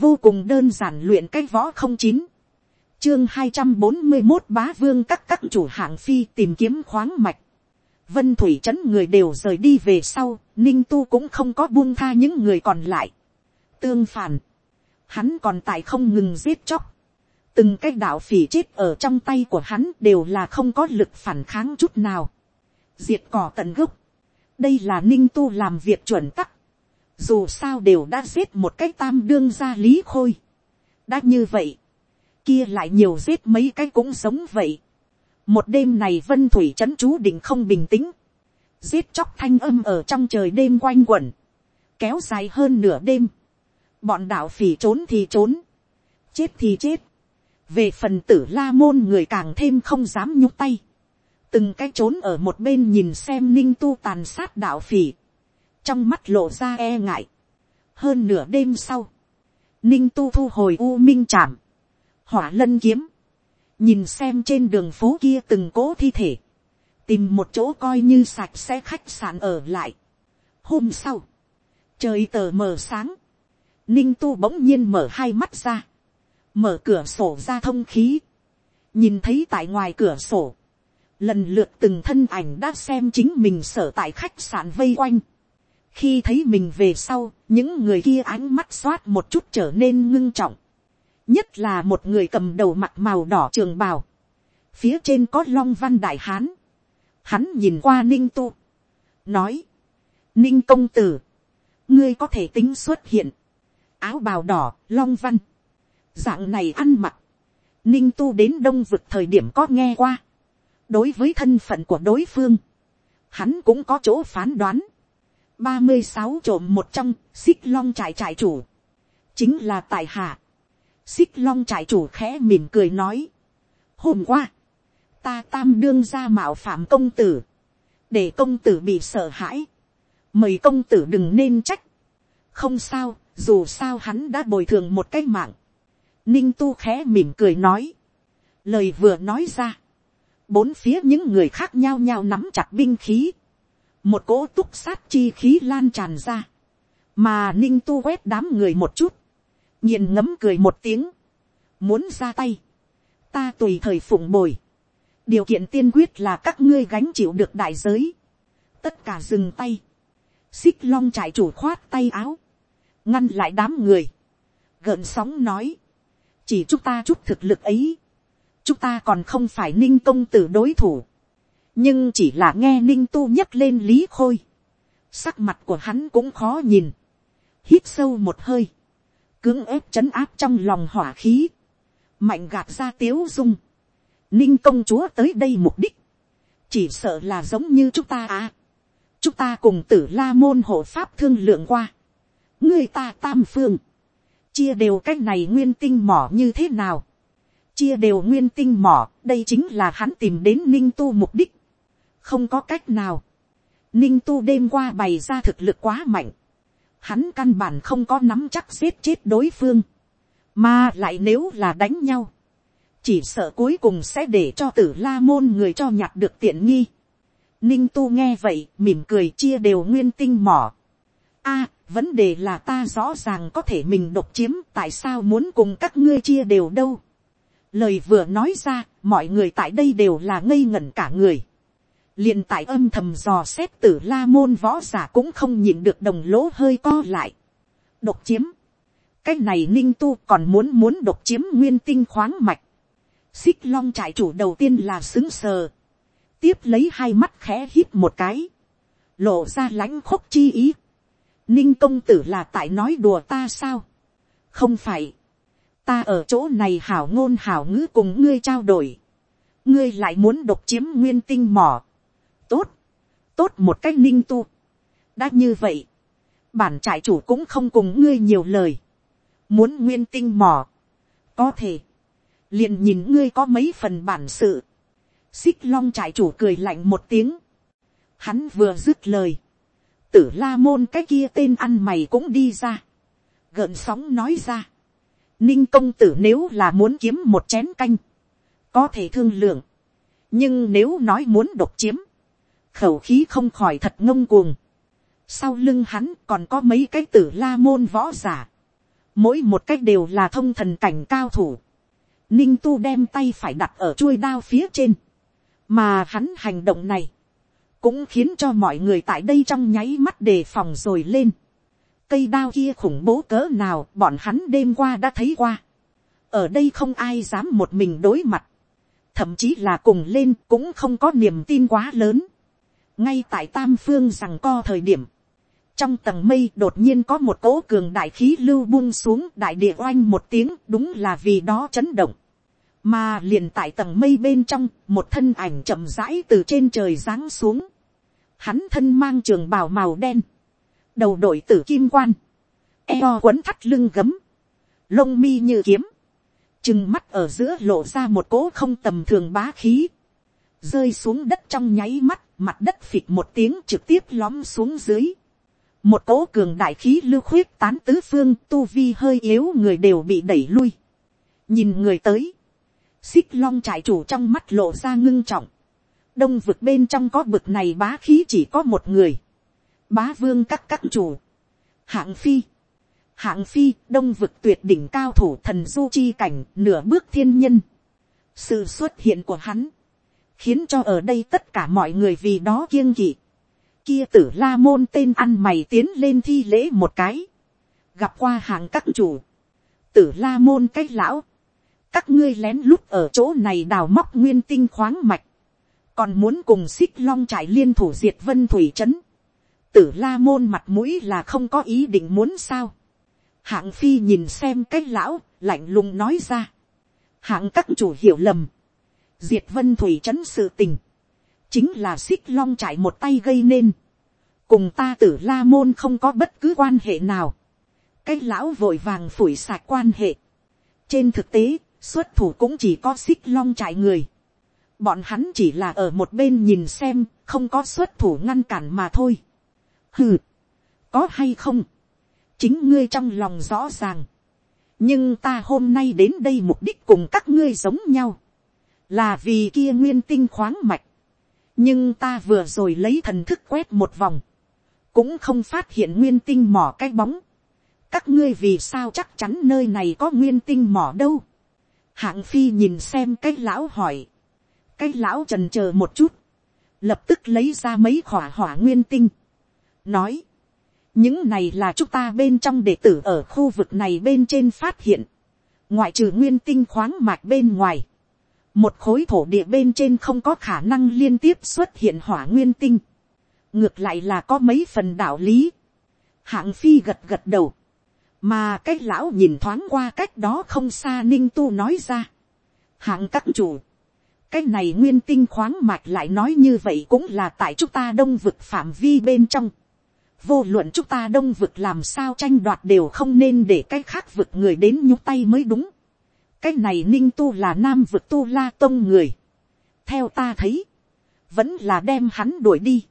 vô cùng đơn giản luyện cái võ không chín, chương hai trăm bốn mươi một bá vương các các chủ hạng phi tìm kiếm khoáng mạch, vân thủy trấn người đều rời đi về sau, ninh tu cũng không có buông tha những người còn lại. tương phản, hắn còn tại không ngừng giết chóc, từng cái đạo phỉ chết ở trong tay của hắn đều là không có lực phản kháng chút nào, diệt cỏ tận gốc, đây là ninh tu làm việc chuẩn tắc, dù sao đều đã giết một cái tam đương gia lý khôi, đã như vậy, kia lại nhiều giết mấy cái cũng giống vậy, một đêm này vân thủy trấn chú định không bình tĩnh, giết chóc thanh âm ở trong trời đêm quanh quẩn, kéo dài hơn nửa đêm, bọn đạo phỉ trốn thì trốn, chết thì chết, về phần tử la môn người càng thêm không dám nhúc tay, từng cái trốn ở một bên nhìn xem ninh tu tàn sát đạo phỉ, trong mắt lộ ra e ngại. hơn nửa đêm sau, ninh tu thu hồi u minh chạm, hỏa lân kiếm, nhìn xem trên đường phố kia từng cố thi thể, tìm một chỗ coi như sạch sẽ khách sạn ở lại. hôm sau, trời tờ mờ sáng, ninh tu bỗng nhiên mở hai mắt ra, mở cửa sổ ra thông khí, nhìn thấy tại ngoài cửa sổ, lần lượt từng thân ảnh đã xem chính mình sở tại khách sạn vây quanh khi thấy mình về sau, những người kia ánh mắt xoát một chút trở nên ngưng trọng. nhất là một người cầm đầu mặt màu đỏ trường bào. phía trên có long văn đại hán. hắn nhìn qua ninh tu. nói, ninh công tử, ngươi có thể tính xuất hiện. áo bào đỏ, long văn. dạng này ăn mặc. ninh tu đến đông vực thời điểm có nghe qua đối với thân phận của đối phương, hắn cũng có chỗ phán đoán ba mươi sáu trộm một trong, xích long trại trại chủ, chính là tại hạ. xích long trại chủ khẽ mỉm cười nói. hôm qua, ta tam đương ra mạo phạm công tử, để công tử bị sợ hãi, mời công tử đừng nên trách. không sao, dù sao hắn đã bồi thường một cái mạng. ninh tu khẽ mỉm cười nói. lời vừa nói ra, bốn phía những người khác nhau nhau nắm chặt binh khí, một cỗ túc sát chi khí lan tràn ra, mà ninh tu quét đám người một chút, nhìn ngấm cười một tiếng, muốn ra tay, ta tùy thời phụng bồi, điều kiện tiên quyết là các ngươi gánh chịu được đại giới, tất cả dừng tay, xích long trải chủ khoát tay áo, ngăn lại đám người, gợn sóng nói, chỉ chúng ta chút thực lực ấy, chúng ta còn không phải ninh công tử đối thủ, nhưng chỉ là nghe ninh tu nhấc lên lý khôi, sắc mặt của hắn cũng khó nhìn, hít sâu một hơi, cưỡng ép chấn áp trong lòng hỏa khí, mạnh gạt ra tiếu dung, ninh công chúa tới đây mục đích, chỉ sợ là giống như chúng ta à, chúng ta cùng tử la môn hộ pháp thương lượng qua, người ta tam phương, chia đều cái này nguyên tinh mỏ như thế nào, chia đều nguyên tinh mỏ, đây chính là hắn tìm đến ninh tu mục đích không có cách nào. ninh tu đêm qua bày ra thực lực quá mạnh. hắn căn bản không có nắm chắc giết chết đối phương. mà lại nếu là đánh nhau, chỉ sợ cuối cùng sẽ để cho tử la môn người cho nhặt được tiện nghi. ninh tu nghe vậy, mỉm cười chia đều nguyên tinh mỏ. a, vấn đề là ta rõ ràng có thể mình độc chiếm tại sao muốn cùng các ngươi chia đều đâu lời vừa nói ra, mọi người tại đây đều là ngây ngẩn cả người liền tại âm thầm dò xét tử la môn võ giả cũng không nhìn được đồng lỗ hơi co lại. độc chiếm. cái này ninh tu còn muốn muốn độc chiếm nguyên tinh khoáng mạch. xích long trại chủ đầu tiên là xứng sờ. tiếp lấy hai mắt khẽ hít một cái. lộ ra lãnh khúc chi ý. ninh công tử là tại nói đùa ta sao. không phải ta ở chỗ này hảo ngôn hảo ngữ cùng ngươi trao đổi, ngươi lại muốn độc chiếm nguyên tinh mỏ, tốt, tốt một cách ninh tu, đã như vậy, bản trại chủ cũng không cùng ngươi nhiều lời, muốn nguyên tinh mỏ, có thể, liền nhìn ngươi có mấy phần bản sự, xích long trại chủ cười lạnh một tiếng, hắn vừa dứt lời, tử la môn cái kia tên ăn mày cũng đi ra, gợn sóng nói ra, ninh công tử nếu là muốn kiếm một chén canh, có thể thương lượng, nhưng nếu nói muốn độc chiếm, khẩu khí không khỏi thật ngông cuồng. Sau lưng hắn còn có mấy cái tử la môn võ giả. mỗi một cách đều là thông thần cảnh cao thủ. Ninh tu đem tay phải đặt ở chuôi đao phía trên, mà hắn hành động này, cũng khiến cho mọi người tại đây trong nháy mắt đề phòng rồi lên. cây đao kia khủng bố cỡ nào bọn hắn đêm qua đã thấy qua. ở đây không ai dám một mình đối mặt, thậm chí là cùng lên cũng không có niềm tin quá lớn ngay tại tam phương rằng co thời điểm, trong tầng mây đột nhiên có một cỗ cường đại khí lưu buông xuống đại địa oanh một tiếng đúng là vì đó chấn động. mà liền tại tầng mây bên trong một thân ảnh chậm rãi từ trên trời giáng xuống. hắn thân mang trường bào màu đen, đầu đội tử kim quan, eo quấn thắt lưng gấm, lông mi như kiếm, chừng mắt ở giữa lộ ra một cỗ không tầm thường bá khí, rơi xuống đất trong nháy mắt, mặt đất phịch một tiếng trực tiếp lóm xuống dưới. Một cỗ cường đại khí lưu khuyết tán tứ phương tu vi hơi yếu người đều bị đẩy lui. nhìn người tới, xích long trại chủ trong mắt lộ ra ngưng trọng, đông vực bên trong có bực này bá khí chỉ có một người, bá vương các các chủ, hạng phi, hạng phi đông vực tuyệt đỉnh cao thủ thần du chi cảnh nửa bước thiên nhân, sự xuất hiện của hắn, khiến cho ở đây tất cả mọi người vì đó kiêng kỵ, kia tử la môn tên ăn mày tiến lên thi lễ một cái, gặp qua hàng các chủ, tử la môn cái lão, các ngươi lén lút ở chỗ này đào móc nguyên tinh khoáng mạch, còn muốn cùng xích long trải liên thủ diệt vân thủy trấn, tử la môn mặt mũi là không có ý định muốn sao, hạng phi nhìn xem cái lão, lạnh lùng nói ra, hạng các chủ hiểu lầm, diệt vân thủy trấn sự tình, chính là xích long trải một tay gây nên, cùng ta tử la môn không có bất cứ quan hệ nào, cái lão vội vàng phủi sạc quan hệ, trên thực tế, xuất thủ cũng chỉ có xích long trải người, bọn hắn chỉ là ở một bên nhìn xem, không có xuất thủ ngăn cản mà thôi. hừ, có hay không, chính ngươi trong lòng rõ ràng, nhưng ta hôm nay đến đây mục đích cùng các ngươi giống nhau, là vì kia nguyên tinh khoáng mạch, nhưng ta vừa rồi lấy thần thức quét một vòng, cũng không phát hiện nguyên tinh mỏ cái bóng. các ngươi vì sao chắc chắn nơi này có nguyên tinh mỏ đâu. hạng phi nhìn xem cái lão hỏi. cái lão trần c h ờ một chút, lập tức lấy ra mấy khỏa hỏa nguyên tinh. nói, những này là chúng ta bên trong đệ tử ở khu vực này bên trên phát hiện, ngoại trừ nguyên tinh khoáng mạch bên ngoài, một khối thổ địa bên trên không có khả năng liên tiếp xuất hiện hỏa nguyên tinh, ngược lại là có mấy phần đạo lý, hạng phi gật gật đầu, mà cái lão nhìn thoáng qua cách đó không xa ninh tu nói ra, hạng các chủ, cái này nguyên tinh khoáng mạch lại nói như vậy cũng là tại chúng ta đông vực phạm vi bên trong, vô luận chúng ta đông vực làm sao tranh đoạt đều không nên để cái khác vực người đến nhúc tay mới đúng cái này ninh tu là nam vực tu la tông người. theo ta thấy, vẫn là đem hắn đuổi đi.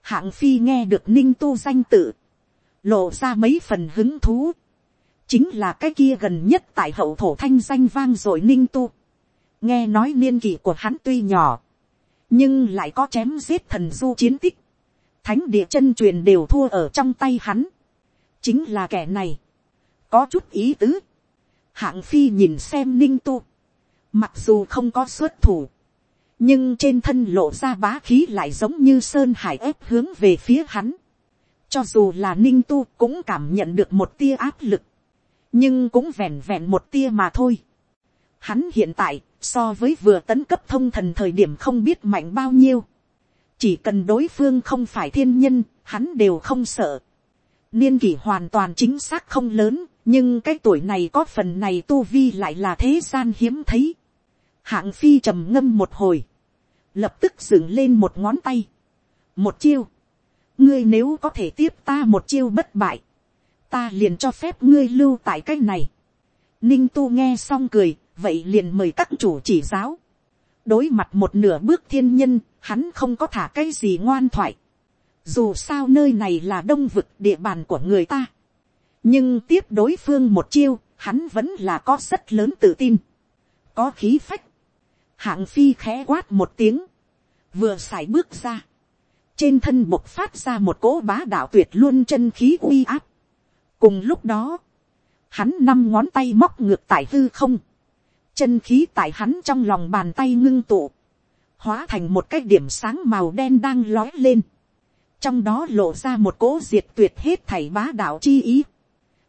hạng phi nghe được ninh tu danh tự, lộ ra mấy phần hứng thú. chính là cái kia gần nhất tại hậu thổ thanh danh vang rồi ninh tu. nghe nói niên kỷ của hắn tuy nhỏ, nhưng lại có chém giết thần du chiến tích. thánh địa chân truyền đều thua ở trong tay hắn. chính là kẻ này. có chút ý tứ hạng phi nhìn xem ninh tu, mặc dù không có xuất thủ, nhưng trên thân lộ ra bá khí lại giống như sơn hải ép hướng về phía hắn. cho dù là ninh tu cũng cảm nhận được một tia áp lực, nhưng cũng vẹn vẹn một tia mà thôi. Hắn hiện tại, so với vừa tấn cấp thông thần thời điểm không biết mạnh bao nhiêu. chỉ cần đối phương không phải thiên nhân, hắn đều không sợ. niên kỷ hoàn toàn chính xác không lớn, nhưng cái tuổi này có phần này tu vi lại là thế gian hiếm thấy. hạng phi trầm ngâm một hồi, lập tức dựng lên một ngón tay, một chiêu, ngươi nếu có thể tiếp ta một chiêu bất bại, ta liền cho phép ngươi lưu tại cái này. ninh tu nghe xong cười, vậy liền mời các chủ chỉ giáo. đối mặt một nửa bước thiên nhân, hắn không có thả cái gì ngoan thoại. dù sao nơi này là đông vực địa bàn của người ta nhưng tiếp đối phương một chiêu, hắn vẫn là có rất lớn tự tin, có khí phách, hạng phi khẽ quát một tiếng, vừa x à i bước ra, trên thân bộc phát ra một cỗ bá đạo tuyệt luôn chân khí uy áp. cùng lúc đó, hắn năm ngón tay móc ngược tại hư không, chân khí tại hắn trong lòng bàn tay ngưng tụ, hóa thành một cái điểm sáng màu đen đang lói lên, trong đó lộ ra một cỗ diệt tuyệt hết thảy bá đạo chi ý,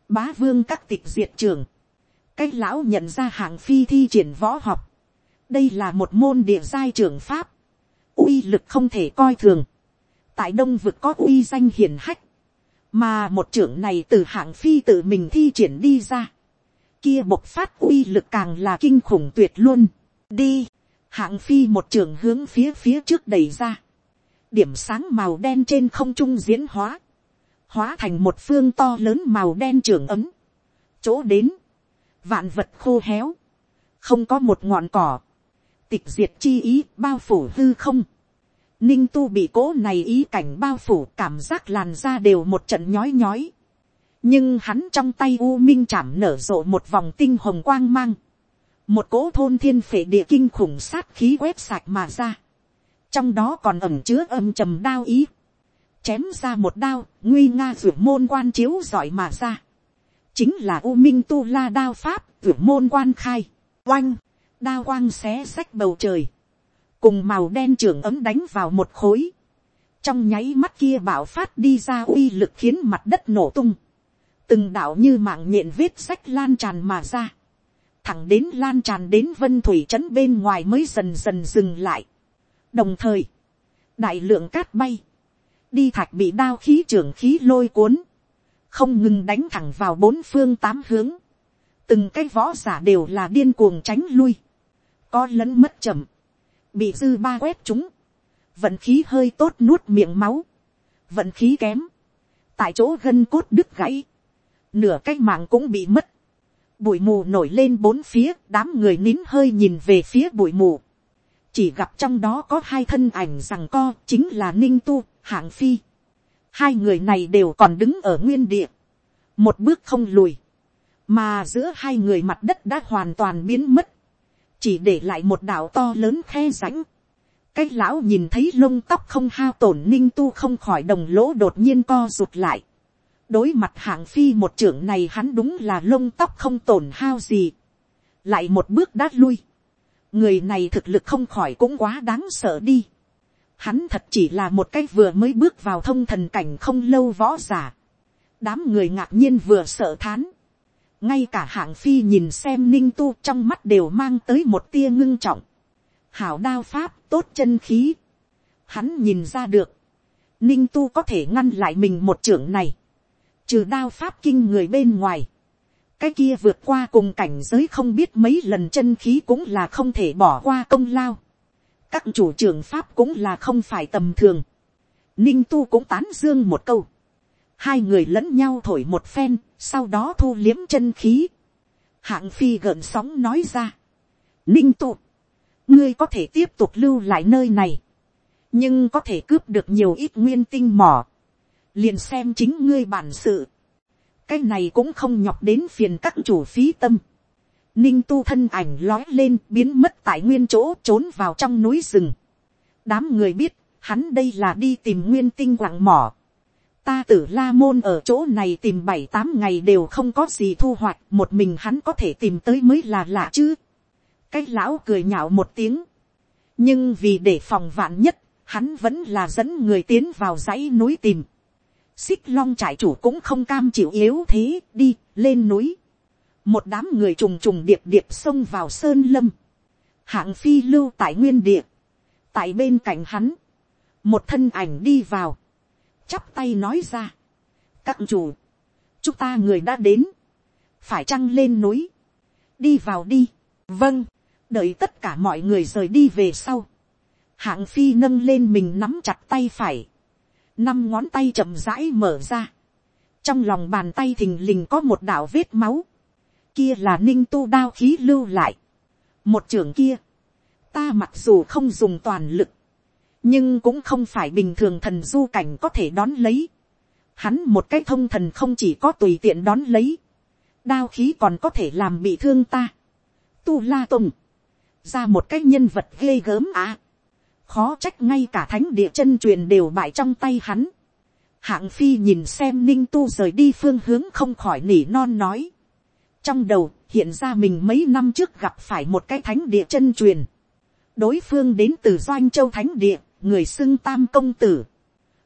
bá vương các tịch diệt trường, cái lão nhận ra hạng phi thi triển võ học, đây là một môn địa giai trường pháp, uy lực không thể coi thường, tại đông vực có uy danh hiển hách, mà một trưởng này từ hạng phi tự mình thi triển đi ra, kia bộc phát uy lực càng là kinh khủng tuyệt luôn, đi, hạng phi một trưởng hướng phía phía trước đẩy ra, điểm sáng màu đen trên không trung diễn hóa, hóa thành một phương to lớn màu đen trường ấm, chỗ đến, vạn vật khô héo, không có một ngọn cỏ, tịch diệt chi ý bao phủ hư không, ninh tu bị cố này ý cảnh bao phủ cảm giác làn da đều một trận nhói nhói, nhưng hắn trong tay u minh chạm nở rộ một vòng tinh hồng quang mang, một cỗ thôn thiên phệ địa kinh khủng sát khí quét sạch mà ra, trong đó còn ẩm chứa âm trầm đao ý, chém ra một đao, nguy nga vượt môn quan chiếu giỏi mà ra, chính là u minh tu la đao pháp, vượt môn quan khai, oanh, đao quang xé sách bầu trời, cùng màu đen trưởng ấm đánh vào một khối, trong nháy mắt kia bảo phát đi ra uy lực khiến mặt đất nổ tung, từng đạo như mạng nhện vết sách lan tràn mà ra, thẳng đến lan tràn đến vân thủy trấn bên ngoài mới dần dần dừng lại. đồng thời, đại lượng cát bay, đi thạch bị đao khí trưởng khí lôi cuốn, không ngừng đánh thẳng vào bốn phương tám hướng, từng cái võ giả đều là điên cuồng tránh lui, có lẫn mất chậm, bị dư ba quét chúng, vận khí hơi tốt nuốt miệng máu, vận khí kém, tại chỗ gân cốt đứt gãy, nửa cái mạng cũng bị mất, bụi mù nổi lên bốn phía, đám người nín hơi nhìn về phía bụi mù, chỉ gặp trong đó có hai thân ảnh rằng co chính là ninh tu, hạng phi. hai người này đều còn đứng ở nguyên địa, một bước không lùi, mà giữa hai người mặt đất đã hoàn toàn biến mất, chỉ để lại một đảo to lớn khe rãnh. cái lão nhìn thấy lông tóc không hao tổn ninh tu không khỏi đồng lỗ đột nhiên co rụt lại. đối mặt hạng phi một trưởng này hắn đúng là lông tóc không tổn hao gì. lại một bước đát lui. người này thực lực không khỏi cũng quá đáng sợ đi hắn thật chỉ là một cái vừa mới bước vào thông thần cảnh không lâu võ giả. đám người ngạc nhiên vừa sợ thán ngay cả hạng phi nhìn xem ninh tu trong mắt đều mang tới một tia ngưng trọng. hảo đao pháp, tốt chân khí. hắn nhìn ra được. ninh tu có thể ngăn lại mình một trưởng này. trừ đao pháp kinh người bên ngoài. cái kia vượt qua cùng cảnh giới không biết mấy lần chân khí cũng là không thể bỏ qua công lao các chủ trường pháp cũng là không phải tầm thường. ninh tu cũng tán dương một câu hai người lẫn nhau thổi một phen, sau đó thu liếm chân khí. hạng phi gợn sóng nói ra. ninh Tu, ngươi có thể tiếp tục lưu lại nơi này, nhưng có thể cướp được nhiều ít nguyên tinh mỏ, liền xem chính ngươi bản sự. cái này cũng không nhọc đến phiền các chủ phí tâm ninh tu thân ảnh lói lên biến mất tại nguyên chỗ trốn vào trong núi rừng. đám người biết, hắn đây là đi tìm nguyên tinh quặng mỏ. Ta tử la môn ở chỗ này tìm bảy tám ngày đều không có gì thu hoạch một mình hắn có thể tìm tới mới là lạ chứ. Cái lão cười nhạo một tiếng. Nhưng vì để phòng vạn nhất hắn vẫn là dẫn người tiến vào dãy núi tìm. Xích long trại chủ cũng không cam chịu yếu thế đi lên núi một đám người trùng trùng điệp điệp xông vào sơn lâm. Hạng phi lưu tại nguyên địa. Tại bên cạnh hắn. Một thân ảnh đi vào. Chắp tay nói ra. các chủ, chúng ta người đã đến, phải trăng lên núi, đi vào đi, vâng, đợi tất cả mọi người rời đi về sau. hạng phi nâng lên mình nắm chặt tay phải, năm ngón tay chậm rãi mở ra, trong lòng bàn tay thình lình có một đạo vết máu, kia là ninh tu đao khí lưu lại, một trưởng kia, ta mặc dù không dùng toàn lực, nhưng cũng không phải bình thường thần du cảnh có thể đón lấy. Hắn một cái thông thần không chỉ có tùy tiện đón lấy, đao khí còn có thể làm bị thương ta. Tu la tùng, ra một cái nhân vật ghê gớm à. khó trách ngay cả thánh địa chân truyền đều bại trong tay hắn. hạng phi nhìn xem ninh tu rời đi phương hướng không khỏi nỉ non nói trong đầu hiện ra mình mấy năm trước gặp phải một cái thánh địa chân truyền, đối phương đến từ doanh châu thánh địa, người xưng tam công tử,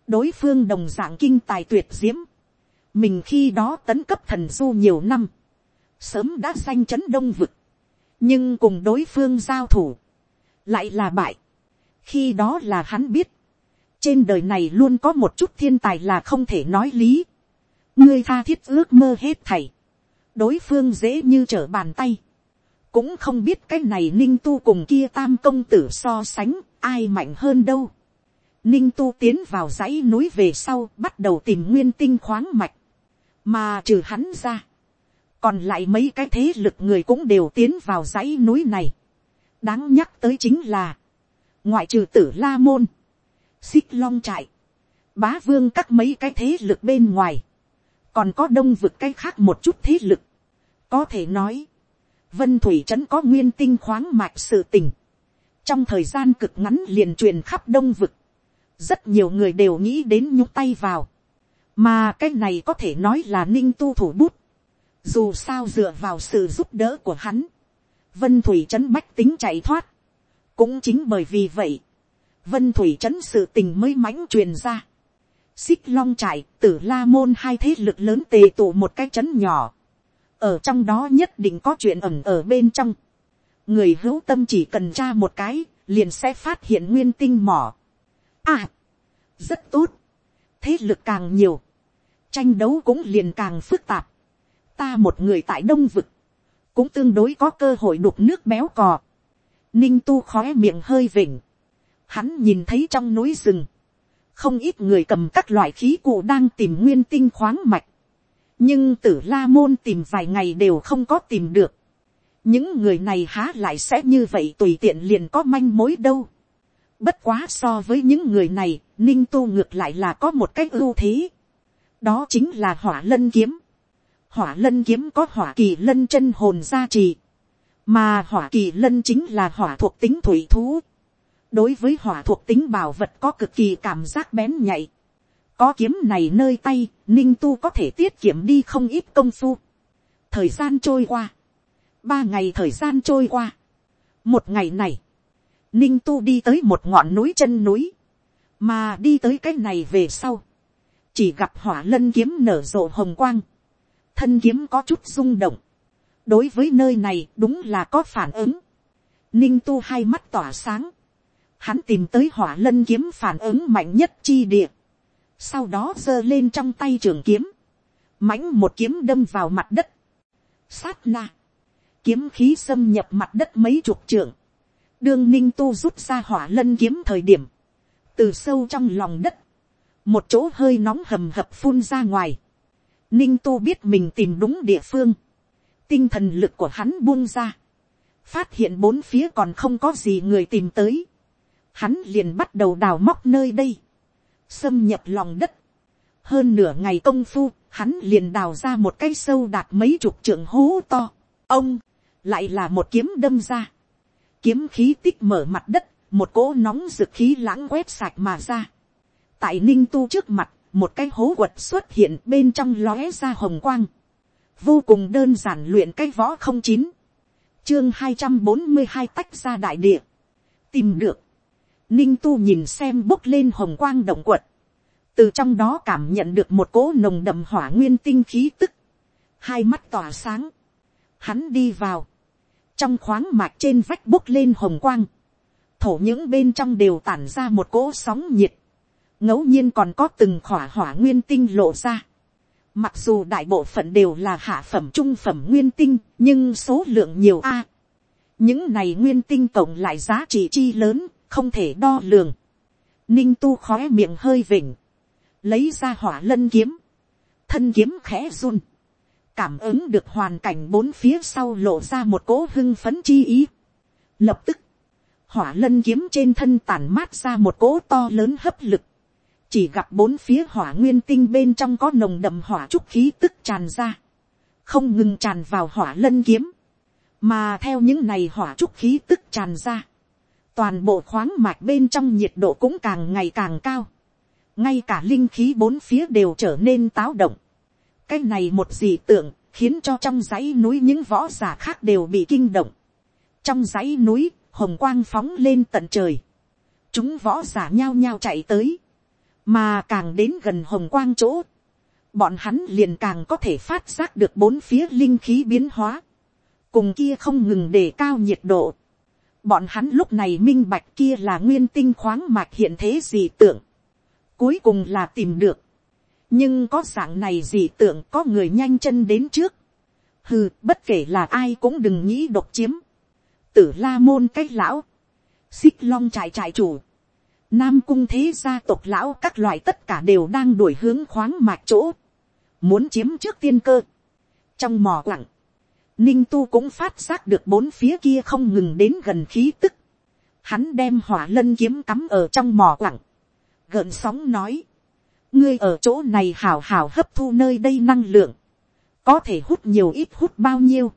đối phương đồng dạng kinh tài tuyệt diễm, mình khi đó tấn cấp thần du nhiều năm, sớm đã sanh chấn đông vực, nhưng cùng đối phương giao thủ, lại là bại. khi đó là hắn biết, trên đời này luôn có một chút thiên tài là không thể nói lý, ngươi tha thiết ước mơ hết thầy, đối phương dễ như trở bàn tay, cũng không biết cái này ninh tu cùng kia tam công tử so sánh ai mạnh hơn đâu. Ninh tu tiến vào dãy núi về sau bắt đầu tìm nguyên tinh khoáng mạch, mà trừ hắn ra, còn lại mấy cái thế lực người cũng đều tiến vào dãy núi này. đáng nhắc tới chính là, ngoại trừ tử la môn, xích long trại, bá vương các mấy cái thế lực bên ngoài, còn có đông vực cái khác một chút thế lực, có thể nói, vân thủy trấn có nguyên tinh khoáng mạch sự tình, trong thời gian cực ngắn liền truyền khắp đông vực, rất nhiều người đều nghĩ đến nhúc tay vào, mà cái này có thể nói là ninh tu thủ bút, dù sao dựa vào sự giúp đỡ của hắn, vân thủy trấn bách tính chạy thoát, cũng chính bởi vì vậy, vân thủy trấn sự tình mới mãnh truyền ra, xích long trại, tử la môn hai thế lực lớn tề tụ một cái trấn nhỏ, ở trong đó nhất định có chuyện ẩm ở bên trong. người hữu tâm chỉ cần tra một cái, liền sẽ phát hiện nguyên tinh mỏ. À, rất tốt. thế lực càng nhiều, tranh đấu cũng liền càng phức tạp. ta một người tại đông vực, cũng tương đối có cơ hội đục nước béo cò. ninh tu khói miệng hơi vỉnh. hắn nhìn thấy trong núi rừng, không ít người cầm các loại khí cụ đang tìm nguyên tinh khoáng mạch nhưng tử la môn tìm vài ngày đều không có tìm được. những người này há lại sẽ như vậy tùy tiện liền có manh mối đâu. bất quá so với những người này, ninh tu ngược lại là có một cách ưu thế. đó chính là hỏa lân kiếm. hỏa lân kiếm có hỏa kỳ lân chân hồn gia trì. mà hỏa kỳ lân chính là hỏa thuộc tính thủy thú đối với hỏa thuộc tính bảo vật có cực kỳ cảm giác bén nhạy. Có kiếm này nơi tay, ninh tu có thể tiết kiệm đi không ít công phu. thời gian trôi qua, ba ngày thời gian trôi qua, một ngày này, ninh tu đi tới một ngọn núi chân núi, mà đi tới cái này về sau, chỉ gặp hỏa lân kiếm nở rộ hồng quang, thân kiếm có chút rung động, đối với nơi này đúng là có phản ứng, ninh tu hai mắt tỏa sáng, hắn tìm tới hỏa lân kiếm phản ứng mạnh nhất chi địa, sau đó giơ lên trong tay trường kiếm, mãnh một kiếm đâm vào mặt đất, sát na, kiếm khí xâm nhập mặt đất mấy chục trượng, đương ninh tu rút ra hỏa lân kiếm thời điểm, từ sâu trong lòng đất, một chỗ hơi nóng hầm hập phun ra ngoài, ninh tu biết mình tìm đúng địa phương, tinh thần lực của hắn buông ra, phát hiện bốn phía còn không có gì người tìm tới, hắn liền bắt đầu đào móc nơi đây, xâm nhập lòng đất. Hơn nửa ngày công phu, hắn liền đào ra một cái sâu đạt mấy chục trượng hố to. Ông, lại là một kiếm đâm ra. Kiếm khí tích mở mặt đất, một cỗ nóng rực khí lãng quét sạch mà ra. Tại ninh tu trước mặt, một cái hố quật xuất hiện bên trong lóe ra hồng quang. Vô cùng đơn giản luyện cái võ không chín. Chương hai trăm bốn mươi hai tách ra đại địa. Tìm được ninh tu nhìn xem bốc lên hồng quang động quật, từ trong đó cảm nhận được một cỗ nồng đậm hỏa nguyên tinh khí tức, hai mắt tỏa sáng, hắn đi vào, trong khoáng mạch trên vách bốc lên hồng quang, thổ những bên trong đều tản ra một cỗ sóng nhiệt, ngẫu nhiên còn có từng khỏa hỏa nguyên tinh lộ ra. Mặc dù đại bộ phận đều là hạ phẩm trung phẩm nguyên tinh, nhưng số lượng nhiều a. những này nguyên tinh tổng lại giá trị chi lớn, không thể đo lường. Ninh tu khói miệng hơi vỉnh, lấy ra hỏa lân kiếm, thân kiếm khẽ run, cảm ứng được hoàn cảnh bốn phía sau lộ ra một cỗ hưng phấn chi ý. Lập tức, hỏa lân kiếm trên thân tản mát ra một cỗ to lớn hấp lực, chỉ gặp bốn phía hỏa nguyên tinh bên trong có nồng đậm hỏa trúc khí tức tràn ra, không ngừng tràn vào hỏa lân kiếm, mà theo những này hỏa trúc khí tức tràn ra, toàn bộ khoáng mạch bên trong nhiệt độ cũng càng ngày càng cao, ngay cả linh khí bốn phía đều trở nên táo động. cái này một dị tượng, khiến cho trong dãy núi những võ giả khác đều bị kinh động. trong dãy núi, hồng quang phóng lên tận trời. chúng võ giả nhao nhao chạy tới, mà càng đến gần hồng quang chỗ, bọn hắn liền càng có thể phát giác được bốn phía linh khí biến hóa, cùng kia không ngừng đề cao nhiệt độ. Bọn hắn lúc này minh bạch kia là nguyên tinh khoáng mạch hiện thế gì tưởng. Cuối cùng là tìm được. Nhưng có dạng này gì tưởng có người nhanh chân đến trước. Hừ, bất kể là ai cũng đừng nghĩ độc chiếm. Tử la môn cách lão. Xích long trại trại chủ. Nam cung thế gia tộc lão các loại tất cả đều đang đuổi hướng khoáng mạch chỗ. Muốn chiếm trước tiên cơ. Trong mò quặng ninh tu cũng phát giác được bốn phía kia không ngừng đến gần khí tức. Hắn đem hỏa lân kiếm cắm ở trong mỏ quặng. Gợn sóng nói. Ngươi ở chỗ này hào hào hấp thu nơi đây năng lượng. Có thể hút nhiều ít hút bao nhiêu.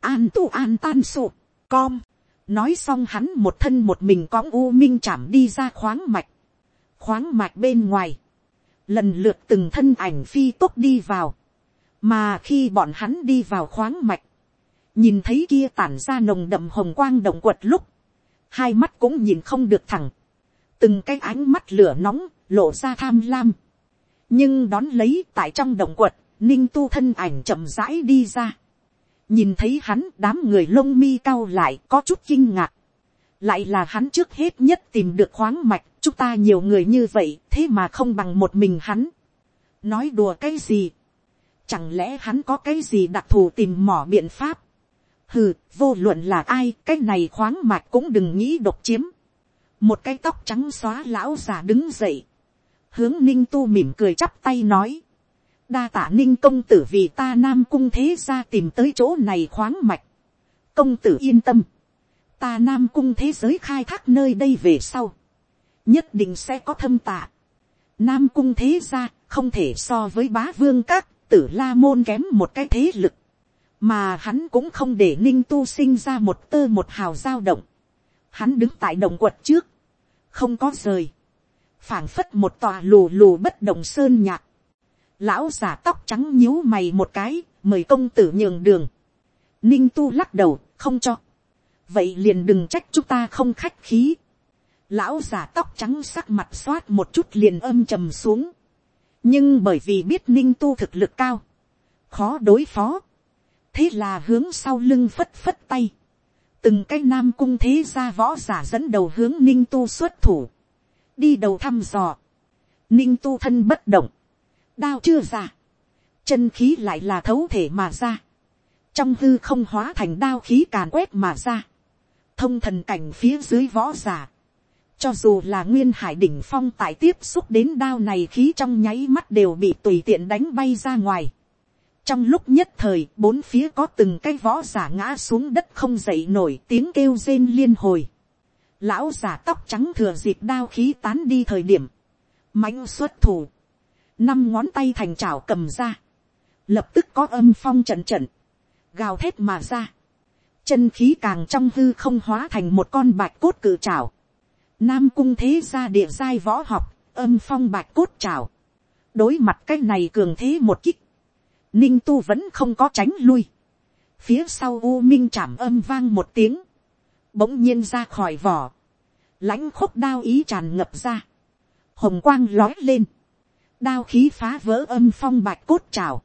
An tu an tan sụ. Com. Nói xong hắn một thân một mình có u minh chạm đi ra khoáng mạch. Khoáng mạch bên ngoài. Lần lượt từng thân ảnh phi tốc đi vào mà khi bọn hắn đi vào khoáng mạch, nhìn thấy kia tản ra nồng đậm hồng quang động quật lúc, hai mắt cũng nhìn không được thẳng, từng cái ánh mắt lửa nóng, lộ ra tham lam. nhưng đón lấy tại trong động quật, ninh tu thân ảnh chậm rãi đi ra. nhìn thấy hắn đám người lông mi cao lại có chút kinh ngạc. lại là hắn trước hết nhất tìm được khoáng mạch, chúng ta nhiều người như vậy thế mà không bằng một mình hắn. nói đùa cái gì. chẳng lẽ hắn có cái gì đặc thù tìm mỏ biện pháp hừ, vô luận là ai, cái này khoáng mạch cũng đừng nghĩ độc chiếm. một cái tóc trắng xóa lão già đứng dậy, hướng ninh tu mỉm cười chắp tay nói, đa tả ninh công tử vì ta nam cung thế ra tìm tới chỗ này khoáng mạch. công tử yên tâm, ta nam cung thế giới khai thác nơi đây về sau, nhất định sẽ có thâm tạ. nam cung thế ra không thể so với bá vương các tử la môn kém một cái thế lực mà hắn cũng không để ninh tu sinh ra một tơ một hào dao động. hắn đứng tại động quật trước, không có rời, phảng phất một tòa lù lù bất động sơn nhạc. lão giả tóc trắng nhíu mày một cái, mời công tử nhường đường. ninh tu lắc đầu, không cho. vậy liền đừng trách chúng ta không khách khí. lão giả tóc trắng sắc mặt xoát một chút liền âm trầm xuống. nhưng bởi vì biết ninh tu thực lực cao, khó đối phó thế là hướng sau lưng phất phất tay, từng cái nam cung thế ra võ giả dẫn đầu hướng ninh tu xuất thủ, đi đầu thăm dò, ninh tu thân bất động, đao chưa ra, chân khí lại là thấu thể mà ra, trong hư không hóa thành đao khí càn quét mà ra, thông thần cảnh phía dưới võ giả, cho dù là nguyên hải đỉnh phong tại tiếp xúc đến đao này khí trong nháy mắt đều bị tùy tiện đánh bay ra ngoài trong lúc nhất thời bốn phía có từng cái võ giả ngã xuống đất không dậy nổi tiếng kêu rên liên hồi. lão giả tóc trắng thừa dịp đao khí tán đi thời điểm, mãnh xuất thủ, năm ngón tay thành chảo cầm ra, lập tức có âm phong trận trận, gào thét mà ra, chân khí càng trong hư không hóa thành một con bạch cốt cự chảo, nam cung thế ra địa giai võ học, âm phong bạch cốt chảo, đối mặt cái này cường thế một kích, ninh tu vẫn không có tránh lui. phía sau u minh chạm âm vang một tiếng, bỗng nhiên ra khỏi vỏ, lãnh khúc đao ý tràn ngập ra, hồng quang lói lên, đao khí phá vỡ âm phong bạch cốt trào,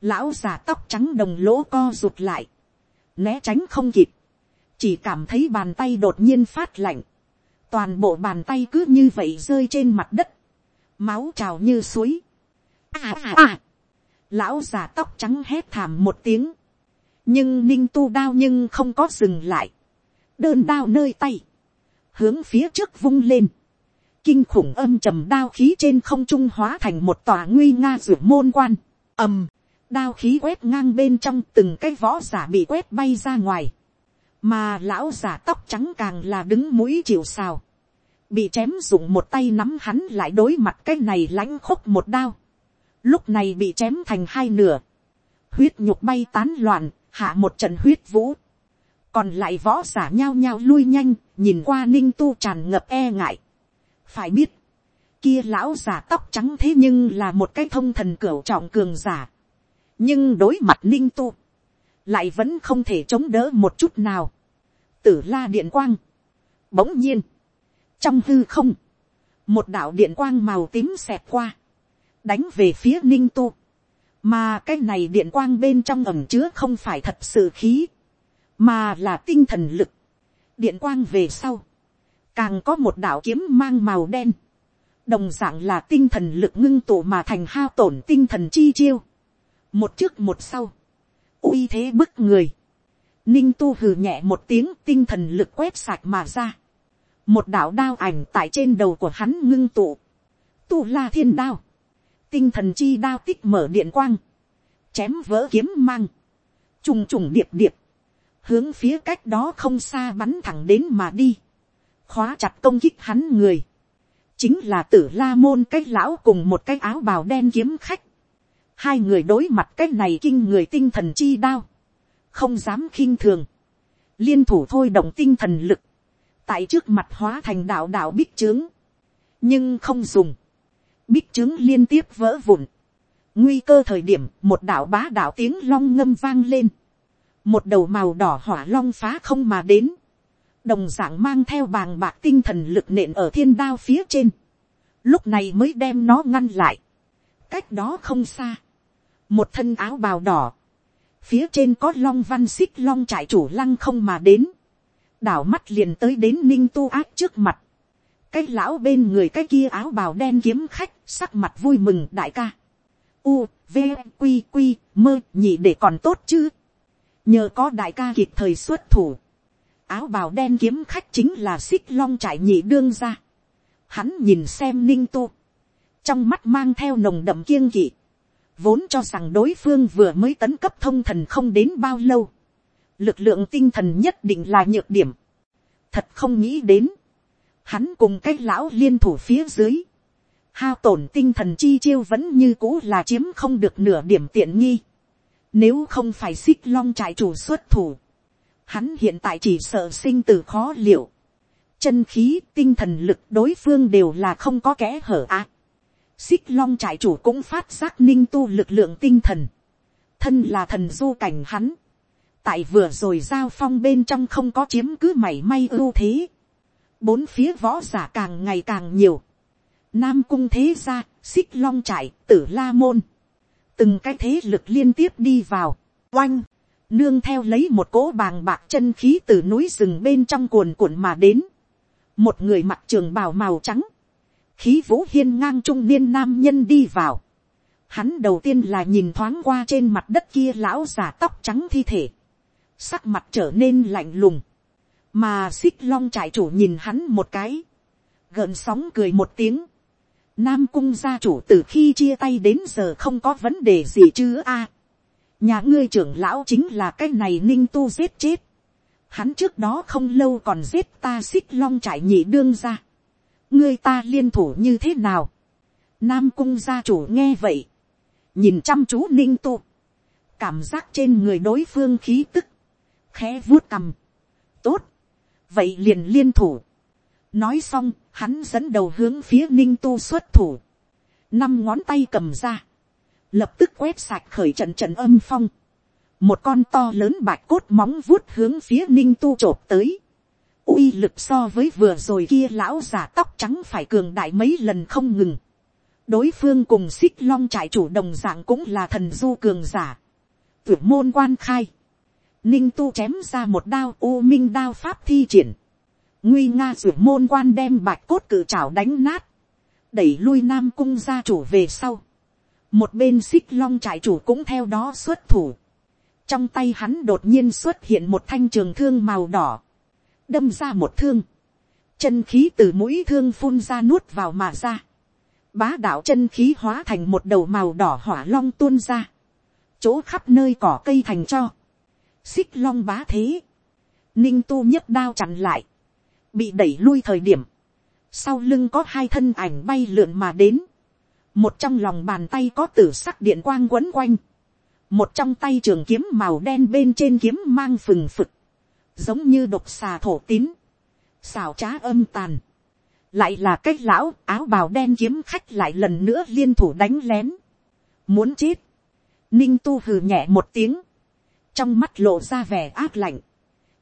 lão già tóc trắng đồng lỗ co rụt lại, né tránh không kịp, chỉ cảm thấy bàn tay đột nhiên phát lạnh, toàn bộ bàn tay cứ như vậy rơi trên mặt đất, máu trào như suối. À à à, Lão già tóc trắng hét thảm một tiếng. Nhưng ninh tu đao nhưng không có dừng lại. Đơn đao nơi tay. Hướng phía trước vung lên. Kinh khủng âm trầm đao khí trên không trung hóa thành một tòa nguy nga rửa môn quan. ầm. Đao khí quét ngang bên trong từng cái võ giả bị quét bay ra ngoài. Mà lão giả tóc trắng càng là đứng mũi chịu sào bị chém dụng một tay nắm hắn lại đối mặt cái này lãnh khúc một đao lúc này bị chém thành hai nửa, huyết nhục bay tán loạn, hạ một trận huyết vũ, còn lại võ giả nhao nhao lui nhanh, nhìn qua ninh tu tràn ngập e ngại. phải biết, kia lão giả tóc trắng thế nhưng là một cái thông thần cửu trọng cường giả, nhưng đối mặt ninh tu, lại vẫn không thể chống đỡ một chút nào. tử la điện quang, bỗng nhiên, trong hư không, một đạo điện quang màu tím xẹt qua, đánh về phía ninh tu, mà cái này điện quang bên trong ẩm chứa không phải thật sự khí, mà là tinh thần lực, điện quang về sau, càng có một đạo kiếm mang màu đen, đồng d ạ n g là tinh thần lực ngưng tụ mà thành hao tổn tinh thần chi chiêu, một trước một sau, uy thế bức người, ninh tu hừ nhẹ một tiếng tinh thần lực quét sạch mà ra, một đạo đao ảnh tại trên đầu của hắn ngưng tụ, tu la thiên đao, tinh thần chi đao tích mở điện quang, chém vỡ kiếm mang, trùng trùng điệp điệp, hướng phía cách đó không xa bắn thẳng đến mà đi, khóa chặt công kích hắn người, chính là tử la môn cái lão cùng một cái áo bào đen kiếm khách, hai người đối mặt cái này kinh người tinh thần chi đao, không dám khinh thường, liên thủ thôi động tinh thần lực, tại trước mặt hóa thành đạo đạo bích trướng, nhưng không dùng, bích trướng liên tiếp vỡ vụn, nguy cơ thời điểm một đạo bá đạo tiếng long ngâm vang lên, một đầu màu đỏ hỏa long phá không mà đến, đồng dạng mang theo bàng bạc tinh thần lực nện ở thiên đao phía trên, lúc này mới đem nó ngăn lại, cách đó không xa, một thân áo bào đỏ, phía trên có long văn xích long trải chủ lăng không mà đến, đảo mắt liền tới đến ninh tu ác trước mặt, cái lão bên người cái kia áo bào đen kiếm khách sắc mặt vui mừng đại ca, u, v, q q mơ nhị để còn tốt chứ, nhờ có đại ca kịp thời xuất thủ, áo bào đen kiếm khách chính là xích long trải nhị đương ra. Hắn nhìn xem ninh tu. Trong mắt mang theo nồng đậm kiêng kỵ. Vốn cho rằng đối phương vừa mới tấn cấp thông thần không đến bao lâu. Lực lượng tinh thần nhất định là nhược điểm. Thật không nghĩ đến. Hắn cùng cái lão liên thủ phía dưới. Hao tổn tinh thần chi chiêu vẫn như cũ là chiếm không được nửa điểm tiện nghi. Nếu không phải xích long trại chủ xuất thủ hắn hiện tại chỉ sợ sinh tử khó liệu. Chân khí, tinh thần lực đối phương đều là không có kẽ hở ạ. À, xích long trại chủ cũng phát giác ninh tu lực lượng tinh thần. Thân là thần du cảnh hắn. Tại vừa rồi giao phong bên trong không có chiếm cứ mảy may ưu thế. Bốn phía võ giả càng ngày càng nhiều. Nam cung thế gia, xích long trại, tử la môn. Từng cái thế lực liên tiếp đi vào. Oanh! nương theo lấy một cỗ bàng bạc chân khí từ núi rừng bên trong cuồn cuộn mà đến, một người mặc trường bào màu trắng, khí vũ hiên ngang trung niên nam nhân đi vào, hắn đầu tiên là nhìn thoáng qua trên mặt đất kia lão già tóc trắng thi thể, sắc mặt trở nên lạnh lùng, mà xích long trại chủ nhìn hắn một cái, gợn sóng cười một tiếng, nam cung gia chủ từ khi chia tay đến giờ không có vấn đề gì chứ a, nhà ngươi trưởng lão chính là cái này ninh tu giết chết. hắn trước đó không lâu còn giết ta xích long trại nhị đương ra. ngươi ta liên thủ như thế nào. nam cung gia chủ nghe vậy. nhìn chăm chú ninh tu. cảm giác trên người đối phương khí tức. khẽ vuốt cầm. tốt vậy liền liên thủ. nói xong, hắn dẫn đầu hướng phía ninh tu xuất thủ. năm ngón tay cầm ra. Lập tức quét sạch khởi trận trận âm phong, một con to lớn bạch cốt móng vuốt hướng phía ninh tu t r ộ p tới, uy lực so với vừa rồi kia lão già tóc trắng phải cường đại mấy lần không ngừng, đối phương cùng xích long trại chủ đồng dạng cũng là thần du cường giả, tuyển môn quan khai, ninh tu chém ra một đao u minh đao pháp thi triển, nguy nga tuyển môn quan đem bạch cốt cử trào đánh nát, đẩy lui nam cung gia chủ về sau, một bên xích long trại chủ cũng theo đó xuất thủ. trong tay hắn đột nhiên xuất hiện một thanh trường thương màu đỏ, đâm ra một thương, chân khí từ mũi thương phun ra nuốt vào mà ra, bá đạo chân khí hóa thành một đầu màu đỏ hỏa long tuôn ra, chỗ khắp nơi cỏ cây thành cho, xích long bá thế, ninh tu nhấc đao chặn lại, bị đẩy lui thời điểm, sau lưng có hai thân ảnh bay lượn mà đến, một trong lòng bàn tay có tử sắc điện quang quấn quanh, một trong tay trường kiếm màu đen bên trên kiếm mang phừng phực, giống như độc xà thổ tín, xào trá âm tàn, lại là cái lão áo bào đen kiếm khách lại lần nữa liên thủ đánh lén, muốn chết, ninh tu hừ nhẹ một tiếng, trong mắt lộ ra vẻ ác lạnh,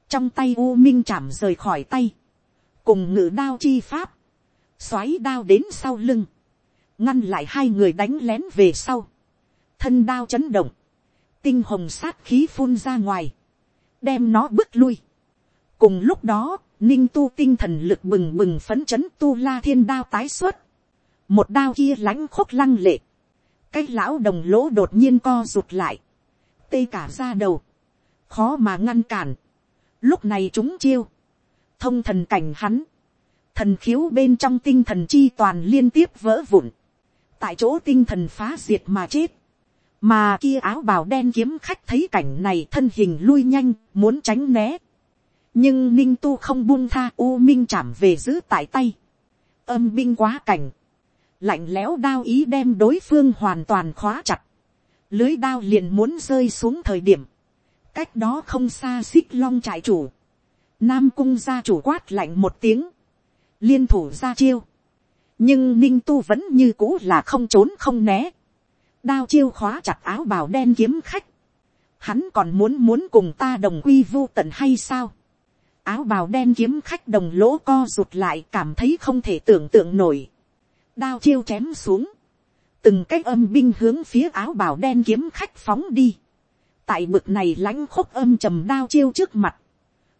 trong tay u minh chạm rời khỏi tay, cùng ngự đao chi pháp, xoáy đao đến sau lưng, ngăn lại hai người đánh lén về sau, thân đao chấn động, tinh hồng sát khí phun ra ngoài, đem nó bước lui. cùng lúc đó, ninh tu tinh thần lực bừng bừng phấn chấn tu la thiên đao tái xuất, một đao kia lãnh khúc lăng lệ, cái lão đồng lỗ đột nhiên co rụt lại, tê cả ra đầu, khó mà ngăn cản, lúc này chúng chiêu, thông thần cảnh hắn, thần khiếu bên trong tinh thần chi toàn liên tiếp vỡ vụn, tại chỗ tinh thần phá diệt mà chết, mà kia áo bào đen kiếm khách thấy cảnh này thân hình lui nhanh muốn tránh né, nhưng ninh tu không buông tha u minh chạm về giữ tại tay, âm binh quá cảnh, lạnh lẽo đao ý đem đối phương hoàn toàn khóa chặt, lưới đao liền muốn rơi xuống thời điểm, cách đó không xa xích long trại chủ, nam cung gia chủ quát lạnh một tiếng, liên thủ ra chiêu, nhưng ninh tu vẫn như cũ là không trốn không né, đao chiêu khóa chặt áo bào đen kiếm khách, hắn còn muốn muốn cùng ta đồng quy vô tận hay sao, áo bào đen kiếm khách đồng lỗ co rụt lại cảm thấy không thể tưởng tượng nổi, đao chiêu chém xuống, từng cái âm binh hướng phía áo bào đen kiếm khách phóng đi, tại bực này lãnh khúc âm trầm đao chiêu trước mặt,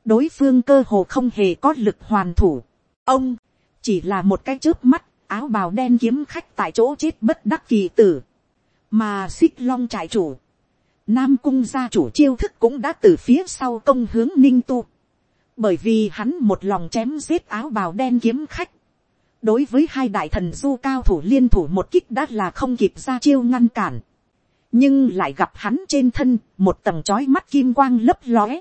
đối phương cơ hồ không hề có lực hoàn thủ. ông, chỉ là một cái trước mắt, áo bào đen kiếm khách tại chỗ chết bất đắc kỳ tử, mà xích long trại chủ, nam cung gia chủ chiêu thức cũng đã từ phía sau công hướng ninh tu, bởi vì hắn một lòng chém giết áo bào đen kiếm khách, đối với hai đại thần du cao thủ liên thủ một kích đã là không kịp ra chiêu ngăn cản, nhưng lại gặp hắn trên thân một tầng trói mắt kim quang lấp lóe,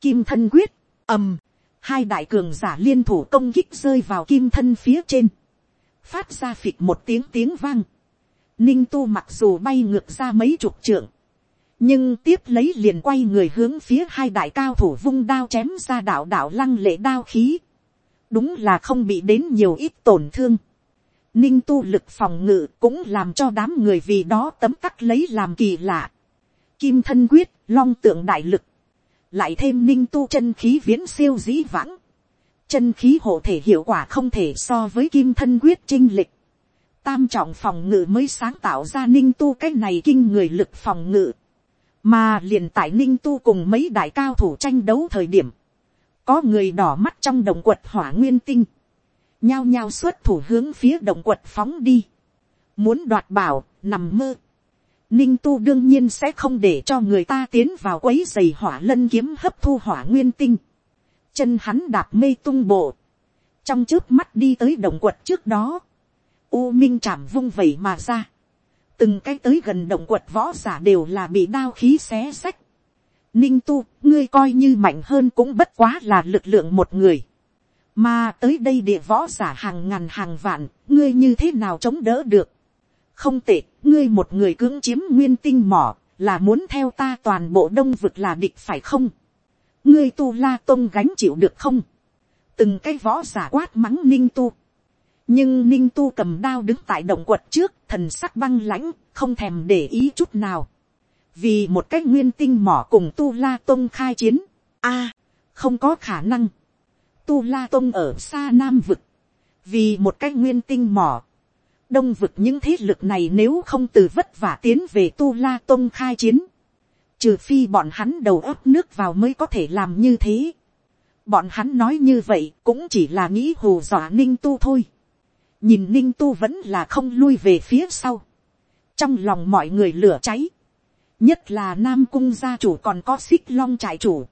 kim thân quyết, ầm, hai đại cường giả liên thủ công kích rơi vào kim thân phía trên, phát ra phịch một tiếng tiếng vang, ninh tu mặc dù bay ngược ra mấy chục trượng, nhưng tiếp lấy liền quay người hướng phía hai đại cao thủ vung đao chém ra đạo đạo lăng lệ đao khí, đúng là không bị đến nhiều ít tổn thương. Ninh tu lực phòng ngự cũng làm cho đám người vì đó tấm tắc lấy làm kỳ lạ. Kim thân quyết, long tượng đại lực. Lại thêm ninh tu chân khí viễn siêu dĩ vãng. Chân khí hộ thể hiệu quả không thể so với kim thân quyết trinh lịch. Tam trọng phòng ngự mới sáng tạo ra ninh tu cái này kinh người lực phòng ngự. Mà liền tại ninh tu cùng mấy đại cao thủ tranh đấu thời điểm có người đỏ mắt trong đồng quật hỏa nguyên tinh, nhao nhao xuất thủ hướng phía động quật phóng đi, muốn đoạt bảo, nằm mơ. Ninh tu đương nhiên sẽ không để cho người ta tiến vào quấy giày hỏa lân kiếm hấp thu hỏa nguyên tinh. Chân hắn đạp mê tung bộ. Trong trước mắt đi tới động quật trước đó. U minh chạm vung vẩy mà ra. Từng cái tới gần động quật võ giả đều là bị đao khí xé sách. Ninh tu, ngươi coi như mạnh hơn cũng bất quá là lực lượng một người. Mà tới đây địa võ giả hàng ngàn hàng vạn, ngươi như thế nào chống đỡ được. Không tệ, ngươi một người cưỡng chiếm nguyên tinh mỏ, là muốn theo ta toàn bộ đông vực là địch phải không? Ngươi tu la tôn gánh chịu được không? Từng cái võ giả quát mắng ninh tu. Nhưng ninh tu cầm đao đứng tại động quật trước, thần sắc băng lãnh, không thèm để ý chút nào vì một cái nguyên tinh mỏ cùng tu la tông khai chiến, a, không có khả năng, tu la tông ở xa nam vực, vì một cái nguyên tinh mỏ, đông vực những thế lực này nếu không từ vất vả tiến về tu la tông khai chiến, trừ phi bọn hắn đầu ấp nước vào mới có thể làm như thế. bọn hắn nói như vậy cũng chỉ là nghĩ hù dọa ninh tu thôi. nhìn ninh tu vẫn là không lui về phía sau. trong lòng mọi người lửa cháy nhất là nam cung gia chủ còn có xích long trại chủ,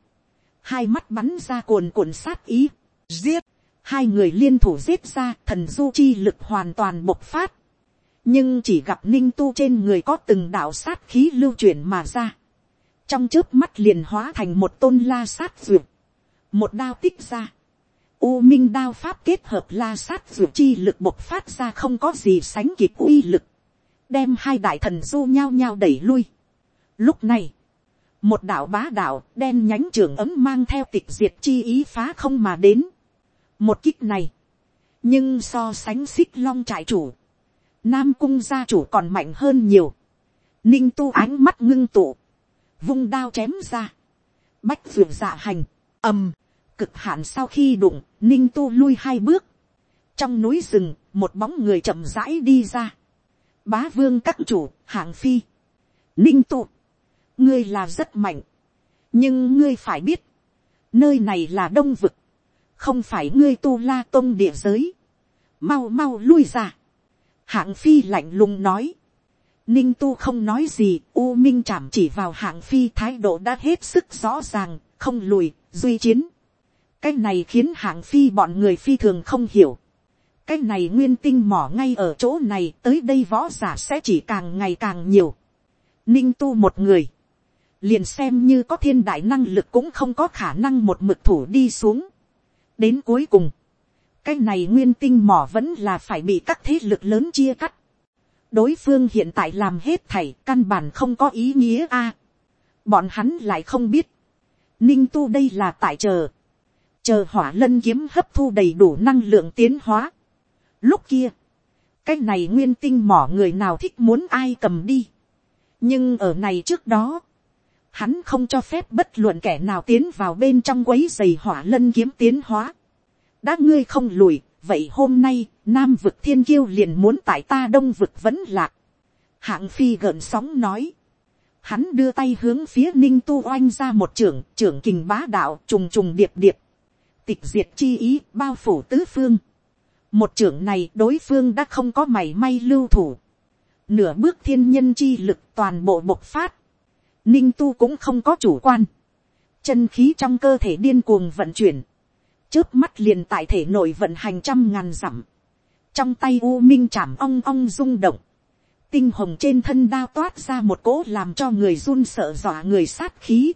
hai mắt bắn ra cuồn cuộn sát ý, giết, hai người liên thủ giết ra thần du chi lực hoàn toàn bộc phát, nhưng chỉ gặp ninh tu trên người có từng đạo sát khí lưu chuyển mà ra, trong trước mắt liền hóa thành một tôn la sát dược. một đao tích ra, u minh đao pháp kết hợp la sát dược chi lực bộc phát ra không có gì sánh kịp uy lực, đem hai đại thần du nhao nhao đẩy lui, Lúc này, một đạo bá đạo đen nhánh trường ấm mang theo tịch diệt chi ý phá không mà đến. Một kích này, nhưng so sánh xích long trại chủ, nam cung gia chủ còn mạnh hơn nhiều. ninh tu ánh mắt ngưng tụ, vung đao chém ra, bách vượt dạ hành, ầm, cực hạn sau khi đụng, ninh tu lui hai bước, trong núi rừng, một bóng người chậm rãi đi ra, bá vương các chủ, hạng phi, ninh tu, ngươi là rất mạnh, nhưng ngươi phải biết, nơi này là đông vực, không phải ngươi tu la tôn địa giới, mau mau lui ra, hạng phi lạnh lùng nói, ninh tu không nói gì, u minh chạm chỉ vào hạng phi thái độ đã hết sức rõ ràng, không lùi, duy chiến. cái này khiến hạng phi bọn người phi thường không hiểu. cái này nguyên tinh mỏ ngay ở chỗ này tới đây võ giả sẽ chỉ càng ngày càng nhiều. ninh tu một người, liền xem như có thiên đại năng lực cũng không có khả năng một mực thủ đi xuống đến cuối cùng, cái này nguyên tinh mỏ vẫn là phải bị các thế lực lớn chia cắt. đối phương hiện tại làm hết thảy căn bản không có ý nghĩa a. bọn hắn lại không biết. ninh tu đây là tại chờ. chờ hỏa lân kiếm hấp thu đầy đủ năng lượng tiến hóa. lúc kia, cái này nguyên tinh mỏ người nào thích muốn ai cầm đi. nhưng ở này trước đó, hắn không cho phép bất luận kẻ nào tiến vào bên trong quấy giày hỏa lân kiếm tiến hóa đã ngươi không lùi, vậy hôm nay, nam vực thiên kiêu liền muốn tại ta đông vực vẫn lạc. hạng phi gợn sóng nói. hắn đưa tay hướng phía ninh tu oanh ra một trưởng, trưởng kình bá đạo trùng trùng điệp điệp. tịch diệt chi ý bao phủ tứ phương. một trưởng này đối phương đã không có mảy may lưu thủ. nửa bước thiên nhân chi lực toàn bộ bộc phát ninh tu cũng không có chủ quan. chân khí trong cơ thể điên cuồng vận chuyển. Trước mắt liền tại thể nội vận hành trăm ngàn dặm, trong tay u minh chạm ong ong rung động, tinh hồng trên thân đao toát ra một cỗ làm cho người run sợ dọa người sát khí,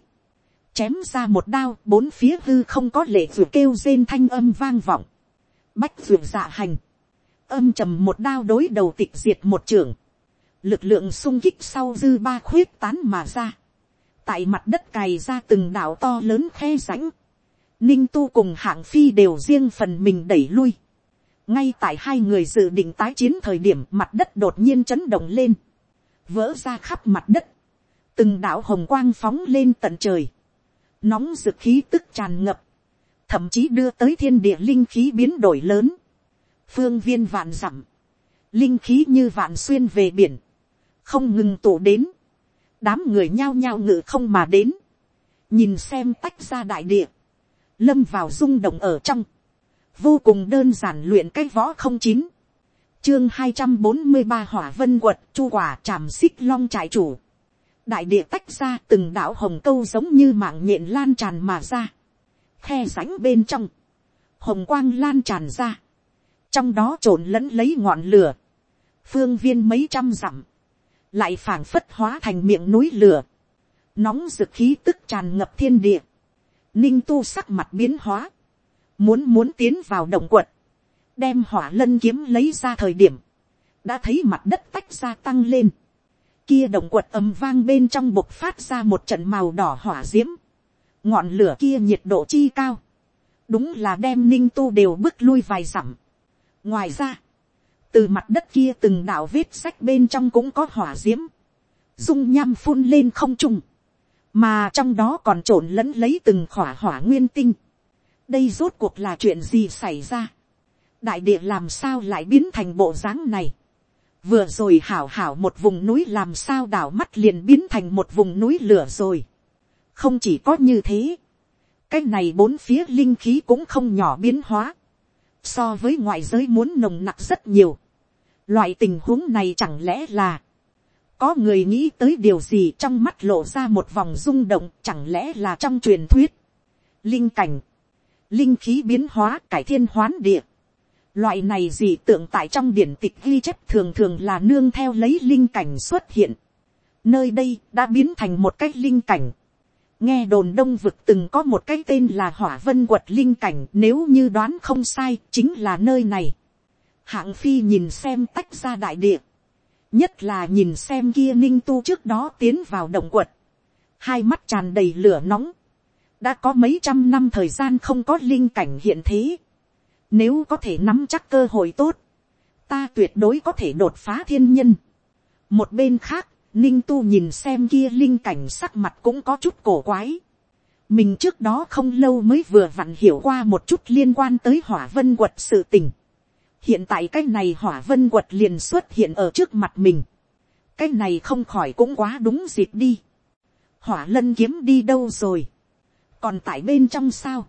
chém ra một đao bốn phía hư không có lệ ruột kêu rên thanh âm vang vọng, bách ruột dạ hành, âm trầm một đao đối đầu tịch diệt một trường, lực lượng sung kích sau dư ba khuyết tán mà ra, tại mặt đất cày ra từng đảo to lớn khe rãnh, ninh tu cùng hạng phi đều riêng phần mình đẩy lui. ngay tại hai người dự định tái chiến thời điểm mặt đất đột nhiên chấn động lên, vỡ ra khắp mặt đất, từng đảo hồng quang phóng lên tận trời, nóng rực khí tức tràn ngập, thậm chí đưa tới thiên địa linh khí biến đổi lớn, phương viên vạn dặm, linh khí như vạn xuyên về biển, không ngừng tụ đến, đám người nhao nhao ngự không mà đến, nhìn xem tách ra đại địa, lâm vào rung động ở trong, vô cùng đơn giản luyện cái võ không chín, chương hai trăm bốn mươi ba hỏa vân quật chu quả chạm xích long trại chủ, đại địa tách ra từng đảo hồng câu giống như mạng nhện lan tràn mà ra, khe rãnh bên trong, hồng quang lan tràn ra, trong đó trộn lẫn lấy ngọn lửa, phương viên mấy trăm dặm, lại phảng phất hóa thành miệng núi lửa, nóng rực khí tức tràn ngập thiên địa, ninh tu sắc mặt biến hóa, muốn muốn tiến vào động quật, đem hỏa lân kiếm lấy ra thời điểm, đã thấy mặt đất tách ra tăng lên, kia động quật ầm vang bên trong bộc phát ra một trận màu đỏ hỏa d i ễ m ngọn lửa kia nhiệt độ chi cao, đúng là đem ninh tu đều bước lui vài dặm. ngoài ra, từ mặt đất kia từng đạo vết sách bên trong cũng có hỏa d i ễ m dung nham phun lên không trung, mà trong đó còn trộn lẫn lấy từng khỏa hỏa nguyên tinh. đây rốt cuộc là chuyện gì xảy ra. đại địa làm sao lại biến thành bộ dáng này. vừa rồi hảo hảo một vùng núi làm sao đảo mắt liền biến thành một vùng núi lửa rồi. không chỉ có như thế. cái này bốn phía linh khí cũng không nhỏ biến hóa. so với ngoại giới muốn nồng nặc rất nhiều loại tình huống này chẳng lẽ là có người nghĩ tới điều gì trong mắt lộ ra một vòng rung động, chẳng lẽ là trong truyền thuyết. Linh cảnh. Linh khí biến hóa, cải thiên hoán địa. Loại này gì tượng tại trong điển tịch ghi chép thường thường là nương theo lấy linh cảnh xuất hiện. Nơi đây đã biến thành một cách linh cảnh. Nghe đồn đông vực từng có một cái tên là hỏa vân quật linh cảnh, nếu như đoán không sai, chính là nơi này. Hạng phi nhìn xem tách ra đại địa nhất là nhìn xem kia ninh tu trước đó tiến vào động quật, hai mắt tràn đầy lửa nóng, đã có mấy trăm năm thời gian không có linh cảnh hiện thế, nếu có thể nắm chắc cơ hội tốt, ta tuyệt đối có thể đột phá thiên nhân. một bên khác, ninh tu nhìn xem kia linh cảnh sắc mặt cũng có chút cổ quái. mình trước đó không lâu mới vừa vặn hiểu qua một chút liên quan tới hỏa vân quật sự tình hiện tại cái này hỏa vân quật liền xuất hiện ở trước mặt mình. cái này không khỏi cũng quá đúng dịp đi. hỏa lân kiếm đi đâu rồi. còn tại bên trong sao.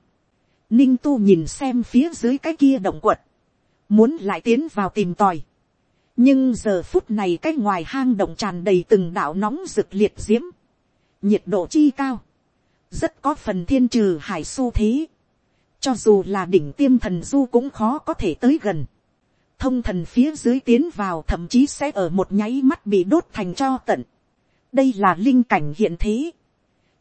ninh tu nhìn xem phía dưới cái kia động quật. muốn lại tiến vào tìm tòi nhưng giờ phút này cái ngoài hang động tràn đầy từng đạo nóng rực liệt diễm, nhiệt độ chi cao, rất có phần thiên trừ hải su thế, cho dù là đỉnh tiêm thần du cũng khó có thể tới gần, thông thần phía dưới tiến vào thậm chí sẽ ở một nháy mắt bị đốt thành cho tận, đây là linh cảnh hiện thế,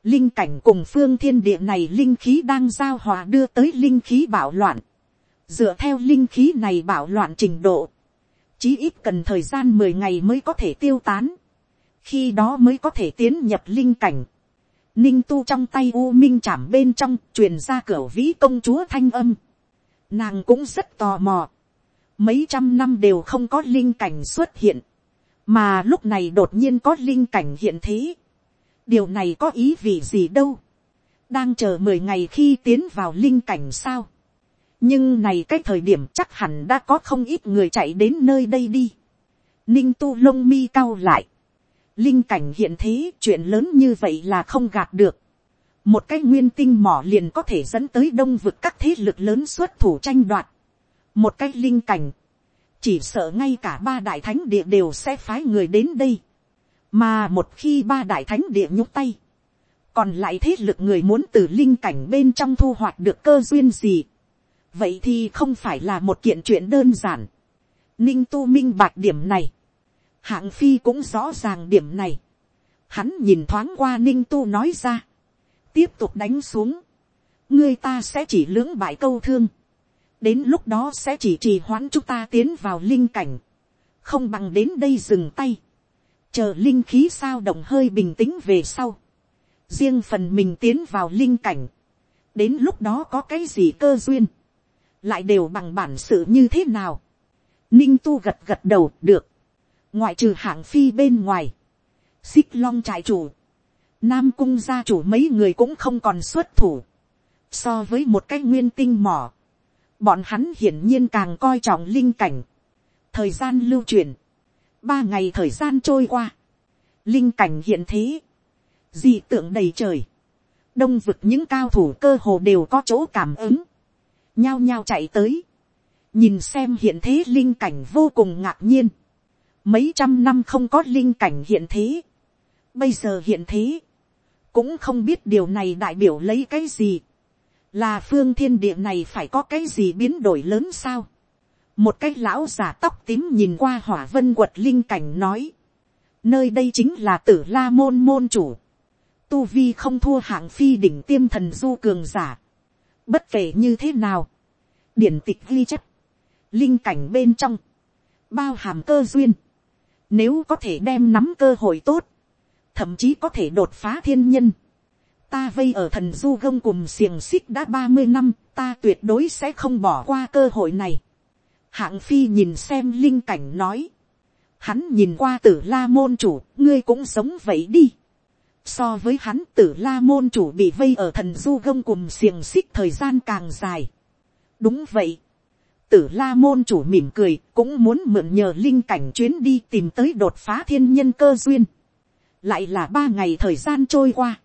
linh cảnh cùng phương thiên địa này linh khí đang giao hòa đưa tới linh khí bảo loạn, dựa theo linh khí này bảo loạn trình độ, chí ít cần thời gian mười ngày mới có thể tiêu tán, khi đó mới có thể tiến nhập linh cảnh. Ninh tu trong tay u minh chạm bên trong truyền ra cửa vĩ công chúa thanh âm. Nàng cũng rất tò mò. Mấy trăm năm đều không có linh cảnh xuất hiện. Mà lúc này đột nhiên có linh cảnh hiện thế. Điều này có ý vị gì đâu. Đang chờ mười ngày khi tiến vào linh cảnh sao nhưng này cái thời điểm chắc hẳn đã có không ít người chạy đến nơi đây đi. ninh tu lông mi cao lại. linh cảnh hiện thế chuyện lớn như vậy là không gạt được. một cái nguyên tinh mỏ liền có thể dẫn tới đông vực các thế lực lớn xuất thủ tranh đoạt một cái linh cảnh. chỉ sợ ngay cả ba đại thánh địa đều sẽ phái người đến đây. mà một khi ba đại thánh địa nhúc tay. còn lại thế lực người muốn từ linh cảnh bên trong thu hoạch được cơ duyên gì vậy thì không phải là một kiện chuyện đơn giản. ninh tu minh bạch điểm này. hạng phi cũng rõ ràng điểm này. hắn nhìn thoáng qua ninh tu nói ra. tiếp tục đánh xuống. ngươi ta sẽ chỉ lưỡng bại câu thương đến lúc đó sẽ chỉ trì hoãn chúng ta tiến vào linh cảnh. không bằng đến đây dừng tay. chờ linh khí sao động hơi bình tĩnh về sau. riêng phần mình tiến vào linh cảnh. đến lúc đó có cái gì cơ duyên lại đều bằng bản sự như thế nào. ninh tu gật gật đầu được, ngoại trừ hạng phi bên ngoài, xích long trại chủ, nam cung gia chủ mấy người cũng không còn xuất thủ, so với một cái nguyên tinh mỏ, bọn hắn hiển nhiên càng coi trọng linh cảnh, thời gian lưu truyền, ba ngày thời gian trôi qua, linh cảnh hiện thế, dị tượng đầy trời, đông vực những cao thủ cơ hồ đều có chỗ cảm ứng, nhao nhao chạy tới, nhìn xem hiện thế linh cảnh vô cùng ngạc nhiên, mấy trăm năm không có linh cảnh hiện thế, bây giờ hiện thế, cũng không biết điều này đại biểu lấy cái gì, là phương thiên địa này phải có cái gì biến đổi lớn sao, một cái lão giả tóc tím nhìn qua hỏa vân quật linh cảnh nói, nơi đây chính là tử la môn môn chủ, tu vi không thua hạng phi đỉnh tiêm thần du cường giả, Bất kể như thế nào. Điển tịch ghi chép. Linh cảnh bên trong. Bao hàm cơ duyên. Nếu có thể đem nắm cơ hội tốt. Thậm chí có thể đột phá thiên nhân. Ta vây ở thần du gông cùng xiềng xích đã ba mươi năm. Ta tuyệt đối sẽ không bỏ qua cơ hội này. Hạng phi nhìn xem linh cảnh nói. Hắn nhìn qua tử la môn chủ. Ngươi cũng sống vậy đi So với hắn, tử la môn chủ bị vây ở thần du gông cùng xiềng xích thời gian càng dài. Đúng vậy. Tử la môn chủ mỉm cười, cũng muốn mượn nhờ linh cảnh chuyến đi tìm tới đột phá thiên nhân cơ duyên. Lại là ba ngày thời gian trôi qua.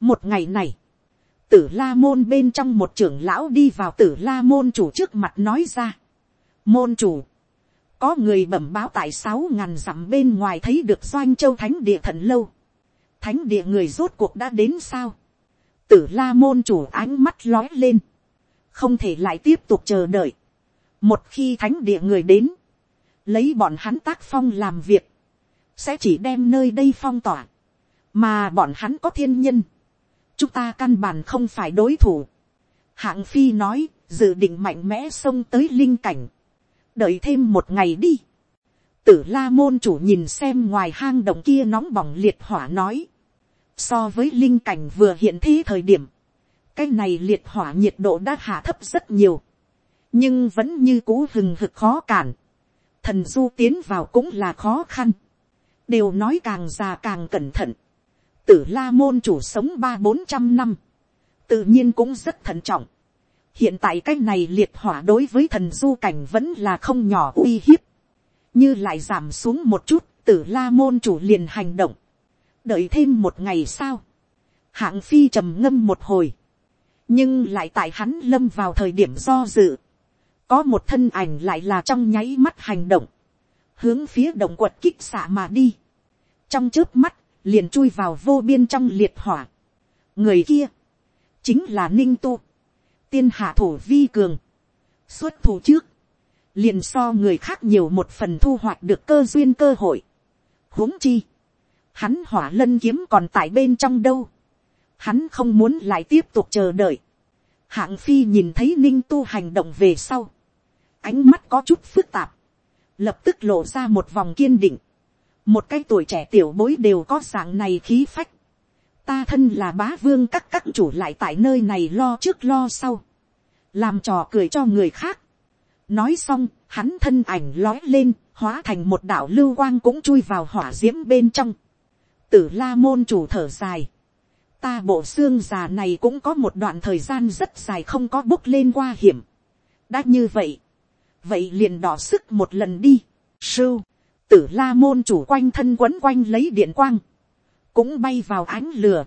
Một ngày này. Tử la môn bên trong một trưởng lão đi vào tử la môn chủ trước mặt nói ra. Môn chủ. Có người bẩm báo tại sáu ngàn dặm bên ngoài thấy được doanh châu thánh địa thần lâu thánh địa người rốt cuộc đã đến sao, tử la môn chủ ánh mắt lói lên, không thể lại tiếp tục chờ đợi, một khi thánh địa người đến, lấy bọn hắn tác phong làm việc, sẽ chỉ đem nơi đây phong tỏa, mà bọn hắn có thiên nhân, chúng ta căn bản không phải đối thủ. hạng phi nói, dự định mạnh mẽ xông tới linh cảnh, đợi thêm một ngày đi, tử la môn chủ nhìn xem ngoài hang động kia nóng bỏng liệt hỏa nói. So với linh cảnh vừa hiện thế thời điểm, cái này liệt hỏa nhiệt độ đã hạ thấp rất nhiều. Nhưng vẫn như cũ hừng hực khó cản. Thần du tiến vào cũng là khó khăn. đều nói càng già càng cẩn thận, tử la môn chủ sống ba bốn trăm năm, tự nhiên cũng rất thận trọng. hiện tại cái này liệt hỏa đối với thần du cảnh vẫn là không nhỏ uy hiếp, như lại giảm xuống một chút, tử la môn chủ liền hành động, đợi thêm một ngày sao, hạng phi trầm ngâm một hồi, nhưng lại tại hắn lâm vào thời điểm do dự, có một thân ảnh lại là trong nháy mắt hành động, hướng phía động quật kích xạ mà đi, trong trước mắt, liền chui vào vô biên trong liệt hỏa. người kia, chính là ninh tu, tiên hạ thủ vi cường, xuất thủ trước, liền so người khác nhiều một phần thu hoạch được cơ duyên cơ hội. huống chi, hắn hỏa lân kiếm còn tại bên trong đâu, hắn không muốn lại tiếp tục chờ đợi. hạng phi nhìn thấy ninh tu hành động về sau, ánh mắt có chút phức tạp, lập tức lộ ra một vòng kiên định, một cái tuổi trẻ tiểu bối đều có dạng này khí phách, ta thân là bá vương các các chủ lại tại nơi này lo trước lo sau, làm trò cười cho người khác. nói xong, hắn thân ảnh lói lên, hóa thành một đạo lưu quang cũng chui vào hỏa d i ễ m bên trong. tử la môn chủ thở dài, ta bộ xương già này cũng có một đoạn thời gian rất dài không có bốc lên qua hiểm. đã như vậy, vậy liền đỏ sức một lần đi, sưu, tử la môn chủ quanh thân quấn quanh lấy điện quang, cũng bay vào ánh lửa.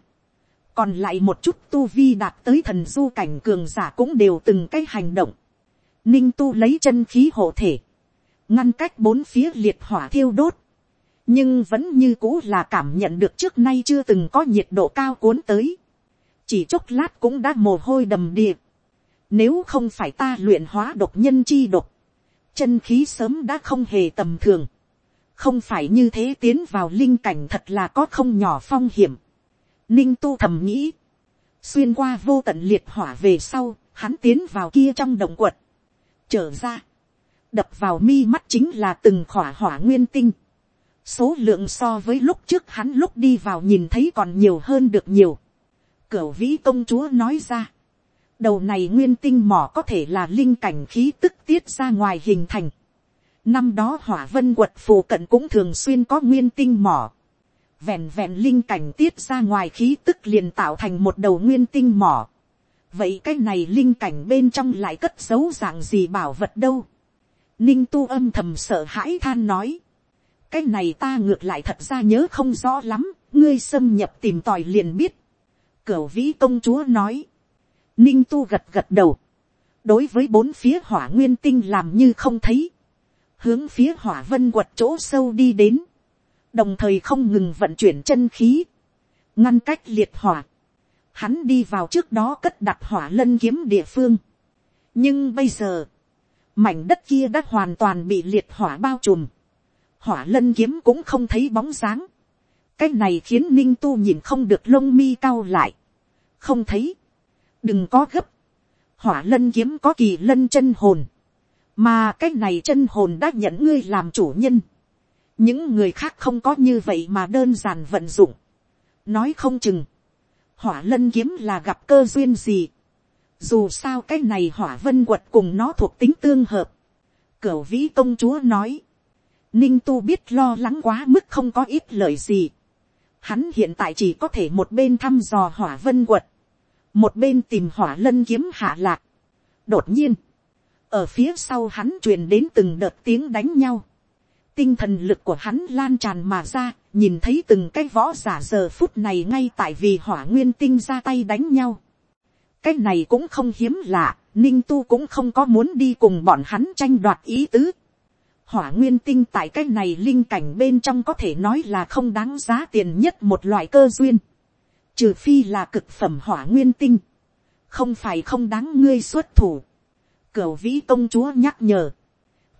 còn lại một chút tu vi đạt tới thần du cảnh cường giả cũng đều từng cái hành động. ninh tu lấy chân khí hộ thể, ngăn cách bốn phía liệt hỏa thiêu đốt, nhưng vẫn như cũ là cảm nhận được trước nay chưa từng có nhiệt độ cao cuốn tới. chỉ chốc lát cũng đã mồ hôi đầm đìa. nếu không phải ta luyện hóa độc nhân chi độc, chân khí sớm đã không hề tầm thường không phải như thế tiến vào linh cảnh thật là có không nhỏ phong hiểm. ninh tu thầm nghĩ, xuyên qua vô tận liệt hỏa về sau, hắn tiến vào kia trong động quật, trở ra, đập vào mi mắt chính là từng khỏa hỏa nguyên tinh, số lượng so với lúc trước hắn lúc đi vào nhìn thấy còn nhiều hơn được nhiều. Cửu vĩ công chúa nói ra, đầu này nguyên tinh mỏ có thể là linh cảnh khí tức tiết ra ngoài hình thành. Năm đó hỏa vân quật phù cận cũng thường xuyên có nguyên tinh mỏ. Vẹn vẹn linh cảnh tiết ra ngoài khí tức liền tạo thành một đầu nguyên tinh mỏ. Vậy cái này linh cảnh bên trong lại cất giấu dạng gì bảo vật đâu. Ninh tu âm thầm sợ hãi than nói. Cái này ta ngược lại thật ra nhớ không rõ lắm, ngươi xâm nhập tìm tòi liền biết. Cửu vĩ công chúa nói. Ninh tu gật gật đầu. Đối với bốn phía hỏa nguyên tinh làm như không thấy hướng phía hỏa vân quật chỗ sâu đi đến, đồng thời không ngừng vận chuyển chân khí, ngăn cách liệt hỏa. Hắn đi vào trước đó cất đặt hỏa lân kiếm địa phương. nhưng bây giờ, mảnh đất kia đã hoàn toàn bị liệt hỏa bao trùm. hỏa lân kiếm cũng không thấy bóng dáng. cái này khiến ninh tu nhìn không được lông mi cao lại. không thấy. đừng có gấp. hỏa lân kiếm có kỳ lân chân hồn mà cái này chân hồn đã nhận ngươi làm chủ nhân, những người khác không có như vậy mà đơn giản vận dụng, nói không chừng, hỏa lân kiếm là gặp cơ duyên gì, dù sao cái này hỏa vân quật cùng nó thuộc tính tương hợp, cửu vĩ công chúa nói, ninh tu biết lo lắng quá mức không có ít lời gì, hắn hiện tại chỉ có thể một bên thăm dò hỏa vân quật, một bên tìm hỏa lân kiếm hạ lạc. đột nhiên, ở phía sau hắn truyền đến từng đợt tiếng đánh nhau, tinh thần lực của hắn lan tràn mà ra, nhìn thấy từng cái võ giả giờ phút này ngay tại vì hỏa nguyên tinh ra tay đánh nhau. cái này cũng không hiếm lạ, ninh tu cũng không có muốn đi cùng bọn hắn tranh đoạt ý tứ. hỏa nguyên tinh tại cái này linh cảnh bên trong có thể nói là không đáng giá tiền nhất một loại cơ duyên. trừ phi là cực phẩm hỏa nguyên tinh. không phải không đáng ngươi xuất thủ Cửu vĩ công chúa nhắc nhở.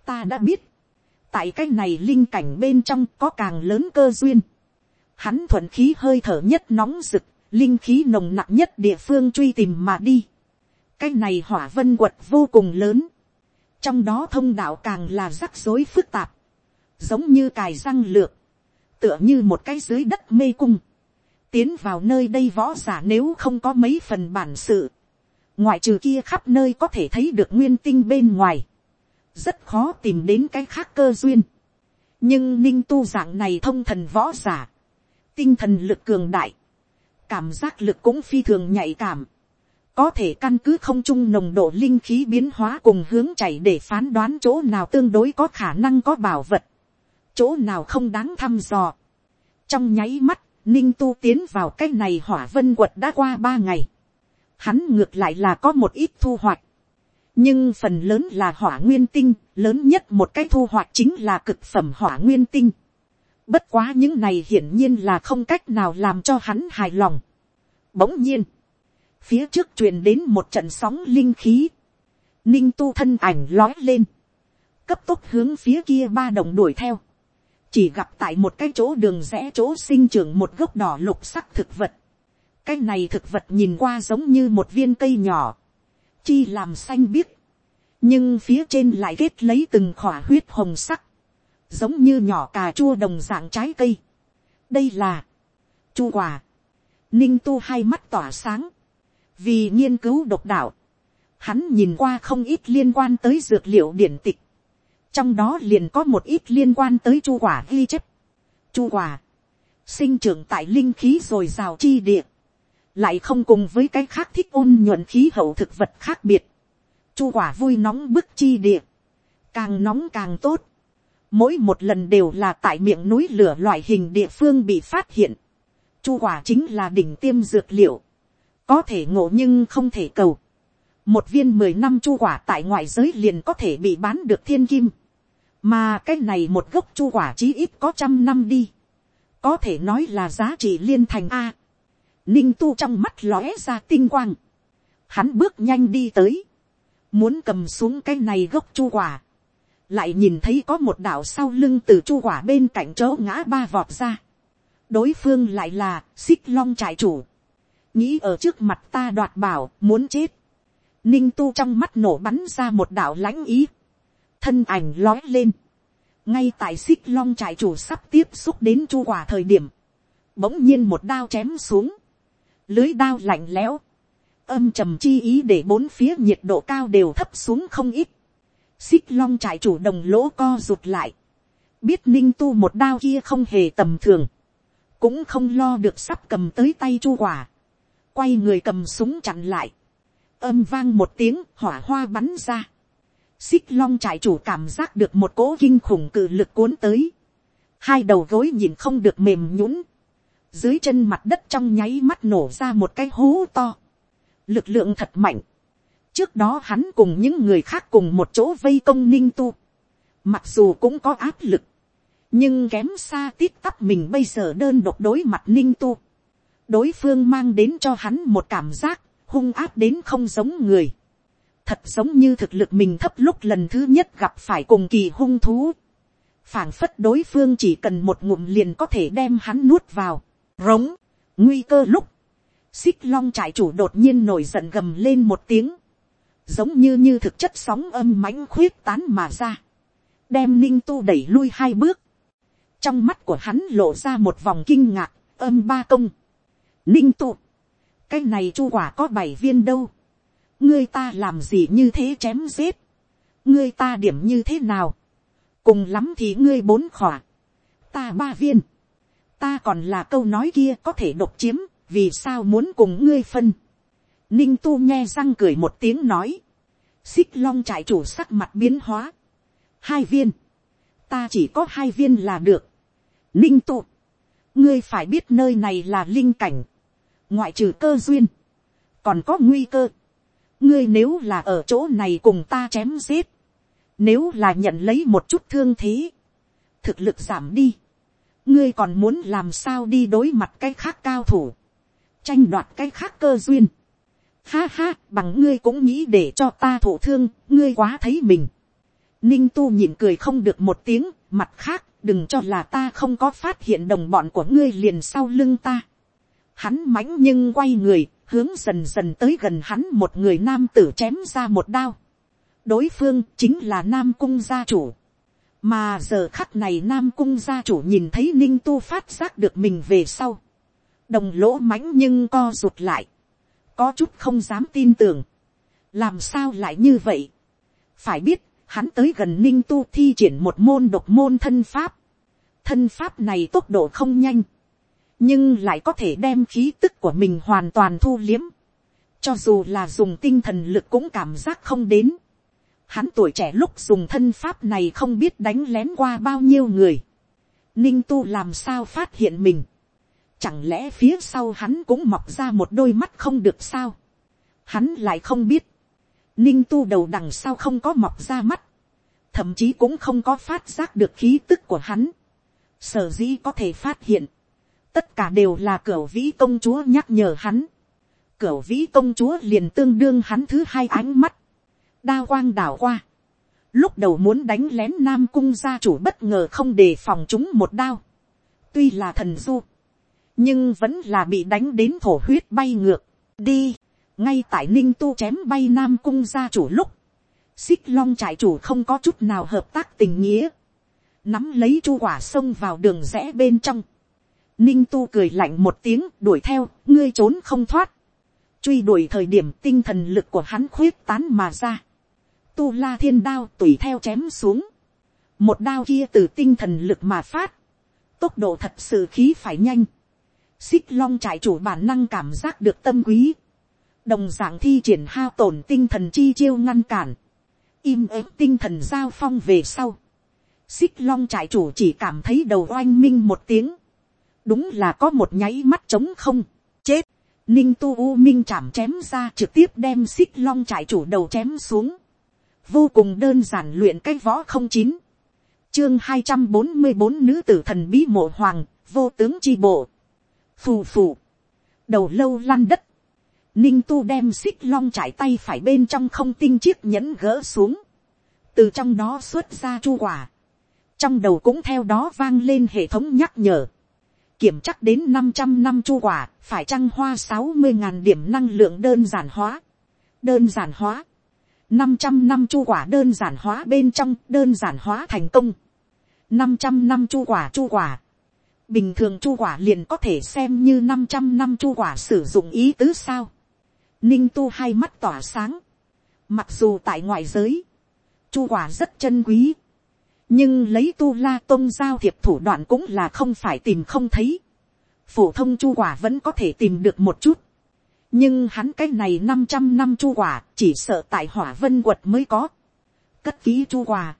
Ta đã biết. Tại cái này linh cảnh bên trong có càng lớn cơ duyên. Hắn thuận khí hơi thở nhất nóng rực. Linh khí nồng nặng nhất địa phương truy tìm mà đi. Cái này hỏa vân quật vô cùng lớn. Trong đó thông đạo càng là rắc rối phức tạp. Giống như cài răng lược. Tựa như một cái dưới đất mê cung tiến vào nơi đây võ giả nếu không có mấy phần bản sự, ngoại trừ kia khắp nơi có thể thấy được nguyên tinh bên ngoài, rất khó tìm đến cái khác cơ duyên. nhưng ninh tu dạng này thông thần võ giả, tinh thần lực cường đại, cảm giác lực cũng phi thường nhạy cảm, có thể căn cứ không chung nồng độ linh khí biến hóa cùng hướng chảy để phán đoán chỗ nào tương đối có khả năng có bảo vật, chỗ nào không đáng thăm dò. trong nháy mắt, ninh tu tiến vào cái này hỏa vân quật đã qua ba ngày, hắn ngược lại là có một ít thu hoạch, nhưng phần lớn là hỏa nguyên tinh, lớn nhất một cái thu hoạch chính là cực phẩm hỏa nguyên tinh. Bất quá những này hiển nhiên là không cách nào làm cho hắn hài lòng. Bỗng nhiên, phía trước truyền đến một trận sóng linh khí, ninh tu thân ảnh lói lên, cấp tốc hướng phía kia ba đồng đuổi theo, chỉ gặp tại một cái chỗ đường rẽ chỗ sinh trưởng một gốc đỏ lục sắc thực vật, cái này thực vật nhìn qua giống như một viên cây nhỏ, chi làm xanh biếc, nhưng phía trên lại kết lấy từng khỏa huyết hồng sắc, giống như nhỏ cà chua đồng dạng trái cây. đây là, chu quả, ninh tu hai mắt tỏa sáng, vì nghiên cứu độc đạo, hắn nhìn qua không ít liên quan tới dược liệu điển tịch, trong đó liền có một ít liên quan tới chu quả ghi chép. chu quả, sinh trưởng tại linh khí rồi rào chi địa, lại không cùng với cái khác thích ôn nhuận khí hậu thực vật khác biệt, chu quả vui nóng bức chi địa, càng nóng càng tốt, mỗi một lần đều là tại miệng núi lửa loại hình địa phương bị phát hiện, chu quả chính là đỉnh tiêm dược liệu, có thể ngộ nhưng không thể cầu, một viên mười năm chu quả tại ngoại giới liền có thể bị bán được thiên kim, mà cái này một gốc chu quả chí ít có trăm năm đi, có thể nói là giá trị liên thành a, ninh tu trong mắt lóe ra tinh quang, hắn bước nhanh đi tới, muốn cầm xuống cái này gốc chu quả, lại nhìn thấy có một đạo sau lưng từ chu quả bên cạnh chỗ ngã ba vọt ra, đối phương lại là xích long trại chủ, nghĩ ở trước mặt ta đoạt bảo muốn chết, ninh tu trong mắt nổ bắn ra một đạo lãnh ý, thân ảnh lói lên, ngay tại xích long trại chủ sắp tiếp xúc đến chu quả thời điểm, bỗng nhiên một đao chém xuống, lưới đao lạnh lẽo, âm trầm chi ý để bốn phía nhiệt độ cao đều thấp xuống không ít, xích long trại chủ đồng lỗ co rụt lại, biết ninh tu một đao kia không hề tầm thường, cũng không lo được sắp cầm tới tay chu quả, quay người cầm súng chặn lại, âm vang một tiếng hỏa hoa bắn ra, xích long trại chủ cảm giác được một cỗ kinh khủng cự lực cuốn tới, hai đầu gối nhìn không được mềm nhũng, dưới chân mặt đất trong nháy mắt nổ ra một cái hố to, lực lượng thật mạnh, trước đó hắn cùng những người khác cùng một chỗ vây công ninh tu, mặc dù cũng có áp lực, nhưng kém xa tít tắp mình bây giờ đơn độc đối mặt ninh tu, đối phương mang đến cho hắn một cảm giác hung áp đến không giống người, thật giống như thực lực mình thấp lúc lần thứ nhất gặp phải cùng kỳ hung thú, phảng phất đối phương chỉ cần một ngụm liền có thể đem hắn nuốt vào, rống, nguy cơ lúc, xích long trại chủ đột nhiên nổi giận gầm lên một tiếng, giống như như thực chất sóng âm mãnh khuyết tán mà ra, đem ninh tu đẩy lui hai bước, trong mắt của hắn lộ ra một vòng kinh ngạc, âm ba công, ninh tu, cái này chu quả có bảy viên đâu, ngươi ta làm gì như thế chém giết, ngươi ta điểm như thế nào, cùng lắm thì ngươi bốn khỏa, ta ba viên, ta còn là câu nói kia có thể độc chiếm, vì sao muốn cùng ngươi phân. Ninh tu nghe răng cười một tiếng nói, xích long trại chủ sắc mặt biến hóa, hai viên, ta chỉ có hai viên là được. Ninh tu, ngươi phải biết nơi này là linh cảnh, ngoại trừ cơ duyên, còn có nguy cơ. ngươi nếu là ở chỗ này cùng ta chém giết, nếu là nhận lấy một chút thương thế, thực lực giảm đi, ngươi còn muốn làm sao đi đối mặt cái khác cao thủ, tranh đoạt cái khác cơ duyên. Ha ha, bằng ngươi cũng nghĩ để cho ta thổ thương, ngươi quá thấy mình. Ninh tu nhịn cười không được một tiếng, mặt khác, đừng cho là ta không có phát hiện đồng bọn của ngươi liền sau lưng ta. Hắn mãnh nhưng quay người, hướng dần dần tới gần hắn một người nam tử chém ra một đao. Đối phương chính là nam cung gia chủ mà giờ khắc này nam cung gia chủ nhìn thấy ninh tu phát giác được mình về sau, đồng lỗ mãnh nhưng co rụt lại, có chút không dám tin tưởng, làm sao lại như vậy, phải biết, hắn tới gần ninh tu thi triển một môn độc môn thân pháp, thân pháp này tốc độ không nhanh, nhưng lại có thể đem khí tức của mình hoàn toàn thu liếm, cho dù là dùng tinh thần lực cũng cảm giác không đến. Hắn tuổi trẻ lúc dùng thân pháp này không biết đánh lén qua bao nhiêu người. Ninh tu làm sao phát hiện mình. Chẳng lẽ phía sau hắn cũng mọc ra một đôi mắt không được sao. Hắn lại không biết. Ninh tu đầu đằng sau không có mọc ra mắt. Thậm chí cũng không có phát giác được khí tức của hắn. Sở dĩ có thể phát hiện. Tất cả đều là cửa vĩ công chúa nhắc nhở hắn. Cửa vĩ công chúa liền tương đương hắn thứ hai ánh mắt. Đa quang đảo qua. Lúc đầu muốn đánh lén Nam Cung gia chủ bất ngờ không đề phòng chúng một đao. Tuy là thần du. Nhưng vẫn là bị đánh đến thổ huyết bay ngược. Đi ngay tại ninh tu chém bay nam cung gia chủ lúc, xích long trại chủ không có chút nào hợp tác tình nghĩa, nắm lấy chu quả sông vào đường rẽ bên trong, ninh tu cười lạnh một tiếng đuổi theo, ngươi trốn không thoát, truy đuổi thời điểm tinh thần lực của hắn khuyết tán mà ra, tu la thiên đao tùy theo chém xuống, một đao kia từ tinh thần lực mà phát, tốc độ thật sự khí phải nhanh, xích long trại chủ bản năng cảm giác được tâm quý, đồng dạng thi triển hao tổn tinh thần chi chiêu ngăn cản, im ếp tinh thần giao phong về sau, xích long trại chủ chỉ cảm thấy đầu oanh minh một tiếng, đúng là có một nháy mắt trống không, chết, ninh tu u minh chạm chém ra trực tiếp đem xích long trại chủ đầu chém xuống, vô cùng đơn giản luyện cái võ không chín, chương hai trăm bốn mươi bốn nữ tử thần bí mộ hoàng, vô tướng chi bộ, phù phù, đầu lâu lăn đất, Ninh tu đem xích long trải tay phải bên trong không tinh chiếc nhẫn gỡ xuống. Từ trong đó xuất ra chu quả. Trong đầu cũng theo đó vang lên hệ thống nhắc nhở. Kiểm chắc đến 500 năm chu quả, phải trăng hoa 60.000 điểm năng lượng đơn giản hóa. Đơn giản hóa. 500 năm chu quả đơn giản hóa bên trong, đơn giản hóa thành công. 500 năm chu quả chu quả. Bình thường chu quả liền có thể xem như 500 năm chu quả sử dụng ý tứ sao Ninh tu hai mắt tỏa sáng. Mặc dù tại ngoại giới, chu quả rất chân quý. Nhưng lấy tu la tôn giao thiệp thủ đoạn cũng là không phải tìm không thấy. Phổ thông chu quả vẫn có thể tìm được một chút. Nhưng hắn cái này 500 năm chu quả chỉ sợ tại hỏa vân quật mới có. Cất ký chu quả.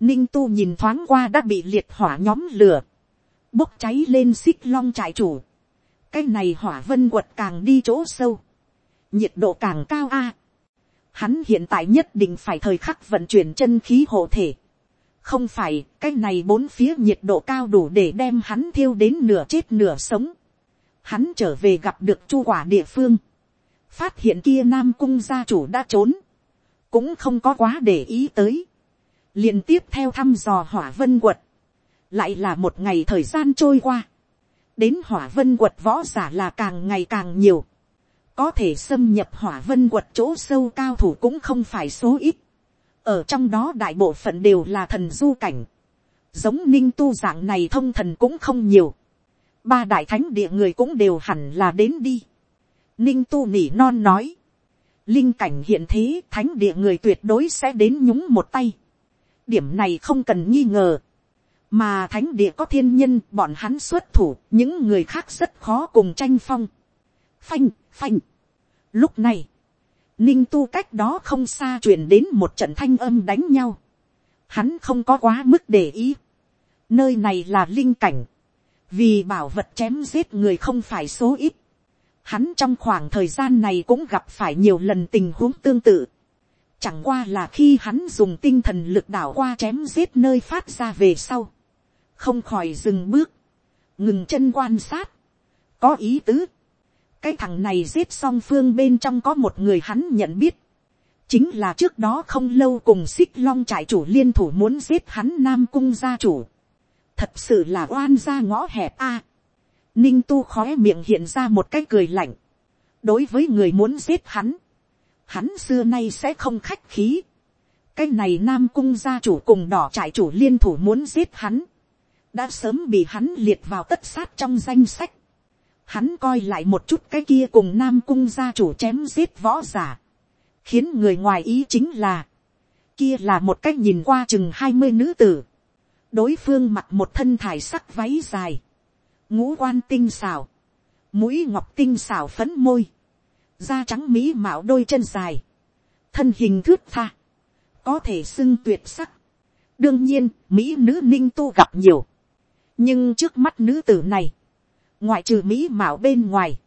Ninh tu nhìn thoáng qua đã bị liệt hỏa nhóm lửa. Bốc cháy lên xích long trại chủ. Cái này hỏa vân quật càng đi chỗ sâu nhiệt độ càng cao a. Hắn hiện tại nhất định phải thời khắc vận chuyển chân khí hộ thể. Không phải, cái này bốn phía nhiệt độ cao đủ để đem hắn thiêu đến nửa chết nửa sống. Hắn trở về gặp được chu quả địa phương. Phát hiện kia nam cung gia chủ đã trốn. Cũng không có quá để ý tới. liền tiếp theo thăm dò hỏa vân quật. Lại là một ngày thời gian trôi qua. Đến hỏa vân quật võ giả là càng ngày càng nhiều có thể xâm nhập hỏa vân quật chỗ sâu cao thủ cũng không phải số ít. ở trong đó đại bộ phận đều là thần du cảnh. giống ninh tu dạng này thông thần cũng không nhiều ba đại thánh địa người cũng đều hẳn là đến đi. ninh tu nỉ non nói. linh cảnh hiện thế thánh địa người tuyệt đối sẽ đến nhúng một tay. điểm này không cần nghi ngờ. mà thánh địa có thiên nhân bọn hắn xuất thủ những người khác rất khó cùng tranh phong. phanh phanh. Lúc này, ninh tu cách đó không xa truyền đến một trận thanh âm đánh nhau. Hắn không có quá mức để ý. Nơi này là linh cảnh. Vì bảo vật chém giết người không phải số ít. Hắn trong khoảng thời gian này cũng gặp phải nhiều lần tình huống tương tự. Chẳng qua là khi hắn dùng tinh thần lực đảo qua chém giết nơi phát ra về sau. Không khỏi dừng bước. Ngừng chân quan sát. Có ý tứ cái thằng này giết song phương bên trong có một người hắn nhận biết. chính là trước đó không lâu cùng xích long trại chủ liên thủ muốn giết hắn nam cung gia chủ thật sự là oan gia ngõ hẹp a. ninh tu khói miệng hiện ra một cái cười lạnh. đối với người muốn giết hắn, hắn xưa nay sẽ không khách khí. cái này nam cung gia chủ cùng đỏ trại chủ liên thủ muốn giết hắn. đã sớm bị hắn liệt vào tất sát trong danh sách hắn coi lại một chút cái kia cùng nam cung gia chủ chém giết võ giả, khiến người ngoài ý chính là, kia là một cách nhìn qua chừng hai mươi nữ tử, đối phương mặc một thân thải sắc váy dài, ngũ quan tinh xào, mũi ngọc tinh xào phấn môi, da trắng mỹ mạo đôi chân dài, thân hình thướt tha, có thể xưng tuyệt sắc. đương nhiên, mỹ nữ ninh tu gặp nhiều, nhưng trước mắt nữ tử này, ngoại trừ mỹ mạo bên ngoài,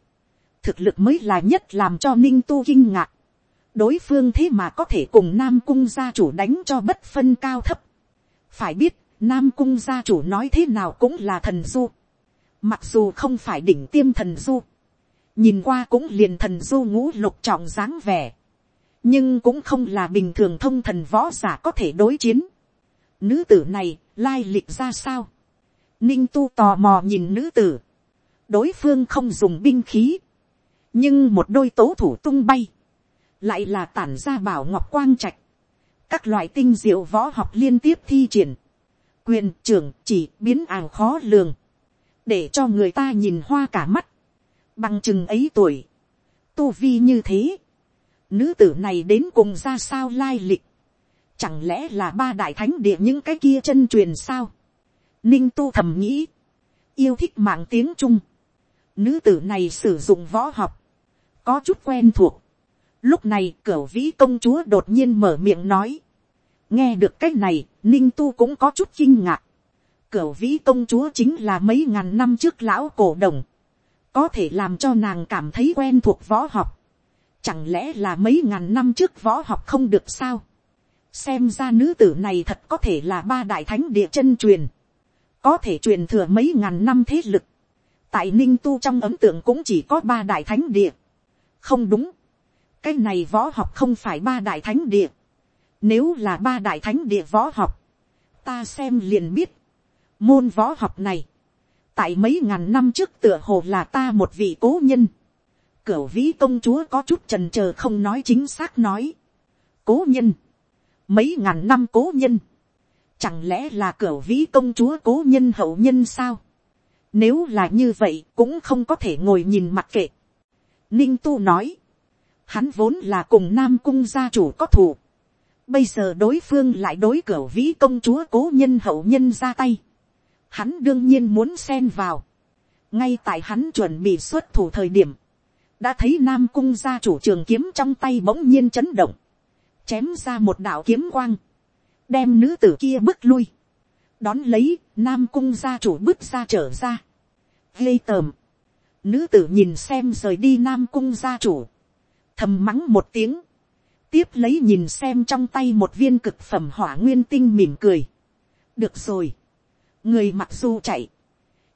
thực lực mới là nhất làm cho ninh tu kinh ngạc. đối phương thế mà có thể cùng nam cung gia chủ đánh cho bất phân cao thấp. phải biết, nam cung gia chủ nói thế nào cũng là thần du. mặc dù không phải đỉnh tiêm thần du, nhìn qua cũng liền thần du ngũ lục trọng dáng vẻ, nhưng cũng không là bình thường thông thần võ giả có thể đối chiến. Nữ tử này lai lịch ra sao. ninh tu tò mò nhìn nữ tử. đối phương không dùng binh khí, nhưng một đôi tố thủ tung bay, lại là tản ra bảo ngọc quang trạch, các loại tinh diệu võ học liên tiếp thi triển, quyền trưởng chỉ biến ảo khó lường, để cho người ta nhìn hoa cả mắt, bằng chừng ấy tuổi, tu vi như thế, nữ tử này đến cùng ra sao lai lịch, chẳng lẽ là ba đại thánh địa những cái kia chân truyền sao, ninh tu thầm nghĩ, yêu thích mạng tiếng trung, nữ tử này sử dụng võ học, có chút quen thuộc. Lúc này cửa vĩ công chúa đột nhiên mở miệng nói nghe được cái này, ninh tu cũng có chút kinh ngạc. cửu vĩ công chúa chính là mấy ngàn năm trước lão cổ đồng, có thể làm cho nàng cảm thấy quen thuộc võ học. Chẳng lẽ là mấy ngàn năm trước võ học không được sao? Xem ra nữ tử này thật có thể là ba đại thánh địa chân truyền. Có thể truyền thừa mấy ngàn năm thế lực. Tại Ninh Tu trong ấn tượng cũng chỉ có ba đại thánh địa. Không đúng. Cái này võ học không phải ba đại thánh địa. Nếu là ba đại thánh địa võ học. Ta xem liền biết. Môn võ học này. Tại mấy ngàn năm trước tựa hồ là ta một vị cố nhân Cửu vĩ công chúa có chút trần chờ không nói chính xác nói. Cố nhân. Mấy ngàn năm cố nhân. Chẳng lẽ là cửu vĩ công chúa cố nhân hậu nhân sao? Nếu là như vậy cũng không có thể ngồi nhìn mặc kệ. Ninh tu nói. Hắn vốn là cùng nam cung gia chủ có thù. Bây giờ đối phương lại đối cửa vĩ công chúa cố nhân hậu nhân ra tay. Hắn đương nhiên muốn xen vào. Ngay tại hắn chuẩn bị xuất thủ thời điểm đã thấy nam cung gia chủ trường kiếm trong tay bỗng nhiên chấn động, chém ra một đạo kiếm quang, đem nữ tử kia bước lui, đón lấy nam cung gia chủ bước ra trở ra, ghê tờm, nữ tử nhìn xem rời đi nam cung gia chủ, thầm mắng một tiếng, tiếp lấy nhìn xem trong tay một viên cực phẩm hỏa nguyên tinh mỉm cười, được rồi, người mặc dù chạy,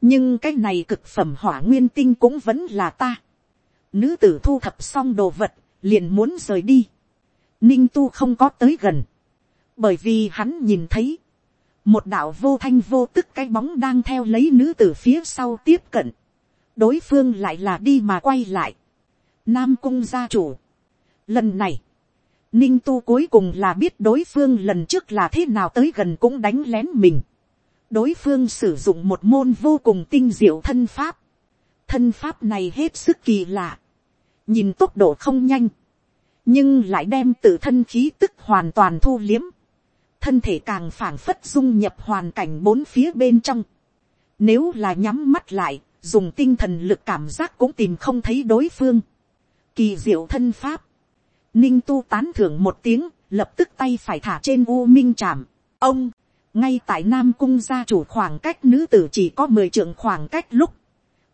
nhưng cái này cực phẩm hỏa nguyên tinh cũng vẫn là ta, Nữ tử thu thập xong đồ vật, liền muốn rời đi. Ninh tu không có tới gần. Bởi vì hắn nhìn thấy. Một đạo vô thanh vô tức cái bóng đang theo lấy nữ tử phía sau tiếp cận. Đối phương lại là đi mà quay lại. Nam cung gia chủ. Lần này. Ninh tu cuối cùng là biết đối phương lần trước là thế nào tới gần cũng đánh lén mình. Đối phương sử dụng một môn vô cùng tinh diệu thân pháp. Thân pháp này hết sức kỳ lạ nhìn tốc độ không nhanh, nhưng lại đem tự thân khí tức hoàn toàn thu liếm, thân thể càng phản phất dung nhập hoàn cảnh bốn phía bên trong. Nếu là nhắm mắt lại, dùng tinh thần lực cảm giác cũng tìm không thấy đối phương. Kỳ diệu thân pháp. Ninh tu tán thưởng một tiếng, lập tức tay phải thả trên u minh trảm. Ông, ngay tại Nam Cung gia chủ khoảng cách nữ tử chỉ có mười trượng khoảng cách lúc.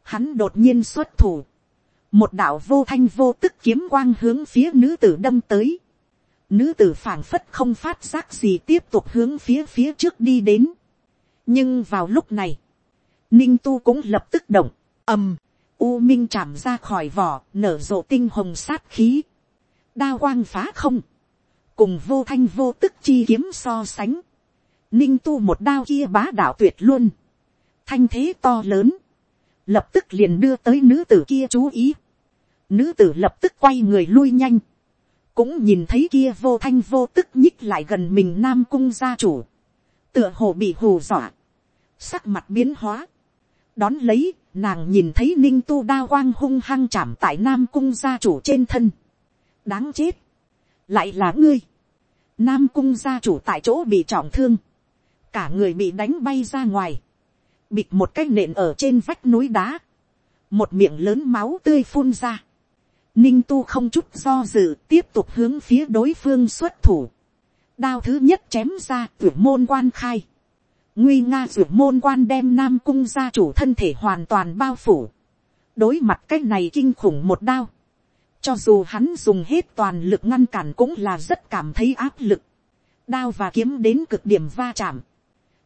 Hắn đột nhiên xuất thủ một đạo vô thanh vô tức kiếm quang hướng phía nữ tử đâm tới. Nữ tử phảng phất không phát giác gì tiếp tục hướng phía phía trước đi đến. nhưng vào lúc này, ninh tu cũng lập tức động, ầm, u minh chạm ra khỏi vỏ, nở rộ tinh hồng sát khí đa quang phá không, cùng vô thanh vô tức chi kiếm so sánh. ninh tu một đao kia bá đạo tuyệt luôn, thanh thế to lớn, lập tức liền đưa tới nữ tử kia chú ý. Nữ tử lập tức quay người lui nhanh, cũng nhìn thấy kia vô thanh vô tức nhích lại gần mình nam cung gia chủ, tựa hồ bị hù dọa, sắc mặt biến hóa, đón lấy, nàng nhìn thấy ninh tu đa quang hung hăng chạm tại nam cung gia chủ trên thân, đáng chết, lại là ngươi, nam cung gia chủ tại chỗ bị trọng thương, cả người bị đánh bay ra ngoài, bịt một cái nện ở trên vách núi đá, một miệng lớn máu tươi phun ra, ninh tu không chút do dự tiếp tục hướng phía đối phương xuất thủ, đao thứ nhất chém ra tuyển môn quan khai, nguy nga tuyển môn quan đem nam cung gia chủ thân thể hoàn toàn bao phủ, đối mặt cái này kinh khủng một đao, cho dù hắn dùng hết toàn lực ngăn cản cũng là rất cảm thấy áp lực, đao và kiếm đến cực điểm va chạm,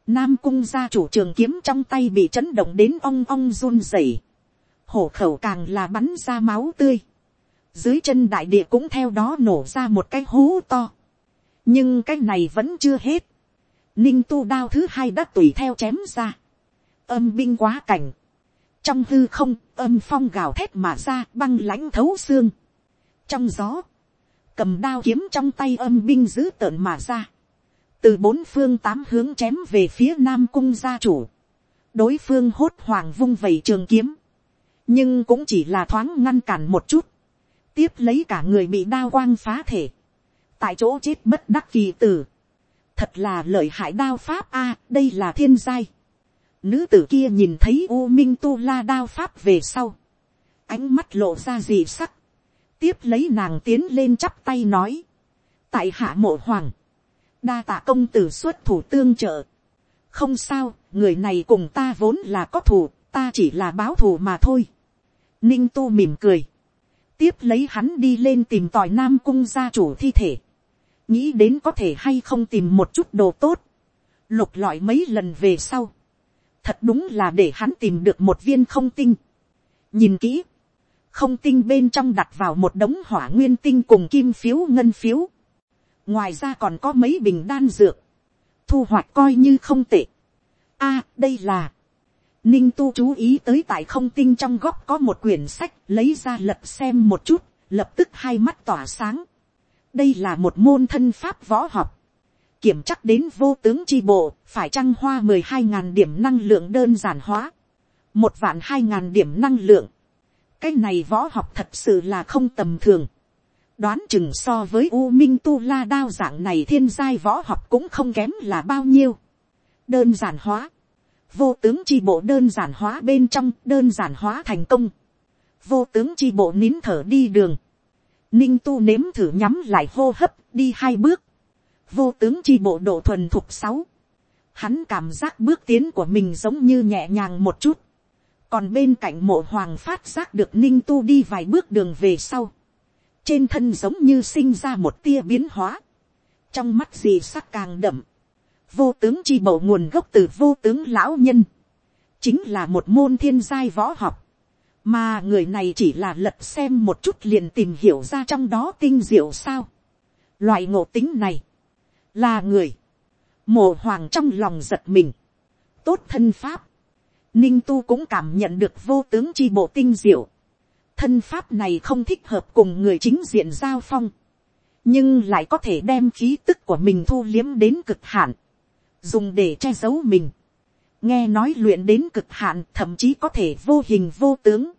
Nam cung gia chủ trường kiếm trong tay bị chấn động đến ong ong run rẩy. Hổ khẩu càng là bắn ra máu tươi. Dưới chân đại địa cũng theo đó nổ ra một cái hố to. Nhưng cái này vẫn chưa hết. Ninh tu đao thứ hai đã tùy theo chém ra. Âm binh quá cảnh. Trong hư không, âm phong gào thét mà ra băng lãnh thấu xương. Trong gió, cầm đao kiếm trong tay âm binh dữ tợn mà ra từ bốn phương tám hướng chém về phía nam cung gia chủ, đối phương hốt hoàng vung vầy trường kiếm, nhưng cũng chỉ là thoáng ngăn cản một chút, tiếp lấy cả người bị đao quang phá thể, tại chỗ chết bất đắc kỳ tử, thật là lợi hại đao pháp a, đây là thiên giai, nữ tử kia nhìn thấy u minh tu la đao pháp về sau, ánh mắt lộ ra dị sắc, tiếp lấy nàng tiến lên chắp tay nói, tại hạ mộ hoàng, đa tạ công tử xuất thủ tương trợ. không sao, người này cùng ta vốn là có thù, ta chỉ là báo thù mà thôi. ninh tu mỉm cười. tiếp lấy hắn đi lên tìm tòi nam cung gia chủ thi thể. nghĩ đến có thể hay không tìm một chút đồ tốt. lục lọi mấy lần về sau. thật đúng là để hắn tìm được một viên không tinh. nhìn kỹ, không tinh bên trong đặt vào một đống hỏa nguyên tinh cùng kim phiếu ngân phiếu ngoài ra còn có mấy bình đan dược, thu hoạch coi như không tệ. a, đây là, ninh tu chú ý tới tại không tinh trong góc có một quyển sách lấy ra lật xem một chút, lập tức hai mắt tỏa sáng. đây là một môn thân pháp võ học, kiểm chắc đến vô tướng chi bộ, phải trăng hoa mười hai ngàn điểm năng lượng đơn giản hóa, một vạn hai ngàn điểm năng lượng cái này võ học thật sự là không tầm thường. đoán chừng so với u minh tu la đao dạng này thiên giai võ học cũng không kém là bao nhiêu. đơn giản hóa, vô tướng chi bộ đơn giản hóa bên trong đơn giản hóa thành công, vô tướng chi bộ nín thở đi đường, ninh tu nếm thử nhắm lại hô hấp đi hai bước, vô tướng chi bộ độ thuần thục sáu, hắn cảm giác bước tiến của mình giống như nhẹ nhàng một chút, còn bên cạnh mộ hoàng phát giác được ninh tu đi vài bước đường về sau, trên thân giống như sinh ra một tia biến hóa, trong mắt gì sắc càng đậm, vô tướng chi bầu nguồn gốc từ vô tướng lão nhân, chính là một môn thiên giai võ học, mà người này chỉ là lật xem một chút liền tìm hiểu ra trong đó tinh diệu sao. Loại ngộ tính này, là người, mồ hoàng trong lòng giật mình, tốt thân pháp, ninh tu cũng cảm nhận được vô tướng chi bộ tinh diệu, thân pháp này không thích hợp cùng người chính diện giao phong, nhưng lại có thể đem khí tức của mình thu liếm đến cực hạn, dùng để che giấu mình, nghe nói luyện đến cực hạn thậm chí có thể vô hình vô tướng.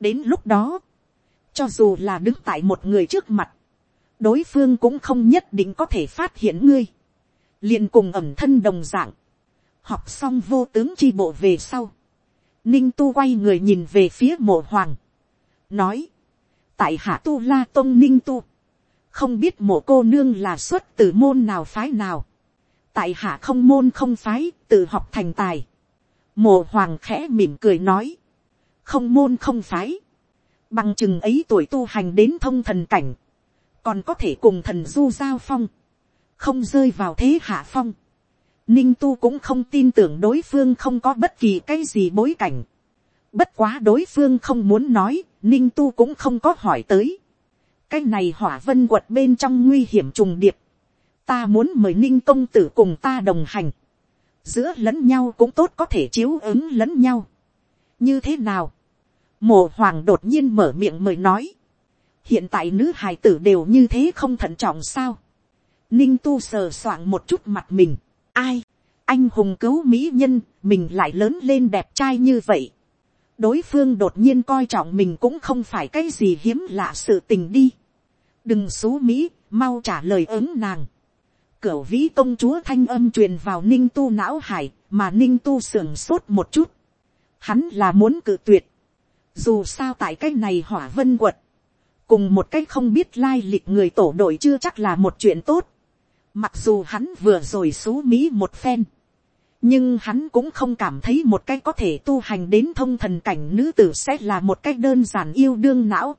đến lúc đó, cho dù là đứng tại một người trước mặt, đối phương cũng không nhất định có thể phát hiện ngươi, liền cùng ẩm thân đồng dạng, học xong vô tướng chi bộ về sau, ninh tu quay người nhìn về phía mộ hoàng, nói, tại hạ tu la tôn ninh tu, không biết mộ cô nương là xuất từ môn nào phái nào, tại hạ không môn không phái, tự học thành tài. Mộ hoàng khẽ mỉm cười nói, không môn không phái, bằng chừng ấy tuổi tu hành đến thông thần cảnh, còn có thể cùng thần du giao phong, không rơi vào thế hạ phong. Ninh tu cũng không tin tưởng đối phương không có bất kỳ cái gì bối cảnh. Bất quá đối phương không muốn nói, ninh tu cũng không có hỏi tới. cái này hỏa vân quật bên trong nguy hiểm trùng điệp. ta muốn mời ninh công tử cùng ta đồng hành. giữa lẫn nhau cũng tốt có thể chiếu ứng lẫn nhau. như thế nào. Mộ hoàng đột nhiên mở miệng mời nói. hiện tại nữ hài tử đều như thế không thận trọng sao. ninh tu sờ soạng một chút mặt mình ai, anh hùng cứu mỹ nhân, mình lại lớn lên đẹp trai như vậy đối phương đột nhiên coi trọng mình cũng không phải cái gì hiếm lạ sự tình đi. đừng xú mỹ, mau trả lời ứng nàng. Cửu vĩ công chúa thanh âm truyền vào ninh tu não hải, mà ninh tu sưởng sốt một chút. Hắn là muốn cự tuyệt. Dù sao tại cái này hỏa vân quật. Cùng một cách không biết lai lịch người tổ đội chưa chắc là một chuyện tốt. Mặc dù hắn vừa rồi xú Mỹ một phen. Nhưng hắn cũng không cảm thấy một cách có thể tu hành đến thông thần cảnh nữ tử sẽ là một cách đơn giản yêu đương não.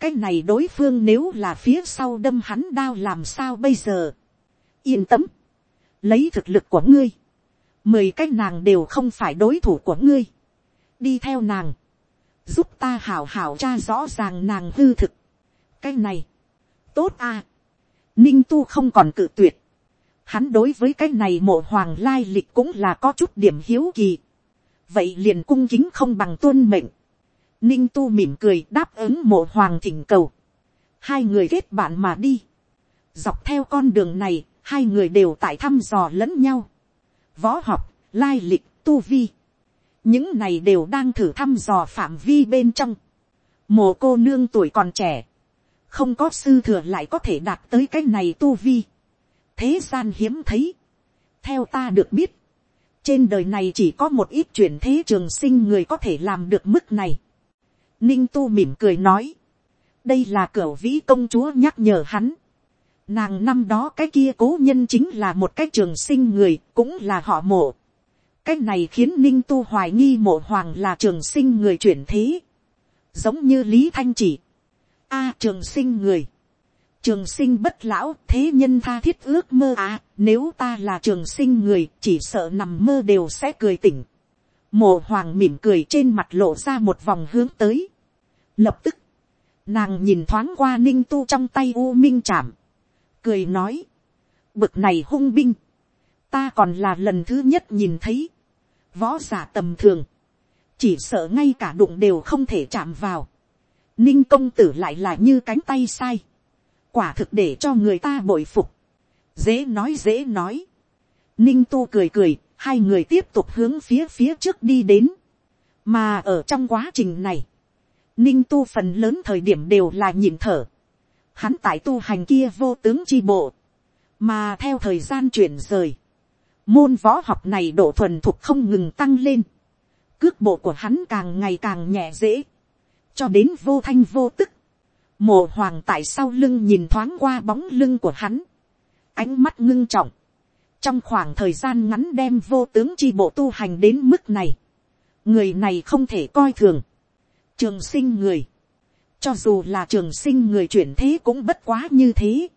Cái này đối phương nếu là phía sau đâm hắn đao làm sao bây giờ? Yên tâm, lấy thực lực của ngươi, mười cái nàng đều không phải đối thủ của ngươi, đi theo nàng, giúp ta hảo hảo tra rõ ràng nàng hư thực, cái này, tốt à, ninh tu không còn cự tuyệt, hắn đối với cái này mộ hoàng lai lịch cũng là có chút điểm hiếu kỳ, vậy liền cung kính không bằng tuân mệnh, ninh tu mỉm cười đáp ứng mộ hoàng thỉnh cầu, hai người kết bạn mà đi, dọc theo con đường này, hai người đều tại thăm dò lẫn nhau. Võ học, lai lịch, tu vi. Những này đều đang thử thăm dò phạm vi bên trong. Mồ cô nương tuổi còn trẻ. Không có sư thừa lại có thể đạt tới cái này tu vi. Thế gian hiếm thấy. Theo ta được biết. Trên đời này chỉ có một ít chuyển thế trường sinh người có thể làm được mức này. Ninh tu mỉm cười nói. Đây là cửa vĩ công chúa nhắc nhở hắn Nàng năm đó cái kia cố nhân chính là một cái trường sinh người, cũng là họ mộ. Cái này khiến Ninh Tu hoài nghi mộ hoàng là trường sinh người chuyển thế. Giống như Lý Thanh chỉ a trường sinh người. Trường sinh bất lão, thế nhân tha thiết ước mơ à, nếu ta là trường sinh người, chỉ sợ nằm mơ đều sẽ cười tỉnh. Mộ hoàng mỉm cười trên mặt lộ ra một vòng hướng tới. Lập tức, nàng nhìn thoáng qua ninh tu trong tay u minh chạm cười nói, bực này hung binh, ta còn là lần thứ nhất nhìn thấy, võ giả tầm thường, chỉ sợ ngay cả đụng đều không thể chạm vào, ninh công tử lại là như cánh tay sai, quả thực để cho người ta bội phục, dễ nói dễ nói, ninh tu cười cười, hai người tiếp tục hướng phía phía trước đi đến, mà ở trong quá trình này, ninh tu phần lớn thời điểm đều là nhịn thở, hắn tại tu hành kia vô tướng chi bộ, mà theo thời gian chuyển rời, môn võ học này độ thuần thục không ngừng tăng lên, cước bộ của hắn càng ngày càng nhẹ dễ, cho đến vô thanh vô tức, mồ hoàng tại sau lưng nhìn thoáng qua bóng lưng của hắn, ánh mắt ngưng trọng, trong khoảng thời gian ngắn đem vô tướng chi bộ tu hành đến mức này, người này không thể coi thường, trường sinh người, cho dù là trường sinh người chuyển thế cũng bất quá như thế.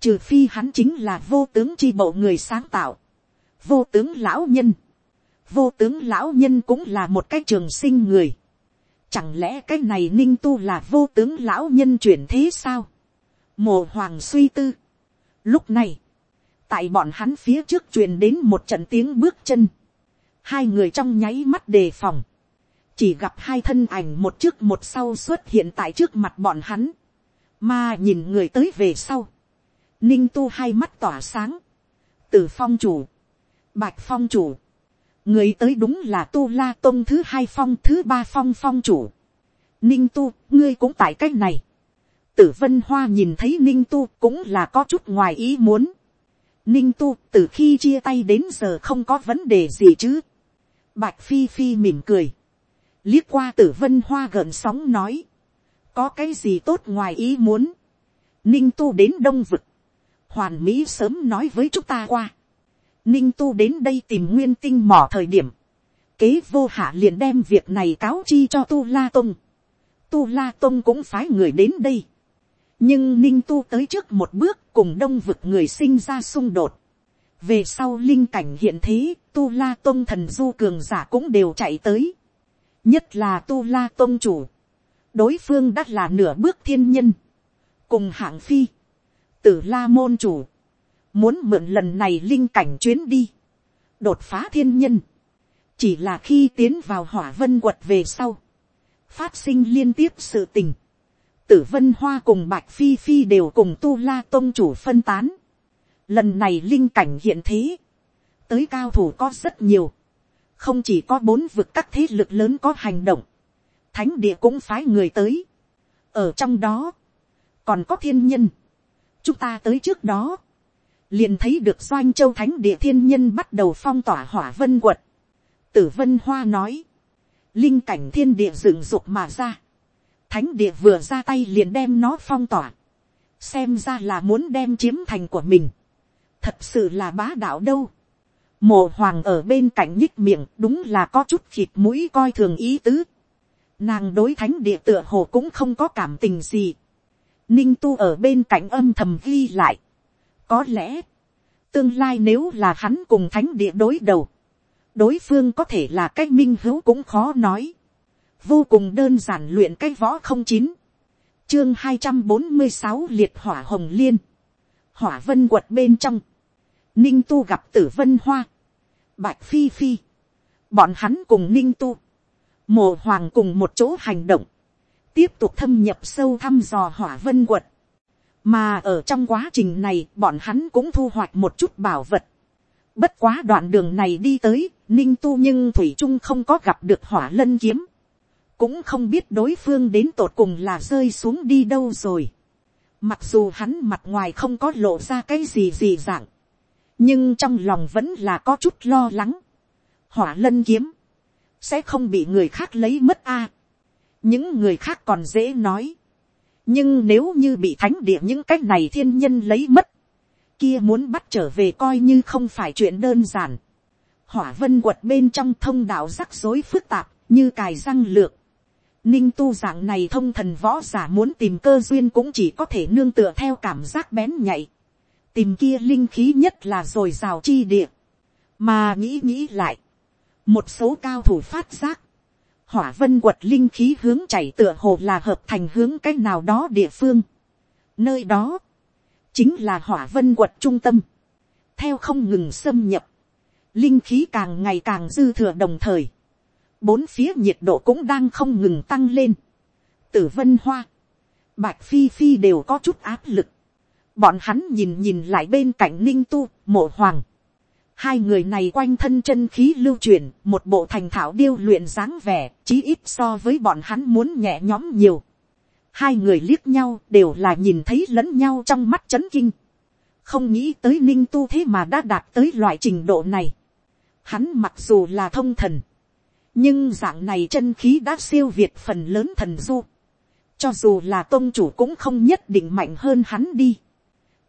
Trừ phi hắn chính là vô tướng chi bộ người sáng tạo. Vô tướng lão nhân. Vô tướng lão nhân cũng là một cái trường sinh người. Chẳng lẽ cái này ninh tu là vô tướng lão nhân chuyển thế sao? Mồ hoàng suy tư. Lúc này, tại bọn hắn phía trước truyền đến một trận tiếng bước chân. Hai người trong nháy mắt đề phòng chỉ gặp hai thân ảnh một trước một sau xuất hiện tại trước mặt bọn hắn, mà nhìn người tới về sau, ninh tu hai mắt tỏa sáng, từ phong chủ, bạch phong chủ, người tới đúng là tu la tôn thứ hai phong thứ ba phong phong chủ, ninh tu ngươi cũng tại c á c h này, tử vân hoa nhìn thấy ninh tu cũng là có chút ngoài ý muốn, ninh tu từ khi chia tay đến giờ không có vấn đề gì chứ, bạch phi phi mỉm cười, liếc qua tử vân hoa gợn sóng nói, có cái gì tốt ngoài ý muốn, ninh tu đến đông vực, hoàn mỹ sớm nói với chúng ta qua, ninh tu đến đây tìm nguyên tinh mỏ thời điểm, kế vô hạ liền đem việc này cáo chi cho tu la tông, tu la tông cũng phái người đến đây, nhưng ninh tu tới trước một bước cùng đông vực người sinh ra xung đột, về sau linh cảnh hiện thế, tu la tông thần du cường giả cũng đều chạy tới, nhất là tu la Tông chủ, đối phương đã là nửa bước thiên nhân, cùng hạng phi, tử la môn chủ, muốn mượn lần này linh cảnh chuyến đi, đột phá thiên nhân, chỉ là khi tiến vào hỏa vân quật về sau, phát sinh liên tiếp sự tình, tử vân hoa cùng bạch phi phi đều cùng tu la tôn chủ phân tán, lần này linh cảnh hiện thế, tới cao thủ có rất nhiều, không chỉ có bốn vực các thế lực lớn có hành động, thánh địa cũng phái người tới. ở trong đó, còn có thiên nhân, chúng ta tới trước đó, liền thấy được doanh châu thánh địa thiên nhân bắt đầu phong tỏa hỏa vân quật. tử vân hoa nói, linh cảnh thiên địa dựng dục mà ra, thánh địa vừa ra tay liền đem nó phong tỏa, xem ra là muốn đem chiếm thành của mình, thật sự là bá đạo đâu. mồ hoàng ở bên cạnh nhích miệng đúng là có chút thịt mũi coi thường ý tứ. nàng đối thánh địa tựa hồ cũng không có cảm tình gì. ninh tu ở bên cạnh âm thầm ghi lại có lẽ, tương lai nếu là hắn cùng thánh địa đối đầu, đối phương có thể là cái minh hữu cũng khó nói. vô cùng đơn giản luyện cái võ không chín. chương hai trăm bốn mươi sáu liệt hỏa hồng liên. hỏa vân quật bên trong. ninh tu gặp tử vân hoa. bạch phi phi. bọn hắn cùng ninh tu. mồ hoàng cùng một chỗ hành động. tiếp tục thâm nhập sâu thăm dò hỏa vân quật mà ở trong quá trình này bọn hắn cũng thu hoạch một chút bảo vật. Bất quá đoạn đường này đi tới, ninh tu nhưng thủy trung không có gặp được hỏa lân kiếm. cũng không biết đối phương đến tột cùng là rơi xuống đi đâu rồi. mặc dù hắn mặt ngoài không có lộ ra cái gì gì dạng, nhưng trong lòng vẫn là có chút lo lắng. hỏa lân kiếm, sẽ không bị người khác lấy mất a. những người khác còn dễ nói nhưng nếu như bị thánh địa những cái này thiên nhân lấy mất, kia muốn bắt trở về coi như không phải chuyện đơn giản hỏa vân quật bên trong thông đạo rắc rối phức tạp, như cài răng lược. Ninh tu dạng này thông thần võ giả muốn tìm cơ duyên cũng chỉ có thể nương tựa theo cảm giác bén nhạy. Tìm kia linh khí nhất là rồi rào chi địa. Mà nghĩ nghĩ lại. Một số cao thủ phát giác. Hỏa vân quật linh khí hướng chảy tựa hồ là hợp thành hướng cách nào đó địa phương. Nơi đó. Chính là hỏa vân quật trung tâm. Theo không ngừng xâm nhập linh khí càng ngày càng dư thừa đồng thời, bốn phía nhiệt độ cũng đang không ngừng tăng lên. tử vân hoa, bạch phi phi đều có chút áp lực. bọn hắn nhìn nhìn lại bên cạnh ninh tu, mộ hoàng hai người này quanh thân chân khí lưu truyền, một bộ thành thảo điêu luyện dáng vẻ, chí ít so với bọn hắn muốn nhẹ nhõm nhiều. hai người liếc nhau đều là nhìn thấy lẫn nhau trong mắt chấn kinh. không nghĩ tới ninh tu thế mà đã đạt tới loại trình độ này Hắn mặc dù là thông thần. Nhưng dạng này chân khí đã siêu việt phần lớn thần du. Cho dù là tôn chủ cũng không nhất định mạnh hơn hắn đi.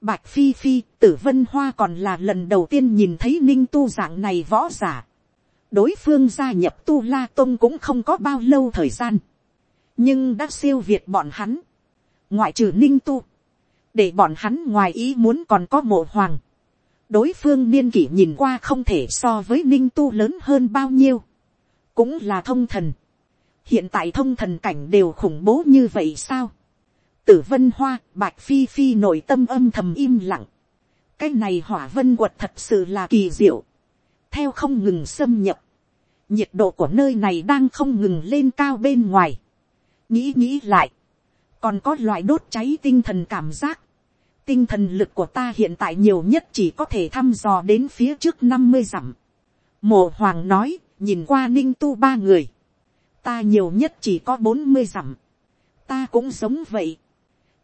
Bạch Phi Phi, tử vân hoa còn là lần đầu tiên nhìn thấy ninh tu dạng này võ giả. Đối phương gia nhập tu la tôn cũng không có bao lâu thời gian. Nhưng đã siêu việt bọn hắn. Ngoại trừ ninh tu. Để bọn hắn ngoài ý muốn còn có mộ hoàng đối phương niên kỷ nhìn qua không thể so với ninh tu lớn hơn bao nhiêu, cũng là thông thần. hiện tại thông thần cảnh đều khủng bố như vậy sao tử vân hoa, bạch phi phi nội tâm âm thầm im lặng. cái này hỏa vân quật thật sự là kỳ diệu. theo không ngừng xâm nhập, nhiệt độ của nơi này đang không ngừng lên cao bên ngoài. nghĩ nghĩ lại, còn có loại đốt cháy tinh thần cảm giác tinh thần lực của ta hiện tại nhiều nhất chỉ có thể thăm dò đến phía trước năm mươi dặm. mồ hoàng nói, nhìn qua ninh tu ba người. Ta nhiều nhất chỉ có bốn mươi dặm. Ta cũng giống vậy.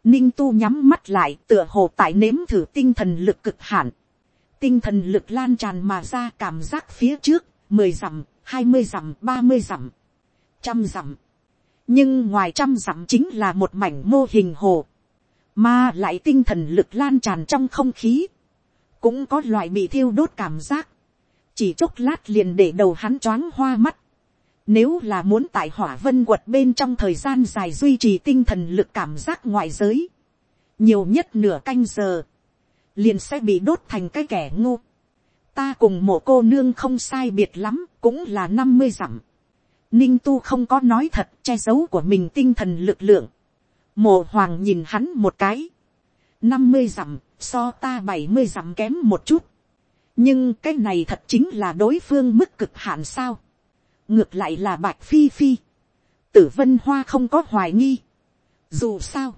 Ninh tu nhắm mắt lại tựa hồ tại nếm thử tinh thần lực cực hạn. Tinh thần lực lan tràn mà ra cảm giác phía trước, mười dặm, hai mươi dặm, ba mươi dặm, trăm dặm. Nhưng ngoài trăm dặm chính là một mảnh mô hình hồ mà lại tinh thần lực lan tràn trong không khí, cũng có loại bị thiêu đốt cảm giác, chỉ chốc lát liền để đầu hắn choáng hoa mắt, nếu là muốn tại hỏa vân quật bên trong thời gian dài duy trì tinh thần lực cảm giác ngoại giới, nhiều nhất nửa canh giờ, liền sẽ bị đốt thành cái kẻ ngu Ta cùng một cô nương không sai biệt lắm, cũng là năm mươi dặm. Ninh tu không có nói thật che giấu của mình tinh thần lực lượng. Mộ hoàng nhìn hắn một cái. năm mươi dặm, so ta bảy mươi dặm kém một chút. Nhưng cái này thật chính là đối phương mức cực hạn sao. Ngược lại là bạch phi phi. Tử vân hoa không có hoài nghi. Dù sao.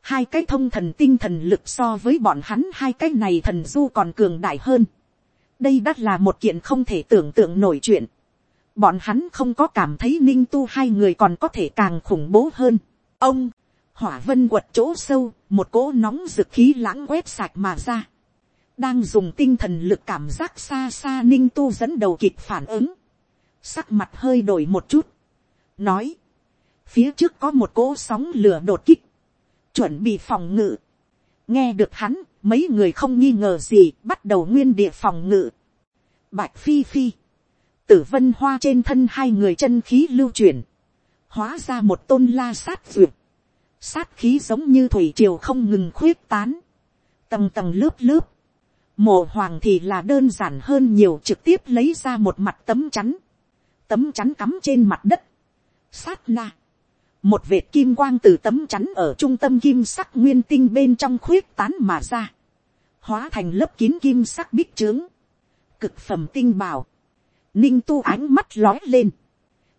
Hai cái thông thần tinh thần lực so với bọn hắn hai cái này thần du còn cường đại hơn. Đây đắt là một kiện không thể tưởng tượng nổi chuyện. Bọn hắn không có cảm thấy ninh tu hai người còn có thể càng khủng bố hơn. Ông, hỏa vân quật chỗ sâu, một cỗ nóng rực khí lãng quét sạch mà ra. đang dùng tinh thần lực cảm giác xa xa ninh tu dẫn đầu kịp phản ứng, sắc mặt hơi đổi một chút, nói, phía trước có một cỗ sóng lửa đột kích, chuẩn bị phòng ngự, nghe được hắn, mấy người không nghi ngờ gì, bắt đầu nguyên địa phòng ngự. Bạch phi phi, tử vân hoa trên thân hai người chân khí lưu chuyển, hóa ra một tôn la sát duyệt, sát khí giống như thủy triều không ngừng khuyết tán, tầng tầng lớp lớp, mộ hoàng thì là đơn giản hơn nhiều trực tiếp lấy ra một mặt tấm chắn, tấm chắn cắm trên mặt đất, sát na, một vệt kim quang từ tấm chắn ở trung tâm kim sắc nguyên tinh bên trong khuyết tán mà ra, hóa thành lớp kín kim sắc bích trướng, cực phẩm tinh bảo, ninh tu ánh mắt lói lên,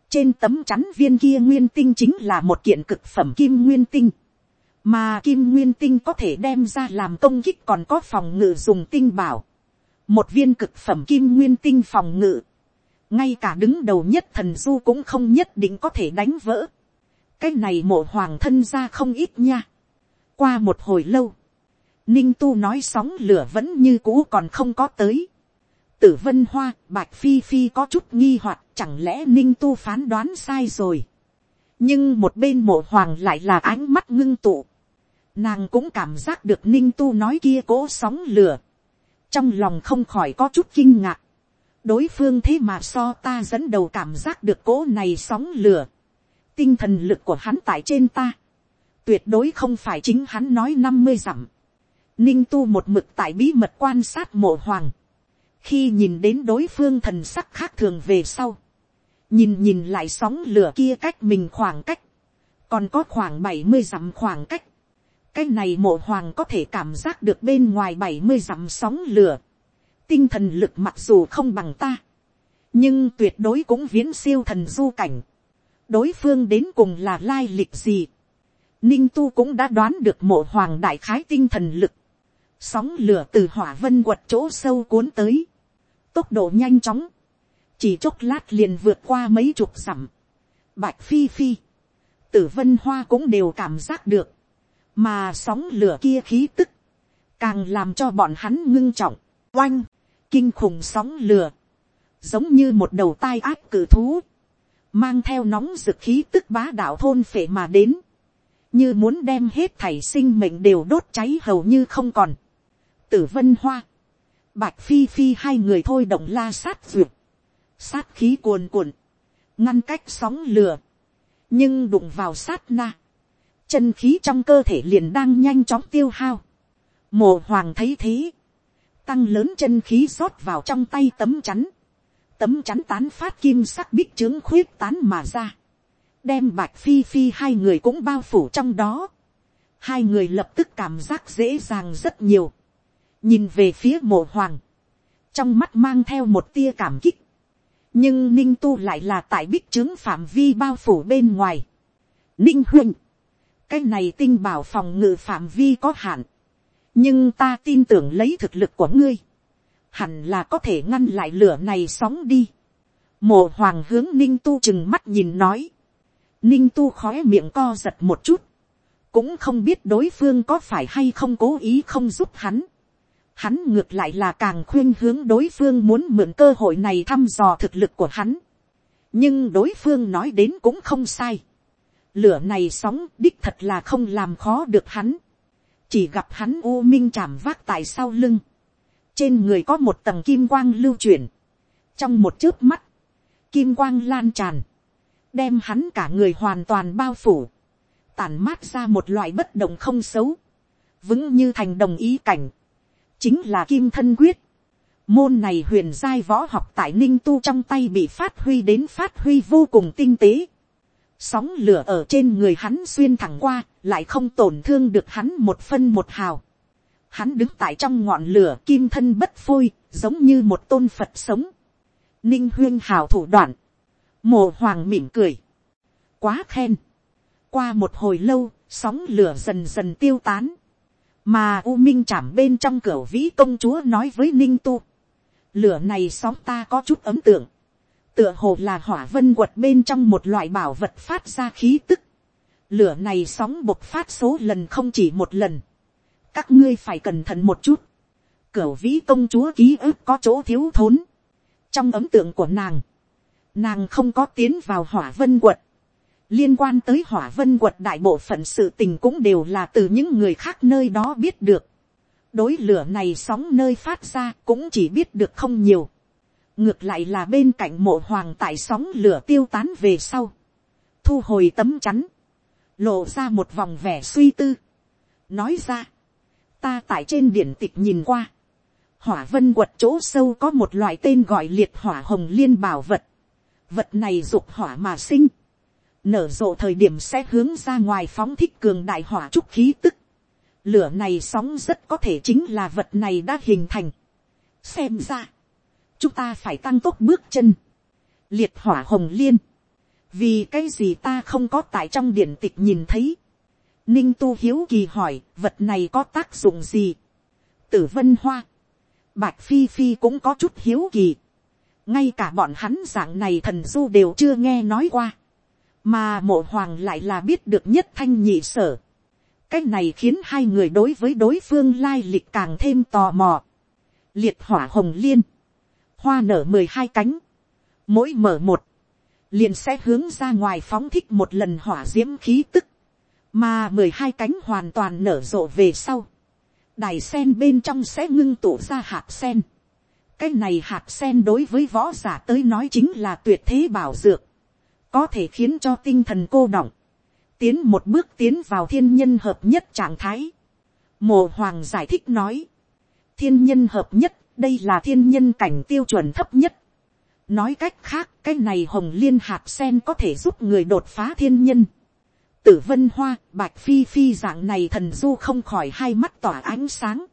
trên tấm chắn viên kia nguyên tinh chính là một kiện cực phẩm kim nguyên tinh, mà kim nguyên tinh có thể đem ra làm công kích còn có phòng ngự dùng tinh bảo, một viên cực phẩm kim nguyên tinh phòng ngự, ngay cả đứng đầu nhất thần du cũng không nhất định có thể đánh vỡ, cái này mộ hoàng thân ra không ít nha. qua một hồi lâu, ninh tu nói sóng lửa vẫn như cũ còn không có tới. tử vân hoa, bạch phi phi có chút nghi hoặc chẳng lẽ ninh tu phán đoán sai rồi. nhưng một bên mộ hoàng lại là ánh mắt ngưng tụ. nàng cũng cảm giác được ninh tu nói kia cố sóng lửa. trong lòng không khỏi có chút kinh ngạc đối phương thế mà so ta dẫn đầu cảm giác được cố này sóng lửa. Tinh thần lực của hắn tại trên ta, tuyệt đối không phải chính hắn nói năm mươi dặm. Ninh tu một mực tại bí mật quan sát mộ hoàng, khi nhìn đến đối phương thần sắc khác thường về sau, nhìn nhìn lại sóng lửa kia cách mình khoảng cách, còn có khoảng bảy mươi dặm khoảng cách, cái này mộ hoàng có thể cảm giác được bên ngoài bảy mươi dặm sóng lửa, tinh thần lực mặc dù không bằng ta, nhưng tuyệt đối cũng viễn siêu thần du cảnh, đối phương đến cùng là lai lịch gì. Ninh tu cũng đã đoán được mộ hoàng đại khái tinh thần lực. Sóng lửa từ hỏa vân quật chỗ sâu cuốn tới. Tốc độ nhanh chóng. Chỉ chốc lát liền vượt qua mấy chục dặm. Bạch phi phi. Tử vân hoa cũng đều cảm giác được. Mà sóng lửa kia khí tức. Càng làm cho bọn hắn ngưng trọng. Oanh. Kinh khủng sóng lửa. Giống như một đầu tai ác cử thú mang theo nóng dực khí tức bá đạo thôn phệ mà đến, như muốn đem hết thảy sinh mệnh đều đốt cháy hầu như không còn. Tử vân hoa, bạch phi phi hai người thôi động la sát duyệt, sát khí cuồn cuộn, ngăn cách sóng lửa, nhưng đụng vào sát na, chân khí trong cơ thể liền đang nhanh chóng tiêu hao. Mộ hoàng thấy thế, tăng lớn chân khí rót vào trong tay tấm chắn, tấm chắn tán phát kim sắc bích trướng khuyết tán mà ra, đem bạch phi phi hai người cũng bao phủ trong đó, hai người lập tức cảm giác dễ dàng rất nhiều, nhìn về phía mộ hoàng, trong mắt mang theo một tia cảm kích, nhưng ninh tu lại là tại bích trướng phạm vi bao phủ bên ngoài. ninh huynh, cái này tinh bảo phòng ngự phạm vi có hạn, nhưng ta tin tưởng lấy thực lực của ngươi, hẳn là có thể ngăn lại lửa này sóng đi. Mộ hoàng hướng ninh tu chừng mắt nhìn nói. Ninh tu khói miệng co giật một chút. Cũng không biết đối phương có phải hay không cố ý không giúp hắn. Hắn ngược lại là càng khuyên hướng đối phương muốn mượn cơ hội này thăm dò thực lực của hắn. Nhưng đối phương nói đến cũng không sai. Lửa này sóng đích thật là không làm khó được hắn. Chỉ gặp hắn u minh chạm vác tại sau lưng. Trên người có một tầng kim quang lưu chuyển, trong một chớp mắt, kim quang lan tràn, đem hắn cả người hoàn toàn bao phủ, tản mát ra một loại bất động không xấu, vững như thành đồng ý cảnh, chính là kim thân quyết. Môn này huyền giai võ học tại ninh tu trong tay bị phát huy đến phát huy vô cùng tinh tế. Sóng lửa ở trên người hắn xuyên thẳng qua, lại không tổn thương được hắn một phân một hào. Hắn đứng tại trong ngọn lửa kim thân bất phôi, giống như một tôn Phật sống. Ninh huyên hào thủ đoạn. Mộ hoàng mỉm cười. Quá khen. Qua một hồi lâu, sóng lửa dần dần tiêu tán. Mà U Minh chạm bên trong cửa vĩ công chúa nói với Ninh Tu. Lửa này sóng ta có chút ấm tượng. Tựa hồ là hỏa vân quật bên trong một loại bảo vật phát ra khí tức. Lửa này sóng bộc phát số lần không chỉ một lần các ngươi phải cẩn thận một chút, cửu vĩ công chúa ký ức có chỗ thiếu thốn. trong ấm tượng của nàng, nàng không có tiến vào hỏa vân quật. liên quan tới hỏa vân quật đại bộ phận sự tình cũng đều là từ những người khác nơi đó biết được. đối lửa này sóng nơi phát ra cũng chỉ biết được không nhiều ngược lại là bên cạnh mộ hoàng tại sóng lửa tiêu tán về sau. thu hồi tấm chắn. lộ ra một vòng vẻ suy tư. nói ra, ta tại trên điển tịch nhìn qua. hỏa vân quật chỗ sâu có một loại tên gọi liệt hỏa hồng liên bảo vật vật này dục hỏa mà sinh, nở rộ thời điểm sẽ hướng ra ngoài phóng thích cường đại hỏa trúc khí tức, lửa này sóng rất có thể chính là vật này đã hình thành. xem ra, chúng ta phải tăng tốc bước chân, liệt hỏa hồng liên, vì cái gì ta không có tại trong điển tịch nhìn thấy, ninh tu hiếu kỳ hỏi vật này có tác dụng gì, tử vân hoa, bạch phi phi cũng có chút hiếu kỳ, ngay cả bọn hắn dạng này thần du đều chưa nghe nói qua, mà mộ hoàng lại là biết được nhất thanh nhị sở. cái này khiến hai người đối với đối phương lai lịch càng thêm tò mò. liệt hỏa hồng liên, hoa nở mười hai cánh, mỗi mở một, liền sẽ hướng ra ngoài phóng thích một lần hỏa diễm khí tức, mà mười hai cánh hoàn toàn nở rộ về sau, đài sen bên trong sẽ ngưng tụ ra hạt sen, cái này hạt sen đối với võ giả tới nói chính là tuyệt thế bảo dược, có thể khiến cho tinh thần cô động, tiến một bước tiến vào thiên nhân hợp nhất trạng thái. Mộ hoàng giải thích nói, thiên nhân hợp nhất, đây là thiên nhân cảnh tiêu chuẩn thấp nhất. nói cách khác, cái này hồng liên hạt sen có thể giúp người đột phá thiên nhân. tử vân hoa, bạch phi phi dạng này thần du không khỏi hai mắt tỏa ánh sáng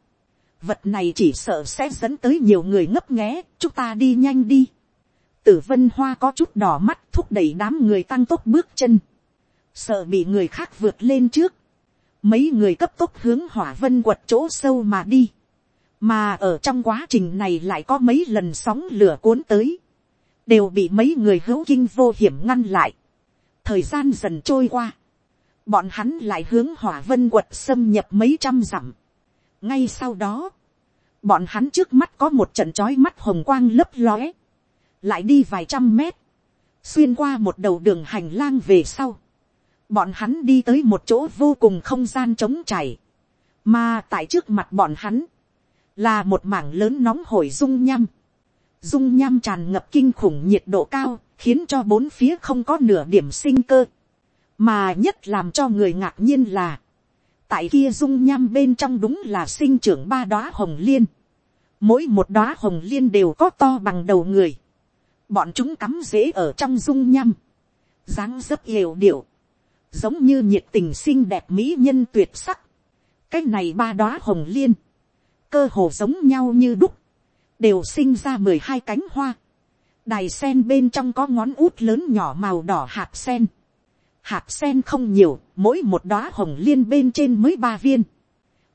vật này chỉ sợ sẽ dẫn tới nhiều người ngấp nghé, chúng ta đi nhanh đi. tử vân hoa có chút đỏ mắt thúc đẩy đám người tăng tốc bước chân, sợ bị người khác vượt lên trước. mấy người cấp tốc hướng hỏa vân quật chỗ sâu mà đi, mà ở trong quá trình này lại có mấy lần sóng lửa cuốn tới, đều bị mấy người hữu kinh vô hiểm ngăn lại. thời gian dần trôi qua, bọn hắn lại hướng hỏa vân quật xâm nhập mấy trăm dặm. Ngay sau đó, bọn hắn trước mắt có một trận trói mắt hồng quang lấp lóe, lại đi vài trăm mét, xuyên qua một đầu đường hành lang về sau, bọn hắn đi tới một chỗ vô cùng không gian trống chảy, mà tại trước mặt bọn hắn, là một mảng lớn nóng hổi dung nham. dung nham tràn ngập kinh khủng nhiệt độ cao, khiến cho bốn phía không có nửa điểm sinh cơ, mà nhất làm cho người ngạc nhiên là, tại kia dung nham bên trong đúng là sinh trưởng ba đóa hồng liên. Mỗi một đóa hồng liên đều có to bằng đầu người. Bọn chúng cắm rễ ở trong dung nham. dáng dấp hiểu điệu. Giống như nhiệt tình xinh đẹp mỹ nhân tuyệt sắc. Cái này ba đóa hồng liên. Cơ hồ giống nhau như đúc. Đều sinh ra mười hai cánh hoa. Đài sen bên trong có ngón út lớn nhỏ màu đỏ hạt sen hạt sen không nhiều, mỗi một đóa hồng liên bên trên mới ba viên.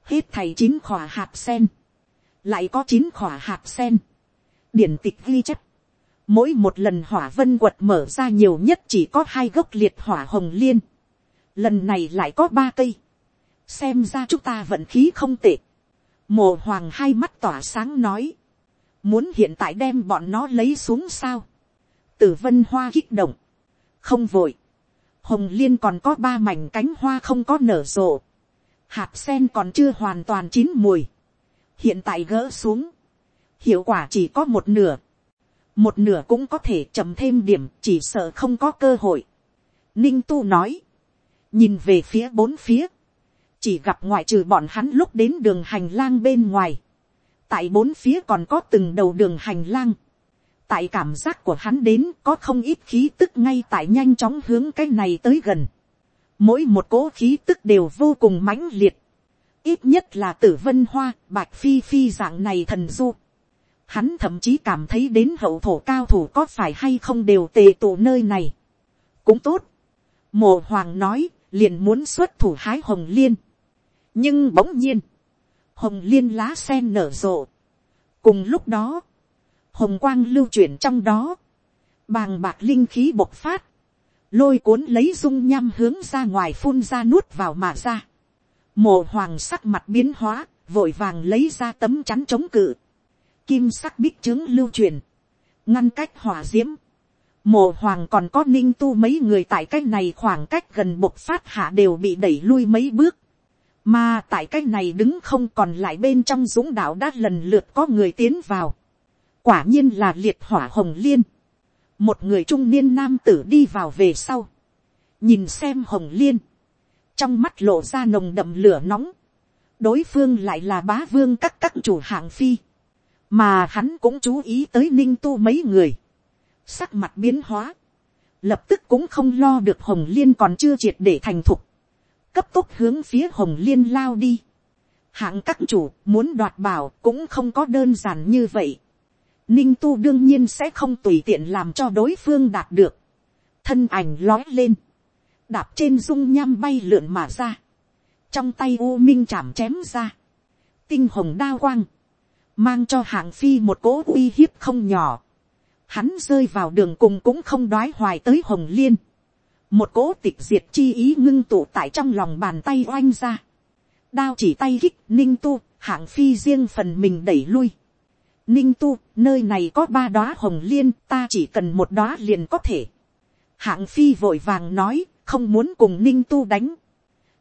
Hết thầy chín khỏa hạt sen. Lại có chín khỏa hạt sen. Điển tịch ghi chép. Mỗi một lần hỏa vân quật mở ra nhiều nhất chỉ có hai gốc liệt hỏa hồng liên. Lần này lại có ba cây. Xem ra chúng ta vận khí không tệ. Mồ hoàng hai mắt tỏa sáng nói. Muốn hiện tại đem bọn nó lấy xuống sao. Tử vân hoa kích động. Không vội hồng liên còn có ba mảnh cánh hoa không có nở rộ, hạt sen còn chưa hoàn toàn chín mùi, hiện tại gỡ xuống, hiệu quả chỉ có một nửa, một nửa cũng có thể chậm thêm điểm chỉ sợ không có cơ hội. Ninh tu nói, nhìn về phía bốn phía, chỉ gặp ngoại trừ bọn hắn lúc đến đường hành lang bên ngoài, tại bốn phía còn có từng đầu đường hành lang, tại cảm giác của hắn đến có không ít khí tức ngay tại nhanh chóng hướng cái này tới gần. Mỗi một cỗ khí tức đều vô cùng mãnh liệt. Ít nhất là tử vân hoa, bạch phi phi dạng này thần du. Hắn thậm chí cảm thấy đến hậu thổ cao thủ có phải hay không đều tề tụ nơi này. Cũng tốt. mồ hoàng nói, liền muốn xuất thủ hái hồng liên. Nhưng bỗng nhiên, hồng liên lá sen nở rộ. Cùng lúc đó, hồng quang lưu chuyển trong đó, bàng bạc linh khí bộc phát, lôi cuốn lấy dung nham hướng ra ngoài phun ra nuốt vào mà ra. mồ hoàng sắc mặt biến hóa, vội vàng lấy ra tấm chắn chống cự, kim sắc bích trướng lưu truyền, ngăn cách hỏa diễm. Mồ mộ hoàng còn có ninh tu mấy người tại cái này khoảng cách gần bộc phát hạ đều bị đẩy lui mấy bước, mà tại cái này đứng không còn lại bên trong dũng đạo đã lần lượt có người tiến vào, quả nhiên là liệt hỏa hồng liên, một người trung niên nam tử đi vào về sau, nhìn xem hồng liên, trong mắt lộ ra nồng đậm lửa nóng, đối phương lại là bá vương các các chủ hạng phi, mà hắn cũng chú ý tới ninh tu mấy người, sắc mặt biến hóa, lập tức cũng không lo được hồng liên còn chưa triệt để thành thục, cấp tốc hướng phía hồng liên lao đi. hạng các chủ muốn đoạt bảo cũng không có đơn giản như vậy. ninh tu đương nhiên sẽ không tùy tiện làm cho đối phương đạt được. thân ảnh lói lên, đạp trên dung nham bay lượn mà ra, trong tay u minh chạm chém ra, tinh hồng đao quang, mang cho hạng phi một cỗ uy hiếp không nhỏ. Hắn rơi vào đường cùng cũng không đoái hoài tới hồng liên. Một cỗ tịch diệt chi ý ngưng tụ tại trong lòng bàn tay oanh ra. Đao chỉ tay hích ninh tu, hạng phi riêng phần mình đẩy lui. Ninh tu, nơi này có ba đóa hồng liên, ta chỉ cần một đóa liền có thể. Hạng phi vội vàng nói, không muốn cùng ninh tu đánh.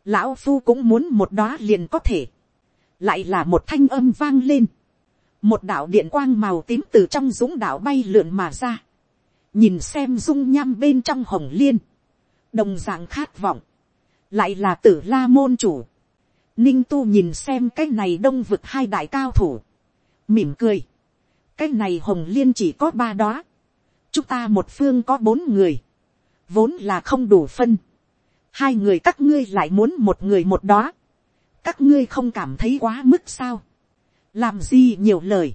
Lão phu cũng muốn một đóa liền có thể. Lại là một thanh âm vang lên một đạo điện quang màu tím từ trong dũng đạo bay lượn mà ra, nhìn xem dung nham bên trong hồng liên, đồng dạng khát vọng, lại là tử la môn chủ, ninh tu nhìn xem cái này đông vực hai đại cao thủ, mỉm cười, cái này hồng liên chỉ có ba đó, chúng ta một phương có bốn người, vốn là không đủ phân, hai người các ngươi lại muốn một người một đó, các ngươi không cảm thấy quá mức sao, làm gì nhiều lời,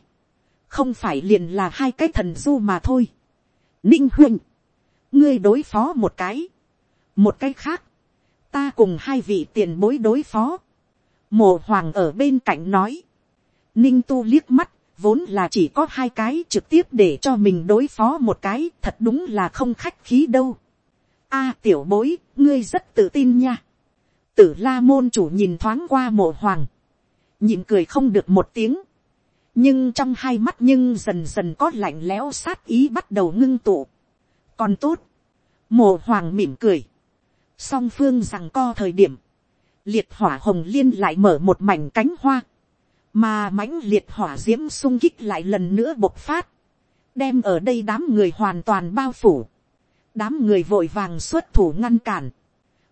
không phải liền là hai cái thần du mà thôi. ninh huynh, ngươi đối phó một cái, một cái khác, ta cùng hai vị tiền bối đối phó, mồ hoàng ở bên cạnh nói, ninh tu liếc mắt, vốn là chỉ có hai cái trực tiếp để cho mình đối phó một cái, thật đúng là không khách khí đâu. a tiểu bối, ngươi rất tự tin nha. tử la môn chủ nhìn thoáng qua mộ hoàng, nhịn cười không được một tiếng, nhưng trong hai mắt nhưng dần dần có lạnh lẽo sát ý bắt đầu ngưng tụ. còn tốt, Mộ hoàng mỉm cười, song phương rằng co thời điểm, liệt hỏa hồng liên lại mở một mảnh cánh hoa, mà mãnh liệt hỏa d i ễ m sung kích lại lần nữa bộc phát, đem ở đây đám người hoàn toàn bao phủ, đám người vội vàng xuất thủ ngăn cản,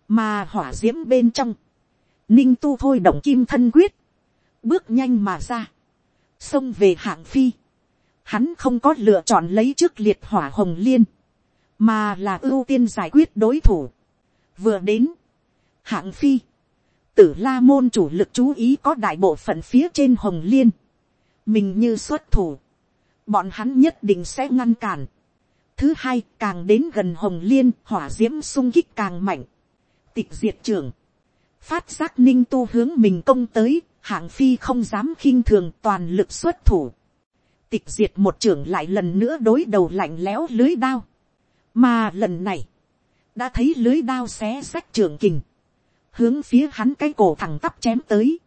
mà hỏa d i ễ m bên trong, ninh tu thôi động kim thân quyết, bước nhanh mà ra, xông về hạng phi, hắn không có lựa chọn lấy trước liệt hỏa hồng liên, mà là ưu tiên giải quyết đối thủ vừa đến, hạng phi, tử la môn chủ lực chú ý có đại bộ phận phía trên hồng liên, mình như xuất thủ, bọn hắn nhất định sẽ ngăn cản. thứ hai, càng đến gần hồng liên, hỏa d i ễ m sung kích càng mạnh, tịch diệt trưởng, phát giác ninh tu hướng mình công tới, hạng phi không dám khinh thường toàn lực xuất thủ. Tịch diệt một trưởng lại lần nữa đối đầu lạnh lẽo lưới đao. Mà lần này, đã thấy lưới đao xé sách trường kình. Hướng phía hắn cái cổ thẳng tắp chém tới.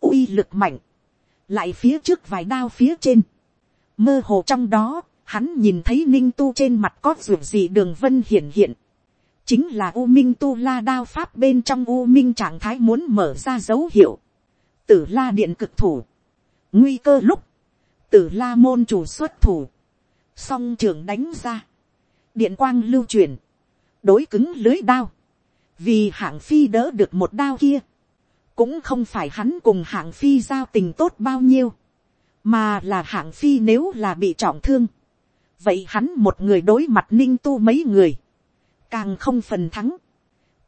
uy lực mạnh. Lại phía trước vài đao phía trên. Mơ hồ trong đó, hắn nhìn thấy ninh tu trên mặt có ruột gì đường vân hiện hiện. Chính là U Minh Tu La đao pháp bên trong U Minh trạng thái muốn mở ra dấu hiệu tử la điện cực thủ, nguy cơ lúc, tử la môn chủ xuất thủ, song trường đánh ra, điện quang lưu truyền, đối cứng lưới đao, vì hạng phi đỡ được một đao kia, cũng không phải hắn cùng hạng phi giao tình tốt bao nhiêu, mà là hạng phi nếu là bị trọng thương, vậy hắn một người đối mặt ninh tu mấy người, càng không phần thắng,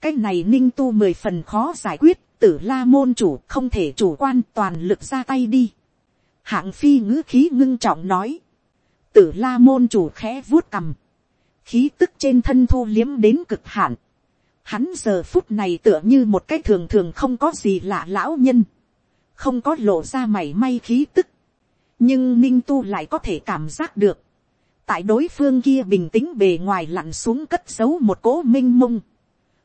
cái này ninh tu mười phần khó giải quyết, tử la môn chủ không thể chủ quan toàn lực ra tay đi. hạng phi ngữ khí ngưng trọng nói. tử la môn chủ khẽ vuốt cầm khí tức trên thân thu liếm đến cực hạn. hắn giờ phút này tựa như một cái thường thường không có gì lạ lão nhân. không có lộ ra mảy may khí tức. nhưng ninh tu lại có thể cảm giác được. tại đối phương kia bình tĩnh bề ngoài lặn xuống cất giấu một cỗ minh mông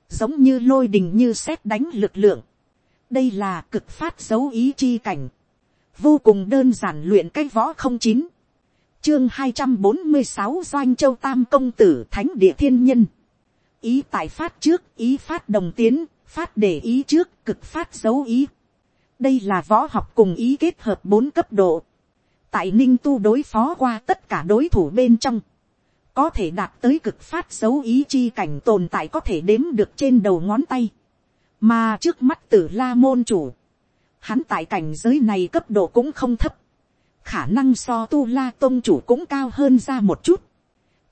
giống như lôi đình như xét đánh lực lượng đây là cực phát dấu ý chi cảnh. vô cùng đơn giản luyện cái võ không chín, chương hai trăm bốn mươi sáu doanh châu tam công tử thánh địa thiên nhân, ý tại phát trước ý phát đồng tiến phát để ý trước cực phát dấu ý. Đây là võ học cùng ý kết hợp bốn cấp độ. Tại ninh tu đối phó qua tất cả đối thủ bên trong có thể đạt tới cực phát dấu ý chi cảnh tồn tại có thể đếm được trên đầu ngón tay. Mà trước mắt tử la môn chủ hắn tại cảnh giới này cấp độ cũng không thấp khả năng so tu la tôn chủ cũng cao hơn ra một chút.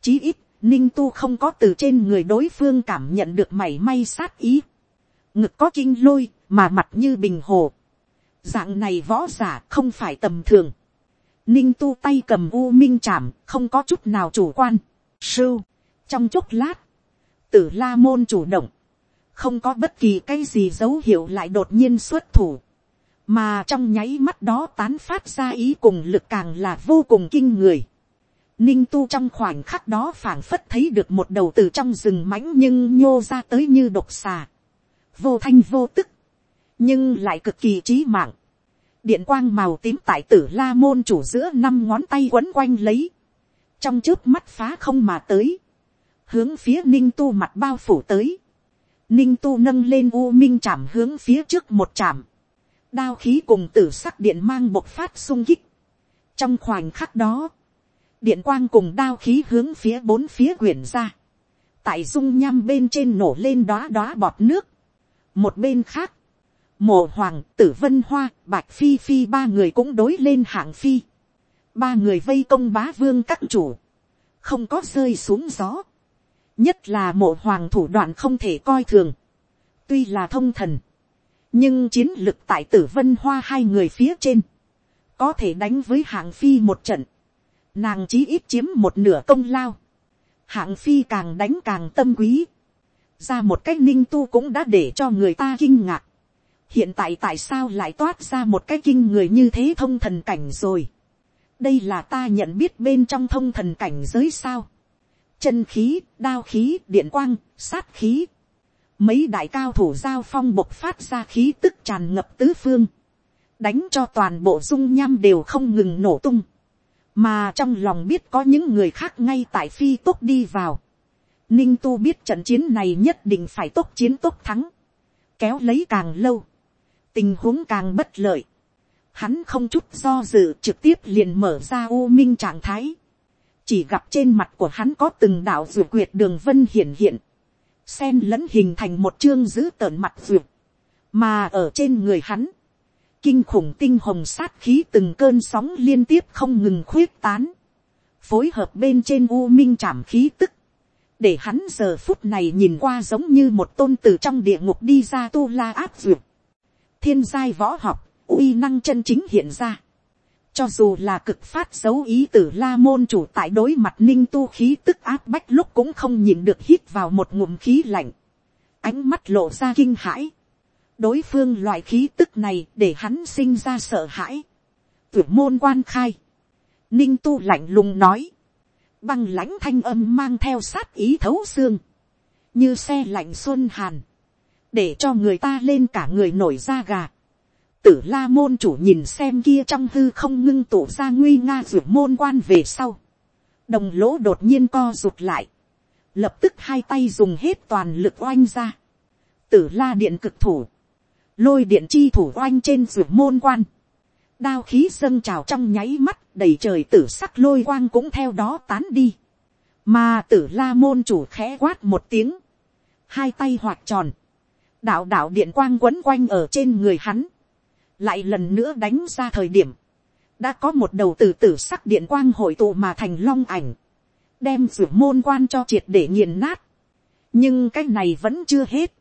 Chí ít, ninh tu không có từ trên người đối phương cảm nhận được mảy may sát ý. Ngực có kinh lôi, mà mặt như bình hồ. Dạng này võ giả không phải tầm thường. Ninh tu tay cầm u minh chạm không có chút nào chủ quan. Sưu trong chốc lát, tử la môn chủ động. Không có bất kỳ cái gì dấu hiệu lại đột nhiên xuất thủ mà trong nháy mắt đó tán phát ra ý cùng lực càng là vô cùng kinh người. Ninh tu trong khoảnh khắc đó phảng phất thấy được một đầu từ trong rừng mãnh nhưng nhô ra tới như độc xà. Vô thanh vô tức. Nhưng lại cực kỳ trí mạng. Điện quang màu tím tại tử la môn chủ giữa năm ngón tay quấn quanh lấy. Trong trước mắt phá không mà tới. Hướng phía ninh tu mặt bao phủ tới. Ninh tu nâng lên u minh chạm hướng phía trước một chạm đao khí cùng tử sắc điện mang bộc phát sung kích. trong khoảnh khắc đó, điện quang cùng đao khí hướng phía bốn phía quyển ra. tại dung nham bên trên nổ lên đóa đóa bọt nước. một bên khác, mộ hoàng, tử vân hoa, bạch phi phi ba người cũng đối lên hạng phi. ba người vây công bá vương các chủ, không có rơi xuống gió. nhất là mộ hoàng thủ đoạn không thể coi thường. tuy là thông thần, nhưng chiến lực tại tử vân hoa hai người phía trên, có thể đánh với hạng phi một trận, nàng chí ít chiếm một nửa công lao, hạng phi càng đánh càng tâm quý, ra một cái ninh tu cũng đã để cho người ta kinh ngạc, hiện tại tại sao lại toát ra một cái kinh người như thế thông thần cảnh rồi, đây là ta nhận biết bên trong thông thần cảnh giới sao, chân khí, đao khí, điện quang, sát khí, mấy đại cao thủ giao phong bộc phát ra khí tức tràn ngập tứ phương, đánh cho toàn bộ dung nham đều không ngừng nổ tung, mà trong lòng biết có những người khác ngay tại phi tốc đi vào. Ninh tu biết trận chiến này nhất định phải tốc chiến tốc thắng, kéo lấy càng lâu, tình huống càng bất lợi, hắn không chút do dự trực tiếp liền mở ra u minh trạng thái, chỉ gặp trên mặt của hắn có từng đạo ruột quyệt đường vân hiển hiện, sen lẫn hình thành một chương giữ tợn mặt duyệt, mà ở trên người hắn, kinh khủng tinh hồng sát khí từng cơn sóng liên tiếp không ngừng khuyết tán, phối hợp bên trên u minh chạm khí tức, để hắn giờ phút này nhìn qua giống như một tôn từ trong địa ngục đi ra tu la áp duyệt, thiên giai võ học, uy năng chân chính hiện ra, cho dù là cực phát dấu ý tử la môn chủ tại đối mặt ninh tu khí tức áp bách lúc cũng không nhìn được hít vào một ngụm khí lạnh. Ánh mắt lộ ra kinh hãi. Đối phương loại khí tức này để hắn sinh ra sợ hãi. Tuyển môn quan khai. Ninh tu lạnh lùng nói. Băng lãnh thanh âm mang theo sát ý thấu xương. Như xe lạnh xuân hàn. Để cho người ta lên cả người nổi da gà tử la môn chủ nhìn xem kia trong hư không ngưng tụ ra nguy nga ruột môn quan về sau. đồng lỗ đột nhiên co rụt lại. lập tức hai tay dùng hết toàn lực oanh ra. tử la điện cực thủ. lôi điện chi thủ oanh trên ruột môn quan. đao khí dâng trào trong nháy mắt, đầy trời tử sắc lôi quang cũng theo đó tán đi. mà tử la môn chủ khẽ quát một tiếng. hai tay hoạt tròn. đạo đạo điện quang quấn quanh ở trên người hắn lại lần nữa đánh ra thời điểm, đã có một đầu từ tử sắc điện quang hội tụ mà thành long ảnh, đem ruột môn quan cho triệt để nghiền nát. nhưng cái này vẫn chưa hết.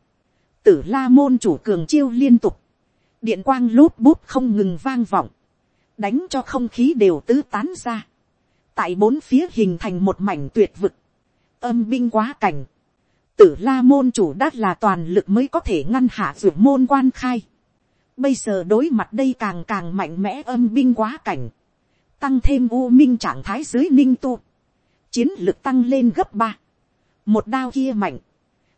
tử la môn chủ cường chiêu liên tục, điện quang lút bút không ngừng vang vọng, đánh cho không khí đều tứ tán ra, tại bốn phía hình thành một mảnh tuyệt vực, âm binh quá cảnh, tử la môn chủ đắt là toàn lực mới có thể ngăn hạ ruột môn quan khai. Bây giờ đối mặt đây càng càng mạnh mẽ âm binh quá cảnh. Tăng thêm u minh trạng thái dưới ninh tu. Chiến lực tăng lên gấp ba. Một đao kia mạnh.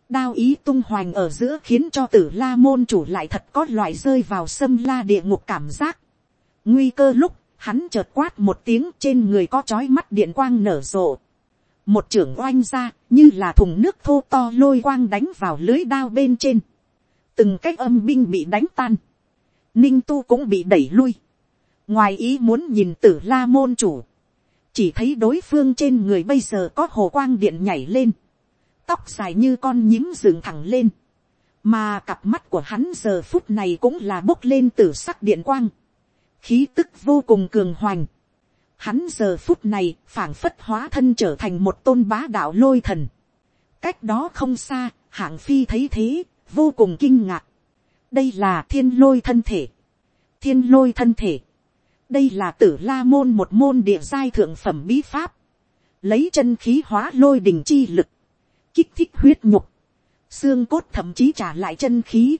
Đao ý tung hoành ở giữa khiến cho tử la môn chủ lại thật có loại rơi vào sâm la địa ngục cảm giác. nguy cơ lúc, hắn chợt quát một tiếng trên người có chói mắt điện quang nở rộ. một trưởng oanh ra, như là thùng nước thô to lôi quang đánh vào lưới đao bên trên. từng cái âm binh bị đánh tan ninh tu cũng bị đẩy lui. ngoài ý muốn nhìn tử la môn chủ. chỉ thấy đối phương trên người bây giờ có hồ quang điện nhảy lên. tóc dài như con nhím dựng thẳng lên. mà cặp mắt của hắn giờ phút này cũng là bốc lên từ sắc điện quang khí tức vô cùng cường hoành. Hắn giờ phút này phảng phất hóa thân trở thành một tôn bá đạo lôi thần. Cách đó không xa, hạng phi thấy thế, vô cùng kinh ngạc. Đây là thiên lôi thân thể. Thiên lôi thân thể. Đây là tử la môn một môn địa giai thượng phẩm bí pháp. Lấy chân khí hóa lôi đỉnh chi lực. Kích thích huyết nhục. Xương cốt thậm chí trả lại chân khí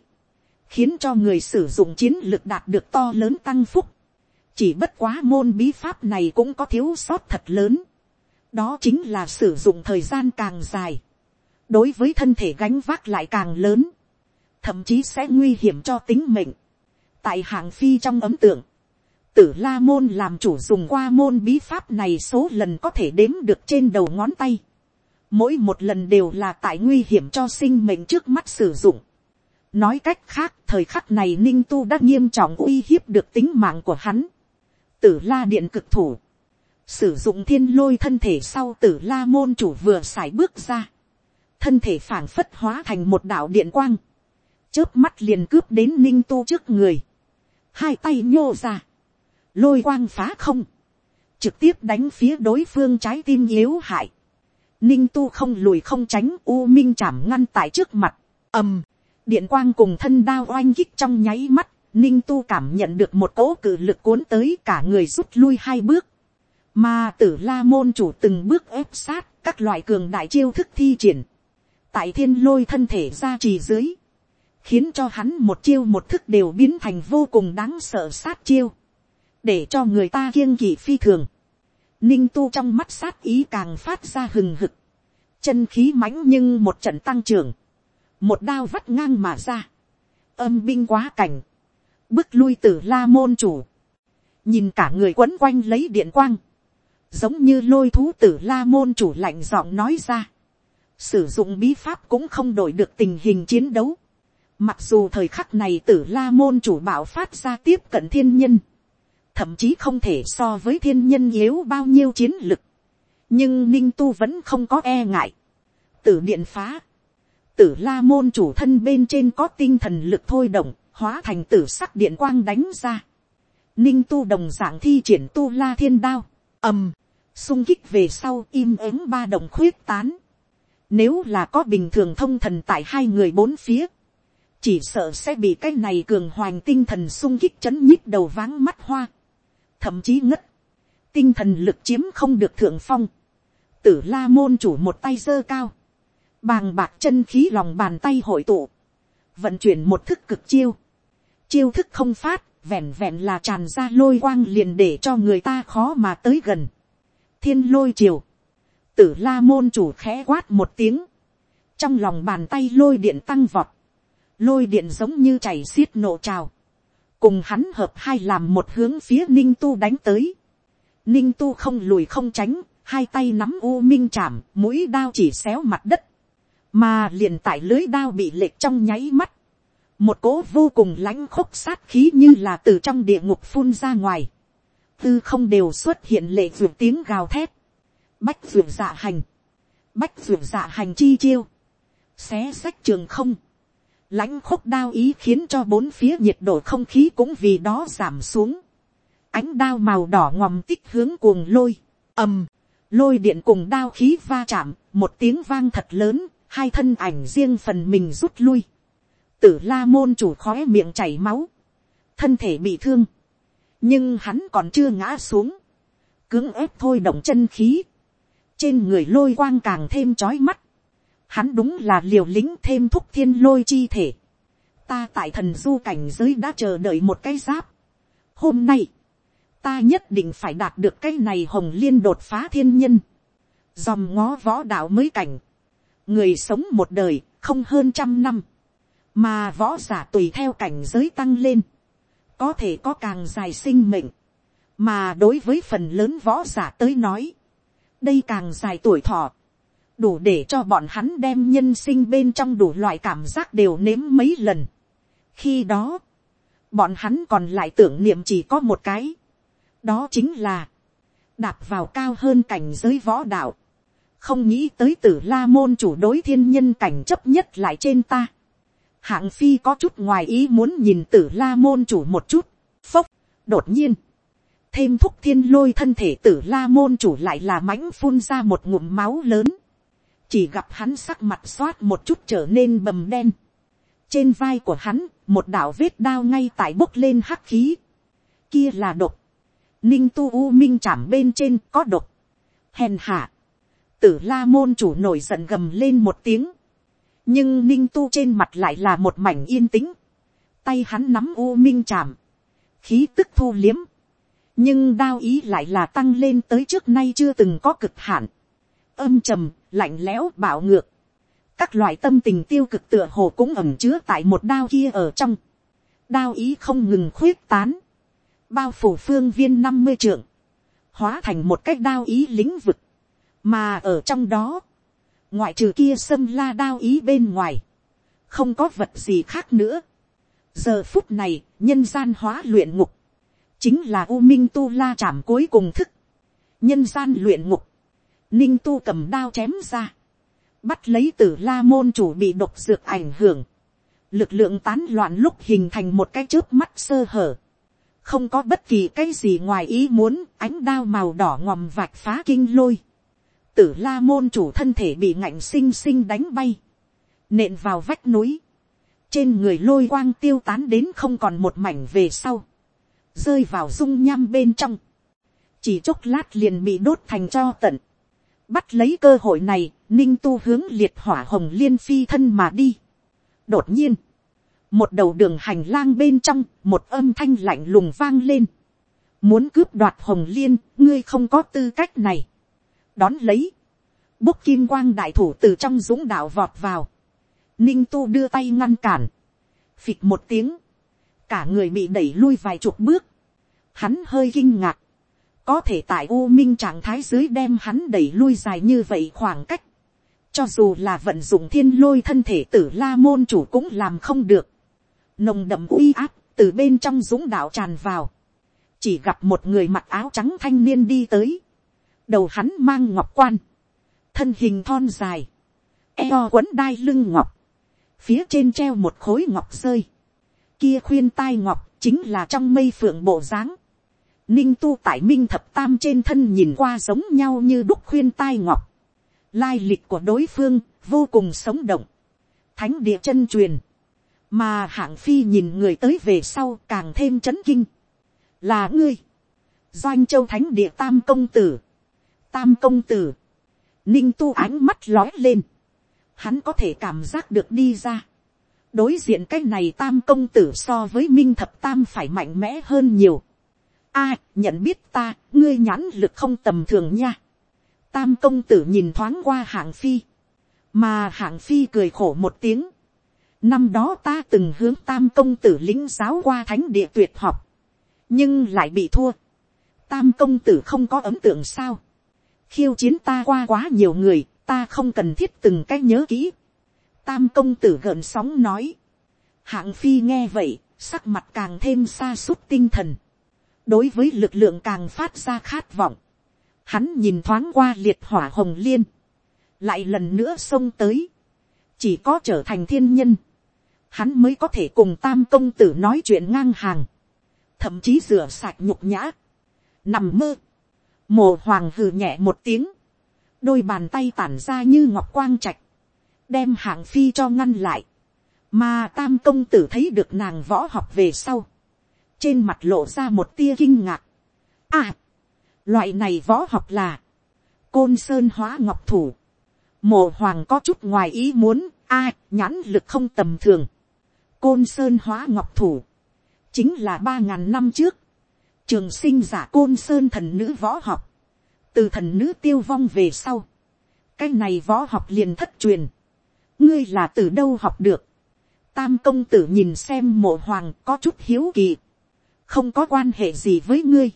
khiến cho người sử dụng chiến lực đạt được to lớn tăng phúc chỉ bất quá môn bí pháp này cũng có thiếu sót thật lớn. đó chính là sử dụng thời gian càng dài. đối với thân thể gánh vác lại càng lớn thậm chí sẽ nguy hiểm cho tính mệnh. tại hạng phi trong ấm tượng, tử la môn làm chủ dùng qua môn bí pháp này số lần có thể đếm được trên đầu ngón tay. mỗi một lần đều là tại nguy hiểm cho sinh mệnh trước mắt sử dụng. nói cách khác thời khắc này ninh tu đã nghiêm trọng uy hiếp được tính mạng của hắn tử la điện cực thủ, sử dụng thiên lôi thân thể sau tử la môn chủ vừa x bước ra, thân thể phảng phất hóa thành một đạo điện quang, chớp mắt liền cướp đến ninh tu trước người, hai tay nhô ra, lôi quang phá không, trực tiếp đánh phía đối phương trái tim yếu hại, ninh tu không lùi không tránh u minh chạm ngăn tại trước mặt, ầm, điện quang cùng thân đao oanh kích trong nháy mắt, ninh tu cảm nhận được một cỗ cử lực cuốn tới cả người rút lui hai bước, mà tử la môn chủ từng bước ép sát các loại cường đại chiêu thức thi triển, tại thiên lôi thân thể ra trì dưới, khiến cho hắn một chiêu một thức đều biến thành vô cùng đáng sợ sát chiêu, để cho người ta kiêng kỵ phi thường. Ninh tu trong mắt sát ý càng phát ra hừng hực, chân khí mãnh nhưng một trận tăng trưởng, một đao vắt ngang mà ra, âm binh quá cảnh, bước lui từ la môn chủ, nhìn cả người quấn quanh lấy điện quang, giống như lôi thú tử la môn chủ lạnh giọng nói ra, sử dụng bí pháp cũng không đổi được tình hình chiến đấu, mặc dù thời khắc này tử la môn chủ bảo phát ra tiếp cận thiên nhân, thậm chí không thể so với thiên nhân yếu bao nhiêu chiến lực, nhưng ninh tu vẫn không có e ngại, tử điện phá, tử la môn chủ thân bên trên có tinh thần lực thôi động, hóa thành tử sắc điện quang đánh ra. Ninh tu đồng dạng thi triển tu la thiên đao, ầm, sung kích về sau im ắng ba đồng khuyết tán. Nếu là có bình thường thông thần tại hai người bốn phía, chỉ sợ sẽ bị cái này cường hoành tinh thần sung kích chấn nhích đầu váng mắt hoa, thậm chí ngất. Tinh thần lực chiếm không được thượng phong. Tử la môn chủ một tay giơ cao. Bàng bạc chân khí lòng bàn tay hội tụ. Vận chuyển một thức cực chiêu chiêu thức không phát, vẹn vẹn là tràn ra lôi quang liền để cho người ta khó mà tới gần. thiên lôi chiều tử la môn chủ khẽ quát một tiếng, trong lòng bàn tay lôi điện tăng vọt, lôi điện giống như chảy xiết nổ trào, cùng hắn hợp hai làm một hướng phía ninh tu đánh tới, ninh tu không lùi không tránh, hai tay nắm u minh chạm, mũi đao chỉ xéo mặt đất, mà liền tại lưới đao bị lệch trong nháy mắt, một cỗ vô cùng lãnh khúc sát khí như là từ trong địa ngục phun ra ngoài, tư không đều xuất hiện lệ vượt tiếng gào thét, bách vượt dạ hành, bách vượt dạ hành chi chiêu, xé sách trường không, lãnh khúc đao ý khiến cho bốn phía nhiệt độ không khí cũng vì đó giảm xuống, ánh đao màu đỏ ngòm tích hướng cuồng lôi, ầm, lôi điện cùng đao khí va chạm, một tiếng vang thật lớn, hai thân ảnh riêng phần mình rút lui, tử la môn chủ khói miệng chảy máu, thân thể bị thương, nhưng hắn còn chưa ngã xuống, cưỡng ép thôi động chân khí, trên người lôi quang càng thêm trói mắt, hắn đúng là liều lĩnh thêm thúc thiên lôi chi thể, ta tại thần du cảnh giới đã chờ đợi một cái giáp, hôm nay, ta nhất định phải đạt được cái này hồng liên đột phá thiên nhân, dòm ngó võ đạo mới cảnh, người sống một đời không hơn trăm năm, mà võ giả tùy theo cảnh giới tăng lên, có thể có càng dài sinh mệnh, mà đối với phần lớn võ giả tới nói, đây càng dài tuổi thọ, đủ để cho bọn hắn đem nhân sinh bên trong đủ loại cảm giác đều nếm mấy lần. khi đó, bọn hắn còn lại tưởng niệm chỉ có một cái, đó chính là, đạp vào cao hơn cảnh giới võ đạo, không nghĩ tới tử la môn chủ đối thiên nhân cảnh chấp nhất lại trên ta. hạng phi có chút ngoài ý muốn nhìn tử la môn chủ một chút, phốc, đột nhiên, thêm thúc thiên lôi thân thể tử la môn chủ lại là mãnh phun ra một ngụm máu lớn, chỉ gặp hắn sắc mặt xoát một chút trở nên bầm đen, trên vai của hắn, một đạo vết đao ngay tại bốc lên hắc khí, kia là độc, ninh tu u minh chạm bên trên có độc, hèn hạ, tử la môn chủ nổi giận gầm lên một tiếng, nhưng ninh tu trên mặt lại là một mảnh yên tĩnh, tay hắn nắm u minh chạm, khí tức thu liếm, nhưng đao ý lại là tăng lên tới trước nay chưa từng có cực hạn, âm trầm, lạnh lẽo, bạo ngược, các loại tâm tình tiêu cực tựa hồ cũng ẩm chứa tại một đao kia ở trong, đao ý không ngừng khuyết tán, bao phủ phương viên năm mươi trượng, hóa thành một cách đao ý lĩnh vực, mà ở trong đó, ngoại trừ kia xâm la đao ý bên ngoài, không có vật gì khác nữa. giờ phút này, nhân gian hóa luyện ngục, chính là u minh tu la chạm cuối cùng thức, nhân gian luyện ngục, ninh tu cầm đao chém ra, bắt lấy t ử la môn chủ bị độc dược ảnh hưởng, lực lượng tán loạn lúc hình thành một cái trước mắt sơ hở, không có bất kỳ cái gì ngoài ý muốn ánh đao màu đỏ ngòm vạch phá kinh lôi, tử la môn chủ thân thể bị ngạnh xinh xinh đánh bay, nện vào vách núi, trên người lôi quang tiêu tán đến không còn một mảnh về sau, rơi vào dung nham bên trong, chỉ chốc lát liền bị đốt thành cho tận, bắt lấy cơ hội này, ninh tu hướng liệt hỏa hồng liên phi thân mà đi. đột nhiên, một đầu đường hành lang bên trong, một âm thanh lạnh lùng vang lên, muốn cướp đoạt hồng liên, ngươi không có tư cách này. Đón lấy, bốc kim quang đại thủ từ trong dũng đạo vọt vào, ninh tu đưa tay ngăn cản, phịch một tiếng, cả người bị đẩy lui vài chục bước, hắn hơi kinh ngạc, có thể tại u minh trạng thái dưới đem hắn đẩy lui dài như vậy khoảng cách, cho dù là vận dụng thiên lôi thân thể tử la môn chủ cũng làm không được, nồng đậm uy áp từ bên trong dũng đạo tràn vào, chỉ gặp một người mặc áo trắng thanh niên đi tới, đầu hắn mang ngọc quan, thân hình thon dài, eo quấn đai lưng ngọc, phía trên treo một khối ngọc rơi, kia khuyên tai ngọc chính là trong mây phượng bộ dáng, ninh tu tại minh thập tam trên thân nhìn qua giống nhau như đúc khuyên tai ngọc, lai lịch của đối phương vô cùng sống động, thánh địa chân truyền, mà hạng phi nhìn người tới về sau càng thêm c h ấ n kinh, là ngươi, doanh châu thánh địa tam công tử, tam công tử, ninh tu ánh mắt lói lên, hắn có thể cảm giác được đi ra. đối diện cái này tam công tử so với minh thập tam phải mạnh mẽ hơn nhiều a, nhận biết ta, ngươi nhãn lực không tầm thường nha. tam công tử nhìn thoáng qua hạng phi, mà hạng phi cười khổ một tiếng. năm đó ta từng hướng tam công tử lính giáo qua thánh địa tuyệt học, nhưng lại bị thua. tam công tử không có ấn tượng sao khiêu chiến ta qua quá nhiều người, ta không cần thiết từng cái nhớ kỹ. Tam công tử gợn sóng nói. Hạng phi nghe vậy, sắc mặt càng thêm xa suốt tinh thần. Đối với lực lượng càng phát ra khát vọng. Hắn nhìn thoáng qua liệt hỏa hồng liên. Lại lần nữa xông tới. Chỉ có trở thành thiên nhân. Hắn mới có thể cùng tam công tử nói chuyện ngang hàng. Thậm chí rửa sạch nhục nhã. Nằm mơ Mồ hoàng hừ nhẹ một tiếng. Đôi bàn tay tản ra như ngọc quang trạch. Đem hạng phi cho ngăn lại. Mà tam công tử thấy được nàng võ học về sau. Trên mặt lộ ra một tia kinh ngạc. À! Loại này võ học là. Côn sơn hóa ngọc thủ. Mộ hoàng có chút ngoài ý muốn. A nhãn lực không tầm thường. Côn sơn hóa ngọc thủ. Chính là ba ngàn năm trước trường sinh giả côn sơn thần nữ võ học, từ thần nữ tiêu vong về sau, cái này võ học liền thất truyền, ngươi là từ đâu học được, tam công tử nhìn xem mộ hoàng có chút hiếu kỳ, không có quan hệ gì với ngươi,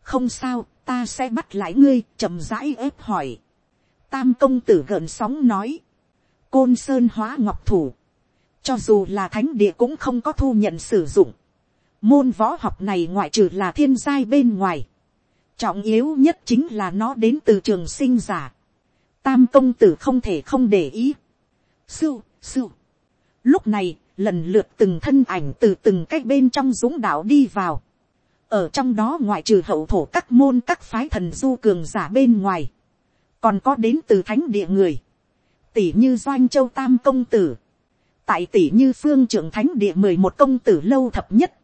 không sao, ta sẽ bắt lại ngươi, chậm rãi ép hỏi. Tam công tử gợn sóng nói, côn sơn hóa ngọc thủ, cho dù là thánh địa cũng không có thu nhận sử dụng, môn võ học này ngoại trừ là thiên giai bên ngoài, trọng yếu nhất chính là nó đến từ trường sinh giả, tam công tử không thể không để ý. Sưu, sưu. Lúc này, lần lượt từng thân ảnh từ từng cái bên trong dũng đạo đi vào. Ở trong đó ngoại trừ hậu thổ các môn các phái thần du cường giả bên ngoài. Còn có đến từ thánh địa người. Tỷ như Doanh Châu Tam Công Tử. Tại tỷ như phương trưởng thánh địa mười một công tử lâu thập nhất.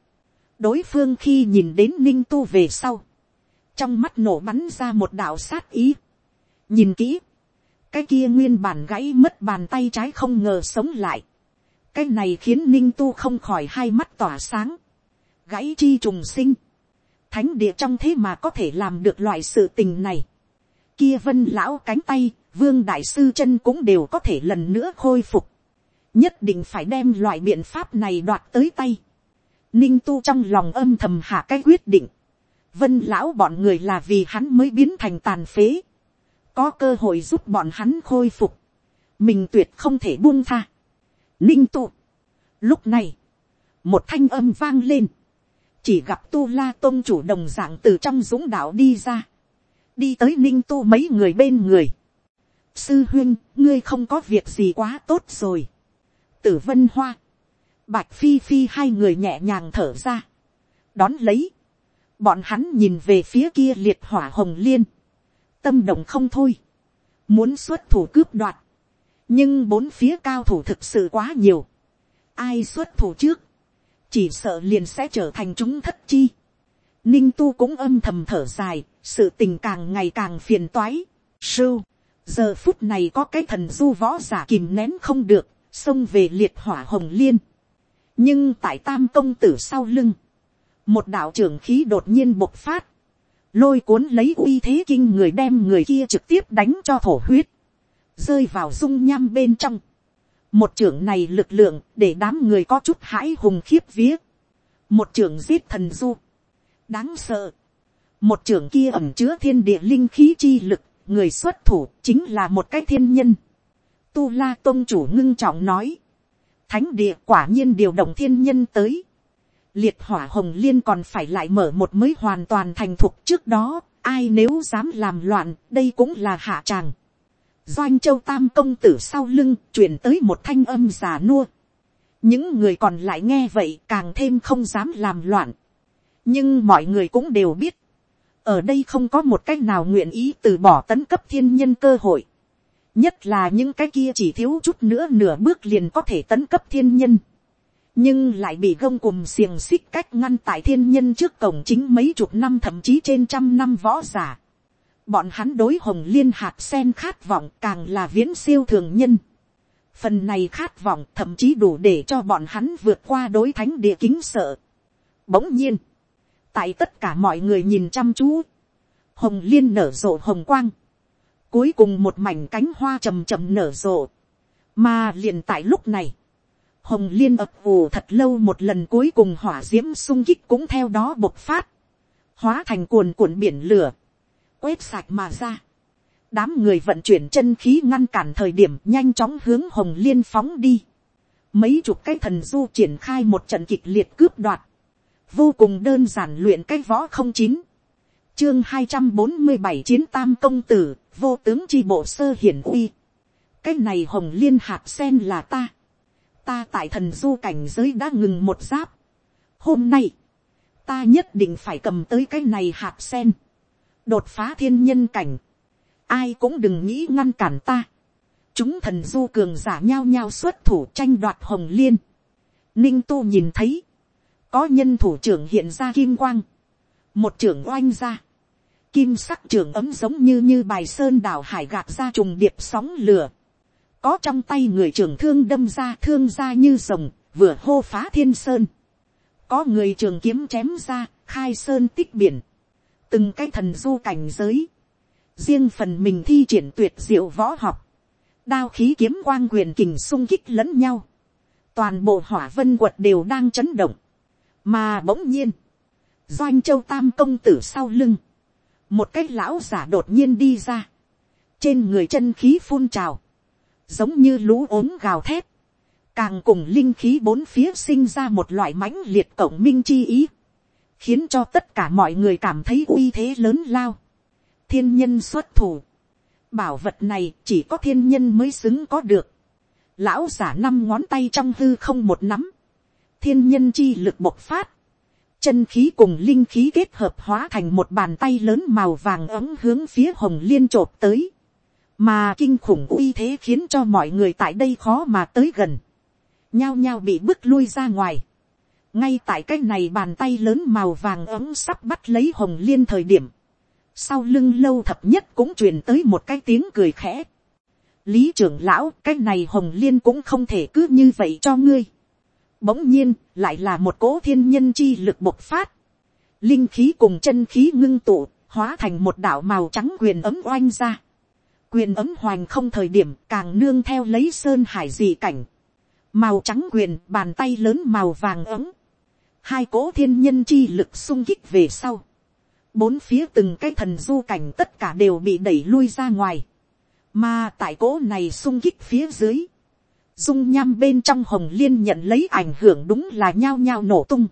Đối phương khi nhìn đến ninh tu về sau. Trong mắt nổ bắn ra một đạo sát ý. Nhìn kỹ, cái kia nguyên bản gãy mất bàn tay trái không ngờ sống lại cái này khiến ninh tu không khỏi hai mắt tỏa sáng. gãy chi trùng sinh. thánh địa trong thế mà có thể làm được loại sự tình này. kia vân lão cánh tay, vương đại sư chân cũng đều có thể lần nữa khôi phục. nhất định phải đem loại biện pháp này đoạt tới tay. ninh tu trong lòng âm thầm hạ cái quyết định. vân lão bọn người là vì hắn mới biến thành tàn phế có cơ hội giúp bọn hắn khôi phục, mình tuyệt không thể buông tha. Ninh tụ. Lúc này, một thanh âm vang lên, chỉ gặp tu la tôn chủ đồng dạng từ trong dũng đạo đi ra, đi tới ninh tu mấy người bên người. sư huyên, ngươi không có việc gì quá tốt rồi. tử vân hoa, bạch phi phi hai người nhẹ nhàng thở ra, đón lấy, bọn hắn nhìn về phía kia liệt hỏa hồng liên, tâm động không thôi, muốn xuất thủ cướp đoạt, nhưng bốn phía cao thủ thực sự quá nhiều, ai xuất thủ trước, chỉ sợ liền sẽ trở thành chúng thất chi. Ninh tu cũng âm thầm thở dài, sự tình càng ngày càng phiền toái. Sưu, giờ phút này có cái thần du võ giả kìm nén không được, xông về liệt hỏa hồng liên. nhưng tại tam công tử sau lưng, một đạo trưởng khí đột nhiên bộc phát, lôi cuốn lấy uy thế kinh người đem người kia trực tiếp đánh cho thổ huyết, rơi vào dung nham bên trong. một trưởng này lực lượng để đám người có chút hãi hùng khiếp vía. một trưởng giết thần du, đáng sợ. một trưởng kia ẩm chứa thiên địa linh khí chi lực, người xuất thủ chính là một cái thiên nhân. tu la tôn chủ ngưng trọng nói, thánh địa quả nhiên điều động thiên nhân tới liệt hỏa hồng liên còn phải lại mở một mới hoàn toàn thành thục trước đó, ai nếu dám làm loạn, đây cũng là hạ tràng. Doanh châu tam công tử sau lưng, chuyển tới một thanh âm già nua. Những người còn lại nghe vậy càng thêm không dám làm loạn. Nhưng mọi người cũng đều biết. Ở đây không có một cách nào nguyện ý từ bỏ tấn cấp thiên nhân cơ hội. Nhất là những cái kia chỉ thiếu chút nữa nửa bước liền có thể tấn cấp thiên nhân nhưng lại bị gông cùng xiềng xích cách ngăn tại thiên nhân trước cổng chính mấy chục năm thậm chí trên trăm năm võ giả. Bọn hắn đối hồng liên hạt sen khát vọng càng là viễn siêu thường nhân. Phần này khát vọng thậm chí đủ để cho bọn hắn vượt qua đối thánh địa kính sợ. Bỗng nhiên, tại tất cả mọi người nhìn chăm chú, hồng liên nở rộ hồng quang. Cuối cùng một mảnh cánh hoa chầm chầm nở rộ. Mà liền tại lúc này, hồng liên ập ù thật lâu một lần cuối cùng hỏa d i ễ m sung kích cũng theo đó bộc phát, hóa thành cuồn cuộn biển lửa, quét sạch mà ra. đám người vận chuyển chân khí ngăn cản thời điểm nhanh chóng hướng hồng liên phóng đi. mấy chục cái thần du triển khai một trận kịch liệt cướp đoạt, vô cùng đơn giản luyện cái võ không chín, chương hai trăm bốn mươi bảy chiến tam công tử, vô tướng chi bộ sơ hiển uy. cái này hồng liên hạt sen là ta ta tại thần du cảnh giới đã ngừng một giáp. Hôm nay, ta nhất định phải cầm tới cái này hạt sen. Đột phá thiên nhân cảnh. Ai cũng đừng nghĩ ngăn cản ta. Chúng thần du cường giả nhau nhau xuất thủ tranh đoạt hồng liên. Ninh tu nhìn thấy. Có nhân thủ trưởng hiện ra kim quang. Một trưởng oanh ra. Kim sắc trưởng ấm giống như như bài sơn đảo hải gạt ra trùng điệp sóng lửa có trong tay người trưởng thương đâm ra thương ra như rồng, vừa hô phá thiên sơn. Có người trường kiếm chém ra, khai sơn tích biển. Từng cái thần du cảnh giới. Riêng phần mình thi triển tuyệt diệu võ học. Đao khí kiếm quang quyền kình sung kích lẫn nhau. Toàn bộ hỏa vân quật đều đang chấn động. Mà bỗng nhiên. doanh châu tam công tử sau lưng, một cái lão giả đột nhiên đi ra, trên người chân khí phun trào, giống như lũ ốm gào thét, càng cùng linh khí bốn phía sinh ra một loại mãnh liệt cộng minh chi ý, khiến cho tất cả mọi người cảm thấy uy thế lớn lao, thiên nhân xuất thủ, bảo vật này chỉ có thiên nhân mới xứng có được, lão giả năm ngón tay trong hư không một nắm, thiên nhân chi lực bộc phát, chân khí cùng linh khí kết hợp hóa thành một bàn tay lớn màu vàng ấm hướng phía hồng liên t tới, mà kinh khủng uy thế khiến cho mọi người tại đây khó mà tới gần, nhao nhao bị bước lui ra ngoài, ngay tại cái này bàn tay lớn màu vàng ấm sắp bắt lấy hồng liên thời điểm, sau lưng lâu thập nhất cũng truyền tới một cái tiếng cười khẽ, lý trưởng lão cái này hồng liên cũng không thể cứ như vậy cho ngươi, Bỗng nhiên, lại là một cỗ thiên nhân chi lực bộc phát. Linh khí cùng chân khí ngưng tụ, hóa thành một đạo màu trắng quyền ấm oanh ra. Quyền ấm hoành không thời điểm càng nương theo lấy sơn hải dị cảnh. Màu trắng quyền, bàn tay lớn màu vàng ấm. Hai cỗ thiên nhân chi lực sung kích về sau. Bốn phía từng cái thần du cảnh tất cả đều bị đẩy lui ra ngoài. Mà tại cỗ này sung kích phía dưới dung nham bên trong hồng liên nhận lấy ảnh hưởng đúng là nhao nhao nổ tung,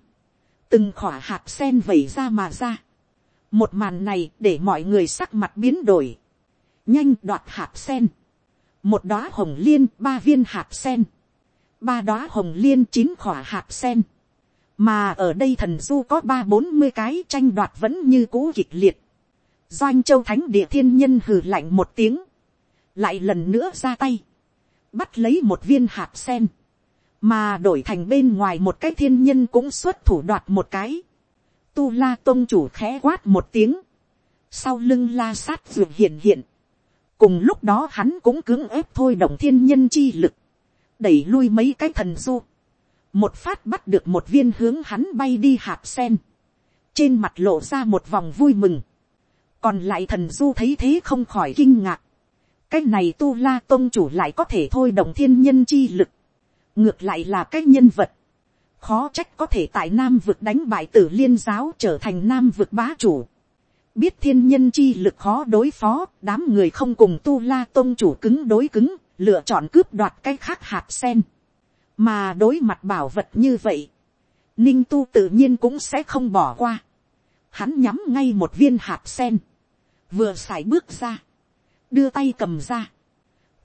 từng khỏa hạt sen vẩy ra mà ra. một màn này để mọi người sắc mặt biến đổi, nhanh đoạt hạt sen, một đóa hồng liên ba viên hạt sen, ba đóa hồng liên chín khỏa hạt sen, mà ở đây thần du có ba bốn mươi cái tranh đoạt vẫn như cũ kịch liệt, doanh châu thánh địa thiên nhân hừ lạnh một tiếng, lại lần nữa ra tay, bắt lấy một viên hạt sen, mà đổi thành bên ngoài một cái thiên nhân cũng xuất thủ đoạt một cái. Tu la tôn chủ khẽ quát một tiếng, sau lưng la sát dược hiện hiện, cùng lúc đó hắn cũng cưỡng ép thôi động thiên nhân chi lực, đẩy lui mấy cái thần du, một phát bắt được một viên hướng hắn bay đi hạt sen, trên mặt lộ ra một vòng vui mừng, còn lại thần du thấy thế không khỏi kinh ngạc, cái này tu la tôn chủ lại có thể thôi động thiên nhân chi lực, ngược lại là cái nhân vật, khó trách có thể tại nam vực đánh bại tử liên giáo trở thành nam vực bá chủ, biết thiên nhân chi lực khó đối phó, đám người không cùng tu la tôn chủ cứng đối cứng, lựa chọn cướp đoạt cái khác hạt sen, mà đối mặt bảo vật như vậy, ninh tu tự nhiên cũng sẽ không bỏ qua, hắn nhắm ngay một viên hạt sen, vừa x bước ra, đưa tay cầm ra,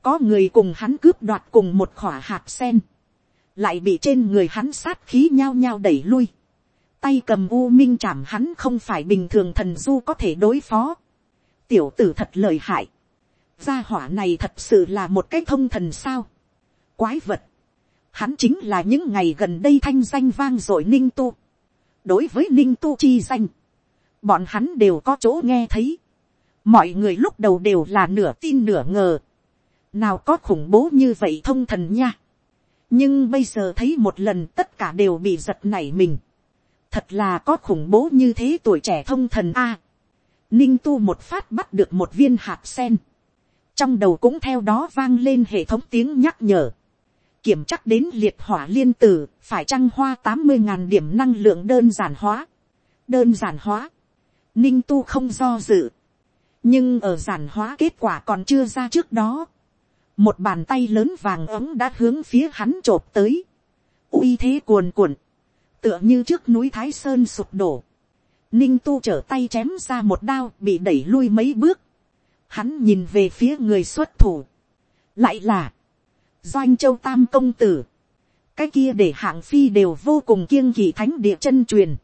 có người cùng hắn cướp đoạt cùng một khỏa hạt sen, lại bị trên người hắn sát khí nhao nhao đẩy lui, tay cầm u minh chạm hắn không phải bình thường thần du có thể đối phó, tiểu tử thật lời hại, gia hỏa này thật sự là một cái thông thần sao, quái vật, hắn chính là những ngày gần đây thanh danh vang dội ninh tu, đối với ninh tu chi danh, bọn hắn đều có chỗ nghe thấy, mọi người lúc đầu đều là nửa tin nửa ngờ, nào có khủng bố như vậy thông thần nha, nhưng bây giờ thấy một lần tất cả đều bị giật nảy mình, thật là có khủng bố như thế tuổi trẻ thông thần a, ninh tu một phát bắt được một viên hạt sen, trong đầu cũng theo đó vang lên hệ thống tiếng nhắc nhở, kiểm chắc đến liệt hỏa liên tử phải trăng hoa tám mươi ngàn điểm năng lượng đơn giản hóa, đơn giản hóa, ninh tu không do dự, nhưng ở giản hóa kết quả còn chưa ra trước đó, một bàn tay lớn vàng ấm đã hướng phía hắn chộp tới, uy thế cuồn cuộn, tựa như trước núi thái sơn sụp đổ, ninh tu trở tay chém ra một đao bị đẩy lui mấy bước, hắn nhìn về phía người xuất thủ, lại là, doanh châu tam công tử, cái kia để hạng phi đều vô cùng kiêng kỳ thánh địa chân truyền,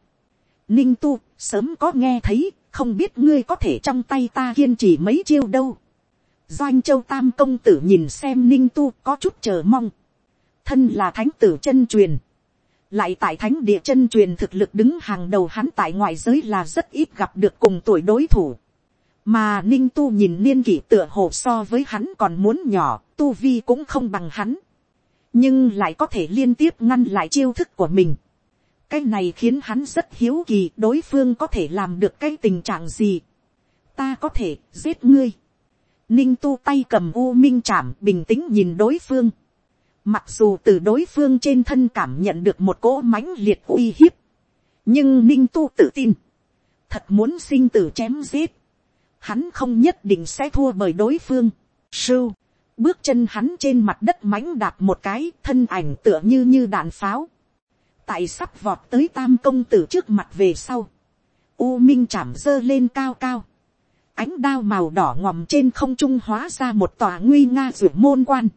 ninh tu sớm có nghe thấy không biết ngươi có thể trong tay ta kiên trì mấy chiêu đâu. doanh châu tam công tử nhìn xem ninh tu có chút chờ mong. thân là thánh tử chân truyền. lại tại thánh địa chân truyền thực lực đứng hàng đầu hắn tại ngoại giới là rất ít gặp được cùng tuổi đối thủ mà ninh tu nhìn niên kỷ tựa hồ so với hắn còn muốn nhỏ, tu vi cũng không bằng hắn. nhưng lại có thể liên tiếp ngăn lại chiêu thức của mình cái này khiến hắn rất hiếu kỳ đối phương có thể làm được cái tình trạng gì. ta có thể giết ngươi. ninh tu tay cầm u minh chạm bình tĩnh nhìn đối phương. mặc dù từ đối phương trên thân cảm nhận được một cỗ mãnh liệt uy hiếp. nhưng ninh tu tự tin, thật muốn sinh tử chém giết, hắn không nhất định sẽ thua bởi đối phương. Sưu, bước chân hắn trên mặt đất mãnh đạp một cái thân ảnh tựa như như đạn pháo. tại sắp vọt tới tam công tử trước mặt về sau. U minh chạm dơ lên cao cao. ánh đao màu đỏ ngòm trên không trung hóa ra một tòa nguy nga ruột môn quan.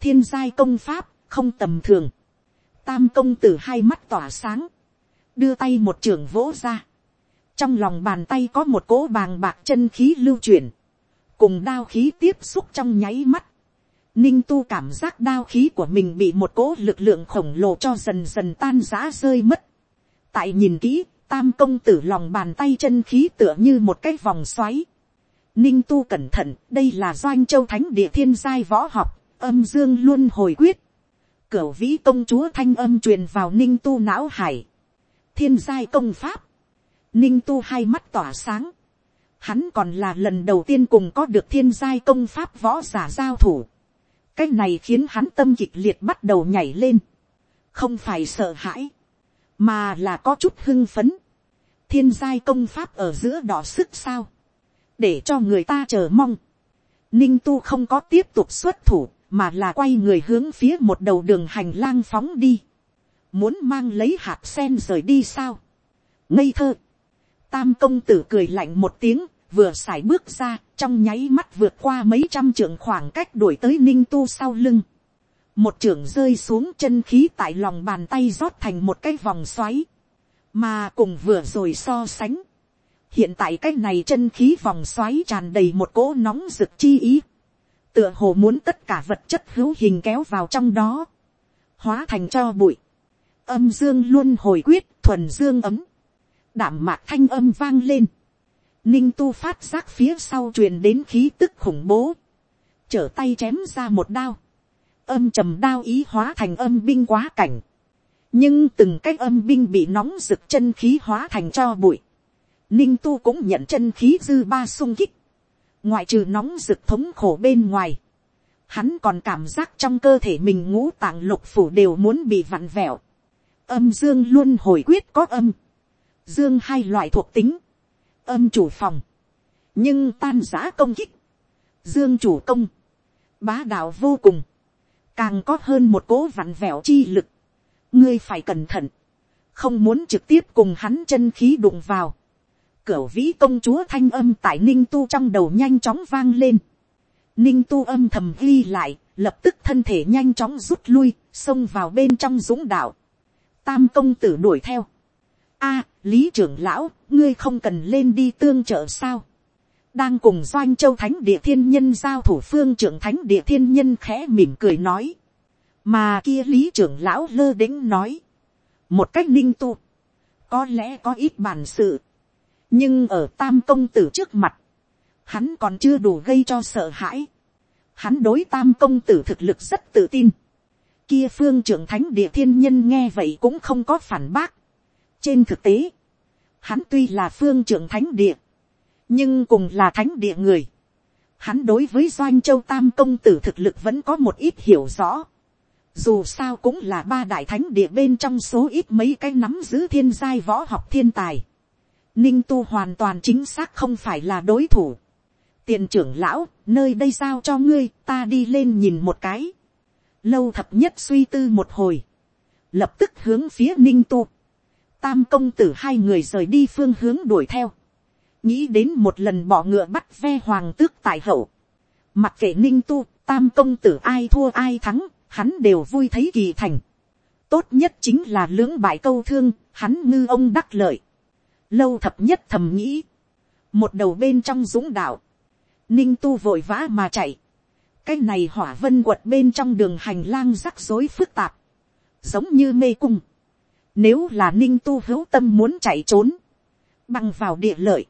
thiên giai công pháp không tầm thường. tam công tử hai mắt tỏa sáng. đưa tay một trường vỗ ra trong lòng bàn tay có một cỗ bàng bạc chân khí lưu chuyển cùng đao khí tiếp xúc trong nháy mắt, ninh tu cảm giác đao khí của mình bị một cỗ lực lượng khổng lồ cho dần dần tan rã rơi mất. tại nhìn kỹ, tam công tử lòng bàn tay chân khí tựa như một cái vòng xoáy. ninh tu cẩn thận, đây là doanh châu thánh địa thiên giai võ học, âm dương luôn hồi quyết. cửu vĩ công chúa thanh âm truyền vào ninh tu não hải. thiên giai công pháp ninh tu hai mắt tỏa sáng Hắn còn là lần đầu tiên cùng có được thiên giai công pháp võ giả giao thủ. Cái này khiến hắn tâm kịch liệt bắt đầu nhảy lên. Không phải sợ hãi. Mà là có chút hưng phấn. Thiên giai công pháp ở giữa đỏ sức sao. Để cho người ta chờ mong. Ninh tu không có tiếp tục xuất thủ. Mà là quay người hướng phía một đầu đường hành lang phóng đi. Muốn mang lấy hạt sen rời đi sao. Ngây thơ tam công tử cười lạnh một tiếng, vừa xài bước ra, trong nháy mắt vượt qua mấy trăm trượng khoảng cách đuổi tới ninh tu sau lưng. một trưởng rơi xuống chân khí tại lòng bàn tay rót thành một cái vòng xoáy, mà cùng vừa rồi so sánh. hiện tại cái này chân khí vòng xoáy tràn đầy một cỗ nóng rực chi ý, tựa hồ muốn tất cả vật chất hữu hình kéo vào trong đó, hóa thành cho bụi, âm dương luôn hồi quyết thuần dương ấm, đảm mạc thanh âm vang lên, ninh tu phát giác phía sau truyền đến khí tức khủng bố, trở tay chém ra một đao, âm trầm đao ý hóa thành âm binh quá cảnh, nhưng từng cái âm binh bị nóng rực chân khí hóa thành cho bụi, ninh tu cũng nhận chân khí dư ba sung kích, ngoại trừ nóng rực thống khổ bên ngoài, hắn còn cảm giác trong cơ thể mình ngũ tạng lục phủ đều muốn bị vặn vẹo, âm dương luôn hồi quyết có âm, dương hai loại thuộc tính, âm chủ phòng, nhưng tan giã công kích, dương chủ công, bá đạo vô cùng, càng có hơn một cố vặn vẹo chi lực, ngươi phải cẩn thận, không muốn trực tiếp cùng hắn chân khí đụng vào, cửa vĩ công chúa thanh âm tại ninh tu trong đầu nhanh chóng vang lên, ninh tu âm thầm ghi lại, lập tức thân thể nhanh chóng rút lui, xông vào bên trong dũng đạo, tam công tử đuổi theo, a, lý trưởng lão, ngươi không cần lên đi tương trợ sao. đang cùng doanh châu thánh địa thiên nhân giao thủ phương trưởng thánh địa thiên nhân khẽ mỉm cười nói. mà kia lý trưởng lão lơ đĩnh nói. một cách ninh tu. có lẽ có ít bản sự. nhưng ở tam công tử trước mặt, hắn còn chưa đủ gây cho sợ hãi. hắn đối tam công tử thực lực rất tự tin. kia phương trưởng thánh địa thiên nhân nghe vậy cũng không có phản bác trên thực tế, hắn tuy là phương trưởng thánh địa, nhưng cùng là thánh địa người. Hắn đối với doanh châu tam công tử thực lực vẫn có một ít hiểu rõ. Dù sao cũng là ba đại thánh địa bên trong số ít mấy cái nắm giữ thiên giai võ học thiên tài. Ninh tu hoàn toàn chính xác không phải là đối thủ. Tiền trưởng lão, nơi đây giao cho ngươi, ta đi lên nhìn một cái. Lâu thập nhất suy tư một hồi. Lập tức hướng phía ninh tu tam công tử hai người rời đi phương hướng đuổi theo, nghĩ đến một lần bỏ ngựa bắt ve hoàng tước tại hậu, mặc kệ ninh tu, tam công tử ai thua ai thắng, hắn đều vui thấy kỳ thành, tốt nhất chính là lưỡng bại câu thương, hắn ngư ông đắc lợi, lâu thập nhất thầm nghĩ, một đầu bên trong dũng đạo, ninh tu vội vã mà chạy, cái này hỏa vân quật bên trong đường hành lang rắc rối phức tạp, giống như mê cung, nếu là ninh tu hữu tâm muốn chạy trốn, bằng vào địa lợi,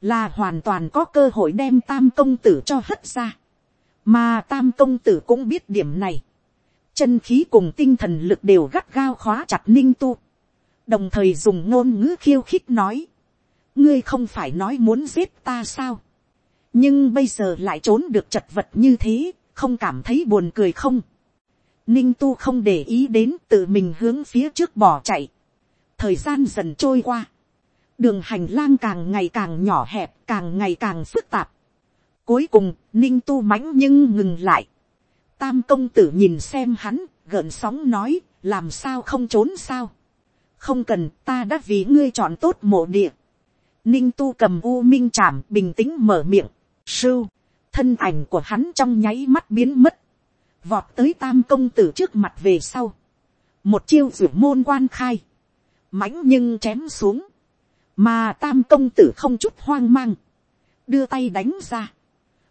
là hoàn toàn có cơ hội đem tam công tử cho hất ra. Mà tam công tử cũng biết điểm này. Chân khí cùng tinh thần lực đều gắt gao khóa chặt ninh tu. Đồng thời dùng ngôn ngữ khiêu khích nói. Ngươi không phải nói muốn giết ta sao? Nhưng bây giờ lại trốn được chật vật như thế, không cảm thấy buồn cười không? Ninh tu không để ý đến tự mình hướng phía trước bỏ chạy. thời gian dần trôi qua, đường hành lang càng ngày càng nhỏ hẹp càng ngày càng phức tạp. cuối cùng, ninh tu mãnh nhưng ngừng lại. tam công tử nhìn xem hắn, gợn sóng nói, làm sao không trốn sao. không cần, ta đã vì ngươi chọn tốt mộ địa. ninh tu cầm u minh chạm bình tĩnh mở miệng, sưu, thân ảnh của hắn trong nháy mắt biến mất, vọt tới tam công tử trước mặt về sau, một chiêu ruột môn quan khai, mãnh nhưng chém xuống, mà tam công tử không chút hoang mang, đưa tay đánh ra,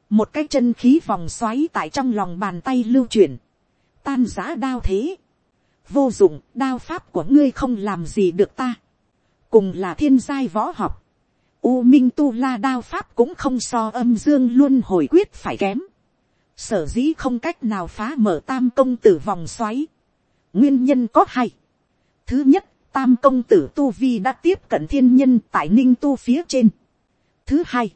một cái chân khí vòng xoáy tại trong lòng bàn tay lưu chuyển, tan giã đao thế, vô dụng đao pháp của ngươi không làm gì được ta, cùng là thiên giai võ học, u minh tu la đao pháp cũng không so âm dương luôn hồi quyết phải kém, sở dĩ không cách nào phá mở tam công tử vòng xoáy, nguyên nhân có hai, thứ nhất, tam công tử tu vi đã tiếp cận thiên nhân tại ninh tu phía trên. Thứ hai,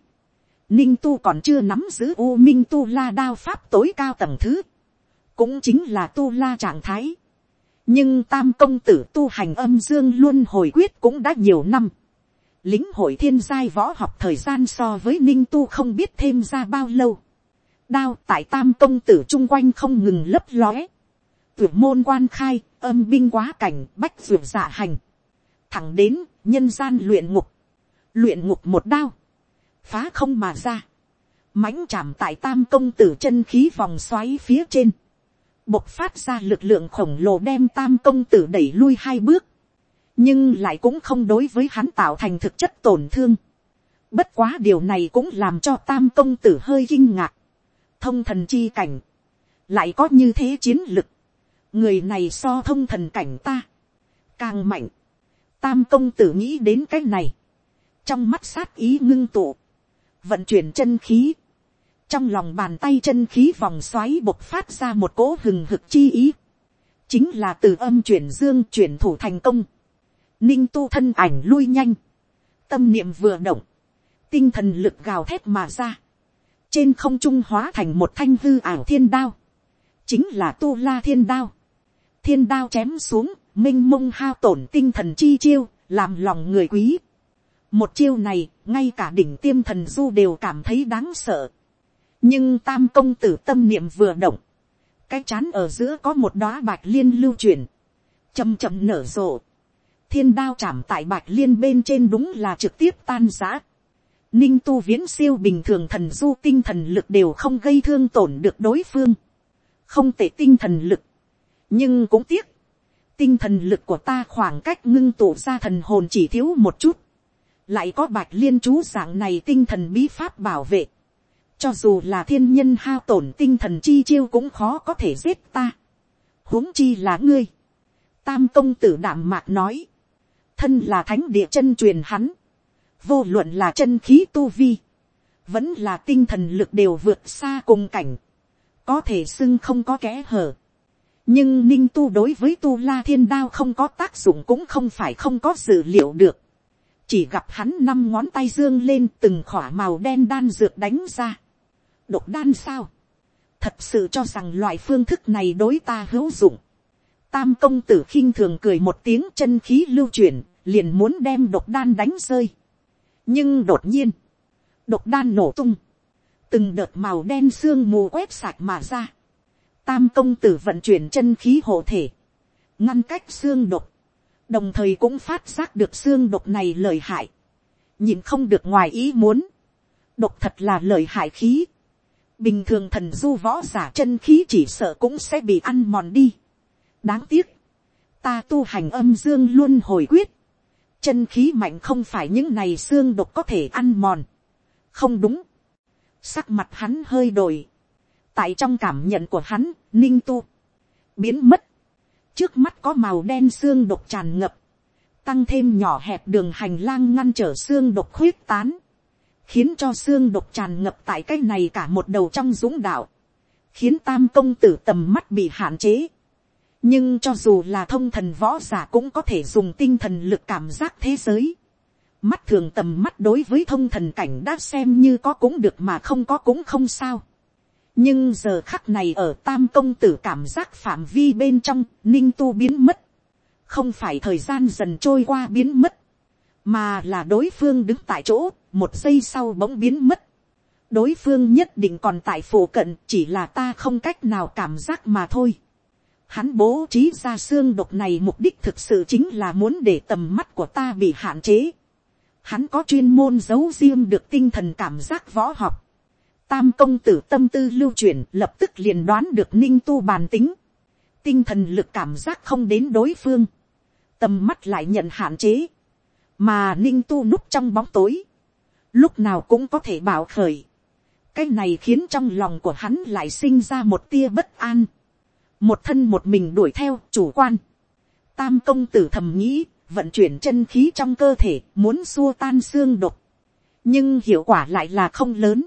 ninh tu còn chưa nắm giữ u minh tu la đao pháp tối cao tầng thứ, cũng chính là tu la trạng thái. nhưng tam công tử tu hành âm dương luôn hồi quyết cũng đã nhiều năm. lính hội thiên giai võ học thời gian so với ninh tu không biết thêm ra bao lâu đao tại tam công tử chung quanh không ngừng lấp lóe. tuyệt môn quan khai, âm binh quá cảnh bách ruột dạ hành, thẳng đến nhân gian luyện ngục, luyện ngục một đao, phá không mà ra, mãnh chạm tại tam công tử chân khí vòng xoáy phía trên, bộc phát ra lực lượng khổng lồ đem tam công tử đẩy lui hai bước, nhưng lại cũng không đối với hắn tạo thành thực chất tổn thương. Bất quá điều này cũng làm cho tam công tử hơi kinh ngạc. Thông thần chi cảnh, lại có như thế chiến lực. Người này so thông thần cảnh ta, càng mạnh, tam công tử nghĩ đến cái này, trong mắt sát ý ngưng tụ, vận chuyển chân khí, trong lòng bàn tay chân khí vòng xoáy bộc phát ra một cỗ hừng hực chi ý, chính là từ âm chuyển dương chuyển thủ thành công, ninh tu thân ảnh lui nhanh, tâm niệm vừa động, tinh thần lực gào thét mà ra, trên không trung hóa thành một thanh hư ảo thiên đao, chính là tu la thiên đao, thiên đao chém xuống, m i n h mông hao tổn tinh thần chi chiêu, làm lòng người quý. một chiêu này, ngay cả đỉnh tiêm thần du đều cảm thấy đáng sợ. nhưng tam công tử tâm niệm vừa động, cái chán ở giữa có một đóa bạch liên lưu chuyển, chầm chầm nở rộ, thiên đao chạm tại bạch liên bên trên đúng là trực tiếp tan giã. Ninh tu viễn siêu bình thường thần du tinh thần lực đều không gây thương tổn được đối phương. Không tệ tinh thần lực. Nhưng cũng tiếc, tinh thần lực của ta khoảng cách ngưng tụ ra thần hồn chỉ thiếu một chút, lại có bạch liên chú dạng này tinh thần bí pháp bảo vệ, cho dù là thiên nhân hao tổn tinh thần chi chiêu cũng khó có thể giết ta, huống chi là ngươi, tam công tử đảm mạc nói, thân là thánh địa chân truyền hắn, vô luận là chân khí tu vi, vẫn là tinh thần lực đều vượt xa cùng cảnh, có thể xưng không có kẽ hở, nhưng ninh tu đối với tu la thiên đao không có tác dụng cũng không phải không có dự liệu được. chỉ gặp hắn năm ngón tay dương lên từng khỏa màu đen đan dược đánh ra. độc đan sao. thật sự cho rằng loại phương thức này đối ta hữu dụng. tam công tử khinh thường cười một tiếng chân khí lưu chuyển, liền muốn đem độc đan đánh rơi nhưng đột nhiên, độc đan nổ tung. từng đợt màu đen sương mù quét sạch mà ra. Tam công tử vận chuyển chân khí hộ thể, ngăn cách xương độc, đồng thời cũng phát giác được xương độc này lời hại, nhìn không được ngoài ý muốn, độc thật là lời hại khí, bình thường thần du võ giả chân khí chỉ sợ cũng sẽ bị ăn mòn đi. đáng tiếc, ta tu hành âm dương luôn hồi quyết, chân khí mạnh không phải những này xương độc có thể ăn mòn, không đúng, sắc mặt hắn hơi đổi, tại trong cảm nhận của hắn, ninh tu, biến mất, trước mắt có màu đen xương độc tràn ngập, tăng thêm nhỏ hẹp đường hành lang ngăn trở xương độc khuyết tán, khiến cho xương độc tràn ngập tại cái này cả một đầu trong dũng đạo, khiến tam công tử tầm mắt bị hạn chế nhưng cho dù là thông thần võ giả cũng có thể dùng tinh thần lực cảm giác thế giới. mắt thường tầm mắt đối với thông thần cảnh đã xem như có cũng được mà không có cũng không sao nhưng giờ khắc này ở tam công tử cảm giác phạm vi bên trong ninh tu biến mất không phải thời gian dần trôi qua biến mất, mà là đối phương đứng tại chỗ, một giây sau bỗng biến mất. đối phương nhất định còn tại phổ cận, chỉ là ta không cách nào cảm giác mà thôi. Hắn bố trí ra xương độc này mục đích thực sự chính là muốn để tầm mắt của ta bị hạn chế. Hắn có chuyên môn giấu riêng được tinh thần cảm giác võ học. Tam công tử tâm tư lưu chuyển, lập tức liền đoán được ninh tu bàn tính. Tinh thần lực cảm giác không đến đối phương. Tầm mắt lại nhận hạn chế. Mà ninh tu núp trong bóng tối. Lúc nào cũng có thể bảo khởi. Cái này khiến trong lòng của hắn lại sinh ra một tia bất an một thân một mình đuổi theo chủ quan. Tam công tử thầm nghĩ, vận chuyển chân khí trong cơ thể, muốn xua tan xương độc. nhưng hiệu quả lại là không lớn.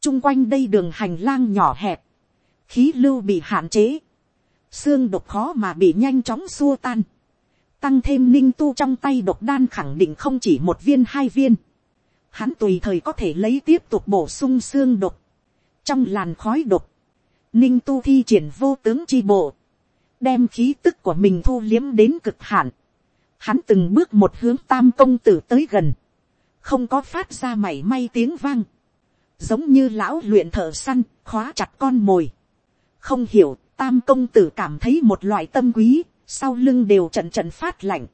chung quanh đây đường hành lang nhỏ hẹp, khí lưu bị hạn chế, xương độc khó mà bị nhanh chóng xua tan. tăng thêm ninh tu trong tay độc đan khẳng định không chỉ một viên hai viên. hắn tùy thời có thể lấy tiếp tục bổ sung xương độc. trong làn khói độc, ninh tu thi triển vô tướng chi bộ, đem khí tức của mình thu liếm đến cực hạn, hắn từng bước một hướng tam công tử tới gần, không có phát ra mảy may tiếng vang, giống như lão luyện thợ săn, khóa chặt con mồi. không hiểu, tam công tử cảm thấy một loại tâm quý, sau lưng đều trận trận phát lạnh.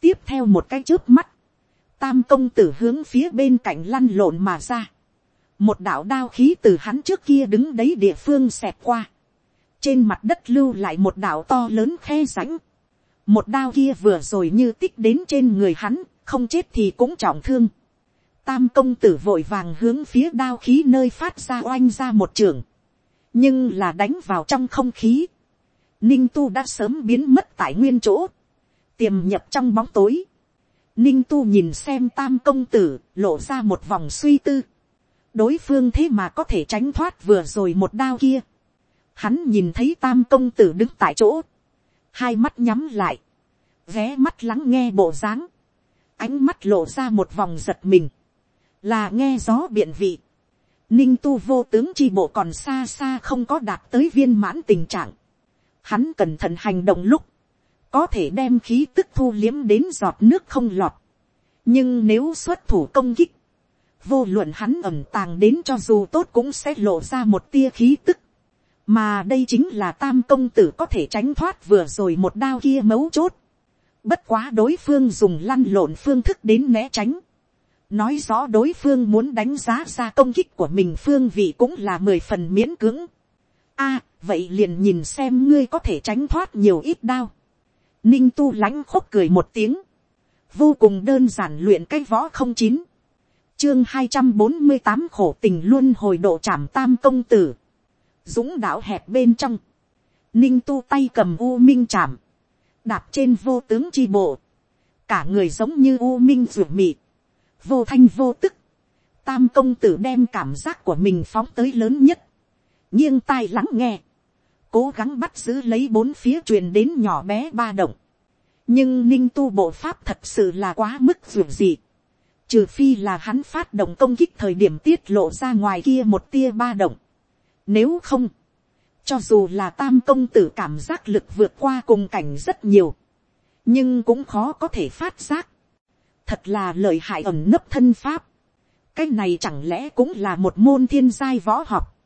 tiếp theo một cái trước mắt, tam công tử hướng phía bên cạnh lăn lộn mà ra một đạo đao khí từ hắn trước kia đứng đấy địa phương xẹp qua, trên mặt đất lưu lại một đạo to lớn khe rãnh, một đao kia vừa rồi như tích đến trên người hắn, không chết thì cũng trọng thương. Tam công tử vội vàng hướng phía đao khí nơi phát ra oanh ra một trường, nhưng là đánh vào trong không khí. Ninh tu đã sớm biến mất tại nguyên chỗ, tiềm nhập trong bóng tối. Ninh tu nhìn xem tam công tử lộ ra một vòng suy tư đối phương thế mà có thể tránh thoát vừa rồi một đao kia. Hắn nhìn thấy tam công tử đứng tại chỗ, hai mắt nhắm lại, ghé mắt lắng nghe bộ dáng, ánh mắt lộ ra một vòng giật mình, là nghe gió biện vị. Ninh tu vô tướng chi bộ còn xa xa không có đạt tới viên mãn tình trạng. Hắn cẩn thận hành động lúc, có thể đem khí tức thu liếm đến giọt nước không lọt. nhưng nếu xuất thủ công kích, vô luận hắn ẩm tàng đến cho dù tốt cũng sẽ lộ ra một tia khí tức. mà đây chính là tam công tử có thể tránh thoát vừa rồi một đao kia mấu chốt. bất quá đối phương dùng lăn lộn phương thức đến né tránh. nói rõ đối phương muốn đánh giá ra công kích của mình phương vị cũng là mười phần miễn cưỡng. a, vậy liền nhìn xem ngươi có thể tránh thoát nhiều ít đao. ninh tu lãnh khúc cười một tiếng. vô cùng đơn giản luyện cái võ không chín chương hai trăm bốn mươi tám khổ tình luôn hồi độ trảm tam công tử. Dũng đạo hẹp bên trong. Ninh tu tay cầm u minh chạm. Đạp trên vô tướng chi bộ. Cả người giống như u minh ruột mị. Vô thanh vô tức. Tam công tử đem cảm giác của mình phóng tới lớn nhất. nghiêng tai lắng nghe. Cố gắng bắt giữ lấy bốn phía truyền đến nhỏ bé ba động. Nhưng ninh tu bộ pháp thật sự là quá mức ruột dị Trừ phi là hắn phát động công kích thời điểm tiết lộ ra ngoài kia một tia ba động. Nếu không, cho dù là tam công tử cảm giác lực vượt qua cùng cảnh rất nhiều, nhưng cũng khó có thể phát giác. Thật là lợi hại ẩm nấp thân pháp. Cái này chẳng lẽ cũng là một môn thiên giai võ học.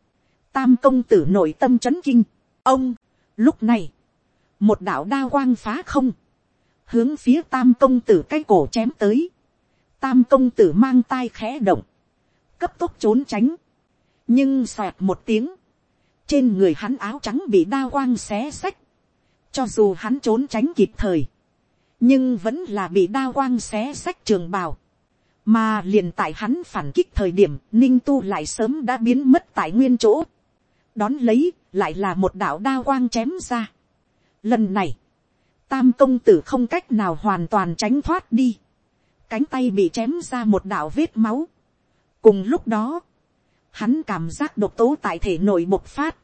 Tam công tử nội tâm chấn kinh. Ông, lúc này, một đạo đao quang phá không, hướng phía tam công tử cái cổ chém tới tam công tử mang tai khẽ động, cấp tốc trốn tránh, nhưng xoẹt một tiếng, trên người hắn áo trắng bị đa quang xé xách, cho dù hắn trốn tránh kịp thời, nhưng vẫn là bị đa quang xé xách trường bào, mà liền tại hắn phản kích thời điểm ninh tu lại sớm đã biến mất tại nguyên chỗ, đón lấy lại là một đạo đa quang chém ra. Lần này, tam công tử không cách nào hoàn toàn tránh thoát đi, cánh tay bị chém ra một đạo vết máu. cùng lúc đó, hắn cảm giác độc tố tại thể nội bộc phát.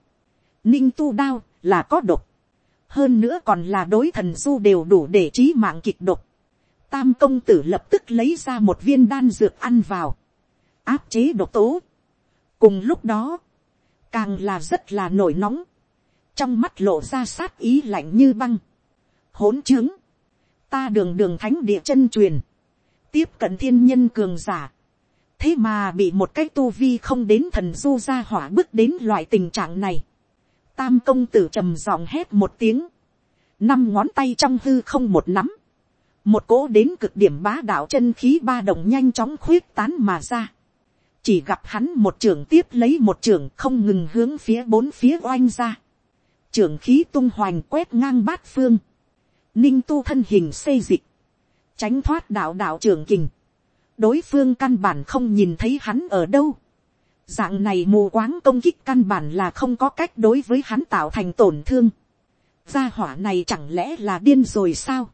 ninh tu đao là có độc. hơn nữa còn là đối thần du đều đủ để trí mạng kịch độc. tam công tử lập tức lấy ra một viên đan dược ăn vào. áp chế độc tố. cùng lúc đó, càng là rất là nổi nóng. trong mắt lộ ra sát ý lạnh như băng. hỗn trướng ta đường đường thánh địa chân truyền, tiếp cận thiên nhân cường giả, thế mà bị một cái tu vi không đến thần du ra hỏa bước đến loại tình trạng này, tam công tử trầm giọng hét một tiếng, năm ngón tay trong hư không một nắm, một cỗ đến cực điểm bá đạo chân khí ba đồng nhanh chóng khuyết tán mà ra, chỉ gặp hắn một trường tiếp lấy một trường không ngừng hướng phía bốn phía oanh ra, trường khí tung hoành quét ngang bát phương, ninh tu thân hình xây dịch, tránh thoát đạo đạo trưởng kình, đối phương căn bản không nhìn thấy hắn ở đâu, dạng này mù quáng công kích căn bản là không có cách đối với hắn tạo thành tổn thương, gia hỏa này chẳng lẽ là điên rồi sao,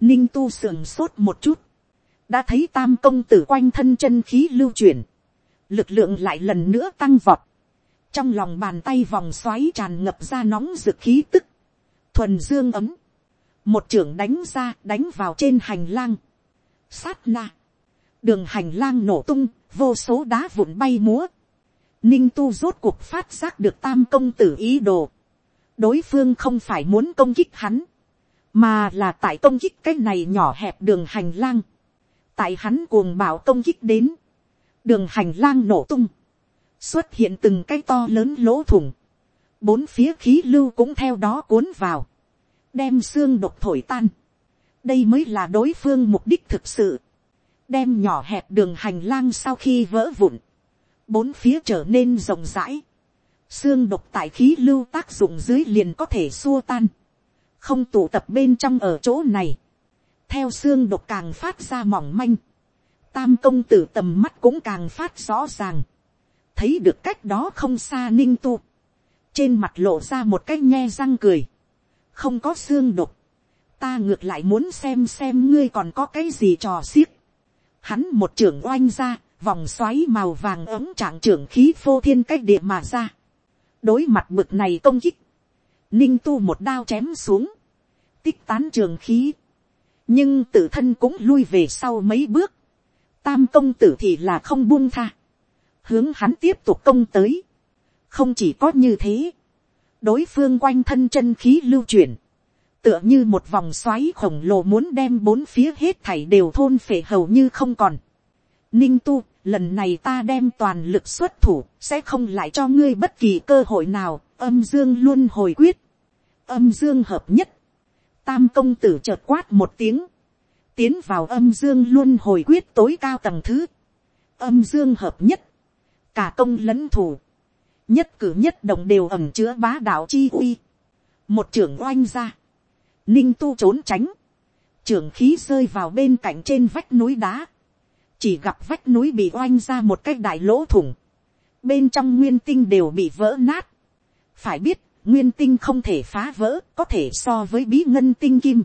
ninh tu sườn sốt một chút, đã thấy tam công tử quanh thân chân khí lưu chuyển, lực lượng lại lần nữa tăng vọt, trong lòng bàn tay vòng xoáy tràn ngập ra nóng rực khí tức, thuần dương ấm, một trưởng đánh ra đánh vào trên hành lang, sát na, đường hành lang nổ tung, vô số đá vụn bay múa, ninh tu rốt cuộc phát giác được tam công tử ý đồ, đối phương không phải muốn công kích hắn, mà là tại công kích cái này nhỏ hẹp đường hành lang, tại hắn cuồng bảo công kích đến, đường hành lang nổ tung, xuất hiện từng cái to lớn lỗ thủng, bốn phía khí lưu cũng theo đó cuốn vào, đem xương độc thổi tan. đây mới là đối phương mục đích thực sự, đem nhỏ hẹp đường hành lang sau khi vỡ vụn, bốn phía trở nên rộng rãi, xương độc tại khí lưu tác dụng dưới liền có thể xua tan, không tụ tập bên trong ở chỗ này, theo xương độc càng phát ra mỏng manh, tam công tử tầm mắt cũng càng phát rõ ràng, thấy được cách đó không xa ninh tu, trên mặt lộ ra một cái nhe răng cười, không có xương độc, ta ngược lại muốn xem xem ngươi còn có cái gì trò xiếc. Hắn một trưởng oanh ra, vòng xoáy màu vàng ấm trạng trưởng khí phô thiên cách địa mà ra. đối mặt bực này công kích, ninh tu một đao chém xuống, tích tán trường khí, nhưng tự thân cũng lui về sau mấy bước, tam công tử thì là không buông tha, hướng hắn tiếp tục công tới, không chỉ có như thế, đối phương quanh thân chân khí lưu chuyển, tựa như một vòng xoáy khổng lồ muốn đem bốn phía hết thảy đều thôn phệ hầu như không còn. Ninh tu, lần này ta đem toàn lực xuất thủ, sẽ không lại cho ngươi bất kỳ cơ hội nào, âm dương luôn hồi quyết. Âm dương hợp nhất. Tam công tử chợt quát một tiếng. Tiến vào âm dương luôn hồi quyết tối cao tầng thứ. Âm dương hợp nhất. Cả công lẫn thủ nhất cử nhất động đều ẩm chứa bá đạo chi uy, một trưởng oanh ra, ninh tu trốn tránh, trưởng khí rơi vào bên cạnh trên vách núi đá, chỉ gặp vách núi bị oanh ra một cái đại lỗ thủng, bên trong nguyên tinh đều bị vỡ nát, phải biết, nguyên tinh không thể phá vỡ, có thể so với bí ngân tinh kim.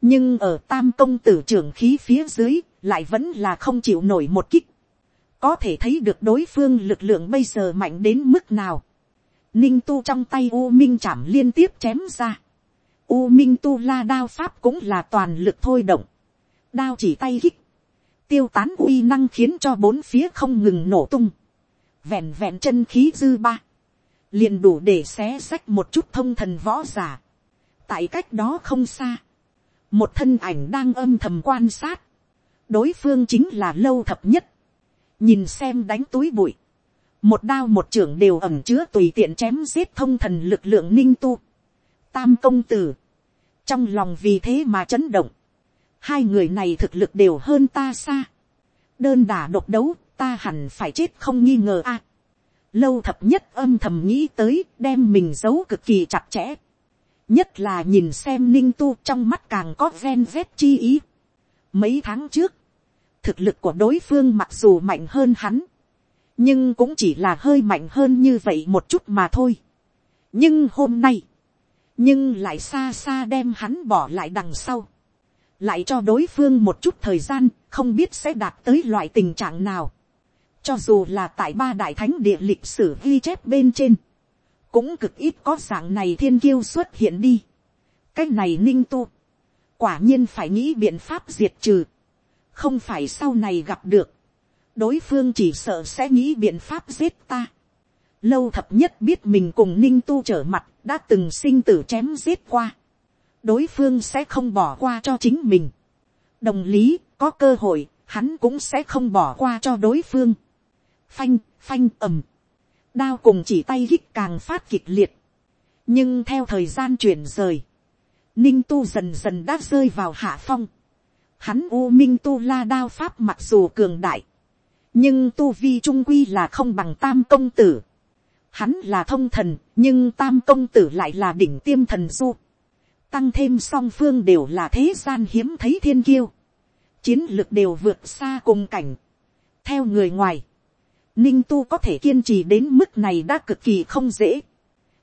nhưng ở tam công tử trưởng khí phía dưới, lại vẫn là không chịu nổi một kích có thể thấy được đối phương lực lượng bây giờ mạnh đến mức nào. Ninh tu trong tay U Minh chạm liên tiếp chém ra. U Minh tu la đao pháp cũng là toàn lực thôi động. Đao chỉ tay kích. Tiêu tán uy năng khiến cho bốn phía không ngừng nổ tung. Vẹn vẹn chân khí dư ba. Liền đủ để xé sách một chút thông thần võ giả. Tại cách đó không xa. Một thân ảnh đang âm thầm quan sát. Đối phương chính là lâu thập nhất nhìn xem đánh túi bụi, một đao một trưởng đều ẩm chứa tùy tiện chém giết thông thần lực lượng ninh tu, tam công tử, trong lòng vì thế mà chấn động, hai người này thực lực đều hơn ta xa, đơn đả độc đấu, ta hẳn phải chết không nghi ngờ a. lâu thập nhất âm thầm nghĩ tới đem mình giấu cực kỳ chặt chẽ, nhất là nhìn xem ninh tu trong mắt càng có ven vét chi ý. mấy tháng trước, thực lực của đối phương mặc dù mạnh hơn hắn, nhưng cũng chỉ là hơi mạnh hơn như vậy một chút mà thôi. nhưng hôm nay, nhưng lại xa xa đem hắn bỏ lại đằng sau, lại cho đối phương một chút thời gian, không biết sẽ đạt tới loại tình trạng nào. cho dù là tại ba đại thánh địa lịch sử ghi chép bên trên, cũng cực ít có dạng này thiên kiêu xuất hiện đi. cái này ninh tu, quả nhiên phải nghĩ biện pháp diệt trừ không phải sau này gặp được, đối phương chỉ sợ sẽ nghĩ biện pháp giết ta. Lâu thập nhất biết mình cùng ninh tu trở mặt, đã từng sinh tử chém giết qua. đối phương sẽ không bỏ qua cho chính mình. đồng lý, có cơ hội, hắn cũng sẽ không bỏ qua cho đối phương. phanh, phanh ầm. đao cùng chỉ tay hít càng phát kịch liệt. nhưng theo thời gian chuyển rời, ninh tu dần dần đã rơi vào hạ phong hắn u minh tu la đao pháp mặc dù cường đại, nhưng tu vi trung quy là không bằng tam công tử. Hắn là thông thần, nhưng tam công tử lại là đỉnh tiêm thần du. Tăng thêm song phương đều là thế gian hiếm thấy thiên kiêu. Chiến lực đều vượt xa cùng cảnh. Theo người ngoài, ninh tu có thể kiên trì đến mức này đã cực kỳ không dễ.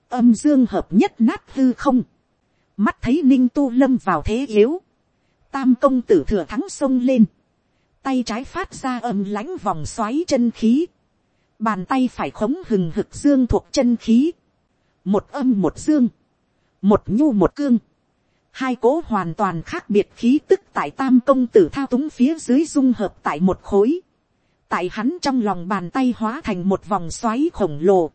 Âm dương hợp nhất nát hư không. Mắt thấy ninh tu lâm vào thế yếu. Tam công tử thừa thắng sông lên. Tay trái phát ra âm lãnh vòng xoáy chân khí, bàn tay phải khống hừng hực dương thuộc chân khí, một âm một dương, một nhu một cương, hai cố hoàn toàn khác biệt khí tức tại tam công tử thao túng phía dưới dung hợp tại một khối, tại hắn trong lòng bàn tay hóa thành một vòng xoáy khổng lồ,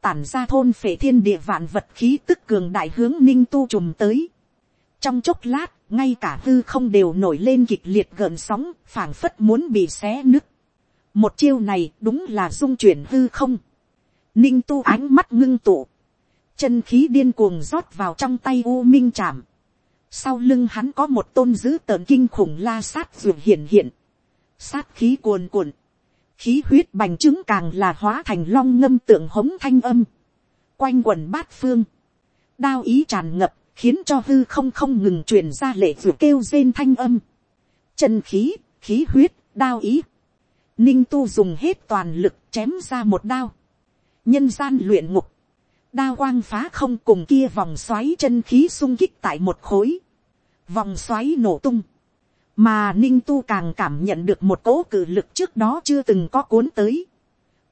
tản ra thôn phệ thiên địa vạn vật khí tức cường đại hướng ninh tu trùm tới. trong chốc lát, ngay cả hư không đều nổi lên kịch liệt gợn sóng, phảng phất muốn bị xé nứt. một chiêu này đúng là dung chuyển hư không. ninh tu ánh mắt ngưng tụ, chân khí điên cuồng rót vào trong tay u minh chạm. sau lưng hắn có một tôn dữ tợn kinh khủng la sát ruột hiện hiện, sát khí cuồn cuộn, khí huyết bành trướng càng là hóa thành long ngâm tượng hống thanh âm, quanh quần bát phương, đao ý tràn ngập, khiến cho hư không không ngừng truyền ra lệ vừa kêu rên thanh âm. Chân khí, khí huyết, đao ý. Ninh tu dùng hết toàn lực chém ra một đao. Nhân gian luyện ngục. Đao quang phá không cùng kia vòng xoáy chân khí sung kích tại một khối. Vòng xoáy nổ tung. Mà ninh tu càng cảm nhận được một cỗ cử lực trước đó chưa từng có cuốn tới.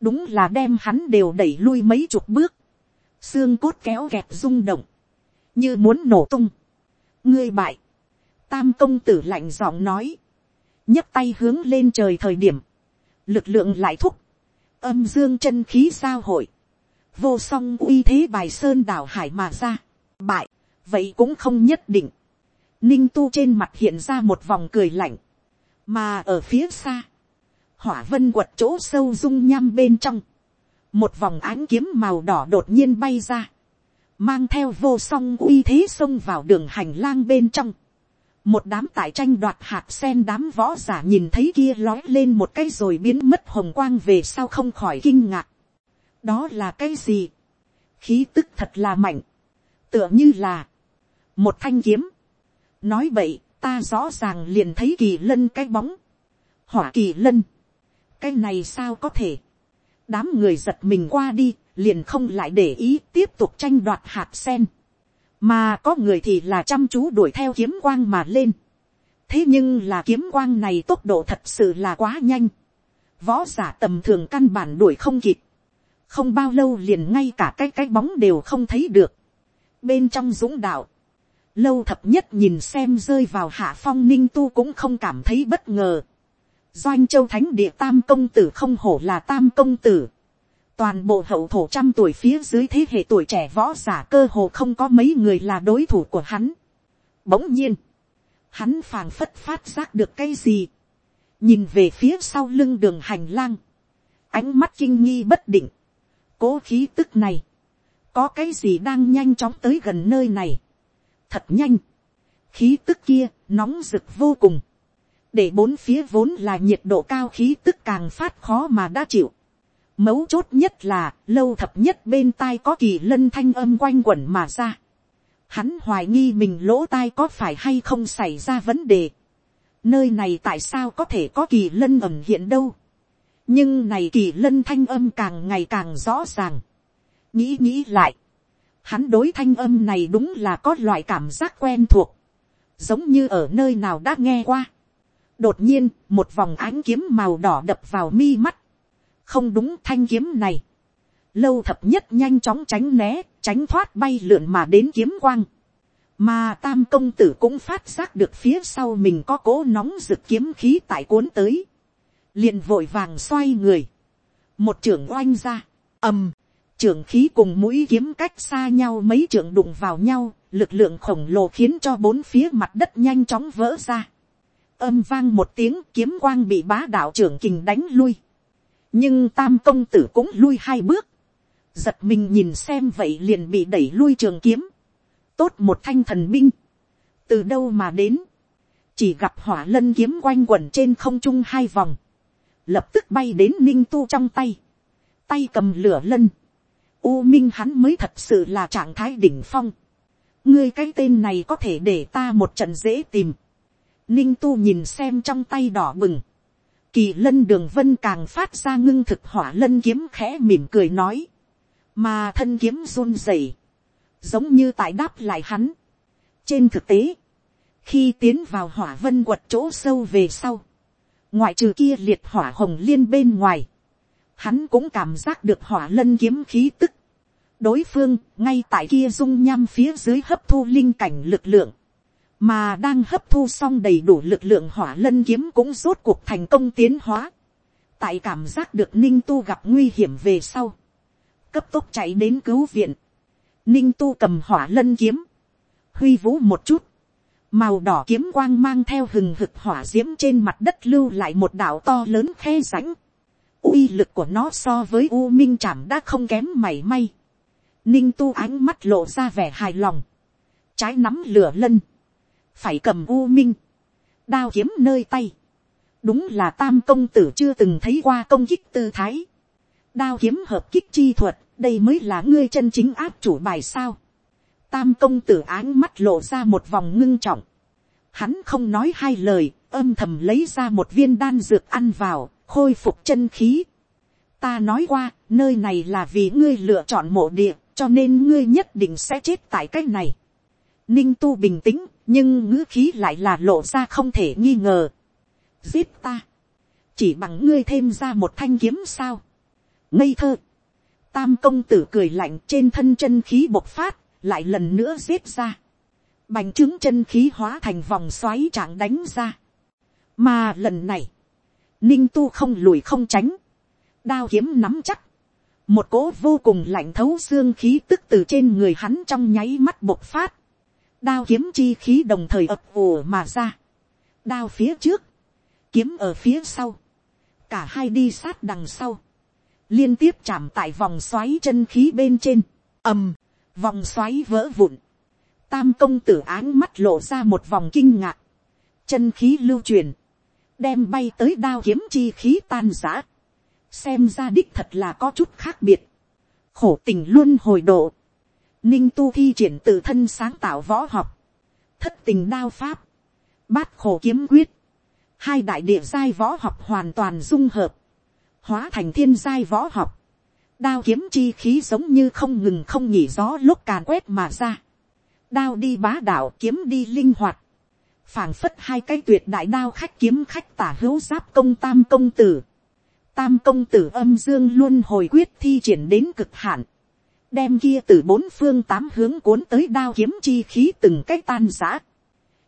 Đúng là đem hắn đều đẩy lui mấy chục bước. Xương cốt kéo kẹt rung động như muốn nổ tung. ngươi bại, tam công tử lạnh giọng nói, nhấc tay hướng lên trời thời điểm, lực lượng lại thúc, âm dương chân khí giao hội, vô song uy thế bài sơn đảo hải mà ra, bại, vậy cũng không nhất định, ninh tu trên mặt hiện ra một vòng cười lạnh, mà ở phía xa, hỏa vân quật chỗ sâu dung nham bên trong, một vòng ánh kiếm màu đỏ đột nhiên bay ra, mang theo vô song uy thế xông vào đường hành lang bên trong. một đám tại tranh đoạt hạt sen đám võ giả nhìn thấy kia lói lên một cái rồi biến mất hồng quang về sau không khỏi kinh ngạc. đó là cái gì. khí tức thật là mạnh. tựa như là một thanh kiếm. nói vậy ta rõ ràng liền thấy kỳ lân cái bóng. hỏa kỳ lân. cái này sao có thể. đám người giật mình qua đi liền không lại để ý tiếp tục tranh đoạt hạt sen, mà có người thì là chăm chú đuổi theo kiếm quang mà lên. thế nhưng là kiếm quang này tốc độ thật sự là quá nhanh, võ giả tầm thường căn bản đuổi không kịp, không bao lâu liền ngay cả cái cái bóng đều không thấy được. bên trong dũng đạo, lâu thập nhất nhìn xem rơi vào hạ phong ninh tu cũng không cảm thấy bất ngờ. doanh châu thánh địa tam công tử không hổ là tam công tử toàn bộ hậu thổ trăm tuổi phía dưới thế hệ tuổi trẻ võ giả cơ hồ không có mấy người là đối thủ của hắn. Bỗng nhiên, hắn phàng phất phát giác được cái gì, nhìn về phía sau lưng đường hành lang, ánh mắt kinh nghi bất định, cố khí tức này, có cái gì đang nhanh chóng tới gần nơi này, thật nhanh, khí tức kia nóng rực vô cùng, để bốn phía vốn là nhiệt độ cao khí tức càng phát khó mà đã chịu, Mấu chốt nhất là, lâu thập nhất bên tai có kỳ lân thanh âm quanh quẩn mà ra. Hắn hoài nghi mình lỗ tai có phải hay không xảy ra vấn đề. Nơi này tại sao có thể có kỳ lân ẩm hiện đâu. Nhưng này kỳ lân thanh âm càng ngày càng rõ ràng. Nghĩ nghĩ lại. Hắn đối thanh âm này đúng là có loại cảm giác quen thuộc. Giống như ở nơi nào đã nghe qua. Đột nhiên, một vòng ánh kiếm màu đỏ đập vào mi mắt không đúng thanh kiếm này. lâu thập nhất nhanh chóng tránh né, tránh thoát bay lượn mà đến kiếm quang. mà tam công tử cũng phát giác được phía sau mình có cố nóng rực kiếm khí tại cuốn tới. liền vội vàng xoay người. một trưởng oanh ra, ầm, trưởng khí cùng mũi kiếm cách xa nhau mấy trưởng đụng vào nhau, lực lượng khổng lồ khiến cho bốn phía mặt đất nhanh chóng vỡ ra. âm vang một tiếng kiếm quang bị bá đạo trưởng kình đánh lui nhưng tam công tử cũng lui hai bước. giật mình nhìn xem vậy liền bị đẩy lui trường kiếm. tốt một thanh thần binh. từ đâu mà đến. chỉ gặp hỏa lân kiếm quanh quẩn trên không trung hai vòng. lập tức bay đến ninh tu trong tay. tay cầm lửa lân. U minh hắn mới thật sự là trạng thái đỉnh phong ngươi cái tên này có thể để ta một trận dễ tìm. ninh tu nhìn xem trong tay đỏ bừng kỳ lân đường vân càng phát ra ngưng thực hỏa lân kiếm khẽ mỉm cười nói. mà thân kiếm run rẩy, giống như tại đáp lại hắn. trên thực tế, khi tiến vào hỏa vân quật chỗ sâu về sau, ngoại trừ kia liệt hỏa hồng liên bên ngoài, hắn cũng cảm giác được hỏa lân kiếm khí tức đối phương ngay tại kia dung nham phía dưới hấp thu linh cảnh lực lượng, mà đang hấp thu xong đầy đủ lực lượng hỏa lân kiếm cũng rốt cuộc thành công tiến hóa, tại cảm giác được ninh tu gặp nguy hiểm về sau, cấp tốc chạy đến cứu viện, ninh tu cầm hỏa lân kiếm, huy vũ một chút, màu đỏ kiếm quang mang theo hừng hực hỏa d i ễ m trên mặt đất lưu lại một đảo to lớn khe rãnh, uy lực của nó so với u minh chảm đã không kém mảy may, ninh tu ánh mắt lộ ra vẻ hài lòng, trái nắm lửa lân, phải cầm u minh, đao kiếm nơi tay, đúng là tam công tử chưa từng thấy qua công kích tư thái, đao kiếm hợp kích chi thuật, đây mới là ngươi chân chính áp chủ bài sao. Tam công tử áng mắt lộ ra một vòng ngưng trọng. Hắn không nói hai lời, âm thầm lấy ra một viên đan dược ăn vào, khôi phục chân khí. Ta nói qua, nơi này là vì ngươi lựa chọn mộ địa, cho nên ngươi nhất định sẽ chết tại cái này. ninh tu bình tĩnh, nhưng ngữ khí lại là lộ ra không thể nghi ngờ. giết ta, chỉ bằng ngươi thêm ra một thanh kiếm sao. ngây thơ, tam công tử cười lạnh trên thân chân khí bộc phát, lại lần nữa giết ra. bành trướng chân khí hóa thành vòng xoáy trạng đánh ra. mà lần này, ninh tu không lùi không tránh, đao kiếm nắm chắc, một cỗ vô cùng lạnh thấu xương khí tức từ trên người hắn trong nháy mắt bộc phát, đao kiếm chi khí đồng thời ập ùa mà ra, đao phía trước, kiếm ở phía sau, cả hai đi sát đằng sau, liên tiếp chạm tại vòng xoáy chân khí bên trên, ầm, vòng xoáy vỡ vụn, tam công tử áng mắt lộ ra một vòng kinh ngạc, chân khí lưu truyền, đem bay tới đao kiếm chi khí tan giã, xem ra đích thật là có chút khác biệt, khổ tình luôn hồi độ, ninh tu thi triển tự thân sáng tạo võ học, thất tình đao pháp, bát khổ kiếm quyết, hai đại địa giai võ học hoàn toàn dung hợp, hóa thành thiên giai võ học, đao kiếm chi khí giống như không ngừng không nhỉ gió lúc càn quét mà ra, đao đi bá đạo kiếm đi linh hoạt, phảng phất hai cái tuyệt đại đao khách kiếm khách tả hữu giáp công tam công tử, tam công tử âm dương luôn hồi quyết thi triển đến cực hạn, đem kia từ bốn phương tám hướng cuốn tới đao kiếm chi khí từng cách tan giã.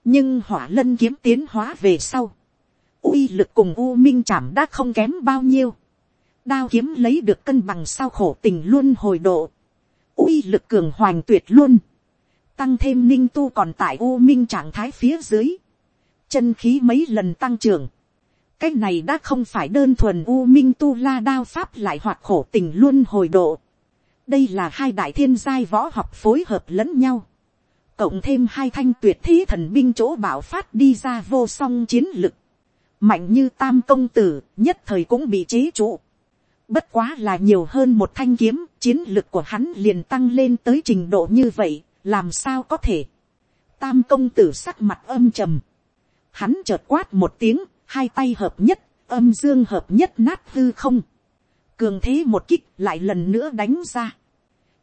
nhưng hỏa lân kiếm tiến hóa về sau, uy lực cùng u minh chảm đã không kém bao nhiêu. đao kiếm lấy được cân bằng sau khổ tình luôn hồi độ, uy lực cường hoành tuyệt luôn, tăng thêm ninh tu còn tại u minh trạng thái phía dưới, chân khí mấy lần tăng trưởng, cái này đã không phải đơn thuần u minh tu la đao pháp lại hoạt khổ tình luôn hồi độ đây là hai đại thiên giai võ học phối hợp lẫn nhau. cộng thêm hai thanh tuyệt thế thần binh chỗ bảo phát đi ra vô song chiến lực. mạnh như tam công tử nhất thời cũng bị chế trụ. bất quá là nhiều hơn một thanh kiếm chiến lực của hắn liền tăng lên tới trình độ như vậy làm sao có thể. tam công tử sắc mặt âm trầm. hắn chợt quát một tiếng hai tay hợp nhất, âm dương hợp nhất nát hư không, cường thế một kích lại lần nữa đánh ra,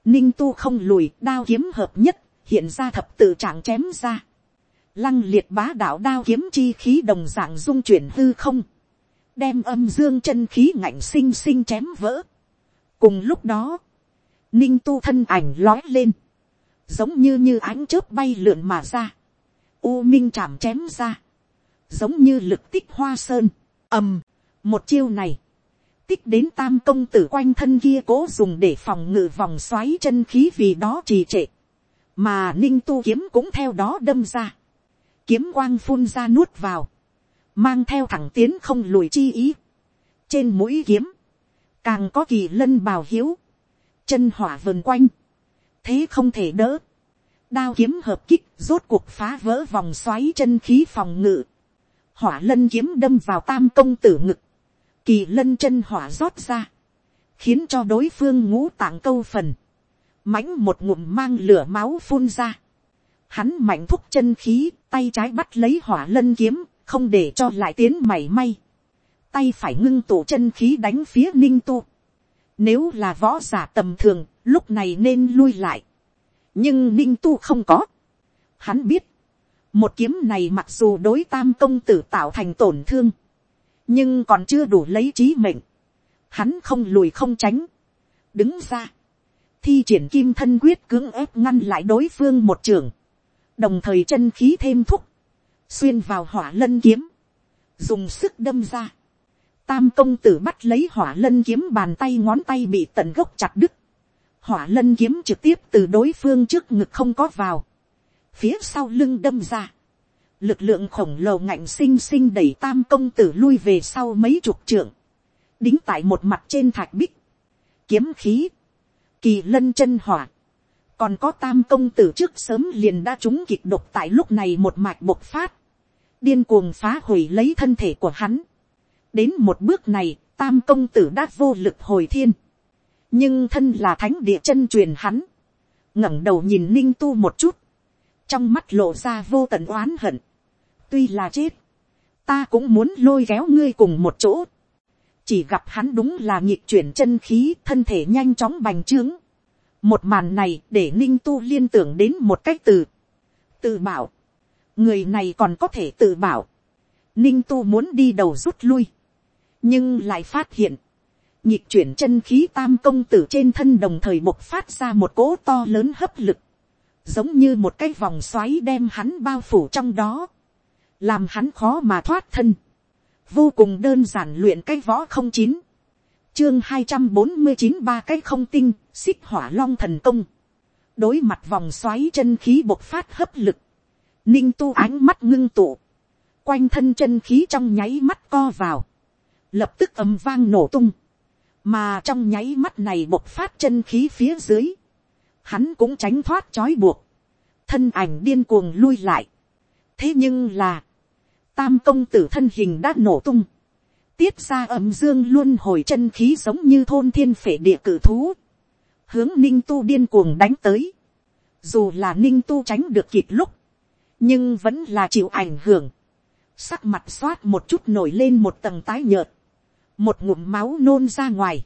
ninh tu không lùi đao kiếm hợp nhất, hiện ra thập tự trạng chém ra, lăng liệt bá đạo đao kiếm chi khí đồng dạng dung chuyển hư không, đem âm dương chân khí ngạnh xinh xinh chém vỡ. cùng lúc đó, ninh tu thân ảnh lói lên, giống như như ánh chớp bay lượn mà ra, u minh chạm chém ra, giống như lực tích hoa sơn, ầm, một chiêu này, tích đến tam công tử quanh thân kia cố dùng để phòng ngự vòng xoáy chân khí vì đó trì trệ. Mà ninh tu kiếm cũng theo đó đâm ra. Kiếm quang phun ra nuốt vào. Mang theo thẳng tiến không lùi chi ý. Trên mũi kiếm. Càng có kỳ lân bào hiếu. Chân hỏa vần quanh. Thế không thể đỡ. Đao kiếm hợp kích rốt cuộc phá vỡ vòng xoáy chân khí phòng ngự. Hỏa lân kiếm đâm vào tam công tử ngực kỳ lân chân hỏa rót ra, khiến cho đối phương ngũ tạng câu phần, mãnh một ngụm mang lửa máu phun ra, hắn mạnh thúc chân khí, tay trái bắt lấy hỏa lân kiếm, không để cho lại tiến mảy may, tay phải ngưng tụ chân khí đánh phía ninh tu, nếu là võ giả tầm thường, lúc này nên lui lại, nhưng ninh tu không có, hắn biết, một kiếm này mặc dù đối tam công tử tạo thành tổn thương, nhưng còn chưa đủ lấy trí mệnh, hắn không lùi không tránh, đứng ra, thi triển kim thân quyết cưỡng ép ngăn lại đối phương một trường, đồng thời chân khí thêm thúc, xuyên vào hỏa lân kiếm, dùng sức đâm ra, tam công tử bắt lấy hỏa lân kiếm bàn tay ngón tay bị tận gốc chặt đứt, hỏa lân kiếm trực tiếp từ đối phương trước ngực không có vào, phía sau lưng đâm ra, lực lượng khổng lồ ngạnh xinh xinh đẩy tam công tử lui về sau mấy chục trượng, đính tại một mặt trên thạch bích, kiếm khí, kỳ lân chân hỏa, còn có tam công tử trước sớm liền đã trúng kịch độc tại lúc này một mạch bộc phát, điên cuồng phá hủy lấy thân thể của hắn. đến một bước này, tam công tử đã vô lực hồi thiên, nhưng thân là thánh địa chân truyền hắn, ngẩng đầu nhìn ninh tu một chút, trong mắt lộ ra vô tận oán hận, tuy là chết, ta cũng muốn lôi kéo ngươi cùng một chỗ. chỉ gặp hắn đúng là nhịp chuyển chân khí thân thể nhanh chóng bành trướng. một màn này để ninh tu liên tưởng đến một cách từ, tự bảo, người này còn có thể tự bảo, ninh tu muốn đi đầu rút lui, nhưng lại phát hiện, nhịp chuyển chân khí tam công tử trên thân đồng thời bộc phát ra một cỗ to lớn hấp lực, giống như một cái vòng xoáy đem hắn bao phủ trong đó làm hắn khó mà thoát thân, vô cùng đơn giản luyện cái võ không chín, chương hai trăm bốn mươi chín ba cái không tinh, xích hỏa long thần công, đối mặt vòng xoáy chân khí bộc phát hấp lực, ninh tu ánh mắt ngưng tụ, quanh thân chân khí trong nháy mắt co vào, lập tức ầm vang nổ tung, mà trong nháy mắt này bộc phát chân khí phía dưới, hắn cũng tránh thoát trói buộc, thân ảnh điên cuồng lui lại. thế nhưng là, tam công tử thân hình đã nổ tung, tiết ra ẩm dương luôn hồi chân khí giống như thôn thiên phể địa cử thú, hướng ninh tu điên cuồng đánh tới, dù là ninh tu tránh được kịp lúc, nhưng vẫn là chịu ảnh hưởng, sắc mặt xoát một chút nổi lên một tầng tái nhợt, một ngụm máu nôn ra ngoài,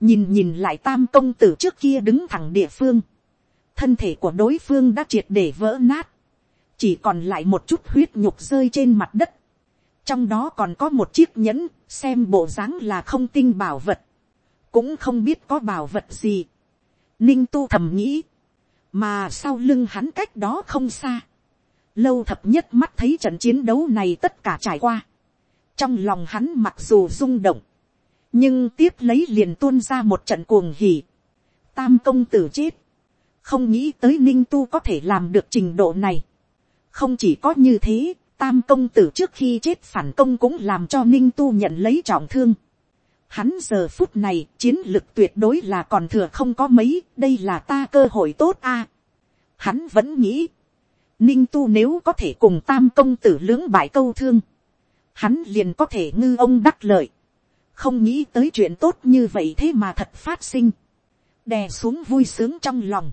nhìn nhìn lại tam công tử trước kia đứng thẳng địa phương, thân thể của đối phương đã triệt để vỡ nát, chỉ còn lại một chút huyết nhục rơi trên mặt đất, trong đó còn có một chiếc nhẫn, xem bộ dáng là không tinh bảo vật, cũng không biết có bảo vật gì. Ninh tu thầm nghĩ, mà sau lưng hắn cách đó không xa, lâu thập nhất mắt thấy trận chiến đấu này tất cả trải qua, trong lòng hắn mặc dù rung động, nhưng tiếp lấy liền tuôn ra một trận cuồng hỉ, tam công tử chết, không nghĩ tới ninh tu có thể làm được trình độ này, không chỉ có như thế, tam công tử trước khi chết phản công cũng làm cho ninh tu nhận lấy trọng thương. Hắn giờ phút này chiến lực tuyệt đối là còn thừa không có mấy, đây là ta cơ hội tốt a. Hắn vẫn nghĩ, ninh tu nếu có thể cùng tam công tử lưỡng bại câu thương, hắn liền có thể ngư ông đắc lợi. Không nghĩ tới chuyện tốt như vậy thế mà thật phát sinh. Đè xuống vui sướng trong lòng.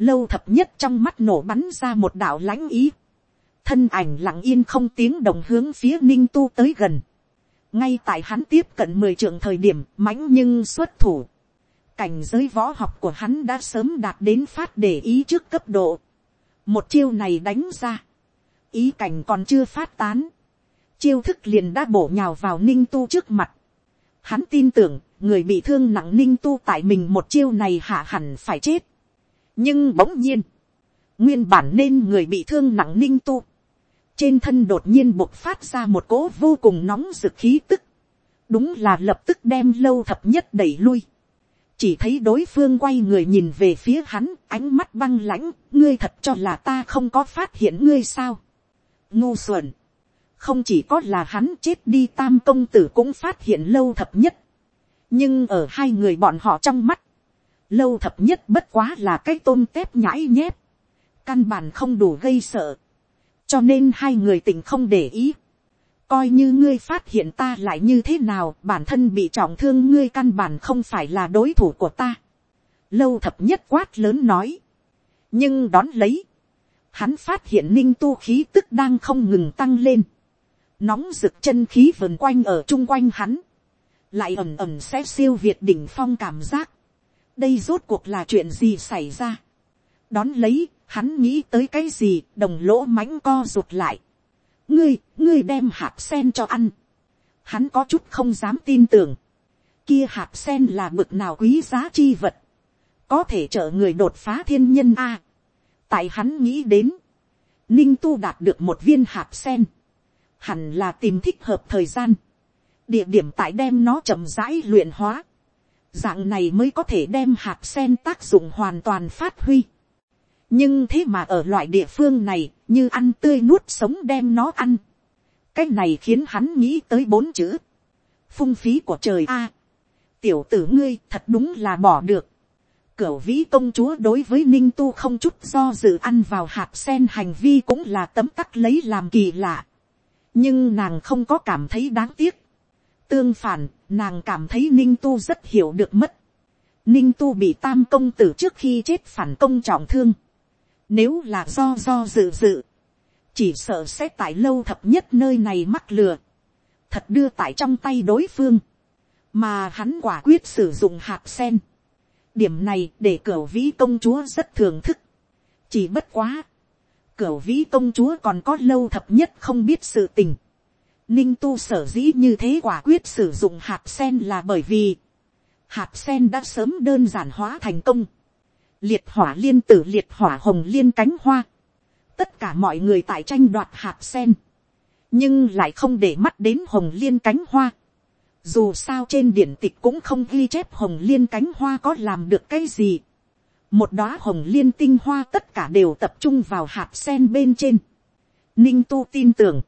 Lâu thập nhất trong mắt nổ bắn ra một đạo lãnh ý thân ảnh lặng yên không tiếng đồng hướng phía ninh tu tới gần. ngay tại hắn tiếp cận mười trưởng thời điểm, mãnh nhưng xuất thủ. cảnh giới võ học của hắn đã sớm đạt đến phát để ý trước cấp độ. một chiêu này đánh ra. ý cảnh còn chưa phát tán. chiêu thức liền đã bổ nhào vào ninh tu trước mặt. hắn tin tưởng, người bị thương nặng ninh tu tại mình một chiêu này hạ hẳn phải chết nhưng bỗng nhiên, nguyên bản nên người bị thương nặng ninh tu, trên thân đột nhiên bộc phát ra một cỗ vô cùng nóng rực khí tức, đúng là lập tức đem lâu thập nhất đẩy lui, chỉ thấy đối phương quay người nhìn về phía hắn, ánh mắt băng lãnh, ngươi thật cho là ta không có phát hiện ngươi sao. ngu xuẩn, không chỉ có là hắn chết đi tam công tử cũng phát hiện lâu thập nhất, nhưng ở hai người bọn họ trong mắt, lâu thập nhất bất quá là cái tôm tép nhãi nhép, căn bản không đủ gây sợ, cho nên hai người tình không để ý, coi như ngươi phát hiện ta lại như thế nào, bản thân bị trọng thương ngươi căn bản không phải là đối thủ của ta. Lâu thập nhất quát lớn nói. nhưng đón lấy, hắn phát hiện ninh tu khí tức đang không ngừng tăng lên. nóng rực chân khí vần quanh ở chung quanh hắn, lại ẩm ẩm sẽ siêu việt đỉnh phong cảm giác đây rốt cuộc là chuyện gì xảy ra. đón lấy, hắn nghĩ tới cái gì, đồng lỗ mãnh co rụt lại ngươi, ngươi đem hạt sen cho ăn. Hắn có chút không dám tin tưởng. Kia hạt sen là bực nào quý giá chi vật. Có thể trợ người đột phá thiên nhân A. tại hắn nghĩ đến. Ninh tu đạt được một viên hạt sen. Hẳn là tìm thích hợp thời gian. Địa điểm tại đem nó chậm rãi luyện hóa. Dạng này mới có thể đem hạt sen tác dụng hoàn toàn phát huy nhưng thế mà ở loại địa phương này, như ăn tươi nuốt sống đem nó ăn. cái này khiến hắn nghĩ tới bốn chữ. phung phí của trời a. tiểu tử ngươi thật đúng là bỏ được. cửu vĩ công chúa đối với ninh tu không chút do dự ăn vào hạt sen hành vi cũng là tấm tắc lấy làm kỳ lạ. nhưng nàng không có cảm thấy đáng tiếc tương phản, nàng cảm thấy ninh tu rất hiểu được mất. ninh tu bị tam công tử trước khi chết phản công trọng thương nếu là do do dự dự. Chỉ sợ sẽ tại lâu thập nhất nơi này mắc lừa. Thật đưa tại trong tay đối phương. Mà hắn quả quyết sử dụng hạt sen. Điểm này để cửa vĩ công chúa rất thưởng thức. Chỉ bất quá. Cửa vĩ công chúa còn có lâu thập nhất không biết sự tình. Ninh tu sở dĩ như thế quả quyết sử dụng hạt sen là bởi vì hạt sen đã sớm đơn giản hóa thành công liệt hỏa liên tử liệt hỏa hồng liên cánh hoa, tất cả mọi người tại tranh đoạt hạt sen, nhưng lại không để mắt đến hồng liên cánh hoa. Dù sao trên điển tịch cũng không ghi chép hồng liên cánh hoa có làm được cái gì. Một đóa hồng liên tinh hoa tất cả đều tập trung vào hạt sen bên trên. Ninh tu tin tưởng,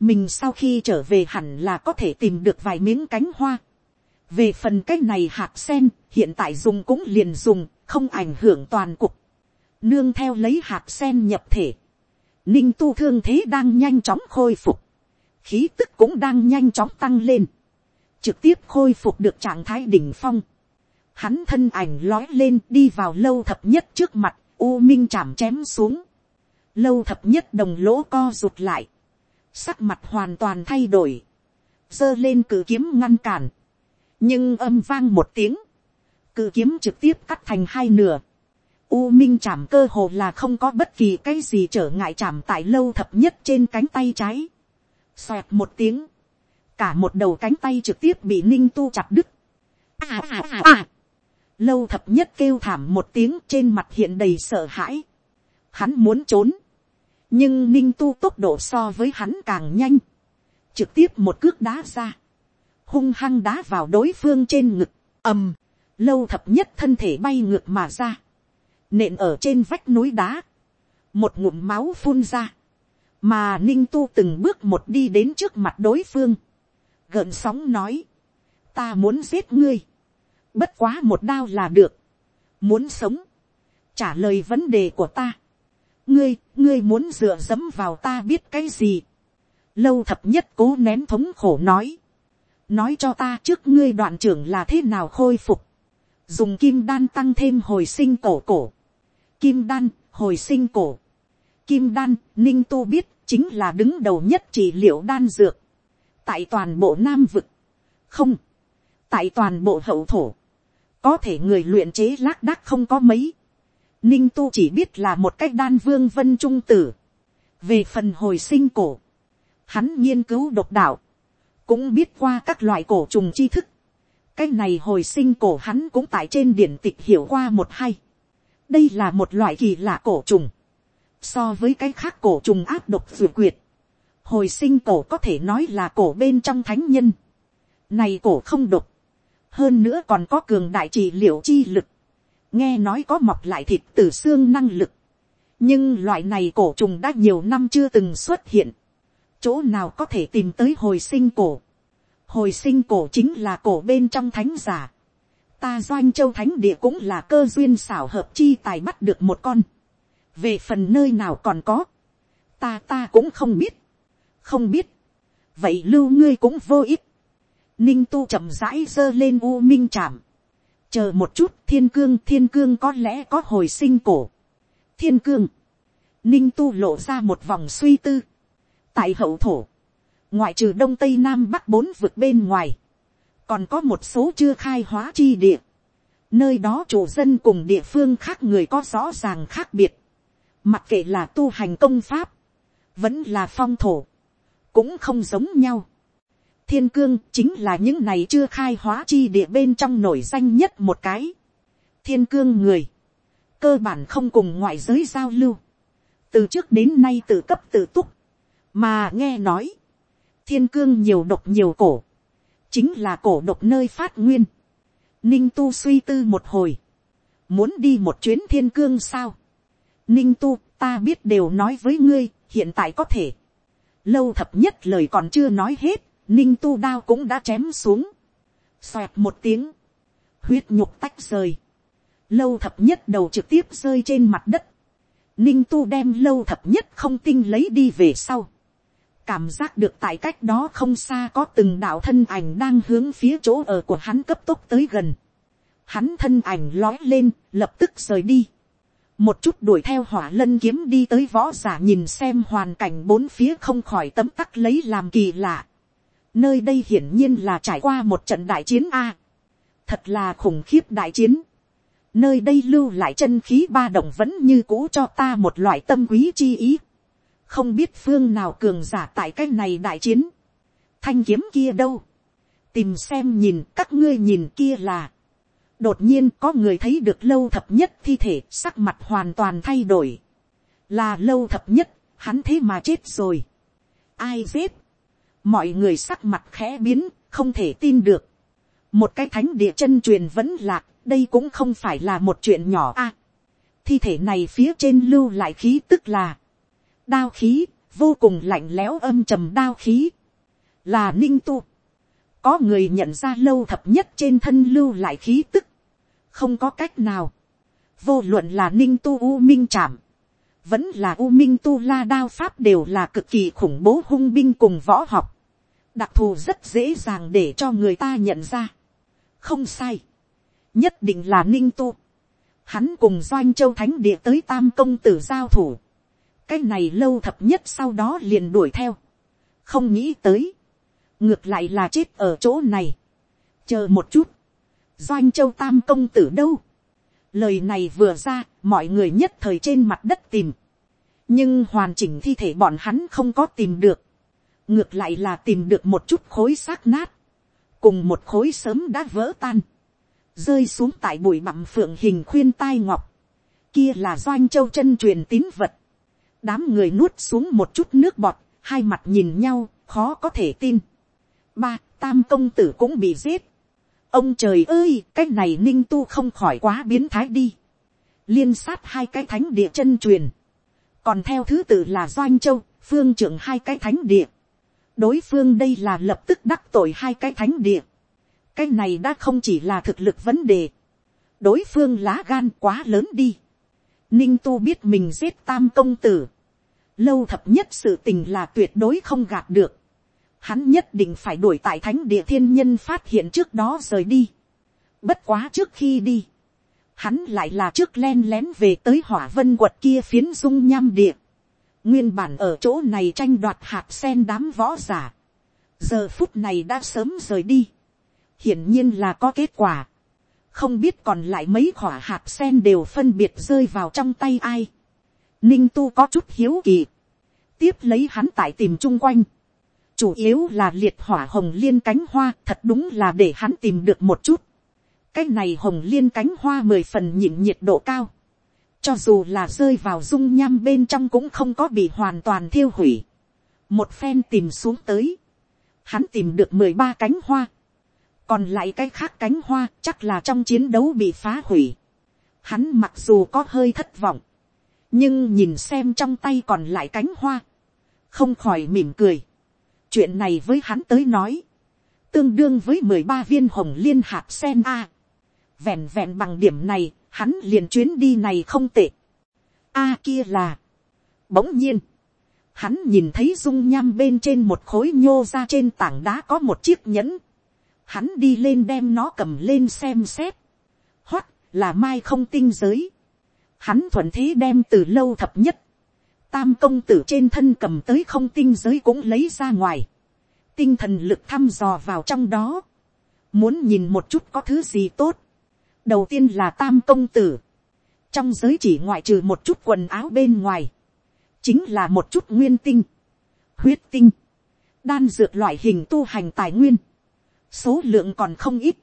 mình sau khi trở về hẳn là có thể tìm được vài miếng cánh hoa. Về phần cái này hạt sen, hiện tại dùng cũng liền dùng, không ảnh hưởng toàn cục. Nương theo lấy hạt sen nhập thể. Ninh tu thương thế đang nhanh chóng khôi phục. Khí tức cũng đang nhanh chóng tăng lên. Trực tiếp khôi phục được trạng thái đỉnh phong. Hắn thân ảnh lói lên đi vào lâu thập nhất trước mặt, u minh chạm chém xuống. Lâu thập nhất đồng lỗ co rụt lại. Sắc mặt hoàn toàn thay đổi. giơ lên cử kiếm ngăn cản. Nhưng âm vang một tiếng cự kiếm trực tiếp cắt thành hai nửa. U minh chạm cơ hồ là không có bất kỳ cái gì trở ngại chạm tại lâu thập nhất trên cánh tay trái. Xoẹt một tiếng. Cả một đầu cánh tay trực tiếp bị ninh tu chặt đứt. À à à à. Lâu thập nhất kêu thảm một tiếng trên mặt hiện đầy sợ hãi. Hắn muốn trốn. Nhưng ninh tu tốc độ so với hắn càng nhanh. Trực tiếp một cước đá ra. Hung hăng đá vào đối phương trên ngực. ầm. Lâu thập nhất thân thể bay ngược mà ra, nện ở trên vách núi đá, một ngụm máu phun ra, mà ninh tu từng bước một đi đến trước mặt đối phương, gợn sóng nói, ta muốn giết ngươi, bất quá một đao là được, muốn sống, trả lời vấn đề của ta, ngươi, ngươi muốn dựa dẫm vào ta biết cái gì, lâu thập nhất cố nén thống khổ nói, nói cho ta trước ngươi đoạn trưởng là thế nào khôi phục, dùng kim đan tăng thêm hồi sinh cổ cổ, kim đan, hồi sinh cổ, kim đan, ninh tu biết chính là đứng đầu nhất trị liệu đan dược, tại toàn bộ nam vực, không, tại toàn bộ hậu thổ, có thể người luyện chế lác đác không có mấy, ninh tu chỉ biết là một cách đan vương vân trung tử, về phần hồi sinh cổ, hắn nghiên cứu độc đạo, cũng biết qua các loại cổ trùng tri thức, cái này hồi sinh cổ hắn cũng tại trên điển tịch hiểu qua một hay. đây là một loại kỳ lạ cổ trùng. so với cái khác cổ trùng áp độc ruột quyệt. hồi sinh cổ có thể nói là cổ bên trong thánh nhân. Này cổ không độc. Hơn nữa còn có cường đại trị liệu chi lực. Nghe nói có mọc lại thịt từ xương năng lực. Nhưng loại này cổ trùng đã nhiều năm chưa từng xuất hiện. Chỗ nào có thể tìm tới hồi sinh cổ. Hồi sinh cổ chính là cổ bên trong thánh giả. Ta doanh châu thánh địa cũng là cơ duyên xảo hợp chi tài bắt được một con. Về phần nơi nào còn có. Ta ta cũng không biết. Không biết. Vậy lưu ngươi cũng vô ích ninh tu chậm rãi giơ lên u minh chạm chờ một chút thiên cương thiên cương có lẽ có hồi sinh cổ. thiên cương, ninh tu lộ ra một vòng suy tư. tại hậu thổ, ngoại trừ đông tây nam bắc bốn vực bên ngoài, còn có một số chưa khai hóa chi địa. nơi đó chủ dân cùng địa phương khác người có rõ ràng khác biệt. mặc kệ là tu hành công pháp, vẫn là phong thổ, cũng không giống nhau thiên cương chính là những này chưa khai hóa chi địa bên trong nổi danh nhất một cái. thiên cương người, cơ bản không cùng ngoại giới giao lưu, từ trước đến nay tự cấp tự túc, mà nghe nói, thiên cương nhiều độc nhiều cổ, chính là cổ độc nơi phát nguyên. Ninh tu suy tư một hồi, muốn đi một chuyến thiên cương sao. Ninh tu ta biết đều nói với ngươi, hiện tại có thể. Lâu thập nhất lời còn chưa nói hết, ninh tu đao cũng đã chém xuống, xoẹt một tiếng, huyết nhục tách rời, lâu thập nhất đầu trực tiếp rơi trên mặt đất, ninh tu đem lâu thập nhất không tinh lấy đi về sau, cảm giác được tại cách đó không xa có từng đạo thân ảnh đang hướng phía chỗ ở của hắn cấp tốc tới gần, hắn thân ảnh lói lên, lập tức rời đi, một chút đuổi theo hỏa lân kiếm đi tới võ giả nhìn xem hoàn cảnh bốn phía không khỏi tấm tắc lấy làm kỳ lạ. Nơi đây hiển nhiên là trải qua một trận đại chiến A. Thật là khủng khiếp đại chiến. Nơi đây lưu lại chân khí ba động vẫn như cũ cho ta một loại tâm quý chi ý. Không biết phương nào cường giả tại cái này đại chiến. Thanh kiếm kia đâu? Tìm xem nhìn các ngươi nhìn kia là. Đột nhiên có người thấy được lâu thập nhất thi thể sắc mặt hoàn toàn thay đổi. Là lâu thập nhất, hắn thế mà chết rồi. Ai giết? Mọi người sắc mặt khẽ biến, không thể tin được. một cái thánh địa chân truyền vẫn lạc, đây cũng không phải là một chuyện nhỏ a. thi thể này phía trên lưu lại khí tức là đao khí, vô cùng lạnh lẽo âm trầm đao khí, là ninh tu. có người nhận ra lâu thập nhất trên thân lưu lại khí tức, không có cách nào. vô luận là ninh tu u minh chạm, vẫn là u minh tu la đao pháp đều là cực kỳ khủng bố hung binh cùng võ học đặc thù rất dễ dàng để cho người ta nhận ra. không sai, nhất định là ninh tu. hắn cùng doanh châu thánh địa tới tam công tử giao thủ. cái này lâu thập nhất sau đó liền đuổi theo. không nghĩ tới. ngược lại là chết ở chỗ này. chờ một chút. doanh châu tam công tử đâu lời này vừa ra, mọi người nhất thời trên mặt đất tìm. nhưng hoàn chỉnh thi thể bọn hắn không có tìm được ngược lại là tìm được một chút khối xác nát, cùng một khối sớm đã vỡ tan, rơi xuống tại bụi bặm phượng hình khuyên tai ngọc, kia là doanh châu chân truyền tín vật, đám người nuốt xuống một chút nước bọt, hai mặt nhìn nhau, khó có thể tin. ba, tam công tử cũng bị giết ông trời ơi, cái này ninh tu không khỏi quá biến thái đi. liên sát hai cái thánh địa chân truyền. còn theo thứ tự là doanh châu, phương trưởng hai cái thánh địa đối phương đây là lập tức đắc tội hai cái thánh địa. cái này đã không chỉ là thực lực vấn đề. đối phương lá gan quá lớn đi. ninh tu biết mình giết tam công tử. lâu thập nhất sự tình là tuyệt đối không gạt được hắn nhất định phải đuổi tại thánh địa thiên nhân phát hiện trước đó rời đi. bất quá trước khi đi. hắn lại là trước len lén về tới hỏa vân quật kia phiến dung nham địa. Nguyên bản ở chỗ này tranh đoạt hạt sen đám võ giả, giờ phút này đã sớm rời đi, hiển nhiên là có kết quả, không biết còn lại mấy khỏa hạt sen đều phân biệt rơi vào trong tay ai, ninh tu có chút hiếu kỳ, tiếp lấy hắn tại tìm chung quanh, chủ yếu là liệt hỏa hồng liên cánh hoa thật đúng là để hắn tìm được một chút, cái này hồng liên cánh hoa mười phần nhịn nhiệt độ cao, cho dù là rơi vào dung nham bên trong cũng không có bị hoàn toàn thiêu hủy. một phen tìm xuống tới, hắn tìm được mười ba cánh hoa, còn lại cái khác cánh hoa chắc là trong chiến đấu bị phá hủy. Hắn mặc dù có hơi thất vọng, nhưng nhìn xem trong tay còn lại cánh hoa, không khỏi mỉm cười chuyện này với hắn tới nói, tương đương với mười ba viên hồng liên hạt sen a. vẹn vẹn bằng điểm này, hắn liền chuyến đi này không tệ. a kia là, bỗng nhiên, hắn nhìn thấy dung nham bên trên một khối nhô ra trên tảng đá có một chiếc nhẫn, hắn đi lên đem nó cầm lên xem xét, hoắt là mai không tinh giới, hắn thuận thế đem từ lâu thập nhất, tam công tử trên thân cầm tới không tinh giới cũng lấy ra ngoài, tinh thần lực thăm dò vào trong đó, muốn nhìn một chút có thứ gì tốt, đầu tiên là tam công tử, trong giới chỉ ngoại trừ một chút quần áo bên ngoài, chính là một chút nguyên tinh, huyết tinh, đan dược loại hình tu hành tài nguyên, số lượng còn không ít,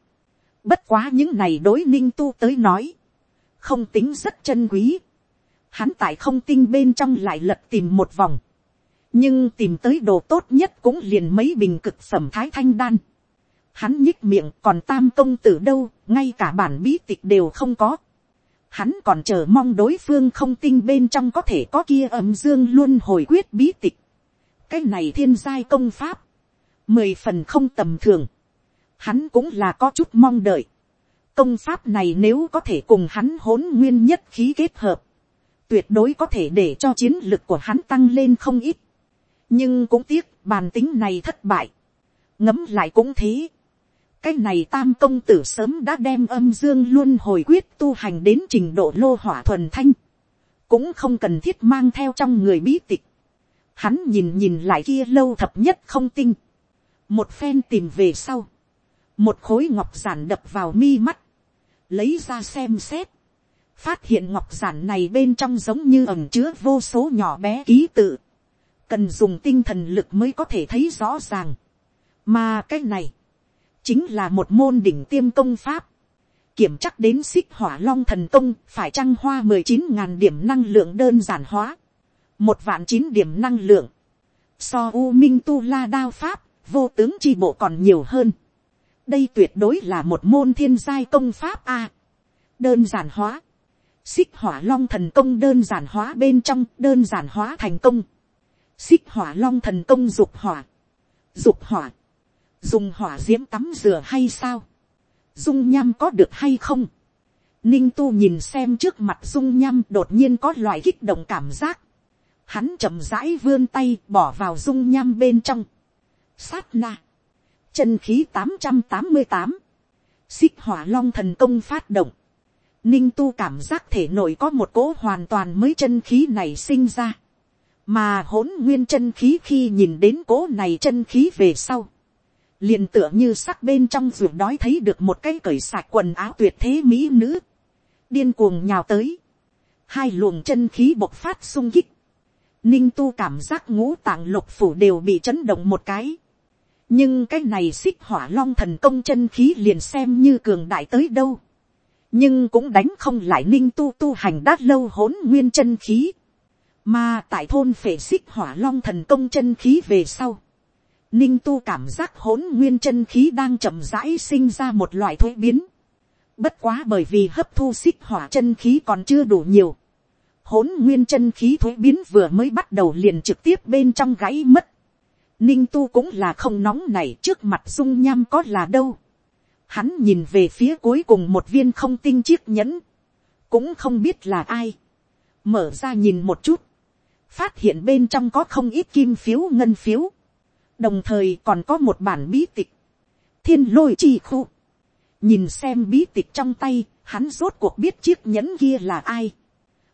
bất quá những này đối ninh tu tới nói, không tính rất chân quý, hắn tại không tinh bên trong lại lật tìm một vòng, nhưng tìm tới đồ tốt nhất cũng liền mấy bình cực phẩm thái thanh đan. Hắn nhích miệng còn tam công tử đâu, ngay cả bản bí tịch đều không có. Hắn còn chờ mong đối phương không tinh bên trong có thể có kia âm dương luôn hồi quyết bí tịch. Cái này thiên giai công pháp. Mười phần không tầm thường. Hắn cũng là có chút mong đợi. Công pháp này nếu có thể cùng hắn hỗn nguyên nhất khí kết hợp. Tuyệt đối có thể để cho chiến lực của hắn tăng lên không ít nhưng cũng tiếc, bàn tính này thất bại. ngấm lại cũng thế. cái này tam công tử sớm đã đem âm dương luôn hồi quyết tu hành đến trình độ lô hỏa thuần thanh. cũng không cần thiết mang theo trong người bí tịch. hắn nhìn nhìn lại kia lâu thập nhất không tinh. một phen tìm về sau. một khối ngọc giản đập vào mi mắt. lấy ra xem xét phát hiện ngọc giản này bên trong giống như ẩm chứa vô số nhỏ bé ký tự cần dùng tinh thần lực mới có thể thấy rõ ràng. mà cái này, chính là một môn đỉnh tiêm công pháp, kiểm chắc đến xích hỏa long thần công phải trăng hoa mười chín ngàn điểm năng lượng đơn giản hóa, một vạn chín điểm năng lượng, so u minh tu la đao pháp, vô tướng chi bộ còn nhiều hơn. đây tuyệt đối là một môn thiên giai công pháp a. đơn giản hóa, xích hỏa long thần công đơn giản hóa bên trong đơn giản hóa thành công. Xích hỏa long thần công dục hỏa, dục hỏa, dùng hỏa d i ễ m tắm rửa hay sao, dung nham có được hay không, ninh tu nhìn xem trước mặt dung nham đột nhiên có loại kích động cảm giác, hắn chậm rãi vươn tay bỏ vào dung nham bên trong, sát na, chân khí tám trăm tám mươi tám, xích hỏa long thần công phát động, ninh tu cảm giác thể nội có một cỗ hoàn toàn mới chân khí này sinh ra, mà hỗn nguyên chân khí khi nhìn đến cỗ này chân khí về sau, liền tựa như sắc bên trong ruột đói thấy được một cái cởi sạc quần áo tuyệt thế mỹ nữ, điên cuồng nhào tới, hai luồng chân khí bộc phát sung kích, ninh tu cảm giác ngũ tạng lục phủ đều bị chấn động một cái, nhưng cái này xích hỏa long thần công chân khí liền xem như cường đại tới đâu, nhưng cũng đánh không lại ninh tu tu hành đát lâu hỗn nguyên chân khí, mà tại thôn phệ xích hỏa long thần công chân khí về sau. Ninh tu cảm giác hỗn nguyên chân khí đang chậm rãi sinh ra một loại thuế biến. Bất quá bởi vì hấp thu xích hỏa chân khí còn chưa đủ nhiều. Hỗn nguyên chân khí thuế biến vừa mới bắt đầu liền trực tiếp bên trong gãy mất. Ninh tu cũng là không nóng này trước mặt dung nham có là đâu. Hắn nhìn về phía cuối cùng một viên không tinh chiếc nhẫn. Cũng không biết là ai. Mở ra nhìn một chút. Phát hiện bên trong có không ít kim phiếu ngân phiếu, đồng thời còn có một bản bí tịch, thiên lôi chi khu, nhìn xem bí tịch trong tay, hắn rốt cuộc biết chiếc nhẫn kia là ai,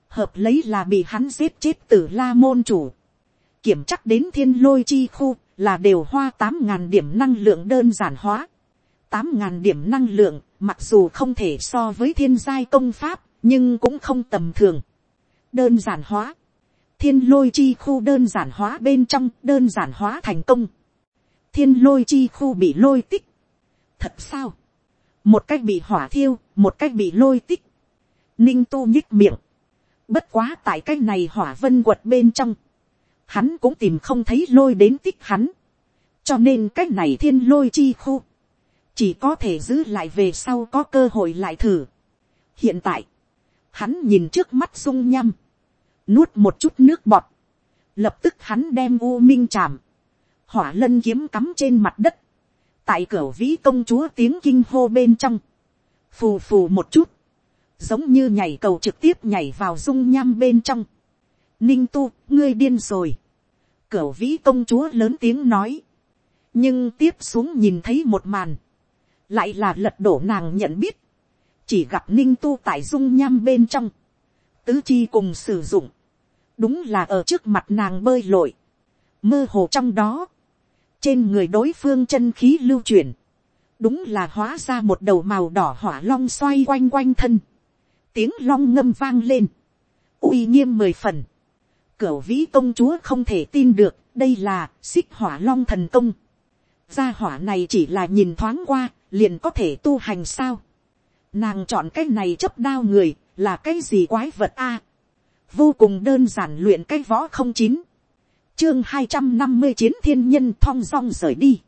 hợp lấy là bị hắn giết chết từ la môn chủ, kiểm chắc đến thiên lôi chi khu là đều hoa tám ngàn điểm năng lượng đơn giản hóa, tám ngàn điểm năng lượng mặc dù không thể so với thiên giai công pháp nhưng cũng không tầm thường, đơn giản hóa, thiên lôi chi khu đơn giản hóa bên trong đơn giản hóa thành công. thiên lôi chi khu bị lôi tích. thật sao. một cách bị hỏa thiêu, một cách bị lôi tích. ninh tu nhích miệng. bất quá tại cái này hỏa vân quật bên trong. hắn cũng tìm không thấy lôi đến tích hắn. cho nên cái này thiên lôi chi khu chỉ có thể giữ lại về sau có cơ hội lại thử. hiện tại, hắn nhìn trước mắt dung nhăm, nuốt một chút nước bọt, lập tức hắn đem u minh chạm, hỏa lân kiếm cắm trên mặt đất, tại cửa vĩ công chúa tiếng kinh hô bên trong, phù phù một chút, giống như nhảy cầu trực tiếp nhảy vào dung nham bên trong. Ninh tu, ngươi điên rồi. Cửu vĩ công chúa lớn tiếng nói. Nhưng tiếp xuống nhìn thấy một màn. Lại là lật đổ nàng nhận biết. Chỉ gặp ninh tu tại dung nham bên trong. Tứ chi cùng sử dụng. Đúng là ở trước mặt nàng bơi lội. Mơ hồ trong đó. Trên người đối phương chân khí lưu chuyển. Đúng là hóa ra một đầu màu đỏ hỏa long xoay quanh quanh thân. Tiếng long ngâm vang lên. uy nghiêm mười phần Cửu vĩ công chúa không thể tin được, đây là xích hỏa long thần công. Gia hỏa này chỉ là nhìn thoáng qua, liền có thể tu hành sao. Nàng chọn cái này chấp đao người, là cái gì quái vật a Vô cùng đơn giản luyện cái võ không chín. Chương hai trăm năm mươi chiến thiên nhân thong dong rời đi.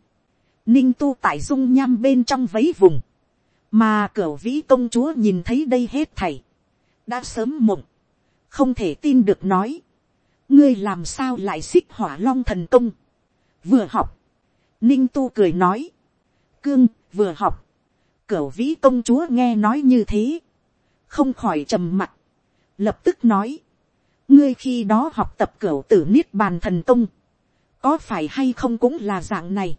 Ninh tu tại dung nham bên trong vấy vùng. Mà cửa vĩ công chúa nhìn thấy đây hết thảy. Đã sớm mộng. Không thể tin được nói ngươi làm sao lại xích hỏa long thần công, vừa học, ninh tu cười nói, cương vừa học, cửu vĩ công chúa nghe nói như thế, không khỏi trầm mặt, lập tức nói, ngươi khi đó học tập cửu tử niết bàn thần công, có phải hay không cũng là dạng này,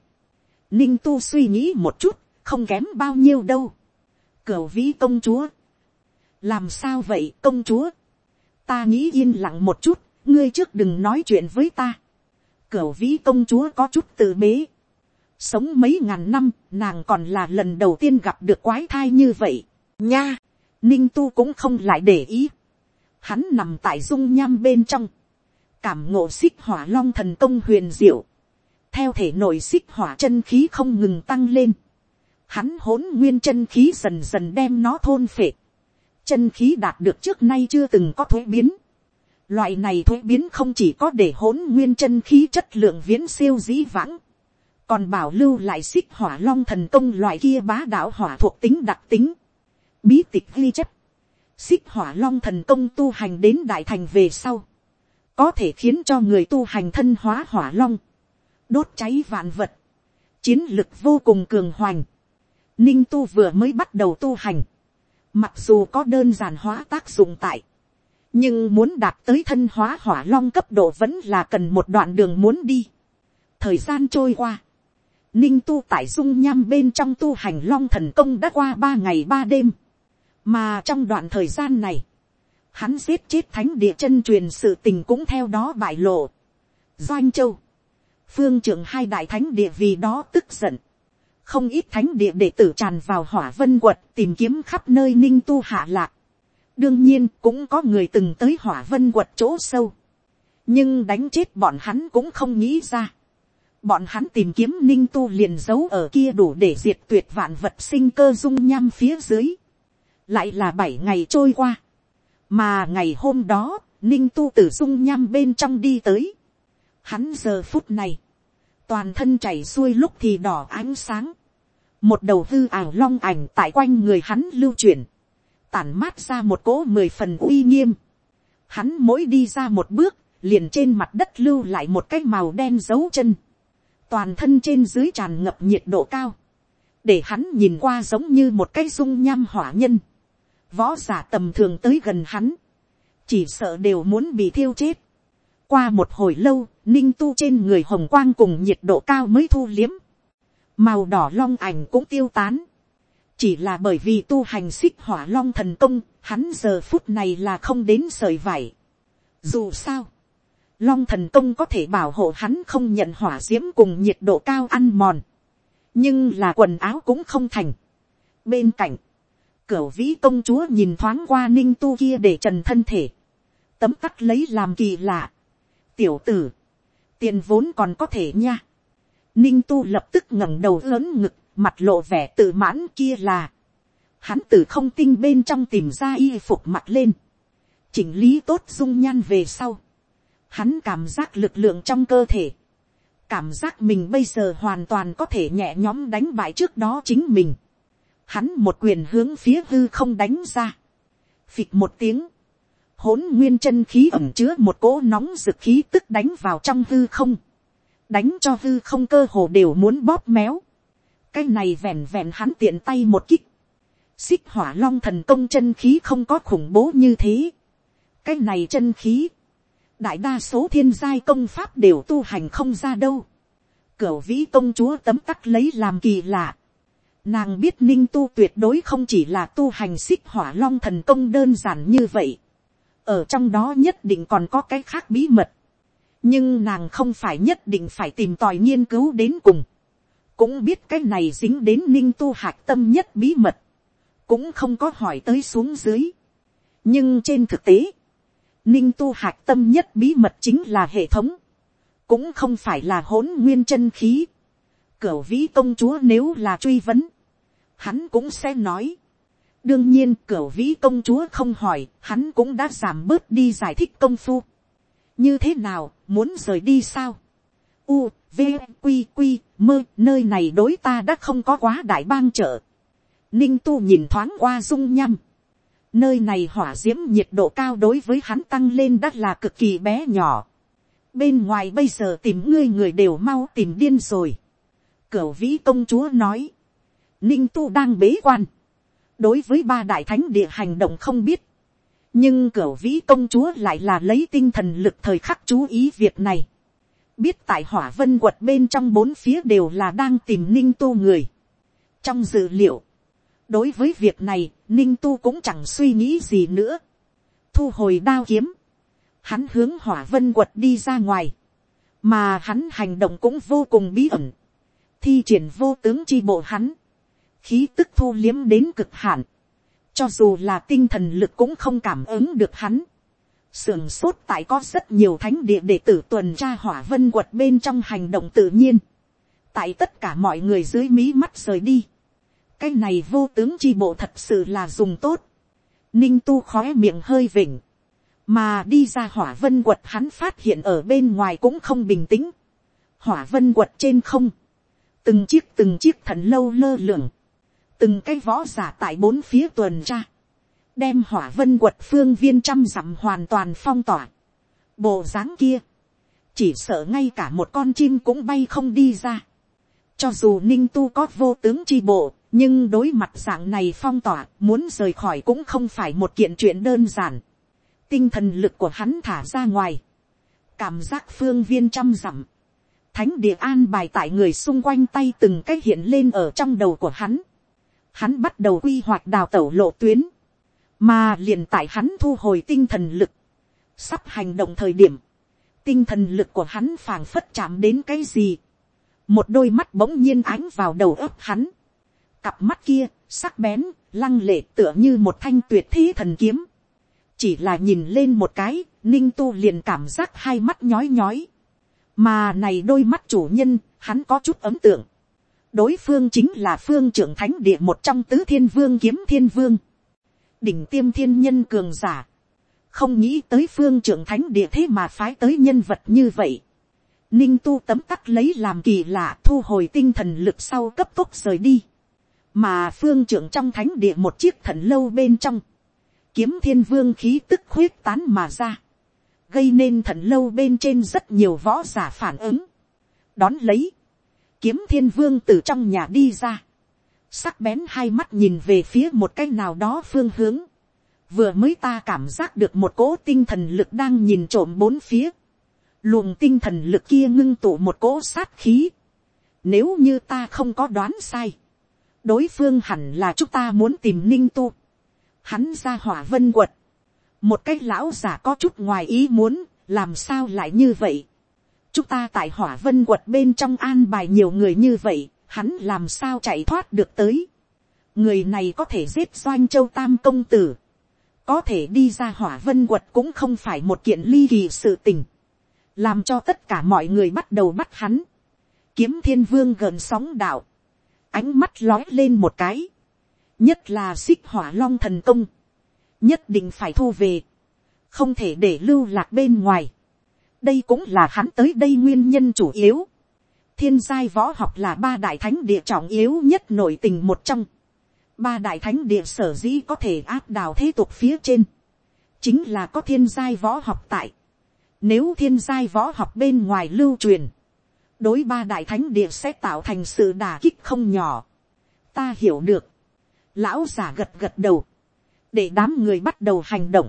ninh tu suy nghĩ một chút, không kém bao nhiêu đâu, cửu vĩ công chúa, làm sao vậy công chúa, ta nghĩ yên lặng một chút, ngươi trước đừng nói chuyện với ta. Cửu vĩ công chúa có chút tự bế. Sống mấy ngàn năm, nàng còn là lần đầu tiên gặp được quái thai như vậy. Nha, ninh tu cũng không lại để ý. Hắn nằm tại dung nham bên trong. Cảm ngộ xích hỏa long thần công huyền diệu. Theo thể nội xích hỏa chân khí không ngừng tăng lên. Hắn hỗn nguyên chân khí dần dần đem nó thôn phệ. Chân khí đạt được trước nay chưa từng có thuế biến Loại này thuế biến không chỉ có để hỗn nguyên chân khí chất lượng viễn siêu dĩ vãng. Còn bảo lưu lại xích hỏa long thần công loại kia bá đạo hỏa thuộc tính đặc tính. Bí tịch ghi chép. Xích hỏa long thần công tu hành đến đại thành về sau. Có thể khiến cho người tu hành thân hóa hỏa long. Đốt cháy vạn vật. Chiến lực vô cùng cường hoành. Ninh tu vừa mới bắt đầu tu hành. Mặc dù có đơn giản hóa tác dụng tại nhưng muốn đạt tới thân hóa hỏa long cấp độ vẫn là cần một đoạn đường muốn đi. thời gian trôi qua, ninh tu tại dung nham bên trong tu hành long thần công đã qua ba ngày ba đêm, mà trong đoạn thời gian này, hắn giết chết thánh địa chân truyền sự tình cũng theo đó bại lộ. doanh châu, phương trưởng hai đại thánh địa vì đó tức giận, không ít thánh địa đệ tử tràn vào hỏa vân quật tìm kiếm khắp nơi ninh tu hạ lạc đương nhiên cũng có người từng tới hỏa vân quật chỗ sâu, nhưng đánh chết bọn hắn cũng không nghĩ ra bọn hắn tìm kiếm ninh tu liền giấu ở kia đủ để diệt tuyệt vạn vật sinh cơ dung nham phía dưới. lại là bảy ngày trôi qua, mà ngày hôm đó, ninh tu từ dung nham bên trong đi tới. hắn giờ phút này, toàn thân chảy xuôi lúc thì đỏ ánh sáng, một đầu hư ảo long ảnh tại quanh người hắn lưu chuyển, tản mát ra một cỗ mười phần uy nghiêm. Hắn mỗi đi ra một bước, liền trên mặt đất lưu lại một cái màu đen dấu chân. Toàn thân trên dưới tràn ngập nhiệt độ cao. Để hắn nhìn qua giống như một cái dung nham hỏa nhân. Võ giả tầm thường tới gần hắn. Chỉ sợ đều muốn bị thiêu chết. Qua một hồi lâu, ninh tu trên người hồng quang cùng nhiệt độ cao mới thu liếm. Màu đỏ long ảnh cũng tiêu tán chỉ là bởi vì tu hành xích hỏa long thần công, hắn giờ phút này là không đến sợi vải. Dù sao, long thần công có thể bảo hộ hắn không nhận hỏa d i ễ m cùng nhiệt độ cao ăn mòn, nhưng là quần áo cũng không thành. bên cạnh, cửu vĩ công chúa nhìn thoáng qua ninh tu kia để trần thân thể, tấm tắc lấy làm kỳ lạ. tiểu tử, tiền vốn còn có thể nha. ninh tu lập tức ngẩng đầu lớn ngực mặt lộ vẻ tự mãn kia là, hắn từ không tinh bên trong tìm ra y phục mặt lên, chỉnh lý tốt dung nhan về sau, hắn cảm giác lực lượng trong cơ thể, cảm giác mình bây giờ hoàn toàn có thể nhẹ nhõm đánh bại trước đó chính mình. Hắn một quyền hướng phía hư không đánh ra. Phịch một tiếng. Hỗn nguyên chân khí ẩm chứa một cỗ nóng rực khí tức đánh vào trong hư không. Đánh cho hư không cơ hồ đều muốn bóp méo. Cái này vẹn vẹn hắn tiện tay một kích. Xích hỏa long thần công chân khí không có khủng bố như thế. Cái này chân khí đại đa số thiên giai công pháp đều tu hành không ra đâu. Cửu vĩ công chúa tấm tắc lấy làm kỳ lạ. Nàng biết ninh tu tuyệt đối không chỉ là tu hành xích hỏa long thần công đơn giản như vậy. Ở trong đó nhất định còn có cái khác bí mật. Nhưng nàng không phải nhất định phải tìm tòi nghiên cứu đến cùng. Cũng biết cái này dính đến ninh tu hạc tâm nhất bí mật. Cũng không có hỏi tới xuống dưới. Nhưng trên thực tế ninh tu hạc tâm nhất bí mật chính là hệ thống, cũng không phải là hỗn nguyên chân khí. Cửu vĩ công chúa nếu là truy vấn, hắn cũng sẽ nói. đương nhiên cửu vĩ công chúa không hỏi, hắn cũng đã giảm bớt đi giải thích công phu. như thế nào, muốn rời đi sao. u, v, q, q, mơ, nơi này đối ta đã không có quá đại bang trợ. ninh tu nhìn thoáng qua dung nhăm Nơi này hỏa diễm nhiệt độ cao đối với hắn tăng lên đắt là cực kỳ bé nhỏ. Bên ngoài bây giờ tìm ngươi người đều mau tìm điên rồi. Cửu vĩ công chúa nói. Ninh tu đang bế quan. Đối với ba đại thánh địa hành động không biết. Nhưng cửu vĩ công chúa lại là lấy tinh thần lực thời khắc chú ý việc này. Biết tại hỏa vân quật bên trong bốn phía đều là đang tìm ninh tu người. Trong dự liệu đối với việc này, ninh tu cũng chẳng suy nghĩ gì nữa. thu hồi đao kiếm, hắn hướng hỏa vân quật đi ra ngoài, mà hắn hành động cũng vô cùng bí ẩn, thi triển vô tướng chi bộ hắn, khí tức thu liếm đến cực hạn, cho dù là tinh thần lực cũng không cảm ứng được hắn, sưởng sốt tại có rất nhiều thánh địa để tử tuần tra hỏa vân quật bên trong hành động tự nhiên, tại tất cả mọi người dưới mí mắt rời đi, cái này vô tướng chi bộ thật sự là dùng tốt. ninh tu khói miệng hơi vỉnh. mà đi ra hỏa vân quật hắn phát hiện ở bên ngoài cũng không bình tĩnh. hỏa vân quật trên không. từng chiếc từng chiếc thần lâu lơ lửng. từng cái võ giả tại bốn phía tuần tra. đem hỏa vân quật phương viên trăm dặm hoàn toàn phong tỏa. bộ dáng kia. chỉ sợ ngay cả một con chim cũng bay không đi ra. cho dù ninh tu có vô tướng chi bộ nhưng đối mặt dạng này phong tỏa, muốn rời khỏi cũng không phải một kiện chuyện đơn giản. tinh thần lực của hắn thả ra ngoài. cảm giác phương viên trăm dặm. thánh địa an bài tại người xung quanh tay từng cách hiện lên ở trong đầu của hắn. hắn bắt đầu quy hoạch đào tẩu lộ tuyến. mà liền tại hắn thu hồi tinh thần lực. sắp hành động thời điểm. tinh thần lực của hắn phảng phất chạm đến cái gì. một đôi mắt bỗng nhiên ánh vào đầu ấp hắn Cặp mắt kia, sắc bén, lăng lệ tựa như một thanh tuyệt thế thần kiếm. Chỉ là nhìn lên một cái, ninh tu liền cảm giác hai mắt nhói nhói. Mà này đôi mắt chủ nhân, hắn có chút ấm tượng. Đối phương chính là phương trưởng thánh địa một trong tứ thiên vương kiếm thiên vương. Đỉnh tiêm thiên nhân cường giả. Không nghĩ tới phương trưởng thánh địa thế mà phái tới nhân vật như vậy. Ninh tu tấm tắc lấy làm kỳ lạ thu hồi tinh thần lực sau cấp tốc rời đi mà phương trưởng trong thánh địa một chiếc thần lâu bên trong, kiếm thiên vương khí tức khuyết tán mà ra, gây nên thần lâu bên trên rất nhiều võ giả phản ứng. đón lấy, kiếm thiên vương từ trong nhà đi ra, sắc bén hai mắt nhìn về phía một cái nào đó phương hướng, vừa mới ta cảm giác được một cỗ tinh thần lực đang nhìn trộm bốn phía, luồng tinh thần lực kia ngưng tụ một cỗ sát khí, nếu như ta không có đoán sai, đối phương hẳn là chúng ta muốn tìm ninh tu. Hắn ra hỏa vân quật. Một cái lão giả có chút ngoài ý muốn, làm sao lại như vậy. Chúng ta tại hỏa vân quật bên trong an bài nhiều người như vậy, hắn làm sao chạy thoát được tới. Người này có thể giết doanh châu tam công tử. Có thể đi ra hỏa vân quật cũng không phải một kiện ly kỳ sự tình. Làm cho tất cả mọi người bắt đầu bắt hắn. Kiếm thiên vương gần sóng đạo ánh mắt lói lên một cái, nhất là xích hỏa long thần công, nhất định phải thu về, không thể để lưu lạc bên ngoài, đây cũng là hắn tới đây nguyên nhân chủ yếu, thiên giai võ học là ba đại thánh địa trọng yếu nhất nội tình một trong. ba đại thánh địa sở dĩ có thể áp đào thế tục phía trên. chính là có thiên giai võ học tại. nếu thiên giai võ học bên ngoài lưu truyền, đối ba đại thánh địa sẽ tạo thành sự đà kích không nhỏ. ta hiểu được. lão giả gật gật đầu. để đám người bắt đầu hành động.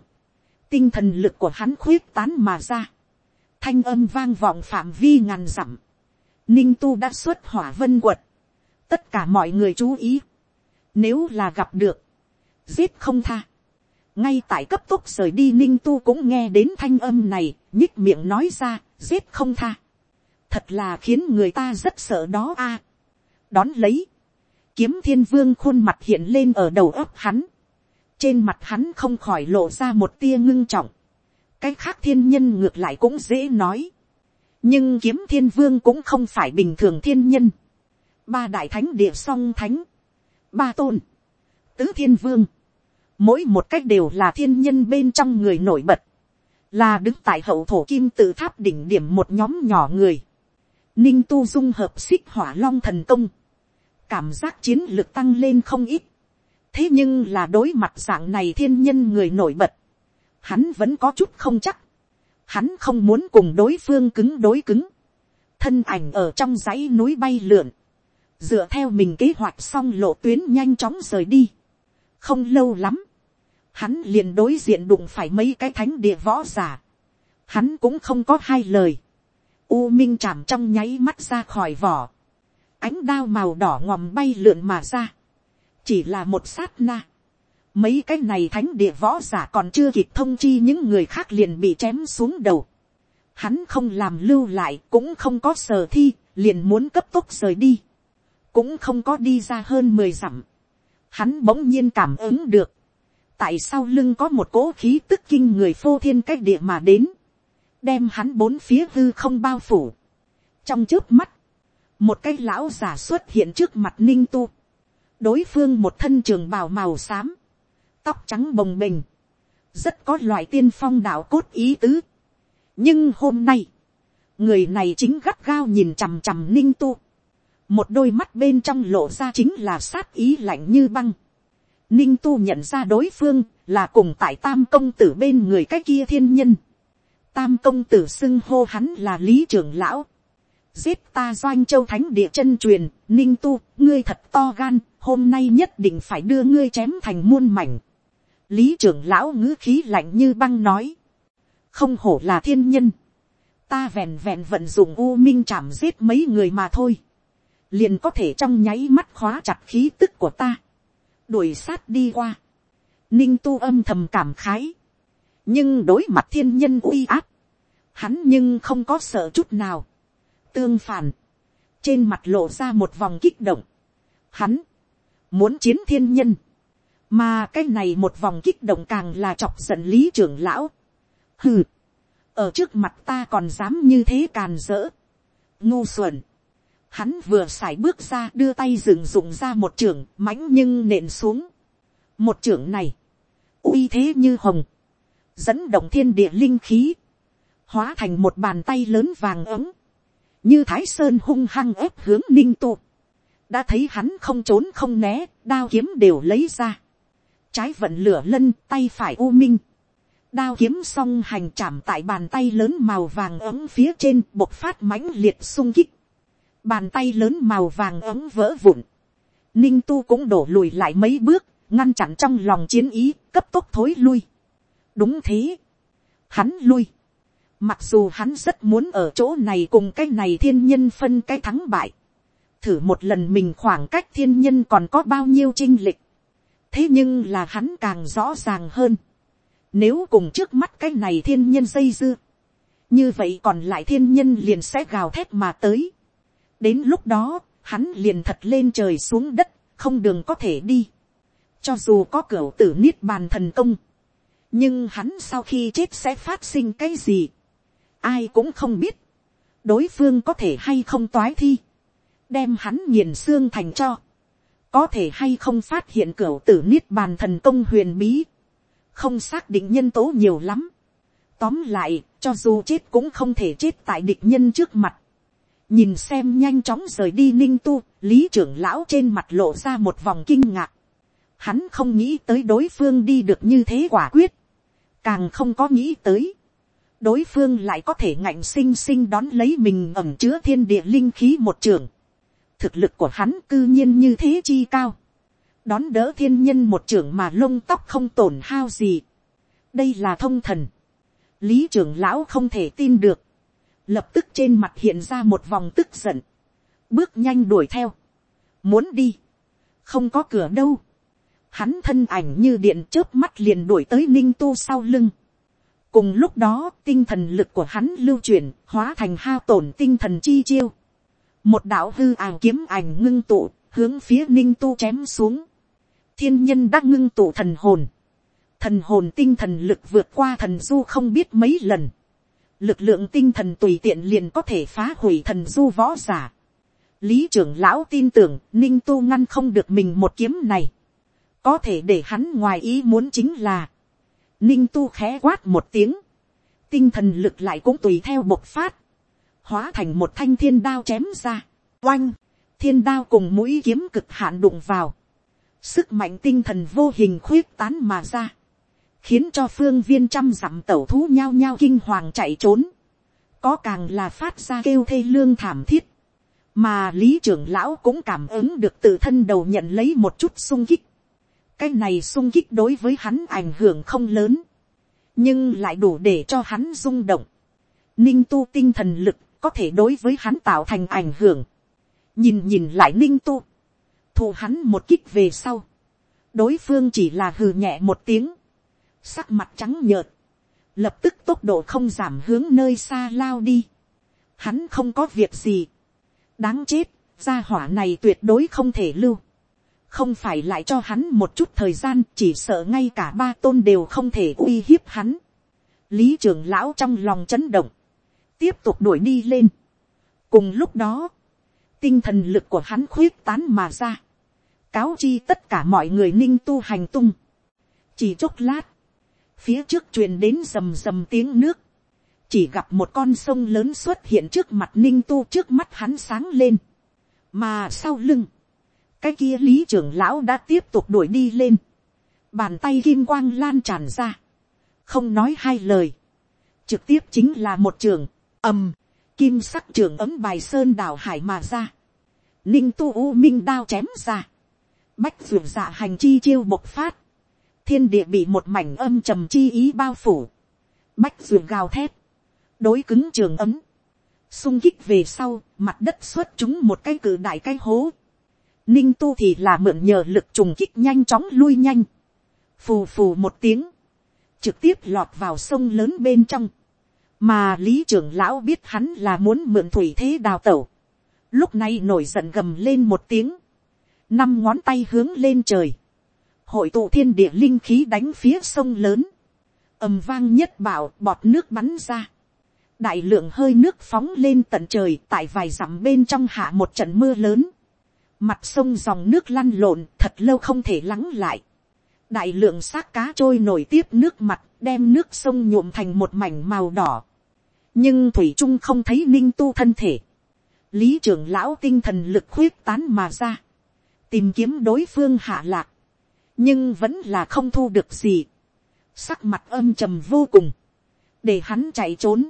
tinh thần lực của hắn khuyết tán mà ra. thanh âm vang vọng phạm vi ngàn dặm ninh tu đã xuất hỏa vân quật, tất cả mọi người chú ý, nếu là gặp được, giết không tha, ngay tại cấp tốc rời đi ninh tu cũng nghe đến thanh âm này, nhích miệng nói ra, giết không tha, thật là khiến người ta rất sợ đó a. đón lấy, kiếm thiên vương khuôn mặt hiện lên ở đầu ấp hắn, trên mặt hắn không khỏi lộ ra một tia ngưng trọng, cái khác thiên nhân ngược lại cũng dễ nói, nhưng kiếm thiên vương cũng không phải bình thường thiên nhân. ba đại thánh địa song thánh, ba tôn, tứ thiên vương, mỗi một cách đều là thiên nhân bên trong người nổi bật, là đứng tại hậu thổ kim tự tháp đỉnh điểm một nhóm nhỏ người, ninh tu dung hợp xích hỏa long thần công, cảm giác chiến lược tăng lên không ít, thế nhưng là đối mặt dạng này thiên nhân người nổi bật, hắn vẫn có chút không chắc, Hắn không muốn cùng đối phương cứng đối cứng. Thân ảnh ở trong dãy núi bay lượn. Dựa theo mình kế hoạch xong lộ tuyến nhanh chóng rời đi. Không lâu lắm. Hắn liền đối diện đụng phải mấy cái thánh địa võ giả. Hắn cũng không có hai lời. U minh chạm trong nháy mắt ra khỏi vỏ. Ánh đao màu đỏ ngòm bay lượn mà ra. Chỉ là một sát na Mấy cái này thánh địa võ giả còn chưa kịp thông chi những người khác liền bị chém xuống đầu. Hắn không làm lưu lại cũng không có sở thi, liền muốn cấp tốc rời đi. Cũng không có đi ra hơn mười dặm. Hắn bỗng nhiên cảm ứng được. Tại sao lưng có một cỗ khí tức kinh người phô thiên cách địa mà đến. Đem hắn bốn phía hư không bao phủ. Trong trước mắt. Một cái lão giả xuất hiện trước mặt ninh tu. Đối phương một thân trường bào màu xám tóc trắng bồng bềnh, rất có loại tiên phong đạo cốt ý tứ. nhưng hôm nay, người này chính gắt gao nhìn chằm chằm ninh tu, một đôi mắt bên trong lộ ra chính là sát ý lạnh như băng. ninh tu nhận ra đối phương là cùng tại tam công tử bên người cái kia thiên nhân tam công tử xưng hô hắn là lý trưởng lão. giết ta doanh châu thánh địa chân truyền, ninh tu, ngươi thật to gan, hôm nay nhất định phải đưa ngươi chém thành muôn mảnh. Lý trưởng lão ngữ khí lạnh như băng nói, không hổ là thiên nhân, ta vẹn vẹn vận dụng u minh chạm giết mấy người mà thôi, liền có thể trong nháy mắt khóa chặt khí tức của ta, đuổi sát đi qua, ninh tu âm thầm cảm khái, nhưng đối mặt thiên nhân uy áp, hắn nhưng không có sợ chút nào, tương phản, trên mặt lộ ra một vòng kích động, hắn, muốn chiến thiên nhân, mà cái này một vòng kích động càng là chọc giận lý trưởng lão. hừ, ở trước mặt ta còn dám như thế càn rỡ. ngu xuẩn. hắn vừa sải bước ra đưa tay rừng dụng ra một trưởng mãnh nhưng nện xuống. một trưởng này, uy thế như hồng, dẫn động thiên địa linh khí, hóa thành một bàn tay lớn vàng ấm, như thái sơn hung hăng ép hướng ninh tu. đã thấy hắn không trốn không né, đao kiếm đều lấy ra trái vận lửa lân tay phải u minh, đao kiếm song hành chạm tại bàn tay lớn màu vàng ấm phía trên bộc phát mãnh liệt sung kích, bàn tay lớn màu vàng ấm vỡ vụn, ninh tu cũng đổ lùi lại mấy bước, ngăn chặn trong lòng chiến ý, cấp tốc thối lui đúng thế, hắn lui, mặc dù hắn rất muốn ở chỗ này cùng cái này thiên nhân phân cái thắng bại, thử một lần mình khoảng cách thiên nhân còn có bao nhiêu chinh lịch, thế nhưng là hắn càng rõ ràng hơn. Nếu cùng trước mắt cái này thiên nhân dây dưa. Như vậy còn lại thiên nhân liền sẽ gào thét mà tới. Đến lúc đó, hắn liền thật lên trời xuống đất, không đường có thể đi. Cho dù có cửa tử niết bàn thần công. Nhưng hắn sau khi chết sẽ phát sinh cái gì? Ai cũng không biết. Đối phương có thể hay không toái thi. Đem hắn nghiền xương thành cho có thể hay không phát hiện cửa tử niết bàn thần công huyền bí, không xác định nhân tố nhiều lắm. Tóm lại, cho dù chết cũng không thể chết tại địch nhân trước mặt. nhìn xem nhanh chóng rời đi ninh tu, lý trưởng lão trên mặt lộ ra một vòng kinh ngạc. Hắn không nghĩ tới đối phương đi được như thế quả quyết, càng không có nghĩ tới. đối phương lại có thể ngạnh sinh sinh đón lấy mình ẩm chứa thiên địa linh khí một trường. thực lực của hắn cư nhiên như thế chi cao. đón đỡ thiên nhân một trường mà lông tóc không tổn hao gì. đây là thông thần. lý trưởng lão không thể tin được lập tức trên mặt hiện ra một vòng tức giận, bước nhanh đuổi theo, muốn đi, không có cửa đâu, hắn thân ảnh như điện chớp mắt liền đuổi tới ninh tu sau lưng, cùng lúc đó tinh thần lực của hắn lưu chuyển hóa thành hao tổn tinh thần chi chiêu, một đạo hư ảo kiếm ảnh ngưng tụ hướng phía ninh tu chém xuống, thiên nhân đã ngưng tụ thần hồn, thần hồn tinh thần lực vượt qua thần du không biết mấy lần, lực lượng tinh thần tùy tiện liền có thể phá hủy thần du võ giả. lý trưởng lão tin tưởng ninh tu ngăn không được mình một kiếm này có thể để hắn ngoài ý muốn chính là, ninh tu khẽ quát một tiếng, tinh thần lực lại cũng tùy theo bộc phát, hóa thành một thanh thiên đao chém ra, oanh, thiên đao cùng mũi kiếm cực hạn đụng vào, sức mạnh tinh thần vô hình khuyết tán mà ra, khiến cho phương viên trăm dặm tẩu thú nhao nhao kinh hoàng chạy trốn, có càng là phát ra kêu thê lương thảm thiết, mà lý trưởng lão cũng cảm ứng được tự thân đầu nhận lấy một chút sung kích, cái này sung kích đối với hắn ảnh hưởng không lớn, nhưng lại đủ để cho hắn rung động, ninh tu tinh thần lực có thể đối với hắn tạo thành ảnh hưởng, nhìn nhìn lại ninh tu, thù hắn một kích về sau, đối phương chỉ là hừ nhẹ một tiếng, sắc mặt trắng nhợt, lập tức tốc độ không giảm hướng nơi xa lao đi. Hắn không có việc gì. đáng chết, gia hỏa này tuyệt đối không thể lưu không phải lại cho hắn một chút thời gian chỉ sợ ngay cả ba tôn đều không thể uy hiếp hắn. lý trưởng lão trong lòng chấn động, tiếp tục đuổi đi lên. cùng lúc đó, tinh thần lực của hắn khuyết tán mà ra, cáo chi tất cả mọi người ninh tu hành tung. chỉ chốc lát, phía trước truyền đến rầm rầm tiếng nước, chỉ gặp một con sông lớn xuất hiện trước mặt ninh tu trước mắt hắn sáng lên, mà sau lưng, cái kia lý trưởng lão đã tiếp tục đuổi đi lên, bàn tay kim quang lan tràn ra, không nói hai lời, trực tiếp chính là một trường, ầm, kim sắc trường ấm bài sơn đảo hải mà ra, ninh tu u minh đao chém ra, bách ruột dạ hành chi chiêu bộc phát, thiên địa bị một mảnh âm trầm chi ý bao phủ, bách ruột gào thét, đối cứng trường ấm, sung kích về sau, mặt đất xuất chúng một cái cử đại cái hố, ninh tu thì là mượn nhờ lực trùng kích nhanh chóng lui nhanh, phù phù một tiếng, trực tiếp lọt vào sông lớn bên trong, mà lý trưởng lão biết hắn là muốn mượn thủy thế đào tẩu, lúc này nổi giận gầm lên một tiếng, năm ngón tay hướng lên trời, hội tụ thiên địa linh khí đánh phía sông lớn, ầm vang nhất bảo bọt nước bắn ra, đại lượng hơi nước phóng lên tận trời tại vài dặm bên trong hạ một trận mưa lớn, mặt sông dòng nước lăn lộn thật lâu không thể lắng lại, đại lượng xác cá trôi nổi tiếp nước mặt đem nước sông nhuộm thành một mảnh màu đỏ, nhưng thủy trung không thấy ninh tu thân thể, lý trưởng lão tinh thần lực khuyết tán mà ra, tìm kiếm đối phương hạ lạc, nhưng vẫn là không thu được gì, sắc mặt âm trầm vô cùng, để hắn chạy trốn,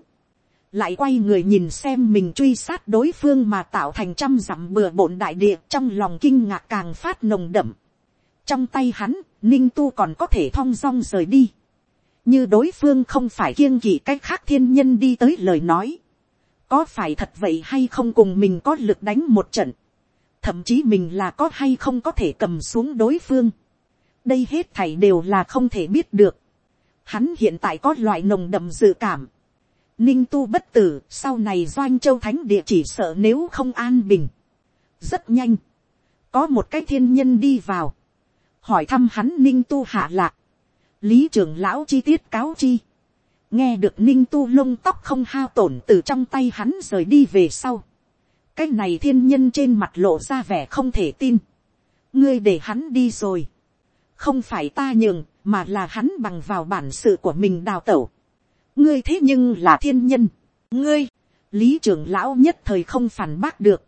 lại quay người nhìn xem mình truy sát đối phương mà tạo thành trăm dặm bừa bộn đại địa trong lòng kinh ngạc càng phát nồng đậm. trong tay hắn, ninh tu còn có thể thong dong rời đi. như đối phương không phải kiêng kỵ cách khác thiên nhân đi tới lời nói. có phải thật vậy hay không cùng mình có lực đánh một trận. thậm chí mình là có hay không có thể cầm xuống đối phương đây hết thảy đều là không thể biết được. Hắn hiện tại có loại nồng đậm dự cảm. Ninh tu bất tử, sau này doanh châu thánh địa chỉ sợ nếu không an bình. Rất nhanh. Có một cái thiên nhân đi vào. Hỏi thăm hắn ninh tu hạ lạc. Lý trưởng lão chi tiết cáo chi. Nghe được ninh tu lông tóc không hao tổn từ trong tay hắn rời đi về sau. Cái này thiên nhân trên mặt lộ ra vẻ không thể tin. Ngươi để hắn đi rồi không phải ta nhường, mà là hắn bằng vào bản sự của mình đào tẩu ngươi thế nhưng là thiên nhân, ngươi, lý trưởng lão nhất thời không phản bác được,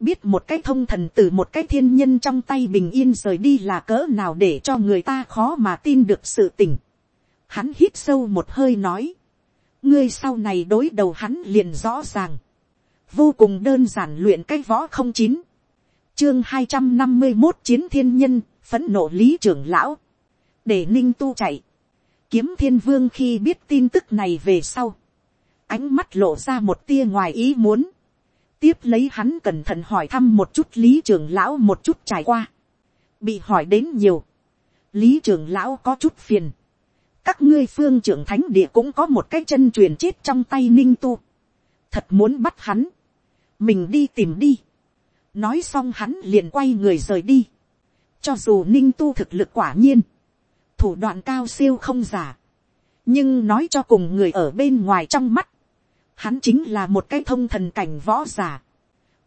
biết một cái thông thần từ một cái thiên nhân trong tay bình yên rời đi là cỡ nào để cho người ta khó mà tin được sự tình. Hắn hít sâu một hơi nói, ngươi sau này đối đầu hắn liền rõ ràng, vô cùng đơn giản luyện cái võ không chín, chương hai trăm năm mươi một chiến thiên nhân, phấn nộ lý trưởng lão, để ninh tu chạy, kiếm thiên vương khi biết tin tức này về sau, ánh mắt lộ ra một tia ngoài ý muốn, tiếp lấy hắn cẩn thận hỏi thăm một chút lý trưởng lão một chút trải qua, bị hỏi đến nhiều, lý trưởng lão có chút phiền, các ngươi phương trưởng thánh địa cũng có một cái chân truyền chết trong tay ninh tu, thật muốn bắt hắn, mình đi tìm đi, nói xong hắn liền quay người rời đi, cho dù ninh tu thực lực quả nhiên, thủ đoạn cao siêu không giả, nhưng nói cho cùng người ở bên ngoài trong mắt, hắn chính là một cái thông thần cảnh võ giả,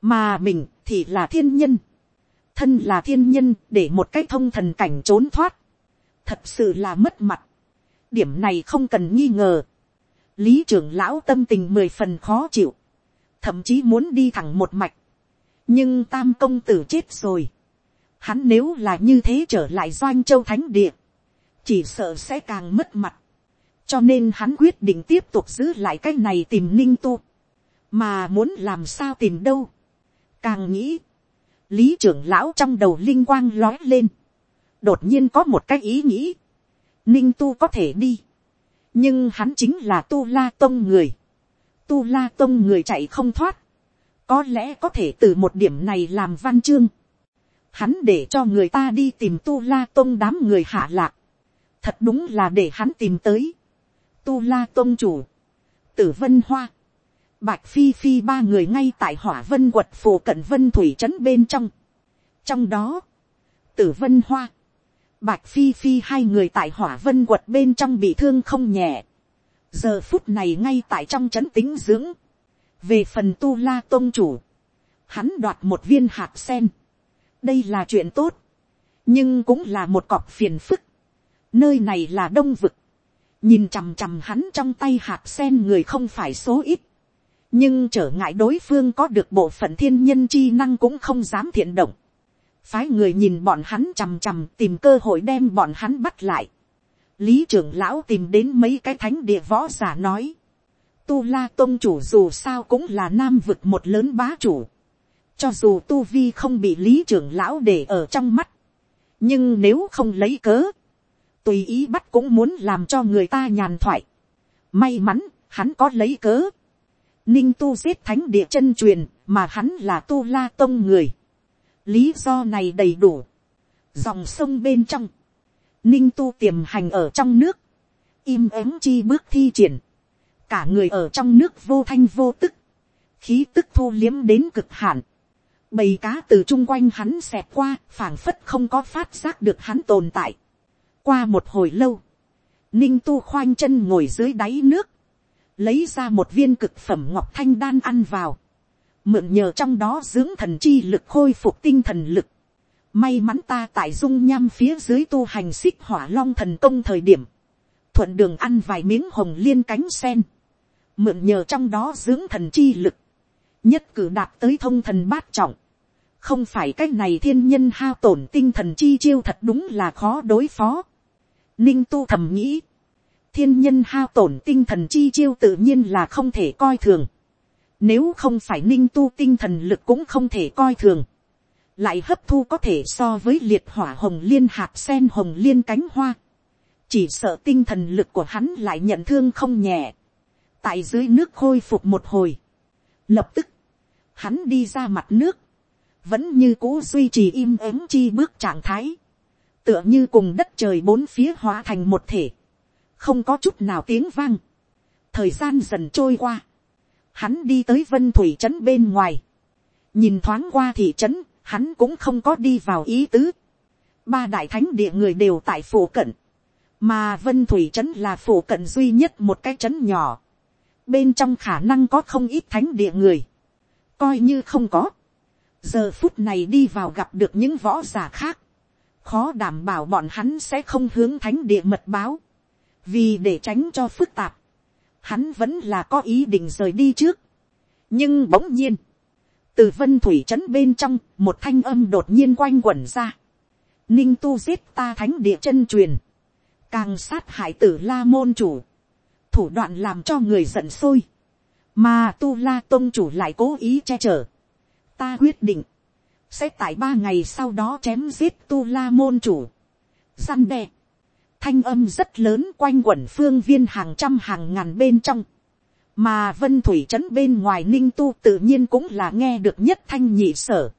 mà mình thì là thiên nhân, thân là thiên nhân để một cái thông thần cảnh trốn thoát, thật sự là mất mặt, điểm này không cần nghi ngờ, lý trưởng lão tâm tình mười phần khó chịu, thậm chí muốn đi thẳng một mạch, nhưng tam công tử chết rồi, hắn nếu là như thế trở lại doanh châu thánh địa, chỉ sợ sẽ càng mất mặt, cho nên hắn quyết định tiếp tục giữ lại cái này tìm ninh tu, mà muốn làm sao tìm đâu, càng nghĩ, lý trưởng lão trong đầu linh quang lói lên, đột nhiên có một cái ý nghĩ, ninh tu có thể đi, nhưng hắn chính là tu la tông người, tu la tông người chạy không thoát, có lẽ có thể từ một điểm này làm văn chương, hắn để cho người ta đi tìm tu la tông đám người hạ lạc, thật đúng là để hắn tìm tới, tu la tôn chủ, tử vân hoa, bạch phi phi ba người ngay tại hỏa vân quật phù cận vân thủy trấn bên trong, trong đó, tử vân hoa, Bạch Phi Phi hai người tại hỏa vân quật bên trong bị thương không nhẹ. Giờ phút này ngay tại trong trấn tính dưỡng. Về phần tu la tôn chủ. Hắn đoạt một viên hạt sen. Đây là chuyện tốt. Nhưng cũng là một cọp phiền phức. Nơi này là đông vực. Nhìn chằm chằm hắn trong tay hạt sen người không phải số ít. Nhưng trở ngại đối phương có được bộ phận thiên nhân chi năng cũng không dám thiện động phái người nhìn bọn hắn chằm chằm tìm cơ hội đem bọn hắn bắt lại. lý trưởng lão tìm đến mấy cái thánh địa võ giả nói. tu la tôn chủ dù sao cũng là nam vực một lớn bá chủ. cho dù tu vi không bị lý trưởng lão để ở trong mắt. nhưng nếu không lấy cớ, tùy ý bắt cũng muốn làm cho người ta nhàn thoại. may mắn, hắn có lấy cớ. ninh tu giết thánh địa chân truyền, mà hắn là tu la tông người lý do này đầy đủ. dòng sông bên trong, ninh tu tiềm hành ở trong nước, im ắng chi bước thi triển, cả người ở trong nước vô thanh vô tức, khí tức thu liếm đến cực hạn, bầy cá từ chung quanh hắn xẹt qua, phảng phất không có phát giác được hắn tồn tại qua một hồi lâu, ninh tu khoanh chân ngồi dưới đáy nước, lấy ra một viên cực phẩm ngọc thanh đan ăn vào, mượn nhờ trong đó dưỡng thần chi lực khôi phục tinh thần lực. May mắn ta tại dung nham phía dưới tu hành xích hỏa long thần công thời điểm. Thuận đường ăn vài miếng hồng liên cánh sen. Mượn nhờ trong đó dưỡng thần chi lực. Nhất cử đạt tới thông thần bát trọng. Không phải cách này thiên nhân hao tổn tinh thần chi chiêu thật đúng là khó đối phó. Ninh tu thầm nghĩ. Thiên nhân hao tổn tinh thần chi chiêu tự nhiên là không thể coi thường nếu không phải ninh tu tinh thần lực cũng không thể coi thường. Lại hấp thu có thể so với liệt hỏa hồng liên hạt sen hồng liên cánh hoa. Chỉ sợ tinh thần lực của hắn lại nhận thương không nhẹ. Tại dưới nước khôi phục một hồi. Lập tức, hắn đi ra mặt nước. Vẫn như cũ duy trì im ắng chi bước trạng thái. Tựa như cùng đất trời bốn phía hóa thành một thể. Không có chút nào tiếng vang. Thời gian dần trôi qua. Hắn đi tới vân thủy trấn bên ngoài, nhìn thoáng qua thị trấn, hắn cũng không có đi vào ý tứ. ba đại thánh địa người đều tại phổ cận, mà vân thủy trấn là phổ cận duy nhất một cái trấn nhỏ, bên trong khả năng có không ít thánh địa người, coi như không có, giờ phút này đi vào gặp được những võ giả khác, khó đảm bảo bọn hắn sẽ không hướng thánh địa mật báo, vì để tránh cho phức tạp, hắn vẫn là có ý định rời đi trước. nhưng bỗng nhiên, từ vân thủy trấn bên trong, một thanh âm đột nhiên quanh quẩn ra. ninh tu giết ta thánh địa chân truyền, càng sát hại tử la môn chủ, thủ đoạn làm cho người giận sôi, mà tu la tôn chủ lại cố ý che chở. ta quyết định, sẽ tại ba ngày sau đó chém giết tu la môn chủ. Săn đe, thanh âm rất lớn quanh quẩn phương viên hàng trăm hàng ngàn bên trong, mà vân thủy trấn bên ngoài ninh tu tự nhiên cũng là nghe được nhất thanh nhị sở.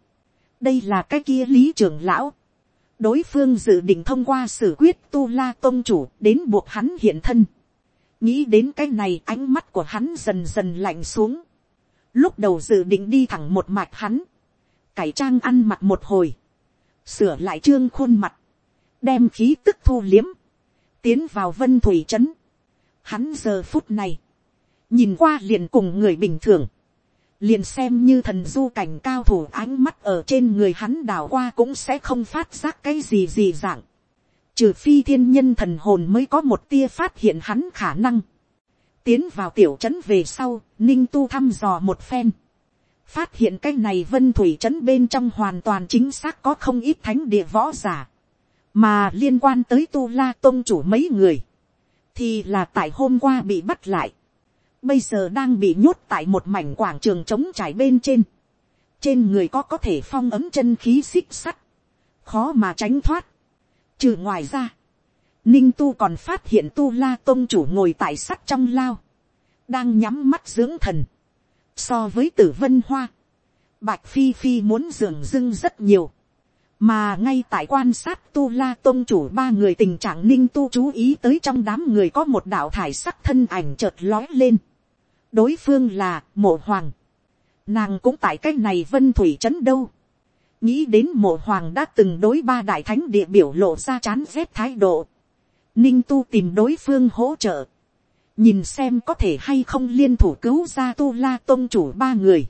đây là cái kia lý trưởng lão. đối phương dự định thông qua xử quyết tu la tôn chủ đến buộc hắn hiện thân. nghĩ đến cái này ánh mắt của hắn dần dần lạnh xuống. lúc đầu dự định đi thẳng một mạch hắn cải trang ăn mặc một hồi, sửa lại trương khuôn mặt, đem khí tức thu liếm, tiến vào vân thủy trấn. Hắn giờ phút này, nhìn qua liền cùng người bình thường, liền xem như thần du cảnh cao thủ ánh mắt ở trên người hắn đảo qua cũng sẽ không phát giác cái gì gì dạng. Trừ phi thiên nhân thần hồn mới có một tia phát hiện hắn khả năng. Tiến vào tiểu trấn về sau, ninh tu thăm dò một phen phát hiện cái này vân thủy trấn bên trong hoàn toàn chính xác có không ít thánh địa võ giả, mà liên quan tới tu la tôn chủ mấy người, thì là tại hôm qua bị bắt lại, bây giờ đang bị nhốt tại một mảnh quảng trường trống trải bên trên, trên người có có thể phong ấm chân khí xích sắt, khó mà tránh thoát. Trừ ngoài ra, ninh tu còn phát hiện tu la tôn chủ ngồi tại sắt trong lao, đang nhắm mắt dưỡng thần, so với tử vân hoa, bạch phi phi muốn dường dưng rất nhiều, mà ngay tại quan sát tu la tôn chủ ba người tình trạng ninh tu chú ý tới trong đám người có một đạo thải sắc thân ảnh chợt lói lên, đối phương là mộ hoàng, nàng cũng tại cái này vân thủy trấn đâu, nghĩ đến mộ hoàng đã từng đối ba đại thánh địa biểu lộ ra chán rét thái độ, ninh tu tìm đối phương hỗ trợ, nhìn xem có thể hay không liên thủ cứu ra tu la tôn chủ ba người.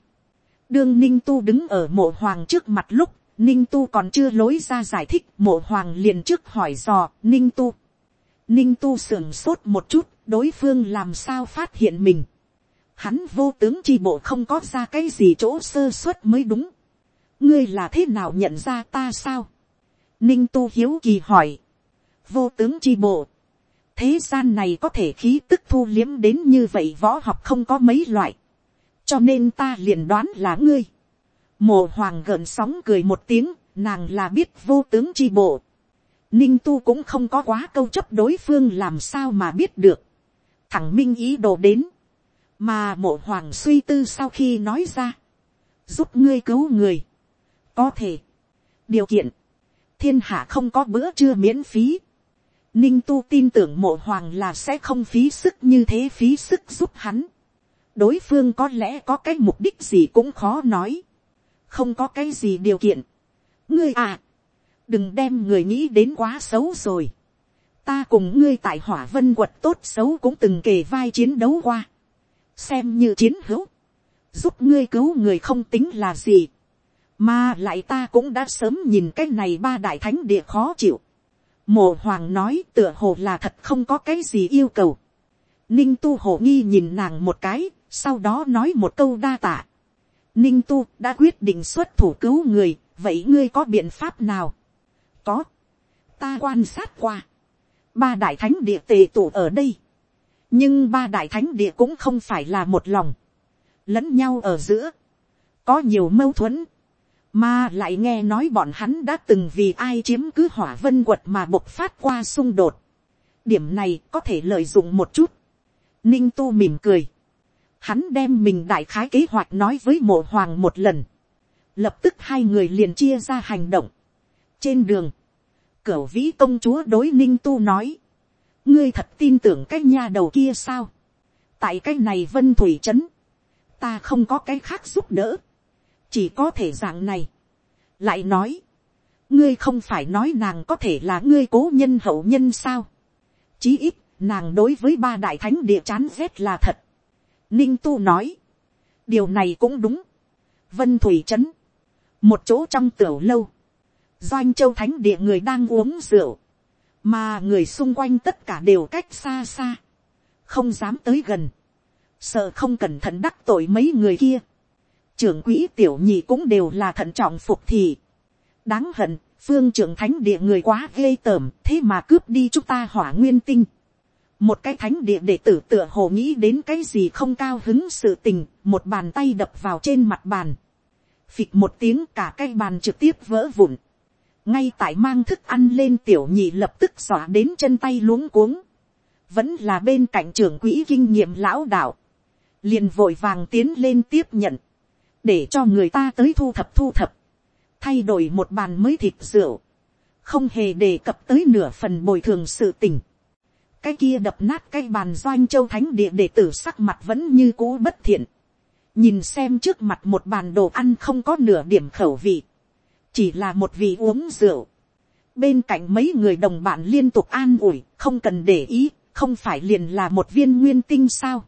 đương ninh tu đứng ở mộ hoàng trước mặt lúc, ninh tu còn chưa lối ra giải thích mộ hoàng liền trước hỏi dò ninh tu. ninh tu sưởng sốt một chút, đối phương làm sao phát hiện mình. hắn vô tướng chi bộ không có ra cái gì chỗ sơ suất mới đúng. ngươi là thế nào nhận ra ta sao. ninh tu hiếu kỳ hỏi. vô tướng chi bộ thế gian này có thể khí tức thu liếm đến như vậy võ học không có mấy loại. cho nên ta liền đoán là ngươi. mồ hoàng gợn sóng cười một tiếng, nàng là biết vô tướng chi bộ. ninh tu cũng không có quá câu chấp đối phương làm sao mà biết được. thằng minh ý đồ đến. mà mộ hoàng suy tư sau khi nói ra. giúp ngươi cứu người. có thể. điều kiện. thiên hạ không có bữa trưa miễn phí Ninh tu tin tưởng mộ hoàng là sẽ không phí sức như thế phí sức giúp hắn. Đối phương có lẽ có cái mục đích gì cũng khó nói. Không có cái gì điều kiện. Ngươi à. Đừng đem người nghĩ đến quá xấu rồi. Ta cùng ngươi tại hỏa vân quật tốt xấu cũng từng kề vai chiến đấu qua. Xem như chiến hữu. Giúp ngươi cứu người không tính là gì. Mà lại ta cũng đã sớm nhìn cái này ba đại thánh địa khó chịu Mộ hoàng nói tựa hồ là thật không có cái gì yêu cầu. Ninh tu hồ nghi nhìn nàng một cái, sau đó nói một câu đa tạ. Ninh tu đã quyết định xuất thủ cứu người, vậy ngươi có biện pháp nào? Có. Ta quan sát qua. Ba đại thánh địa tề tụ ở đây. Nhưng ba đại thánh địa cũng không phải là một lòng. Lẫn nhau ở giữa. Có nhiều mâu thuẫn mà lại nghe nói bọn hắn đã từng vì ai chiếm cứ hỏa vân quật mà bộc phát qua xung đột. Điểm này có thể lợi dụng một chút. Ninh tu mỉm cười. Hắn đem mình đại khái kế hoạch nói với mộ hoàng một lần. Lập tức hai người liền chia ra hành động. Trên đường. cửa vĩ công chúa đối ninh tu nói. Ngươi thật tin tưởng cái nha đầu kia sao? Tại cái này vân thủy trấn. Ta không có cái khác giúp đỡ chỉ có thể dạng này. lại nói, ngươi không phải nói nàng có thể là ngươi cố nhân hậu nhân sao. chí ít, nàng đối với ba đại thánh địa chán rét là thật. ninh tu nói, điều này cũng đúng. vân thủy trấn, một chỗ trong tiểu lâu, doanh châu thánh địa người đang uống rượu, mà người xung quanh tất cả đều cách xa xa, không dám tới gần, sợ không cẩn thận đắc tội mấy người kia trưởng quỹ tiểu nhị cũng đều là thận trọng phục thì. đáng hận, phương trưởng thánh địa người quá ghê tởm, thế mà cướp đi chúng ta hỏa nguyên tinh. một cái thánh địa để tử tựa hồ nghĩ đến cái gì không cao hứng sự tình, một bàn tay đập vào trên mặt bàn. phịch một tiếng cả cái bàn trực tiếp vỡ vụn. ngay tại mang thức ăn lên tiểu nhị lập tức xỏa đến chân tay luống cuống. vẫn là bên cạnh trưởng quỹ kinh nghiệm lão đạo. liền vội vàng tiến lên tiếp nhận để cho người ta tới thu thập thu thập, thay đổi một bàn mới thịt rượu, không hề đề cập tới nửa phần bồi thường sự tình. cái kia đập nát cái bàn doanh châu thánh địa để tử sắc mặt vẫn như cũ bất thiện, nhìn xem trước mặt một bàn đồ ăn không có nửa điểm khẩu vị, chỉ là một vị uống rượu. bên cạnh mấy người đồng bạn liên tục an ủi, không cần để ý, không phải liền là một viên nguyên tinh sao?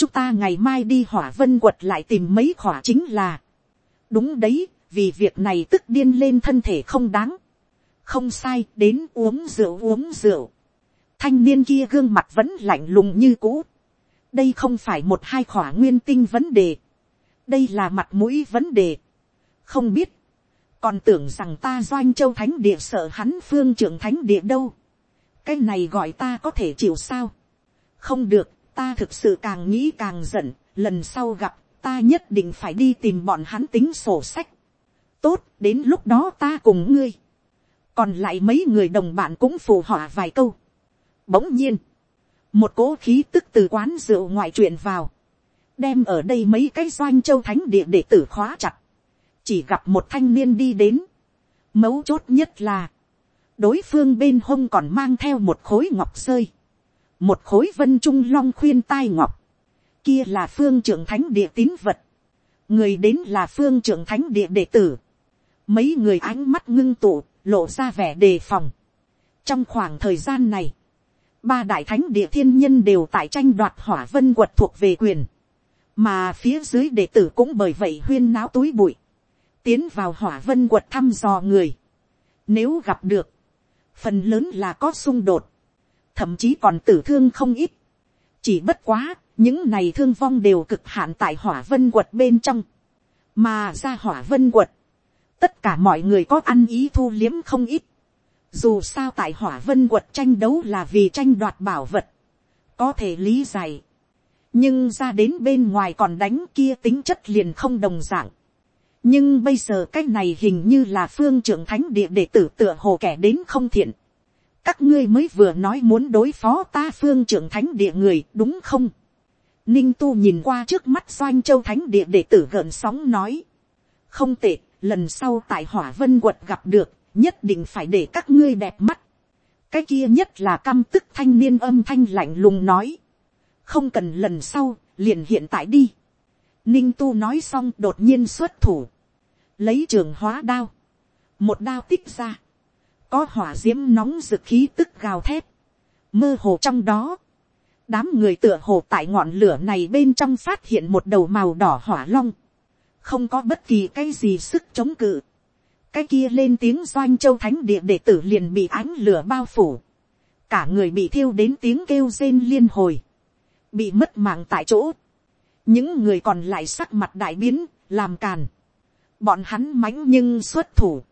Chúng ta ngày mai đi hỏa vân quật lại tìm mấy khỏa chính là. đúng đấy, vì việc này tức điên lên thân thể không đáng. không sai, đến uống rượu uống rượu. thanh niên kia gương mặt vẫn lạnh lùng như cũ. đây không phải một hai khỏa nguyên tinh vấn đề. đây là mặt mũi vấn đề. không biết, còn tưởng rằng ta doanh châu thánh địa sợ hắn phương trưởng thánh địa đâu. cái này gọi ta có thể chịu sao. không được, ta thực sự càng nghĩ càng giận, lần sau gặp, ta nhất định phải đi tìm bọn hắn tính sổ sách. tốt, đến lúc đó ta cùng ngươi. còn lại mấy người đồng bạn cũng phù họa vài câu. bỗng nhiên, một cố khí tức từ quán rượu ngoại chuyện vào, đem ở đây mấy cái doanh châu thánh địa để tử khóa chặt, chỉ gặp một thanh niên đi đến, mấu chốt nhất là, đối phương bên hông còn mang theo một khối ngọc rơi, một khối vân trung long khuyên tai ngọc, kia là phương trưởng thánh địa tín vật, người đến là phương trưởng thánh địa đệ tử, mấy người ánh mắt ngưng tụ, lộ ra vẻ đề phòng. trong khoảng thời gian này, ba đại thánh địa thiên nhân đều tại tranh đoạt hỏa vân quật thuộc về quyền, mà phía dưới đệ tử cũng bởi vậy huyên náo túi bụi, tiến vào hỏa vân quật thăm dò người. Nếu gặp được, phần lớn là có xung đột, thậm chí còn tử thương không ít. chỉ bất quá, những này thương vong đều cực hạn tại hỏa vân quật bên trong, mà ra hỏa vân quật, tất cả mọi người có ăn ý thu liếm không ít. dù sao tại hỏa vân quật tranh đấu là vì tranh đoạt bảo vật, có thể lý giải. nhưng ra đến bên ngoài còn đánh kia tính chất liền không đồng dạng. nhưng bây giờ cái này hình như là phương trưởng thánh địa để tử tựa hồ kẻ đến không thiện các ngươi mới vừa nói muốn đối phó ta phương trưởng thánh địa người đúng không. ninh tu nhìn qua trước mắt doanh châu thánh địa để tử gợn sóng nói. không tệ, lần sau tại hỏa vân quật gặp được, nhất định phải để các ngươi đẹp mắt. cái kia nhất là căm tức thanh niên âm thanh lạnh lùng nói. không cần lần sau, liền hiện tại đi. ninh tu nói xong đột nhiên xuất thủ. lấy trường hóa đao. một đao tích ra có hỏa d i ễ m nóng rực khí tức gào thét, mơ hồ trong đó, đám người tựa hồ tại ngọn lửa này bên trong phát hiện một đầu màu đỏ hỏa long, không có bất kỳ cái gì sức chống cự, cái kia lên tiếng doanh châu thánh địa đệ tử liền bị ánh lửa bao phủ, cả người bị thiêu đến tiếng kêu rên liên hồi, bị mất mạng tại chỗ, những người còn lại sắc mặt đại biến, làm càn, bọn hắn mánh nhưng xuất thủ,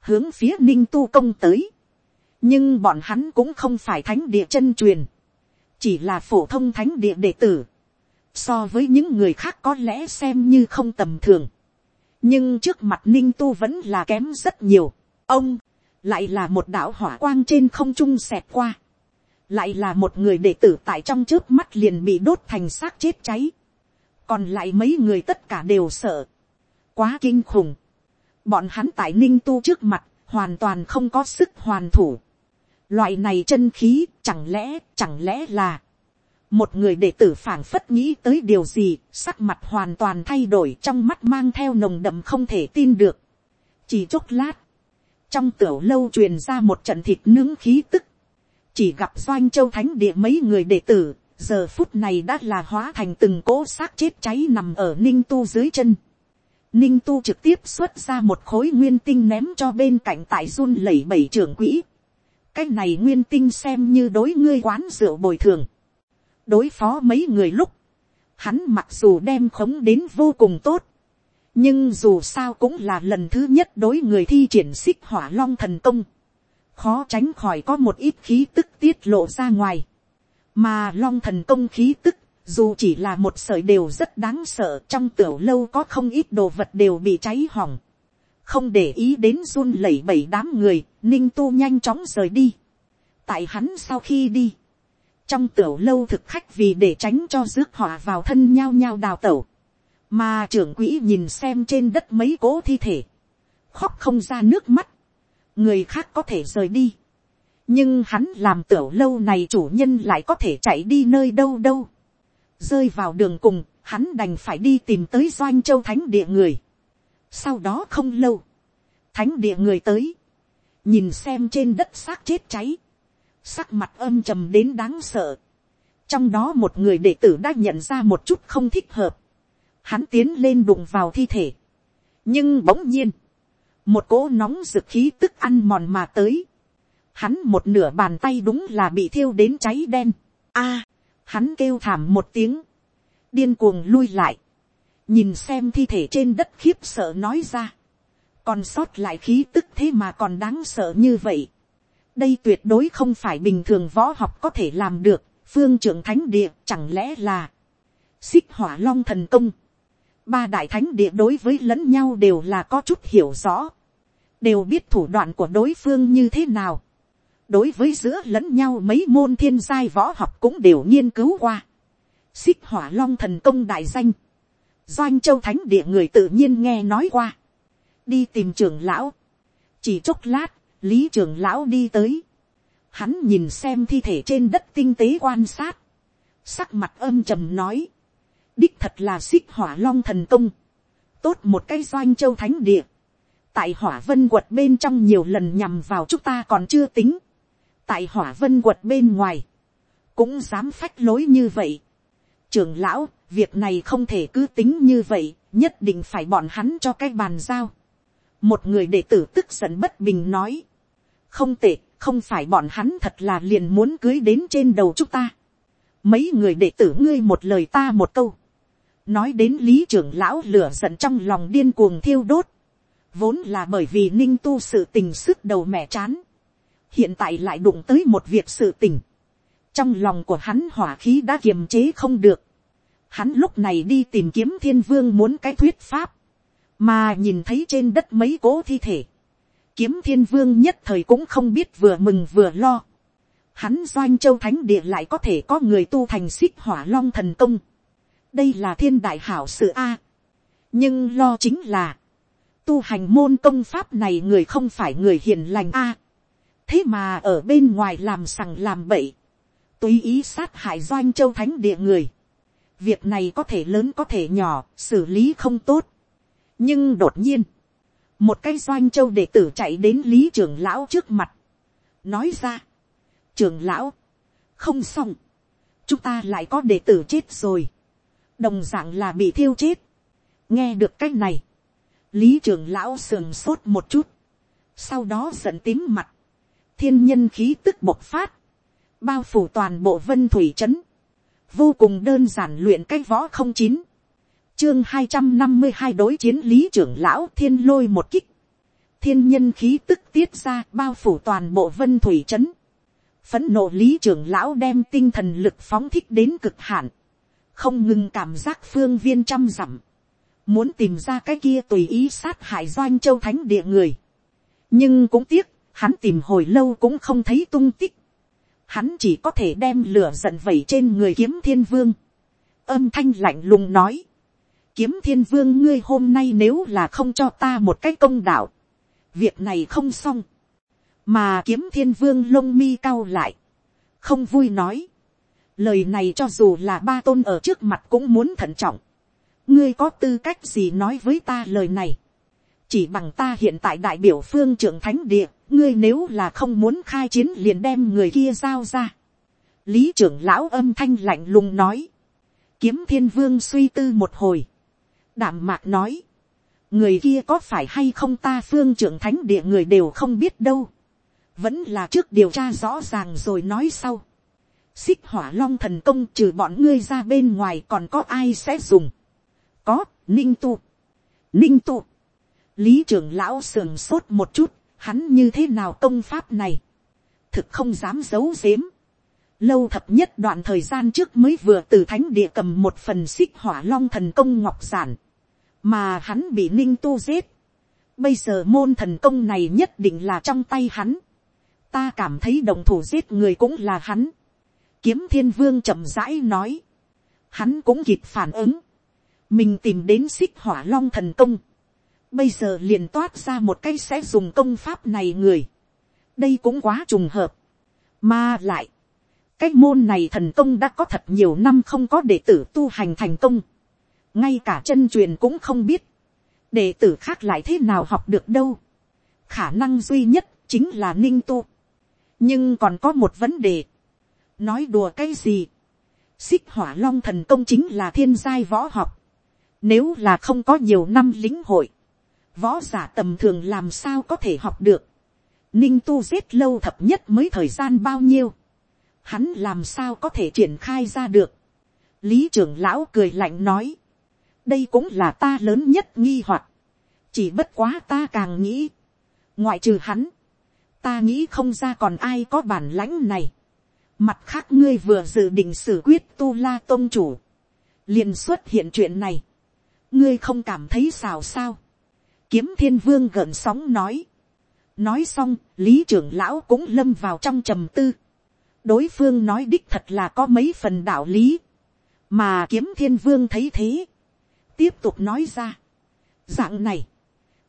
hướng phía ninh tu công tới. nhưng bọn hắn cũng không phải thánh địa chân truyền, chỉ là phổ thông thánh địa đệ tử. so với những người khác có lẽ xem như không tầm thường. nhưng trước mặt ninh tu vẫn là kém rất nhiều. ông, lại là một đạo hỏa quang trên không trung xẹt qua. lại là một người đệ tử tại trong trước mắt liền bị đốt thành xác chết cháy. còn lại mấy người tất cả đều sợ. quá kinh khủng bọn hắn tại ninh tu trước mặt, hoàn toàn không có sức hoàn thủ. Loại này chân khí, chẳng lẽ, chẳng lẽ là, một người đệ tử phảng phất nghĩ tới điều gì, sắc mặt hoàn toàn thay đổi trong mắt mang theo nồng đậm không thể tin được. chỉ chốc lát, trong tiểu lâu truyền ra một trận thịt nướng khí tức, chỉ gặp doanh châu thánh địa mấy người đệ tử, giờ phút này đã là hóa thành từng cỗ xác chết cháy nằm ở ninh tu dưới chân. Ninh tu trực tiếp xuất ra một khối nguyên tinh ném cho bên cạnh tại run lẩy bẩy trưởng quỹ. Cái này nguyên tinh xem như đối ngươi quán rượu bồi thường. Đối phó mấy người lúc. Hắn mặc dù đem khống đến vô cùng tốt. nhưng dù sao cũng là lần thứ nhất đối người thi triển xích hỏa long thần công, khó tránh khỏi có một ít khí tức tiết lộ ra ngoài, mà long thần công khí tức, dù chỉ là một sợi đều rất đáng sợ trong tiểu lâu có không ít đồ vật đều bị cháy hỏng, không để ý đến run lẩy bẩy đám người, ninh tu nhanh chóng rời đi. tại hắn sau khi đi, trong tiểu lâu thực khách vì để tránh cho rước họa vào thân nhao nhao đào tẩu, mà trưởng quỹ nhìn xem trên đất mấy cố thi thể, khóc không ra nước mắt, người khác có thể rời đi, nhưng hắn làm tiểu lâu này chủ nhân lại có thể chạy đi nơi đâu đâu, rơi vào đường cùng, hắn đành phải đi tìm tới doanh châu thánh địa người, sau đó không lâu, thánh địa người tới, nhìn xem trên đất xác chết cháy, sắc mặt âm trầm đến đáng sợ. trong đó một người đệ tử đã nhận ra một chút không thích hợp, hắn tiến lên đụng vào thi thể, nhưng bỗng nhiên, một cỗ nóng rực khí tức ăn mòn mà tới, hắn một nửa bàn tay đúng là bị thiêu đến cháy đen, a, hắn kêu thảm một tiếng, điên cuồng lui lại, nhìn xem thi thể trên đất khiếp sợ nói ra, còn sót lại khí tức thế mà còn đáng sợ như vậy. đây tuyệt đối không phải bình thường võ học có thể làm được, phương trưởng thánh địa chẳng lẽ là, xích hỏa long thần công, ba đại thánh địa đối với lẫn nhau đều là có chút hiểu rõ, đều biết thủ đoạn của đối phương như thế nào, đối với giữa lẫn nhau mấy môn thiên giai võ học cũng đều nghiên cứu qua, xích hỏa long thần công đại danh, doanh châu thánh địa người tự nhiên nghe nói qua, đi tìm trưởng lão, chỉ chốc lát, lý trưởng lão đi tới, hắn nhìn xem thi thể trên đất tinh tế quan sát, sắc mặt âm trầm nói, đích thật là xích hỏa long thần công, tốt một cái doanh châu thánh địa, tại hỏa vân quật bên trong nhiều lần nhằm vào chúng ta còn chưa tính, tại hỏa vân quật bên ngoài, cũng dám phách lối như vậy. trưởng lão, việc này không thể cứ tính như vậy, nhất định phải bọn hắn cho cái bàn giao. một người đệ tử tức giận bất bình nói, không tệ, không phải bọn hắn thật là liền muốn cưới đến trên đầu chúng ta. mấy người đệ tử ngươi một lời ta một câu, nói đến lý trưởng lão lửa giận trong lòng điên cuồng thiêu đốt, vốn là bởi vì ninh tu sự tình sức đầu mẹ chán, hiện tại lại đụng tới một việc sự tình, trong lòng của hắn hỏa khí đã kiềm chế không được, hắn lúc này đi tìm kiếm thiên vương muốn cái thuyết pháp, mà nhìn thấy trên đất mấy cố thi thể, kiếm thiên vương nhất thời cũng không biết vừa mừng vừa lo. Hắn doanh châu thánh địa lại có thể có người tu thành xích hỏa long thần công. đây là thiên đại hảo sự a. nhưng lo chính là, tu hành môn công pháp này người không phải người hiền lành a thế mà ở bên ngoài làm sằng làm bậy, tùy ý sát hại doanh châu thánh địa người. Việc này có thể lớn có thể nhỏ, xử lý không tốt. nhưng đột nhiên, một cái doanh châu đệ tử chạy đến lý trưởng lão trước mặt, nói ra, trưởng lão, không xong, chúng ta lại có đệ tử chết rồi, đồng d ạ n g là bị thiêu chết, nghe được cái này, lý trưởng lão sườn sốt một chút, sau đó giận tím mặt, thiên nhân khí tức bộc phát, bao phủ toàn bộ vân thủy trấn, vô cùng đơn giản luyện cái võ không chín, chương hai trăm năm mươi hai đối chiến lý trưởng lão thiên lôi một kích, thiên nhân khí tức tiết ra bao phủ toàn bộ vân thủy trấn, phấn nộ lý trưởng lão đem tinh thần lực phóng thích đến cực hạn, không ngừng cảm giác phương viên trăm dặm, muốn tìm ra cái kia tùy ý sát hại doanh châu thánh địa người, nhưng cũng tiếc, hắn tìm hồi lâu cũng không thấy tung tích, hắn chỉ có thể đem lửa giận vẩy trên người kiếm thiên vương. âm thanh lạnh lùng nói, kiếm thiên vương ngươi hôm nay nếu là không cho ta một cái công đạo, việc này không xong, mà kiếm thiên vương lông mi cao lại, không vui nói, lời này cho dù là ba tôn ở trước mặt cũng muốn thận trọng, ngươi có tư cách gì nói với ta lời này, chỉ bằng ta hiện tại đại biểu phương trưởng thánh địa, ngươi nếu là không muốn khai chiến liền đem người kia giao ra. lý trưởng lão âm thanh lạnh lùng nói. kiếm thiên vương suy tư một hồi. đảm mạc nói. người kia có phải hay không ta phương trưởng thánh địa người đều không biết đâu. vẫn là trước điều tra rõ ràng rồi nói sau. xích hỏa long thần công trừ bọn ngươi ra bên ngoài còn có ai sẽ dùng. có, ninh tu. ninh tu, lý trưởng lão sườn sốt một chút, hắn như thế nào công pháp này, thực không dám giấu giếm, lâu thập nhất đoạn thời gian trước mới vừa từ thánh địa cầm một phần xích hỏa long thần công ngọc giản, mà hắn bị ninh tu giết. Bây giờ môn thần công này nhất định là trong tay hắn. Ta cảm thấy đồng thủ giết người cũng là hắn. Kiếm thiên vương chậm rãi nói. Hắn cũng kịp phản ứng. Mình tìm đến xích hỏa long thần công. Bây giờ liền toát ra một cái sẽ dùng công pháp này người. Đây cũng quá trùng hợp. Mà lại cái môn này thần công đã có thật nhiều năm không có đệ tử tu hành thành công. ngay cả chân truyền cũng không biết. đệ tử khác lại thế nào học được đâu. khả năng duy nhất chính là ninh tu. nhưng còn có một vấn đề. nói đùa cái gì. xích hỏa long thần công chính là thiên giai võ học. nếu là không có nhiều năm lính hội, võ giả tầm thường làm sao có thể học được. ninh tu giết lâu thập nhất mới thời gian bao nhiêu hắn làm sao có thể triển khai ra được. lý trưởng lão cười lạnh nói, đây cũng là ta lớn nhất nghi hoặc, chỉ bất quá ta càng nghĩ, ngoại trừ hắn, ta nghĩ không ra còn ai có bản lãnh này. mặt khác ngươi vừa dự định xử quyết tu la tôn chủ, liền xuất hiện chuyện này, ngươi không cảm thấy xào sao kiếm thiên vương gợn sóng nói, nói xong, lý trưởng lão cũng lâm vào trong trầm tư. Đối phương nói đích thật là có mấy phần đạo lý, mà kiếm thiên vương thấy thế, tiếp tục nói ra, dạng này,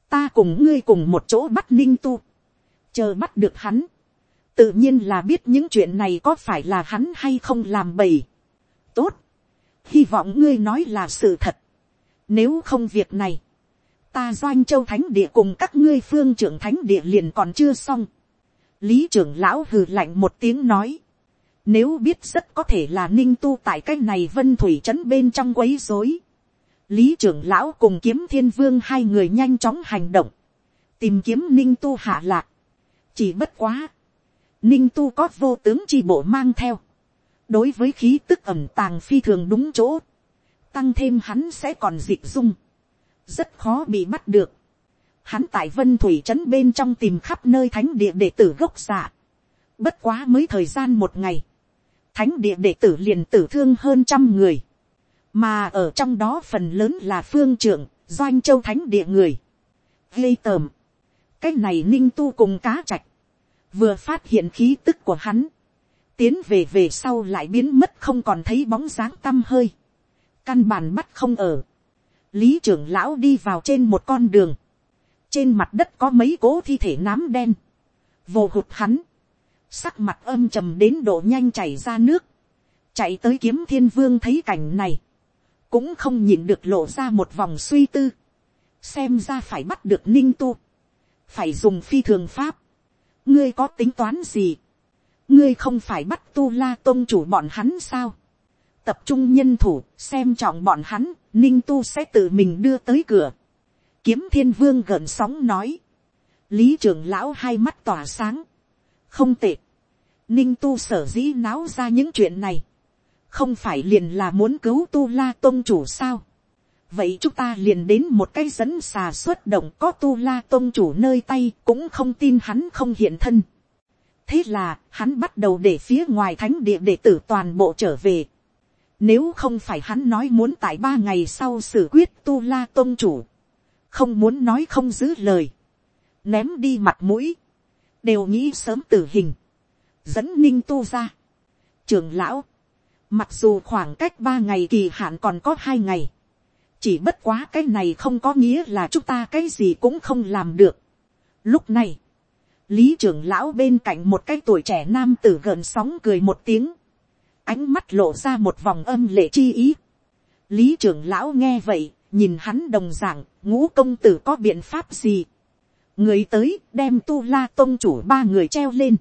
ta cùng ngươi cùng một chỗ bắt ninh tu, chờ bắt được hắn, tự nhiên là biết những chuyện này có phải là hắn hay không làm bầy. tốt, hy vọng ngươi nói là sự thật, nếu không việc này, ta doanh châu thánh địa cùng các ngươi phương trưởng thánh địa liền còn chưa xong, lý trưởng lão hừ lạnh một tiếng nói, nếu biết rất có thể là ninh tu tại cái này vân thủy trấn bên trong quấy rối. Lý trưởng lão cùng kiếm thiên vương hai người nhanh chóng hành động. Tìm kiếm ninh tu hạ lạc. Chỉ bất quá. Ninh tu có vô tướng chi bộ mang theo. Đối với khí tức ẩm tàng phi thường đúng chỗ. Tăng thêm hắn sẽ còn dị dung. Rất khó bị bắt được. Hắn tại vân thủy trấn bên trong tìm khắp nơi thánh địa đệ tử gốc giả. Bất quá mới thời gian một ngày thánh địa đệ tử liền tử thương hơn trăm người, mà ở trong đó phần lớn là phương trưởng, doanh châu thánh địa người. Gây tờm. cái này ninh tu cùng cá chạch, vừa phát hiện khí tức của hắn, tiến về về sau lại biến mất không còn thấy bóng dáng tăm hơi, căn bản bắt không ở, lý trưởng lão đi vào trên một con đường, trên mặt đất có mấy cố thi thể nám đen, vồ hụt hắn, sắc mặt âm trầm đến độ nhanh chảy ra nước, chạy tới kiếm thiên vương thấy cảnh này, cũng không nhìn được lộ ra một vòng suy tư, xem ra phải bắt được ninh tu, phải dùng phi thường pháp, ngươi có tính toán gì, ngươi không phải bắt tu la tôn chủ bọn hắn sao, tập trung nhân thủ xem trọng bọn hắn, ninh tu sẽ tự mình đưa tới cửa, kiếm thiên vương gợn sóng nói, lý trưởng lão hai mắt tỏa sáng, không tệ. Ninh tu sở dĩ náo ra những chuyện này. Không phải liền là muốn cứu tu la tôn chủ sao. Vậy chúng ta liền đến một cái dẫn xà xuất động có tu la tôn chủ nơi tay cũng không tin hắn không hiện thân. Thế là hắn bắt đầu để phía ngoài thánh địa đệ tử toàn bộ trở về. Nếu không phải hắn nói muốn tại ba ngày sau xử quyết tu la tôn chủ. Không muốn nói không giữ lời. Ném đi mặt mũi. Đều nghĩ sớm tử hình dẫn ninh tu ra. trường lão, mặc dù khoảng cách ba ngày kỳ hạn còn có hai ngày, chỉ bất quá cái này không có nghĩa là chúng ta cái gì cũng không làm được. Lúc này, lý trưởng lão bên cạnh một cái tuổi trẻ nam tử gần sóng cười một tiếng, ánh mắt lộ ra một vòng âm lệ chi ý. lý trưởng lão nghe vậy, nhìn hắn đồng giảng, ngũ công tử có biện pháp gì. người tới đem tu la tôn chủ ba người treo lên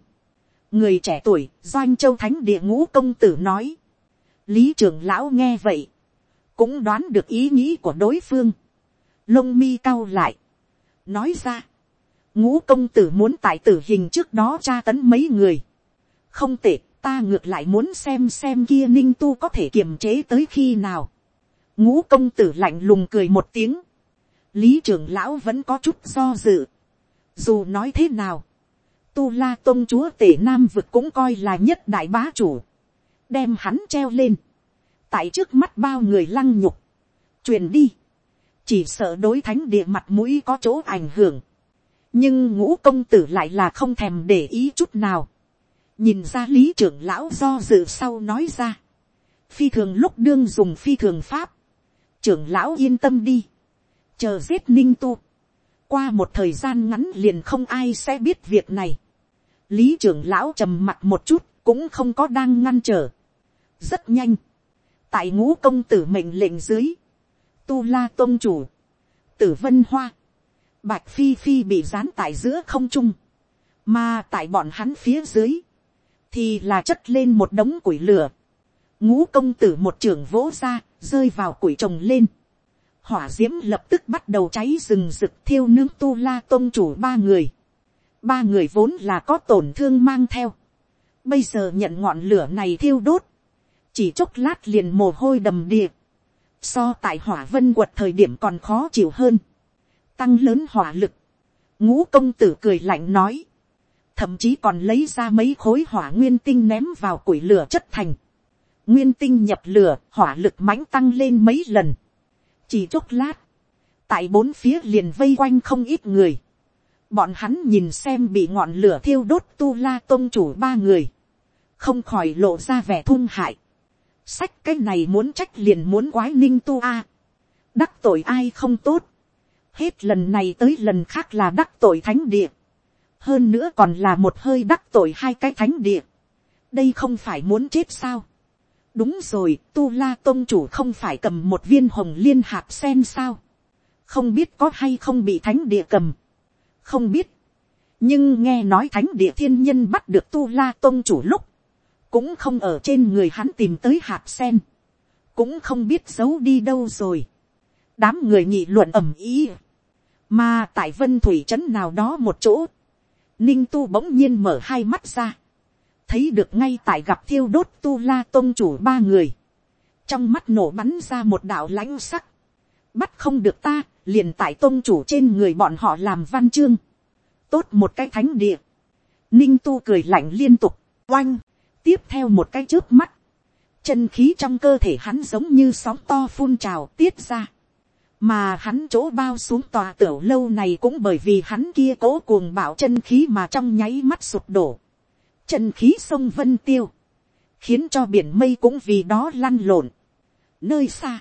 người trẻ tuổi doanh châu thánh địa ngũ công tử nói. lý trưởng lão nghe vậy, cũng đoán được ý nghĩ của đối phương. lông mi cao lại, nói ra, ngũ công tử muốn tại tử hình trước đó tra tấn mấy người. không tệ, ta ngược lại muốn xem xem kia ninh tu có thể kiềm chế tới khi nào. ngũ công tử lạnh lùng cười một tiếng. lý trưởng lão vẫn có chút do dự. dù nói thế nào, tu la tôn chúa tể nam vực cũng coi là nhất đại bá chủ, đem hắn treo lên, tại trước mắt bao người lăng nhục, truyền đi, chỉ sợ đối thánh địa mặt mũi có chỗ ảnh hưởng, nhưng ngũ công tử lại là không thèm để ý chút nào, nhìn ra lý trưởng lão do dự sau nói ra, phi thường lúc đương dùng phi thường pháp, trưởng lão yên tâm đi, chờ giết ninh tu, qua một thời gian ngắn liền không ai sẽ biết việc này, lý trưởng lão trầm mặt một chút cũng không có đang ngăn trở, rất nhanh, tại ngũ công tử mệnh lệnh dưới, tu la tôn chủ, tử vân hoa, bạch phi phi bị dán tại giữa không trung, mà tại bọn hắn phía dưới, thì là chất lên một đống củi lửa, ngũ công tử một trưởng vỗ ra, rơi vào củi trồng lên, hỏa d i ễ m lập tức bắt đầu cháy rừng rực thiêu nướng tu la tôn chủ ba người, ba người vốn là có tổn thương mang theo, bây giờ nhận ngọn lửa này thiêu đốt, chỉ chốc lát liền mồ hôi đầm đìa, so tại hỏa vân quật thời điểm còn khó chịu hơn, tăng lớn hỏa lực, ngũ công tử cười lạnh nói, thậm chí còn lấy ra mấy khối hỏa nguyên tinh ném vào củi lửa chất thành. Nguyên tinh nhập lửa, hỏa lực mãnh tăng lên mấy lần. Chỉ chốc lát, tại bốn phía liền vây quanh không ít người. Bọn hắn nhìn xem bị ngọn lửa thiêu đốt tu la tôn chủ ba người. Không khỏi lộ ra vẻ thung hại. Sách cái này muốn trách liền muốn quái ninh tu a. Đắc tội ai không tốt. Hết lần này tới lần khác là đắc tội thánh địa hơn nữa còn là một hơi đắc tội hai cái thánh địa, đây không phải muốn chết sao. đúng rồi, tu la tôn chủ không phải cầm một viên hồng liên hạt sen sao, không biết có hay không bị thánh địa cầm, không biết, nhưng nghe nói thánh địa thiên nhân bắt được tu la tôn chủ lúc, cũng không ở trên người hắn tìm tới hạt sen, cũng không biết giấu đi đâu rồi. đám người nghị luận ầm ý, mà tại vân thủy trấn nào đó một chỗ, ninh tu bỗng nhiên mở hai mắt ra, thấy được ngay tại gặp thiêu đốt tu la tôn chủ ba người, trong mắt nổ bắn ra một đạo lãnh sắc, bắt không được ta, liền tại tôn chủ trên người bọn họ làm văn chương, tốt một cái thánh địa, ninh tu cười lạnh liên tục, oanh, tiếp theo một cái trước mắt, chân khí trong cơ thể hắn giống như sóng to phun trào tiết ra, mà hắn chỗ bao xuống tòa tiểu lâu này cũng bởi vì hắn kia cố cuồng bạo chân khí mà trong nháy mắt sụp đổ. Chân khí sông vân tiêu, khiến cho biển mây cũng vì đó lăn lộn. Nơi xa,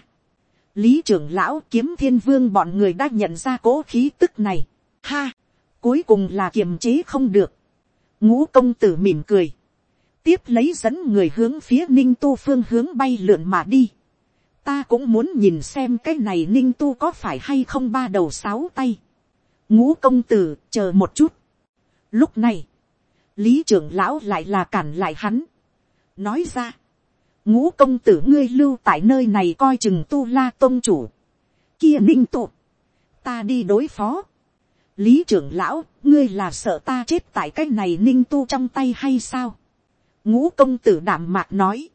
lý trưởng lão kiếm thiên vương bọn người đã nhận ra cố khí tức này. Ha, cuối cùng là kiềm chế không được. ngũ công tử mỉm cười, tiếp lấy dẫn người hướng phía ninh tu phương hướng bay lượn mà đi ta cũng muốn nhìn xem cái này ninh tu có phải hay không ba đầu sáu tay. ngũ công tử chờ một chút. lúc này, lý trưởng lão lại là cản lại hắn. nói ra, ngũ công tử ngươi lưu tại nơi này coi chừng tu la tôn chủ. kia ninh tu, ta đi đối phó. lý trưởng lão, ngươi là sợ ta chết tại cái này ninh tu trong tay hay sao. ngũ công tử đảm mạc nói,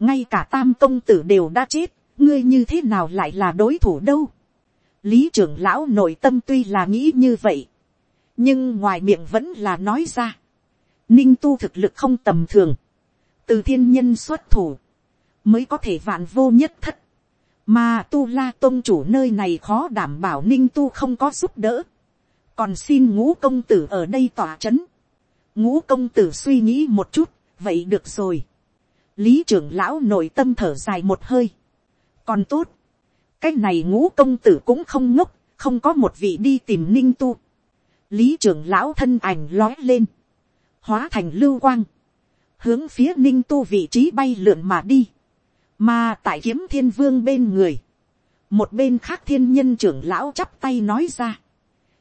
ngay cả tam công tử đều đã chết, ngươi như thế nào lại là đối thủ đâu. lý trưởng lão nội tâm tuy là nghĩ như vậy, nhưng ngoài miệng vẫn là nói ra. ninh tu thực lực không tầm thường, từ thiên nhân xuất thủ, mới có thể vạn vô nhất thất. mà tu la tôn chủ nơi này khó đảm bảo ninh tu không có giúp đỡ. còn xin ngũ công tử ở đây tỏa c h ấ n ngũ công tử suy nghĩ một chút, vậy được rồi. lý trưởng lão nội tâm thở dài một hơi còn tốt, cái này ngũ công tử cũng không ngốc, không có một vị đi tìm ninh tu. lý trưởng lão thân ảnh lói lên, hóa thành lưu quang, hướng phía ninh tu vị trí bay lượn mà đi, mà tại kiếm thiên vương bên người, một bên khác thiên nhân trưởng lão chắp tay nói ra,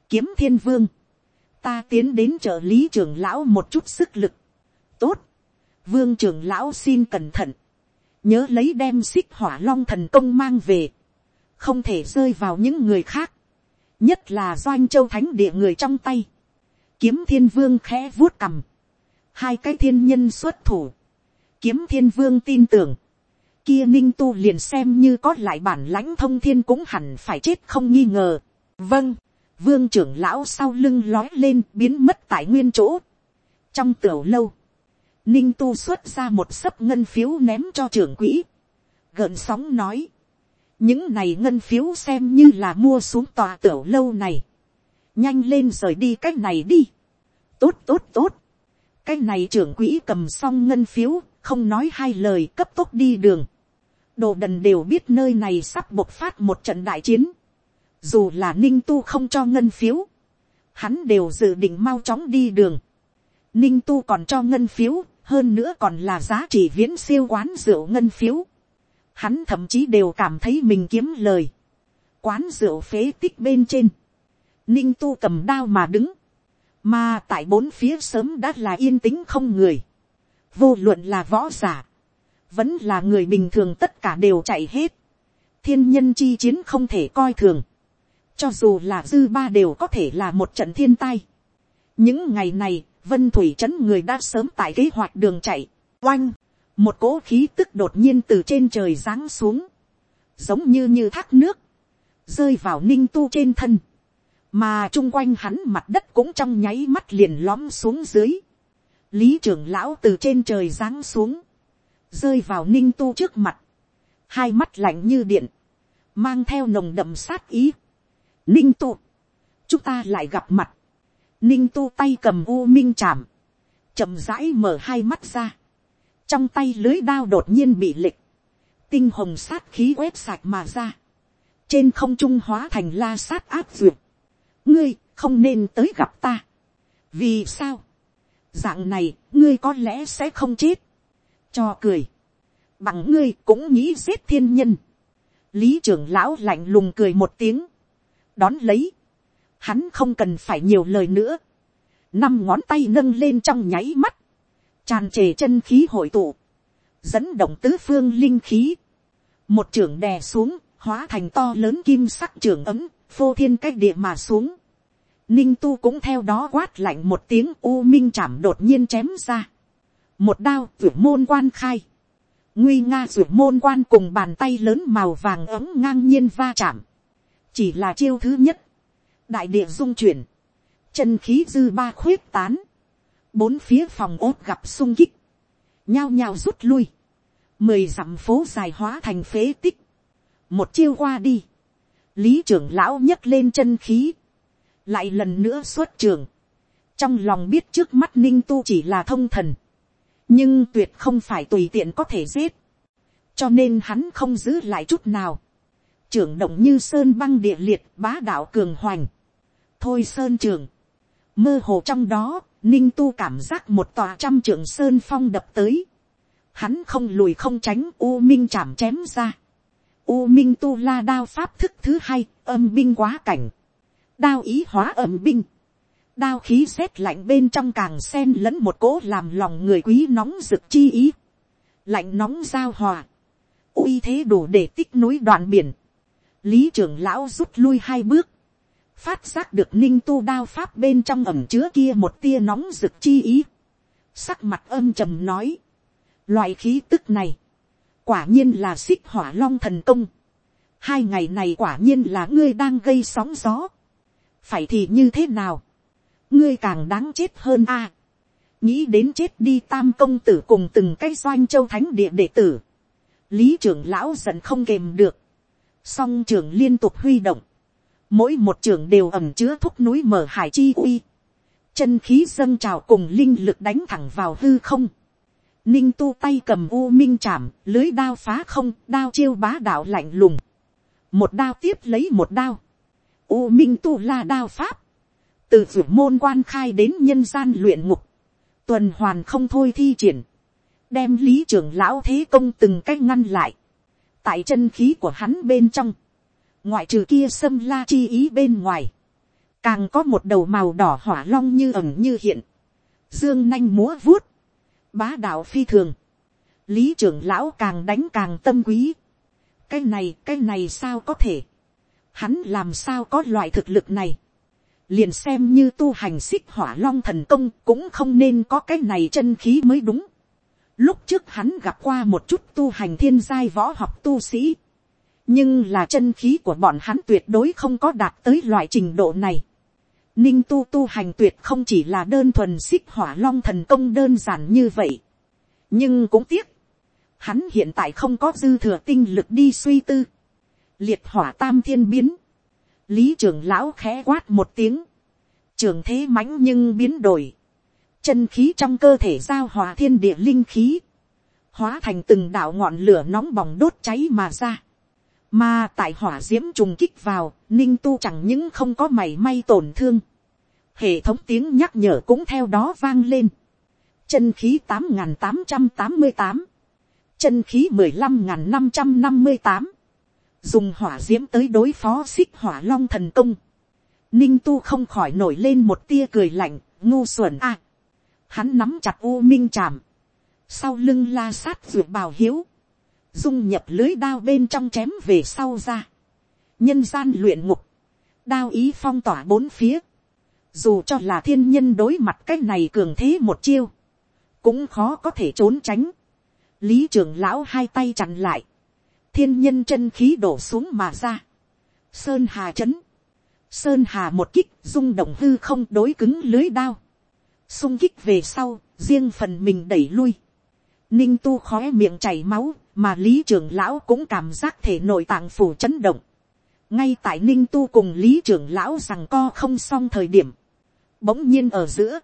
kiếm thiên vương, ta tiến đến trợ lý trưởng lão một chút sức lực, tốt, vương trưởng lão xin cẩn thận, nhớ lấy đem xích hỏa long thần công mang về, không thể rơi vào những người khác, nhất là doanh châu thánh địa người trong tay, kiếm thiên vương khẽ vuốt cầm, hai cái thiên nhân xuất thủ, kiếm thiên vương tin tưởng, kia ninh tu liền xem như có lại bản lãnh thông thiên cũng hẳn phải chết không nghi ngờ, vâng, vương trưởng lão sau lưng lói lên biến mất tại nguyên chỗ. trong tiểu lâu, ninh tu xuất ra một sấp ngân phiếu ném cho trưởng quỹ, gợn sóng nói, những này ngân phiếu xem như là mua xuống tòa tiểu lâu này, nhanh lên rời đi cách này đi, tốt tốt tốt, cái này trưởng quỹ cầm xong ngân phiếu, không nói hai lời cấp tốc đi đường, đồ đần đều biết nơi này sắp bộc phát một trận đại chiến, dù là ninh tu không cho ngân phiếu, hắn đều dự định mau chóng đi đường, ninh tu còn cho ngân phiếu, hơn nữa còn là giá trị viễn siêu quán rượu ngân phiếu, hắn thậm chí đều cảm thấy mình kiếm lời, quán rượu phế tích bên trên, ninh tu cầm đao mà đứng, mà tại bốn phía sớm đã là yên tĩnh không người, vô luận là võ giả, vẫn là người bình thường tất cả đều chạy hết, thiên nhân chi chiến không thể coi thường, cho dù là dư ba đều có thể là một trận thiên tai. những ngày này, vân thủy trấn người đã sớm tại kế hoạch đường chạy, oanh, một cỗ khí tức đột nhiên từ trên trời giáng xuống, giống như như thác nước, rơi vào ninh tu trên thân, mà chung quanh hắn mặt đất cũng trong nháy mắt liền lõm xuống dưới, lý trưởng lão từ trên trời giáng xuống, rơi vào ninh tu trước mặt, hai mắt lạnh như điện, mang theo nồng đậm sát ý, ninh tu, chúng ta lại gặp mặt, ninh tu tay cầm u minh chạm, chậm rãi mở hai mắt ra, trong tay lưới đao đột nhiên bị lịch, tinh hồng sát khí quét sạch mà ra, trên không trung hóa thành la sát áp duyệt, ngươi không nên tới gặp ta, vì sao, dạng này ngươi có lẽ sẽ không chết, cho cười, bằng ngươi cũng nghĩ giết thiên nhân, lý trưởng lão lạnh lùng cười một tiếng, đón lấy, hắn không cần phải nhiều lời nữa, năm ngón tay nâng lên trong nháy mắt, tràn trề chân khí hội tụ, dẫn động tứ phương linh khí, một trưởng đè xuống, hóa thành to lớn kim sắc trưởng ấm, phô thiên cách địa mà xuống. Ninh tu cũng theo đó quát lạnh một tiếng u minh chạm đột nhiên chém ra. Một đao vượt môn quan khai. Nguy nga vượt môn quan cùng bàn tay lớn màu vàng ấm ngang nhiên va chạm. Chỉ là chiêu thứ nhất. Đại địa dung chuyển. Chân khí dư ba khuyết tán. Bốn phía phòng ốt gặp sung kích, nhao nhao rút lui, mười dặm phố dài hóa thành phế tích, một chiêu qua đi, lý trưởng lão nhấc lên chân khí, lại lần nữa xuất trường, trong lòng biết trước mắt ninh tu chỉ là thông thần, nhưng tuyệt không phải tùy tiện có thể giết, cho nên hắn không giữ lại chút nào, trưởng động như sơn băng địa liệt bá đạo cường hoành, thôi sơn trường, mơ hồ trong đó, ninh tu cảm giác một tòa trăm trưởng sơn phong đập tới, hắn không lùi không tránh u minh chạm chém ra, u minh tu la đao pháp thức thứ hai, âm binh quá cảnh, đao ý hóa âm binh, đao khí rét lạnh bên trong càng sen lẫn một cỗ làm lòng người quý nóng rực chi ý, lạnh nóng giao hòa, uy thế đủ để tích núi đoạn biển, lý trưởng lão rút lui hai bước, phát giác được ninh tu đao pháp bên trong ẩm chứa kia một tia nóng rực chi ý, sắc mặt âm trầm nói, loại khí tức này, quả nhiên là xích hỏa long thần công, hai ngày này quả nhiên là ngươi đang gây sóng gió, phải thì như thế nào, ngươi càng đáng chết hơn a, nghĩ đến chết đi tam công tử cùng từng cái doanh châu thánh địa đệ tử, lý trưởng lão giận không kềm được, song trưởng liên tục huy động, mỗi một trường đều ẩm chứa thúc núi mở hải chi uy, chân khí dâng trào cùng linh lực đánh thẳng vào hư không, ninh tu tay cầm u minh chạm, lưới đao phá không, đao chiêu bá đạo lạnh lùng, một đao tiếp lấy một đao, u minh tu la đao pháp, từ v môn quan khai đến nhân gian luyện ngục, tuần hoàn không thôi thi triển, đem lý trưởng lão thế công từng cách ngăn lại, tại chân khí của hắn bên trong, ngoại trừ kia sâm la chi ý bên ngoài, càng có một đầu màu đỏ hỏa long như ẩm như hiện, dương nanh múa vuốt, bá đạo phi thường, lý trưởng lão càng đánh càng tâm quý, cái này cái này sao có thể, hắn làm sao có loại thực lực này, liền xem như tu hành xích hỏa long thần công cũng không nên có cái này chân khí mới đúng. Lúc trước hắn gặp qua một chút tu hành thiên giai võ học tu sĩ, nhưng là chân khí của bọn hắn tuyệt đối không có đạt tới loại trình độ này. Ninh tu tu hành tuyệt không chỉ là đơn thuần xích hỏa long thần công đơn giản như vậy. nhưng cũng tiếc, hắn hiện tại không có dư thừa tinh lực đi suy tư. liệt hỏa tam thiên biến, lý trưởng lão khẽ quát một tiếng, trường thế mãnh nhưng biến đổi, chân khí trong cơ thể giao hòa thiên địa linh khí, hóa thành từng đạo ngọn lửa nóng bỏng đốt cháy mà ra. Mà tại hỏa diễm trùng kích vào, ninh tu chẳng những không có mảy may tổn thương. Hệ thống tiếng nhắc nhở cũng theo đó vang lên. Chân khí tám tám trăm tám mươi tám Chân khí mười lăm năm trăm năm mươi tám Dùng hỏa diễm tới đối phó xích hỏa long thần công. Ninh tu không khỏi nổi lên một tia cười lạnh, ngu xuẩn a. hắn nắm chặt u minh chạm sau lưng la sát vượt bào hiếu, dung nhập lưới đao bên trong chém về sau ra, nhân gian luyện ngục, đao ý phong tỏa bốn phía, dù cho là thiên nhân đối mặt cái này cường thế một chiêu, cũng khó có thể trốn tránh, lý trưởng lão hai tay chặn lại, thiên nhân chân khí đổ xuống mà ra, sơn hà c h ấ n sơn hà một kích rung động hư không đối cứng lưới đao, sung kích về sau, riêng phần mình đẩy lui, Ninh tu khó miệng chảy máu, mà lý trưởng lão cũng cảm giác thể nội tạng phủ chấn động. ngay tại ninh tu cùng lý trưởng lão rằng co không xong thời điểm. bỗng nhiên ở giữa,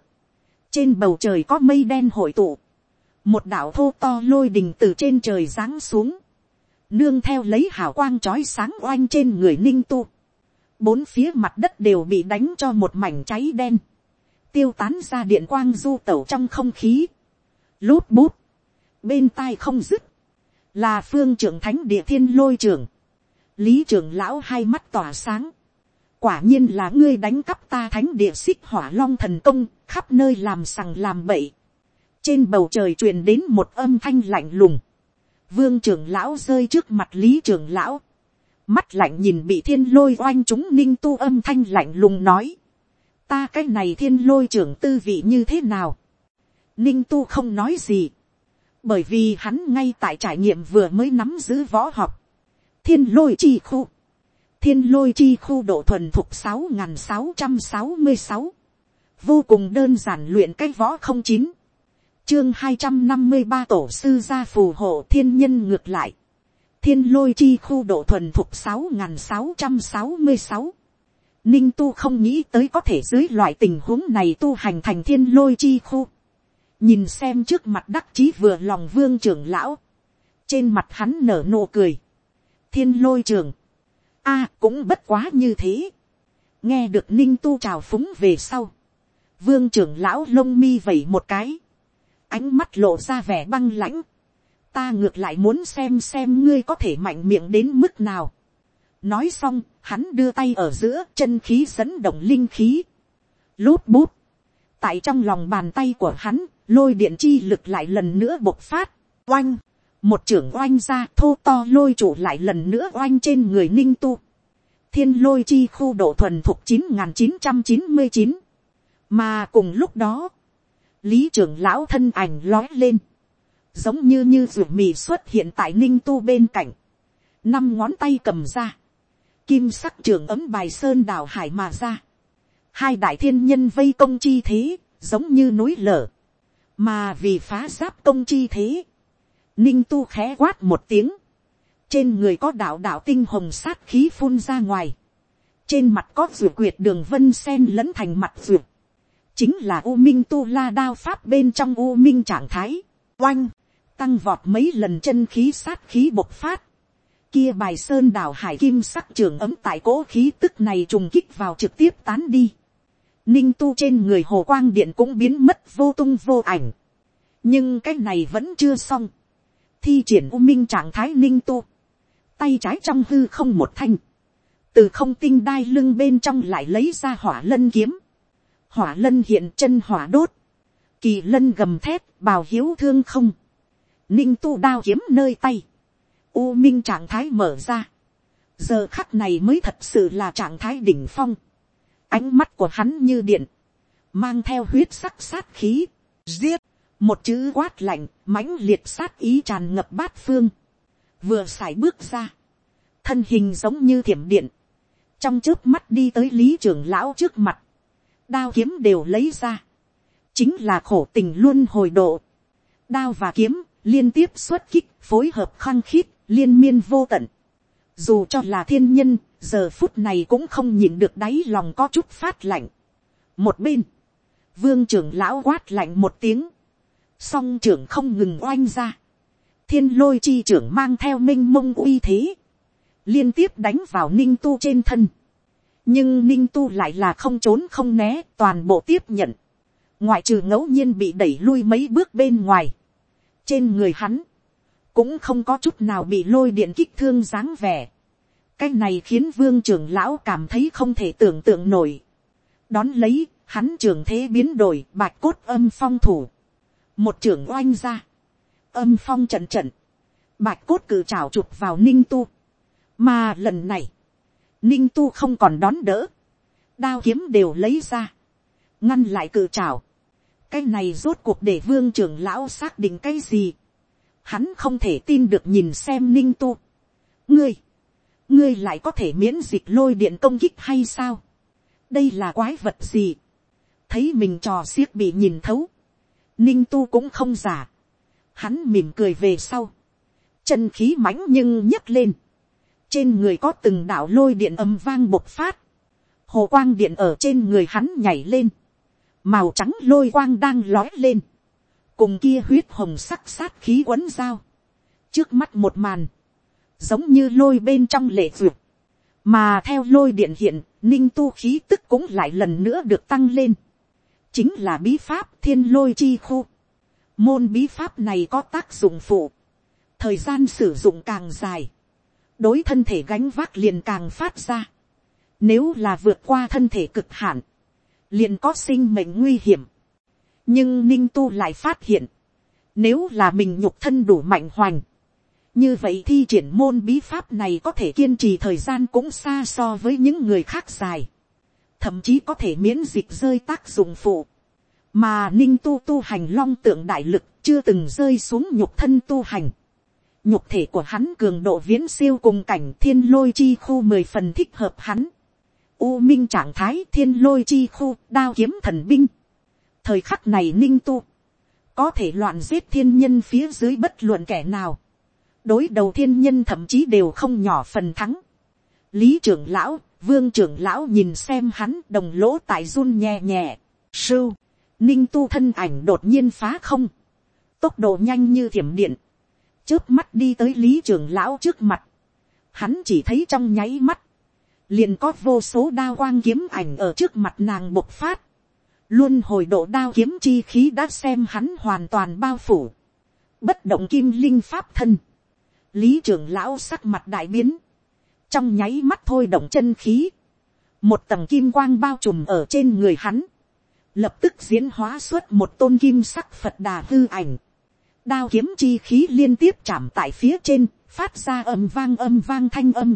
trên bầu trời có mây đen hội tụ, một đảo thô to lôi đình từ trên trời giáng xuống, nương theo lấy hào quang trói sáng oanh trên người ninh tu. bốn phía mặt đất đều bị đánh cho một mảnh cháy đen, tiêu tán ra điện quang du tẩu trong không khí, lút bút, bên tai không dứt, là phương trưởng thánh địa thiên lôi trưởng, lý trưởng lão hai mắt tỏa sáng, quả nhiên là ngươi đánh cắp ta thánh địa xích hỏa long thần công, khắp nơi làm sằng làm bậy. trên bầu trời truyền đến một âm thanh lạnh lùng, vương trưởng lão rơi trước mặt lý trưởng lão, mắt lạnh nhìn bị thiên lôi oanh chúng ninh tu âm thanh lạnh lùng nói, ta cái này thiên lôi trưởng tư vị như thế nào, ninh tu không nói gì, bởi vì hắn ngay tại trải nghiệm vừa mới nắm giữ võ học, thiên lôi chi khu, thiên lôi chi khu độ thuần thuộc sáu n g h n sáu trăm sáu mươi sáu, vô cùng đơn giản luyện cái võ không chín, chương hai trăm năm mươi ba tổ sư gia phù hộ thiên nhân ngược lại, thiên lôi chi khu độ thuần thuộc sáu n g h n sáu trăm sáu mươi sáu, ninh tu không nghĩ tới có thể dưới loại tình huống này tu hành thành thiên lôi chi khu, nhìn xem trước mặt đắc chí vừa lòng vương trưởng lão, trên mặt hắn nở nụ cười, thiên lôi trường, a cũng bất quá như thế, nghe được ninh tu trào phúng về sau, vương trưởng lão lông mi vẩy một cái, ánh mắt lộ ra vẻ băng lãnh, ta ngược lại muốn xem xem ngươi có thể mạnh miệng đến mức nào. nói xong, hắn đưa tay ở giữa chân khí dẫn động linh khí, lút bút, tại trong lòng bàn tay của hắn, lôi điện chi lực lại lần nữa bộc phát, oanh, một trưởng oanh ra thô to lôi trụ lại lần nữa oanh trên người ninh tu, thiên lôi chi khu độ thuần thuộc chín n g h n chín trăm chín mươi chín, mà cùng lúc đó, lý trưởng lão thân ảnh lói lên, giống như như ruột mì xuất hiện tại ninh tu bên cạnh, năm ngón tay cầm ra, kim sắc trường ấm bài sơn đào hải mà ra, hai đại thiên nhân vây công chi thế, giống như núi lở, mà vì phá giáp công chi thế, ninh tu khẽ quát một tiếng, trên người có đạo đạo tinh hồng sát khí phun ra ngoài, trên mặt có ruột quyệt đường vân sen lẫn thành mặt ruột, chính là u minh tu la đao pháp bên trong u minh trạng thái, oanh, tăng vọt mấy lần chân khí sát khí bộc phát, kia bài sơn đảo hải kim sắc trường ấm tại cố khí tức này trùng kích vào trực tiếp tán đi ninh tu trên người hồ quang điện cũng biến mất vô tung vô ảnh. nhưng cái này vẫn chưa xong. thi triển u minh trạng thái ninh tu. tay trái trong hư không một thanh. từ không tinh đai lưng bên trong lại lấy ra hỏa lân kiếm. hỏa lân hiện chân hỏa đốt. kỳ lân gầm thép bào hiếu thương không. ninh tu đao kiếm nơi tay. u minh trạng thái mở ra. giờ khắc này mới thật sự là trạng thái đỉnh phong Ánh mắt của hắn như điện. Mang theo huyết sắc sát khí. Giết. Một chữ quát lạnh. mãnh liệt sát ý tràn ngập bát phương. Vừa sải bước ra. thân hình giống như thiểm điện, trong trước mắt đi tới lý trưởng lão trước mặt, đao kiếm đều lấy ra, chính là khổ tình luôn hồi độ, đao và kiếm liên tiếp xuất kích phối hợp khăng khít liên miên vô tận, dù cho là thiên nhân, giờ phút này cũng không nhìn được đáy lòng có chút phát lạnh. một bên, vương trưởng lão quát lạnh một tiếng, song trưởng không ngừng oanh ra, thiên lôi chi trưởng mang theo m i n h mông uy thế, liên tiếp đánh vào ninh tu trên thân, nhưng ninh tu lại là không trốn không né toàn bộ tiếp nhận, ngoại trừ ngẫu nhiên bị đẩy lui mấy bước bên ngoài, trên người hắn, cũng không có chút nào bị lôi điện kích thương dáng vẻ, cái này khiến vương trưởng lão cảm thấy không thể tưởng tượng nổi, đón lấy, hắn trường thế biến đổi bạch cốt âm phong thủ, một trưởng oanh ra, âm phong trận trận, bạch cốt cử trào chụp vào ninh tu, mà lần này, ninh tu không còn đón đỡ, đao kiếm đều lấy ra, ngăn lại cử trào, cái này rốt cuộc để vương trưởng lão xác định cái gì, hắn không thể tin được nhìn xem ninh tu, ngươi, ngươi lại có thể miễn dịch lôi điện công kích hay sao, đây là quái vật gì, thấy mình trò xiếc bị nhìn thấu, ninh tu cũng không giả, hắn mỉm cười về sau, chân khí mãnh nhưng nhấc lên, trên người có từng đạo lôi điện âm vang bộc phát, hồ quang điện ở trên người hắn nhảy lên, màu trắng lôi quang đang lói lên, cùng kia huyết hồng sắc sát khí quấn dao, trước mắt một màn, giống như lôi bên trong lệ vượt, mà theo lôi điện hiện, ninh tu khí tức cũng lại lần nữa được tăng lên, chính là bí pháp thiên lôi chi khu, Môn bí pháp này có tác dụng phụ. Thời gian sử dụng càng dài. Đối thân thể gánh vác liền càng phát ra. Nếu là vượt qua thân thể cực hạn. Liền có sinh mệnh nguy hiểm. Nhưng Ninh Tu lại phát hiện. Nếu là mình nhục thân đủ mạnh hoành. Như vậy thi triển môn bí pháp này có thể kiên trì thời gian cũng xa so với những người khác dài. Thậm chí có thể miễn dịch rơi tác dụng phụ mà ninh tu tu hành long tượng đại lực chưa từng rơi xuống nhục thân tu hành. nhục thể của hắn cường độ viễn siêu cùng cảnh thiên lôi chi khu mười phần thích hợp hắn. u minh trạng thái thiên lôi chi khu đao kiếm thần binh. thời khắc này ninh tu có thể loạn giết thiên nhân phía dưới bất luận kẻ nào đối đầu thiên nhân thậm chí đều không nhỏ phần thắng. lý trưởng lão, vương trưởng lão nhìn xem hắn đồng lỗ tại run nhẹ nhẹ. sưu ninh tu thân ảnh đột nhiên phá không, tốc độ nhanh như thiểm điện, trước mắt đi tới lý trưởng lão trước mặt, hắn chỉ thấy trong nháy mắt, liền có vô số đao quang kiếm ảnh ở trước mặt nàng bộc phát, luôn hồi độ đao kiếm chi khí đã xem hắn hoàn toàn bao phủ, bất động kim linh pháp thân, lý trưởng lão sắc mặt đại biến, trong nháy mắt thôi động chân khí, một tầng kim quang bao trùm ở trên người hắn, lập tức diễn hóa suốt một tôn kim sắc phật đà hư ảnh, đao kiếm chi khí liên tiếp chạm tại phía trên, phát ra âm vang âm vang thanh âm.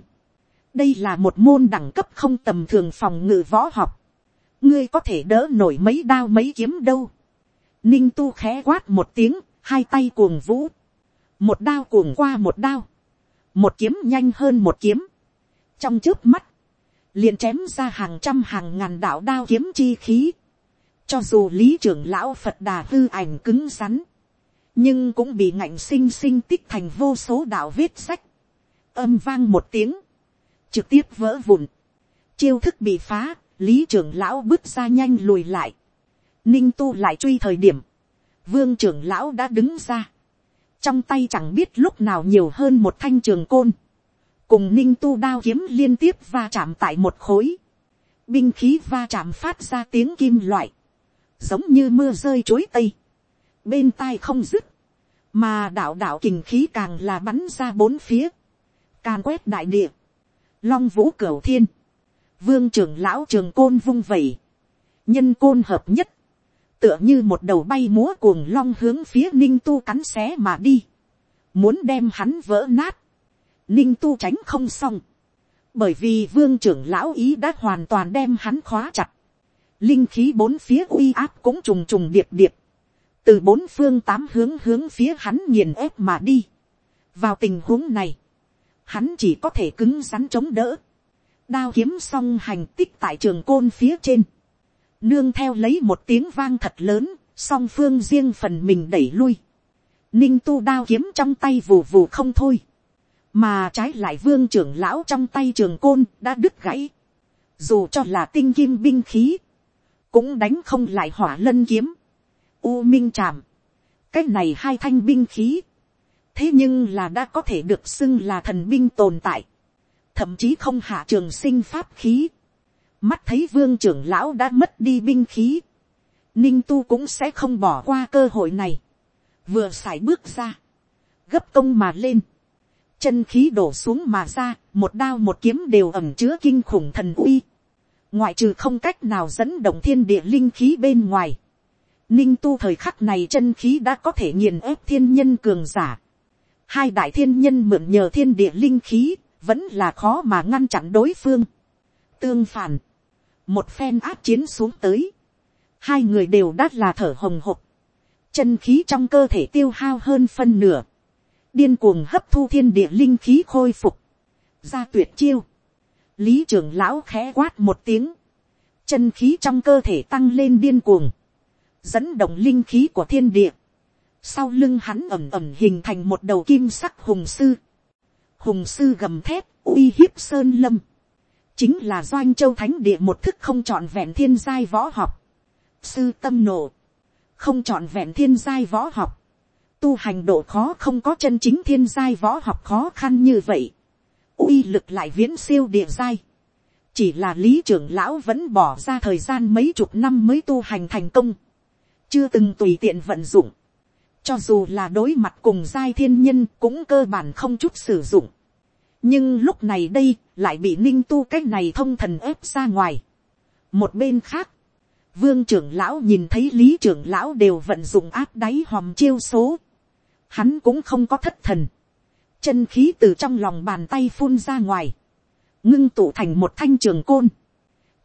đây là một môn đẳng cấp không tầm thường phòng ngự võ học. ngươi có thể đỡ nổi mấy đao mấy kiếm đâu. ninh tu khẽ quát một tiếng, hai tay cuồng vũ một đao cuồng qua một đao. một kiếm nhanh hơn một kiếm. trong trước mắt, liền chém ra hàng trăm hàng ngàn đạo đao kiếm chi khí cho dù lý trưởng lão Phật đà hư ảnh cứng rắn. Nhưng cũng bị ngạnh sinh sinh tích thành vô số đạo vết sách. Âm vang một tiếng. Trực tiếp vỡ vụn. Chiêu thức bị phá. Lý trưởng lão bước ra nhanh lùi lại. Ninh tu lại truy thời điểm. Vương trưởng lão đã đứng ra. Trong tay chẳng biết lúc nào nhiều hơn một thanh trường côn. Cùng ninh tu đao kiếm liên tiếp va chạm tại một khối. Binh khí va chạm phát ra tiếng kim loại. Giống như mưa rơi chối tây, bên tai không dứt, mà đạo đạo kình khí càng là bắn ra bốn phía, càng quét đại địa, long vũ cửu thiên, vương trưởng lão trường côn vung vẩy, nhân côn hợp nhất, tựa như một đầu bay múa cuồng long hướng phía ninh tu cắn xé mà đi, muốn đem hắn vỡ nát, ninh tu tránh không xong, bởi vì vương trưởng lão ý đã hoàn toàn đem hắn khóa chặt, linh khí bốn phía uy áp cũng trùng trùng điệp điệp, từ bốn phương tám hướng hướng phía hắn nghiền ép mà đi. vào tình huống này, hắn chỉ có thể cứng rắn chống đỡ, đao kiếm song hành tích tại trường côn phía trên, nương theo lấy một tiếng vang thật lớn, song phương riêng phần mình đẩy lui, ninh tu đao kiếm trong tay vù vù không thôi, mà trái lại vương trưởng lão trong tay trường côn đã đứt gãy, dù cho là tinh kim binh khí, cũng đánh không lại hỏa lân kiếm, u minh chạm, cái này hai thanh binh khí, thế nhưng là đã có thể được xưng là thần binh tồn tại, thậm chí không hạ trường sinh pháp khí, mắt thấy vương trưởng lão đã mất đi binh khí, ninh tu cũng sẽ không bỏ qua cơ hội này, vừa x à i bước ra, gấp công mà lên, chân khí đổ xuống mà ra, một đao một kiếm đều ẩm chứa kinh khủng thần uy, ngoại trừ không cách nào dẫn động thiên địa linh khí bên ngoài, ninh tu thời khắc này chân khí đã có thể nghiền ép thiên nhân cường giả, hai đại thiên nhân mượn nhờ thiên địa linh khí, vẫn là khó mà ngăn chặn đối phương. Tương phản, một phen áp chiến xuống tới, hai người đều đắt là thở hồng hộc, chân khí trong cơ thể tiêu hao hơn phân nửa, điên cuồng hấp thu thiên địa linh khí khôi phục, ra tuyệt chiêu, lý trưởng lão khẽ quát một tiếng, chân khí trong cơ thể tăng lên điên cuồng, dẫn động linh khí của thiên địa, sau lưng hắn ẩm ẩm hình thành một đầu kim sắc hùng sư, hùng sư gầm thép uy hiếp sơn lâm, chính là doanh châu thánh địa một thức không trọn vẹn thiên giai võ học, sư tâm nổ, không trọn vẹn thiên giai võ học, tu hành độ khó không có chân chính thiên giai võ học khó khăn như vậy, uy lực lại viễn siêu địa giai, chỉ là lý trưởng lão vẫn bỏ ra thời gian mấy chục năm mới tu hành thành công, chưa từng tùy tiện vận dụng, cho dù là đối mặt cùng giai thiên nhân cũng cơ bản không chút sử dụng, nhưng lúc này đây lại bị ninh tu cái này thông thần ép ra ngoài. một bên khác, vương trưởng lão nhìn thấy lý trưởng lão đều vận dụng áp đáy hòm chiêu số, hắn cũng không có thất thần, chân khí từ trong lòng bàn tay phun ra ngoài, ngưng tụ thành một thanh trường côn,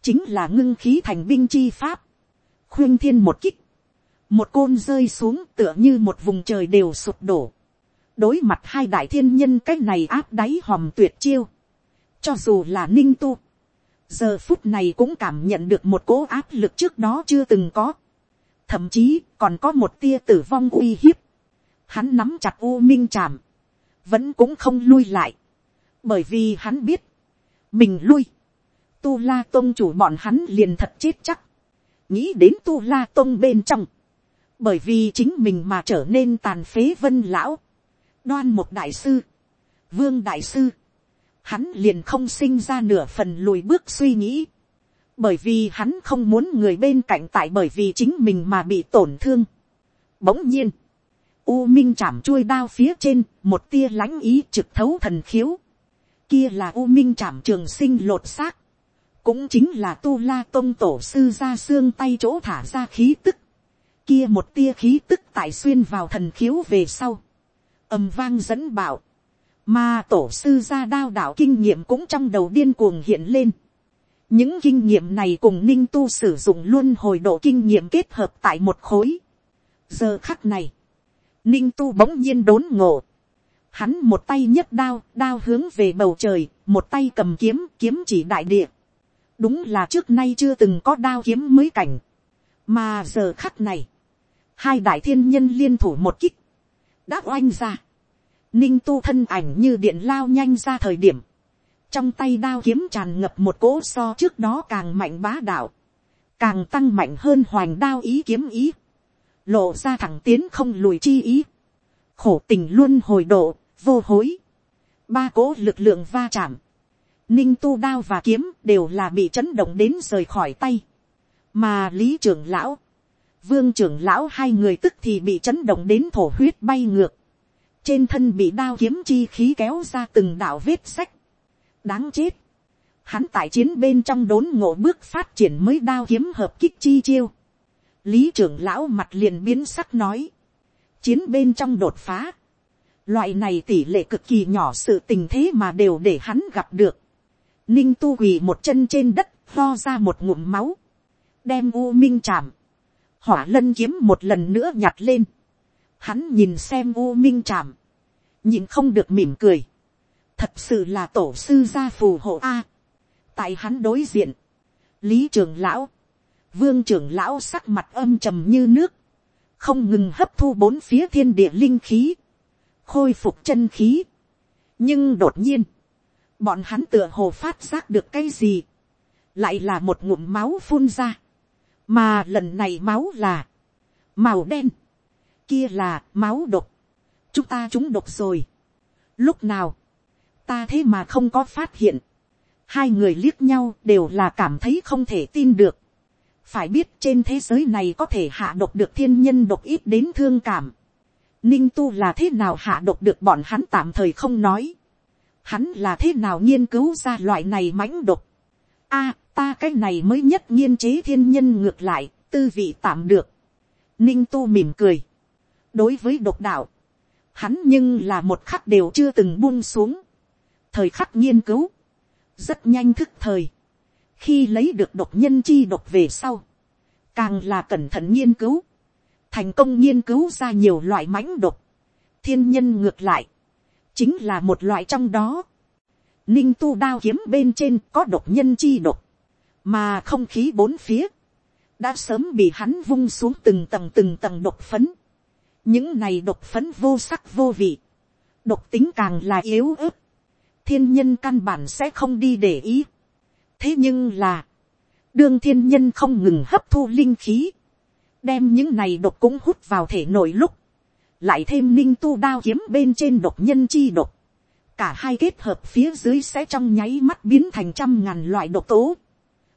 chính là ngưng khí thành binh chi pháp, khuyên thiên một kích, một côn rơi xuống tựa như một vùng trời đều sụp đổ, đối mặt hai đại thiên nhân cái này áp đáy hòm tuyệt chiêu, cho dù là ninh tu, giờ phút này cũng cảm nhận được một cố áp lực trước đó chưa từng có, thậm chí còn có một tia tử vong uy hiếp, hắn nắm chặt u minh chạm, vẫn cũng không lui lại, bởi vì hắn biết, mình lui, tu la tôn chủ bọn hắn liền thật chết chắc, nghĩ đến tu la tôn bên trong, bởi vì chính mình mà trở nên tàn phế vân lão, đoan một đại sư, vương đại sư, hắn liền không sinh ra nửa phần lùi bước suy nghĩ, bởi vì hắn không muốn người bên cạnh tại bởi vì chính mình mà bị tổn thương. Bỗng nhiên, U Minh chạm chuôi đao phía trên, một tia lãnh ý trực thấu thần khiếu. Kia là U Minh chạm trường sinh lột xác. Cũng chính là Tu La tôn Tổ Sư ra xương tay chỗ thả ra khí tức. Kia một tia khí tức tại xuyên vào thần khiếu về sau âm vang dẫn bạo, Mà Tổ Sư ra đao đạo kinh nghiệm cũng trong đầu điên cuồng hiện lên. Những kinh nghiệm này cùng Ninh Tu sử dụng luôn hồi độ kinh nghiệm kết hợp tại một khối. Giờ khắc này ninh tu bỗng nhiên đốn ngộ. Hắn một tay nhấc đao, đao hướng về bầu trời, một tay cầm kiếm, kiếm chỉ đại địa. Đúng là trước nay chưa từng có đao kiếm mới cảnh. Mà giờ khắc này, hai đại thiên nhân liên thủ một kích, đã oanh ra. Ninh tu thân ảnh như điện lao nhanh ra thời điểm. Trong tay đao kiếm tràn ngập một cỗ so trước đó càng mạnh bá đạo. Càng tăng mạnh hơn hoành đao ý kiếm ý lộ ra thẳng tiến không lùi chi ý, khổ tình luôn hồi độ, vô hối, ba cỗ lực lượng va chạm, ninh tu đao và kiếm đều là bị chấn động đến rời khỏi tay, mà lý trưởng lão, vương trưởng lão hai người tức thì bị chấn động đến thổ huyết bay ngược, trên thân bị đao kiếm chi khí kéo ra từng đạo vết sách, đáng chết, hắn tại chiến bên trong đốn ngộ bước phát triển mới đao kiếm hợp kích chi chiêu, lý trưởng lão mặt liền biến sắc nói, chiến bên trong đột phá, loại này tỷ lệ cực kỳ nhỏ sự tình thế mà đều để hắn gặp được, ninh tu quỳ một chân trên đất lo ra một ngụm máu, đem u minh chạm, hỏa lân kiếm một lần nữa nhặt lên, hắn nhìn xem u minh chạm, nhìn không được mỉm cười, thật sự là tổ sư gia phù hộ a. tại hắn đối diện, lý trưởng lão, vương trưởng lão sắc mặt âm trầm như nước, không ngừng hấp thu bốn phía thiên địa linh khí, khôi phục chân khí. nhưng đột nhiên, bọn hắn tựa hồ phát giác được cái gì, lại là một ngụm máu phun ra, mà lần này máu là màu đen, kia là máu độc, chúng ta chúng độc rồi. lúc nào, ta thế mà không có phát hiện, hai người liếc nhau đều là cảm thấy không thể tin được. phải biết trên thế giới này có thể hạ độc được thiên nhân độc ít đến thương cảm. ninh tu là thế nào hạ độc được bọn hắn tạm thời không nói. hắn là thế nào nghiên cứu ra loại này mãnh độc. a, ta cái này mới nhất nghiên chế thiên nhân ngược lại, tư vị tạm được. ninh tu mỉm cười. đối với độc đạo, hắn nhưng là một khắc đều chưa từng buông xuống. thời khắc nghiên cứu, rất nhanh thức thời, khi lấy được độc nhân chi độc về sau, càng là cẩn thận nghiên cứu, thành công nghiên cứu ra nhiều loại mãnh độc, thiên nhân ngược lại, chính là một loại trong đó. Ninh tu đao kiếm bên trên có độc nhân chi độc, mà không khí bốn phía, đã sớm bị hắn vung xuống từng tầng từng tầng độc phấn. những này độc phấn vô sắc vô vị, độc tính càng là yếu ớt, thiên nhân căn bản sẽ không đi để ý. thế nhưng là, đương thiên nhân không ngừng hấp thu linh khí, đem những này độc cũng hút vào thể nội lúc, lại thêm ninh tu đao kiếm bên trên độc nhân chi độc, cả hai kết hợp phía dưới sẽ trong nháy mắt biến thành trăm ngàn loại độc tố,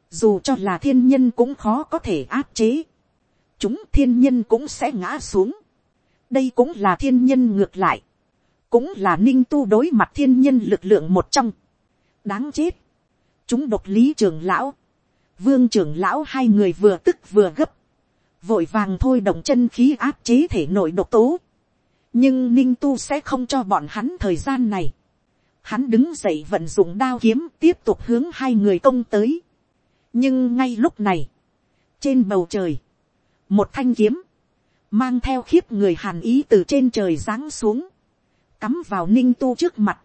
dù cho là thiên nhân cũng khó có thể áp chế, chúng thiên nhân cũng sẽ ngã xuống, đây cũng là thiên nhân ngược lại, cũng là ninh tu đối mặt thiên nhân lực lượng một trong, đáng chết, chúng độc lý trường lão, vương trưởng lão hai người vừa tức vừa gấp, vội vàng thôi động chân khí áp chế thể nội độc tố, nhưng ninh tu sẽ không cho bọn hắn thời gian này, hắn đứng dậy vận dụng đao kiếm tiếp tục hướng hai người công tới, nhưng ngay lúc này, trên bầu trời, một thanh kiếm, mang theo khiếp người hàn ý từ trên trời giáng xuống, cắm vào ninh tu trước mặt.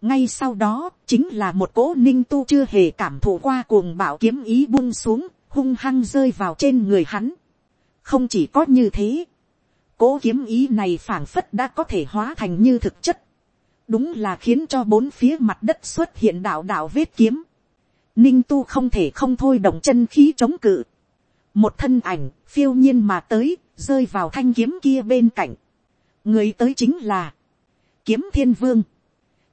ngay sau đó, chính là một cỗ ninh tu chưa hề cảm thụ qua cuồng bạo kiếm ý buông xuống, hung hăng rơi vào trên người hắn. không chỉ có như thế, cỗ kiếm ý này phảng phất đã có thể hóa thành như thực chất. đúng là khiến cho bốn phía mặt đất xuất hiện đạo đạo vết kiếm ninh tu không thể không thôi động chân khí chống cự. một thân ảnh phiêu nhiên mà tới, rơi vào thanh kiếm kia bên cạnh. người tới chính là kiếm thiên vương.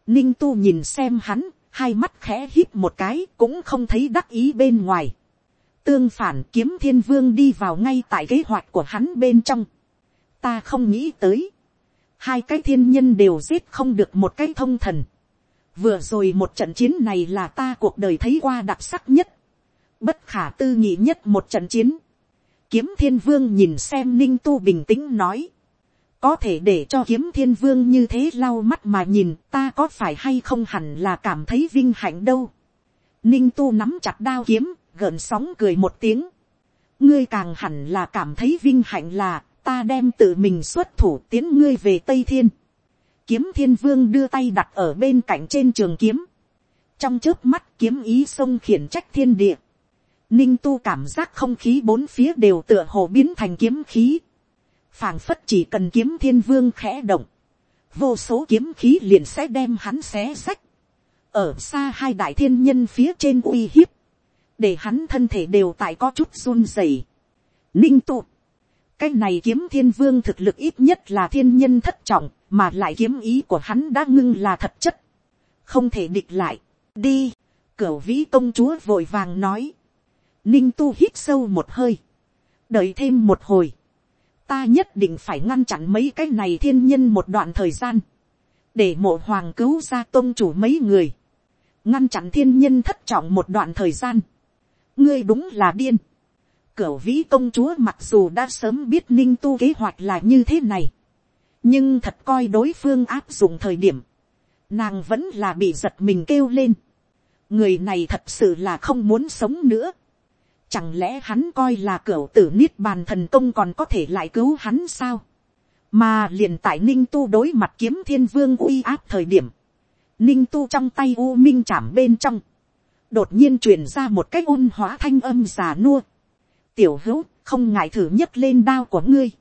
Ninh tu nhìn xem hắn, hai mắt khẽ hít một cái cũng không thấy đắc ý bên ngoài. Tương phản kiếm thiên vương đi vào ngay tại kế hoạch của hắn bên trong. Ta không nghĩ tới. Hai cái thiên nhân đều giết không được một cái thông thần. Vừa rồi một trận chiến này là ta cuộc đời thấy qua đặc sắc nhất. Bất khả tư nghị nhất một trận chiến. Kiếm thiên vương nhìn xem ninh tu bình tĩnh nói có thể để cho kiếm thiên vương như thế lau mắt mà nhìn ta có phải hay không hẳn là cảm thấy vinh hạnh đâu. ninh tu nắm chặt đao kiếm, gợn sóng cười một tiếng. ngươi càng hẳn là cảm thấy vinh hạnh là ta đem tự mình xuất thủ tiến ngươi về tây thiên kiếm thiên vương đưa tay đặt ở bên cạnh trên trường kiếm. trong trước mắt kiếm ý sông khiển trách thiên địa. ninh tu cảm giác không khí bốn phía đều tựa hồ biến thành kiếm khí phảng phất chỉ cần kiếm thiên vương khẽ động, vô số kiếm khí liền sẽ đem hắn xé sách, ở xa hai đại thiên nhân phía trên uy hiếp, để hắn thân thể đều tại có chút run rẩy. Ninh Tu, cái này kiếm thiên vương thực lực ít nhất là thiên nhân thất trọng, mà lại kiếm ý của hắn đã ngưng là thật chất, không thể địch lại, đi, cửu vĩ công chúa vội vàng nói, ninh tu hít sâu một hơi, đợi thêm một hồi, ta nhất định phải ngăn chặn mấy cái này thiên nhân một đoạn thời gian, để mộ hoàng cứu ra tôn chủ mấy người, ngăn chặn thiên nhân thất trọng một đoạn thời gian, ngươi đúng là điên, cửu vĩ công chúa mặc dù đã sớm biết ninh tu kế hoạch là như thế này, nhưng thật coi đối phương áp dụng thời điểm, nàng vẫn là bị giật mình kêu lên, người này thật sự là không muốn sống nữa, Chẳng lẽ hắn coi là cửa tử niết bàn thần công còn có thể lại cứu hắn sao? Mà liền tại ninh tu đối mặt kiếm thiên vương uy áp thời điểm. ninh tu trong tay u minh chạm bên trong, đột nhiên truyền ra một cái ôn hóa thanh âm già nua. tiểu hữu không ngại thử nhấc lên đao của ngươi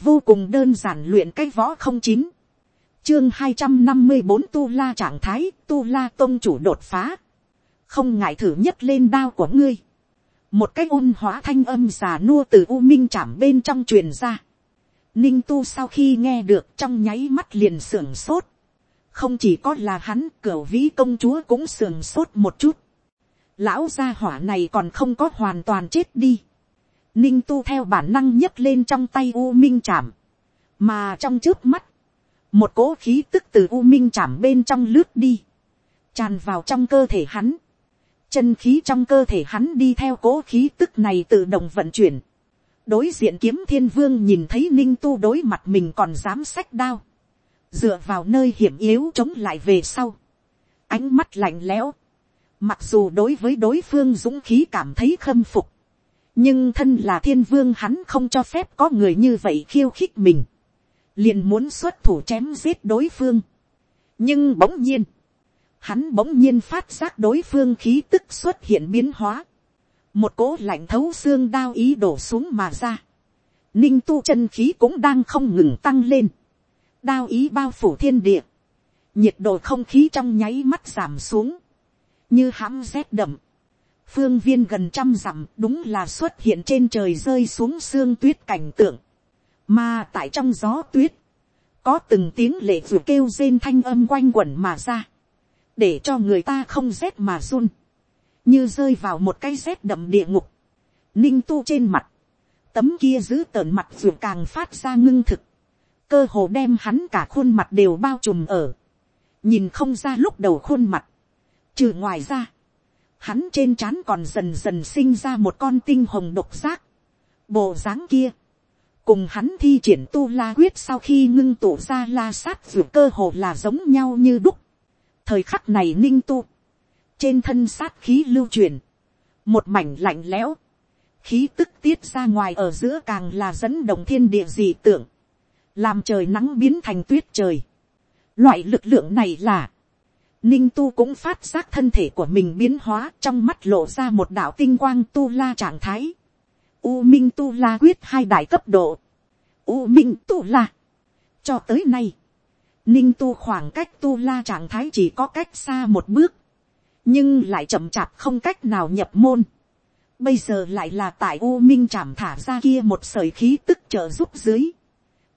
vô cùng đơn giản luyện cái võ không chín. chương hai trăm năm mươi bốn tu la trạng thái, tu la tôn chủ đột phá. không ngại thử nhất lên đao của ngươi. một cái ôn hóa thanh âm già nua từ u minh chạm bên trong truyền ra. ninh tu sau khi nghe được trong nháy mắt liền sưởng sốt không chỉ có là hắn, cửa vĩ công chúa cũng sườn sốt một chút. lão gia hỏa này còn không có hoàn toàn chết đi ninh tu theo bản năng nhấc lên trong tay u minh chạm. mà trong trước mắt, một cỗ khí tức từ u minh chạm bên trong lướt đi, tràn vào trong cơ thể hắn. chân khí trong cơ thể hắn đi theo cỗ khí tức này tự động vận chuyển. đối diện kiếm thiên vương nhìn thấy ninh tu đối mặt mình còn dám sách đao dựa vào nơi hiểm yếu chống lại về sau, ánh mắt lạnh lẽo, mặc dù đối với đối phương dũng khí cảm thấy khâm phục, nhưng thân là thiên vương hắn không cho phép có người như vậy khiêu khích mình, liền muốn xuất thủ chém giết đối phương. nhưng bỗng nhiên, hắn bỗng nhiên phát giác đối phương khí tức xuất hiện biến hóa, một cỗ lạnh thấu xương đao ý đổ xuống mà ra, ninh tu chân khí cũng đang không ngừng tăng lên, đao ý bao phủ thiên địa, nhiệt độ không khí trong nháy mắt giảm xuống, như hãm rét đậm, phương viên gần trăm dặm đúng là xuất hiện trên trời rơi xuống sương tuyết cảnh tượng, mà tại trong gió tuyết, có từng tiếng lệ vừa kêu rên thanh âm quanh quẩn mà ra, để cho người ta không rét mà run, như rơi vào một cái rét đậm địa ngục, ninh tu trên mặt, tấm kia giữ tợn mặt vừa càng phát ra ngưng thực, cơ hồ đem hắn cả khuôn mặt đều bao trùm ở, nhìn không ra lúc đầu khuôn mặt, trừ ngoài ra, hắn trên trán còn dần dần sinh ra một con tinh hồng độc giác, bộ dáng kia, cùng hắn thi triển tu la quyết sau khi ngưng tụ ra la sát vượt cơ hồ là giống nhau như đúc. thời khắc này ninh tu, trên thân sát khí lưu truyền, một mảnh lạnh lẽo, khí tức tiết ra ngoài ở giữa càng là dẫn động thiên địa dị tưởng làm trời nắng biến thành tuyết trời. Loại lực lượng này là, ninh tu cũng phát giác thân thể của mình biến hóa trong mắt lộ ra một đạo tinh quang tu la trạng thái. U minh tu la quyết hai đại cấp độ. U minh tu la. cho tới nay, ninh tu khoảng cách tu la trạng thái chỉ có cách xa một bước, nhưng lại chậm chạp không cách nào nhập môn. Bây giờ lại là tại U Minh chạm thả ra kia một sợi khí tức trợ giúp dưới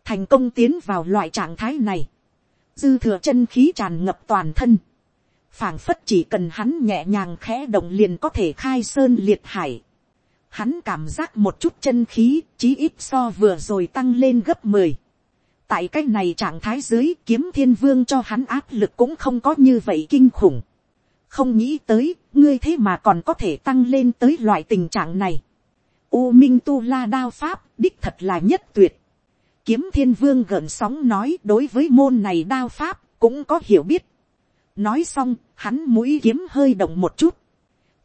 thành công tiến vào loại trạng thái này, dư thừa chân khí tràn ngập toàn thân, phảng phất chỉ cần hắn nhẹ nhàng khẽ động liền có thể khai sơn liệt hải. Hắn cảm giác một chút chân khí, chí ít so vừa rồi tăng lên gấp mười. Tại cách này trạng thái dưới kiếm thiên vương cho hắn áp lực cũng không có như vậy kinh khủng. Không nghĩ tới, ngươi thế mà còn có thể tăng lên tới loại tình trạng này. U Minh Tu La Đao Pháp, đích thật là nhất tuyệt kiếm thiên vương gợn sóng nói đối với môn này đao pháp cũng có hiểu biết nói xong, hắn mũi kiếm hơi động một chút.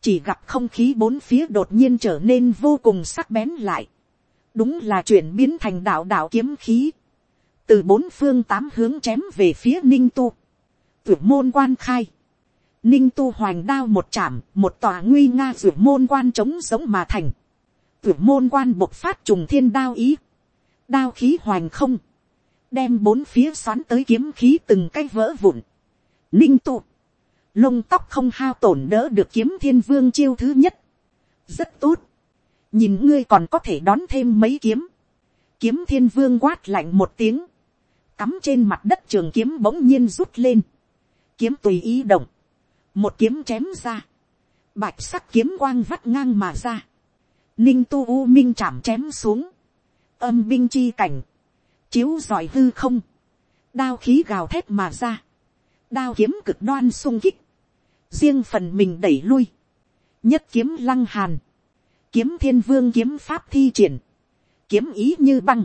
chỉ gặp không khí bốn phía đột nhiên trở nên vô cùng sắc bén lại. đúng là chuyển biến thành đạo đạo kiếm khí. từ bốn phương tám hướng chém về phía ninh tu. tuyển môn quan khai. ninh tu hoành đao một chạm, một tòa nguy nga tuyển môn quan trống giống mà thành. tuyển môn quan bộc phát trùng thiên đao ý đao khí hoành không, đem bốn phía xoắn tới kiếm khí từng cái vỡ vụn, ninh tụ, lông tóc không hao tổn đỡ được kiếm thiên vương chiêu thứ nhất, rất tốt, nhìn ngươi còn có thể đón thêm mấy kiếm, kiếm thiên vương quát lạnh một tiếng, cắm trên mặt đất trường kiếm bỗng nhiên rút lên, kiếm tùy ý động, một kiếm chém ra, bạch sắc kiếm quang vắt ngang mà ra, ninh tu u minh chạm chém xuống, âm binh chi cảnh, chiếu giỏi hư không, đao khí gào thét mà ra, đao kiếm cực đoan sung kích, riêng phần mình đẩy lui, nhất kiếm lăng hàn, kiếm thiên vương kiếm pháp thi triển, kiếm ý như băng,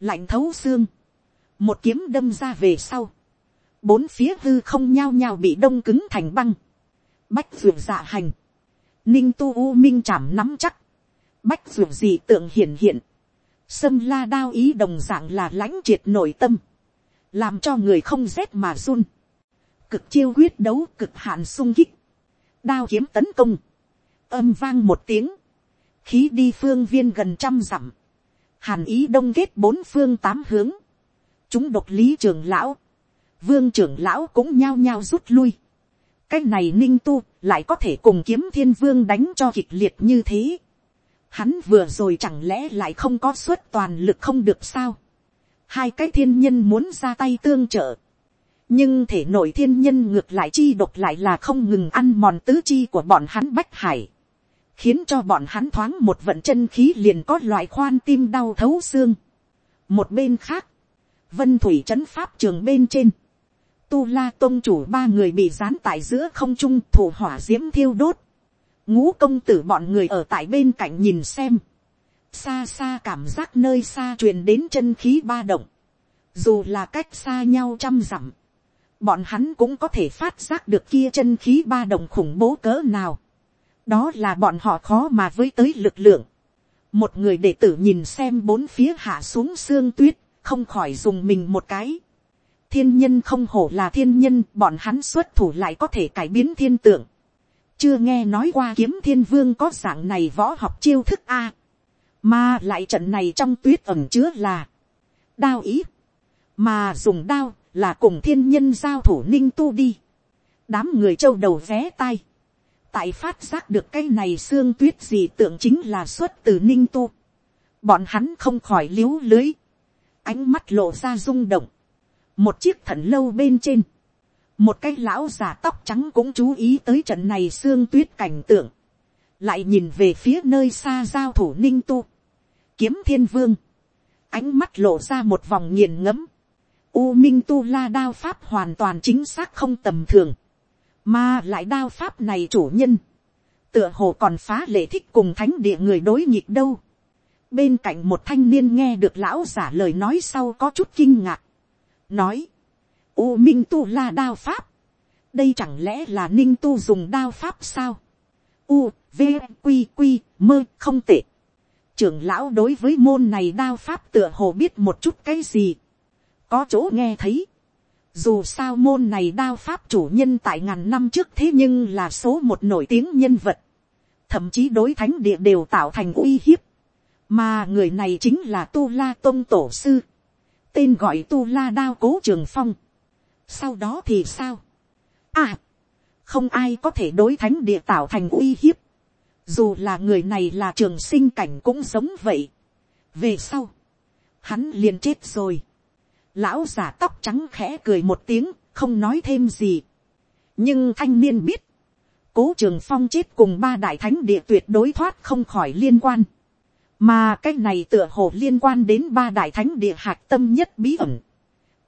lạnh thấu xương, một kiếm đâm ra về sau, bốn phía hư không nhao nhao bị đông cứng thành băng, bách ruột dạ hành, ninh tu u minh chảm nắm chắc, bách ruột dị tượng hiển hiện, Sâm la đao ý đồng dạng là lãnh triệt nội tâm. Làm cho người không rét mà run cực chiêu quyết đấu cực hạn sung kích, đao kiếm tấn công, âm vang một tiếng, khí đi phương viên gần trăm dặm, hàn ý đông kết bốn phương tám hướng, chúng độc lý trường lão, vương trưởng lão cũng nhao nhao rút lui, cái này ninh tu lại có thể cùng kiếm thiên vương đánh cho kịch liệt như thế, hắn vừa rồi chẳng lẽ lại không có suất toàn lực không được sao, hai cái thiên nhân muốn ra tay tương trợ, nhưng thể nội thiên nhân ngược lại chi độc lại là không ngừng ăn mòn tứ chi của bọn hắn bách hải, khiến cho bọn hắn thoáng một vận chân khí liền có loại khoan tim đau thấu xương. một bên khác, vân thủy trấn pháp trường bên trên, tu la tôn chủ ba người bị dán tại giữa không trung thủ hỏa d i ễ m thiêu đốt, ngũ công tử bọn người ở tại bên cạnh nhìn xem, xa xa cảm giác nơi xa truyền đến chân khí ba động, dù là cách xa nhau trăm dặm, bọn hắn cũng có thể phát giác được kia chân khí ba động khủng bố cỡ nào đó là bọn họ khó mà với tới lực lượng. một người đệ tử nhìn xem bốn phía hạ xuống xương tuyết, không khỏi dùng mình một cái. thiên nhân không hổ là thiên nhân, bọn hắn xuất thủ lại có thể cải biến thiên tượng. chưa nghe nói qua kiếm thiên vương có dạng này võ học chiêu thức a. mà lại trận này trong tuyết ẩm chứa là đao ý. mà dùng đao là cùng thiên nhân giao thủ ninh tu đi. đám người châu đầu vé tai. Tại phát giác được cái này xương tuyết gì tượng chính là xuất từ ninh tu. bọn hắn không khỏi l i ế u lưới, ánh mắt lộ ra rung động, một chiếc thần lâu bên trên, một cái lão già tóc trắng cũng chú ý tới trận này xương tuyết cảnh tượng, lại nhìn về phía nơi xa giao thủ ninh tu, kiếm thiên vương, ánh mắt lộ ra một vòng nghiền ngẫm, u minh tu la đao pháp hoàn toàn chính xác không tầm thường, mà lại đao pháp này chủ nhân. Tựa hồ còn phá lệ thích cùng thánh địa người đối nghịch đâu. Bên cạnh một thanh niên nghe được lão giả lời nói sau có chút kinh ngạc. Nói. U minh tu là đao pháp. Đây chẳng lẽ là ninh tu dùng đao pháp sao? U, V, Quy, Quy, mơ, không tệ. Trưởng lão đối với môn này đao pháp tựa hồ biết một chút cái gì. Có chỗ nghe thấy dù sao môn này đao pháp chủ nhân tại ngàn năm trước thế nhưng là số một nổi tiếng nhân vật. Thậm chí đối thánh địa đều tạo thành uy hiếp. Mà người này chính là Tu La Tông Tổ Sư. Tên gọi Tu La Đao Cố Trường Phong. Sau đó thì sao? À! Không ai có thể đối thánh địa tạo thành uy hiếp. Dù là người này là trường sinh cảnh cũng giống vậy. Về sau. Hắn liền chết rồi Lão giả tóc trắng khẽ cười một tiếng, không nói thêm gì. Nhưng thanh niên biết, cố trường phong chết cùng ba đại thánh địa tuyệt đối thoát không khỏi liên quan. Mà cái này tựa hồ liên quan đến ba đại thánh địa hạc tâm nhất bí ẩn.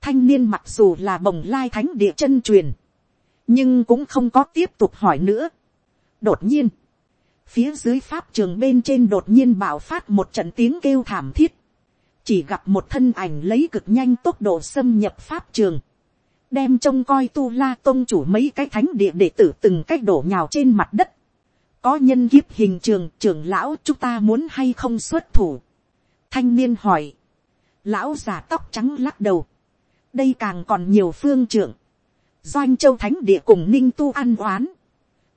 Thanh niên mặc dù là bồng lai thánh địa chân truyền. Nhưng cũng không có tiếp tục hỏi nữa. Đột nhiên. Phía dưới pháp trường bên trên đột nhiên bạo phát một trận tiếng kêu thảm thiết chỉ gặp một thân ảnh lấy cực nhanh tốc độ xâm nhập pháp trường, đem trông coi tu la tôn chủ mấy cái thánh địa để tử từng cách đổ nhào trên mặt đất. có nhân kiếp hình trường trưởng lão chúng ta muốn hay không xuất thủ. thanh niên hỏi, lão già tóc trắng lắc đầu, đây càng còn nhiều phương trưởng, doanh châu thánh địa cùng ninh tu ăn oán,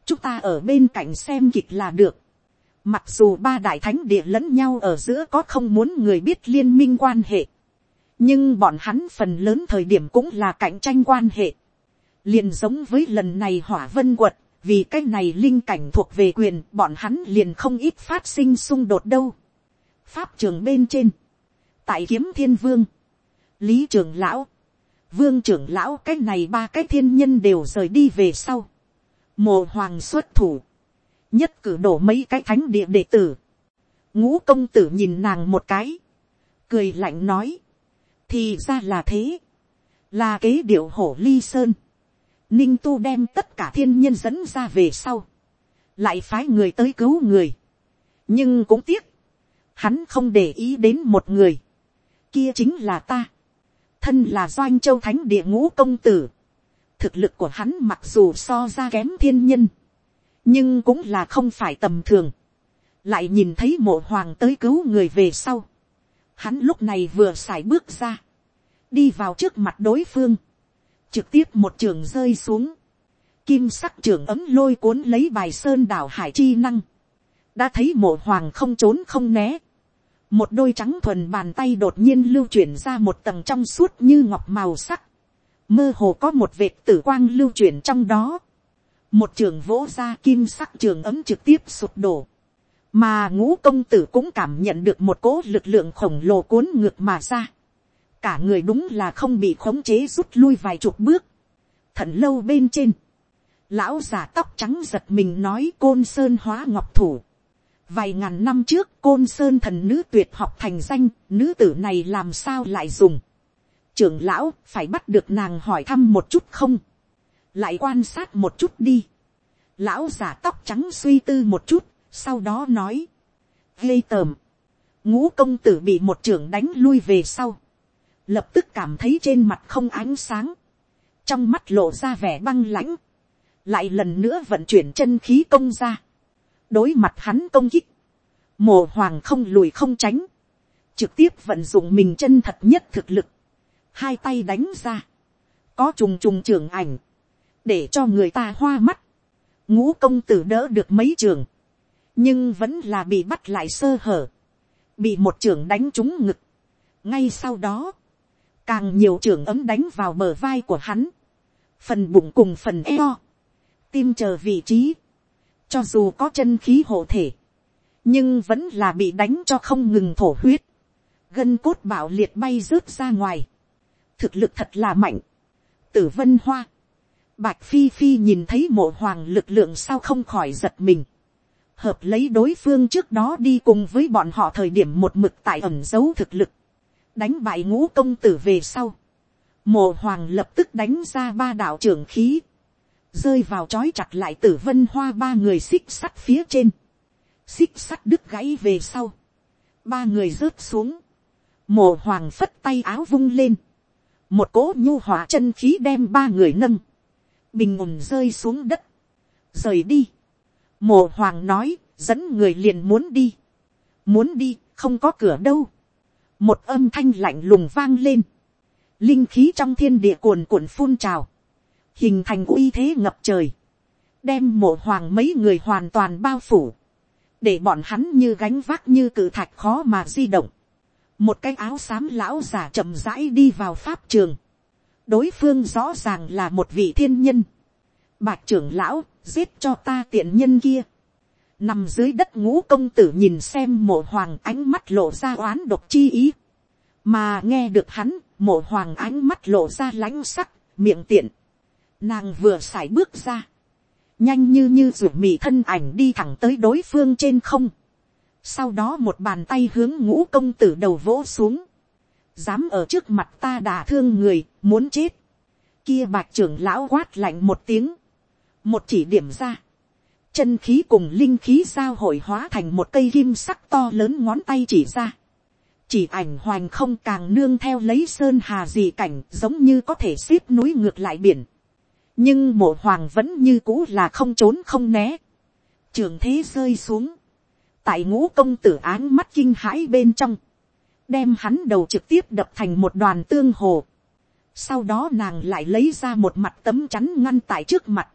chúng ta ở bên cạnh xem kịch là được, Mặc dù ba đại thánh địa lẫn nhau ở giữa có không muốn người biết liên minh quan hệ. Nhưng bọn hắn phần lớn thời điểm cũng là cạnh tranh quan hệ. Liền giống với lần này hỏa vân quật, vì cái này linh cảnh thuộc về quyền, bọn hắn liền không ít phát sinh xung đột đâu. Pháp trường bên trên. Tại kiếm thiên vương. Lý trường lão. Vương trưởng lão cái này ba cái thiên nhân đều rời đi về sau. Mồ hoàng xuất thủ nhất cử đổ mấy cái thánh địa đệ tử, ngũ công tử nhìn nàng một cái, cười lạnh nói, thì ra là thế, là kế điệu hổ ly sơn, ninh tu đem tất cả thiên nhân dẫn ra về sau, lại phái người tới cứu người, nhưng cũng tiếc, hắn không để ý đến một người, kia chính là ta, thân là doanh châu thánh địa ngũ công tử, thực lực của hắn mặc dù so ra kém thiên nhân, nhưng cũng là không phải tầm thường, lại nhìn thấy mộ hoàng tới cứu người về sau, hắn lúc này vừa x à i bước ra, đi vào trước mặt đối phương, trực tiếp một trường rơi xuống, kim sắc trường ấm lôi cuốn lấy bài sơn đảo hải chi năng, đã thấy mộ hoàng không trốn không né, một đôi trắng thuần bàn tay đột nhiên lưu chuyển ra một tầng trong suốt như ngọc màu sắc, mơ hồ có một vệt tử quang lưu chuyển trong đó, một trường vỗ ra kim sắc trường ấm trực tiếp sụp đổ, mà ngũ công tử cũng cảm nhận được một cỗ lực lượng khổng lồ cuốn ngược mà ra, cả người đúng là không bị khống chế rút lui vài chục bước, thận lâu bên trên, lão già tóc trắng giật mình nói côn sơn hóa ngọc thủ, vài ngàn năm trước côn sơn thần nữ tuyệt học thành danh, nữ tử này làm sao lại dùng, trưởng lão phải bắt được nàng hỏi thăm một chút không, lại quan sát một chút đi, lão già tóc trắng suy tư một chút, sau đó nói, ghê tởm, ngũ công tử bị một trưởng đánh lui về sau, lập tức cảm thấy trên mặt không ánh sáng, trong mắt lộ ra vẻ băng lãnh, lại lần nữa vận chuyển chân khí công ra, đối mặt hắn công kích, mồ hoàng không lùi không tránh, trực tiếp vận dụng mình chân thật nhất thực lực, hai tay đánh ra, có trùng trùng trưởng ảnh, để cho người ta hoa mắt, ngũ công tử đỡ được mấy trường, nhưng vẫn là bị bắt lại sơ hở, bị một trưởng đánh trúng ngực. ngay sau đó, càng nhiều trưởng ấm đánh vào bờ vai của hắn, phần bụng cùng phần eo, tim chờ vị trí, cho dù có chân khí hộ thể, nhưng vẫn là bị đánh cho không ngừng thổ huyết, gân cốt bảo liệt bay rớt ra ngoài, thực lực thật là mạnh, tử vân hoa, bạch phi phi nhìn thấy mộ hoàng lực lượng sao không khỏi giật mình, hợp lấy đối phương trước đó đi cùng với bọn họ thời điểm một mực tại ẩn giấu thực lực, đánh bại ngũ công tử về sau, mộ hoàng lập tức đánh ra ba đạo trưởng khí, rơi vào trói chặt lại tử vân hoa ba người xích sắt phía trên, xích sắt đứt gãy về sau, ba người rớt xuống, mộ hoàng phất tay áo vung lên, một cỗ nhu hỏa chân khí đem ba người nâng, bình ổn rơi xuống đất, rời đi, mộ hoàng nói, dẫn người liền muốn đi, muốn đi, không có cửa đâu, một âm thanh lạnh lùng vang lên, linh khí trong thiên địa cuồn cuộn phun trào, hình thành uy thế ngập trời, đem mộ hoàng mấy người hoàn toàn bao phủ, để bọn hắn như gánh vác như cự thạch khó mà di động, một cái áo xám lão giả chậm rãi đi vào pháp trường, đối phương rõ ràng là một vị thiên nhân, Bạch trưởng lão, giết cho ta tiện nhân kia, nằm dưới đất ngũ công tử nhìn xem mộ hoàng ánh mắt lộ ra oán độc chi ý, mà nghe được hắn, mộ hoàng ánh mắt lộ ra lãnh sắc, miệng tiện, nàng vừa sải bước ra, nhanh như như ruột mì thân ảnh đi thẳng tới đối phương trên không, sau đó một bàn tay hướng ngũ công tử đầu vỗ xuống, dám ở trước mặt ta đả thương người, muốn chết, kia bạc trưởng lão quát lạnh một tiếng, một chỉ điểm ra, chân khí cùng linh khí giao hội hóa thành một cây kim sắc to lớn ngón tay chỉ ra, chỉ ảnh hoành không càng nương theo lấy sơn hà gì cảnh giống như có thể xếp núi ngược lại biển, nhưng mộ hoàng vẫn như cũ là không trốn không né, trường thế rơi xuống, tại ngũ công tử án mắt kinh hãi bên trong, đem hắn đầu trực tiếp đập thành một đoàn tương hồ. Sau đó nàng lại lấy ra một mặt tấm chắn ngăn tại trước mặt.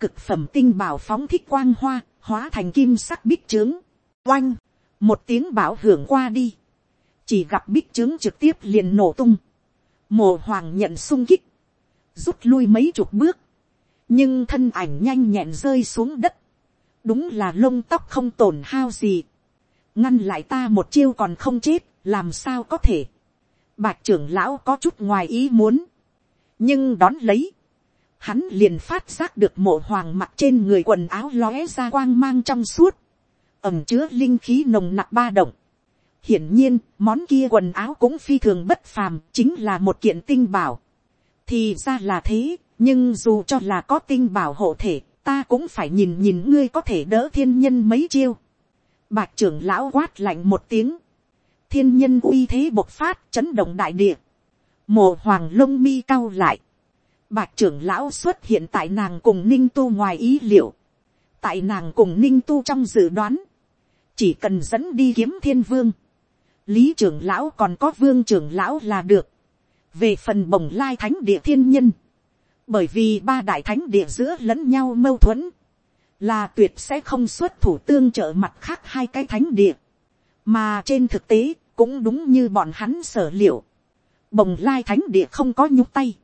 Cực phẩm tinh bảo phóng thích quang hoa, hóa thành kim sắc bích trướng. Oanh, một tiếng bảo hưởng qua đi. Chỉ gặp bích trướng trực tiếp liền nổ tung. Mộ hoàng nhận sung kích. Rút lui mấy chục bước. Nhưng thân ảnh nhanh nhẹn rơi xuống đất. Đúng là lông tóc không tổn hao gì. Ngăn lại ta một chiêu còn không chết làm sao có thể, bạc trưởng lão có chút ngoài ý muốn, nhưng đón lấy, hắn liền phát giác được mộ hoàng mặt trên người quần áo lóe ra quang mang trong suốt, ẩm chứa linh khí nồng nặc ba động. hiển nhiên, món kia quần áo cũng phi thường bất phàm, chính là một kiện tinh bảo. thì ra là thế, nhưng dù cho là có tinh bảo hộ thể, ta cũng phải nhìn nhìn ngươi có thể đỡ thiên nhân mấy chiêu. Bạc trưởng lão quát lạnh một tiếng, thiên nhân uy thế bộc phát chấn động đại địa, mồ hoàng lông mi cao lại, bạc trưởng lão xuất hiện tại nàng cùng ninh tu ngoài ý liệu, tại nàng cùng ninh tu trong dự đoán, chỉ cần dẫn đi kiếm thiên vương, lý trưởng lão còn có vương trưởng lão là được, về phần bồng lai thánh địa thiên nhân, bởi vì ba đại thánh địa giữa lẫn nhau mâu thuẫn, là tuyệt sẽ không xuất thủ tương trợ mặt khác hai cái thánh địa, mà trên thực tế cũng đúng như bọn hắn sở liệu, bồng lai thánh địa không có nhúc tay,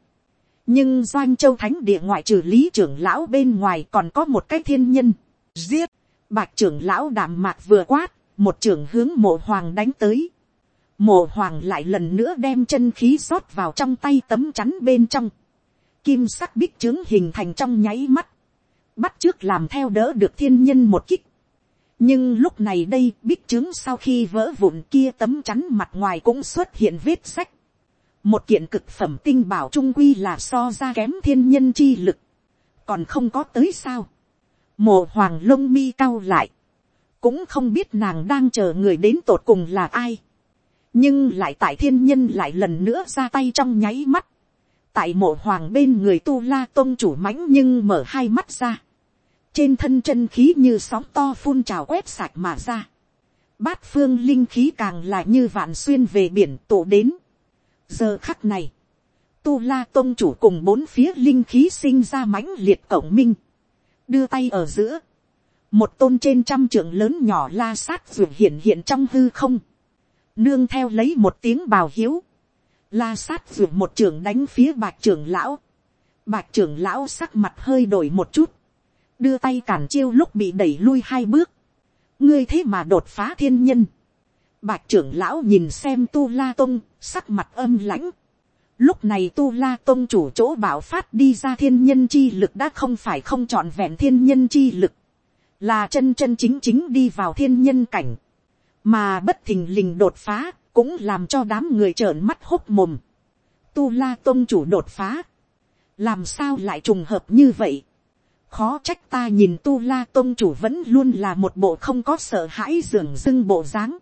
nhưng doanh châu thánh địa ngoại trừ lý trưởng lão bên ngoài còn có một cái thiên nhân, giết, bạch trưởng lão đảm mạc vừa quát, một trưởng hướng mộ hoàng đánh tới, mộ hoàng lại lần nữa đem chân khí rót vào trong tay tấm chắn bên trong, kim sắc bích trướng hình thành trong nháy mắt, bắt trước làm theo đỡ được thiên nhân một kích nhưng lúc này đây bích trướng sau khi vỡ vụn kia tấm chắn mặt ngoài cũng xuất hiện vết sách. một kiện cực phẩm tinh bảo trung quy là so ra kém thiên nhân chi lực, còn không có tới sao. mồ hoàng lông mi cao lại, cũng không biết nàng đang chờ người đến tột cùng là ai. nhưng lại tại thiên nhân lại lần nữa ra tay trong nháy mắt tại mộ hoàng bên người tu la tôn chủ mãnh nhưng mở hai mắt ra trên thân chân khí như sóng to phun trào quét sạch mà ra. bát phương linh khí càng là như vạn xuyên về biển tụ đến. giờ khắc này, tu la tôn chủ cùng bốn phía linh khí sinh ra mãnh liệt cổng minh. đưa tay ở giữa. một tôn trên trăm trưởng lớn nhỏ la sát rượu hiện hiện trong hư không. nương theo lấy một tiếng bào hiếu La sát rượu một trưởng đánh phía bạch trưởng lão. Bạch trưởng lão sắc mặt hơi đổi một chút. Đưa tay cản chiêu lúc bị đẩy lui hai bước. Ngươi thế mà đột phá thiên nhân. Bạch trưởng lão nhìn xem tu la tông, sắc mặt âm lãnh. Lúc này tu la tông chủ chỗ bảo phát đi ra thiên nhân chi lực đã không phải không trọn vẹn thiên nhân chi lực. Là chân chân chính chính đi vào thiên nhân cảnh. Mà bất thình lình đột phá cũng làm cho đám người trợn mắt hốc mồm. Tu la tông chủ đột phá, làm sao lại trùng hợp như vậy khó trách ta nhìn tu la tôn chủ vẫn luôn là một bộ không có sợ hãi dường dưng bộ dáng.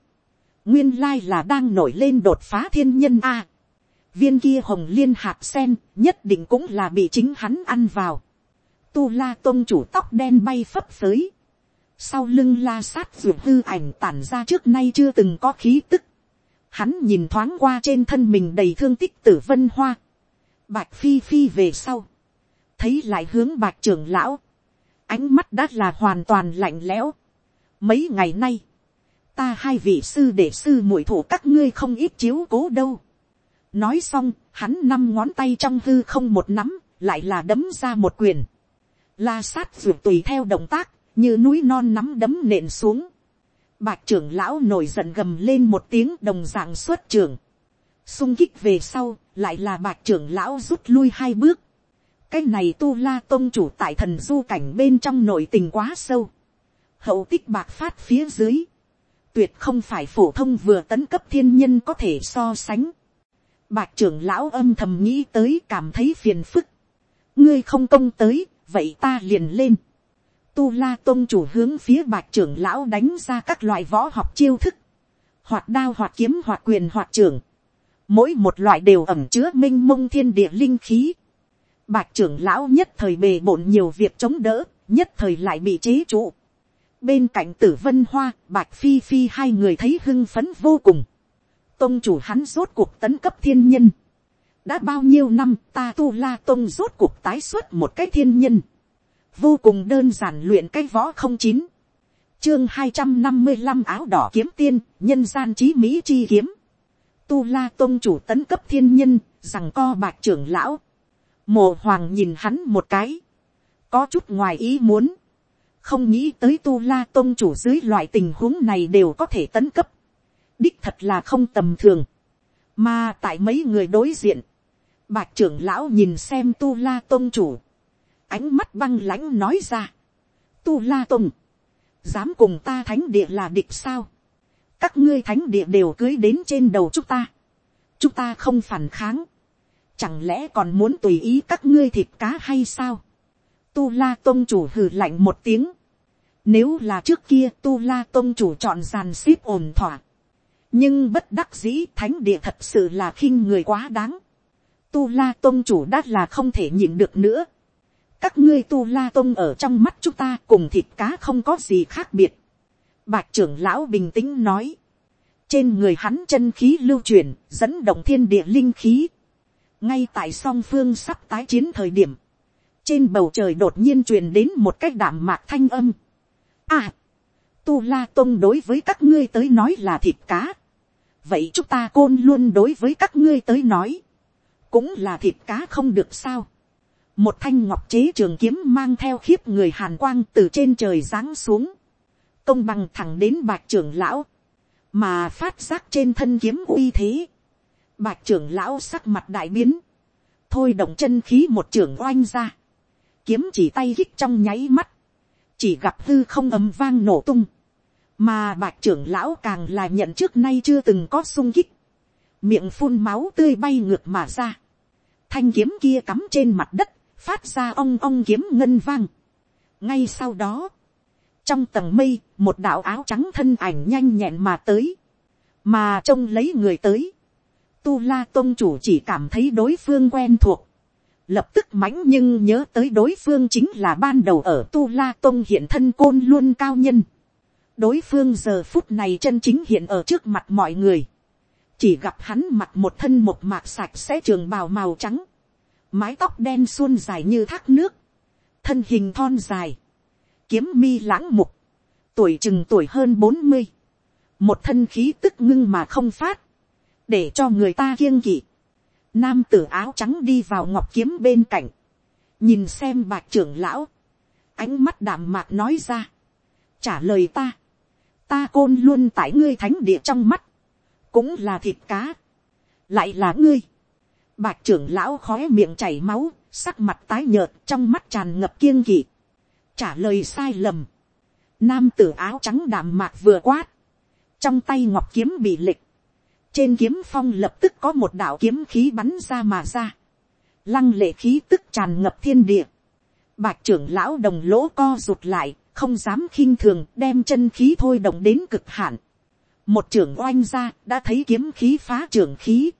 nguyên lai là đang nổi lên đột phá thiên nhân a. viên kia hồng liên hạt sen nhất định cũng là bị chính hắn ăn vào. tu la tôn chủ tóc đen bay phấp phới. sau lưng la sát ruột hư ảnh tản ra trước nay chưa từng có khí tức Hắn nhìn thoáng qua trên thân mình đầy thương tích tử vân hoa. Bạch phi phi về sau. Thấy lại hướng bạc trưởng lão. Ánh mắt đã là hoàn toàn lạnh lẽo. Mấy ngày nay. Ta hai vị sư đệ sư muội thủ các ngươi không ít chiếu cố đâu. Nói xong, hắn năm ngón tay trong hư không một nắm, lại là đấm ra một quyền. La sát vượt tùy theo động tác, như núi non nắm đấm nện xuống. bạc trưởng lão nổi giận gầm lên một tiếng đồng dạng xuất trưởng. Xung kích về sau, lại là bạc trưởng lão rút lui hai bước. Cái này tu la tôn chủ tại thần du cảnh bên trong nội tình quá sâu. Hậu tích bạc phát phía dưới. Tuyệt không phải phổ thông vừa tấn cấp thiên nhân có thể so sánh. bạc trưởng lão âm thầm nghĩ tới cảm thấy phiền phức. Ngươi không công tới, vậy ta liền lên tu la tôn chủ hướng phía bạc trưởng lão đánh ra các loại võ học chiêu thức, hoạt đao hoạt kiếm hoạt quyền hoạt trưởng, mỗi một loại đều ẩm chứa minh mông thiên địa linh khí, bạch trưởng lão nhất thời bề bộn nhiều việc chống đỡ, nhất thời lại bị chế trụ. bên cạnh tử vân hoa, bạch phi phi hai người thấy hưng phấn vô cùng, tôn chủ hắn rốt cuộc tấn cấp thiên nhân, đã bao nhiêu năm ta tu la tôn rốt cuộc tái xuất một cái thiên nhân, vô cùng đơn giản luyện cái võ không chín, chương hai trăm năm mươi năm áo đỏ kiếm tiên, nhân gian trí mỹ chi kiếm, tu la tôn chủ tấn cấp thiên nhân, rằng co bạc trưởng lão, Mộ hoàng nhìn hắn một cái, có chút ngoài ý muốn, không nghĩ tới tu la tôn chủ dưới loại tình huống này đều có thể tấn cấp, đích thật là không tầm thường, mà tại mấy người đối diện, bạc trưởng lão nhìn xem tu la tôn chủ, ánh mắt băng lãnh nói ra. Tu La tôn. dám cùng ta thánh địa là địch sao? Các ngươi thánh địa đều cưới đến trên đầu chúng ta. Chúng ta không phản kháng. Chẳng lẽ còn muốn tùy ý các ngươi thịt cá hay sao? Tu La Tông chủ hừ lạnh một tiếng. Nếu là trước kia Tu La Tông chủ chọn giàn xếp ổn thỏa. Nhưng bất đắc dĩ thánh địa thật sự là khinh người quá đáng. Tu La Tông chủ đã là không thể nhịn được nữa các ngươi tu la tôn ở trong mắt chúng ta cùng thịt cá không có gì khác biệt. Bạch trưởng lão bình tĩnh nói. Trên người hắn chân khí lưu chuyển, dẫn động thiên địa linh khí. Ngay tại song phương sắp tái chiến thời điểm, trên bầu trời đột nhiên truyền đến một cách đảm mạc thanh âm. À, tu la tôn đối với các ngươi tới nói là thịt cá. vậy chúng ta côn luôn đối với các ngươi tới nói, cũng là thịt cá không được sao. một thanh ngọc chế trường kiếm mang theo khiếp người hàn quang từ trên trời giáng xuống, công bằng thẳng đến bạc trưởng lão, mà phát giác trên thân kiếm uy thế bạch trưởng lão sắc mặt đại biến, thôi động chân khí một trưởng oanh ra, kiếm chỉ tay hít trong nháy mắt, chỉ gặp hư không ấm vang nổ tung, mà bạch trưởng lão càng là nhận trước nay chưa từng có sung kích, miệng phun máu tươi bay ngược mà ra, thanh kiếm kia cắm trên mặt đất, phát ra ong ong kiếm ngân vang. ngay sau đó, trong tầng mây, một đạo áo trắng thân ảnh nhanh nhẹn mà tới, mà trông lấy người tới, tu la tôn chủ chỉ cảm thấy đối phương quen thuộc, lập tức mãnh nhưng nhớ tới đối phương chính là ban đầu ở tu la tôn hiện thân côn luôn cao nhân. đối phương giờ phút này chân chính hiện ở trước mặt mọi người. chỉ gặp hắn mặc một thân một mạc sạch sẽ trường bào màu trắng, mái tóc đen suôn dài như thác nước, thân hình thon dài, kiếm mi lãng mục, tuổi chừng tuổi hơn bốn mươi, một thân khí tức ngưng mà không phát, để cho người ta kiêng kỵ Nam tử áo trắng đi vào ngọc kiếm bên cạnh. Nhìn xem bạc trưởng lão. Ánh mắt đạm mạc nói ra. Trả lời ta. Ta côn luôn tại ngươi thánh địa trong mắt. Cũng là thịt cá. Lại là ngươi. Bạc trưởng lão khói miệng chảy máu. Sắc mặt tái nhợt, trong mắt tràn ngập kiêng kỵ. Trả lời sai lầm. Nam tử áo trắng đạm mạc vừa quát. Trong tay ngọc kiếm bị lịch trên kiếm phong lập tức có một đạo kiếm khí bắn ra mà ra. Lăng lệ khí tức tràn ngập thiên địa. Bạch trưởng lão đồng lỗ co rụt lại, không dám khinh thường đem chân khí thôi động đến cực hạn. Một trưởng oanh ra đã thấy kiếm khí phá trưởng khí.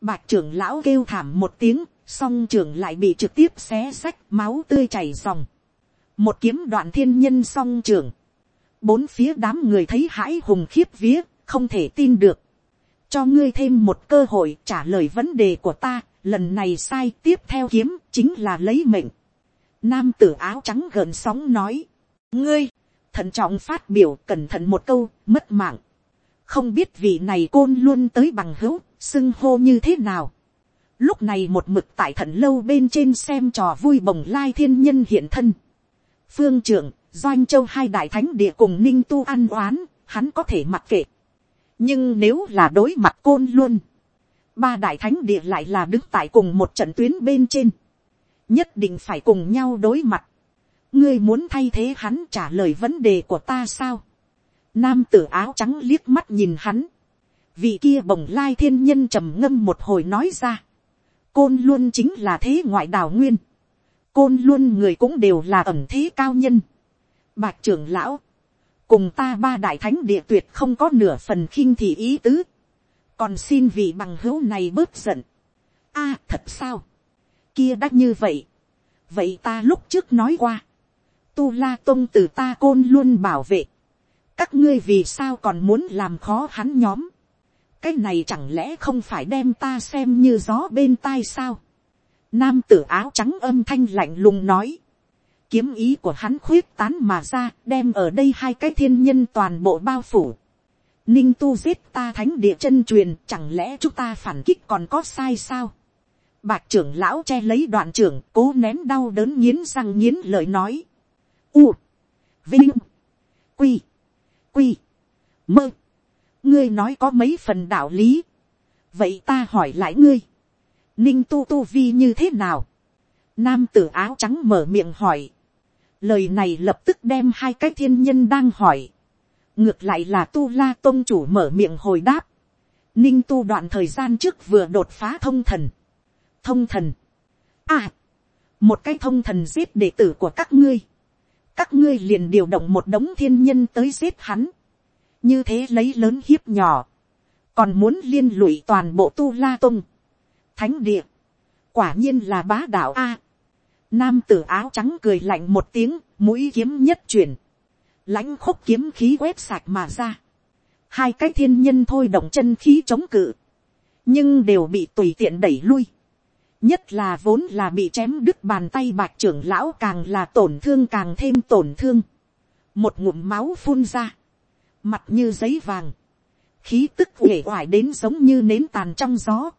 Bạch trưởng lão kêu thảm một tiếng, song trưởng lại bị trực tiếp xé sách máu tươi chảy dòng. Một kiếm đoạn thiên nhân song trưởng. Bốn phía đám người thấy hãi hùng khiếp vía, không thể tin được cho ngươi thêm một cơ hội trả lời vấn đề của ta, lần này sai tiếp theo kiếm chính là lấy mệnh. Nam tử áo trắng gần sóng nói, ngươi, thận trọng phát biểu cẩn thận một câu, mất mạng. không biết vị này côn luôn tới bằng hữu, xưng hô như thế nào. lúc này một mực tại thận lâu bên trên xem trò vui bồng lai thiên nhân hiện thân. phương trưởng, doanh châu hai đại thánh địa cùng ninh tu ăn oán, hắn có thể mặc kệ nhưng nếu là đối mặt côn luôn, ba đại thánh địa lại là đứng tại cùng một trận tuyến bên trên, nhất định phải cùng nhau đối mặt. ngươi muốn thay thế hắn trả lời vấn đề của ta sao. nam tử áo trắng liếc mắt nhìn hắn, vị kia bồng lai thiên nhân trầm ngâm một hồi nói ra, côn luôn chính là thế ngoại đào nguyên, côn luôn người cũng đều là ẩm thế cao nhân. bạc trưởng lão, cùng ta ba đại thánh địa tuyệt không có nửa phần khinh thị ý tứ, còn xin vị bằng hữu này bớt giận. a thật sao, kia đắt như vậy, vậy ta lúc trước nói qua, tu la tôn từ ta côn luôn bảo vệ, các ngươi vì sao còn muốn làm khó hắn nhóm, cái này chẳng lẽ không phải đem ta xem như gió bên tai sao, nam tử áo trắng âm thanh lạnh lùng nói, Kiếm ý của hắn khuyết tán mà ra, đem ở đây hai cái thiên nhân toàn bộ bao phủ. Ninh tu giết ta thánh địa chân truyền, chẳng lẽ chúng ta phản kích còn có sai sao? Bạch trưởng lão che lấy đoạn trưởng, cố nén đau đớn nghiến răng nghiến lời nói. U. Vinh. Quy. Quy. Mơ. Ngươi nói có mấy phần đạo lý. Vậy ta hỏi lại ngươi. Ninh tu tu vi như thế nào? Nam tử áo trắng mở miệng hỏi lời này lập tức đem hai cái thiên nhân đang hỏi. ngược lại là tu la tôn chủ mở miệng hồi đáp. ninh tu đoạn thời gian trước vừa đột phá thông thần. thông thần. à, một cái thông thần giết đệ tử của các ngươi. các ngươi liền điều động một đống thiên nhân tới giết hắn. như thế lấy lớn hiếp nhỏ. còn muốn liên lụy toàn bộ tu la tôn. thánh địa. quả nhiên là bá đạo a. Nam tử áo trắng cười lạnh một tiếng, mũi kiếm nhất chuyển. lãnh khúc kiếm khí quét sạch mà ra. Hai cái thiên nhân thôi động chân khí chống cự. Nhưng đều bị tùy tiện đẩy lui. nhất là vốn là bị chém đứt bàn tay bạc trưởng lão càng là tổn thương càng thêm tổn thương, một ngụm máu phun ra, mặt như giấy vàng, khí tức uể oải đến giống như nến tàn trong gió,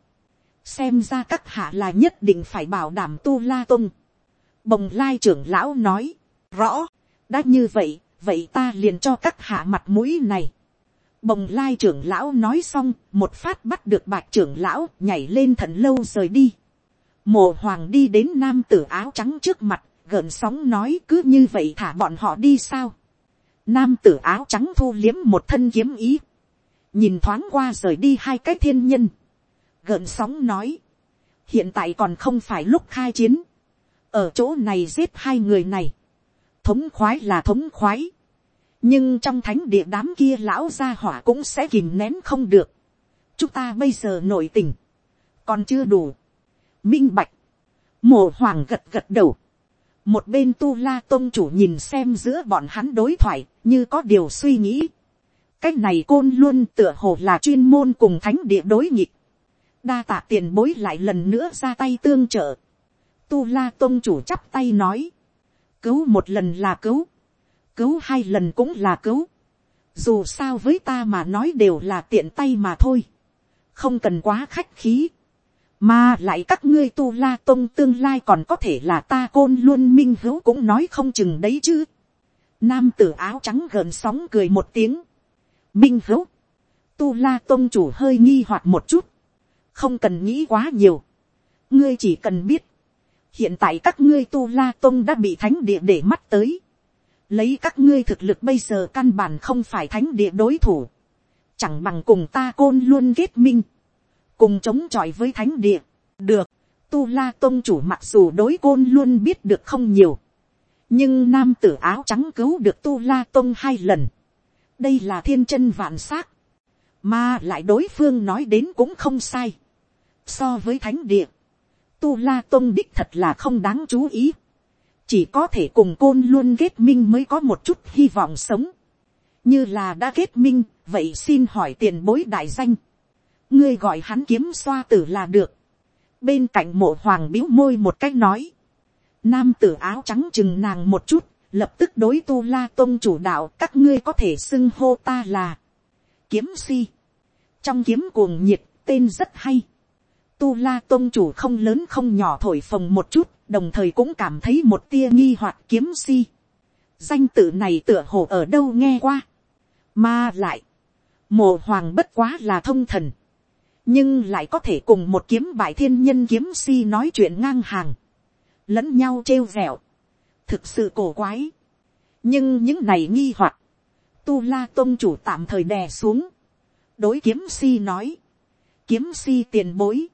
xem ra các hạ là nhất định phải bảo đảm tu la tung. Bồng lai trưởng lão nói, rõ, đã như vậy, vậy ta liền cho các hạ mặt mũi này. Bồng lai trưởng lão nói xong, một phát bắt được bạch trưởng lão nhảy lên thần lâu rời đi. Mộ hoàng đi đến nam tử áo trắng trước mặt, gợn sóng nói cứ như vậy thả bọn họ đi sao. Nam tử áo trắng thu liếm một thân kiếm ý. Nhìn thoáng qua rời đi hai cái thiên nhân. Gợn sóng nói. Hiện tại còn không phải lúc khai chiến. Ở chỗ này giết hai người này. Thống khoái là thống khoái. Nhưng trong thánh địa đám kia lão gia hỏa cũng sẽ kìm nén không được. Chúng ta bây giờ nội tình. Còn chưa đủ. Minh bạch. mồ hoàng gật gật đầu. Một bên tu la tôn chủ nhìn xem giữa bọn hắn đối thoại, như có điều suy nghĩ. Cách này côn luôn tựa hồ là chuyên môn cùng thánh địa đối nghịch. Đa tạ tiền bối lại lần nữa ra tay tương trợ. Tu la tôn chủ chắp tay nói. Cứu một lần là cứu. Cứu hai lần cũng là cứu. Dù sao với ta mà nói đều là tiện tay mà thôi. Không cần quá khách khí mà lại các ngươi tu la tôn tương lai còn có thể là ta côn luôn minh hữu cũng nói không chừng đấy chứ. Nam tử áo trắng gợn sóng cười một tiếng. Minh hữu. Tu la tôn chủ hơi nghi hoặc một chút. Không cần nghĩ quá nhiều. Ngươi chỉ cần biết. Hiện tại các ngươi tu la tôn đã bị thánh địa để mắt tới. Lấy các ngươi thực lực bây giờ căn bản không phải thánh địa đối thủ. Chẳng bằng cùng ta côn luôn kết minh. Cùng chống chọi với thánh địa, được, tu la tôn chủ mặc dù đối côn luôn biết được không nhiều, nhưng nam tử áo trắng cứu được tu la tôn hai lần, đây là thiên chân vạn s á c mà lại đối phương nói đến cũng không sai, so với thánh địa, tu la tôn đích thật là không đáng chú ý, chỉ có thể cùng côn luôn kết minh mới có một chút hy vọng sống, như là đã kết minh, vậy xin hỏi tiền bối đại danh, ngươi gọi hắn kiếm xoa tử là được. bên cạnh mộ hoàng biếu môi một cách nói. nam tử áo trắng chừng nàng một chút, lập tức đối tu la tôn chủ đạo các ngươi có thể xưng hô ta là kiếm si. trong kiếm cuồng nhiệt tên rất hay tu la tôn chủ không lớn không nhỏ thổi phồng một chút, đồng thời cũng cảm thấy một tia nghi hoặc kiếm si. danh tự này tựa hồ ở đâu nghe qua. mà lại, mộ hoàng bất quá là thông thần nhưng lại có thể cùng một kiếm bại thiên nhân kiếm si nói chuyện ngang hàng, lẫn nhau trêu vẹo, thực sự cổ quái. nhưng những này nghi hoặc, tu la tôn chủ tạm thời đè xuống, đối kiếm si nói, kiếm si tiền bối,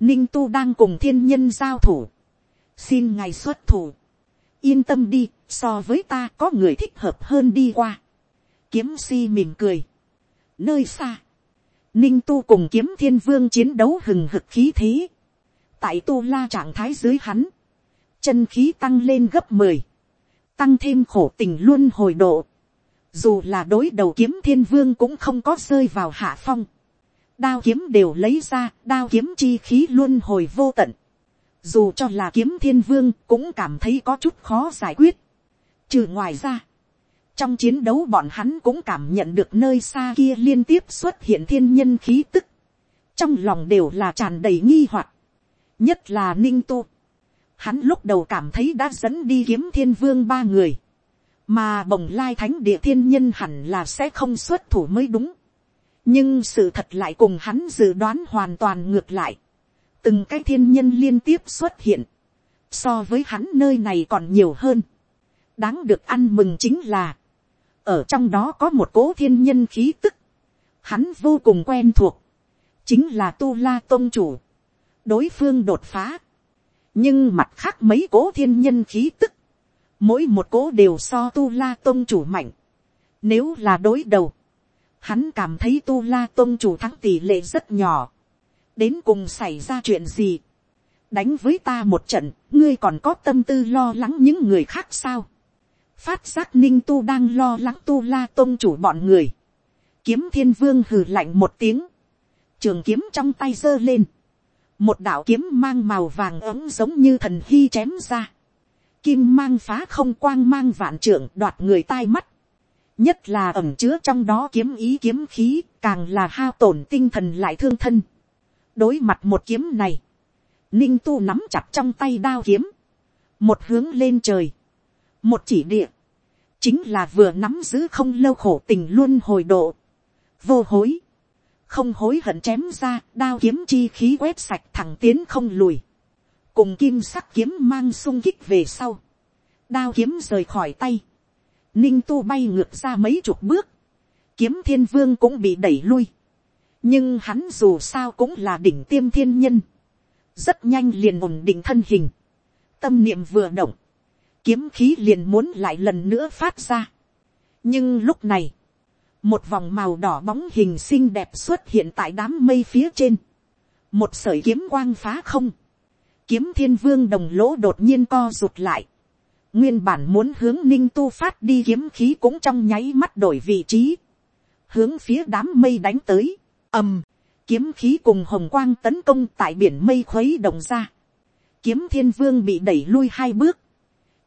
ninh tu đang cùng thiên nhân giao thủ, xin ngài xuất thủ, yên tâm đi, so với ta có người thích hợp hơn đi qua, kiếm si mỉm cười, nơi xa, Ninh tu cùng kiếm thiên vương chiến đấu hừng hực khí thế. Tại tu la trạng thái dưới hắn. Chân khí tăng lên gấp 10. Tăng thêm khổ tình luôn hồi độ. Dù là đối đầu kiếm thiên vương cũng không có rơi vào hạ phong. Đao kiếm đều lấy ra, đao kiếm chi khí luôn hồi vô tận. Dù cho là kiếm thiên vương cũng cảm thấy có chút khó giải quyết. Trừ ngoài ra trong chiến đấu bọn hắn cũng cảm nhận được nơi xa kia liên tiếp xuất hiện thiên nhân khí tức. trong lòng đều là tràn đầy nghi hoặc. nhất là ninh tu. hắn lúc đầu cảm thấy đã dẫn đi kiếm thiên vương ba người. mà bồng lai thánh địa thiên nhân hẳn là sẽ không xuất thủ mới đúng nhưng sự thật lại cùng hắn dự đoán hoàn toàn ngược lại. từng cái thiên nhân liên tiếp xuất hiện. so với hắn nơi này còn nhiều hơn. Đáng được ăn mừng chính là, ở trong đó có một cố thiên nhân khí tức, hắn vô cùng quen thuộc, chính là tu la tôn chủ, đối phương đột phá, nhưng mặt khác mấy cố thiên nhân khí tức, mỗi một cố đều so tu la tôn chủ mạnh, nếu là đối đầu, hắn cảm thấy tu la tôn chủ thắng tỷ lệ rất nhỏ, đến cùng xảy ra chuyện gì, đánh với ta một trận, ngươi còn có tâm tư lo lắng những người khác sao, phát giác ninh tu đang lo lắng tu la tôn chủ bọn người. kiếm thiên vương hừ lạnh một tiếng, trường kiếm trong tay giơ lên, một đạo kiếm mang màu vàng ấm giống như thần hy chém ra, kim mang phá không quang mang vạn trưởng đoạt người tai mắt, nhất là ẩm chứa trong đó kiếm ý kiếm khí, càng là hao tổn tinh thần lại thương thân. đối mặt một kiếm này, ninh tu nắm chặt trong tay đao kiếm, một hướng lên trời, một chỉ địa, chính là vừa nắm giữ không lâu khổ tình luôn hồi độ, vô hối, không hối hận chém ra, đao kiếm chi khí quét sạch thẳng tiến không lùi, cùng kim sắc kiếm mang sung kích về sau, đao kiếm rời khỏi tay, ninh tu bay ngược ra mấy chục bước, kiếm thiên vương cũng bị đẩy lui, nhưng hắn dù sao cũng là đỉnh tiêm thiên nhân, rất nhanh liền ổn định thân hình, tâm niệm vừa động, kiếm khí liền muốn lại lần nữa phát ra. nhưng lúc này, một vòng màu đỏ bóng hình xinh đẹp xuất hiện tại đám mây phía trên, một sởi kiếm quang phá không, kiếm thiên vương đồng lỗ đột nhiên co rụt lại, nguyên bản muốn hướng ninh tu phát đi kiếm khí cũng trong nháy mắt đổi vị trí, hướng phía đám mây đánh tới, ầm, kiếm khí cùng hồng quang tấn công tại biển mây khuấy động ra, kiếm thiên vương bị đẩy lui hai bước,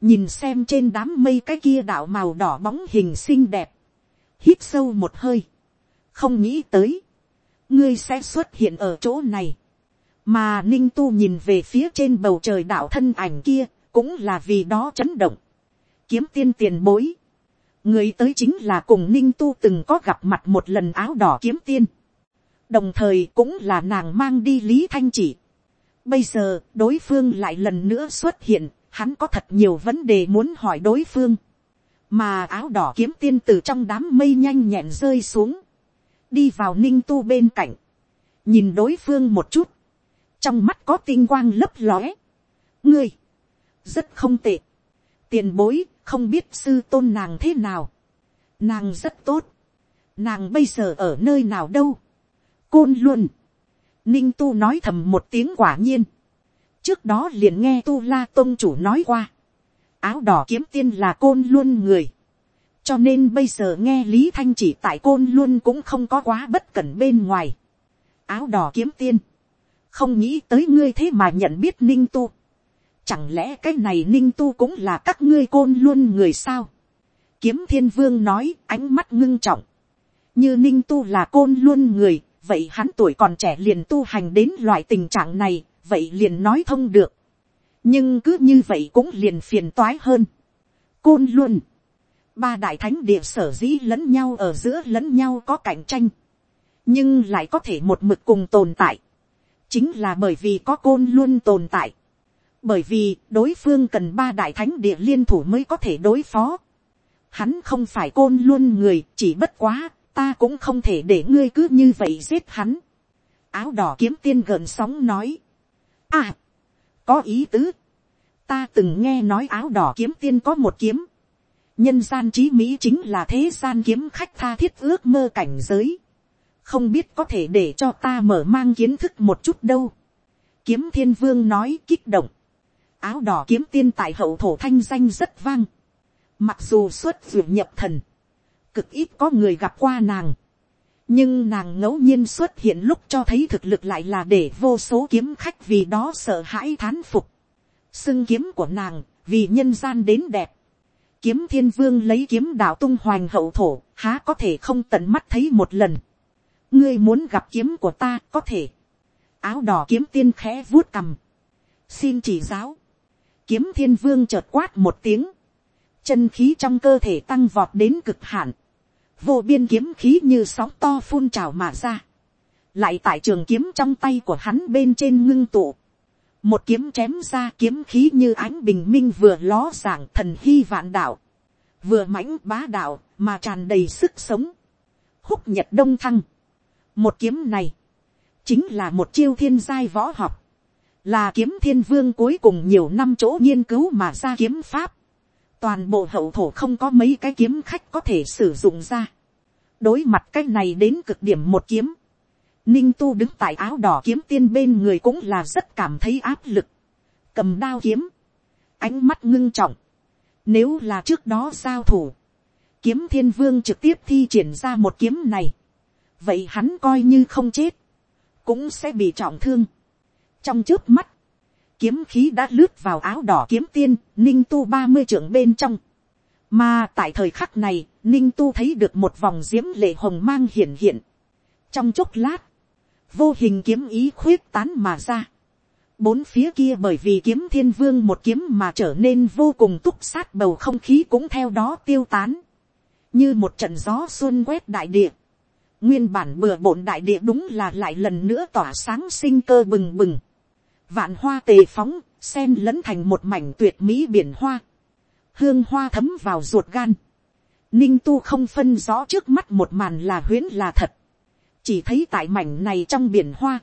nhìn xem trên đám mây cái kia đạo màu đỏ bóng hình xinh đẹp, hít sâu một hơi, không nghĩ tới, ngươi sẽ xuất hiện ở chỗ này, mà ninh tu nhìn về phía trên bầu trời đạo thân ảnh kia, cũng là vì đó chấn động, kiếm tiên tiền bối, người tới chính là cùng ninh tu từng có gặp mặt một lần áo đỏ kiếm tiên, đồng thời cũng là nàng mang đi lý thanh chỉ. Bây giờ đối phương lại lần nữa xuất hiện, hắn có thật nhiều vấn đề muốn hỏi đối phương, mà áo đỏ kiếm tiên từ trong đám mây nhanh nhẹn rơi xuống, đi vào ninh tu bên cạnh, nhìn đối phương một chút, trong mắt có tinh quang lấp lóe, ngươi, rất không tệ, tiền bối không biết sư tôn nàng thế nào, nàng rất tốt, nàng bây giờ ở nơi nào đâu, côn luôn, ninh tu nói thầm một tiếng quả nhiên, trước đó liền nghe tu la tôn chủ nói qua, áo đỏ kiếm tiên là côn luôn người, cho nên bây giờ nghe lý thanh chỉ tại côn luôn cũng không có quá bất cẩn bên ngoài, áo đỏ kiếm tiên, không nghĩ tới ngươi thế mà nhận biết ninh tu, chẳng lẽ cái này ninh tu cũng là các ngươi côn luôn người sao, kiếm thiên vương nói ánh mắt ngưng trọng, như ninh tu là côn luôn người, vậy hắn tuổi còn trẻ liền tu hành đến loại tình trạng này, vậy liền nói thông được. nhưng cứ như vậy cũng liền phiền toái hơn. côn luôn, ba đại thánh địa sở dĩ lẫn nhau ở giữa lẫn nhau có cạnh tranh, nhưng lại có thể một mực cùng tồn tại, chính là bởi vì có côn luôn tồn tại, bởi vì đối phương cần ba đại thánh địa liên thủ mới có thể đối phó. Hắn không phải côn luôn người, chỉ bất quá, ta cũng không thể để ngươi cứ như vậy giết hắn. áo đỏ kiếm tiên gần sóng nói, à, có ý tứ, ta từng nghe nói áo đỏ kiếm tiên có một kiếm, nhân gian trí mỹ chính là thế gian kiếm khách tha thiết ước mơ cảnh giới, không biết có thể để cho ta mở mang kiến thức một chút đâu. kiếm thiên vương nói kích động, áo đỏ kiếm tiên tại hậu thổ thanh danh rất vang, mặc dù xuất duyệt nhập thần, cực ít có người gặp qua nàng, nhưng nàng ngẫu nhiên xuất hiện lúc cho thấy thực lực lại là để vô số kiếm khách vì đó sợ hãi thán phục. xưng kiếm của nàng vì nhân gian đến đẹp. kiếm thiên vương lấy kiếm đạo tung hoành hậu thổ há có thể không tận mắt thấy một lần. ngươi muốn gặp kiếm của ta có thể. áo đỏ kiếm tiên khẽ vuốt cầm. xin chỉ giáo kiếm thiên vương chợt quát một tiếng. chân khí trong cơ thể tăng vọt đến cực hạn. Vô biên kiếm khí như sóng to phun trào mà ra, lại tại trường kiếm trong tay của hắn bên trên ngưng tụ, một kiếm chém ra kiếm khí như ánh bình minh vừa ló giảng thần hy vạn đạo, vừa mãnh bá đạo mà tràn đầy sức sống, húc nhật đông thăng, một kiếm này, chính là một chiêu thiên giai võ học, là kiếm thiên vương cuối cùng nhiều năm chỗ nghiên cứu mà ra kiếm pháp, toàn bộ hậu thổ không có mấy cái kiếm khách có thể sử dụng ra. đối mặt cái này đến cực điểm một kiếm. ninh tu đứng tại áo đỏ kiếm tiên bên người cũng là rất cảm thấy áp lực. cầm đao kiếm. ánh mắt ngưng trọng. nếu là trước đó giao thủ. kiếm thiên vương trực tiếp thi triển ra một kiếm này. vậy hắn coi như không chết. cũng sẽ bị trọng thương trong trước mắt, kiếm khí đã lướt vào áo đỏ kiếm tiên, ninh tu ba mươi trưởng bên trong. Mà tại thời khắc này, ninh tu thấy được một vòng diễm lệ hồng mang hiển hiện. Trong chốc lát, vô hình kiếm ý khuyết tán mà ra. Bốn phía kia bởi vì kiếm thiên vương một kiếm mà trở nên vô cùng túc sát bầu không khí cũng theo đó tiêu tán. Như một trận gió xuân quét đại địa. Nguyên bản bừa bộn đại địa đúng là lại lần nữa tỏa sáng sinh cơ bừng bừng. Vạn hoa tề phóng, sen lẫn thành một mảnh tuyệt mỹ biển hoa. Hương hoa thấm vào ruột gan. Ninh tu không phân rõ trước mắt một màn là huyễn là thật. Chỉ thấy tại mảnh này trong biển hoa.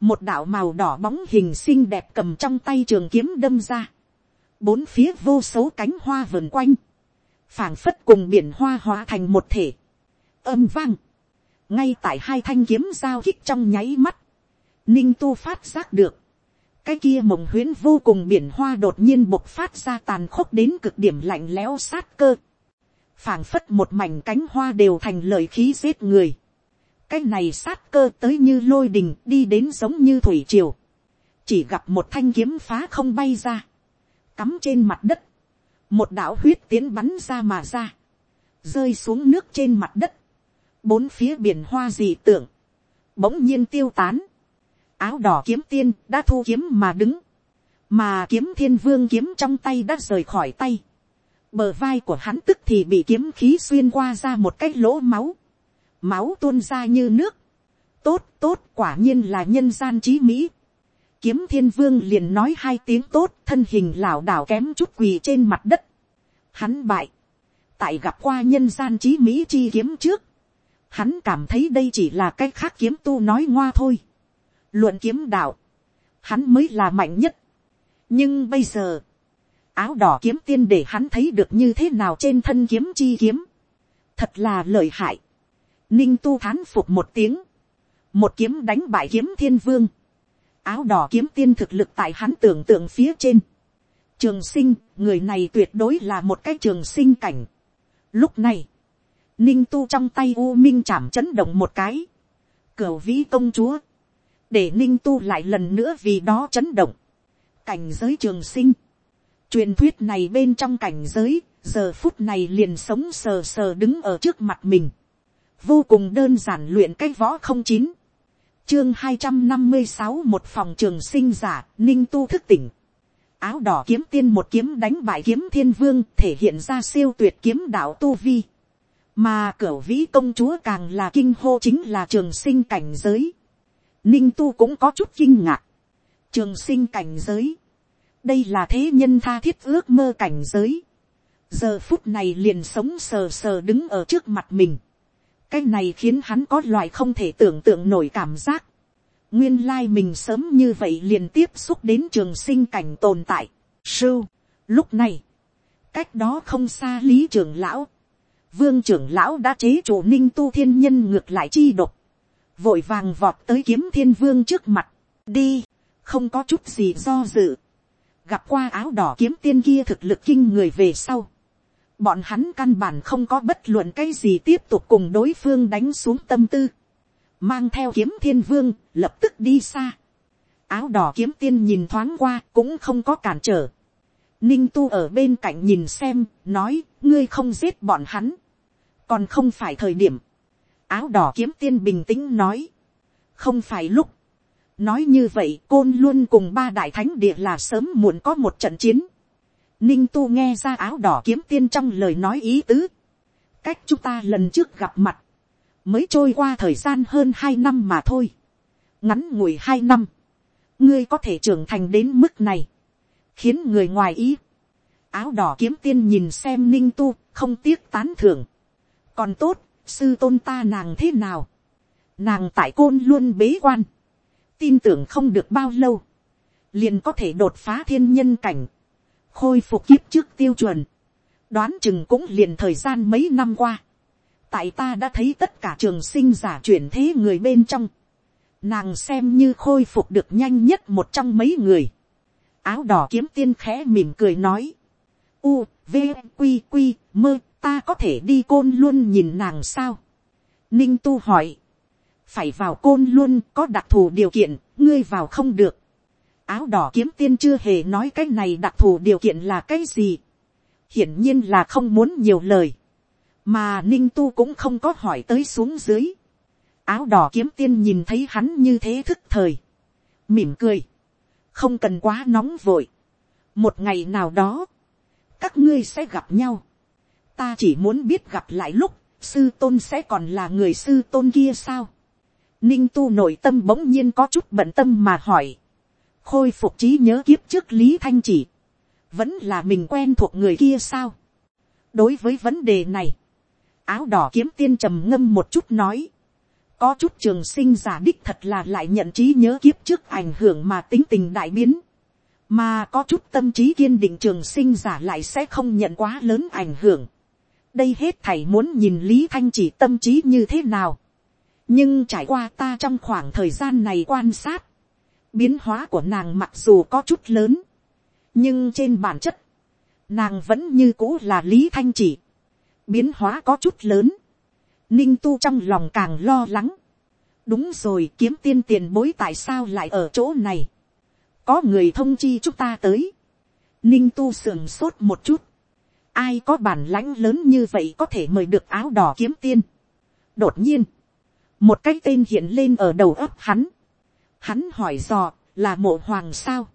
Một đạo màu đỏ bóng hình xinh đẹp cầm trong tay trường kiếm đâm ra. Bốn phía vô số cánh hoa vần quanh. phảng phất cùng biển hoa hóa thành một thể. Âm vang. Ngay tại hai thanh kiếm giao kích trong nháy mắt. Ninh tu phát giác được cái kia mộng huyễn vô cùng biển hoa đột nhiên bộc phát ra tàn khốc đến cực điểm lạnh lẽo sát cơ. phảng phất một mảnh cánh hoa đều thành lời khí giết người. cái này sát cơ tới như lôi đình, đi đến giống như thủy triều. chỉ gặp một thanh kiếm phá không bay ra. cắm trên mặt đất. một đạo huyết tiến bắn ra mà ra. rơi xuống nước trên mặt đất. bốn phía biển hoa dị tượng. bỗng nhiên tiêu tán áo đỏ kiếm tiên đã thu kiếm mà đứng, mà kiếm thiên vương kiếm trong tay đã rời khỏi tay, bờ vai của hắn tức thì bị kiếm khí xuyên qua ra một cái lỗ máu, máu tuôn ra như nước, tốt tốt quả nhiên là nhân gian trí mỹ, kiếm thiên vương liền nói hai tiếng tốt thân hình lảo đảo kém chút quỳ trên mặt đất, hắn bại, tại gặp qua nhân gian trí mỹ chi kiếm trước, hắn cảm thấy đây chỉ là cái khác kiếm tu nói ngoa thôi luận kiếm đạo, hắn mới là mạnh nhất. nhưng bây giờ, áo đỏ kiếm tiên để hắn thấy được như thế nào trên thân kiếm chi kiếm. thật là lợi hại. ninh tu thán phục một tiếng, một kiếm đánh bại kiếm thiên vương. áo đỏ kiếm tiên thực lực tại hắn tưởng tượng phía trên. trường sinh, người này tuyệt đối là một cái trường sinh cảnh. lúc này, ninh tu trong tay u minh chạm chấn động một cái. cửu vĩ công chúa, để ninh tu lại lần nữa vì đó chấn động. cảnh giới trường sinh, truyền thuyết này bên trong cảnh giới, giờ phút này liền sống sờ sờ đứng ở trước mặt mình. vô cùng đơn giản luyện cái võ không chín. chương hai trăm năm mươi sáu một phòng trường sinh giả, ninh tu thức tỉnh. áo đỏ kiếm tiên một kiếm đánh bại kiếm thiên vương thể hiện ra siêu tuyệt kiếm đạo tu vi. mà cửa vĩ công chúa càng là kinh hô chính là trường sinh cảnh giới ninh tu cũng có chút kinh ngạc, trường sinh cảnh giới, đây là thế nhân tha thiết ước mơ cảnh giới, giờ phút này liền sống sờ sờ đứng ở trước mặt mình, cái này khiến hắn có loại không thể tưởng tượng nổi cảm giác, nguyên lai mình sớm như vậy liền tiếp xúc đến trường sinh cảnh tồn tại, sưu, lúc này, cách đó không xa lý trưởng lão, vương trưởng lão đã chế chủ ninh tu thiên nhân ngược lại chi độc, vội vàng vọt tới kiếm thiên vương trước mặt, đi, không có chút gì do dự, gặp qua áo đỏ kiếm tiên kia thực lực kinh người về sau, bọn hắn căn bản không có bất luận cái gì tiếp tục cùng đối phương đánh xuống tâm tư, mang theo kiếm thiên vương, lập tức đi xa, áo đỏ kiếm tiên nhìn thoáng qua cũng không có cản trở, ninh tu ở bên cạnh nhìn xem, nói, ngươi không giết bọn hắn, còn không phải thời điểm, áo đỏ kiếm tiên bình tĩnh nói. không phải lúc. nói như vậy, côn luôn cùng ba đại thánh địa là sớm muộn có một trận chiến. ninh tu nghe ra áo đỏ kiếm tiên trong lời nói ý tứ. cách chúng ta lần trước gặp mặt. mới trôi qua thời gian hơn hai năm mà thôi. ngắn ngủi hai năm. ngươi có thể trưởng thành đến mức này. khiến người ngoài ý. áo đỏ kiếm tiên nhìn xem ninh tu, không tiếc tán thưởng. còn tốt sư tôn ta nàng thế nào, nàng tại côn luôn bế quan, tin tưởng không được bao lâu, liền có thể đột phá thiên nhân cảnh, khôi phục kiếp trước tiêu chuẩn, đoán chừng cũng liền thời gian mấy năm qua, tại ta đã thấy tất cả trường sinh giả chuyển thế người bên trong, nàng xem như khôi phục được nhanh nhất một trong mấy người, áo đỏ kiếm tiên khẽ mỉm cười nói, u, v, q, q, mơ, ta có thể đi côn luôn nhìn nàng sao. ninh tu hỏi, phải vào côn luôn có đặc thù điều kiện, ngươi vào không được. áo đỏ kiếm tiên chưa hề nói cái này đặc thù điều kiện là cái gì. hiển nhiên là không muốn nhiều lời. mà ninh tu cũng không có hỏi tới xuống dưới. áo đỏ kiếm tiên nhìn thấy hắn như thế thức thời. mỉm cười. không cần quá nóng vội. một ngày nào đó, các ngươi sẽ gặp nhau ta chỉ muốn biết gặp lại lúc, sư tôn sẽ còn là người sư tôn kia sao. ninh tu nội tâm bỗng nhiên có chút bận tâm mà hỏi khôi phục trí nhớ kiếp trước lý thanh chỉ, vẫn là mình quen thuộc người kia sao. đối với vấn đề này, áo đỏ kiếm tiên trầm ngâm một chút nói, có chút trường sinh giả đích thật là lại nhận trí nhớ kiếp trước ảnh hưởng mà tính tình đại biến, mà có chút tâm trí kiên định trường sinh giả lại sẽ không nhận quá lớn ảnh hưởng đây hết thảy muốn nhìn lý thanh chỉ tâm trí như thế nào. nhưng trải qua ta trong khoảng thời gian này quan sát, biến hóa của nàng mặc dù có chút lớn, nhưng trên bản chất, nàng vẫn như cũ là lý thanh chỉ, biến hóa có chút lớn, ninh tu trong lòng càng lo lắng, đúng rồi kiếm tiên tiền bối tại sao lại ở chỗ này, có người thông chi chúng ta tới, ninh tu sườn sốt một chút, ai có bản lãnh lớn như vậy có thể mời được áo đỏ kiếm tiên. đột nhiên, một cái tên hiện lên ở đầu ấp hắn, Hắn hỏi dò, là mộ hoàng sao?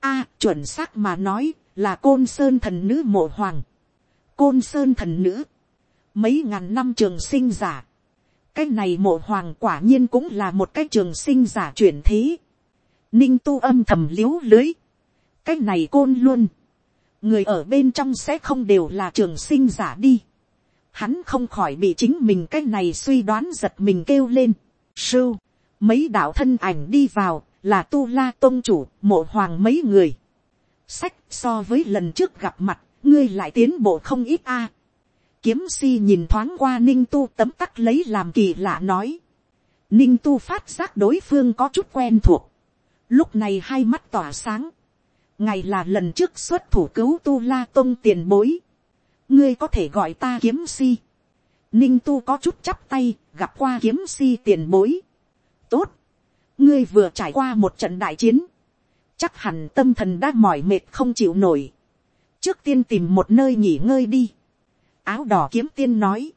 A, chuẩn xác mà nói, là côn sơn thần nữ mộ hoàng. Côn sơn thần nữ. Mấy ngàn năm trường sinh giả. Cái này mộ hoàng quả nhiên cũng là một cái trường sinh giả chuyển thế. Ninh tu âm thầm liếu lưới. Cái này côn luôn. Người ở bên trong sẽ không đều là trường sinh giả đi. Hắn không khỏi bị chính mình cái này suy đoán giật mình kêu lên. Sưu mấy đạo thân ảnh đi vào, là tu la tôn chủ, mộ hoàng mấy người. Sách so với lần trước gặp mặt, ngươi lại tiến bộ không ít a. Kiếm si nhìn thoáng qua ninh tu tấm tắc lấy làm kỳ lạ nói. Ninh tu phát giác đối phương có chút quen thuộc. Lúc này hai mắt tỏa sáng. Ngày là lần trước xuất thủ cứu tu la tôn tiền bối. Ngươi có thể gọi ta kiếm si. Ninh tu có chút chắp tay, gặp qua kiếm si tiền bối tốt. ngươi vừa trải qua một trận đại chiến. chắc hẳn tâm thần đã mỏi mệt không chịu nổi. trước tiên tìm một nơi nghỉ ngơi đi. áo đỏ kiếm tiên nói.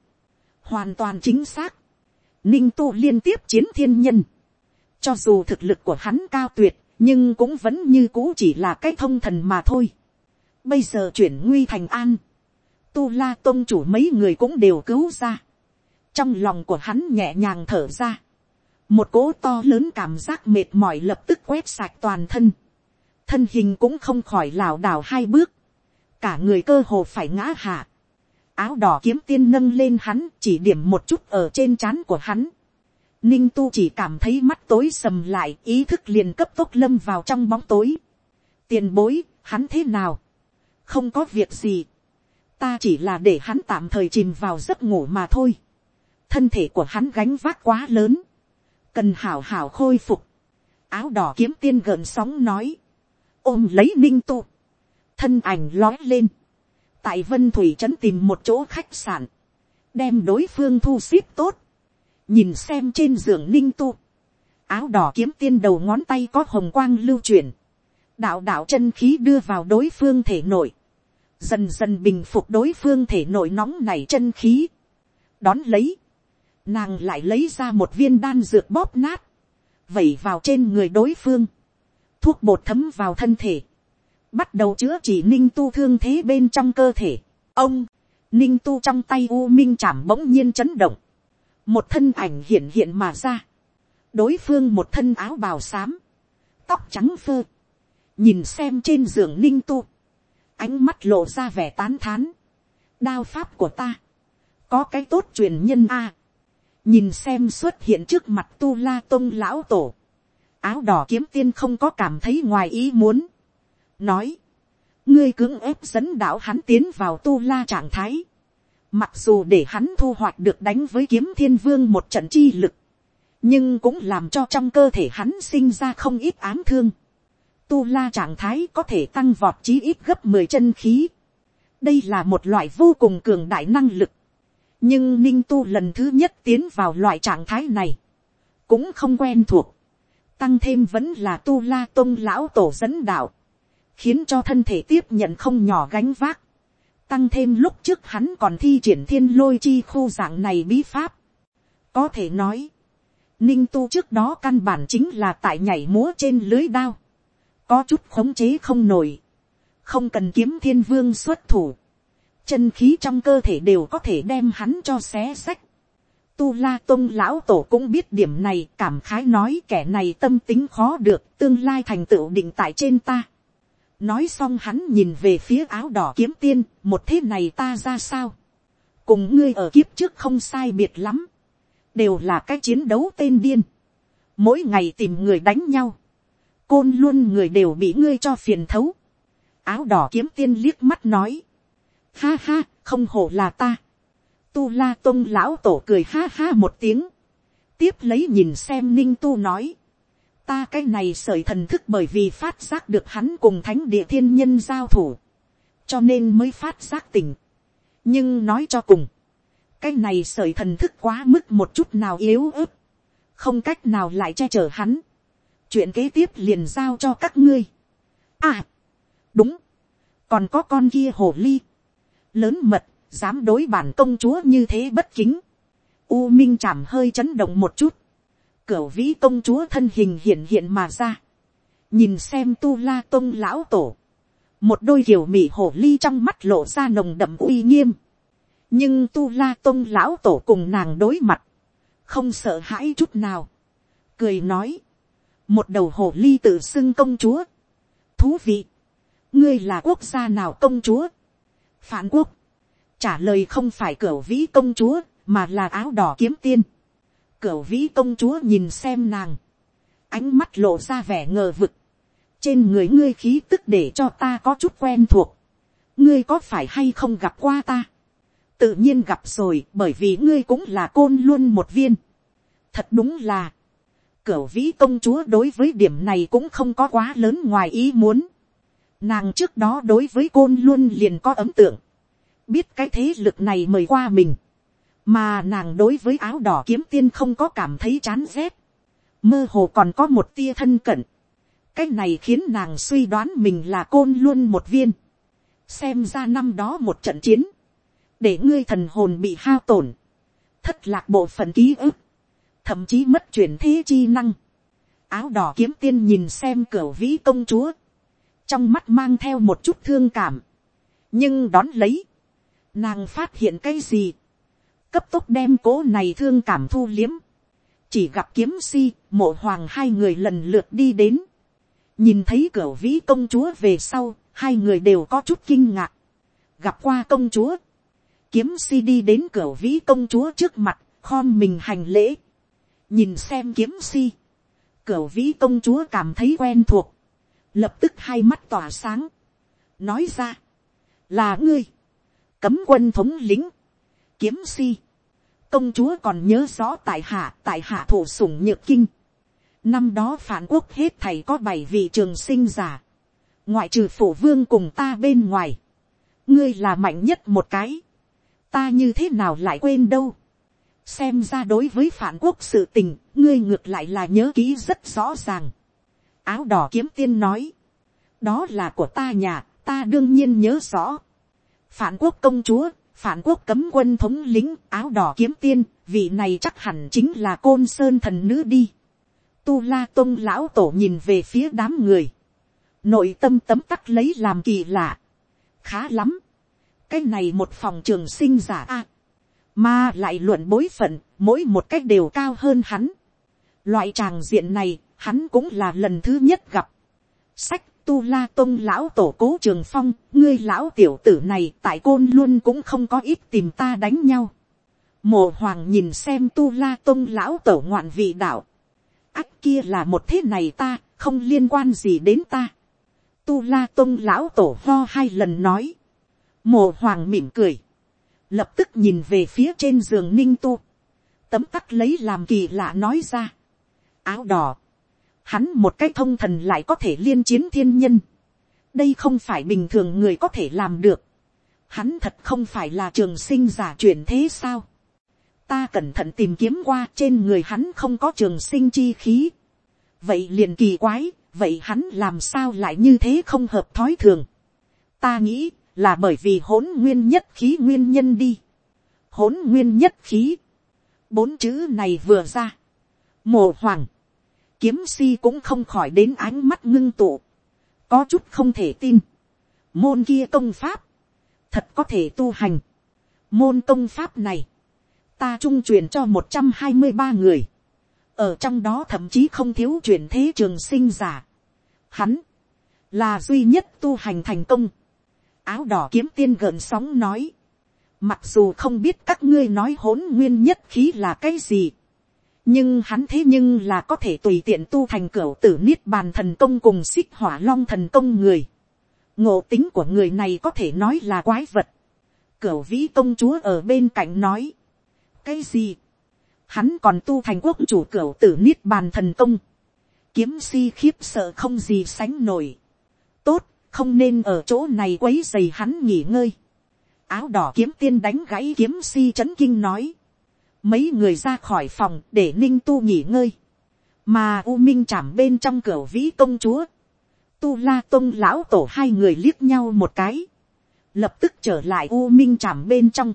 hoàn toàn chính xác. ninh tu liên tiếp chiến thiên nhân. cho dù thực lực của hắn cao tuyệt, nhưng cũng vẫn như cũ chỉ là cái thông thần mà thôi. bây giờ chuyển nguy thành an. tu la tôn chủ mấy người cũng đều cứu ra. trong lòng của hắn nhẹ nhàng thở ra một cỗ to lớn cảm giác mệt mỏi lập tức quét sạch toàn thân, thân hình cũng không khỏi lảo đảo hai bước, cả người cơ hồ phải ngã hạ, áo đỏ kiếm tiên nâng lên hắn chỉ điểm một chút ở trên trán của hắn, ninh tu chỉ cảm thấy mắt tối sầm lại ý thức liền cấp tốc lâm vào trong bóng tối, tiền bối, hắn thế nào, không có việc gì, ta chỉ là để hắn tạm thời chìm vào giấc ngủ mà thôi, thân thể của hắn gánh vác quá lớn, cần hảo hảo khôi phục. áo đỏ kiếm tiên gợn sóng nói, ôm lấy ninh tu, thân ảnh lói lên, tại vân thủy trấn tìm một chỗ khách sạn, đem đối phương thu xếp tốt, nhìn xem trên giường ninh tu, áo đỏ kiếm tiên đầu ngón tay có hồng quang lưu chuyển, đạo đạo chân khí đưa vào đối phương thể nội, dần dần bình phục đối phương thể nội nóng này chân khí, đón lấy, nàng lại lấy ra một viên đan dược bóp nát, vẩy vào trên người đối phương, thuốc bột thấm vào thân thể, bắt đầu chữa trị ninh tu thương thế bên trong cơ thể. ông, ninh tu trong tay u minh chảm bỗng nhiên chấn động, một thân ảnh hiện hiện mà ra, đối phương một thân áo bào xám, tóc trắng phơ, nhìn xem trên giường ninh tu, ánh mắt lộ ra vẻ tán thán, đao pháp của ta, có cái tốt truyền nhân a, nhìn xem xuất hiện trước mặt tu la tôn lão tổ, áo đỏ kiếm tiên không có cảm thấy ngoài ý muốn, nói, ngươi cưỡng ép dẫn đạo hắn tiến vào tu la trạng thái, mặc dù để hắn thu hoạch được đánh với kiếm thiên vương một trận chi lực, nhưng cũng làm cho trong cơ thể hắn sinh ra không ít ám thương. Tu la trạng thái có thể tăng vọt chí ít gấp mười chân khí. đây là một loại vô cùng cường đại năng lực nhưng ninh tu lần thứ nhất tiến vào loại trạng thái này, cũng không quen thuộc, tăng thêm vẫn là tu la tôn lão tổ dẫn đạo, khiến cho thân thể tiếp nhận không nhỏ gánh vác, tăng thêm lúc trước hắn còn thi triển thiên lôi chi khu dạng này bí pháp, có thể nói, ninh tu trước đó căn bản chính là tại nhảy múa trên lưới đao, có chút khống chế không nổi, không cần kiếm thiên vương xuất thủ, chân khí trong cơ thể đều có thể đem hắn cho xé sách. Tu La Tông lão tổ cũng biết điểm này, cảm khái nói kẻ này tâm tính khó được, tương lai thành tựu định tại trên ta. Nói xong hắn nhìn về phía áo đỏ kiếm tiên, một thế này ta ra sao? Cùng ngươi ở kiếp trước không sai biệt lắm. Đều là cái chiến đấu tên điên. Mỗi ngày tìm người đánh nhau. Côn luôn người đều bị ngươi cho phiền thấu. Áo đỏ kiếm tiên liếc mắt nói. Ha ha, không hổ là ta. Tu la tôn lão tổ cười ha ha một tiếng. Tiếp lấy nhìn xem ninh tu nói. Ta cái này sởi thần thức bởi vì phát giác được hắn cùng thánh địa thiên nhân giao thủ. Cho nên mới phát giác tỉnh. Nhưng nói cho cùng. Cái này sởi thần thức quá mức một chút nào yếu ớt. Không cách nào lại che chở hắn. Chuyện kế tiếp liền giao cho các ngươi. À. Đúng. Còn có con kia hồ ly lớn mật, dám đối bản công chúa như thế bất kính. U Minh chảm hơi chấn động một chút. Cửu vĩ công chúa thân hình hiện hiện mà ra. Nhìn xem tu la tông lão tổ. Một đôi kiểu mị hổ ly trong mắt lộ ra nồng đậm uy nghiêm. Nhưng tu la tông lão tổ cùng nàng đối mặt. Không sợ hãi chút nào. Cười nói. Một đầu hổ ly tự xưng công chúa. Thú vị. Ngươi là quốc gia nào công chúa? phản quốc, trả lời không phải cửa vĩ công chúa, mà là áo đỏ kiếm tiên cửa vĩ công chúa nhìn xem nàng, ánh mắt lộ ra vẻ ngờ vực, trên người ngươi khí tức để cho ta có chút quen thuộc, ngươi có phải hay không gặp qua ta, tự nhiên gặp rồi bởi vì ngươi cũng là côn luôn một viên. thật đúng là, cửa vĩ công chúa đối với điểm này cũng không có quá lớn ngoài ý muốn. Nàng trước đó đối với côn luôn liền có ấn tượng. Biết cái thế lực này mời qua mình. Mà nàng đối với áo đỏ kiếm tiên không có cảm thấy chán rét. Mơ hồ còn có một tia thân cận. Cái này khiến nàng suy đoán mình là côn luôn một viên. Xem ra năm đó một trận chiến. Để ngươi thần hồn bị hao tổn. Thất lạc bộ phận ký ức. Thậm chí mất chuyển thế chi năng. Áo đỏ kiếm tiên nhìn xem cửa vĩ công chúa trong mắt mang theo một chút thương cảm, nhưng đón lấy, nàng phát hiện cái gì, cấp tốc đem cố này thương cảm thu liếm, chỉ gặp kiếm si, mộ hoàng hai người lần lượt đi đến, nhìn thấy cửa vĩ công chúa về sau, hai người đều có chút kinh ngạc, gặp qua công chúa, kiếm si đi đến cửa vĩ công chúa trước mặt, khom mình hành lễ, nhìn xem kiếm si, cửa vĩ công chúa cảm thấy quen thuộc, lập tức hai mắt tỏa sáng, nói ra, là ngươi, cấm quân thống lính, kiếm si, công chúa còn nhớ rõ tại hạ tại hạ thủ sủng nhược kinh, năm đó phản quốc hết thầy có bảy vị trường sinh giả, ngoại trừ phổ vương cùng ta bên ngoài, ngươi là mạnh nhất một cái, ta như thế nào lại quên đâu, xem ra đối với phản quốc sự tình, ngươi ngược lại là nhớ kỹ rất rõ ràng, áo đỏ kiếm tiên nói, đó là của ta nhà, ta đương nhiên nhớ rõ. phản quốc công chúa, phản quốc cấm quân thống lính áo đỏ kiếm tiên, vị này chắc hẳn chính là côn sơn thần nữ đi. Tu la tôn lão tổ nhìn về phía đám người. nội tâm tấm tắc lấy làm kỳ lạ. khá lắm. cái này một phòng trường sinh giả a. mà lại luận bối phận, mỗi một cách đều cao hơn hắn. loại tràng diện này, hắn cũng là lần thứ nhất gặp. sách tu la tôn lão tổ cố trường phong, ngươi lão tiểu tử này tại côn luôn cũng không có ít tìm ta đánh nhau. Mộ hoàng nhìn xem tu la tôn lão tổ ngoạn vị đạo. ác kia là một thế này ta, không liên quan gì đến ta. Tu la tôn lão tổ ho hai lần nói. Mộ hoàng mỉm cười. Lập tức nhìn về phía trên giường ninh tu. Tấm tắc lấy làm kỳ lạ nói ra. Áo đỏ hắn một cái thông thần lại có thể liên chiến thiên nhân. đây không phải bình thường người có thể làm được. hắn thật không phải là trường sinh giả chuyển thế sao. ta cẩn thận tìm kiếm qua trên người hắn không có trường sinh chi khí. vậy liền kỳ quái, vậy hắn làm sao lại như thế không hợp thói thường. ta nghĩ là bởi vì hỗn nguyên nhất khí nguyên nhân đi. hỗn nguyên nhất khí. bốn chữ này vừa ra. mồ hoàng kiếm si cũng không khỏi đến ánh mắt ngưng tụ. có chút không thể tin. môn kia công pháp. thật có thể tu hành. môn công pháp này. ta trung truyền cho một trăm hai mươi ba người. ở trong đó thậm chí không thiếu truyền thế trường sinh giả. hắn là duy nhất tu hành thành công áo đỏ kiếm tiên gợn sóng nói. Mặc dù không biết các ngươi nói hỗn nguyên nhất khí là cái gì. Nhưng hắn thế nhưng là có thể tùy tiện tu thành cửa tử niết bàn thần công cùng xích hỏa long thần công người. Ngộ tính của người này có thể nói là quái vật. cửa vĩ công chúa ở bên cạnh nói. Cái gì? Hắn còn tu thành quốc chủ cửa tử niết bàn thần công. Kiếm si khiếp sợ không gì sánh nổi. Tốt, không nên ở chỗ này quấy dày hắn nghỉ ngơi. áo đỏ kiếm tiên đánh gãy kiếm si c h ấ n kinh nói mấy người ra khỏi phòng để ninh tu nghỉ ngơi. mà u minh chạm bên trong cửa vĩ công chúa. tu la tôn lão tổ hai người liếc nhau một cái. lập tức trở lại u minh chạm bên trong.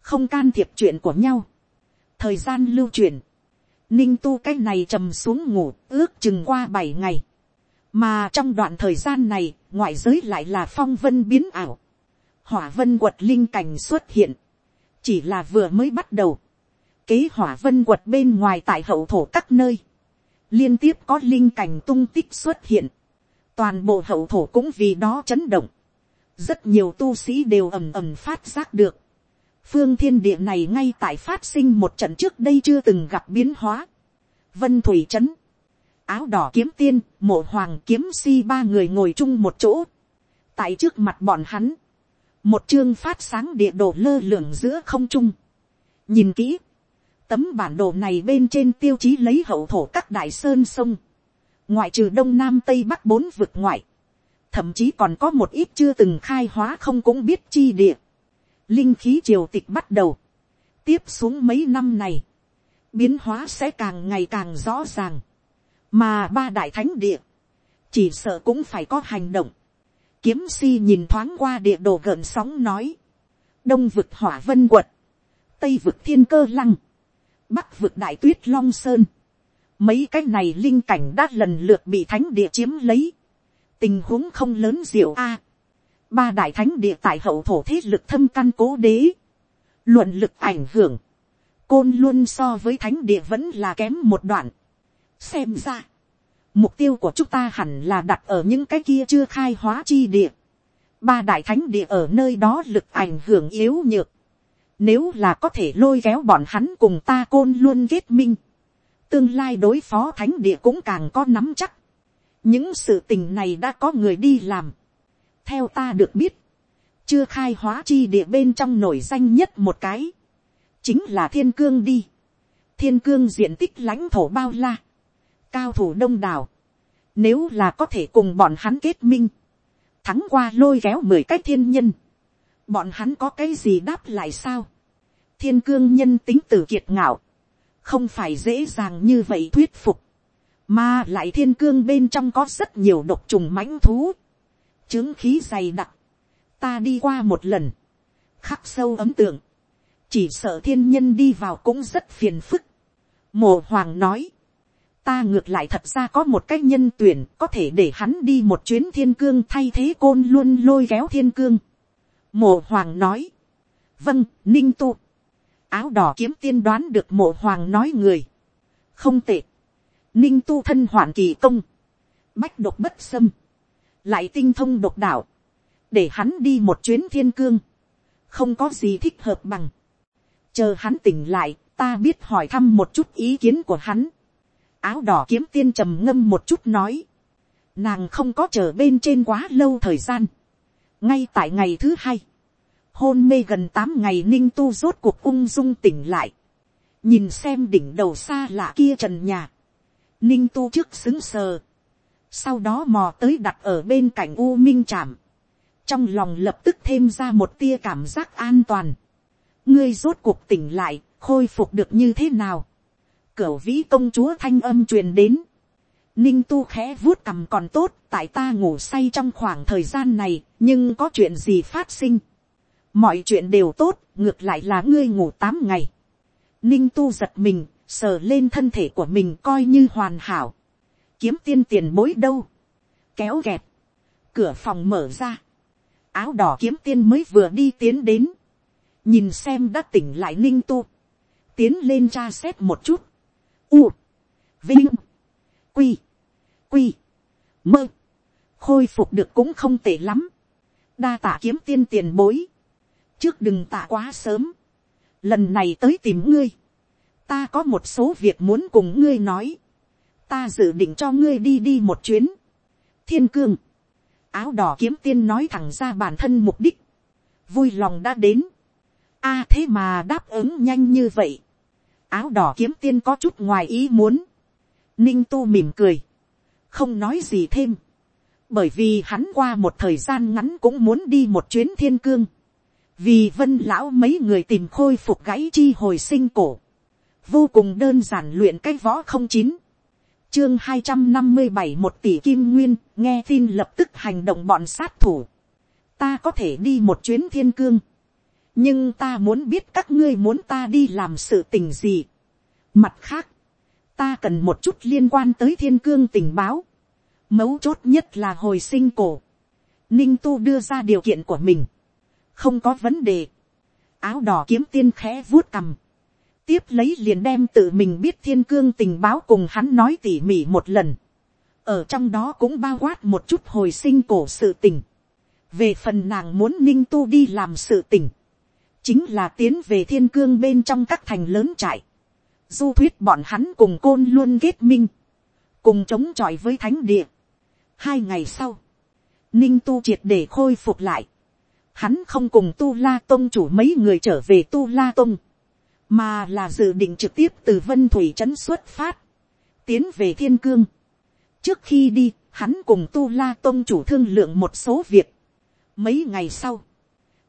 không can thiệp chuyện của nhau. thời gian lưu truyền. ninh tu cái này trầm xuống ngủ ước chừng qua bảy ngày mà trong đoạn thời gian này, ngoại giới lại là phong vân biến ảo, hỏa vân quật linh cảnh xuất hiện, chỉ là vừa mới bắt đầu, kế hỏa vân quật bên ngoài tại hậu thổ các nơi, liên tiếp có linh cảnh tung tích xuất hiện, toàn bộ hậu thổ cũng vì đó chấn động, rất nhiều tu sĩ đều ầm ầm phát giác được, phương thiên địa này ngay tại phát sinh một trận trước đây chưa từng gặp biến hóa, vân thủy trấn, áo đỏ kiếm tiên, mộ hoàng kiếm si ba người ngồi chung một chỗ. tại trước mặt bọn hắn, một chương phát sáng địa đồ lơ lửng giữa không trung. nhìn kỹ, tấm bản đồ này bên trên tiêu chí lấy hậu thổ các đại sơn sông, ngoại trừ đông nam tây bắc bốn vực ngoại, thậm chí còn có một ít chưa từng khai hóa không cũng biết chi địa. linh khí triều tịch bắt đầu, tiếp xuống mấy năm này, biến hóa sẽ càng ngày càng rõ ràng. Mà ba đại thánh địa, chỉ sợ cũng phải có hành động. Kiếm si nhìn thoáng qua địa đồ gợn sóng nói, đông vực hỏa vân quật, tây vực thiên cơ lăng, bắc vực đại tuyết long sơn, mấy cái này linh cảnh đã lần lượt bị thánh địa chiếm lấy, tình huống không lớn diệu a, ba đại thánh địa tại hậu thổ thế lực thâm căn cố đế, luận lực ảnh hưởng, côn luôn so với thánh địa vẫn là kém một đoạn, xem ra, mục tiêu của chúng ta hẳn là đặt ở những cái kia chưa khai hóa chi địa. ba đại thánh địa ở nơi đó lực ảnh hưởng yếu nhược nếu là có thể lôi kéo bọn hắn cùng ta côn luôn kết minh. tương lai đối phó thánh địa cũng càng có nắm chắc. những sự tình này đã có người đi làm. theo ta được biết, chưa khai hóa chi địa bên trong nổi danh nhất một cái. chính là thiên cương đi. thiên cương diện tích lãnh thổ bao la cao thủ đông đảo, nếu là có thể cùng bọn hắn kết minh, thắng qua lôi kéo mười cái thiên nhân, bọn hắn có cái gì đáp lại sao, thiên cương nhân tính tử kiệt ngạo, không phải dễ dàng như vậy thuyết phục, mà lại thiên cương bên trong có rất nhiều độc trùng mãnh thú, chứng khí dày đặc, ta đi qua một lần, khắc sâu ấm tượng, chỉ sợ thiên nhân đi vào cũng rất phiền phức. Mồ hoàng nói, ta ngược lại thật ra có một cái nhân tuyển có thể để hắn đi một chuyến thiên cương thay thế côn luôn lôi kéo thiên cương mộ hoàng nói, vâng, ninh tu. áo đỏ kiếm tiên đoán được mộ hoàng nói người. không tệ. ninh tu thân hoàn kỳ công. bách độc bất xâm. lại tinh thông độc đạo. để hắn đi một chuyến thiên cương. không có gì thích hợp bằng. chờ hắn tỉnh lại, ta biết hỏi thăm một chút ý kiến của hắn áo đỏ kiếm tiên trầm ngâm một chút nói. Nàng không có chờ bên trên quá lâu thời gian. Ngay tại ngày thứ hai. Hôn mê gần tám ngày ninh tu rốt cuộc ung dung tỉnh lại. Nhìn xem đỉnh đầu xa lạ kia trần nhà. Ninh tu trước xứng sờ. Sau đó mò tới đặt ở bên cạnh U Minh Trạm. Trong lòng lập tức thêm ra một tia cảm giác an toàn. Ngươi rốt cuộc tỉnh lại, khôi phục được như thế nào? Cửu vĩ công chúa thanh âm truyền đến ninh tu khẽ vuốt cằm còn tốt, tại ta ngủ say trong khoảng thời gian này, nhưng có chuyện gì phát sinh? Mọi chuyện đều tốt, ngược lại là ngươi ngủ tám ngày. Ninh tu giật mình, sờ lên thân thể của mình coi như hoàn hảo. Kiếm tiên tiền bối đâu? Kéo gẹt cửa phòng mở ra. Áo đỏ kiếm tiên mới vừa đi tiến đến. Nhìn xem đã tỉnh lại ninh tu. Tiến lên tra xét một chút. U. Vinh. Quy quy. Mơ. Khôi phục được cũng không tệ lắm. Đa tạ kiếm tiên tiền bối. Trước đừng tạ quá sớm. Lần này tới tìm ngươi. Ta có một số việc muốn cùng ngươi nói. Ta dự định cho ngươi đi đi một chuyến. Thiên cương. Áo đỏ kiếm tiên nói thẳng ra bản thân mục đích. Vui lòng đã đến. A à, thế mà đáp ứng nhanh như vậy. Áo đỏ kiếm tiên có chút ngoài ý muốn. Ninh tu mỉm cười không nói gì thêm. Bởi vì hắn qua một thời gian ngắn cũng muốn đi một chuyến thiên cương. Vì vân lão mấy người tìm khôi phục gãy chi hồi sinh cổ. Vô cùng đơn giản luyện cái võ không chín. Chương hai trăm năm mươi bảy một tỷ kim nguyên, nghe tin lập tức hành động bọn sát thủ. Ta có thể đi một chuyến thiên cương. Nhưng ta muốn biết các ngươi muốn ta đi làm sự tình gì. Mặt khác ta cần một chút liên quan tới thiên cương tình báo mấu chốt nhất là hồi sinh cổ ninh tu đưa ra điều kiện của mình không có vấn đề áo đỏ kiếm tiên khẽ vuốt cằm tiếp lấy liền đem tự mình biết thiên cương tình báo cùng hắn nói tỉ mỉ một lần. ở trong đó cũng bao quát một chút hồi sinh cổ sự tình. về phần nàng muốn ninh tu đi làm sự tình, chính là tiến về thiên cương bên trong các thành lớn trại du thuyết bọn hắn cùng côn luôn kết minh, cùng chống chọi với thánh địa. hai ngày sau, ninh tu triệt để khôi phục lại. hắn không cùng tu la tông chủ mấy người trở về tu la tông mà là dự định trực tiếp từ vân thủy trấn xuất phát, tiến về thiên cương. trước khi đi, hắn cùng tu la tông chủ thương lượng một số việc. mấy ngày sau,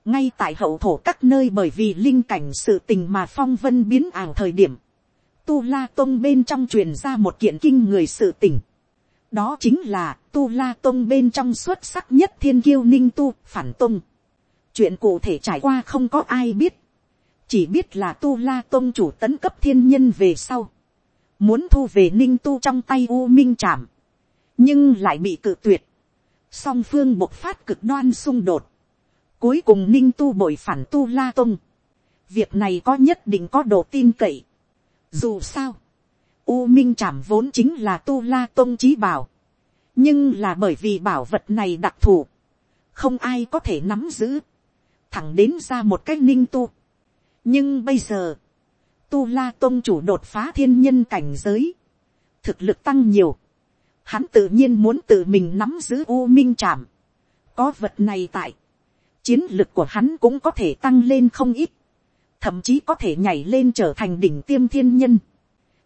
ngay tại hậu thổ các nơi bởi vì linh cảnh sự tình mà phong vân biến ảo thời điểm, tu la Tông bên trong truyền ra một kiện kinh người sự tình. đó chính là tu la Tông bên trong xuất sắc nhất thiên kiêu ninh tu phản tông. chuyện cụ thể trải qua không có ai biết chỉ biết là tu la Tông chủ tấn cấp thiên nhân về sau, muốn thu về ninh tu trong tay u minh Trạm, nhưng lại bị cự tuyệt, song phương bộc phát cực đoan xung đột, cuối cùng ninh tu bội phản tu la Tông. việc này có nhất định có độ tin cậy, dù sao, u minh chạm vốn chính là tu la tôn trí bảo, nhưng là bởi vì bảo vật này đặc thù, không ai có thể nắm giữ, thẳng đến ra một cách ninh tu, nhưng bây giờ, tu la tôn chủ đột phá thiên nhân cảnh giới, thực lực tăng nhiều, hắn tự nhiên muốn tự mình nắm giữ u minh trảm, có vật này tại, chiến lực của hắn cũng có thể tăng lên không ít, thậm chí có thể nhảy lên trở thành đỉnh tiêm thiên nhân,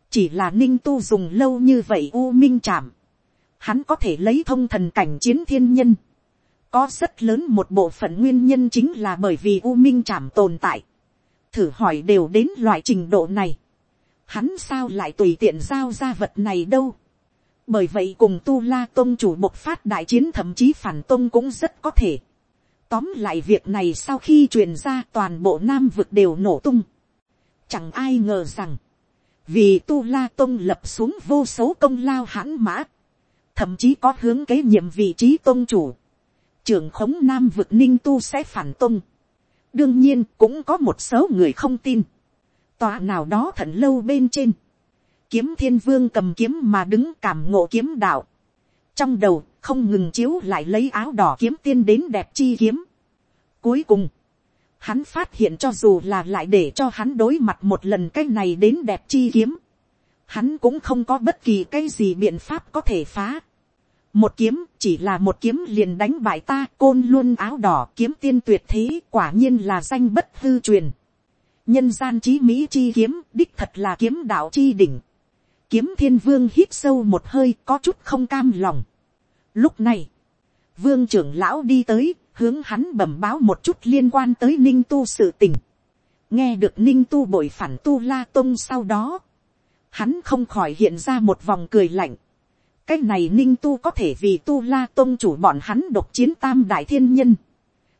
chỉ là ninh tu dùng lâu như vậy u minh chạm hắn có thể lấy thông thần cảnh chiến thiên nhân, có rất lớn một bộ phận nguyên nhân chính là bởi vì u minh chạm tồn tại, thử hỏi đều đến loại trình độ này, hắn sao lại tùy tiện giao ra vật này đâu. bởi vậy cùng tu la tôn chủ bộc phát đại chiến thậm chí phản tôn cũng rất có thể tóm lại việc này sau khi truyền ra toàn bộ nam vực đều nổ tung. chẳng ai ngờ rằng, vì tu la tôn lập xuống vô số công lao hãn mã, thậm chí có hướng kế nhiệm vị trí tôn chủ, trưởng khống nam vực ninh tu sẽ phản tôn đương nhiên cũng có một số người không tin. tòa nào đó thận lâu bên trên, kiếm thiên vương cầm kiếm mà đứng cảm ngộ kiếm đạo. trong đầu không ngừng chiếu lại lấy áo đỏ kiếm tiên đến đẹp chi kiếm. cuối cùng, hắn phát hiện cho dù là lại để cho hắn đối mặt một lần cái này đến đẹp chi kiếm, hắn cũng không có bất kỳ cái gì biện pháp có thể phá. Một kiếm chỉ là một kiếm liền đánh bại ta côn luôn áo đỏ kiếm tiên tuyệt thế quả nhiên là danh bất hư truyền. Nhân gian trí mỹ chi kiếm đích thật là kiếm đạo chi đỉnh. Kiếm thiên vương hít sâu một hơi có chút không cam lòng lúc này vương trưởng lão đi tới hướng hắn bẩm báo một chút liên quan tới ninh tu sự tình. Nghe được ninh tu bội phản tu la tông sau đó hắn không khỏi hiện ra một vòng cười lạnh. Cái này ninh tu có thể vì tu la tông chủ bọn hắn độc chiến tam đại thiên nhân,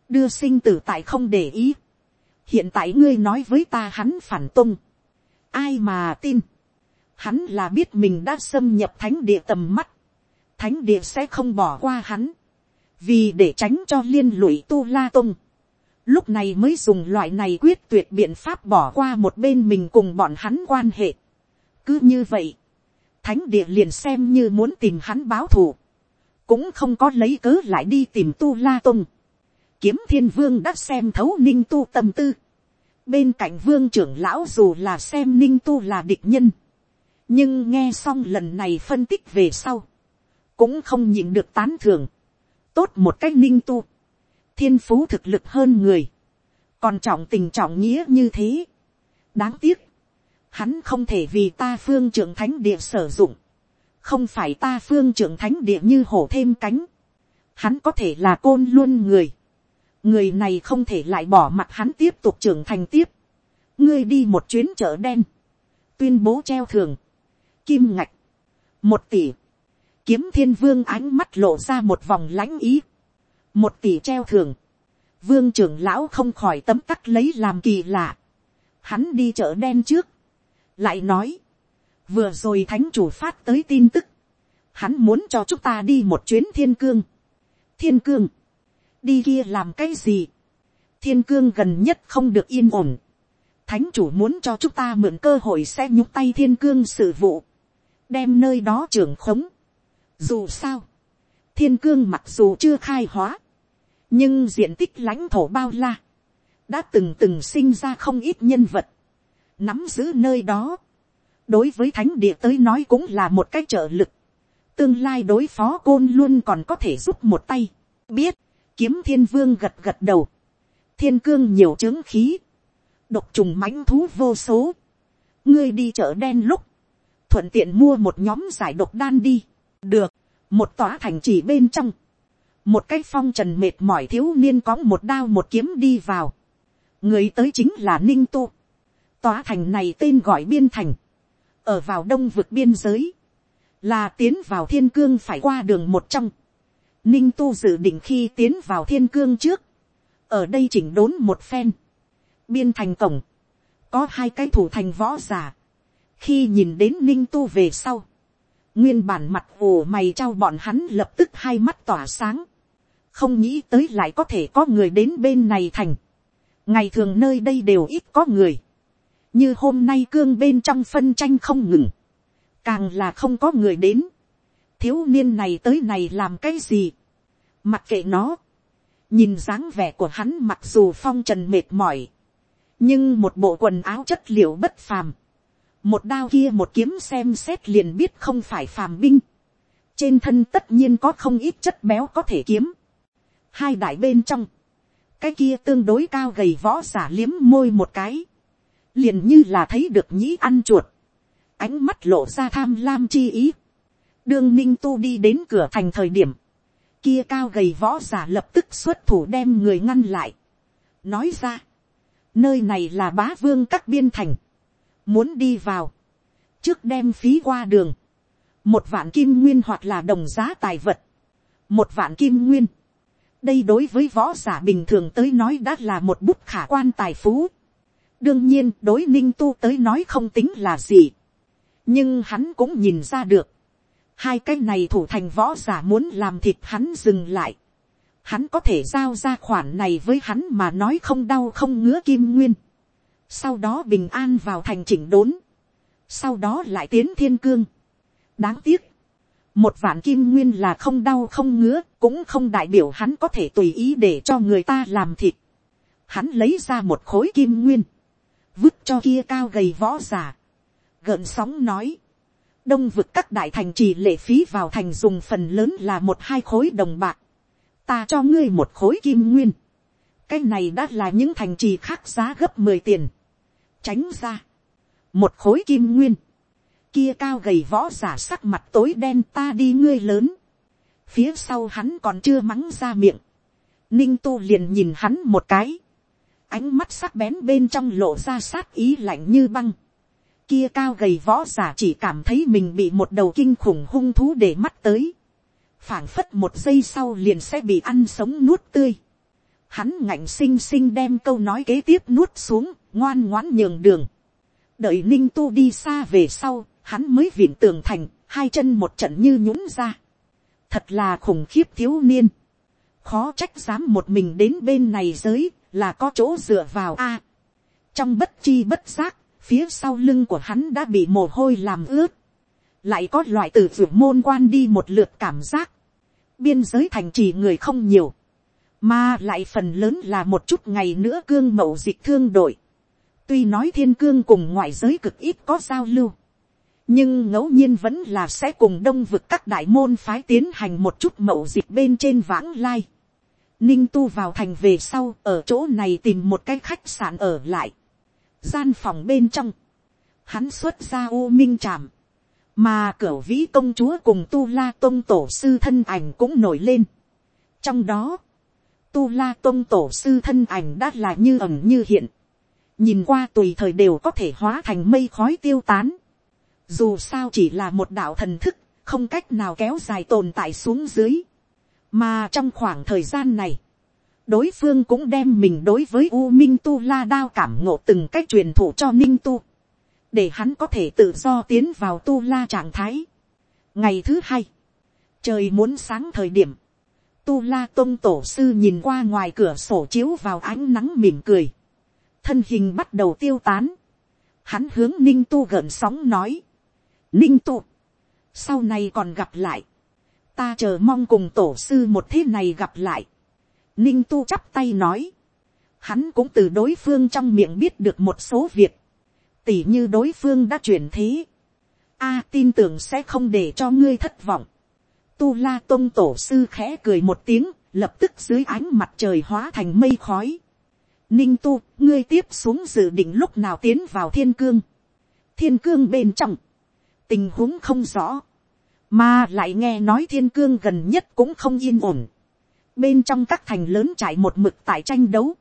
đưa sinh tử tại không để ý. hiện tại ngươi nói với ta hắn phản tung, ai mà tin, hắn là biết mình đã xâm nhập thánh địa tầm mắt, thánh địa sẽ không bỏ qua hắn, vì để tránh cho liên lụy tu la tông. Lúc này mới dùng loại này quyết tuyệt biện pháp bỏ qua một bên mình cùng bọn hắn quan hệ. cứ như vậy, thánh địa liền xem như muốn tìm hắn báo thù, cũng không có lấy cớ lại đi tìm tu la tông. Kiếm thiên vương đã xem thấu ninh tu tâm tư. bên cạnh vương trưởng lão dù là xem ninh tu là địch nhân, nhưng nghe xong lần này phân tích về sau, cũng không nhịn được tán thưởng, tốt một cách ninh tu, thiên phú thực lực hơn người, còn trọng tình trọng nghĩa như thế. đáng tiếc, hắn không thể vì ta phương trưởng thánh địa sử dụng, không phải ta phương trưởng thánh địa như hổ thêm cánh, hắn có thể là côn luôn người, người này không thể lại bỏ mặt hắn tiếp tục trưởng thành tiếp, ngươi đi một chuyến chợ đen, tuyên bố treo thường, kim ngạch, một tỷ, kiếm thiên vương ánh mắt lộ ra một vòng lãnh ý, một tỷ treo thường, vương trưởng lão không khỏi tấm tắc lấy làm kỳ lạ, hắn đi chợ đen trước, lại nói, vừa rồi thánh chủ phát tới tin tức, hắn muốn cho chúng ta đi một chuyến thiên cương, thiên cương, đi kia làm cái gì, thiên cương gần nhất không được yên ổn, thánh chủ muốn cho chúng ta mượn cơ hội sẽ nhúc tay thiên cương sự vụ, đem nơi đó trưởng khống, dù sao, thiên cương mặc dù chưa khai hóa, nhưng diện tích lãnh thổ bao la, đã từng từng sinh ra không ít nhân vật, nắm giữ nơi đó, đối với thánh địa tới nói cũng là một cái trợ lực, tương lai đối phó côn luôn còn có thể giúp một tay, biết, kiếm thiên vương gật gật đầu, thiên cương nhiều trướng khí, độc trùng mãnh thú vô số, ngươi đi chợ đen lúc, thuận tiện mua một nhóm giải độc đan đi, được, một tòa thành chỉ bên trong, một cái phong trần mệt mỏi thiếu niên có một đao một kiếm đi vào, người tới chính là ninh tu, tòa thành này tên gọi biên thành, ở vào đông vực biên giới, là tiến vào thiên cương phải qua đường một trong, ninh tu dự định khi tiến vào thiên cương trước, ở đây chỉnh đốn một phen, biên thành cổng, có hai cái thủ thành võ giả, khi nhìn đến ninh tu về sau, nguyên bản mặt ồ mày trao bọn hắn lập tức hai mắt tỏa sáng, không nghĩ tới lại có thể có người đến bên này thành, ngày thường nơi đây đều ít có người, như hôm nay cương bên trong phân tranh không ngừng, càng là không có người đến, thiếu niên này tới này làm cái gì, mặc kệ nó, nhìn dáng vẻ của hắn mặc dù phong trần mệt mỏi, nhưng một bộ quần áo chất liệu bất phàm, một đao kia một kiếm xem xét liền biết không phải phàm binh, trên thân tất nhiên có không ít chất béo có thể kiếm, hai đại bên trong, cái kia tương đối cao gầy võ giả liếm môi một cái, liền như là thấy được nhĩ ăn chuột, ánh mắt lộ ra tham lam chi ý, đương ninh tu đi đến cửa thành thời điểm, kia cao gầy võ giả lập tức xuất thủ đem người ngăn lại, nói ra, nơi này là bá vương các biên thành, muốn đi vào, trước đem phí qua đường, một vạn kim nguyên hoặc là đồng giá tài vật, một vạn kim nguyên, đây đối với võ giả bình thường tới nói đã là một bút khả quan tài phú. đương nhiên đối ninh tu tới nói không tính là gì. nhưng hắn cũng nhìn ra được. hai cái này thủ thành võ giả muốn làm thịt hắn dừng lại. hắn có thể giao ra khoản này với hắn mà nói không đau không ngứa kim nguyên sau đó bình an vào thành chỉnh đốn. sau đó lại tiến thiên cương. đáng tiếc một vạn kim nguyên là không đau không ngứa, cũng không đại biểu hắn có thể tùy ý để cho người ta làm thịt. Hắn lấy ra một khối kim nguyên, vứt cho kia cao gầy võ giả. Gợn sóng nói, đông vực các đại thành trì lệ phí vào thành dùng phần lớn là một hai khối đồng bạc. Ta cho ngươi một khối kim nguyên. cái này đã là những thành trì khác giá gấp mười tiền. Tránh ra. Một khối kim nguyên kia cao gầy võ giả sắc mặt tối đen ta đi ngươi lớn. phía sau hắn còn chưa mắng ra miệng. ninh tu liền nhìn hắn một cái. ánh mắt sắc bén bên trong lộ ra sát ý lạnh như băng. kia cao gầy võ giả chỉ cảm thấy mình bị một đầu kinh khủng hung thú để mắt tới. phảng phất một giây sau liền sẽ bị ăn sống nuốt tươi. Hắn ngạnh xinh xinh đem câu nói kế tiếp nuốt xuống, ngoan ngoãn nhường đường. Đợi ninh tu đi xa về sau, hắn mới viện tường thành, hai chân một trận như nhũng ra. Thật là khủng khiếp thiếu niên. Khó trách dám một mình đến bên này giới, là có chỗ dựa vào a. trong bất chi bất giác, phía sau lưng của hắn đã bị mồ hôi làm ướt. Lại có loại từ vượt môn quan đi một lượt cảm giác. Biên giới thành trì người không nhiều. Mà lại phần lớn là một chút ngày nữa cương mậu dịch thương đội. Tuy nói thiên cương cùng ngoại giới cực ít có giao lưu nhưng ngẫu nhiên vẫn là sẽ cùng đông vực các đại môn phái tiến hành một chút mậu dịch bên trên vãng lai. Ninh tu vào thành về sau, ở chỗ này tìm một cái khách sạn ở lại. Gian phòng bên trong, hắn xuất ra u minh tràm, mà cửa vĩ công chúa cùng tu la tôn tổ sư thân ảnh cũng nổi lên. Trong đó, tu la tôn tổ sư thân ảnh đã là như ẩm như hiện. Nhìn qua tùy thời đều có thể hóa thành mây khói tiêu tán dù sao chỉ là một đạo thần thức, không cách nào kéo dài tồn tại xuống dưới. mà trong khoảng thời gian này, đối phương cũng đem mình đối với u minh tu la đao cảm ngộ từng cách truyền thụ cho ninh tu, để hắn có thể tự do tiến vào tu la trạng thái. ngày thứ hai, trời muốn sáng thời điểm, tu la tôn tổ sư nhìn qua ngoài cửa sổ chiếu vào ánh nắng mỉm cười, thân hình bắt đầu tiêu tán, hắn hướng ninh tu gợn sóng nói, ninh Tu, sau này còn gặp lại, ta chờ mong cùng tổ sư một thế này gặp lại, ninh tu chắp tay nói, hắn cũng từ đối phương trong miệng biết được một số việc, tỉ như đối phương đã chuyển thế, a tin tưởng sẽ không để cho ngươi thất vọng, tu la tôn tổ sư khẽ cười một tiếng, lập tức dưới ánh mặt trời hóa thành mây khói. Ninh tu, ngươi tiếp xuống dự định lúc nào tiến vào thiên cương. Thiên cương bên trong. Tình huống không rõ, mà lại nghe nói thiên cương gần nhất cũng không yên ổn, bên trong các thành lớn trải một mực tại tranh đấu,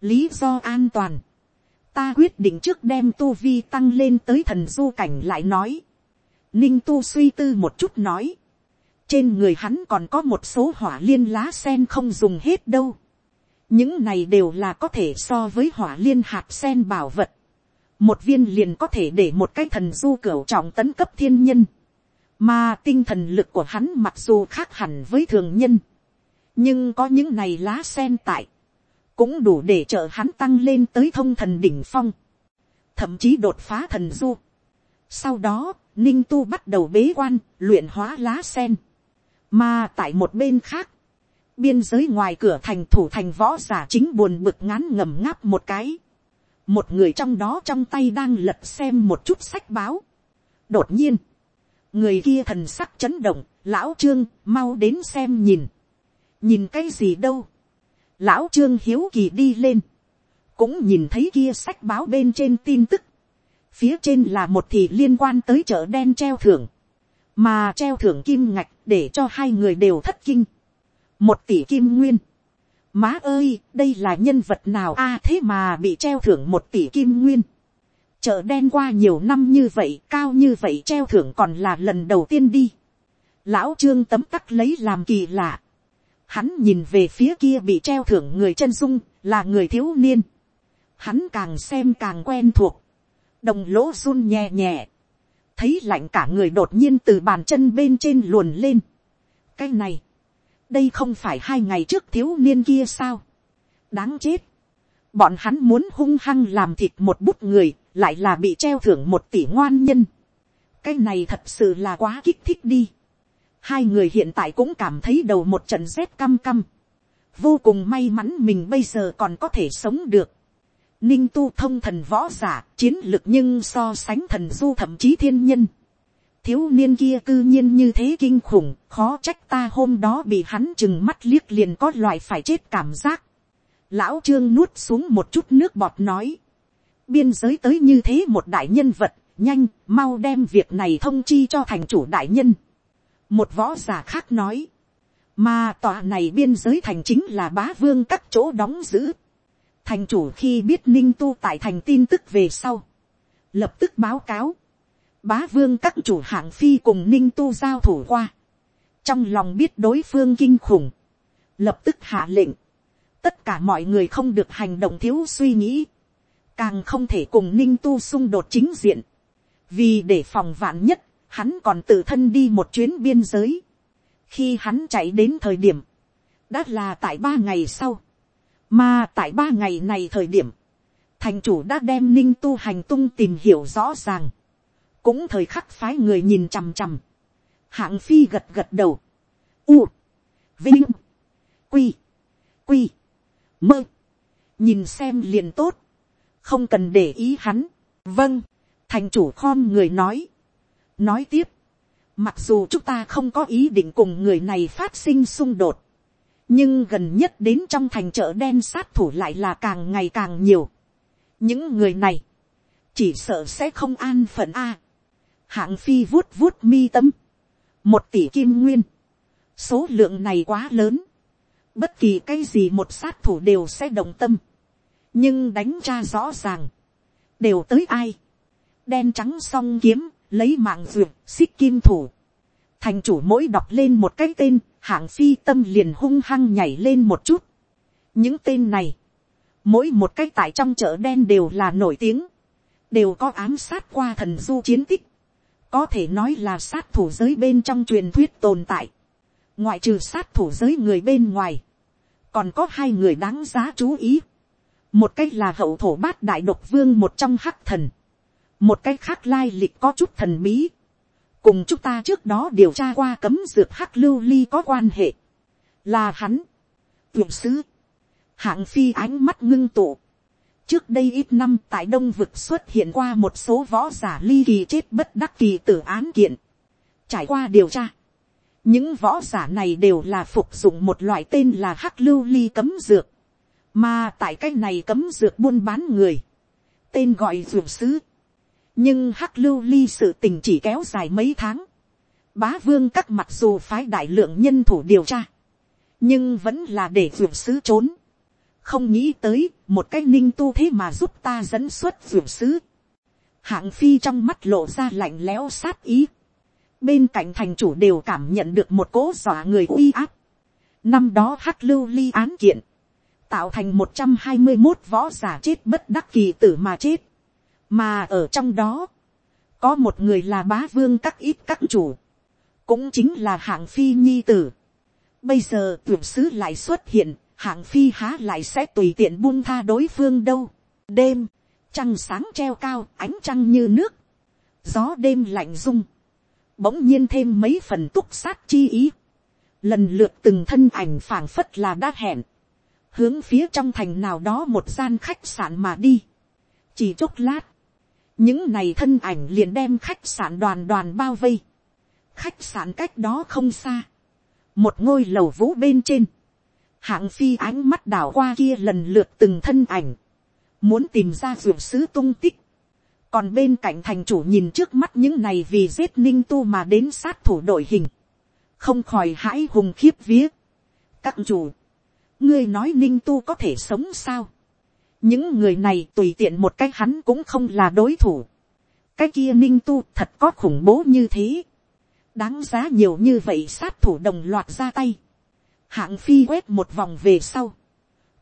lý do an toàn, ta quyết định trước đem tu vi tăng lên tới thần du cảnh lại nói, ninh tu suy tư một chút nói, trên người hắn còn có một số hỏa liên lá sen không dùng hết đâu, những này đều là có thể so với hỏa liên hạt sen bảo vật, một viên liền có thể để một cái thần du cửu trọng tấn cấp thiên nhân, mà tinh thần lực của hắn mặc dù khác hẳn với thường nhân, nhưng có những này lá sen tại, cũng đủ để trợ hắn tăng lên tới thông thần đỉnh phong, thậm chí đột phá thần du. Sau đó, ninh tu bắt đầu bế quan, luyện hóa lá sen, mà tại một bên khác, biên giới ngoài cửa thành thủ thành võ giả chính buồn bực ngán ngầm ngáp một cái, một người trong đó trong tay đang lật xem một chút sách báo. đột nhiên, người kia thần sắc chấn động, lão trương mau đến xem nhìn. nhìn cái gì đâu. lão trương hiếu kỳ đi lên, cũng nhìn thấy kia sách báo bên trên tin tức. phía trên là một thị liên quan tới chợ đen treo thưởng, mà treo thưởng kim ngạch để cho hai người đều thất kinh. một tỷ kim nguyên Má ơi, đây là nhân vật nào a thế mà bị treo thưởng một tỷ kim nguyên. Chợ đen qua nhiều năm như vậy, cao như vậy treo thưởng còn là lần đầu tiên đi. Lão trương tấm tắc lấy làm kỳ lạ. Hắn nhìn về phía kia bị treo thưởng người chân dung, là người thiếu niên. Hắn càng xem càng quen thuộc. Đồng lỗ run nhẹ nhẹ. Thấy lạnh cả người đột nhiên từ bàn chân bên trên luồn lên. Cái này đây không phải hai ngày trước thiếu niên kia sao. đáng chết. bọn hắn muốn hung hăng làm thịt một bút người, lại là bị treo thưởng một tỷ ngoan nhân. cái này thật sự là quá kích thích đi. hai người hiện tại cũng cảm thấy đầu một trận rét căm căm. vô cùng may mắn mình bây giờ còn có thể sống được ninh tu thông thần võ giả, chiến lực nhưng so sánh thần du thậm chí thiên nhân thiếu niên kia cư nhiên như thế kinh khủng, khó trách ta hôm đó bị hắn chừng mắt liếc liền có loại phải chết cảm giác. Lão trương nuốt xuống một chút nước bọt nói. Biên giới tới như thế một đại nhân vật, nhanh, mau đem việc này thông chi cho thành chủ đại nhân. Một võ giả khác nói. Mà tòa này biên giới thành chính là bá vương các chỗ đóng giữ. Thành chủ khi biết ninh tu tại thành tin tức về sau. Lập tức báo cáo, bá vương các chủ hạng phi cùng ninh tu giao thủ qua, trong lòng biết đối phương kinh khủng, lập tức hạ lệnh, tất cả mọi người không được hành động thiếu suy nghĩ, càng không thể cùng ninh tu xung đột chính diện, vì để phòng vạn nhất, hắn còn tự thân đi một chuyến biên giới, khi hắn chạy đến thời điểm, đã là tại ba ngày sau, mà tại ba ngày này thời điểm, thành chủ đã đem ninh tu hành tung tìm hiểu rõ ràng, cũng thời khắc phái người nhìn chằm chằm, hạng phi gật gật đầu, u, vinh, quy, quy, mơ, nhìn xem liền tốt, không cần để ý hắn, vâng, thành chủ khom người nói, nói tiếp, mặc dù chúng ta không có ý định cùng người này phát sinh xung đột, nhưng gần nhất đến trong thành chợ đen sát thủ lại là càng ngày càng nhiều. những người này, chỉ sợ sẽ không an phận a. hạng phi vuốt vuốt mi tâm, một tỷ kim nguyên, số lượng này quá lớn, bất kỳ cái gì một sát thủ đều sẽ đồng tâm, nhưng đánh tra rõ ràng, đều tới ai, đen trắng song kiếm, lấy mạng duyệt, xích kim thủ, thành chủ mỗi đọc lên một cái tên, hạng phi tâm liền hung hăng nhảy lên một chút. những tên này, mỗi một cái tại trong chợ đen đều là nổi tiếng, đều có ám sát qua thần du chiến tích, có thể nói là sát thủ giới bên trong truyền thuyết tồn tại, ngoại trừ sát thủ giới người bên ngoài, còn có hai người đáng giá chú ý, một cách là hậu thổ bát đại độc vương một trong hắc thần, một cách khác lai lịch có chút thần bí, cùng chúng ta trước đó điều tra qua cấm dược hắc lưu ly có quan hệ, là hắn, tuyển sứ, hạng phi ánh mắt ngưng tụ, trước đây ít năm tại đông vực xuất hiện qua một số võ giả ly kỳ chết bất đắc kỳ tử án kiện, trải qua điều tra, những võ giả này đều là phục dụng một loại tên là hắc lưu ly cấm dược, mà tại cái này cấm dược buôn bán người, tên gọi dược sứ, nhưng hắc lưu ly sự tình chỉ kéo dài mấy tháng. bá vương các mặc dù phái đại lượng nhân thủ điều tra, nhưng vẫn là để ruộng sứ trốn. không nghĩ tới một cái ninh tu thế mà giúp ta dẫn xuất ruộng sứ. hạng phi trong mắt lộ ra lạnh lẽo sát ý. bên cạnh thành chủ đều cảm nhận được một cố dọa người uy áp. năm đó hắc lưu ly án kiện, tạo thành một trăm hai mươi một võ giả chết bất đắc kỳ tử mà chết mà ở trong đó, có một người là bá vương các ít các chủ, cũng chính là hạng phi nhi tử. Bây giờ tuyển sứ lại xuất hiện, hạng phi há lại sẽ tùy tiện buông tha đối phương đâu. đêm, trăng sáng treo cao, ánh trăng như nước, gió đêm lạnh rung, bỗng nhiên thêm mấy phần túc sát chi ý, lần lượt từng thân ảnh phảng phất là đã hẹn, hướng phía trong thành nào đó một gian khách sạn mà đi. chỉ chốc lát, những này thân ảnh liền đem khách sạn đoàn đoàn bao vây. khách sạn cách đó không xa. một ngôi lầu vũ bên trên. hạng phi ánh mắt đảo qua kia lần lượt từng thân ảnh. muốn tìm ra ruộng sứ tung tích. còn bên cạnh thành chủ nhìn trước mắt những này vì giết ninh tu mà đến sát thủ đội hình. không khỏi hãi hùng khiếp vía. các chủ, ngươi nói ninh tu có thể sống sao những người này tùy tiện một cách hắn cũng không là đối thủ. cái kia ninh tu thật có khủng bố như thế. đáng giá nhiều như vậy sát thủ đồng loạt ra tay. hạng phi quét một vòng về sau.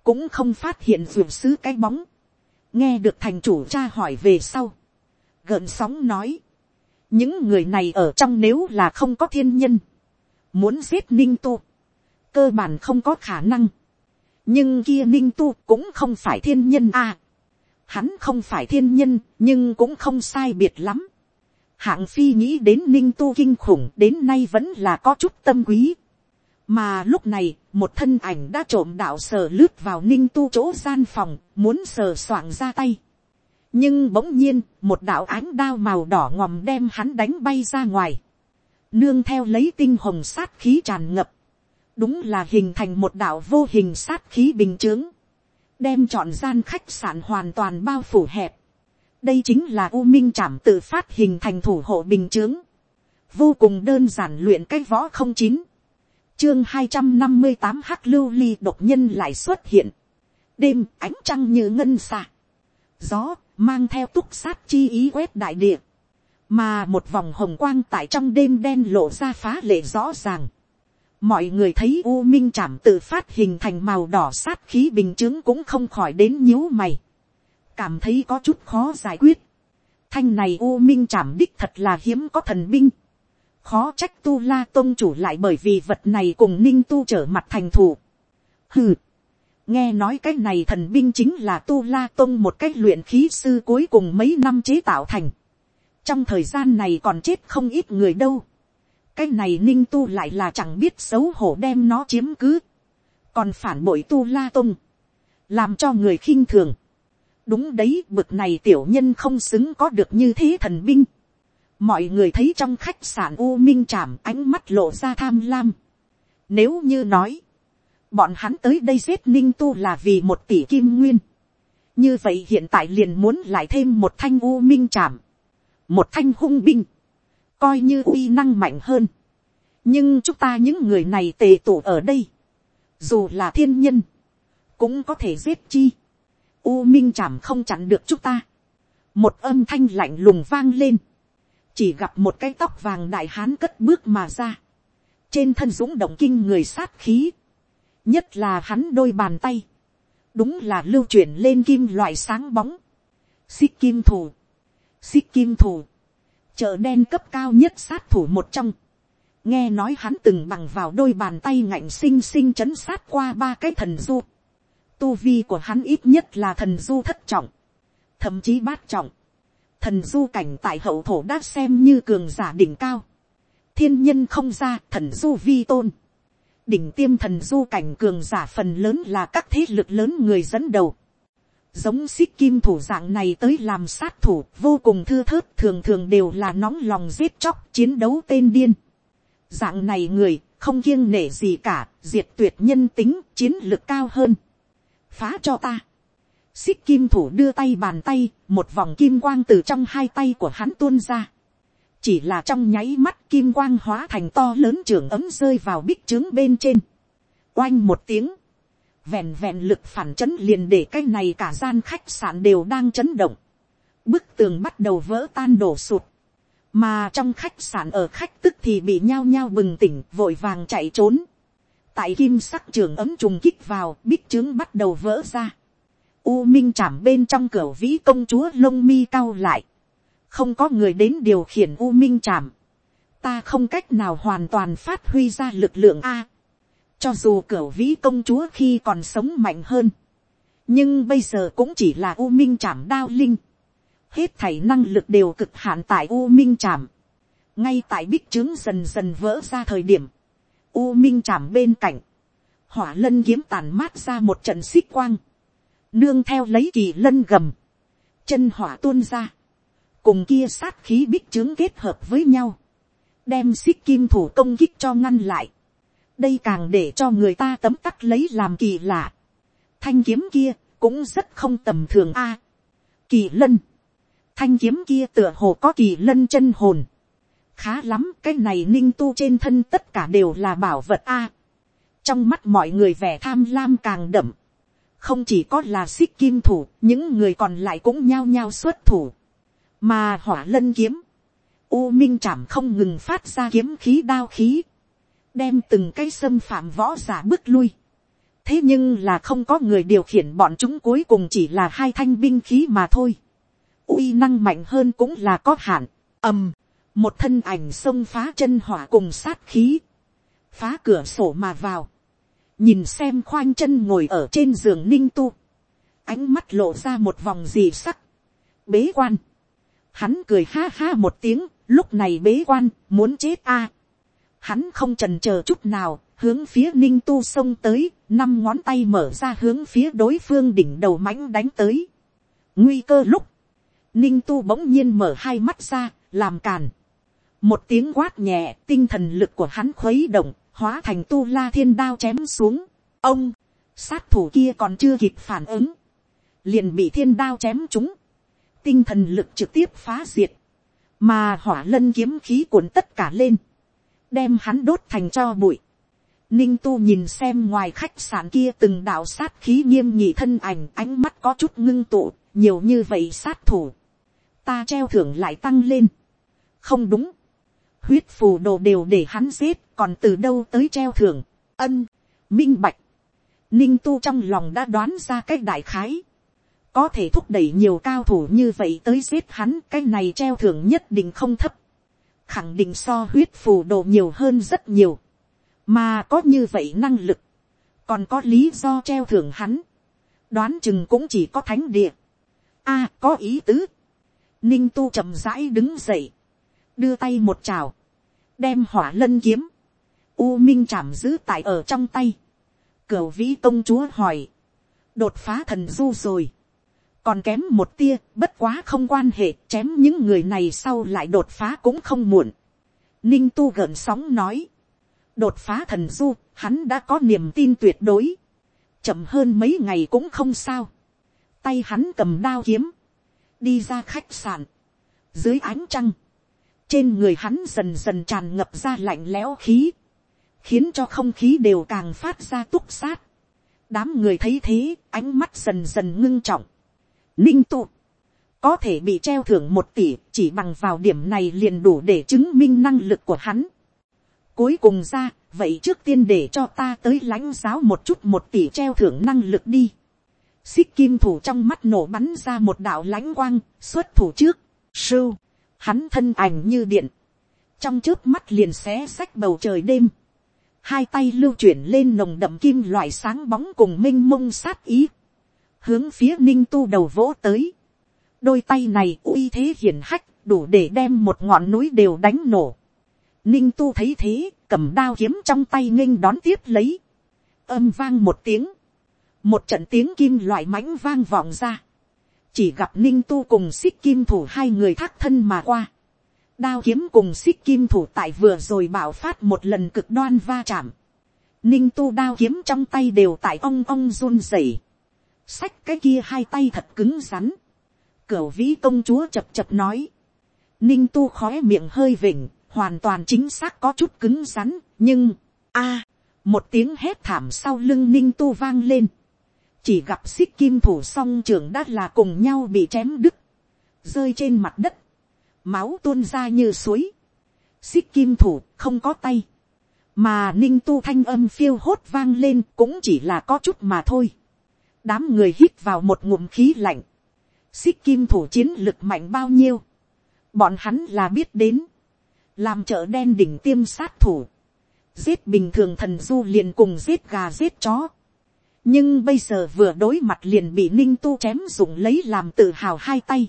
cũng không phát hiện ruột sứ cái bóng. nghe được thành chủ cha hỏi về sau. gợn sóng nói. những người này ở trong nếu là không có thiên nhân. muốn giết ninh tu. cơ bản không có khả năng nhưng kia ninh tu cũng không phải thiên nhân a. À, hắn không phải thiên nhân, nhưng cũng không sai biệt lắm. hạng phi nghĩ đến ninh tu kinh khủng đến nay vẫn là có chút tâm quý. mà lúc này, một thân ảnh đã trộm đạo sờ lướt vào ninh tu chỗ gian phòng, muốn sờ soạng ra tay. nhưng bỗng nhiên, một đạo ánh đao màu đỏ ngòm đem hắn đánh bay ra ngoài. nương theo lấy tinh hồng sát khí tràn ngập, đúng là hình thành một đạo vô hình sát khí bình chướng, đem chọn gian khách sạn hoàn toàn bao phủ hẹp. đây chính là u minh trảm tự phát hình thành thủ hộ bình chướng, vô cùng đơn giản luyện cái võ không chín, chương hai trăm năm mươi tám hắc lưu ly độc nhân lại xuất hiện, đêm ánh trăng như ngân xa, gió mang theo túc sát chi ý quét đại địa, mà một vòng hồng quang tại trong đêm đen lộ ra phá lệ rõ ràng mọi người thấy u minh chạm tự phát hình thành màu đỏ sát khí bình chứng cũng không khỏi đến nhíu mày, cảm thấy có chút khó giải quyết. thanh này u minh chạm đích thật là hiếm có thần binh, khó trách tu la tôn chủ lại bởi vì vật này cùng ninh tu trở mặt thành thù. hừ, nghe nói cái này thần binh chính là tu la tôn một cái luyện khí sư cuối cùng mấy năm chế tạo thành. trong thời gian này còn chết không ít người đâu cái này ninh tu lại là chẳng biết xấu hổ đem nó chiếm cứ. còn phản bội tu la tung, làm cho người khinh thường. đúng đấy bực này tiểu nhân không xứng có được như thế thần binh mọi người thấy trong khách sạn u minh chạm ánh mắt lộ ra tham lam. Nếu như nói, bọn hắn tới đây giết ninh tu là vì một tỷ kim nguyên. như vậy hiện tại liền muốn lại thêm một thanh u minh chạm, một thanh hung binh, coi như uy năng mạnh hơn. nhưng chúng ta những người này tề tụ ở đây, dù là thiên nhân, cũng có thể giết chi. U minh chảm không chặn được chúng ta. một âm thanh lạnh lùng vang lên. Chỉ gặp một cái tóc vàng đại hán cất bước mà ra, trên thân dũng động kinh người sát khí, nhất là hắn đôi bàn tay, đúng là lưu chuyển lên kim loại sáng bóng, xích kim thủ, xích kim thủ, chợ đen cấp cao nhất sát thủ một trong, nghe nói hắn từng bằng vào đôi bàn tay ngạnh xinh xinh chấn sát qua ba cái thần du, tu vi của hắn ít nhất là thần du thất trọng, thậm chí bát trọng, thần du cảnh tại hậu thổ đã xem như cường giả đỉnh cao. thiên nhân không ra thần du vi tôn. đỉnh tiêm thần du cảnh cường giả phần lớn là các thế lực lớn người dẫn đầu giống xích kim thủ dạng này tới làm sát thủ vô cùng thưa thớt thường thường đều là nóng lòng giết chóc chiến đấu tên điên. dạng này người không kiêng nể gì cả diệt tuyệt nhân tính chiến lực cao hơn. phá cho ta xích kim thủ đưa tay bàn tay, một vòng kim quang từ trong hai tay của hắn tuôn ra. chỉ là trong nháy mắt kim quang hóa thành to lớn trường ấm rơi vào bích trướng bên trên. oanh một tiếng, vẹn vẹn lực phản chấn liền để cái này cả gian khách sạn đều đang chấn động. bức tường bắt đầu vỡ tan đổ sụt. mà trong khách sạn ở khách tức thì bị nhao nhao bừng tỉnh, vội vàng chạy trốn. tại kim sắc trường ấm trùng kích vào, bích trướng bắt đầu vỡ ra U minh chạm bên trong cửa vĩ công chúa lông mi cao lại. Không có người đến điều khiển U minh chạm. Ta không cách nào hoàn toàn phát huy ra lực lượng A. Cho dù cửa vĩ công chúa khi còn sống mạnh hơn. Nhưng bây giờ cũng chỉ là U minh chạm đao linh. Hết thảy năng lực đều cực hạn tại U minh chạm. Ngay tại bích trướng dần dần vỡ ra thời điểm. U minh chạm bên cạnh. Hỏa lân kiếm tàn mát ra một trận xích quang nương theo lấy kỳ lân gầm, chân hỏa tuôn ra, cùng kia sát khí bích trướng kết hợp với nhau, đem xích kim thủ công kích cho ngăn lại, đây càng để cho người ta tấm tắc lấy làm kỳ lạ, thanh kiếm kia cũng rất không tầm thường a, kỳ lân, thanh kiếm kia tựa hồ có kỳ lân chân hồn, khá lắm cái này ninh tu trên thân tất cả đều là bảo vật a, trong mắt mọi người vẻ tham lam càng đậm, không chỉ có là xích kim thủ, những người còn lại cũng nhao nhao xuất thủ, mà hỏa lân kiếm, u minh chảm không ngừng phát ra kiếm khí đao khí, đem từng cái xâm phạm võ giả bước lui. thế nhưng là không có người điều khiển bọn chúng cuối cùng chỉ là hai thanh binh khí mà thôi. uy năng mạnh hơn cũng là có hạn, ầm, một thân ảnh xông phá chân hỏa cùng sát khí, phá cửa sổ mà vào, nhìn xem khoanh chân ngồi ở trên giường ninh tu, ánh mắt lộ ra một vòng gì sắc, bế quan, hắn cười ha ha một tiếng, lúc này bế quan, muốn chết a, hắn không trần c h ờ chút nào, hướng phía ninh tu xông tới, năm ngón tay mở ra hướng phía đối phương đỉnh đầu mãnh đánh tới, nguy cơ lúc, ninh tu bỗng nhiên mở hai mắt ra, làm càn, một tiếng quát nhẹ, tinh thần lực của hắn khuấy động, hóa thành tu la thiên đao chém xuống, ông, sát thủ kia còn chưa kịp phản ứng, liền bị thiên đao chém chúng, tinh thần lực trực tiếp phá diệt, mà hỏa lân kiếm khí cuốn tất cả lên, đem hắn đốt thành cho bụi. Ninh tu nhìn xem ngoài khách sạn kia từng đạo sát khí nghiêm nhị thân ảnh ánh mắt có chút ngưng tụ, nhiều như vậy sát thủ. Ta treo thưởng lại tăng lên. Không đúng. Huyết phù đồ đều để hắn giết, còn từ đâu tới treo thưởng. Ân, minh bạch. Ninh tu trong lòng đã đoán ra cách đại khái. Có thể thúc đẩy nhiều cao thủ như vậy tới giết hắn, cái này treo thưởng nhất định không thấp. Khẳng định so huyết phù đồ nhiều hơn rất nhiều. Mà có như vậy năng lực, còn có lý do treo thưởng hắn, đoán chừng cũng chỉ có thánh địa. a, à, có ý tứ, ninh tu chậm rãi đứng dậy, đưa tay một trào, đem hỏa lân kiếm, u minh chạm giữ tại ở trong tay, cửu vĩ công chúa hỏi, đột phá thần du rồi, còn kém một tia, bất quá không quan hệ, chém những người này sau lại đột phá cũng không muộn. Ninh tu gợn sóng nói, đột phá thần du, hắn đã có niềm tin tuyệt đối, chậm hơn mấy ngày cũng không sao, tay hắn cầm đao kiếm, đi ra khách sạn, dưới ánh trăng, trên người hắn dần dần tràn ngập ra lạnh lẽo khí, khiến cho không khí đều càng phát ra túc sát. đám người thấy thế, ánh mắt dần dần ngưng trọng ninh tụ, có thể bị treo thưởng một tỷ, chỉ bằng vào điểm này liền đủ để chứng minh năng lực của hắn. Cuối cùng ra, vậy trước tiên để cho ta tới lãnh giáo một chút một tỷ treo thưởng năng lực đi. Xích kim thủ trong mắt nổ bắn ra một đạo lãnh quang, xuất thủ trước, sưu, hắn thân ảnh như điện. Trong trước mắt liền xé sách bầu trời đêm. Hai tay lưu chuyển lên nồng đậm kim loại sáng bóng cùng minh mông sát ý. Hướng phía ninh tu đầu vỗ tới. Đôi tay này uy thế hiển hách, đủ để đem một ngọn núi đều đánh nổ Ninh tu thấy thế, cầm đao kiếm trong tay nghênh đón tiếp lấy. Âm vang một tiếng. Một trận tiếng kim loại mãnh vang vọng ra. Chỉ gặp ninh tu cùng xích kim thủ hai người thác thân mà qua. Đao kiếm cùng xích kim thủ tại vừa rồi bảo phát một lần cực đoan va chạm. Ninh tu đao kiếm trong tay đều tại ong ong run rẩy. Sách cái kia hai tay thật cứng rắn. Cửu vĩ công chúa chập chập nói. Ninh tu khóe miệng hơi vỉnh, hoàn toàn chính xác có chút cứng rắn, nhưng, a, một tiếng hét thảm sau lưng ninh tu vang lên, chỉ gặp xích kim thủ song trưởng đã là cùng nhau bị chém đứt, rơi trên mặt đất, máu tuôn ra như suối, xích kim thủ không có tay, mà ninh tu thanh âm phiêu hốt vang lên cũng chỉ là có chút mà thôi, đám người hít vào một ngụm khí lạnh, xích kim thủ chiến lực mạnh bao nhiêu, bọn hắn là biết đến, làm chợ đen đỉnh tiêm sát thủ, giết bình thường thần du liền cùng giết gà giết chó. nhưng bây giờ vừa đối mặt liền bị ninh tu chém dùng lấy làm tự hào hai tay.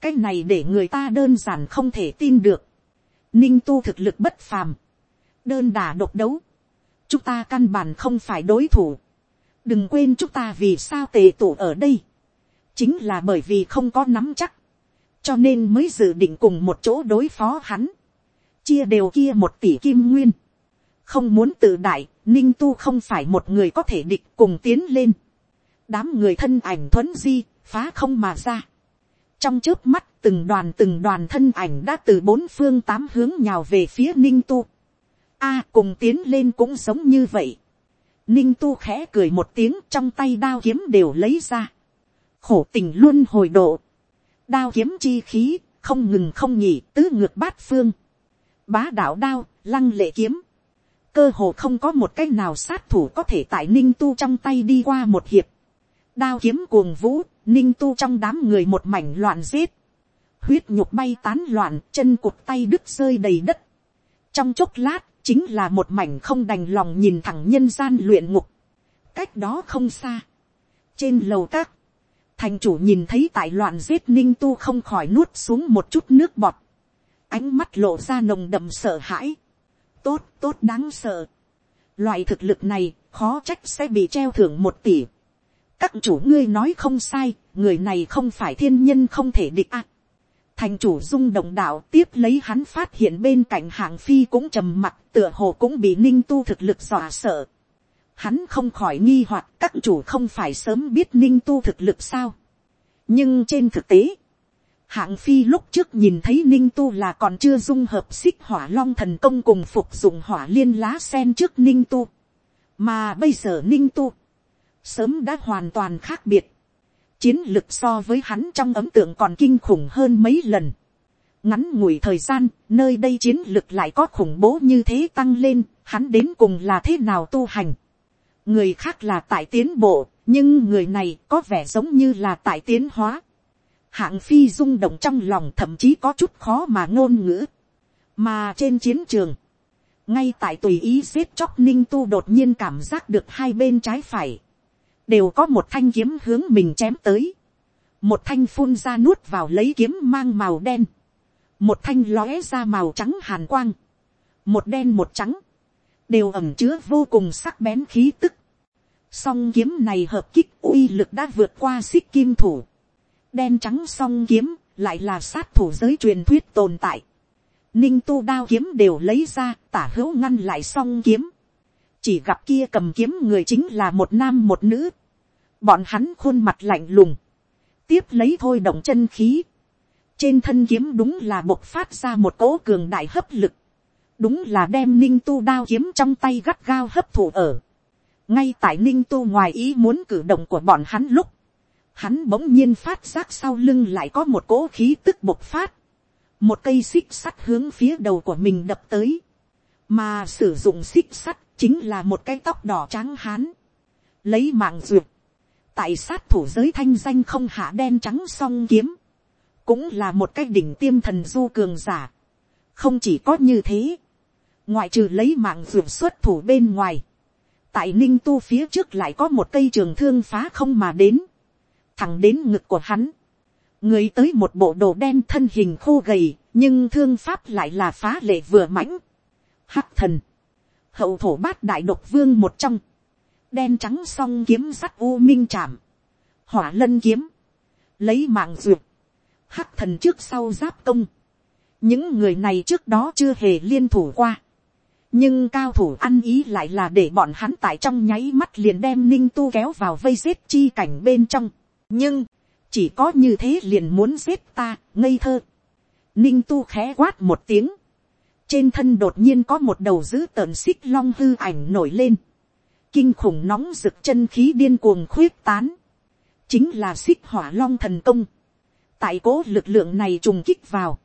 cái này để người ta đơn giản không thể tin được. ninh tu thực lực bất phàm, đơn đà độc đấu. chúng ta căn bản không phải đối thủ đừng quên chúng ta vì sao tề tụ ở đây. chính là bởi vì không có nắm chắc. cho nên mới dự định cùng một chỗ đối phó hắn. Chia đều kia một tỷ kim nguyên, không muốn tự đại, ninh tu không phải một người có thể địch cùng tiến lên, đám người thân ảnh thuấn di, phá không mà ra, trong trước mắt từng đoàn từng đoàn thân ảnh đã từ bốn phương tám hướng nhào về phía ninh tu, a cùng tiến lên cũng giống như vậy, ninh tu khẽ cười một tiếng trong tay đao kiếm đều lấy ra, khổ tình luôn hồi độ, đao kiếm chi khí, không ngừng không nhỉ tứ ngược bát phương, bá đạo đao, lăng lệ kiếm. Cơ hồ không có một cách nào sát thủ có thể tại ninh tu trong tay đi qua một hiệp. Đao kiếm cuồng vũ, ninh tu trong đám người một mảnh loạn giết. Huyết nhục bay tán loạn, chân cụt tay đứt rơi đầy đất. Trong chốc lát, chính là một mảnh không đành lòng nhìn thẳng nhân gian luyện ngục. Cách đó không xa. Trên lầu các, thành chủ nhìn thấy tại loạn giết ninh tu không khỏi nuốt xuống một chút nước bọt ánh mắt lộ ra nồng đậm sợ hãi, tốt tốt đáng sợ. Loại thực lực này khó trách sẽ bị treo thưởng một tỷ. các chủ ngươi nói không sai, người này không phải thiên nhân không thể địch ác thành chủ dung động đạo tiếp lấy hắn phát hiện bên cạnh hạng phi cũng trầm mặt tựa hồ cũng bị ninh tu thực lực dọa sợ. Hắn không khỏi nghi hoặc các chủ không phải sớm biết ninh tu thực lực sao. nhưng trên thực tế, Hạng phi lúc trước nhìn thấy ninh tu là còn chưa dung hợp xích hỏa long thần công cùng phục dụng hỏa liên lá sen trước ninh tu. mà bây giờ ninh tu, sớm đã hoàn toàn khác biệt, chiến lực so với hắn trong ấm tượng còn kinh khủng hơn mấy lần. ngắn ngủi thời gian, nơi đây chiến lực lại có khủng bố như thế tăng lên, hắn đến cùng là thế nào tu hành. người khác là tại tiến bộ, nhưng người này có vẻ giống như là tại tiến hóa. hạng phi rung động trong lòng thậm chí có chút khó mà ngôn ngữ. mà trên chiến trường, ngay tại tùy ý giết chóc ninh tu đột nhiên cảm giác được hai bên trái phải, đều có một thanh kiếm hướng mình chém tới, một thanh phun ra nuốt vào lấy kiếm mang màu đen, một thanh lóe ra màu trắng hàn quang, một đen một trắng, đều ẩm chứa vô cùng sắc bén khí tức, song kiếm này hợp kích uy lực đã vượt qua xích kim thủ, đen trắng song kiếm lại là sát thủ giới truyền thuyết tồn tại, ninh tu đao kiếm đều lấy ra tả hữu ngăn lại song kiếm, chỉ gặp kia cầm kiếm người chính là một nam một nữ, bọn hắn khuôn mặt lạnh lùng, tiếp lấy thôi động chân khí, trên thân kiếm đúng là bộc phát ra một cỗ cường đại hấp lực, đúng là đem ninh tu đao kiếm trong tay gắt gao hấp thụ ở, ngay tại ninh tu ngoài ý muốn cử động của bọn hắn lúc, hắn bỗng nhiên phát giác sau lưng lại có một cỗ khí tức bộc phát, một cây xích sắt hướng phía đầu của mình đập tới, mà sử dụng xích sắt chính là một cái tóc đỏ trắng hán, lấy mạng duyệt, tại sát thủ giới thanh danh không hạ đen trắng song kiếm, cũng là một cái đỉnh tiêm thần du cường giả. không chỉ có như thế, ngoại trừ lấy mạng ruột xuất thủ bên ngoài, tại ninh tu phía trước lại có một cây trường thương phá không mà đến, thẳng đến ngực của hắn, người tới một bộ đồ đen thân hình khô gầy, nhưng thương pháp lại là phá lệ vừa mãnh. Hắc thần, hậu thổ bát đại độc vương một trong, đen trắng song kiếm sắt u minh chạm, hỏa lân kiếm, lấy mạng duyệt, hắc thần trước sau giáp công. những người này trước đó chưa hề liên thủ qua, nhưng cao thủ ăn ý lại là để bọn hắn tại trong nháy mắt liền đem ninh tu kéo vào vây giết chi cảnh bên trong. nhưng, chỉ có như thế liền muốn giết ta, ngây thơ. ninh tu khẽ quát một tiếng, trên thân đột nhiên có một đầu dữ tợn xích long hư ảnh nổi lên, kinh khủng nóng rực chân khí điên cuồng khuyết tán, chính là xích hỏa long thần công. tại cố lực lượng này trùng kích vào,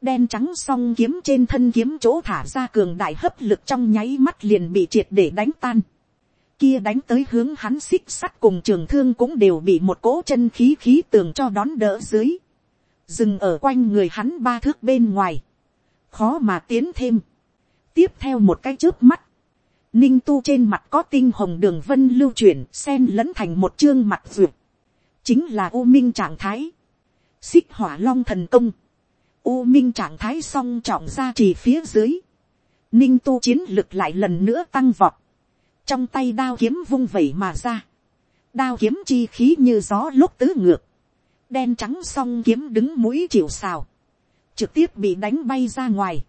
đen trắng song kiếm trên thân kiếm chỗ thả ra cường đại hấp lực trong nháy mắt liền bị triệt để đánh tan. Kia đánh tới hướng hắn xích sắt cùng trường thương cũng đều bị một cỗ chân khí khí tường cho đón đỡ dưới. Dừng ở quanh người hắn ba thước bên ngoài. Khó mà tiến thêm. Tiếp theo một cái chớp mắt. Ninh tu trên mặt có tinh hồng đường vân lưu chuyển sen lẫn thành một chương mặt ruột. Chính là u minh trạng thái. Xích hỏa long thần công U minh trạng thái song trọng ra chỉ phía dưới. Ninh tu chiến lực lại lần nữa tăng vọt. Trong tay đao kiếm vung vẩy mà ra. Đao kiếm chi khí như gió lúc tứ ngược. Đen trắng song kiếm đứng mũi chịu xào. Trực tiếp bị đánh bay ra ngoài.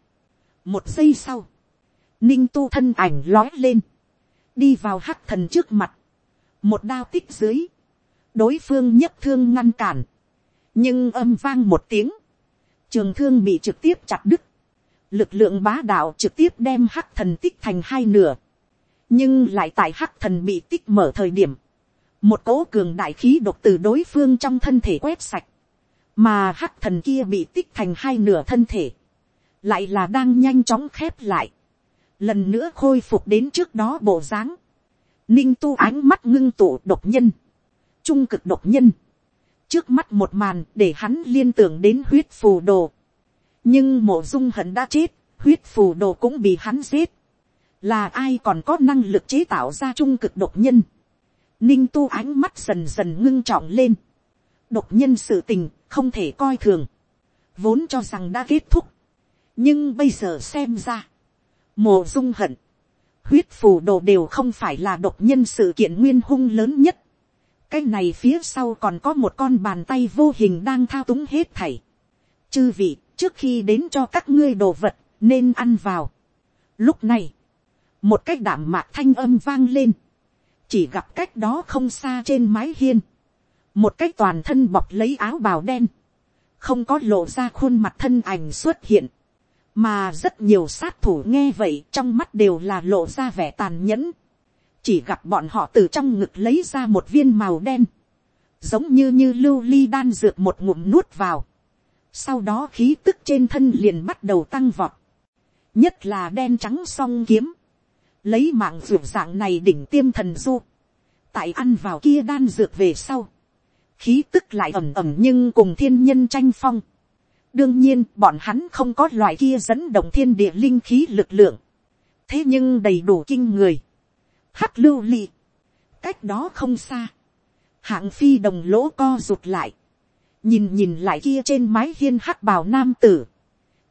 Một giây sau. Ninh tu thân ảnh lói lên. Đi vào hắc thần trước mặt. Một đao tích dưới. Đối phương nhất thương ngăn cản. Nhưng âm vang một tiếng trường thương bị trực tiếp chặt đứt, lực lượng bá đạo trực tiếp đem hắc thần tích thành hai nửa, nhưng lại tại hắc thần bị tích mở thời điểm, một cỗ cường đại khí độc từ đối phương trong thân thể quét sạch, mà hắc thần kia bị tích thành hai nửa thân thể, lại là đang nhanh chóng khép lại, lần nữa khôi phục đến trước đó bộ dáng, ninh tu ánh mắt ngưng tụ độc nhân, trung cực độc nhân, trước mắt một màn để hắn liên tưởng đến huyết phù đồ. nhưng mộ dung hận đã chết, huyết phù đồ cũng bị hắn giết. là ai còn có năng lực chế tạo ra trung cực độc nhân. ninh tu ánh mắt dần dần ngưng trọng lên. độc nhân sự tình không thể coi thường. vốn cho rằng đã kết thúc. nhưng bây giờ xem ra, mộ dung hận, huyết phù đồ đều không phải là độc nhân sự kiện nguyên hung lớn nhất. Cái này phía sau còn có một con bàn tay vô hình đang thao túng hết thảy. chư vị, trước khi đến cho các ngươi đồ vật, nên ăn vào. lúc này, một cái đảm mạc thanh âm vang lên, chỉ gặp cách đó không xa trên mái hiên, một cái toàn thân bọc lấy áo bào đen, không có lộ ra khuôn mặt thân ảnh xuất hiện, mà rất nhiều sát thủ nghe vậy trong mắt đều là lộ ra vẻ tàn nhẫn, chỉ gặp bọn họ từ trong ngực lấy ra một viên màu đen, giống như như lưu ly đan dược một ngụm nuốt vào, sau đó khí tức trên thân liền bắt đầu tăng vọt, nhất là đen trắng song kiếm, lấy mạng ruột dạng này đỉnh tiêm thần du, tại ăn vào kia đan dược về sau, khí tức lại ẩm ẩm nhưng cùng thiên nhân tranh phong đương nhiên bọn hắn không có loại kia dẫn động thiên địa linh khí lực lượng, thế nhưng đầy đủ kinh người. hắc lưu ly, cách đó không xa, hạng phi đồng lỗ co rụt lại, nhìn nhìn lại kia trên mái hiên hắc bào nam tử,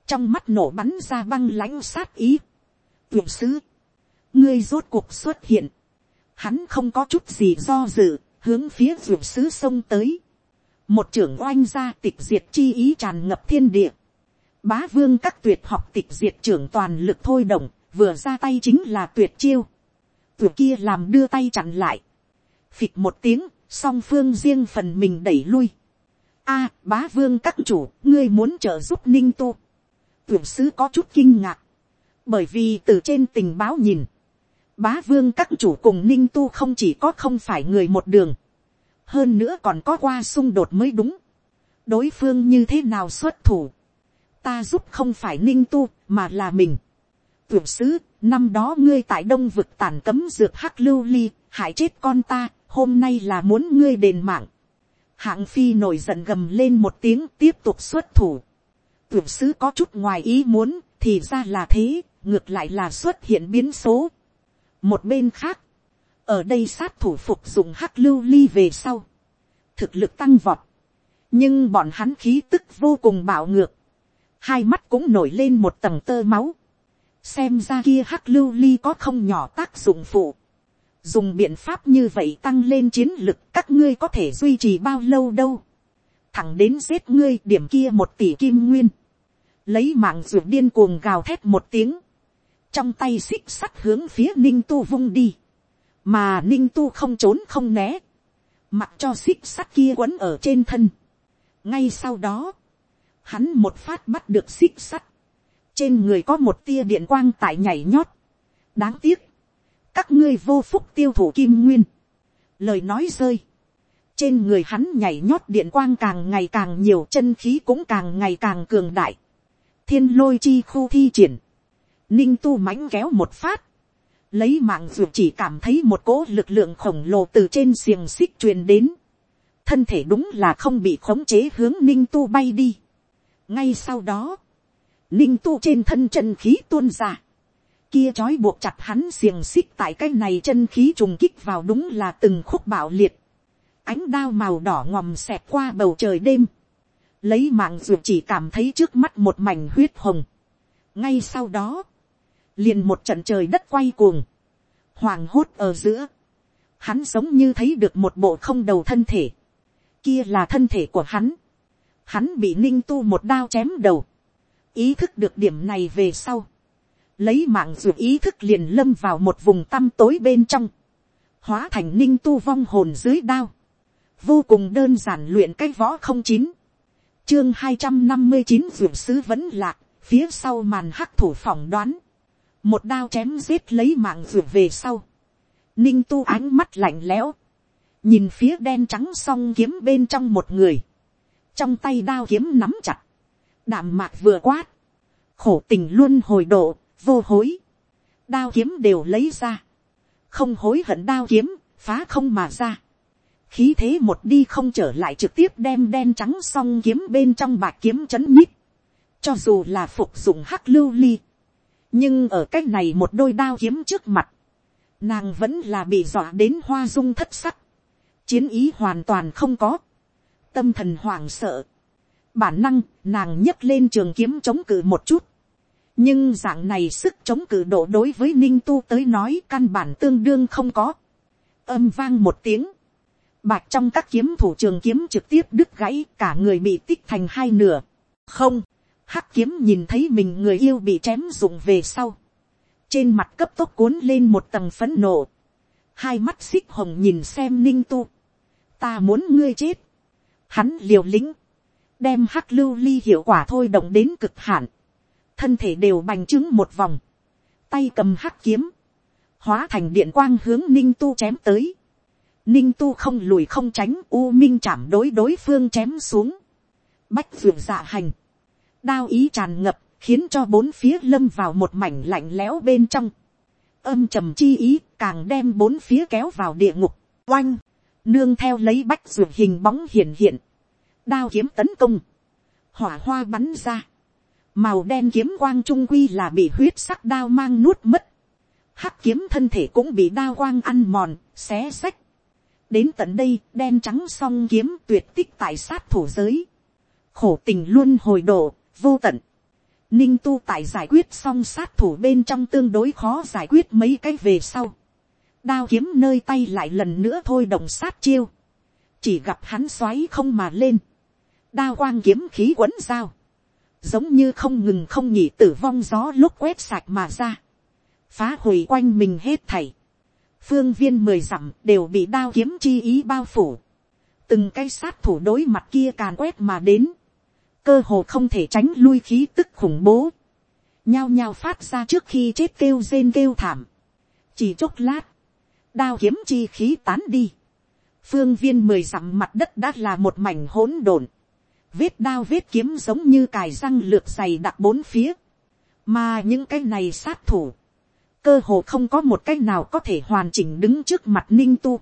trong mắt nổ bắn ra băng lãnh sát ý. tuyển sứ, ngươi rốt cuộc xuất hiện, hắn không có chút gì do dự, hướng phía ruột sứ sông tới một trưởng oanh gia tịch diệt chi ý tràn ngập thiên địa. bá vương các tuyệt học tịch diệt trưởng toàn lực thôi động, vừa ra tay chính là tuyệt chiêu. tuyệt kia làm đưa tay chặn lại. phịch một tiếng, song phương riêng phần mình đẩy lui. a, bá vương các chủ, ngươi muốn trợ giúp ninh tu. tuyệt sứ có chút kinh ngạc. bởi vì từ trên tình báo nhìn, Bá vương các chủ cùng ninh tu không chỉ có không phải người một đường. Hơn nữa còn có qua xung đột mới đúng. Đối phương như thế nào xuất thủ. Ta giúp không phải ninh tu mà là mình. Tuyển sứ, năm đó ngươi tại đông vực tàn cấm dược hắc lưu ly, hại chết con ta, hôm nay là muốn ngươi đền mạng. Hạng phi nổi giận gầm lên một tiếng tiếp tục xuất thủ. Tuyển sứ có chút ngoài ý muốn, thì ra là thế, ngược lại là xuất hiện biến số một bên khác, ở đây sát thủ phục dùng hắc lưu ly về sau, thực lực tăng vọt, nhưng bọn hắn khí tức vô cùng bạo ngược, hai mắt cũng nổi lên một tầng tơ máu, xem ra kia hắc lưu ly có không nhỏ tác dụng phụ, dùng biện pháp như vậy tăng lên chiến lực các ngươi có thể duy trì bao lâu đâu, thẳng đến giết ngươi điểm kia một tỷ kim nguyên, lấy mạng ruột điên cuồng gào thét một tiếng, trong tay xích sắt hướng phía ninh tu vung đi, mà ninh tu không trốn không né, mặc cho xích sắt kia quấn ở trên thân. ngay sau đó, hắn một phát bắt được xích sắt, trên người có một tia điện quang tại nhảy nhót. đáng tiếc, các ngươi vô phúc tiêu thủ kim nguyên, lời nói rơi, trên người hắn nhảy nhót điện quang càng ngày càng nhiều chân khí cũng càng ngày càng cường đại. thiên lôi chi khu thi triển, ninh tu mãnh kéo một phát, lấy mạng ruột chỉ cảm thấy một cỗ lực lượng khổng lồ từ trên xiềng xích truyền đến, thân thể đúng là không bị khống chế hướng ninh tu bay đi. ngay sau đó, ninh tu trên thân chân khí tuôn ra, kia trói buộc chặt hắn xiềng xích tại cái này chân khí trùng kích vào đúng là từng khúc bạo liệt, ánh đao màu đỏ ngòm xẹt qua bầu trời đêm, lấy mạng ruột chỉ cảm thấy trước mắt một mảnh huyết hồng. ngay sau đó, liền một trận trời đất quay cuồng, hoàng hốt ở giữa, hắn giống như thấy được một bộ không đầu thân thể, kia là thân thể của hắn, hắn bị ninh tu một đao chém đầu, ý thức được điểm này về sau, lấy mạng dù ý thức liền lâm vào một vùng tăm tối bên trong, hóa thành ninh tu vong hồn dưới đao, vô cùng đơn giản luyện cái võ không chín, chương hai trăm năm mươi chín ruộng sứ vẫn lạc, phía sau màn hắc thủ phỏng đoán, một đao chém giết lấy mạng ruột về sau, ninh tu ánh mắt lạnh lẽo, nhìn phía đen trắng song kiếm bên trong một người, trong tay đao kiếm nắm chặt, đạm mạc vừa quát, khổ tình luôn hồi độ, vô hối, đao kiếm đều lấy ra, không hối hận đao kiếm, phá không mà ra, khí thế một đi không trở lại trực tiếp đem đen trắng song kiếm bên trong bạc kiếm c h ấ n nít, cho dù là phục dụng hắc lưu ly, nhưng ở cái này một đôi đao kiếm trước mặt, nàng vẫn là bị dọa đến hoa dung thất sắc, chiến ý hoàn toàn không có, tâm thần hoảng sợ, bản năng nàng nhấc lên trường kiếm chống cự một chút, nhưng dạng này sức chống cự độ đối với ninh tu tới nói căn bản tương đương không có, âm vang một tiếng, bạc trong các kiếm thủ trường kiếm trực tiếp đứt gãy cả người bị tích thành hai nửa, không, hắc kiếm nhìn thấy mình người yêu bị chém rụng về sau, trên mặt cấp tốc cuốn lên một tầng phấn nộ, hai mắt xích hồng nhìn xem ninh tu, ta muốn ngươi chết, hắn liều lĩnh, đem hắc lưu ly hiệu quả thôi động đến cực hạn, thân thể đều bành trướng một vòng, tay cầm hắc kiếm, hóa thành điện quang hướng ninh tu chém tới, ninh tu không lùi không tránh u minh chạm đối đối phương chém xuống, bách vượt dạ hành, đao ý tràn ngập, khiến cho bốn phía lâm vào một mảnh lạnh lẽo bên trong, âm trầm chi ý càng đem bốn phía kéo vào địa ngục, oanh, nương theo lấy bách ruột hình bóng hiện hiện, đao kiếm tấn công, hỏa hoa bắn ra, màu đen kiếm quang trung quy là bị huyết sắc đao mang nuốt mất, hắc kiếm thân thể cũng bị đao quang ăn mòn, xé xách. đến tận đây đen trắng song kiếm tuyệt tích tại sát thủ giới, khổ tình luôn hồi độ, vô tận. Ninh tu tại giải quyết xong sát thủ bên trong tương đối khó giải quyết mấy cái về sau. Đao kiếm nơi tay lại lần nữa thôi đồng sát chiêu. Chỉ gặp hắn xoáy không mà lên. Đao quang kiếm khí quấn dao. Giống như không ngừng không nhỉ tử vong gió lúc quét sạch mà ra. Phá hủy quanh mình hết thảy. Phương viên mười dặm đều bị đao kiếm chi ý bao phủ. Từng cái sát thủ đối mặt kia càn quét mà đến cơ hồ không thể tránh lui khí tức khủng bố, nhao nhao phát ra trước khi chết kêu rên kêu thảm, chỉ chốc lát, đao kiếm chi khí tán đi, phương viên mười dặm mặt đất đã là một mảnh hỗn độn, vết đao vết kiếm giống như cài răng lược dày đặc bốn phía, mà những cái này sát thủ, cơ hồ không có một cái nào có thể hoàn chỉnh đứng trước mặt ninh tu,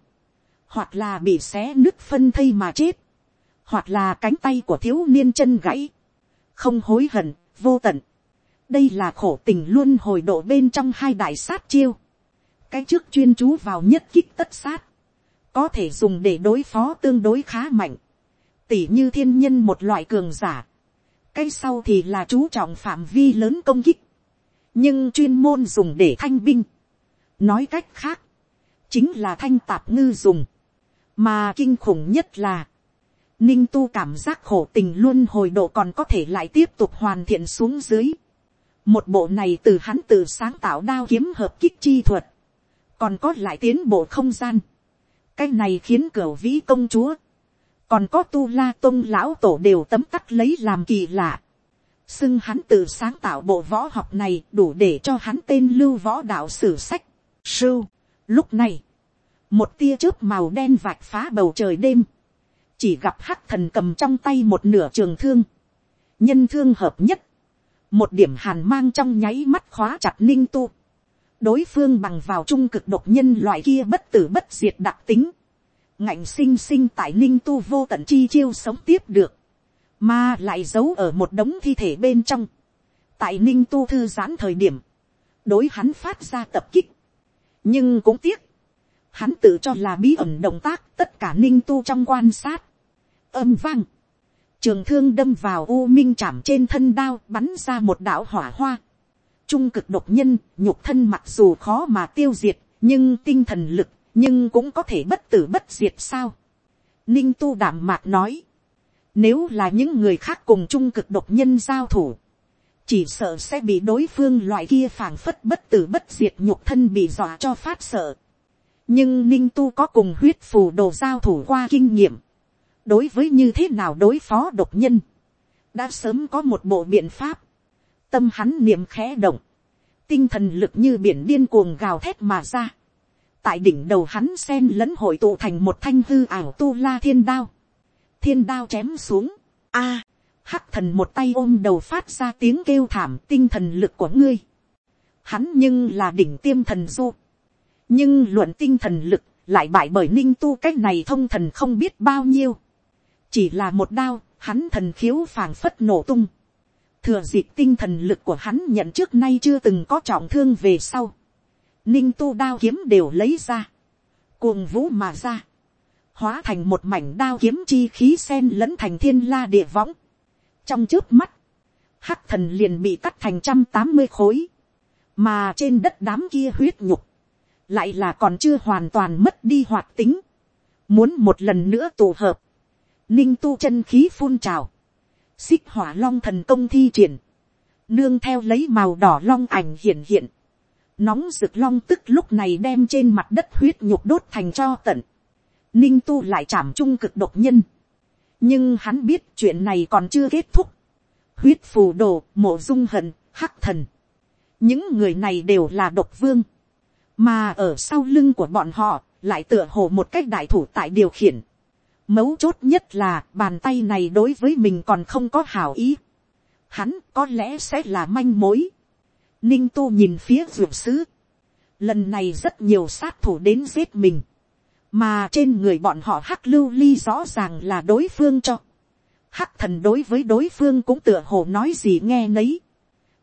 hoặc là bị xé nứt phân thây mà chết, hoặc là cánh tay của thiếu niên chân gãy, không hối hận, vô tận. đây là khổ tình luôn hồi độ bên trong hai đại sát chiêu. cái trước chuyên chú vào nhất kích tất sát, có thể dùng để đối phó tương đối khá mạnh, tỉ như thiên nhân một loại cường giả. cái sau thì là chú trọng phạm vi lớn công kích, nhưng chuyên môn dùng để thanh binh. nói cách khác, chính là thanh tạp ngư dùng, mà kinh khủng nhất là, Ninh tu cảm giác khổ tình luôn hồi độ còn có thể lại tiếp tục hoàn thiện xuống dưới. Một bộ này từ hắn tự sáng tạo đao kiếm hợp kích chi thuật. Còn có lại tiến bộ không gian. Cái này khiến cửa vĩ công chúa. Còn có tu la tôn lão tổ đều tấm tắc lấy làm kỳ lạ. Xưng hắn tự sáng tạo bộ võ học này đủ để cho hắn tên lưu võ đạo sử sách. Sưu. Lúc này. Một tia chớp màu đen vạch phá bầu trời đêm chỉ gặp hắc thần cầm trong tay một nửa trường thương, nhân thương hợp nhất, một điểm hàn mang trong nháy mắt khóa chặt ninh tu, đối phương bằng vào trung cực độc nhân loại kia bất tử bất diệt đặc tính, ngạnh sinh sinh tại ninh tu vô tận chi chiêu sống tiếp được, mà lại giấu ở một đống thi thể bên trong, tại ninh tu thư giãn thời điểm, đối hắn phát ra tập kích, nhưng cũng tiếc, hắn tự cho là bí ẩn động tác tất cả ninh tu trong quan sát, âm vang, trường thương đâm vào u minh chạm trên thân đao bắn ra một đạo hỏa hoa, trung cực độc nhân nhục thân mặc dù khó mà tiêu diệt nhưng tinh thần lực nhưng cũng có thể bất tử bất diệt sao? Ninh tu đảm mạc nói. Nếu là những người khác cùng trung cực độc nhân giao thủ chỉ sợ sẽ bị đối phương loại kia phảng phất bất tử bất diệt nhục thân bị dọa cho phát sợ nhưng ninh tu có cùng huyết phù đồ giao thủ qua kinh nghiệm. Đối với như thế nào đối phó độc nhân, đã sớm có một bộ biện pháp, tâm hắn niệm khẽ động, tinh thần lực như biển điên cuồng gào thét mà ra, tại đỉnh đầu hắn sen lẫn hội tụ thành một thanh hư ảo tu la thiên đao, thiên đao chém xuống, a, hắc thần một tay ôm đầu phát ra tiếng kêu thảm tinh thần lực của ngươi, hắn nhưng là đỉnh tiêm thần du, nhưng luận tinh thần lực lại bại bởi ninh tu cái này thông thần không biết bao nhiêu, chỉ là một đao, hắn thần khiếu phảng phất nổ tung, thừa dịp tinh thần lực của hắn nhận trước nay chưa từng có trọng thương về sau, ninh tu đao kiếm đều lấy ra, cuồng vũ mà ra, hóa thành một mảnh đao kiếm chi khí sen lẫn thành thiên la địa võng. trong trước mắt, hắc thần liền bị cắt thành trăm tám mươi khối, mà trên đất đám kia huyết nhục, lại là còn chưa hoàn toàn mất đi hoạt tính, muốn một lần nữa tụ hợp, ninh tu chân khí phun trào, xích hỏa long thần công thi triển, nương theo lấy màu đỏ long ảnh hiện hiện, nóng rực long tức lúc này đem trên mặt đất huyết nhục đốt thành cho tận, ninh tu lại chạm trung cực độc nhân, nhưng hắn biết chuyện này còn chưa kết thúc, huyết phù đồ, mộ dung hận, hắc thần, những người này đều là độc vương, mà ở sau lưng của bọn họ, lại tựa hồ một cách đại thủ tại điều khiển. Mấu chốt nhất là bàn tay này đối với mình còn không có hảo ý. Hắn có lẽ sẽ là manh mối. Ninh tu nhìn phía ruột sứ. Lần này rất nhiều sát thủ đến giết mình. Mà trên người bọn họ hắc lưu ly rõ ràng là đối phương cho. Hắc thần đối với đối phương cũng tựa hồ nói gì nghe nấy.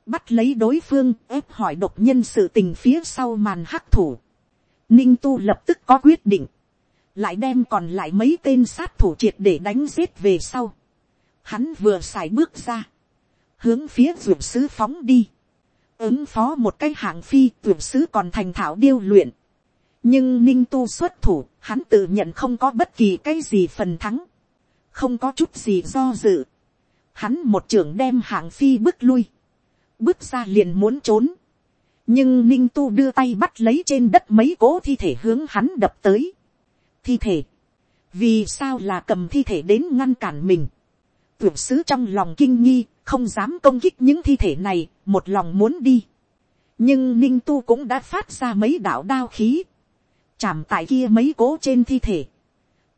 Bắt lấy đối phương ép hỏi độc nhân sự tình phía sau màn hắc thủ. Ninh tu lập tức có quyết định. Lại đem còn lại mấy tên sát thủ triệt để đánh giết về sau. Hắn vừa xài bước ra. Hướng phía ruột sứ phóng đi. Ứng phó một cái hạng phi ruột sứ còn thành thảo điêu luyện. Nhưng ninh tu xuất thủ, hắn tự nhận không có bất kỳ cái gì phần thắng. Không có chút gì do dự. Hắn một trưởng đem hạng phi bước lui. Bước ra liền muốn trốn nhưng ninh tu đưa tay bắt lấy trên đất mấy cỗ thi thể hướng hắn đập tới. thi thể, vì sao là cầm thi thể đến ngăn cản mình. tưởng sứ trong lòng kinh nghi, không dám công kích những thi thể này, một lòng muốn đi. nhưng ninh tu cũng đã phát ra mấy đạo đao khí, chạm tại kia mấy cỗ trên thi thể,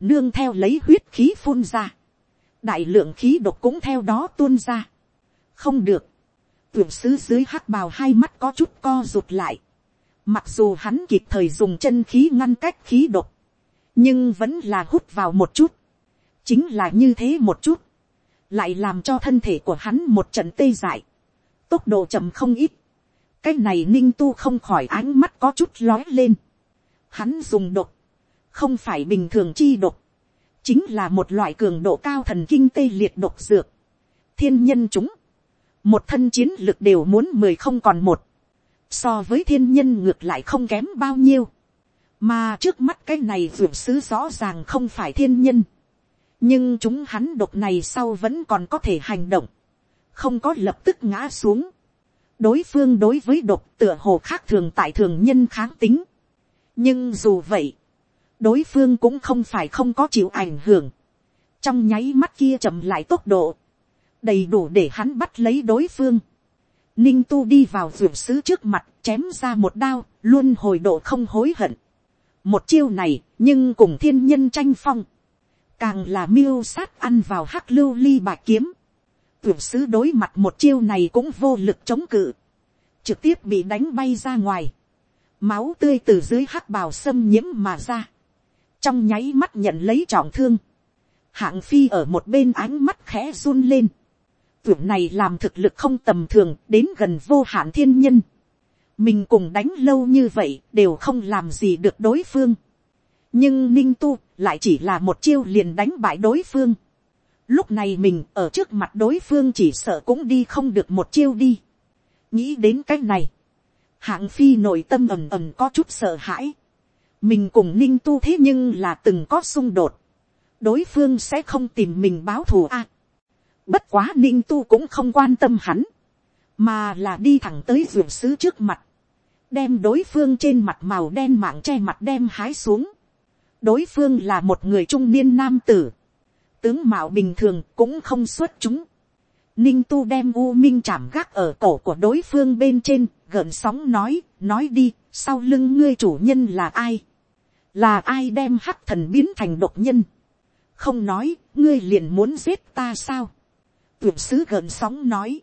nương theo lấy huyết khí phun ra, đại lượng khí độc cũng theo đó tuôn ra. không được, Tưởng sứ dưới hắc bào hai mắt có chút co rụt lại. Mặc dù hắn kịp thời dùng chân khí ngăn cách khí độc. Nhưng vẫn là hút vào một chút. Chính là như thế một chút. Lại làm cho thân thể của hắn một trận tê dại. Tốc độ chậm không ít. Cái này ninh tu không khỏi ánh mắt có chút lói lên. Hắn dùng độc. Không phải bình thường chi độc. Chính là một loại cường độ cao thần kinh tê liệt độc dược. Thiên nhân chúng một thân chiến lực đều muốn mười không còn một, so với thiên nhân ngược lại không kém bao nhiêu, mà trước mắt cái này vượt sứ rõ ràng không phải thiên nhân, nhưng chúng hắn độc này sau vẫn còn có thể hành động, không có lập tức ngã xuống, đối phương đối với độc tựa hồ khác thường tại thường nhân kháng tính, nhưng dù vậy, đối phương cũng không phải không có chịu ảnh hưởng, trong nháy mắt kia chậm lại tốc độ, đầy đủ để hắn bắt lấy đối phương. Ninh tu đi vào ruột sứ trước mặt chém ra một đao, luôn hồi độ không hối hận. Một chiêu này, nhưng cùng thiên nhân tranh phong. Càng là miêu sát ăn vào hắc lưu ly bạc kiếm. Ruột sứ đối mặt một chiêu này cũng vô lực chống cự. Trực tiếp bị đánh bay ra ngoài. Máu tươi từ dưới hắc bào xâm nhiễm mà ra. Trong nháy mắt nhận lấy trọng thương. Hạng phi ở một bên ánh mắt khẽ run lên tưởng này làm thực lực không tầm thường đến gần vô hạn thiên nhân. mình cùng đánh lâu như vậy đều không làm gì được đối phương. nhưng ninh tu lại chỉ là một chiêu liền đánh bại đối phương. lúc này mình ở trước mặt đối phương chỉ sợ cũng đi không được một chiêu đi. nghĩ đến cách này, hạng phi nội tâm ầm ầm có chút sợ hãi. mình cùng ninh tu thế nhưng là từng có xung đột. đối phương sẽ không tìm mình báo thù a. Bất quá ninh tu cũng không quan tâm hắn. Mà là đi thẳng tới ruộng sứ trước mặt. Đem đối phương trên mặt màu đen mạng che mặt đem hái xuống. Đối phương là một người trung niên nam tử. Tướng mạo bình thường cũng không xuất chúng. Ninh tu đem u minh chạm gác ở cổ của đối phương bên trên, gợn sóng nói, nói đi, sau lưng ngươi chủ nhân là ai? Là ai đem hắc thần biến thành độc nhân? Không nói, ngươi liền muốn giết ta sao? Tuyển sứ gợn sóng nói,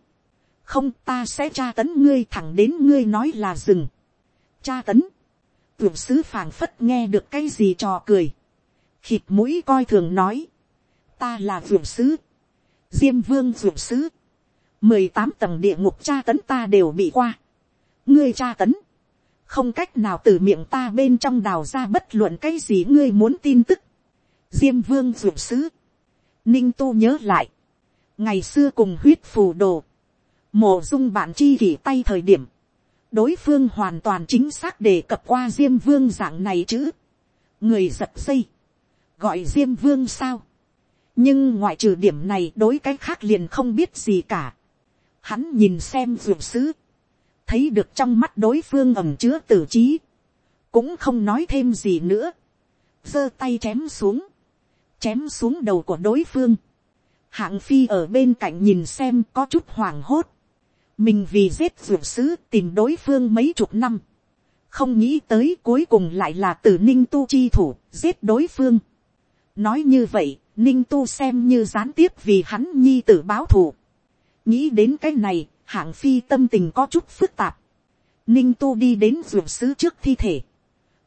không ta sẽ tra tấn ngươi thẳng đến ngươi nói là dừng. tra tấn, tuyển sứ phảng phất nghe được cái gì trò cười, khịt mũi coi thường nói, ta là tuyển sứ, diêm vương tuyển sứ, mười tám tầng địa ngục tra tấn ta đều bị qua, ngươi tra tấn, không cách nào từ miệng ta bên trong đào ra bất luận cái gì ngươi muốn tin tức, diêm vương dược sứ, ninh tu nhớ lại, ngày xưa cùng huyết phù đồ, mổ dung bạn chi kỷ tay thời điểm, đối phương hoàn toàn chính xác đề cập qua diêm vương dạng này chứ, người giật dây, gọi diêm vương sao, nhưng ngoại trừ điểm này đối cái khác liền không biết gì cả, hắn nhìn xem ruột sứ, thấy được trong mắt đối phương ẩm chứa tử trí, cũng không nói thêm gì nữa, giơ tay chém xuống, chém xuống đầu của đối phương, hạng phi ở bên cạnh nhìn xem có chút hoảng hốt. mình vì giết ruột sứ tìm đối phương mấy chục năm. không nghĩ tới cuối cùng lại là từ ninh tu chi thủ giết đối phương. nói như vậy, ninh tu xem như gián tiếp vì hắn nhi tử báo thù. nghĩ đến cái này, hạng phi tâm tình có chút phức tạp. ninh tu đi đến ruộng sứ trước thi thể,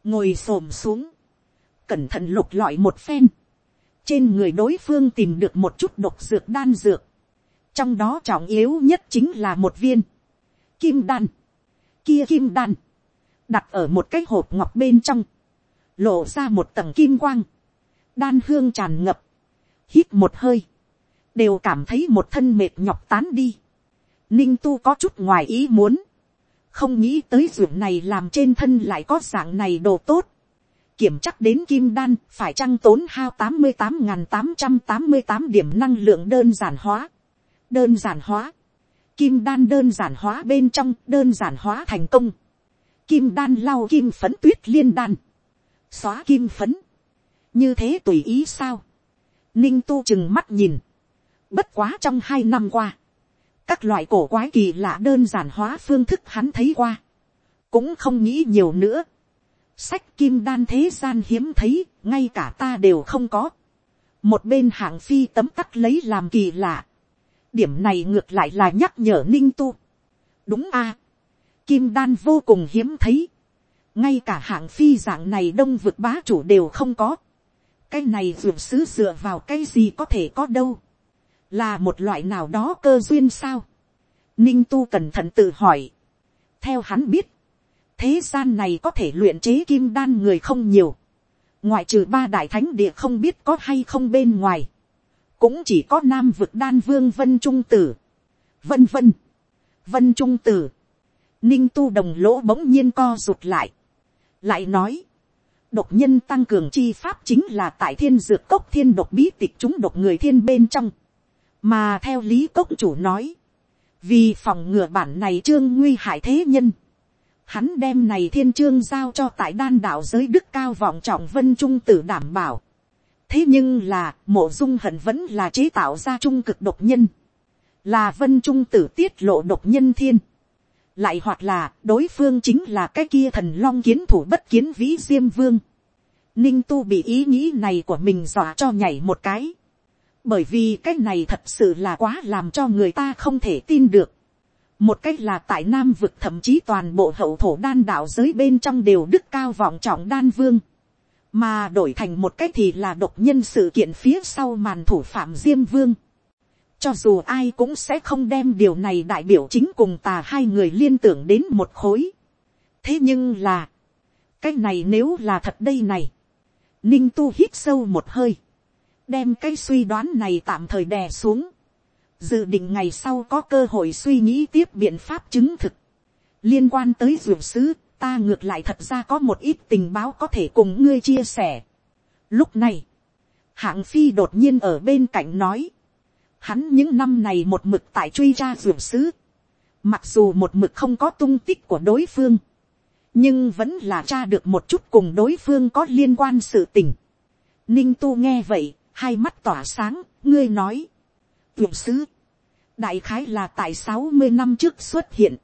ngồi s ổ m xuống, cẩn thận lục lọi một phen, trên người đối phương tìm được một chút độc dược đan dược, trong đó trọng yếu nhất chính là một viên. Kim đan, kia kim đan, đặt ở một cái hộp ngọc bên trong, lộ ra một tầng kim quang, đan hương tràn ngập, hít một hơi, đều cảm thấy một thân mệt nhọc tán đi. Ninh tu có chút ngoài ý muốn, không nghĩ tới ruộng này làm trên thân lại có dạng này đồ tốt. Kiểm chắc đến kim đan phải chăng tốn hao tám mươi tám tám trăm tám mươi tám điểm năng lượng đơn giản hóa. Đơn giản hóa. Kim đan đơn giản hóa bên trong đơn giản hóa thành công. Kim đan lau kim phấn tuyết liên đan, xóa kim phấn, như thế tùy ý sao, ninh tu chừng mắt nhìn, bất quá trong hai năm qua, các loại cổ quái kỳ lạ đơn giản hóa phương thức hắn thấy qua, cũng không nghĩ nhiều nữa, sách kim đan thế gian hiếm thấy, ngay cả ta đều không có, một bên hạng phi tấm tắc lấy làm kỳ lạ, điểm này ngược lại là nhắc nhở ninh tu, đúng a, kim đan vô cùng hiếm thấy, ngay cả hạng phi dạng này đông vực bá chủ đều không có, cái này ruột xứ dựa vào cái gì có thể có đâu, là một loại nào đó cơ duyên sao, ninh tu cẩn thận tự hỏi, theo hắn biết, thế gian này có thể luyện chế kim đan người không nhiều, ngoại trừ ba đại thánh địa không biết có hay không bên ngoài, cũng chỉ có nam vực đan vương vân trung tử, vân vân, vân trung tử, ninh tu đồng lỗ bỗng nhiên co rụt lại, lại nói, độc nhân tăng cường chi pháp chính là tại thiên dược cốc thiên độc bí tịch chúng độc người thiên bên trong, mà theo lý cốc chủ nói, vì phòng ngừa bản này trương nguy hại thế nhân, hắn đem này thiên chương giao cho tại đan đạo giới đức cao vọng trọng vân trung tử đảm bảo. thế nhưng là mộ dung hận vẫn là chế tạo ra trung cực độc nhân, là vân trung tử tiết lộ độc nhân thiên lại hoặc là đối phương chính là cái kia thần long kiến thủ bất kiến vĩ diêm vương. Ninh tu bị ý nghĩ này của mình dọa cho nhảy một cái. Bởi vì cái này thật sự là quá làm cho người ta không thể tin được. Một cách là tại Nam vực thậm chí toàn bộ hậu thổ đan đạo giới bên trong đều đức cao vọng trọng đan vương. Mà đổi thành một cách thì là độc nhân sự kiện phía sau màn thủ phạm Diêm Vương cho dù ai cũng sẽ không đem điều này đại biểu chính cùng tà hai người liên tưởng đến một khối. thế nhưng là, cái này nếu là thật đây này, ninh tu hít sâu một hơi, đem cái suy đoán này tạm thời đè xuống, dự định ngày sau có cơ hội suy nghĩ tiếp biện pháp chứng thực, liên quan tới ruộng sứ, ta ngược lại thật ra có một ít tình báo có thể cùng ngươi chia sẻ. Lúc này, hạng phi đột nhiên ở bên cạnh nói, Hắn những năm này một mực tại truy ra ruộng sứ. Mặc dù một mực không có tung tích của đối phương. Nhưng vẫn là tra được một chút cùng đối phương có liên quan sự tình. Ninh tu nghe vậy, hai mắt tỏa sáng, ngươi nói tuyển sứ. Đại khái là tại sáu mươi năm trước xuất hiện.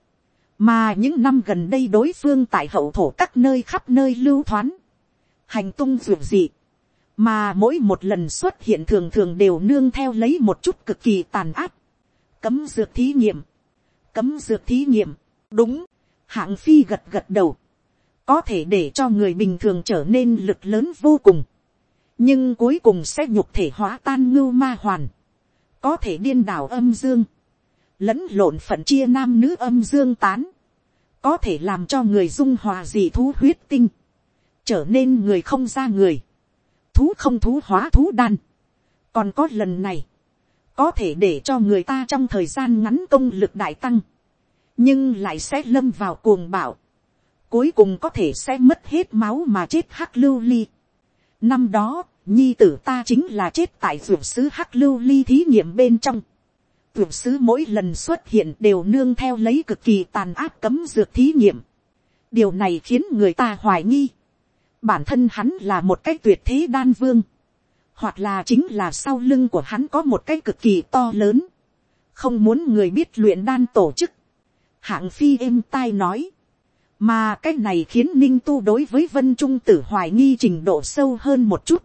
Mà những năm gần đây đối phương tại hậu thổ các nơi khắp nơi lưu thoán. Hành tung ruộng dị mà mỗi một lần xuất hiện thường thường đều nương theo lấy một chút cực kỳ tàn áp, cấm dược thí nghiệm, cấm dược thí nghiệm, đúng, hạng phi gật gật đầu, có thể để cho người bình thường trở nên lực lớn vô cùng, nhưng cuối cùng sẽ nhục thể hóa tan ngưu ma hoàn, có thể điên đảo âm dương, lẫn lộn phận chia nam nữ âm dương tán, có thể làm cho người dung hòa dị thú huyết tinh, trở nên người không ra người, thú không thú hóa thú đan. còn có lần này, có thể để cho người ta trong thời gian ngắn công lực đại tăng, nhưng lại sẽ lâm vào cuồng bạo, cuối cùng có thể sẽ mất hết máu mà chết hắc lưu ly. năm đó, nhi tử ta chính là chết tại ruộng sứ hắc lưu ly thí nghiệm bên trong. ruộng sứ mỗi lần xuất hiện đều nương theo lấy cực kỳ tàn áp cấm dược thí nghiệm. điều này khiến người ta hoài nghi bản thân hắn là một cái tuyệt thế đan vương, hoặc là chính là sau lưng của hắn có một cái cực kỳ to lớn, không muốn người biết luyện đan tổ chức, hạng phi êm tai nói, mà cái này khiến ninh tu đối với vân trung tử hoài nghi trình độ sâu hơn một chút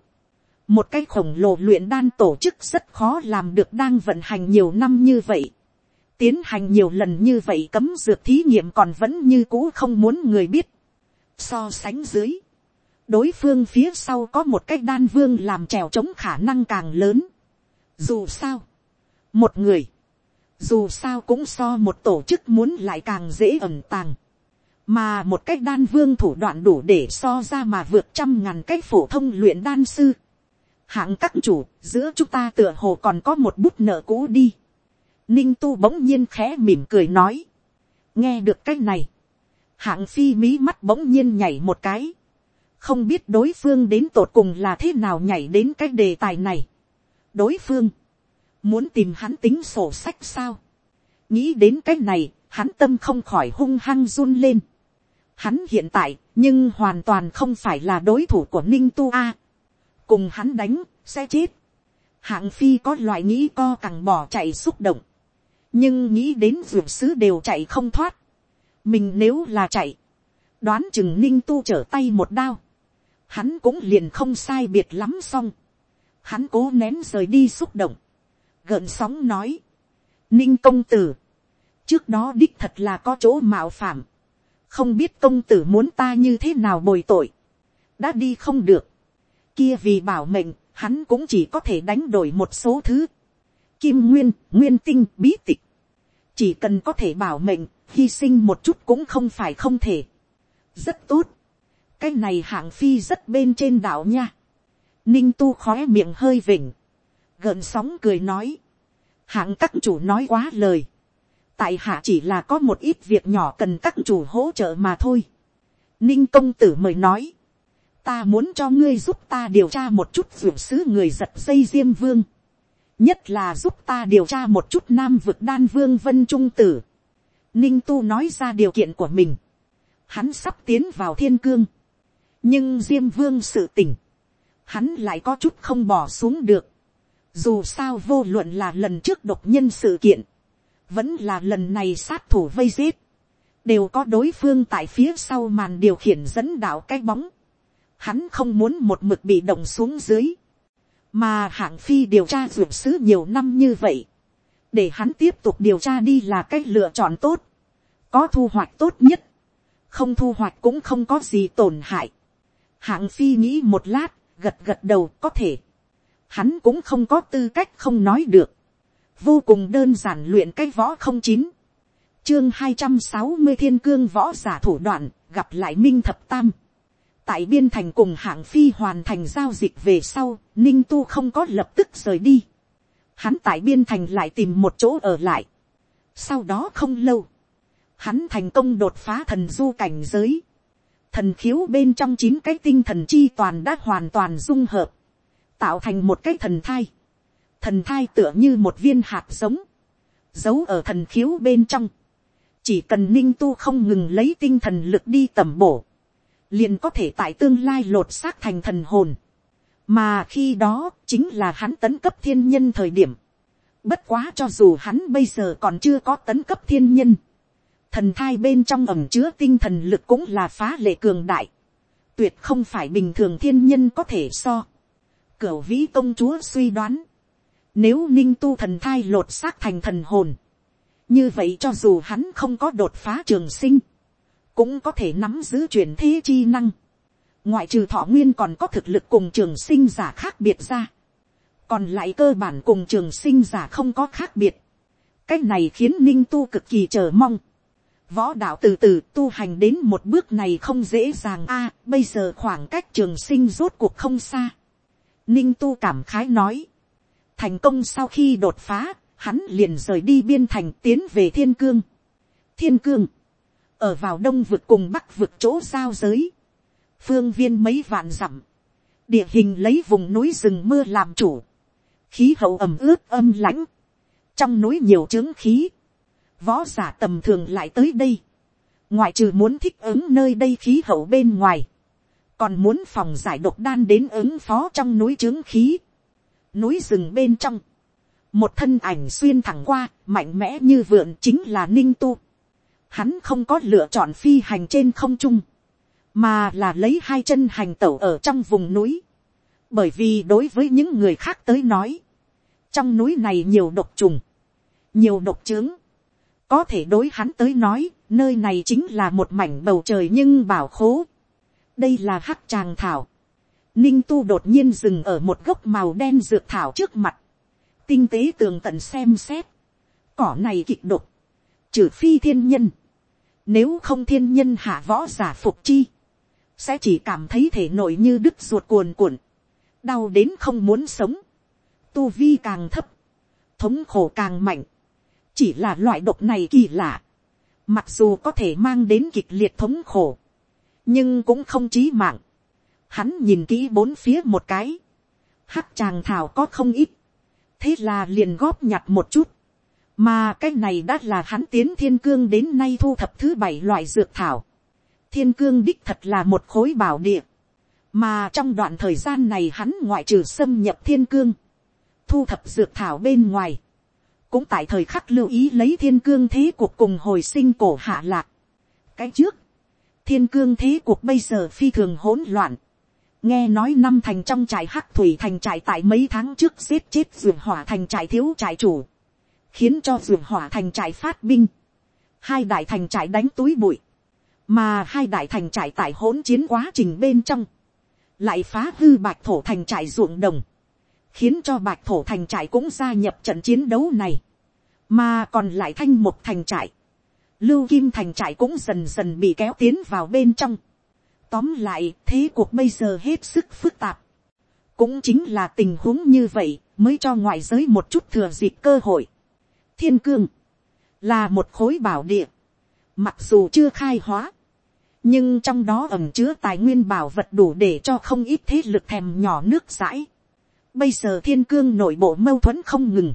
một cái khổng lồ luyện đan tổ chức rất khó làm được đang vận hành nhiều năm như vậy. tiến hành nhiều lần như vậy cấm dược thí nghiệm còn vẫn như cũ không muốn người biết. so sánh dưới, đối phương phía sau có một cái đan vương làm trèo chống khả năng càng lớn. dù sao, một người, dù sao cũng so một tổ chức muốn lại càng dễ ẩn tàng mà một cách đan vương thủ đoạn đủ để so ra mà vượt trăm ngàn cách phổ thông luyện đan sư hạng các chủ, giữa chúng ta tựa hồ còn có một bút nợ cũ đi. ninh tu bỗng nhiên khẽ mỉm cười nói. nghe được cái này, hạng phi mí mắt bỗng nhiên nhảy một cái. không biết đối phương đến tột cùng là thế nào nhảy đến cái đề tài này. đối phương, muốn tìm hắn tính sổ sách sao. nghĩ đến cái này, hắn tâm không khỏi hung hăng run lên Hắn hiện tại, nhưng hoàn toàn không phải là đối thủ của Ninh Tu A. Cùng hắn đánh, sẽ chết. Hạng phi có loại nghĩ co càng bỏ chạy xúc động. Nhưng nghĩ đến ruột sứ đều chạy không thoát. Mình nếu là chạy. Đoán chừng Ninh Tu trở tay một đao. Hắn cũng liền không sai biệt lắm xong. Hắn cố nén rời đi xúc động. Gợn sóng nói. Ninh công tử. Trước đó đích thật là có chỗ mạo phạm không biết công tử muốn ta như thế nào bồi tội, đã đi không được, kia vì bảo mệnh, hắn cũng chỉ có thể đánh đổi một số thứ, kim nguyên, nguyên tinh, bí tịch, chỉ cần có thể bảo mệnh, hy sinh một chút cũng không phải không thể, rất tốt, cái này hạng phi rất bên trên đảo nha, ninh tu khóe miệng hơi vỉnh, gợn sóng cười nói, hạng các chủ nói quá lời, tại hạ chỉ là có một ít việc nhỏ cần các chủ hỗ trợ mà thôi. ninh công tử mời nói, ta muốn cho ngươi giúp ta điều tra một chút vượt sứ người giật dây diêm vương, nhất là giúp ta điều tra một chút nam vực đan vương vân trung tử. ninh tu nói ra điều kiện của mình, hắn sắp tiến vào thiên cương, nhưng diêm vương sự tỉnh, hắn lại có chút không bỏ xuống được, dù sao vô luận là lần trước độc nhân sự kiện, vẫn là lần này sát thủ vây giết, đều có đối phương tại phía sau màn điều khiển dẫn đạo cái bóng. Hắn không muốn một mực bị động xuống dưới, mà hạng phi điều tra dược sứ nhiều năm như vậy, để hắn tiếp tục điều tra đi là cách lựa chọn tốt, có thu hoạch tốt nhất, không thu hoạch cũng không có gì tổn hại. hạng phi nghĩ một lát, gật gật đầu có thể, hắn cũng không có tư cách không nói được. Vô cùng đơn giản luyện cái võ không chín, chương hai trăm sáu mươi thiên cương võ giả thủ đoạn, gặp lại minh thập tam tại biên thành cùng hạng phi hoàn thành giao dịch về sau, ninh tu không có lập tức rời đi. hắn tại biên thành lại tìm một chỗ ở lại. sau đó không lâu, hắn thành công đột phá thần du cảnh giới. thần khiếu bên trong chín cái tinh thần chi toàn đã hoàn toàn dung hợp, tạo thành một cái thần thai thần thai tựa như một viên hạt giống, giấu ở thần khiếu bên trong, chỉ cần ninh tu không ngừng lấy tinh thần lực đi tẩm bổ, liền có thể tại tương lai lột xác thành thần hồn, mà khi đó chính là hắn tấn cấp thiên nhân thời điểm, bất quá cho dù hắn bây giờ còn chưa có tấn cấp thiên nhân, thần thai bên trong ẩm chứa tinh thần lực cũng là phá lệ cường đại, tuyệt không phải bình thường thiên nhân có thể so. Cửu vĩ công chúa suy đoán, nếu ninh tu thần thai lột xác thành thần hồn. Như vậy cho dù hắn không có đột phá trường sinh. Cũng có thể nắm giữ truyền thế chi năng. Ngoại trừ thọ nguyên còn có thực lực cùng trường sinh giả khác biệt ra. Còn lại cơ bản cùng trường sinh giả không có khác biệt. Cách này khiến ninh tu cực kỳ chờ mong. Võ đạo từ từ tu hành đến một bước này không dễ dàng a bây giờ khoảng cách trường sinh rốt cuộc không xa. Ninh tu cảm khái nói thành công sau khi đột phá, hắn liền rời đi biên thành tiến về thiên cương. thiên cương, ở vào đông vực cùng bắc vực chỗ giao giới, phương viên mấy vạn dặm, địa hình lấy vùng núi rừng mưa làm chủ, khí hậu ẩm ướt âm lãnh, trong núi nhiều trướng khí, võ giả tầm thường lại tới đây, ngoại trừ muốn thích ứng nơi đây khí hậu bên ngoài, còn muốn phòng giải độc đan đến ứng phó trong núi trướng khí, núi rừng bên trong, một thân ảnh xuyên thẳng qua, mạnh mẽ như vượn chính là ninh tu hắn không có lựa chọn phi hành trên không trung, mà là lấy hai chân hành tẩu ở trong vùng núi, bởi vì đối với những người khác tới nói, trong núi này nhiều độc trùng, nhiều độc trướng, có thể đối hắn tới nói, nơi này chính là một mảnh bầu trời nhưng bảo khố. đây là hắc tràng thảo. ninh tu đột nhiên dừng ở một gốc màu đen dược thảo trước mặt. tinh tế tường tận xem xét. cỏ này kịch độc. trừ phi thiên nhân nếu không thiên nhân hạ võ giả phục chi. sẽ chỉ cảm thấy thể nội như đứt ruột cuồn cuộn. đau đến không muốn sống. tu vi càng thấp. thống khổ càng mạnh chỉ là loại độc này kỳ lạ, mặc dù có thể mang đến kịch liệt thống khổ, nhưng cũng không chí mạng. Hắn nhìn kỹ bốn phía một cái, hắc tràng thảo có không ít, thế là liền góp nhặt một chút, mà cái này đã là hắn tiến thiên cương đến nay thu thập thứ bảy loại dược thảo. thiên cương đích thật là một khối bảo địa, mà trong đoạn thời gian này hắn ngoại trừ xâm nhập thiên cương, thu thập dược thảo bên ngoài, cũng tại thời khắc lưu ý lấy thiên cương thế cuộc cùng hồi sinh cổ hạ lạc. cái trước, thiên cương thế cuộc bây giờ phi thường hỗn loạn. nghe nói năm thành trong trại hắc thủy thành trại tại mấy tháng trước giết chết dường hỏa thành trại thiếu trại chủ, khiến cho ruộng hỏa thành trại phát binh, hai đại thành trại đánh túi bụi, mà hai đại thành trại tại hỗn chiến quá trình bên trong, lại phá hư bạch thổ thành trại ruộng đồng, khiến cho bạch thổ thành trại cũng gia nhập trận chiến đấu này, mà còn lại thanh một thành trại, lưu kim thành trại cũng dần dần bị kéo tiến vào bên trong. Tóm lại, thế cuộc bây giờ hết sức phức tạp. Cũng chính là tình huống như vậy, mới cho ngoại giới một chút thừa dịp cơ hội. Thiên cương, là một khối bảo địa. Mặc dù chưa khai hóa, nhưng trong đó ẩm chứa tài nguyên bảo vật đủ để cho không ít thế lực thèm nhỏ nước dãi. Bây giờ thiên cương nội bộ mâu thuẫn không ngừng.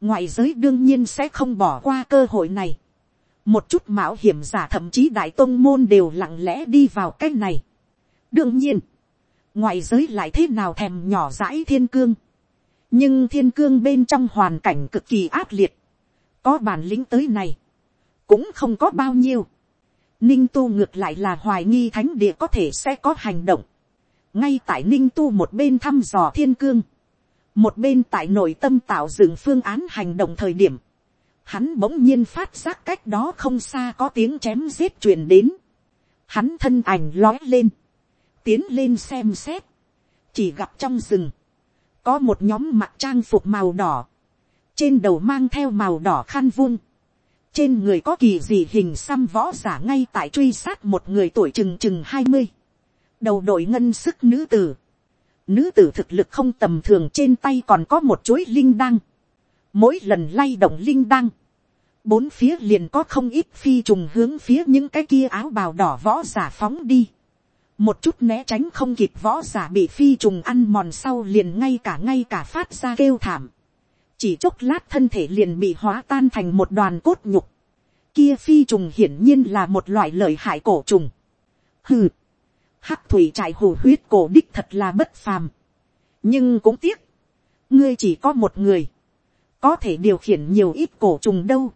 Ngoại giới đương nhiên sẽ không bỏ qua cơ hội này. Một chút mạo hiểm giả thậm chí đại tôn môn đều lặng lẽ đi vào cái này. Đương nhiên, ngoại giới lại thế nào thèm nhỏ dãi thiên cương. Nhưng thiên cương bên trong hoàn cảnh cực kỳ ác liệt. Có bản lĩnh tới này. Cũng không có bao nhiêu. Ninh tu ngược lại là hoài nghi thánh địa có thể sẽ có hành động ngay tại ninh tu một bên thăm dò thiên cương, một bên tại nội tâm tạo dựng phương án hành động thời điểm, hắn bỗng nhiên phát giác cách đó không xa có tiếng chém giết truyền đến, hắn thân ảnh lói lên, tiến lên xem xét, chỉ gặp trong rừng, có một nhóm mặt trang phục màu đỏ, trên đầu mang theo màu đỏ khăn vuông, trên người có kỳ gì hình xăm võ giả ngay tại truy sát một người tuổi chừng chừng hai mươi, đầu đội ngân sức nữ tử. Nữ tử thực lực không tầm thường trên tay còn có một chuỗi linh đăng. Mỗi lần lay động linh đăng. Bốn phía liền có không ít phi trùng hướng phía những cái kia áo bào đỏ võ giả phóng đi. Một chút né tránh không kịp võ giả bị phi trùng ăn mòn sau liền ngay cả ngay cả phát ra kêu thảm. Chỉ chốc lát thân thể liền bị hóa tan thành một đoàn cốt nhục. Kia phi trùng hiển nhiên là một loại lợi hại cổ trùng. Hừ hắc thủy trại hồ huyết cổ đích thật là bất phàm. nhưng cũng tiếc, ngươi chỉ có một người, có thể điều khiển nhiều ít cổ trùng đâu.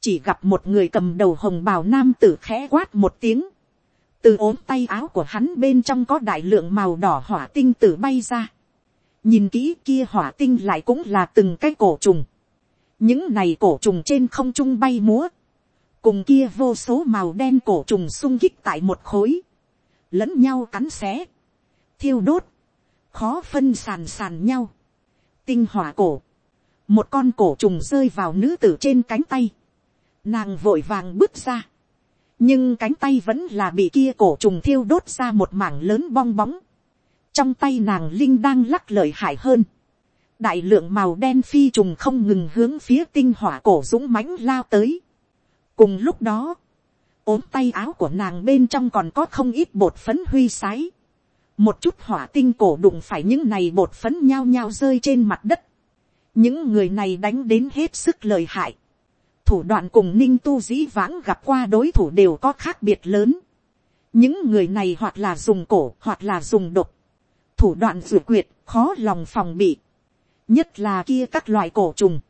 chỉ gặp một người cầm đầu hồng bào nam tử khẽ quát một tiếng, từ ốm tay áo của hắn bên trong có đại lượng màu đỏ hỏa tinh tử bay ra nhìn kỹ kia hỏa tinh lại cũng là từng cái cổ trùng. những này cổ trùng trên không trung bay múa, cùng kia vô số màu đen cổ trùng sung kích tại một khối. Lẫn nhau cắn xé, thiêu đốt, khó phân sàn sàn nhau, tinh hỏa cổ, một con cổ trùng rơi vào nữ tử trên cánh tay, nàng vội vàng bước ra, nhưng cánh tay vẫn là bị kia cổ trùng thiêu đốt ra một mảng lớn bong bóng, trong tay nàng linh đang lắc lợi hại hơn, đại lượng màu đen phi trùng không ngừng hướng phía tinh hỏa cổ dũng mãnh lao tới. cùng lúc đó, ốm tay áo của nàng bên trong còn có không ít bột phấn huy sái. một chút hỏa tinh cổ đụng phải những này bột phấn nhao nhao rơi trên mặt đất. những người này đánh đến hết sức lời hại. thủ đoạn cùng ninh tu dĩ vãng gặp qua đối thủ đều có khác biệt lớn. những người này hoặc là dùng cổ hoặc là dùng độc thủ đoạn dự quyệt khó lòng phòng bị. nhất là kia các loại cổ trùng.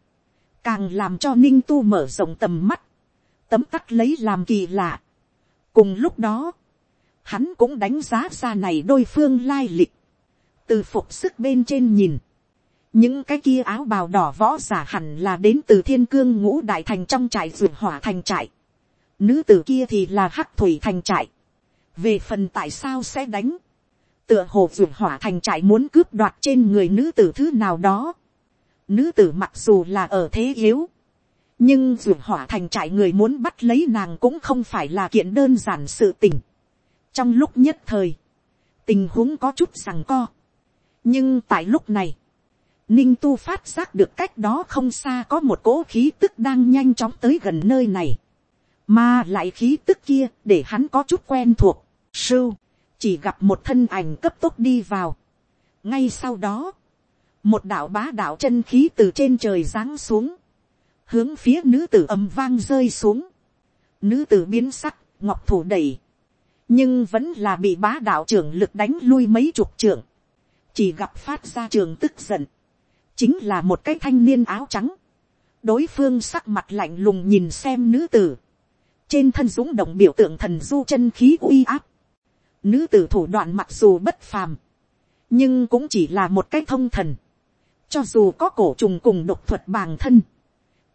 càng làm cho ninh tu mở rộng tầm mắt tấm tắc lấy làm kỳ lạ. cùng lúc đó, hắn cũng đánh giá ra này đôi phương lai lịch, từ phục sức bên trên nhìn, những cái kia áo bào đỏ võ giả hẳn là đến từ thiên cương ngũ đại thành trong trại ruột hỏa thành trại, nữ tử kia thì là hắc thủy thành trại, về phần tại sao sẽ đánh, tựa hồ ruột hỏa thành trại muốn cướp đoạt trên người nữ tử thứ nào đó, nữ tử mặc dù là ở thế yếu, nhưng ruột hỏa thành trại người muốn bắt lấy nàng cũng không phải là kiện đơn giản sự tình. trong lúc nhất thời, tình huống có chút rằng co. nhưng tại lúc này, ninh tu phát giác được cách đó không xa có một cỗ khí tức đang nhanh chóng tới gần nơi này. mà lại khí tức kia để hắn có chút quen thuộc. sưu, chỉ gặp một thân ảnh cấp tốc đi vào. ngay sau đó, một đạo bá đạo chân khí từ trên trời giáng xuống. Hướng phía nữ tử ầm vang rơi xuống, nữ tử biến sắc, ngọc thủ đẩy, nhưng vẫn là bị bá đạo trưởng lực đánh lui mấy chục trưởng, chỉ gặp phát ra trường tức giận, chính là một cái thanh niên áo trắng, đối phương sắc mặt lạnh lùng nhìn xem nữ tử, trên thân dũng động biểu tượng thần du chân khí uy áp, nữ tử thủ đoạn mặc dù bất phàm, nhưng cũng chỉ là một cái thông thần, cho dù có cổ trùng cùng độc thuật bàng thân,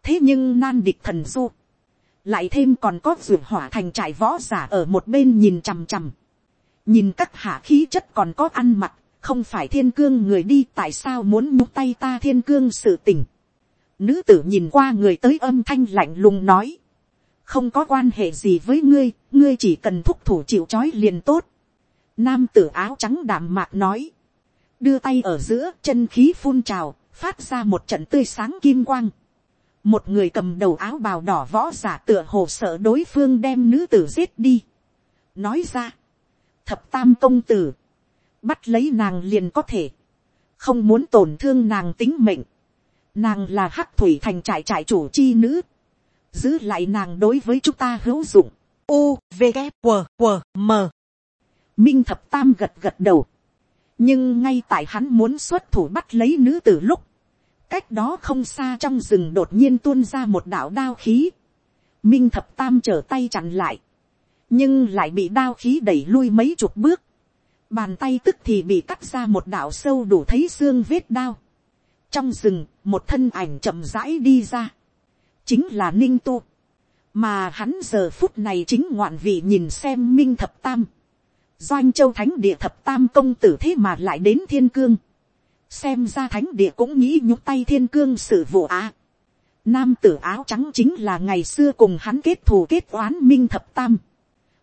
thế nhưng nan địch thần du, lại thêm còn có ruột hỏa thành trại võ giả ở một bên nhìn chằm chằm, nhìn các hạ khí chất còn có ăn mặc, không phải thiên cương người đi tại sao muốn nhúc tay ta thiên cương sự tình. Nữ tử nhìn qua người tới âm thanh lạnh lùng nói, không có quan hệ gì với ngươi, ngươi chỉ cần thúc thủ chịu c h ó i liền tốt. Nam tử áo trắng đảm mạc nói, đưa tay ở giữa chân khí phun trào, phát ra một trận tươi sáng kim quang một người cầm đầu áo bào đỏ võ giả tựa hồ sợ đối phương đem nữ tử giết đi. nói ra, thập tam công tử, bắt lấy nàng liền có thể, không muốn tổn thương nàng tính mệnh. nàng là hắc thủy thành trại trại chủ chi nữ, giữ lại nàng đối với chúng ta hữu dụng. U, V, K, W, W, M. Minh thập tam gật gật đầu. nhưng ngay tại hắn muốn xuất thủ bắt lấy nữ tử lúc, cách đó không xa trong rừng đột nhiên tuôn ra một đạo đao khí. Minh thập tam trở tay chặn lại. Nhưng lại bị đao khí đẩy lui mấy chục bước. Bàn tay tức thì bị cắt ra một đạo sâu đủ thấy xương vết đao. Trong rừng, một thân ảnh chậm rãi đi ra. Chính là Ninh Tu. Mà hắn giờ phút này chính ngoạn vị nhìn xem Minh thập tam. Doanh châu thánh địa thập tam công tử thế mà lại đến thiên cương xem ra thánh địa cũng nghĩ nhúc tay thiên cương sự vụ á. Nam tử áo trắng chính là ngày xưa cùng hắn kết thù kết oán minh thập tam.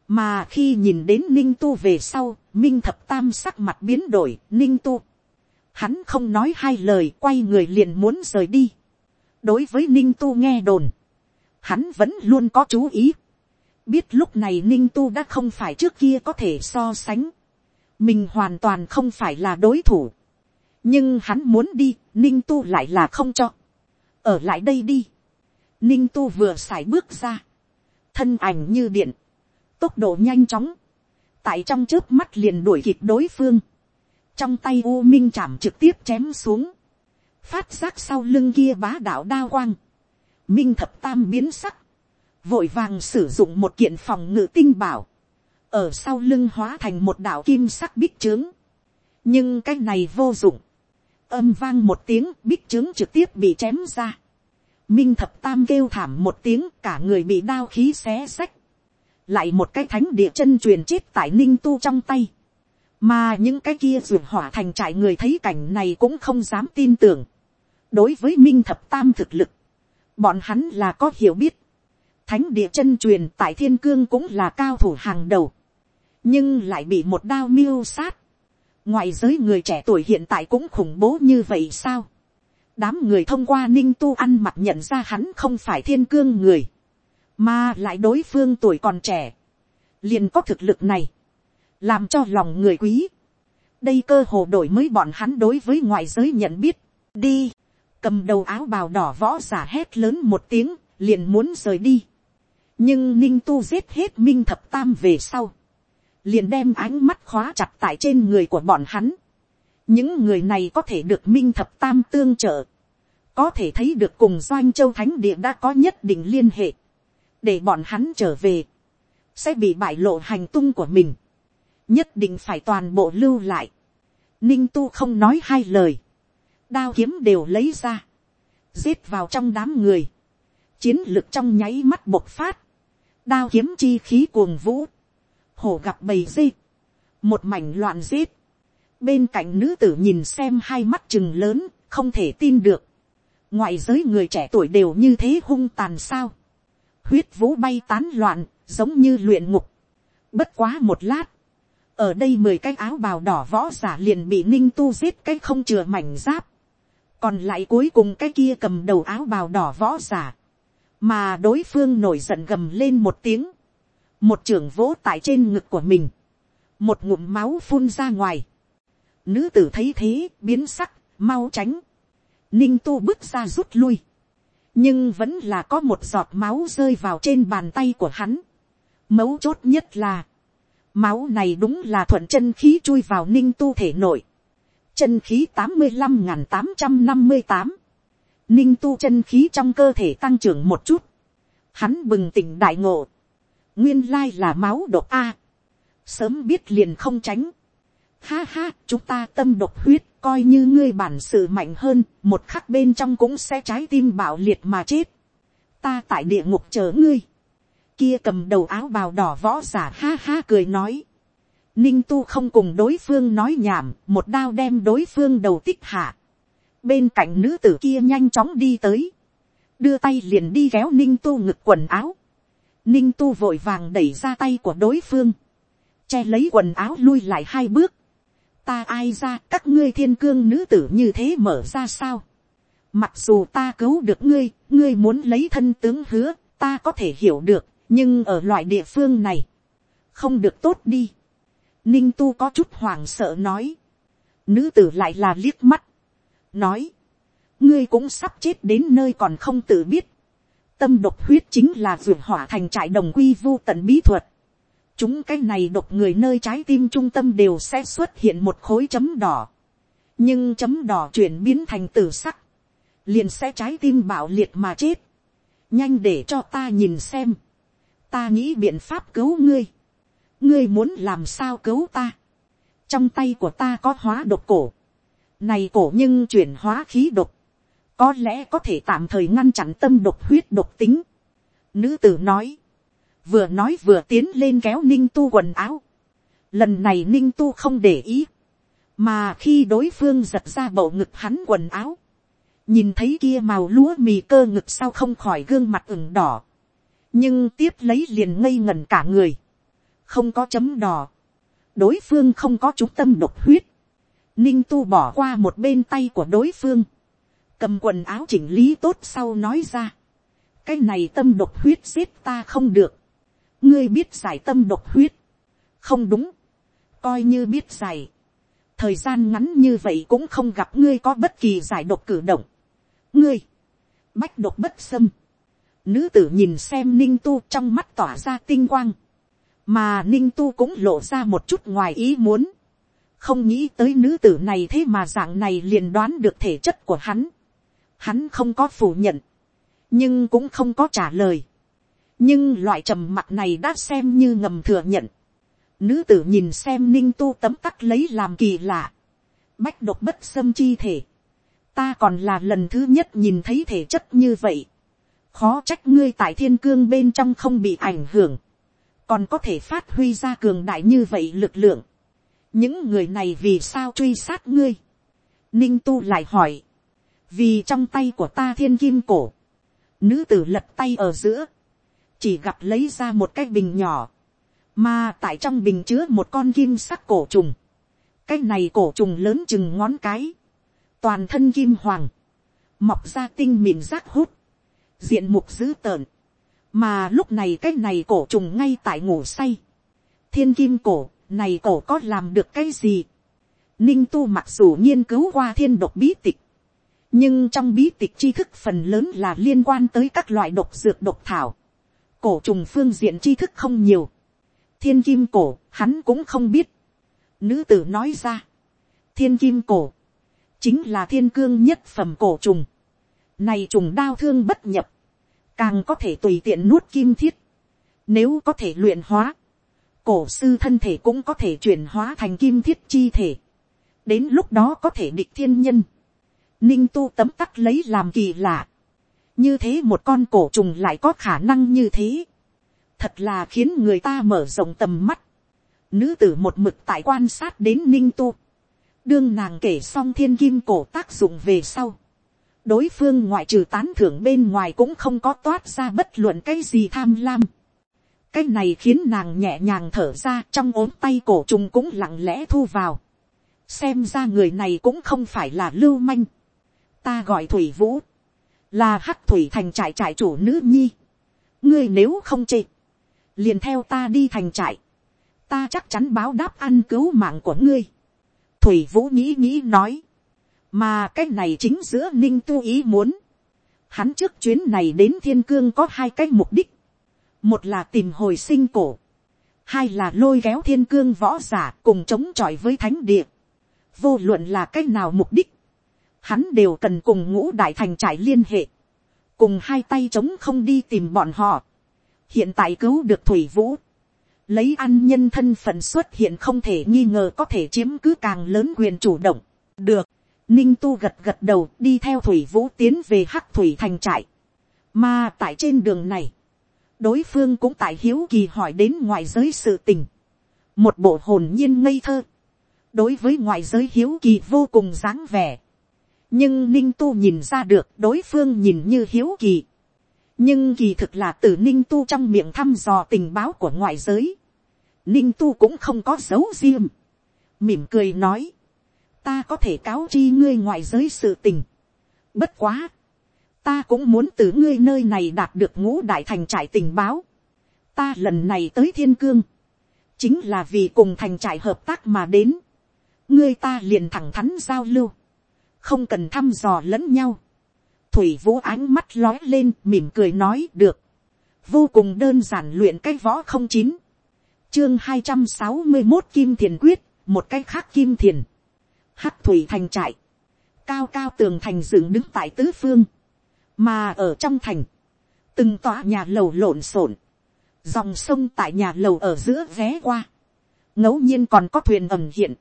Mà khi nhìn đến ninh tu về sau, minh thập tam sắc mặt biến đổi, ninh tu. Hắn không nói hai lời quay người liền muốn rời đi. Đối với ninh tu nghe đồn, hắn vẫn luôn có chú ý. Biết lúc này ninh tu đã không phải trước kia có thể so sánh. Mình hoàn toàn không phải là đối thủ. Nhưng hắn muốn đi, ninh tu lại là không cho. ở lại đây đi. ninh tu vừa x à i bước ra, thân ảnh như điện, tốc độ nhanh chóng, tại trong trước mắt liền đuổi kịp đối phương, trong tay u minh chạm trực tiếp chém xuống, phát giác sau lưng kia bá đạo đa quang, minh thập tam biến sắc, vội vàng sử dụng một kiện phòng ngự tinh bảo, ở sau lưng hóa thành một đạo kim sắc bích trướng, nhưng cái này vô dụng, âm vang một tiếng bích trướng trực tiếp bị chém ra. Minh thập tam kêu thảm một tiếng cả người bị đao khí xé xách. Lại một cái thánh địa chân truyền chết tại ninh tu trong tay. Mà những cái kia ruột hỏa thành trại người thấy cảnh này cũng không dám tin tưởng. Đối với Minh thập tam thực lực. Bọn hắn là có hiểu biết. Thánh địa chân truyền tại thiên cương cũng là cao thủ hàng đầu. Nhưng lại bị một đao miêu sát ngoại giới người trẻ tuổi hiện tại cũng khủng bố như vậy sao. đám người thông qua ninh tu ăn mặc nhận ra hắn không phải thiên cương người, mà lại đối phương tuổi còn trẻ, liền có thực lực này, làm cho lòng người quý. đây cơ hồ đổi mới bọn hắn đối với ngoại giới nhận biết, đi, cầm đầu áo bào đỏ võ giả hét lớn một tiếng, liền muốn rời đi nhưng ninh tu giết hết minh thập tam về sau, liền đem ánh mắt khóa chặt tại trên người của bọn hắn. những người này có thể được minh thập tam tương trợ, có thể thấy được cùng doanh châu thánh địa đã có nhất định liên hệ. để bọn hắn trở về, sẽ bị bại lộ hành tung của mình, nhất định phải toàn bộ lưu lại. Ninh tu không nói hai lời, đao kiếm đều lấy ra, giết vào trong đám người, chiến lược trong nháy mắt bộc phát, đao kiếm chi khí cuồng vũ, hổ gặp bầy dê, một mảnh loạn giết, bên cạnh nữ tử nhìn xem hai mắt chừng lớn, không thể tin được, ngoại giới người trẻ tuổi đều như thế hung tàn sao, huyết vũ bay tán loạn, giống như luyện ngục, bất quá một lát, ở đây mười cái áo bào đỏ võ giả liền bị ninh tu giết cái không chừa mảnh giáp, còn lại cuối cùng cái kia cầm đầu áo bào đỏ võ giả, mà đối phương nổi giận gầm lên một tiếng, một trưởng vỗ tại trên ngực của mình, một ngụm máu phun ra ngoài, nữ tử thấy thế biến sắc, mau tránh, ninh tu bước ra rút lui, nhưng vẫn là có một giọt máu rơi vào trên bàn tay của hắn. Mấu chốt nhất là, máu này đúng là thuận chân khí chui vào ninh tu thể nội, chân khí tám mươi năm n tám trăm năm mươi tám, ninh tu chân khí trong cơ thể tăng trưởng một chút, hắn bừng tỉnh đại ngộ, nguyên lai là máu độc a, sớm biết liền không tránh, ha ha chúng ta tâm độc huyết coi như ngươi bản sự mạnh hơn một khắc bên trong cũng sẽ trái tim bạo liệt mà chết, ta tại địa ngục chờ ngươi, kia cầm đầu áo bào đỏ võ giả ha ha cười nói, Ninh tu không cùng đối phương nói nhảm, một đao đem đối phương đầu tích hạ. Bên cạnh nữ tử kia nhanh chóng đi tới. Đưa tay liền đi ghéo ninh tu ngực quần áo. Ninh tu vội vàng đẩy ra tay của đối phương. Che lấy quần áo lui lại hai bước. Ta ai ra các ngươi thiên cương nữ tử như thế mở ra sao. Mặc dù ta cứu được ngươi, ngươi muốn lấy thân tướng hứa, ta có thể hiểu được, nhưng ở loại địa phương này, không được tốt đi Ninh tu có chút hoảng sợ nói. Nữ tử lại là liếc mắt. Nói. Ngươi cũng sắp chết đến nơi còn không tự biết. Tâm độc huyết chính là vượt hỏa thành trại đồng quy vô tận bí thuật. Chúng cái này độc người nơi trái tim trung tâm đều sẽ xuất hiện một khối chấm đỏ. Nhưng chấm đỏ chuyển biến thành tử sắc. Liền sẽ trái tim bạo liệt mà chết. Nhanh để cho ta nhìn xem. Ta nghĩ biện pháp cứu ngươi ngươi muốn làm sao cứu ta, trong tay của ta có hóa độc cổ, này cổ nhưng chuyển hóa khí độc, có lẽ có thể tạm thời ngăn chặn tâm độc huyết độc tính. Nữ tử nói, vừa nói vừa tiến lên kéo ninh tu quần áo. Lần này ninh tu không để ý, mà khi đối phương giật ra bầu ngực hắn quần áo, nhìn thấy kia màu lúa mì cơ ngực sau không khỏi gương mặt ửng đỏ, nhưng tiếp lấy liền ngây ngần cả người. Không có chấm đỏ, đối phương không có chúng tâm độc huyết, ninh tu bỏ qua một bên tay của đối phương, cầm quần áo chỉnh lý tốt sau nói ra, cái này tâm độc huyết giết ta không được, ngươi biết giải tâm độc huyết, không đúng, coi như biết giải, thời gian ngắn như vậy cũng không gặp ngươi có bất kỳ giải độc cử động, ngươi, bách độc bất xâm, nữ tử nhìn xem ninh tu trong mắt tỏa ra tinh quang, mà ninh tu cũng lộ ra một chút ngoài ý muốn, không nghĩ tới nữ tử này thế mà dạng này liền đoán được thể chất của hắn, hắn không có phủ nhận, nhưng cũng không có trả lời, nhưng loại trầm mặc này đã xem như ngầm thừa nhận, nữ tử nhìn xem ninh tu tấm tắc lấy làm kỳ lạ, bách độc bất xâm chi thể, ta còn là lần thứ nhất nhìn thấy thể chất như vậy, khó trách ngươi tại thiên cương bên trong không bị ảnh hưởng, còn có thể phát huy ra cường đại như vậy lực lượng những người này vì sao truy sát ngươi. ninh tu lại hỏi, vì trong tay của ta thiên kim cổ, nữ tử lật tay ở giữa, chỉ gặp lấy ra một cái bình nhỏ, mà tại trong bình chứa một con kim sắc cổ trùng, cái này cổ trùng lớn chừng ngón cái, toàn thân kim hoàng, mọc ra tinh mịn rác hút, diện mục dữ tợn, mà lúc này cái này cổ trùng ngay tại ngủ say, thiên kim cổ, này cổ có làm được cái gì. Ninh tu mặc dù nghiên cứu qua thiên độc bí tịch, nhưng trong bí tịch tri thức phần lớn là liên quan tới các loại độc dược độc thảo, cổ trùng phương diện tri thức không nhiều, thiên kim cổ hắn cũng không biết, nữ tử nói ra, thiên kim cổ, chính là thiên cương nhất phẩm cổ trùng, này trùng đau thương bất nhập, càng có thể tùy tiện nuốt kim thiết, nếu có thể luyện hóa, cổ sư thân thể cũng có thể chuyển hóa thành kim thiết chi thể, đến lúc đó có thể địch thiên nhân, ninh tu tấm tắc lấy làm kỳ lạ, như thế một con cổ trùng lại có khả năng như thế, thật là khiến người ta mở rộng tầm mắt, nữ tử một mực tại quan sát đến ninh tu, đương nàng kể xong thiên kim cổ tác dụng về sau, đối phương ngoại trừ tán thưởng bên ngoài cũng không có toát ra bất luận cái gì tham lam cái này khiến nàng nhẹ nhàng thở ra trong ốm tay cổ trùng cũng lặng lẽ thu vào. xem ra người này cũng không phải là lưu manh. ta gọi thủy vũ, là hắc thủy thành trại trại chủ nữ nhi. ngươi nếu không chê, liền theo ta đi thành trại. ta chắc chắn báo đáp ăn cứu mạng của ngươi. thủy vũ nghĩ nghĩ nói mà cái này chính giữa ninh tu ý muốn. Hắn trước chuyến này đến thiên cương có hai cái mục đích một là tìm hồi sinh cổ. hai là lôi kéo thiên cương võ giả cùng chống chọi với thánh địa. vô luận là cái nào mục đích. hắn đều cần cùng ngũ đại thành trải liên hệ. cùng hai tay chống không đi tìm bọn họ. hiện tại cứu được thủy vũ lấy ăn nhân thân phận xuất hiện không thể nghi ngờ có thể chiếm cứ càng lớn quyền chủ động. được, Ninh tu gật gật đầu đi theo thủy vũ tiến về hắc thủy thành trại. Mà tại trên đường này, đối phương cũng tại hiếu kỳ hỏi đến ngoại giới sự tình. Một bộ hồn nhiên ngây thơ. Đối với ngoại giới hiếu kỳ vô cùng dáng vẻ. Nhưng ninh tu nhìn ra được đối phương nhìn như hiếu kỳ. Nhưng kỳ thực là từ ninh tu trong miệng thăm dò tình báo của ngoại giới. Ninh tu cũng không có dấu riêng. Mỉm cười nói ta có thể cáo chi ngươi ngoại giới sự tình. Bất quá, ta cũng muốn từ ngươi nơi này đạt được ngũ đại thành trại tình báo. Ta lần này tới thiên cương, chính là vì cùng thành trại hợp tác mà đến. ngươi ta liền thẳng thắn giao lưu, không cần thăm dò lẫn nhau. thủy vũ ánh mắt lói lên mỉm cười nói được. vô cùng đơn giản luyện cái võ không chín. chương hai trăm sáu mươi một kim thiền quyết, một cái khác kim thiền hắc thủy thành trại, cao cao tường thành dựng đứng tại tứ phương, mà ở trong thành, từng tòa nhà lầu lộn xộn, dòng sông tại nhà lầu ở giữa ghé qua, ngẫu nhiên còn có thuyền ẩm hiện,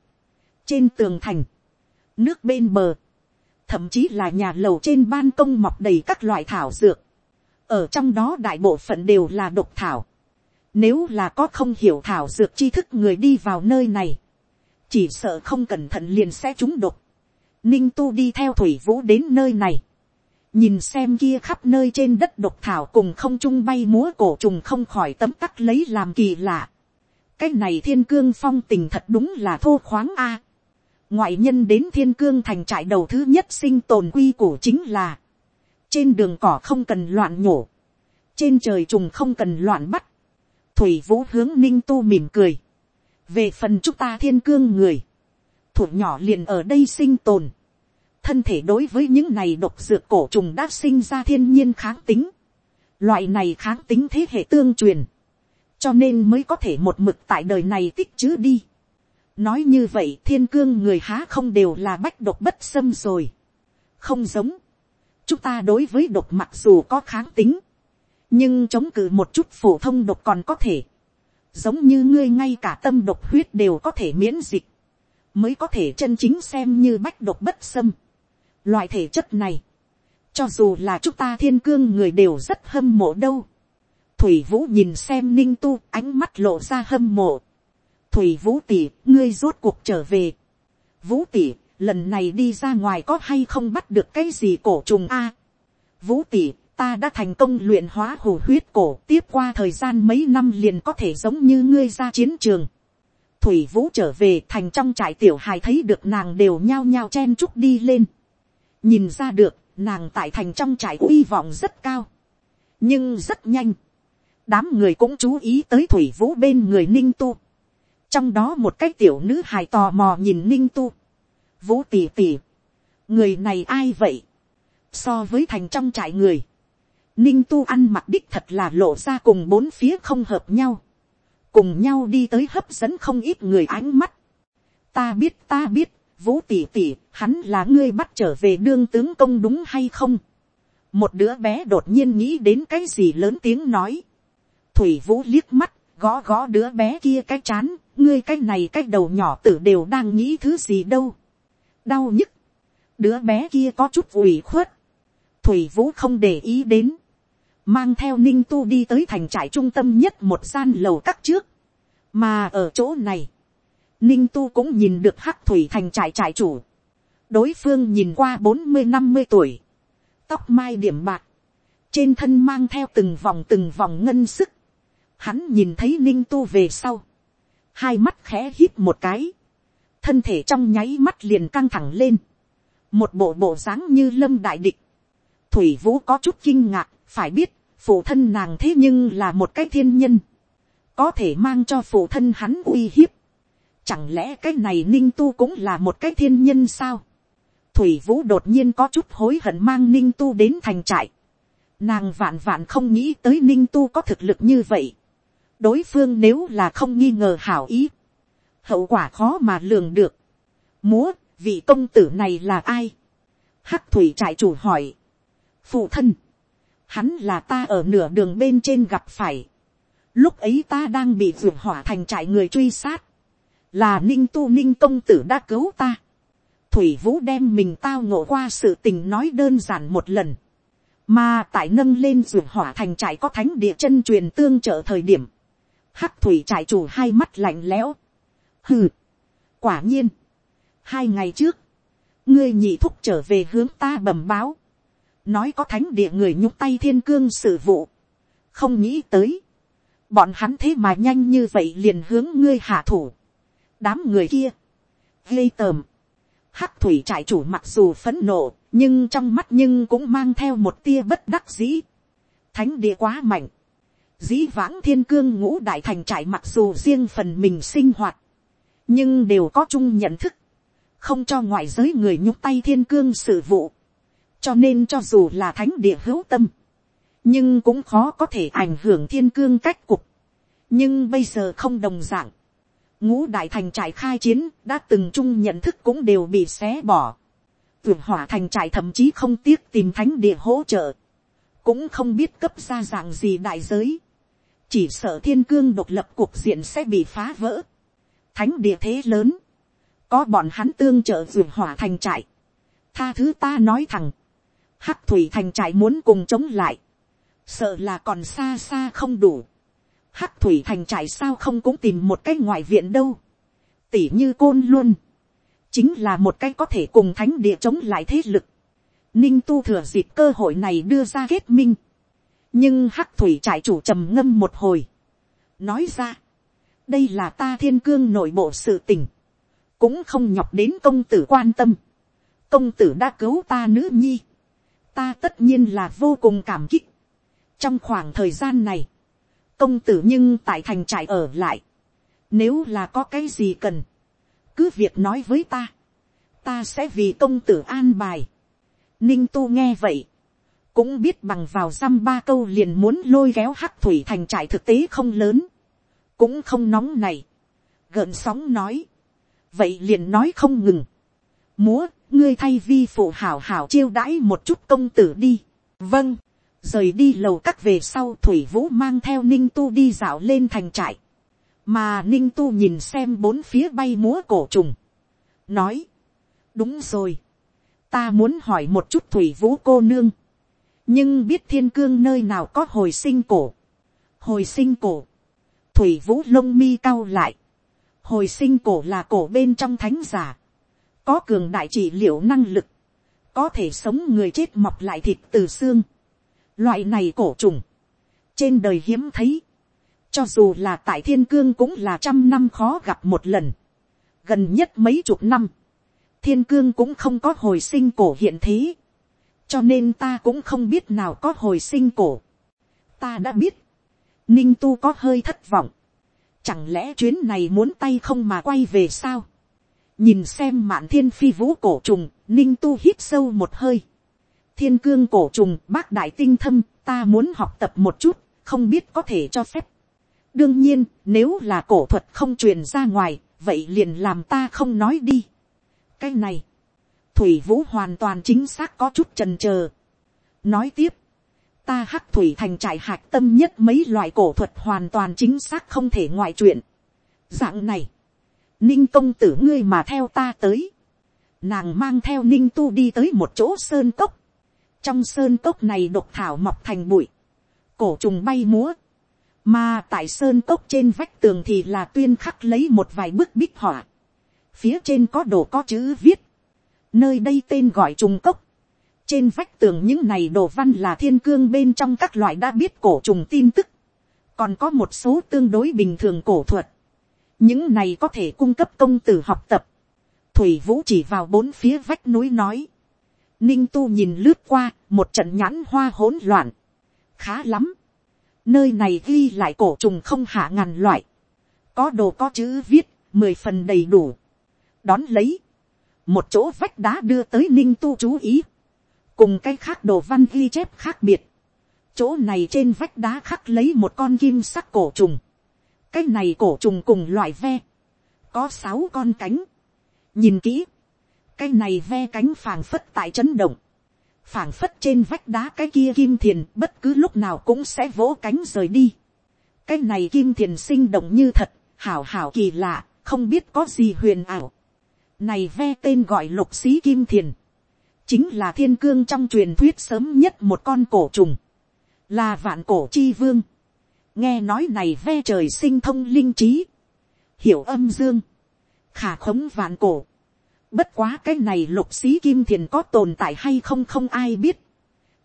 trên tường thành, nước bên bờ, thậm chí là nhà lầu trên ban công mọc đầy các loại thảo dược, ở trong đó đại bộ phận đều là độc thảo, nếu là có không hiểu thảo dược tri thức người đi vào nơi này, chỉ sợ không cẩn thận liền sẽ trúng độc. Ninh tu đi theo thủy vũ đến nơi này nhìn xem kia khắp nơi trên đất độc thảo cùng không trung bay múa cổ trùng không khỏi tấm tắc lấy làm kỳ lạ. cái này thiên cương phong tình thật đúng là thô khoáng a. ngoại nhân đến thiên cương thành trại đầu thứ nhất sinh tồn quy củ chính là trên đường cỏ không cần loạn nhổ, trên trời trùng không cần loạn bắt. thủy vũ hướng ninh tu mỉm cười về phần chúng ta thiên cương người, thủ nhỏ liền ở đây sinh tồn, thân thể đối với những này độc dược cổ trùng đã sinh ra thiên nhiên kháng tính, loại này kháng tính thế hệ tương truyền, cho nên mới có thể một mực tại đời này tích chữ đi. nói như vậy thiên cương người há không đều là bách độc bất xâm rồi, không giống, chúng ta đối với độc mặc dù có kháng tính, nhưng chống cự một chút phổ thông độc còn có thể, giống như ngươi ngay cả tâm độc huyết đều có thể miễn dịch, mới có thể chân chính xem như bách độc bất xâm. Loại thể chất này, cho dù là chúng ta thiên cương người đều rất hâm mộ đâu. Thủy vũ nhìn xem ninh tu ánh mắt lộ ra hâm mộ. Thủy vũ tỷ, ngươi rốt cuộc trở về. Vũ tỷ, lần này đi ra ngoài có hay không bắt được cái gì cổ trùng a? Vũ tỷ, ta đã thành công luyện hóa hồ huyết cổ tiếp qua thời gian mấy năm liền có thể giống như ngươi ra chiến trường. Thủy vũ trở về thành trong trại tiểu hài thấy được nàng đều nhao nhao chen chúc đi lên. Nhìn ra được nàng tại thành trong trại uy vọng rất cao. Nhưng rất nhanh. Đám người cũng chú ý tới thủy vũ bên người ninh tu. Trong đó một cái tiểu nữ hài tò mò nhìn ninh tu. Vũ tỉ tỉ. Người này ai vậy? So với thành trong trại người ninh tu ăn mặc đích thật là lộ ra cùng bốn phía không hợp nhau, cùng nhau đi tới hấp dẫn không ít người ánh mắt. ta biết ta biết, vũ tỷ tỷ, hắn là ngươi bắt trở về đương tướng công đúng hay không. một đứa bé đột nhiên nghĩ đến cái gì lớn tiếng nói, thủy vũ liếc mắt, gõ gõ đứa bé kia cái chán, ngươi cái này cái đầu nhỏ tử đều đang nghĩ thứ gì đâu, đau nhức, đứa bé kia có chút ủy khuất, thủy vũ không để ý đến, mang theo ninh tu đi tới thành trại trung tâm nhất một gian lầu các trước, mà ở chỗ này, ninh tu cũng nhìn được hắc thủy thành trại trại chủ, đối phương nhìn qua bốn mươi năm mươi tuổi, tóc mai điểm bạc, trên thân mang theo từng vòng từng vòng ngân sức, hắn nhìn thấy ninh tu về sau, hai mắt khẽ hít một cái, thân thể trong nháy mắt liền căng thẳng lên, một bộ bộ dáng như lâm đại địch, thủy vũ có chút kinh ngạc, phải biết, phụ thân nàng thế nhưng là một cái thiên nhân, có thể mang cho phụ thân hắn uy hiếp, chẳng lẽ cái này ninh tu cũng là một cái thiên nhân sao, thủy vũ đột nhiên có chút hối hận mang ninh tu đến thành trại, nàng vạn vạn không nghĩ tới ninh tu có thực lực như vậy, đối phương nếu là không nghi ngờ hảo ý, hậu quả khó mà lường được. Múa, vị công tử này là ai? Hắc thủy trại chủ hỏi. Phụ thân. Hắn là ta ở nửa đường bên trên gặp phải. Lúc ấy ta đang bị vượt hỏa thành trại người truy sát. Là ninh tu ninh công tử đã cứu ta. Thủy vũ đem mình tao ngộ qua sự tình nói đơn giản một lần. Mà tại nâng lên ruộng hỏa thành trại có thánh địa chân truyền tương trợ thời điểm. Hắc thủy trại chủ hai mắt lạnh lẽo. Hừ. Quả nhiên. Hai ngày trước. Ngươi nhị thúc trở về hướng ta bẩm báo. Nói có thánh địa người nhúc tay thiên cương sự vụ. Không nghĩ tới. Bọn hắn thế mà nhanh như vậy liền hướng ngươi hạ thủ. Đám người kia. Gây tờm. Hắc thủy trại chủ mặc dù phấn nộ. Nhưng trong mắt nhưng cũng mang theo một tia bất đắc dĩ. Thánh địa quá mạnh dĩ vãng thiên cương ngũ đại thành trại mặc dù riêng phần mình sinh hoạt, nhưng đều có chung nhận thức, không cho ngoại giới người nhúc tay thiên cương sự vụ, cho nên cho dù là thánh địa hữu tâm, nhưng cũng khó có thể ảnh hưởng thiên cương cách cục, nhưng bây giờ không đồng dạng ngũ đại thành trại khai chiến đã từng chung nhận thức cũng đều bị xé bỏ, tuyển hỏa thành trại thậm chí không tiếc tìm thánh địa hỗ trợ, cũng không biết cấp ra dạng gì đại giới, chỉ sợ thiên cương độc lập cuộc diện sẽ bị phá vỡ. thánh địa thế lớn, có bọn hắn tương trợ vượt hỏa thành trại. tha thứ ta nói thẳng, hắc thủy thành trại muốn cùng chống lại, sợ là còn xa xa không đủ hắc thủy thành trại sao không cũng tìm một cái ngoại viện đâu, tỉ như côn luôn, chính là một cái có thể cùng thánh địa chống lại thế lực. Ninh tu thừa dịp cơ hội này đưa ra kết minh. Nhưng hắc thủy trại chủ trầm ngâm một hồi, nói ra, đây là ta thiên cương nội bộ sự tình, cũng không nhọc đến công tử quan tâm, công tử đã cứu ta nữ nhi, ta tất nhiên là vô cùng cảm kích. trong khoảng thời gian này, công tử nhưng tại thành trại ở lại, nếu là có cái gì cần, cứ việc nói với ta, ta sẽ vì công tử an bài. ninh tu nghe vậy, cũng biết bằng vào dăm ba câu liền muốn lôi kéo hắc thủy thành trại thực tế không lớn, cũng không nóng này, gợn sóng nói, vậy liền nói không ngừng, múa, ngươi thay vi phụ hảo hảo chiêu đãi một chút công tử đi, vâng, rời đi lầu cắt về sau thủy vũ mang theo ninh tu đi dạo lên thành trại, mà ninh tu nhìn xem bốn phía bay múa cổ trùng, nói, đúng rồi, ta muốn hỏi một chút thủy vũ cô nương, nhưng biết thiên cương nơi nào có hồi sinh cổ. hồi sinh cổ, thủy vũ lông mi cao lại, hồi sinh cổ là cổ bên trong thánh giả, có cường đại trị liệu năng lực, có thể sống người chết mọc lại thịt từ xương loại này cổ trùng, trên đời hiếm thấy, cho dù là tại thiên cương cũng là trăm năm khó gặp một lần, gần nhất mấy chục năm, thiên cương cũng không có hồi sinh cổ hiện thế, cho nên ta cũng không biết nào có hồi sinh cổ. ta đã biết, ninh tu có hơi thất vọng. chẳng lẽ chuyến này muốn tay không mà quay về sao. nhìn xem mạn thiên phi vũ cổ trùng, ninh tu hít sâu một hơi thiên cương cổ trùng bác đại tinh thâm, ta muốn học tập một chút, không biết có thể cho phép. đương nhiên, nếu là cổ thuật không truyền ra ngoài, vậy liền làm ta không nói đi. cái này, thủy vũ hoàn toàn chính xác có chút trần trờ. nói tiếp, ta hắc thủy thành trại hạc tâm nhất mấy loại cổ thuật hoàn toàn chính xác không thể ngoại chuyện. dạng này, ninh công tử ngươi mà theo ta tới, nàng mang theo ninh tu đi tới một chỗ sơn cốc, trong sơn cốc này độc thảo mọc thành bụi, cổ trùng bay múa, mà tại sơn cốc trên vách tường thì là tuyên khắc lấy một vài bức bích họa, phía trên có đồ có chữ viết, nơi đây tên gọi trùng cốc, trên vách tường những này đồ văn là thiên cương bên trong các loại đã biết cổ trùng tin tức, còn có một số tương đối bình thường cổ thuật, những này có thể cung cấp công tử học tập, thủy vũ chỉ vào bốn phía vách núi nói, ninh tu nhìn lướt qua một trận nhãn hoa hỗn loạn, khá lắm, nơi này ghi lại cổ trùng không hạ ngàn loại, có đồ có chữ viết, mười phần đầy đủ, đón lấy, một chỗ vách đá đưa tới ninh tu chú ý, cùng cái khác đồ văn ghi chép khác biệt, chỗ này trên vách đá khắc lấy một con kim sắc cổ trùng, cái này cổ trùng cùng loại ve, có sáu con cánh, nhìn kỹ, cái này ve cánh phảng phất tại chấn động, phảng phất trên vách đá cái kia kim thiền bất cứ lúc nào cũng sẽ vỗ cánh rời đi. cái này kim thiền sinh động như thật, hảo hảo kỳ lạ, không biết có gì huyền ảo. này ve tên gọi lục xí kim thiền, chính là thiên cương trong truyền thuyết sớm nhất một con cổ trùng, là vạn cổ chi vương. nghe nói này ve trời sinh thông linh trí, hiểu âm dương, khả khống vạn cổ, Bất quá cái này lục xí kim thiền có tồn tại hay không không ai biết.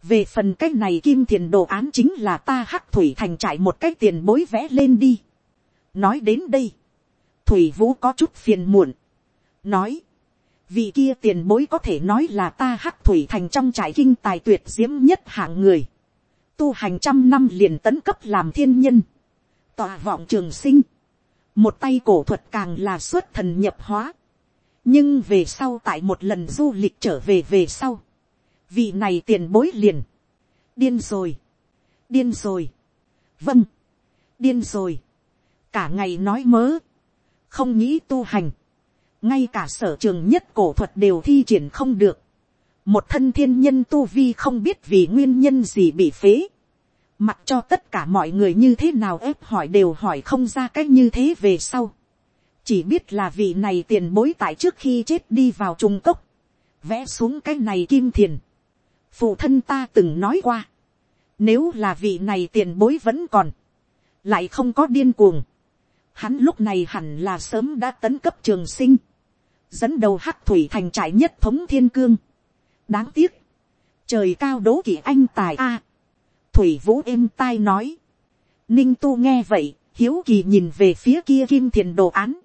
Về phần cái này kim thiền đồ án chính là ta hắc thủy thành trải một cái tiền bối vẽ lên đi. Nói đến đây. Thủy vũ có chút phiền muộn. Nói. Vị kia tiền bối có thể nói là ta hắc thủy thành trong trải kinh tài tuyệt diễm nhất hạng người. Tu hành trăm năm liền tấn cấp làm thiên nhân. Tòa vọng trường sinh. Một tay cổ thuật càng là xuất thần nhập hóa nhưng về sau tại một lần du lịch trở về về sau, vị này tiền bối liền, điên rồi, điên rồi, vâng, điên rồi, cả ngày nói mớ, không nghĩ tu hành, ngay cả sở trường nhất cổ thuật đều thi triển không được, một thân thiên nhân tu vi không biết vì nguyên nhân gì bị phế, mặc cho tất cả mọi người như thế nào ép hỏi đều hỏi không ra cách như thế về sau, chỉ biết là vị này tiền bối tại trước khi chết đi vào trung cốc, vẽ xuống cái này kim thiền. phụ thân ta từng nói qua, nếu là vị này tiền bối vẫn còn, lại không có điên cuồng, hắn lúc này hẳn là sớm đã tấn cấp trường sinh, dẫn đầu hắc thủy thành trại nhất thống thiên cương. đáng tiếc, trời cao đố kỵ anh tài a, thủy vũ êm tai nói, ninh tu nghe vậy, hiếu kỳ nhìn về phía kia kim thiền đồ án,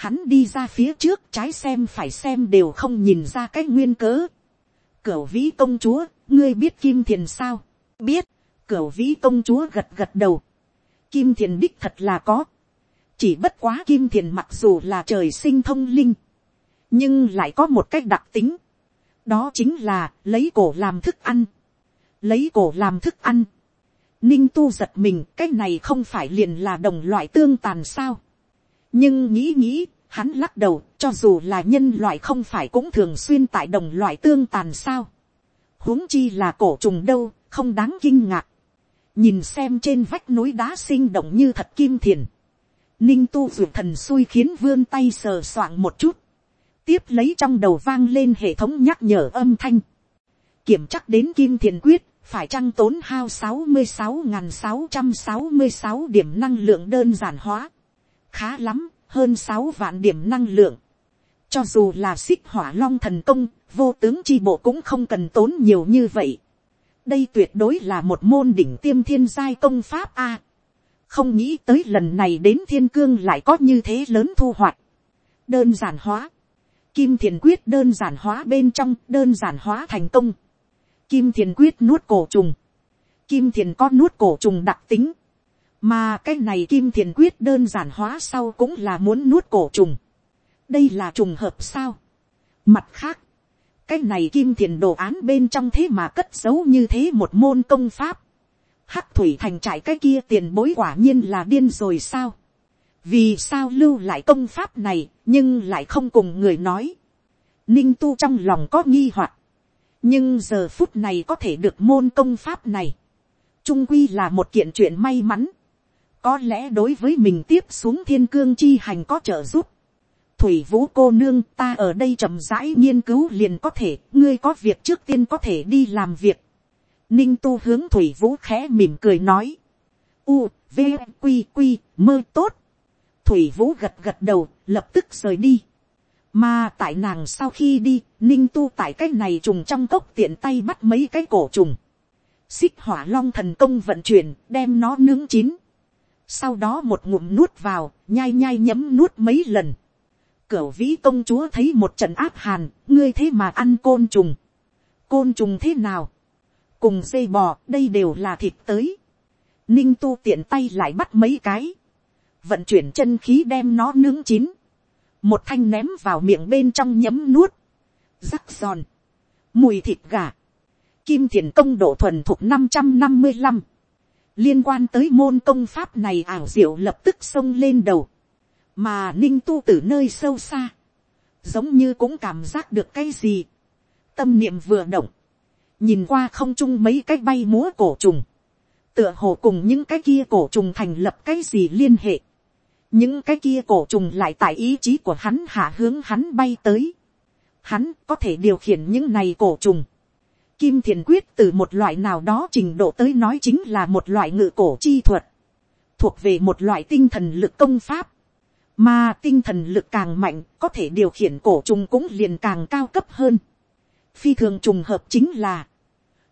hắn đi ra phía trước trái xem phải xem đều không nhìn ra cái nguyên cớ. Cửu vĩ công chúa, ngươi biết kim thiền sao? biết, cửu vĩ công chúa gật gật đầu. Kim thiền đích thật là có. chỉ bất quá kim thiền mặc dù là trời sinh thông linh, nhưng lại có một cách đặc tính. đó chính là lấy cổ làm thức ăn. lấy cổ làm thức ăn. ninh tu giật mình cái này không phải liền là đồng loại tương tàn sao nhưng nghĩ nghĩ, hắn lắc đầu, cho dù là nhân loại không phải cũng thường xuyên tại đồng loại tương tàn sao. huống chi là cổ trùng đâu, không đáng kinh ngạc. nhìn xem trên vách núi đá sinh động như thật kim thiền. ninh tu ruột thần xui khiến vươn tay sờ soạng một chút. tiếp lấy trong đầu vang lên hệ thống nhắc nhở âm thanh. kiểm chắc đến kim thiền quyết, phải chăng tốn hao sáu mươi sáu n sáu trăm sáu mươi sáu điểm năng lượng đơn giản hóa khá lắm, hơn sáu vạn điểm năng lượng. Cho dù là xích hỏa long thần công, vô tướng chi bộ cũng không cần tốn nhiều như vậy. Đây tuyệt đối là một môn đỉnh tiêm thiên giai công pháp A. Không nghĩ tới lần này đến thiên cương lại có như thế lớn thu hoạch. Đơn giản hóa. Kim thiền quyết đơn giản hóa bên trong đơn giản hóa thành công. Kim thiền quyết nuốt cổ trùng. Kim thiền có nuốt cổ trùng đặc tính mà cái này kim thiền quyết đơn giản hóa sau cũng là muốn nuốt cổ trùng. đây là trùng hợp sao. mặt khác, cái này kim thiền đồ án bên trong thế mà cất giấu như thế một môn công pháp. hắc thủy thành trại cái kia tiền bối quả nhiên là điên rồi sao. vì sao lưu lại công pháp này nhưng lại không cùng người nói. ninh tu trong lòng có nghi hoặc nhưng giờ phút này có thể được môn công pháp này, trung quy là một kiện chuyện may mắn, có lẽ đối với mình tiếp xuống thiên cương chi hành có trợ giúp. thủy vũ cô nương ta ở đây chậm rãi nghiên cứu liền có thể, ngươi có việc trước tiên có thể đi làm việc. ninh tu hướng thủy vũ khẽ mỉm cười nói. u, v, q, q, mơ tốt. thủy vũ gật gật đầu, lập tức rời đi. mà tại nàng sau khi đi, ninh tu tại cái này trùng trong cốc tiện tay bắt mấy cái cổ trùng. xích hỏa long thần công vận chuyển, đem nó nướng chín sau đó một ngụm nuốt vào, nhai nhai nhấm nuốt mấy lần. Cửu vĩ công chúa thấy một trận áp hàn, ngươi thế mà ăn côn trùng. Côn trùng thế nào? Cùng dây bò, đây đều là thịt tới. Ninh tu tiện tay lại bắt mấy cái. Vận chuyển chân khí đem nó nướng chín. Một thanh ném vào miệng bên trong nhấm nuốt. Rắc giòn. Mùi thịt gà. Kim thiền công độ thuần thuộc năm trăm năm mươi 555 liên quan tới môn công pháp này ảo diệu lập tức xông lên đầu, mà ninh tu từ nơi sâu xa, giống như cũng cảm giác được cái gì, tâm niệm vừa động, nhìn qua không chung mấy cái bay múa cổ trùng, tựa hồ cùng những cái kia cổ trùng thành lập cái gì liên hệ, những cái kia cổ trùng lại tại ý chí của hắn hạ hướng hắn bay tới, hắn có thể điều khiển những này cổ trùng, Kim thiền quyết từ một loại nào đó trình độ tới nói chính là một loại ngự cổ chi thuật. Thuộc về một loại tinh thần lực công pháp. Mà tinh thần lực càng mạnh, có thể điều khiển cổ trùng cũng liền càng cao cấp hơn. Phi thường trùng hợp chính là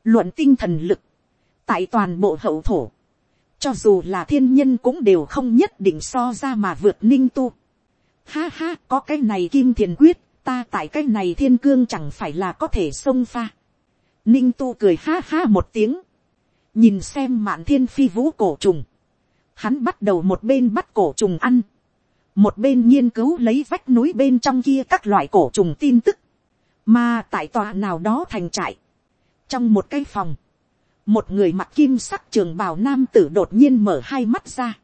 luận tinh thần lực. Tại toàn bộ hậu thổ. Cho dù là thiên nhân cũng đều không nhất định so ra mà vượt ninh tu. Ha ha, có cái này kim thiền quyết, ta tại cái này thiên cương chẳng phải là có thể xông pha Ninh tu cười ha ha một tiếng. Nhìn xem mạn thiên phi vũ cổ trùng. Hắn bắt đầu một bên bắt cổ trùng ăn. Một bên nghiên cứu lấy vách núi bên trong kia các loại cổ trùng tin tức. Mà tại tòa nào đó thành trại. Trong một cái phòng. Một người mặc kim sắc trường bào nam tử đột nhiên mở hai mắt ra.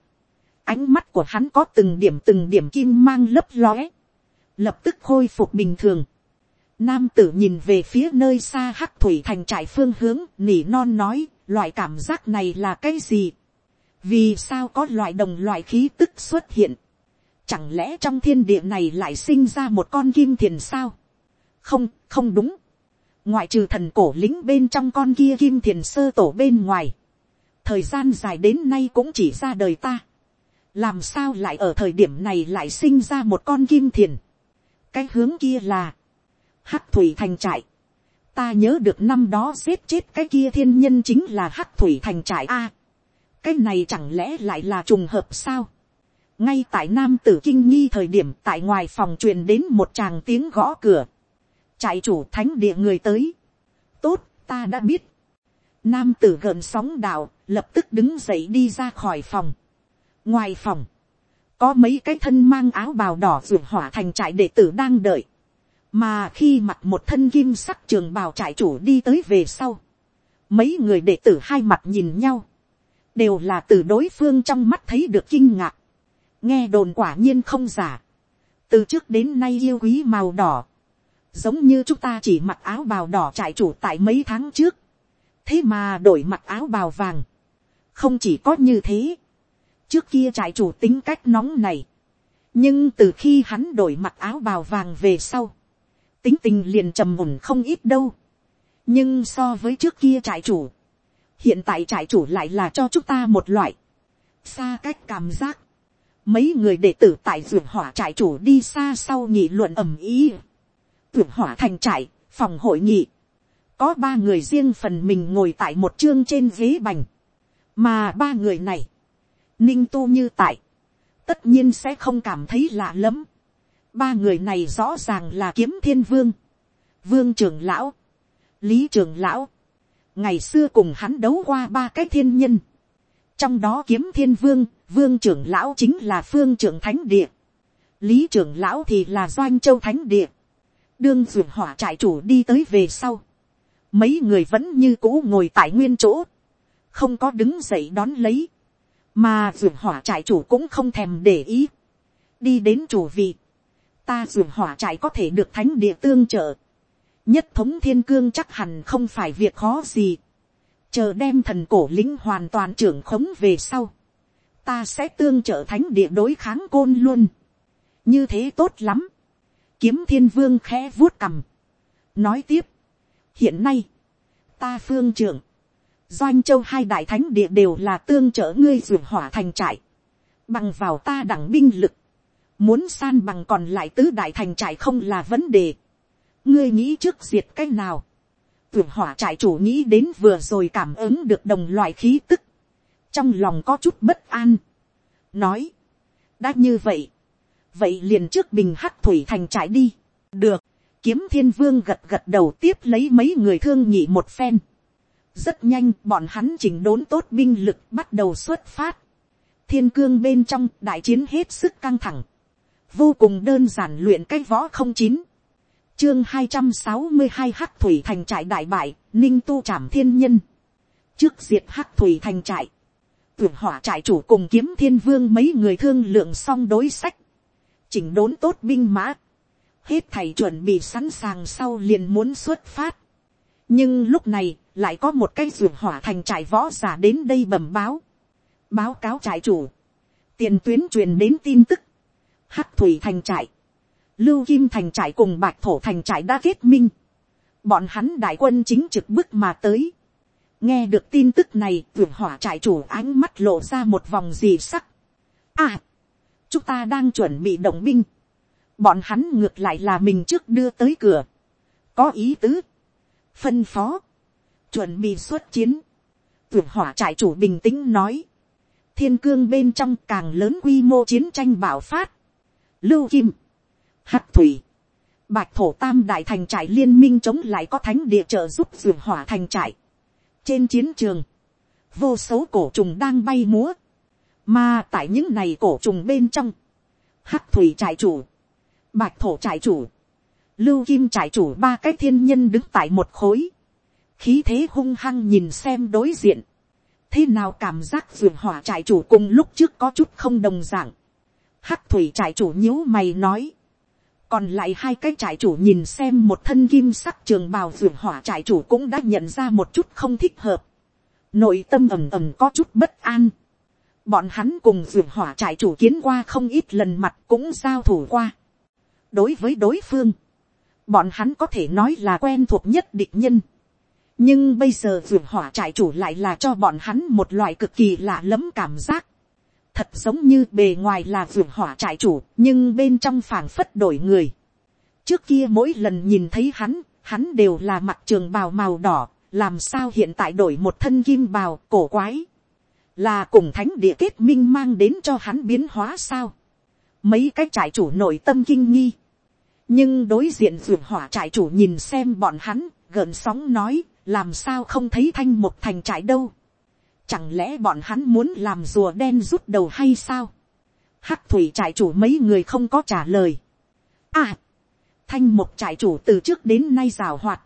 Ánh mắt của hắn có từng điểm từng điểm kim mang lấp lóe. Lập tức khôi phục bình thường Nam tử nhìn về phía nơi xa hắc thủy thành trại phương hướng, nỉ non nói, loại cảm giác này là cái gì? Vì sao có loại đồng loại khí tức xuất hiện? Chẳng lẽ trong thiên địa này lại sinh ra một con kim thiền sao? Không, không đúng. Ngoại trừ thần cổ lính bên trong con kia kim thiền sơ tổ bên ngoài. Thời gian dài đến nay cũng chỉ ra đời ta. Làm sao lại ở thời điểm này lại sinh ra một con kim thiền? Cái hướng kia là hắc thủy thành trại. ta nhớ được năm đó giết chết cái kia thiên nhân chính là hắc thủy thành trại a. cái này chẳng lẽ lại là trùng hợp sao. ngay tại nam tử kinh nghi thời điểm tại ngoài phòng truyền đến một tràng tiếng gõ cửa. trại chủ thánh địa người tới. tốt, ta đã biết. nam tử gợn sóng đạo lập tức đứng dậy đi ra khỏi phòng. ngoài phòng, có mấy cái thân mang áo bào đỏ ruột hỏa thành trại đệ tử đang đợi mà khi mặt một thân kim sắc trường bào trại chủ đi tới về sau, mấy người đệ tử hai mặt nhìn nhau, đều là từ đối phương trong mắt thấy được kinh ngạc, nghe đồn quả nhiên không giả, từ trước đến nay yêu quý màu đỏ, giống như chúng ta chỉ mặc áo bào đỏ trại chủ tại mấy tháng trước, thế mà đổi mặc áo bào vàng, không chỉ có như thế, trước kia trại chủ tính cách nóng này, nhưng từ khi hắn đổi mặc áo bào vàng về sau, tính tình liền trầm ổn không ít đâu. nhưng so với trước kia trại chủ, hiện tại trại chủ lại là cho chúng ta một loại xa cách cảm giác. mấy người đệ tử tại ruộng hỏa trại chủ đi xa sau nghị luận ầm ý. ruộng hỏa thành trại, phòng hội nghị. có ba người riêng phần mình ngồi tại một chương trên ghế bành. mà ba người này, ninh tu như tại, tất nhiên sẽ không cảm thấy lạ lắm Ba người này rõ ràng là kiếm thiên vương, vương trưởng lão, lý trưởng lão. Ngày xưa cùng hắn đấu qua ba cái thiên nhân. Trong đó kiếm thiên vương, vương trưởng lão chính là phương trưởng thánh địa. Lý trưởng lão thì là doanh châu thánh địa. Đương duyệt hỏa trại chủ đi tới về sau. Mấy người vẫn như cũ ngồi tại nguyên chỗ. Không có đứng dậy đón lấy. Mà duyệt hỏa trại chủ cũng không thèm để ý. Đi đến chủ vị ta dùng hỏa trại có thể được thánh địa tương trợ. nhất thống thiên cương chắc hẳn không phải việc khó gì, chờ đem thần cổ lính hoàn toàn trưởng khống về sau, ta sẽ tương trợ thánh địa đối kháng côn luôn, như thế tốt lắm, kiếm thiên vương khẽ vuốt cằm, nói tiếp, hiện nay, ta phương trưởng, doanh châu hai đại thánh địa đều là tương trợ ngươi ruột hỏa thành trại, bằng vào ta đẳng binh lực, muốn san bằng còn lại tứ đại thành trại không là vấn đề, ngươi nghĩ trước diệt cái nào, tưởng hỏa trại chủ nghĩ đến vừa rồi cảm ứng được đồng loại khí tức, trong lòng có chút bất an, nói, đã như vậy, vậy liền trước bình hắc thủy thành trại đi, được, kiếm thiên vương gật gật đầu tiếp lấy mấy người thương nhị một phen, rất nhanh bọn hắn chỉnh đốn tốt binh lực bắt đầu xuất phát. Thiên cương bên trong đại chiến hết sức căng thẳng. Vô cùng đơn giản luyện cái võ không chín. Chương hai trăm sáu mươi hai Hắc Thủy thành trại đại bại, Ninh tu trảm thiên nhân. Trước diệt Hắc Thủy thành trại. Tuyển hỏa trại chủ cùng kiếm thiên vương mấy người thương lượng xong đối sách. Chỉnh đốn tốt binh mã. Hết thầy chuẩn bị sẵn sàng sau liền muốn xuất phát. Nhưng lúc này lại có một cái ruột hỏa thành trại võ giả đến đây bẩm báo, báo cáo trại chủ, tiền tuyến truyền đến tin tức, hắc thủy thành trại, lưu kim thành trại cùng bạch thổ thành trại đã kết minh, bọn hắn đại quân chính trực bước mà tới, nghe được tin tức này tưởng hỏa trại chủ ánh mắt lộ ra một vòng gì sắc, à, chúng ta đang chuẩn bị động binh, bọn hắn ngược lại là mình trước đưa tới cửa, có ý tứ, phân phó, chuẩn bị xuất chiến. tưởng hỏa trại chủ bình tĩnh nói. Thiên cương bên trong càng lớn quy mô chiến tranh bạo phát. Lưu Kim. Hắc Thủy. Bạch thổ tam đại thành trại liên minh chống lại có thánh địa trợ giúp dường hỏa thành trại. Trên chiến trường. Vô số cổ trùng đang bay múa. Mà tại những này cổ trùng bên trong. Hắc Thủy trại chủ. Bạch thổ trại chủ. Lưu Kim trại chủ ba cái thiên nhân đứng tại một khối khí thế hung hăng nhìn xem đối diện, thế nào cảm giác dường hỏa trại chủ cùng lúc trước có chút không đồng d ạ n g hắc thủy trại chủ nhíu mày nói, còn lại hai cái trại chủ nhìn xem một thân kim sắc trường bào vườn hỏa trại chủ cũng đã nhận ra một chút không thích hợp, nội tâm ầm ầm có chút bất an, bọn hắn cùng vườn hỏa trại chủ kiến qua không ít lần mặt cũng giao thủ qua, đối với đối phương, bọn hắn có thể nói là quen thuộc nhất địch nhân, nhưng bây giờ vườn hỏa trại chủ lại là cho bọn hắn một loại cực kỳ lạ lẫm cảm giác thật giống như bề ngoài là vườn hỏa trại chủ nhưng bên trong phảng phất đổi người. trước kia mỗi lần nhìn thấy hắn, hắn đều là mặt trường bào màu đỏ, làm sao hiện tại đổi một thân kim bào cổ quái. là cùng thánh địa kết minh mang đến cho hắn biến hóa sao. mấy cái trại chủ nội tâm kinh nghi. nhưng đối diện vườn hỏa trại chủ nhìn xem bọn hắn, gợn sóng nói, làm sao không thấy thanh một thành trại đâu. Chẳng lẽ bọn hắn muốn làm rùa đen rút đầu hay sao. Hắc thủy trại chủ mấy người không có trả lời. À, thanh một trại chủ từ trước đến nay rào hoạt.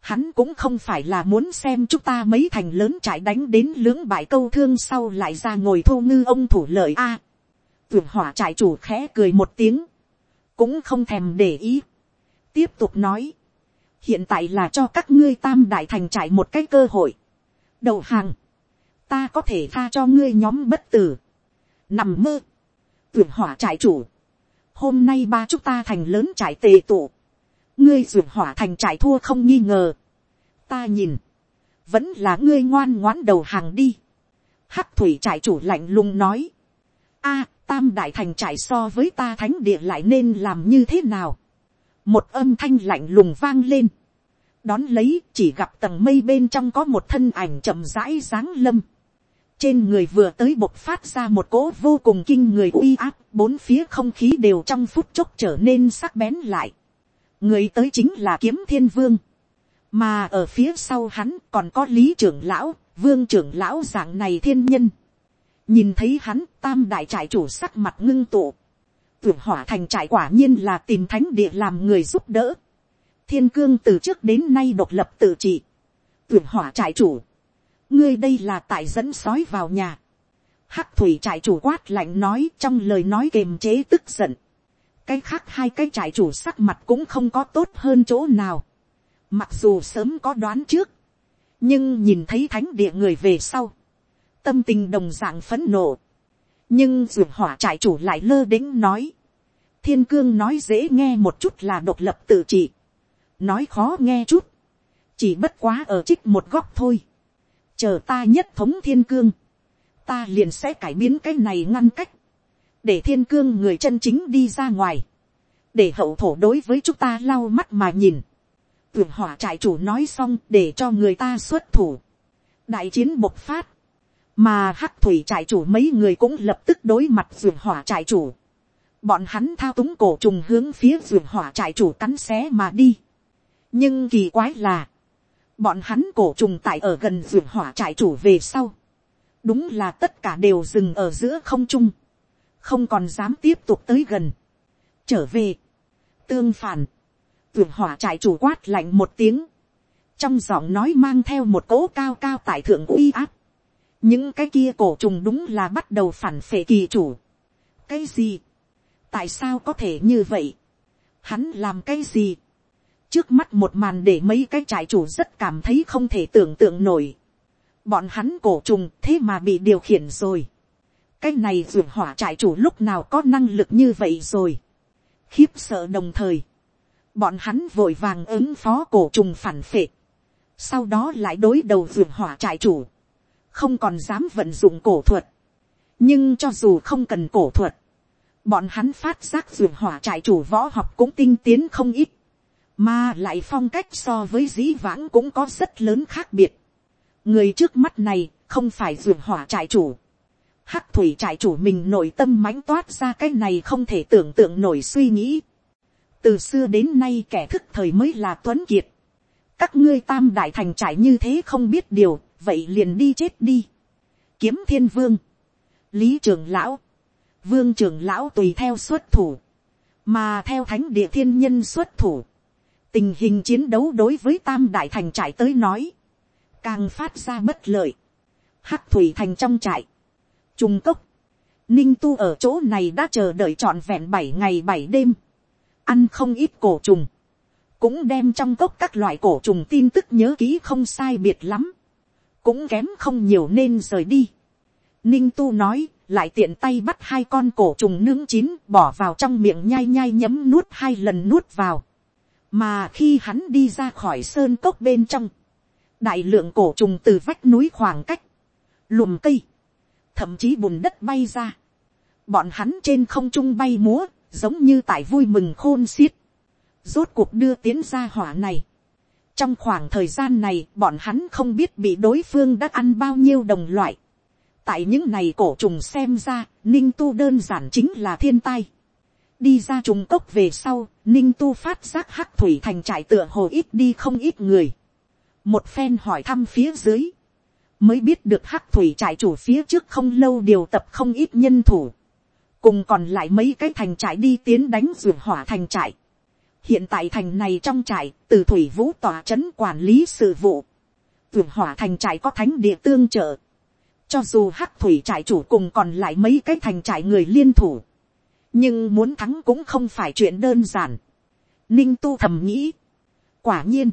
Hắn cũng không phải là muốn xem chúng ta mấy thành lớn trại đánh đến lưỡng bại câu thương sau lại ra ngồi thu ngư ông thủ lợi a. À, hỏa trại chủ khẽ cười một tiếng. Cũng không thèm để ý. Tiếp tục nói hiện tại là cho các ngươi tam đại thành trại một cái cơ hội. đầu hàng, ta có thể tha cho ngươi nhóm bất tử, nằm mơ, tuyển hỏa trại chủ, hôm nay ba chúng ta thành lớn trại tề tụ, ngươi duyệt hỏa thành trại thua không nghi ngờ, ta nhìn, vẫn là ngươi ngoan ngoãn đầu hàng đi, hắc thủy trại chủ lạnh lùng nói, a, tam đại thành trại so với ta thánh địa lại nên làm như thế nào, một âm thanh lạnh lùng vang lên, đón lấy chỉ gặp tầng mây bên trong có một thân ảnh chậm rãi dáng lâm, trên người vừa tới bộc phát ra một cỗ vô cùng kinh người uy áp, bốn phía không khí đều trong phút chốc trở nên sắc bén lại. người tới chính là kiếm thiên vương, mà ở phía sau hắn còn có lý trưởng lão, vương trưởng lão dạng này thiên nhân. nhìn thấy hắn tam đại trại chủ sắc mặt ngưng tụ, tưởng hỏa thành trại quả nhiên là tìm thánh địa làm người giúp đỡ. thiên cương từ trước đến nay độc lập tự trị. tưởng hỏa trại chủ ngươi đây là tại dẫn sói vào nhà. hắc thủy trại chủ quát lạnh nói, trong lời nói kềm chế tức giận. cái khác hai cái trại chủ sắc mặt cũng không có tốt hơn chỗ nào. Mặc dù sớm có đoán trước. Nhưng nhìn thấy thánh địa người về sau. Tâm tình đồng dạng phấn nộ. Nhưng dù hỏa trại chủ lại lơ đĩnh nói. Thiên cương nói dễ nghe một chút là độc lập tự trị. Nói khó nghe chút. Chỉ bất quá ở trích một góc thôi. Chờ ta nhất thống thiên cương. Ta liền sẽ cải biến cái này ngăn cách. Để thiên cương người chân chính đi ra ngoài. Để hậu thổ đối với chúng ta lau mắt mà nhìn tưởng hỏa trại chủ nói xong để cho người ta xuất thủ. đại chiến bộc phát, mà hắc thủy trại chủ mấy người cũng lập tức đối mặt ruộng hỏa trại chủ. bọn hắn thao túng cổ trùng hướng phía ruộng hỏa trại chủ cắn xé mà đi. nhưng kỳ quái là, bọn hắn cổ trùng tại ở gần ruộng hỏa trại chủ về sau. đúng là tất cả đều dừng ở giữa không trung, không còn dám tiếp tục tới gần. trở về, tương phản, Tưởng hỏa trại chủ quát lạnh một tiếng. Trong giọng nói mang theo một cỗ cao cao tại thượng uy áp. Những cái kia cổ trùng đúng là bắt đầu phản phệ kỳ chủ. Cái gì? Tại sao có thể như vậy? Hắn làm cái gì? Trước mắt một màn để mấy cái trại chủ rất cảm thấy không thể tưởng tượng nổi. Bọn hắn cổ trùng thế mà bị điều khiển rồi. Cái này dù hỏa trại chủ lúc nào có năng lực như vậy rồi. Khiếp sợ đồng thời bọn hắn vội vàng ứng phó cổ trùng phản phệ, sau đó lại đối đầu vườn hỏa trại chủ, không còn dám vận dụng cổ thuật, nhưng cho dù không cần cổ thuật, bọn hắn phát giác dường hỏa trại chủ võ học cũng tinh tiến không ít, mà lại phong cách so với dĩ vãng cũng có rất lớn khác biệt. người trước mắt này không phải ruột hỏa trại chủ, hắc thủy trại chủ mình nội tâm mãnh toát ra cái này không thể tưởng tượng nổi suy nghĩ từ xưa đến nay kẻ thức thời mới là tuấn kiệt. các ngươi tam đại thành trải như thế không biết điều, vậy liền đi chết đi. kiếm thiên vương, lý trường lão, vương trường lão tùy theo xuất thủ, mà theo thánh địa thiên nhân xuất thủ, tình hình chiến đấu đối với tam đại thành trại tới nói, càng phát ra bất lợi, hắc thủy thành trong trại, trung cốc, ninh tu ở chỗ này đã chờ đợi trọn vẹn bảy ngày bảy đêm, ăn không ít cổ trùng, cũng đem trong cốc các loại cổ trùng tin tức nhớ ký không sai biệt lắm, cũng kém không nhiều nên rời đi. Ninh tu nói, lại tiện tay bắt hai con cổ trùng nướng chín bỏ vào trong miệng nhai nhai nhấm nuốt hai lần nuốt vào. Mà khi hắn đi ra khỏi sơn cốc bên trong, đại lượng cổ trùng từ vách núi khoảng cách, lùm cây, thậm chí bùn đất bay ra. Bọn hắn trên không trung bay múa, giống như tại vui mừng khôn xiết, rốt cuộc đưa tiến ra hỏa này. trong khoảng thời gian này, bọn hắn không biết bị đối phương đã ăn bao nhiêu đồng loại. tại những này cổ trùng xem ra, ninh tu đơn giản chính là thiên tai đi ra trùng cốc về sau, ninh tu phát giác hắc thủy thành trại tựa hồ ít đi không ít người. một phen hỏi thăm phía dưới, mới biết được hắc thủy trại chủ phía trước không lâu điều tập không ít nhân thủ cùng còn lại mấy cái thành trại đi tiến đánh ruộng hỏa thành trại. hiện tại thành này trong trại, từ thủy vũ tòa c h ấ n quản lý sự vụ, ruộng hỏa thành trại có thánh địa tương trợ, cho dù hắc thủy trại chủ cùng còn lại mấy cái thành trại người liên thủ, nhưng muốn thắng cũng không phải chuyện đơn giản. ninh tu thầm nghĩ, quả nhiên,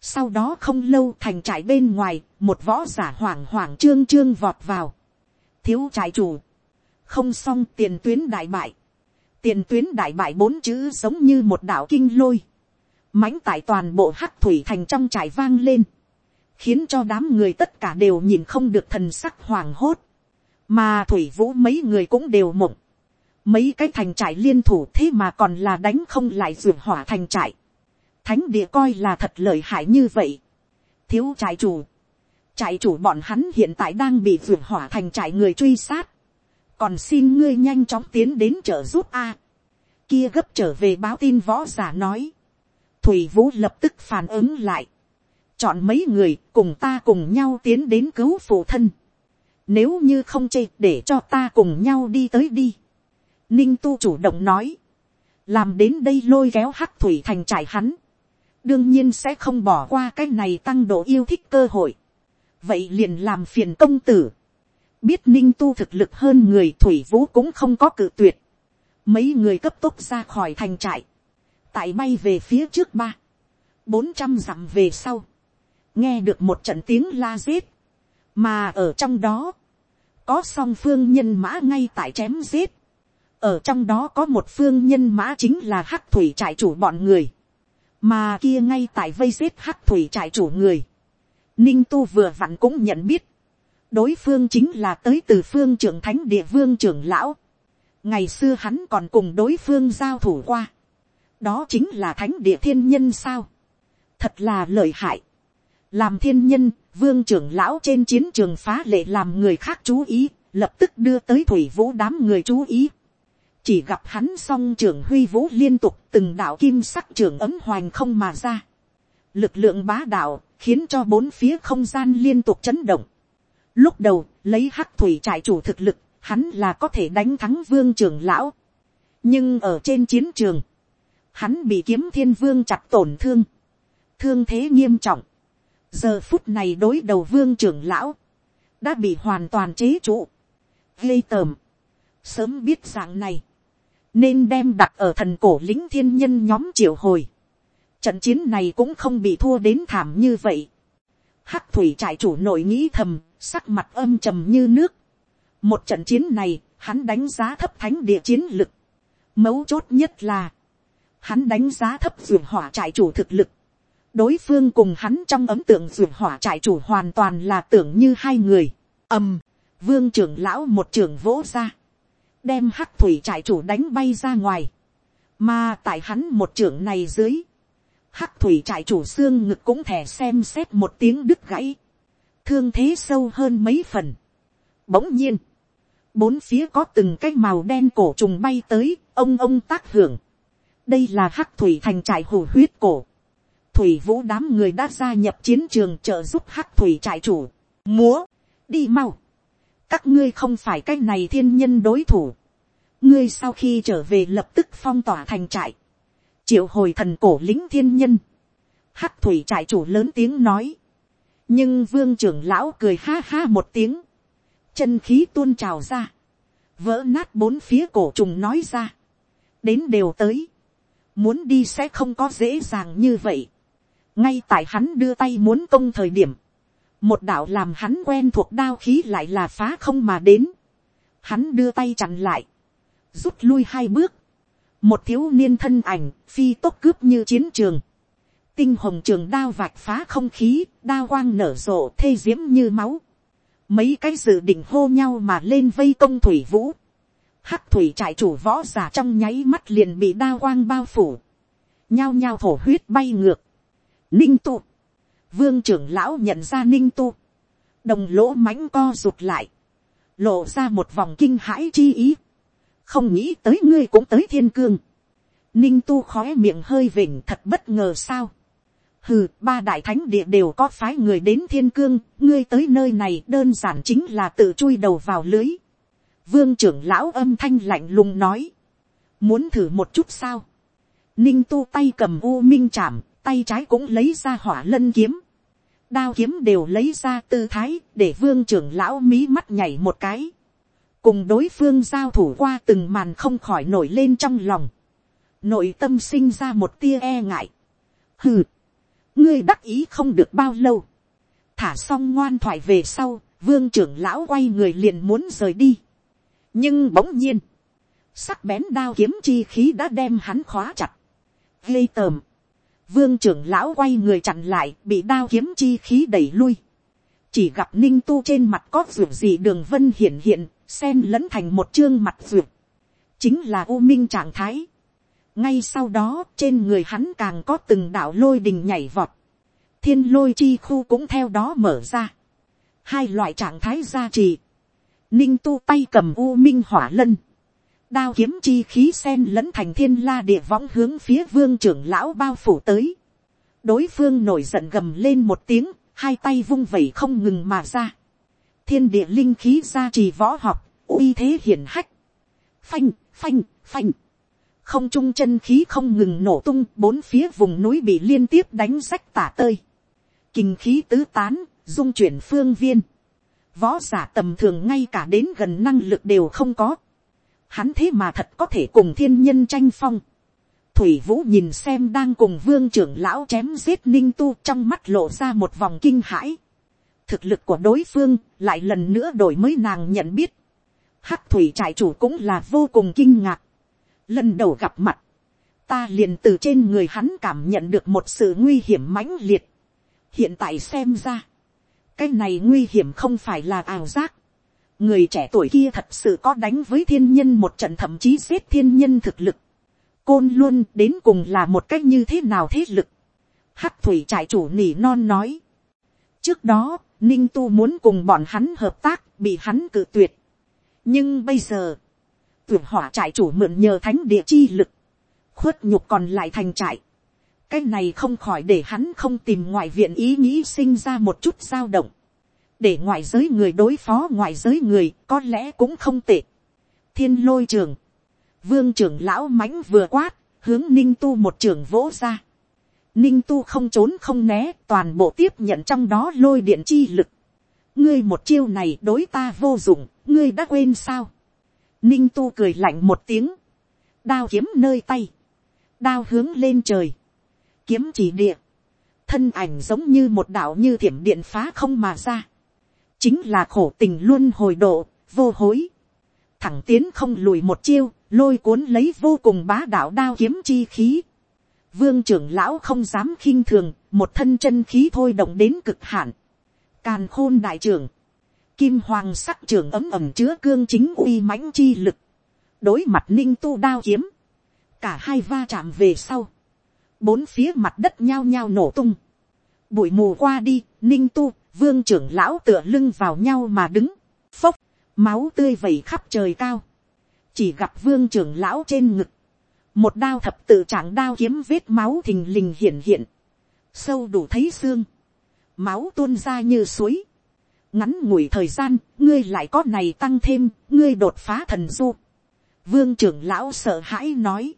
sau đó không lâu thành trại bên ngoài, một võ giả hoảng hoảng trương trương vọt vào, thiếu trại chủ, không xong tiền tuyến đại bại. tiền tuyến đại bại bốn chữ giống như một đạo kinh lôi. mãnh tại toàn bộ hắc thủy thành trong trại vang lên. khiến cho đám người tất cả đều nhìn không được thần sắc hoảng hốt. mà thủy vũ mấy người cũng đều mộng mấy cái thành trại liên thủ thế mà còn là đánh không lại ruột hỏa thành trại. thánh địa coi là thật lợi hại như vậy. thiếu trại chủ. trại chủ bọn hắn hiện tại đang bị ruột hỏa thành trại người truy sát còn xin ngươi nhanh chóng tiến đến trợ giúp a. kia gấp trở về báo tin võ giả nói. thủy vũ lập tức phản ứng lại. chọn mấy người cùng ta cùng nhau tiến đến cứu phụ thân. nếu như không chê để cho ta cùng nhau đi tới đi ninh tu chủ động nói. làm đến đây lôi kéo hắc thủy thành trải hắn. đương nhiên sẽ không bỏ qua cái này tăng độ yêu thích cơ hội. vậy liền làm phiền công tử biết ninh tu thực lực hơn người thủy vũ cũng không có cự tuyệt. mấy người cấp tốc ra khỏi thành trại, tại bay về phía trước ba, bốn trăm dặm về sau, nghe được một trận tiếng la giết, mà ở trong đó, có song phương nhân mã ngay tại chém giết, ở trong đó có một phương nhân mã chính là hắc thủy trại chủ bọn người, mà kia ngay tại vây giết hắc thủy trại chủ người, ninh tu vừa vặn cũng nhận biết, đối phương chính là tới từ phương trưởng thánh địa vương trưởng lão, ngày xưa hắn còn cùng đối phương giao thủ qua, đó chính là thánh địa thiên nhân sao, thật là lợi hại, làm thiên nhân, vương trưởng lão trên chiến trường phá lệ làm người khác chú ý, lập tức đưa tới thủy vũ đám người chú ý chỉ gặp hắn song trưởng huy vũ liên tục từng đạo kim sắc trưởng ấm hoành không mà ra. lực lượng bá đạo khiến cho bốn phía không gian liên tục chấn động. lúc đầu, lấy hắc thủy trại chủ thực lực, hắn là có thể đánh thắng vương trưởng lão. nhưng ở trên chiến trường, hắn bị kiếm thiên vương chặt tổn thương, thương thế nghiêm trọng giờ phút này đối đầu vương trưởng lão, đã bị hoàn toàn chế trụ, ghê tởm, sớm biết dạng này, nên đem đặt ở thần cổ lính thiên nhân nhóm triệu hồi, trận chiến này cũng không bị thua đến thảm như vậy, hắc thủy trại chủ nội nghĩ thầm, sắc mặt âm trầm như nước, một trận chiến này, hắn đánh giá thấp thánh địa chiến lực, mấu chốt nhất là, hắn đánh giá thấp dường hỏa trại chủ thực lực, đối phương cùng hắn trong ấm tượng dường hỏa trại chủ hoàn toàn là tưởng như hai người. ầm, vương trưởng lão một trưởng vỗ ra, đem hắc thủy trại chủ đánh bay ra ngoài, mà tại hắn một trưởng này dưới, hắc thủy trại chủ xương ngực cũng thẻ xem xét một tiếng đứt gãy, thương thế sâu hơn mấy phần. Bỗng nhiên, bốn phía có từng cái màu đen cổ trùng bay tới, ông ông tác hưởng. đây là hắc thủy thành trại hủ huyết cổ thủy vũ đám người đã gia nhập chiến trường trợ giúp hắc thủy trại chủ. Múa, đi mau. Các ngươi không phải cái này thiên nhân đối thủ. Ngươi sau khi trở về lập tức phong tỏa thành trại. Triệu hồi thần cổ lính thiên nhân. Hắc thủy trại chủ lớn tiếng nói. Nhưng vương trưởng lão cười ha ha một tiếng. Chân khí tuôn trào ra. Vỡ nát bốn phía cổ trùng nói ra. Đến đều tới. Muốn đi sẽ không có dễ dàng như vậy ngay tại hắn đưa tay muốn công thời điểm, một đạo làm hắn quen thuộc đao khí lại là phá không mà đến, hắn đưa tay chặn lại, rút lui hai bước, một thiếu niên thân ảnh phi tốc cướp như chiến trường, tinh hồng trường đao vạch phá không khí, đao quang nở rộ thê diễm như máu, mấy cái dự định hô nhau mà lên vây công thủy vũ, hắc thủy trại chủ võ giả trong nháy mắt liền bị đao quang bao phủ, nhao nhao thổ huyết bay ngược, ninh tụ vương trưởng lão nhận ra ninh tu, đồng lỗ mãnh co rụt lại, lộ ra một vòng kinh hãi chi ý, không nghĩ tới ngươi cũng tới thiên cương, ninh tu khói miệng hơi vỉnh thật bất ngờ sao, hừ ba đại thánh địa đều có phái người đến thiên cương, ngươi tới nơi này đơn giản chính là tự chui đầu vào lưới, vương trưởng lão âm thanh lạnh lùng nói, muốn thử một chút sao, ninh tu tay cầm u minh chạm tay trái cũng lấy ra hỏa lân kiếm, đao kiếm đều lấy ra tư thái để vương trưởng lão mí mắt nhảy một cái, cùng đối phương giao thủ qua từng màn không khỏi nổi lên trong lòng, nội tâm sinh ra một tia e ngại, hừ, ngươi đắc ý không được bao lâu, thả xong ngoan thoại về sau, vương trưởng lão quay người liền muốn rời đi, nhưng bỗng nhiên, sắc bén đao kiếm chi khí đã đem hắn khóa chặt, gây tờm, vương trưởng lão quay người chặn lại, bị đao kiếm chi khí đẩy lui. Chỉ gặp ninh tu trên mặt có ruột gì đường vân hiển hiện sen lẫn thành một chương mặt ruột chính là u minh trạng thái. Ngay sau đó, trên người hắn càng có từng đạo lôi đình nhảy vọt. Thiên lôi chi khu cũng theo đó mở ra. Hai loại trạng thái gia trì. Ninh tu tay cầm u minh hỏa lân đao kiếm chi khí sen lẫn thành thiên la địa võng hướng phía vương trưởng lão bao phủ tới. đối phương nổi giận gầm lên một tiếng, hai tay vung vẩy không ngừng mà ra. thiên địa linh khí ra trì võ học, uy thế hiển hách. phanh, phanh, phanh. không trung chân khí không ngừng nổ tung, bốn phía vùng núi bị liên tiếp đánh rách tả tơi. kinh khí tứ tán, dung chuyển phương viên. võ giả tầm thường ngay cả đến gần năng lực đều không có hắn thế mà thật có thể cùng thiên nhân tranh phong. thủy vũ nhìn xem đang cùng vương trưởng lão chém giết ninh tu trong mắt lộ ra một vòng kinh hãi. thực lực của đối phương lại lần nữa đổi mới nàng nhận biết. hắc thủy trại chủ cũng là vô cùng kinh ngạc. lần đầu gặp mặt, ta liền từ trên người hắn cảm nhận được một sự nguy hiểm mãnh liệt. hiện tại xem ra, cái này nguy hiểm không phải là ảo giác người trẻ tuổi kia thật sự có đánh với thiên nhân một trận thậm chí giết thiên nhân thực lực côn luôn đến cùng là một cách như thế nào thế lực. Hắc thủy trại chủ nỉ non nói. Trước đó, ninh tu muốn cùng bọn hắn hợp tác, bị hắn cự tuyệt. nhưng bây giờ, tuyển hỏa trại chủ mượn nhờ thánh địa chi lực, khuất nhục còn lại thành trại. cái này không khỏi để hắn không tìm ngoại viện ý nghĩ sinh ra một chút dao động để ngoại giới người đối phó ngoại giới người có lẽ cũng không tệ. thiên lôi trường vương trưởng lão mãnh vừa quát, hướng ninh tu một trường vỗ ra. ninh tu không trốn không né, toàn bộ tiếp nhận trong đó lôi điện chi lực. ngươi một chiêu này đối ta vô dụng, ngươi đã quên sao. ninh tu cười lạnh một tiếng, đao kiếm nơi tay, đao hướng lên trời, kiếm chỉ địa, thân ảnh giống như một đạo như thiểm điện phá không mà ra, chính là khổ tình luôn hồi độ, vô hối, thẳng tiến không lùi một chiêu, lôi cuốn lấy vô cùng bá đạo đao kiếm chi khí. Vương trưởng lão không dám khinh thường, một thân chân khí thôi động đến cực hạn. Càn khôn đại trưởng, kim hoàng sắc trưởng ấm ẩm chứa cương chính uy mãnh chi lực. Đối mặt ninh tu đao kiếm, cả hai va chạm về sau. Bốn phía mặt đất nhao nhao nổ tung. Bụi mù qua đi, ninh tu, vương trưởng lão tựa lưng vào nhau mà đứng. Phốc, máu tươi vẩy khắp trời cao chỉ gặp vương trưởng lão trên ngực, một đao thập tự trạng đao kiếm vết máu thình lình hiển hiện, sâu đủ thấy xương, máu tuôn ra như suối, ngắn ngủi thời gian, ngươi lại có này tăng thêm, ngươi đột phá thần du. Vương trưởng lão sợ hãi nói,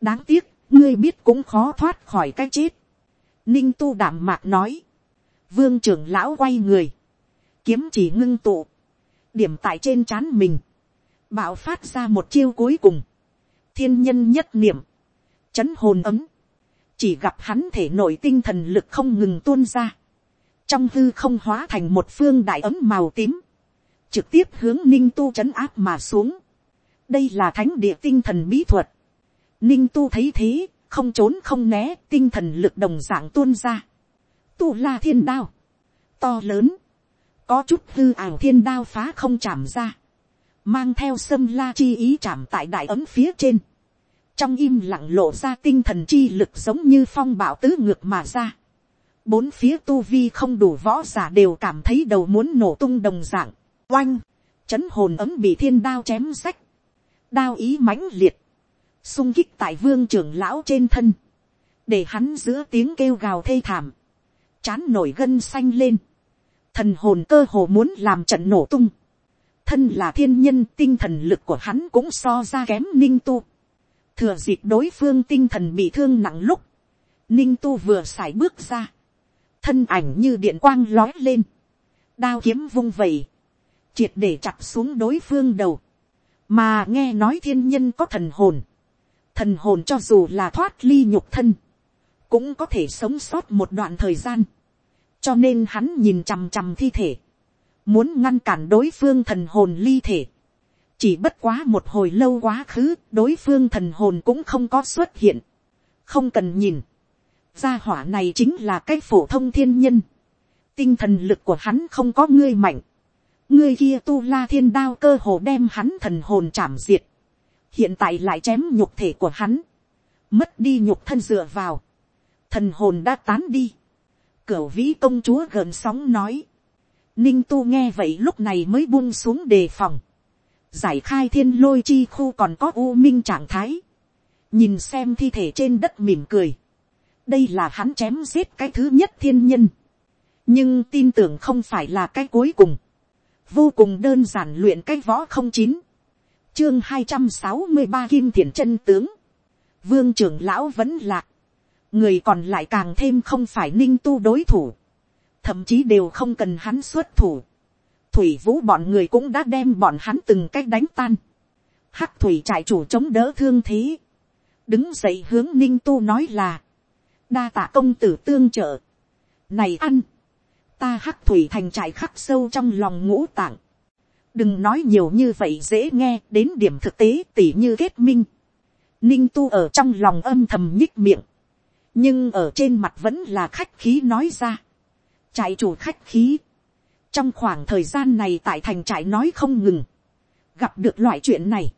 đáng tiếc, ngươi biết cũng khó thoát khỏi cái chết. Ninh tu đảm mạc nói, vương trưởng lão quay người, kiếm chỉ ngưng tụ, điểm tại trên c h á n mình, bạo phát ra một chiêu cuối cùng, thiên nhân nhất niệm, chấn hồn ấm, chỉ gặp hắn thể nội tinh thần lực không ngừng tuôn ra, trong hư không hóa thành một phương đại ấm màu tím, trực tiếp hướng ninh tu chấn áp mà xuống. đây là thánh địa tinh thần bí thuật. ninh tu thấy thế, không trốn không né, tinh thần lực đồng dạng tuôn ra tu la thiên đao, to lớn, có chút hư ảo thiên đao phá không chạm ra. Mang theo sâm la chi ý chạm tại đại ấm phía trên, trong im lặng lộ ra tinh thần chi lực giống như phong bảo tứ ngược mà ra. Bốn phía tu vi không đủ võ giả đều cảm thấy đầu muốn nổ tung đồng dạng, oanh, chấn hồn ấm bị thiên đao chém sách, đao ý mãnh liệt, sung kích tại vương trưởng lão trên thân, để hắn giữa tiếng kêu gào thê thảm, chán nổi gân xanh lên, thần hồn cơ hồ muốn làm trận nổ tung, thân là thiên nhân tinh thần lực của hắn cũng so ra kém ninh tu. thừa dịp đối phương tinh thần bị thương nặng lúc, ninh tu vừa xài bước ra, thân ảnh như điện quang lói lên, đao kiếm vung vầy, triệt để chặt xuống đối phương đầu, mà nghe nói thiên nhân có thần hồn, thần hồn cho dù là thoát ly nhục thân, cũng có thể sống sót một đoạn thời gian, cho nên hắn nhìn chằm chằm thi thể, muốn ngăn cản đối phương thần hồn ly thể. chỉ bất quá một hồi lâu quá khứ, đối phương thần hồn cũng không có xuất hiện. không cần nhìn. gia hỏa này chính là cái phổ thông thiên nhân. tinh thần lực của hắn không có ngươi mạnh. ngươi kia tu la thiên đao cơ hồ đem hắn thần hồn chảm diệt. hiện tại lại chém nhục thể của hắn. mất đi nhục thân dựa vào. thần hồn đã tán đi cửu vĩ công chúa gần sóng nói Ninh tu nghe vậy lúc này mới buông xuống đề phòng. Giải khai thiên lôi chi khu còn có u minh trạng thái. Nhìn xem thi thể trên đất mỉm cười. Đây là hắn chém giết cái thứ nhất thiên nhân. Nhưng tin tưởng không phải là cái cuối cùng. Vô cùng đơn giản luyện cái võ không chín. Chương hai trăm sáu mươi ba Kim thiền chân tướng. Vương trưởng lão vẫn lạc. Người còn lại càng thêm không phải ninh tu đối thủ thậm chí đều không cần hắn xuất thủ. Thủy vũ bọn người cũng đã đem bọn hắn từng cách đánh tan. Hắc thủy trại chủ chống đỡ thương thế. đứng dậy hướng ninh tu nói là, đa tạ công tử tương trợ, này ăn, ta hắc thủy thành trại khắc sâu trong lòng ngũ tạng, đừng nói nhiều như vậy dễ nghe đến điểm thực tế tỉ như kết minh, ninh tu ở trong lòng âm thầm nhích miệng, nhưng ở trên mặt vẫn là khách khí nói ra, trại chủ khách khí, trong khoảng thời gian này tại thành trại nói không ngừng, gặp được loại chuyện này,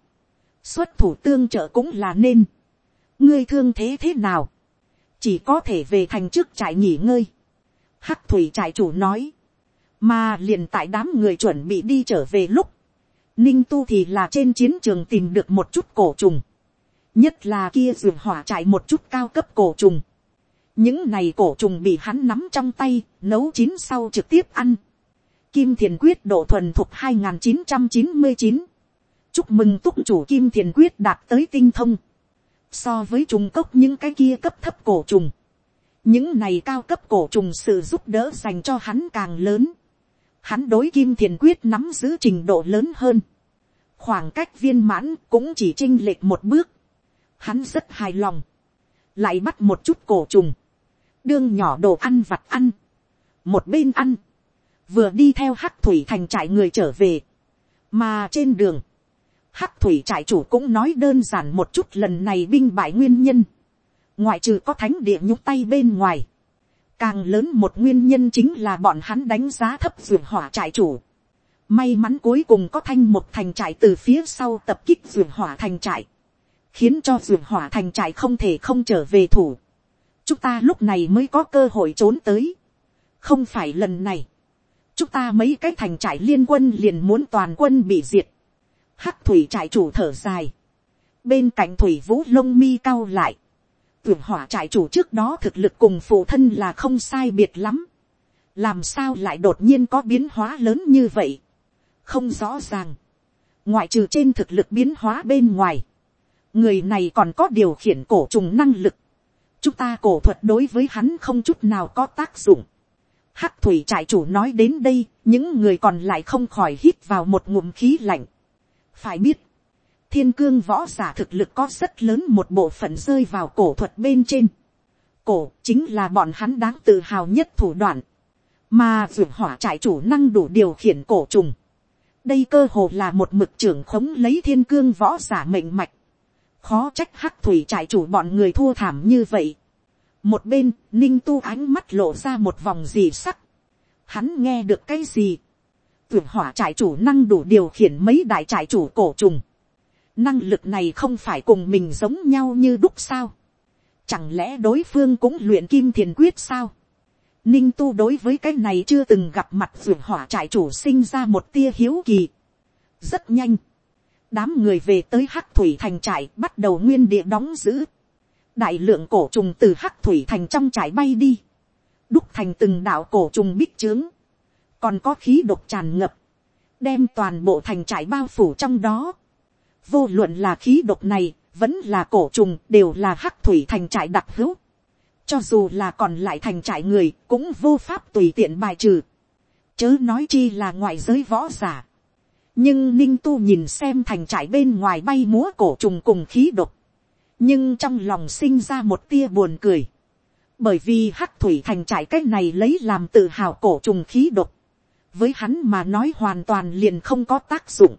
xuất thủ tương trợ cũng là nên, ngươi thương thế thế nào, chỉ có thể về thành trước trại nghỉ ngơi, hắc thủy trại chủ nói, mà liền tại đám người chuẩn bị đi trở về lúc, ninh tu thì là trên chiến trường tìm được một chút cổ trùng, nhất là kia ruột hỏa trại một chút cao cấp cổ trùng, những này cổ trùng bị hắn nắm trong tay, nấu chín sau trực tiếp ăn. Kim thiền quyết độ thuần thuộc 2999. Chúc mừng túc chủ kim thiền quyết đạt tới tinh thông. So với trùng cốc những cái kia cấp thấp cổ trùng. Những này cao cấp cổ trùng sự giúp đỡ dành cho hắn càng lớn. Hắn đối kim thiền quyết nắm giữ trình độ lớn hơn. Khoảng cách viên mãn cũng chỉ chinh lệch một bước. Hắn rất hài lòng. Lại bắt một chút cổ trùng đương nhỏ đồ ăn vặt ăn, một bên ăn, vừa đi theo hắc thủy thành trại người trở về, mà trên đường, hắc thủy trại chủ cũng nói đơn giản một chút lần này binh bại nguyên nhân, ngoại trừ có thánh địa nhúc tay bên ngoài, càng lớn một nguyên nhân chính là bọn hắn đánh giá thấp ruột hỏa trại chủ, may mắn cuối cùng có thanh một thành trại từ phía sau tập kích ruột hỏa thành trại, khiến cho ruột hỏa thành trại không thể không trở về thủ chúng ta lúc này mới có cơ hội trốn tới. không phải lần này, chúng ta mấy cái thành trại liên quân liền muốn toàn quân bị diệt. hắc thủy trại chủ thở dài. bên cạnh thủy vũ lông mi cao lại. tưởng hỏa trại chủ trước đó thực lực cùng phụ thân là không sai biệt lắm. làm sao lại đột nhiên có biến hóa lớn như vậy. không rõ ràng. ngoại trừ trên thực lực biến hóa bên ngoài. người này còn có điều khiển cổ trùng năng lực chúng ta cổ thuật đối với hắn không chút nào có tác dụng. Hắc thủy trại chủ nói đến đây, những người còn lại không khỏi hít vào một ngụm khí lạnh. phải biết, thiên cương võ giả thực lực có rất lớn một bộ phận rơi vào cổ thuật bên trên. cổ chính là bọn hắn đáng tự hào nhất thủ đoạn, mà vượt hỏa trại chủ năng đủ điều khiển cổ trùng. đây cơ hồ là một mực trưởng khống lấy thiên cương võ giả mệnh mạch khó trách hắc thủy trại chủ bọn người thua thảm như vậy. một bên, ninh tu ánh mắt lộ ra một vòng gì sắc. hắn nghe được cái gì. tưởng hỏa trại chủ năng đủ điều khiển mấy đại trại chủ cổ trùng. năng lực này không phải cùng mình giống nhau như đúc sao. chẳng lẽ đối phương cũng luyện kim thiền quyết sao. ninh tu đối với cái này chưa từng gặp mặt tưởng hỏa trại chủ sinh ra một tia hiếu kỳ. rất nhanh đám người về tới hắc thủy thành trại, bắt đầu nguyên địa đóng giữ. đại lượng cổ trùng từ hắc thủy thành trong trại bay đi. đúc thành từng đạo cổ trùng bích trướng. còn có khí độc tràn ngập. đem toàn bộ thành trại bao phủ trong đó. vô luận là khí độc này, vẫn là cổ trùng, đều là hắc thủy thành trại đặc hữu. cho dù là còn lại thành trại người, cũng vô pháp tùy tiện bài trừ. chớ nói chi là ngoại giới võ giả nhưng ninh tu nhìn xem thành trại bên ngoài bay múa cổ trùng cùng khí độc, nhưng trong lòng sinh ra một tia buồn cười, bởi vì hắc thủy thành trại cái này lấy làm tự hào cổ trùng khí độc, với hắn mà nói hoàn toàn liền không có tác dụng.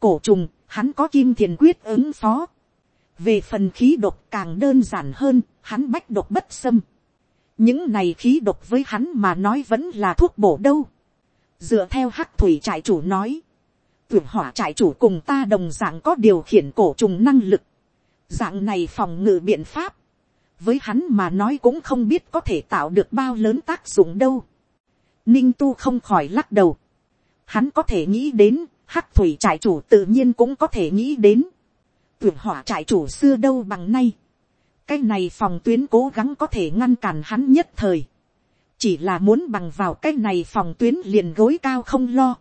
cổ trùng, hắn có kim thiền quyết ứng phó. về phần khí độc càng đơn giản hơn, hắn bách độc bất xâm. những này khí độc với hắn mà nói vẫn là thuốc bổ đâu. dựa theo hắc thủy trại chủ nói, tưởng hỏa trại chủ cùng ta đồng dạng có điều khiển cổ trùng năng lực. Dạng này phòng ngự biện pháp. Với hắn mà nói cũng không biết có thể tạo được bao lớn tác dụng đâu. Ninh tu không khỏi lắc đầu. Hắn có thể nghĩ đến, hắc thủy trại chủ tự nhiên cũng có thể nghĩ đến. Tưởng hỏa trại chủ xưa đâu bằng nay. Cái này phòng tuyến cố gắng có thể ngăn cản hắn nhất thời. Chỉ là muốn bằng vào cái này phòng tuyến liền gối cao không lo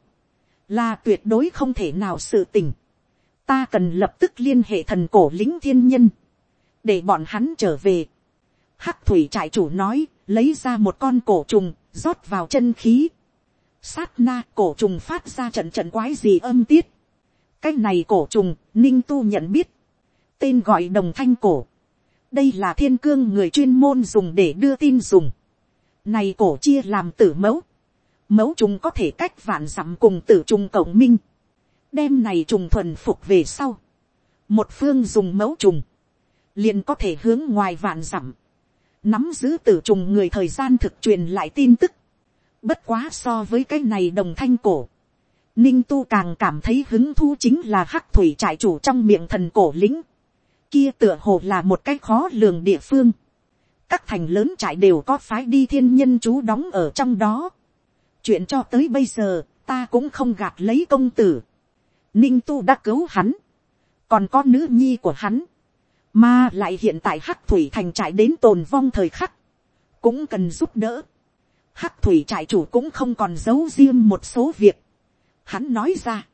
là tuyệt đối không thể nào sự tình. ta cần lập tức liên hệ thần cổ lính thiên nhân, để bọn hắn trở về. hắc thủy trại chủ nói, lấy ra một con cổ trùng, rót vào chân khí. sát na cổ trùng phát ra trận trận quái gì âm tiết. cái này cổ trùng, ninh tu nhận biết, tên gọi đồng thanh cổ, đây là thiên cương người chuyên môn dùng để đưa tin dùng. này cổ chia làm tử mẫu mẫu trùng có thể cách vạn dặm cùng tử trùng cộng minh. đem này trùng thuần phục về sau. một phương dùng mẫu trùng. liền có thể hướng ngoài vạn dặm. nắm giữ tử trùng người thời gian thực truyền lại tin tức. bất quá so với cái này đồng thanh cổ. Ninh tu càng cảm thấy hứng thú chính là hắc thủy trại chủ trong miệng thần cổ lính kia tựa hồ là một cái khó lường địa phương. Các thành lớn trại đều có phái đi thiên nhân chú đóng ở trong đó. Chuyện cho tới bây giờ, ta cũng không gạt lấy công tử. Ninh tu đã cứu hắn. Còn có nữ nhi của hắn. Mà lại hiện tại hắc thủy thành trại đến tồn vong thời khắc. Cũng cần giúp đỡ. Hắc thủy trại chủ cũng không còn giấu riêng một số việc. Hắn nói ra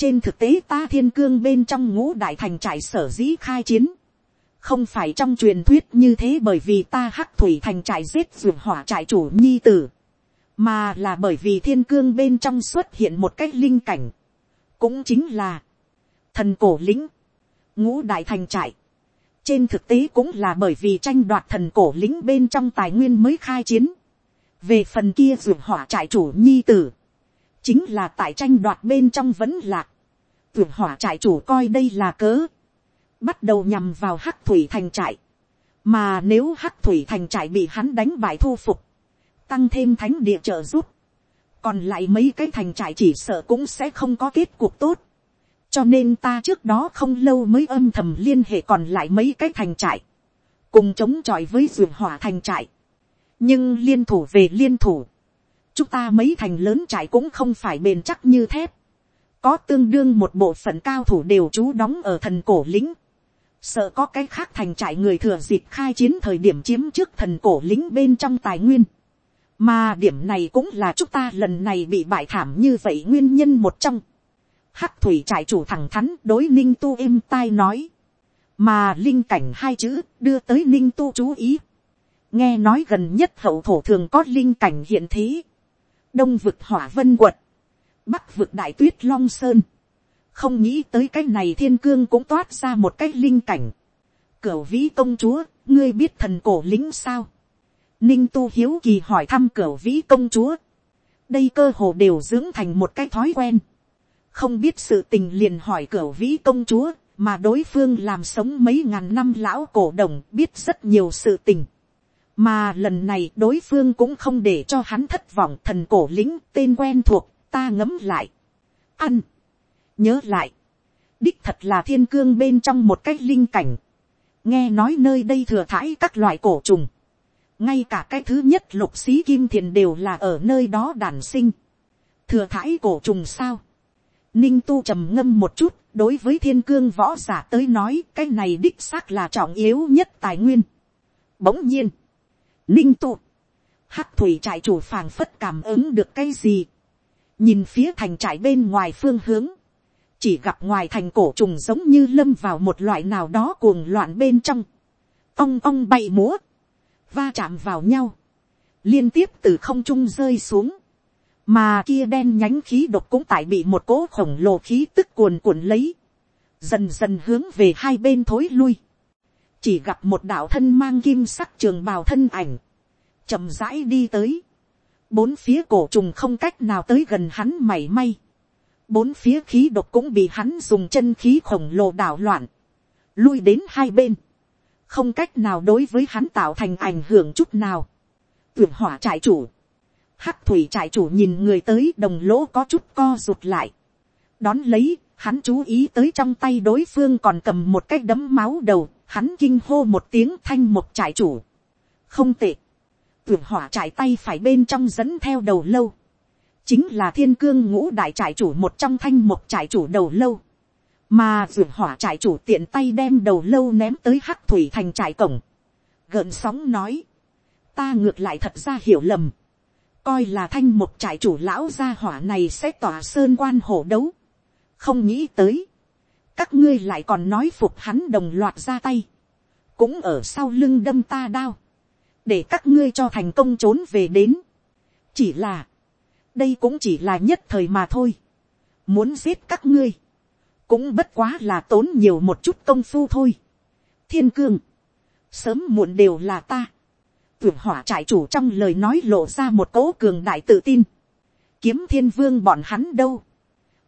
trên thực tế ta thiên cương bên trong ngũ đại thành trại sở dĩ khai chiến. Không phải trong truyền thuyết như thế bởi vì ta hắc thủy thành trại giết ruột hỏa trại chủ nhi tử. Mà là bởi vì thiên cương bên trong xuất hiện một cách linh cảnh. Cũng chính là thần cổ lĩnh, ngũ đại thành trại. Trên thực tế cũng là bởi vì tranh đoạt thần cổ lĩnh bên trong tài nguyên mới khai chiến. Về phần kia ruột hỏa trại chủ nhi tử chính là tại tranh đoạt bên trong vẫn lạc. Vượt hỏa trại chủ coi đây là cớ, bắt đầu nhằm vào hắc thủy thành trại. mà nếu hắc thủy thành trại bị hắn đánh bại thu phục, tăng thêm thánh địa trợ giúp, còn lại mấy cái thành trại chỉ sợ cũng sẽ không có kết cuộc tốt. cho nên ta trước đó không lâu mới âm thầm liên hệ còn lại mấy cái thành trại, cùng chống chọi với ruộng hỏa thành trại. nhưng liên thủ về liên thủ, chúng ta mấy thành lớn trại cũng không phải bền chắc như thép. Có tương đương một bộ phận cao thủ đều trú đóng ở thần cổ lĩnh. Sợ có cái khác thành trại người thừa dịp khai chiến thời điểm chiếm trước thần cổ lĩnh bên trong tài nguyên. Mà điểm này cũng là chúng ta lần này bị bại thảm như vậy nguyên nhân một trong. Hắc thủy trại chủ thẳng thắn đối ninh tu êm tai nói. Mà linh cảnh hai chữ đưa tới ninh tu chú ý. Nghe nói gần nhất hậu thổ thường có linh cảnh hiện thế đông vực hỏa vân quật, bắc vực đại tuyết long sơn, không nghĩ tới cái này thiên cương cũng toát ra một cái linh cảnh. Cửu vĩ công chúa, ngươi biết thần cổ lính sao? Ninh tu hiếu kỳ hỏi thăm cửa vĩ công chúa. Đây cơ hồ đều dưỡng thành một cái thói quen. Không biết sự tình liền hỏi cửa vĩ công chúa, mà đối phương làm sống mấy ngàn năm lão cổ đồng biết rất nhiều sự tình. Mà lần này đối phương cũng không để cho hắn thất vọng thần cổ lính tên quen thuộc ta ngấm lại. Ăn. Nhớ lại. Đích thật là thiên cương bên trong một cái linh cảnh. Nghe nói nơi đây thừa thãi các loại cổ trùng ngay cả cái thứ nhất lục xí kim thiền đều là ở nơi đó đản sinh. Thừa thãi cổ trùng sao? Ninh tu trầm ngâm một chút đối với thiên cương võ giả tới nói cái này đích xác là trọng yếu nhất tài nguyên. Bỗng nhiên ninh tu, hắc thủy trại chủ phàng phất cảm ứng được cái gì, nhìn phía thành trại bên ngoài phương hướng, chỉ gặp ngoài thành cổ trùng giống như lâm vào một loại nào đó cuồng loạn bên trong, ông ông bay múa, va chạm vào nhau, liên tiếp từ không trung rơi xuống, mà kia đen nhánh khí độc cũng tại bị một cỗ khổng lồ khí tức cuồn cuộn lấy, dần dần hướng về hai bên thối lui, chỉ gặp một đạo thân mang kim sắc trường bào thân ảnh, chậm rãi đi tới, bốn phía cổ trùng không cách nào tới gần hắn mảy may, bốn phía khí độc cũng bị hắn dùng chân khí khổng lồ đảo loạn, lui đến hai bên, không cách nào đối với hắn tạo thành ảnh hưởng chút nào. Tuyển hỏa trại chủ, hắc thủy trại chủ nhìn người tới đồng lỗ có chút co rụt lại, đón lấy, hắn chú ý tới trong tay đối phương còn cầm một cái đấm máu đầu, hắn kinh hô một tiếng thanh một trại chủ. không tệ, tuyển hỏa trại tay phải bên trong dẫn theo đầu lâu, chính là thiên cương ngũ đại trại chủ một trong thanh một trại chủ đầu lâu, mà tuyển hỏa trại chủ tiện tay đem đầu lâu ném tới hắc thủy thành trại cổng, gợn sóng nói, ta ngược lại thật ra hiểu lầm, coi là thanh một trại chủ lão gia hỏa này sẽ tỏa sơn quan hổ đấu, không nghĩ tới, các ngươi lại còn nói phục hắn đồng loạt ra tay, cũng ở sau lưng đâm ta đao, để các ngươi cho thành công trốn về đến. chỉ là, đây cũng chỉ là nhất thời mà thôi. muốn giết các ngươi, cũng bất quá là tốn nhiều một chút công phu thôi. thiên cương, sớm muộn đều là ta. tưởng hỏa trại chủ trong lời nói lộ ra một cố cường đại tự tin. Kiếm thiên vương bọn hắn đâu.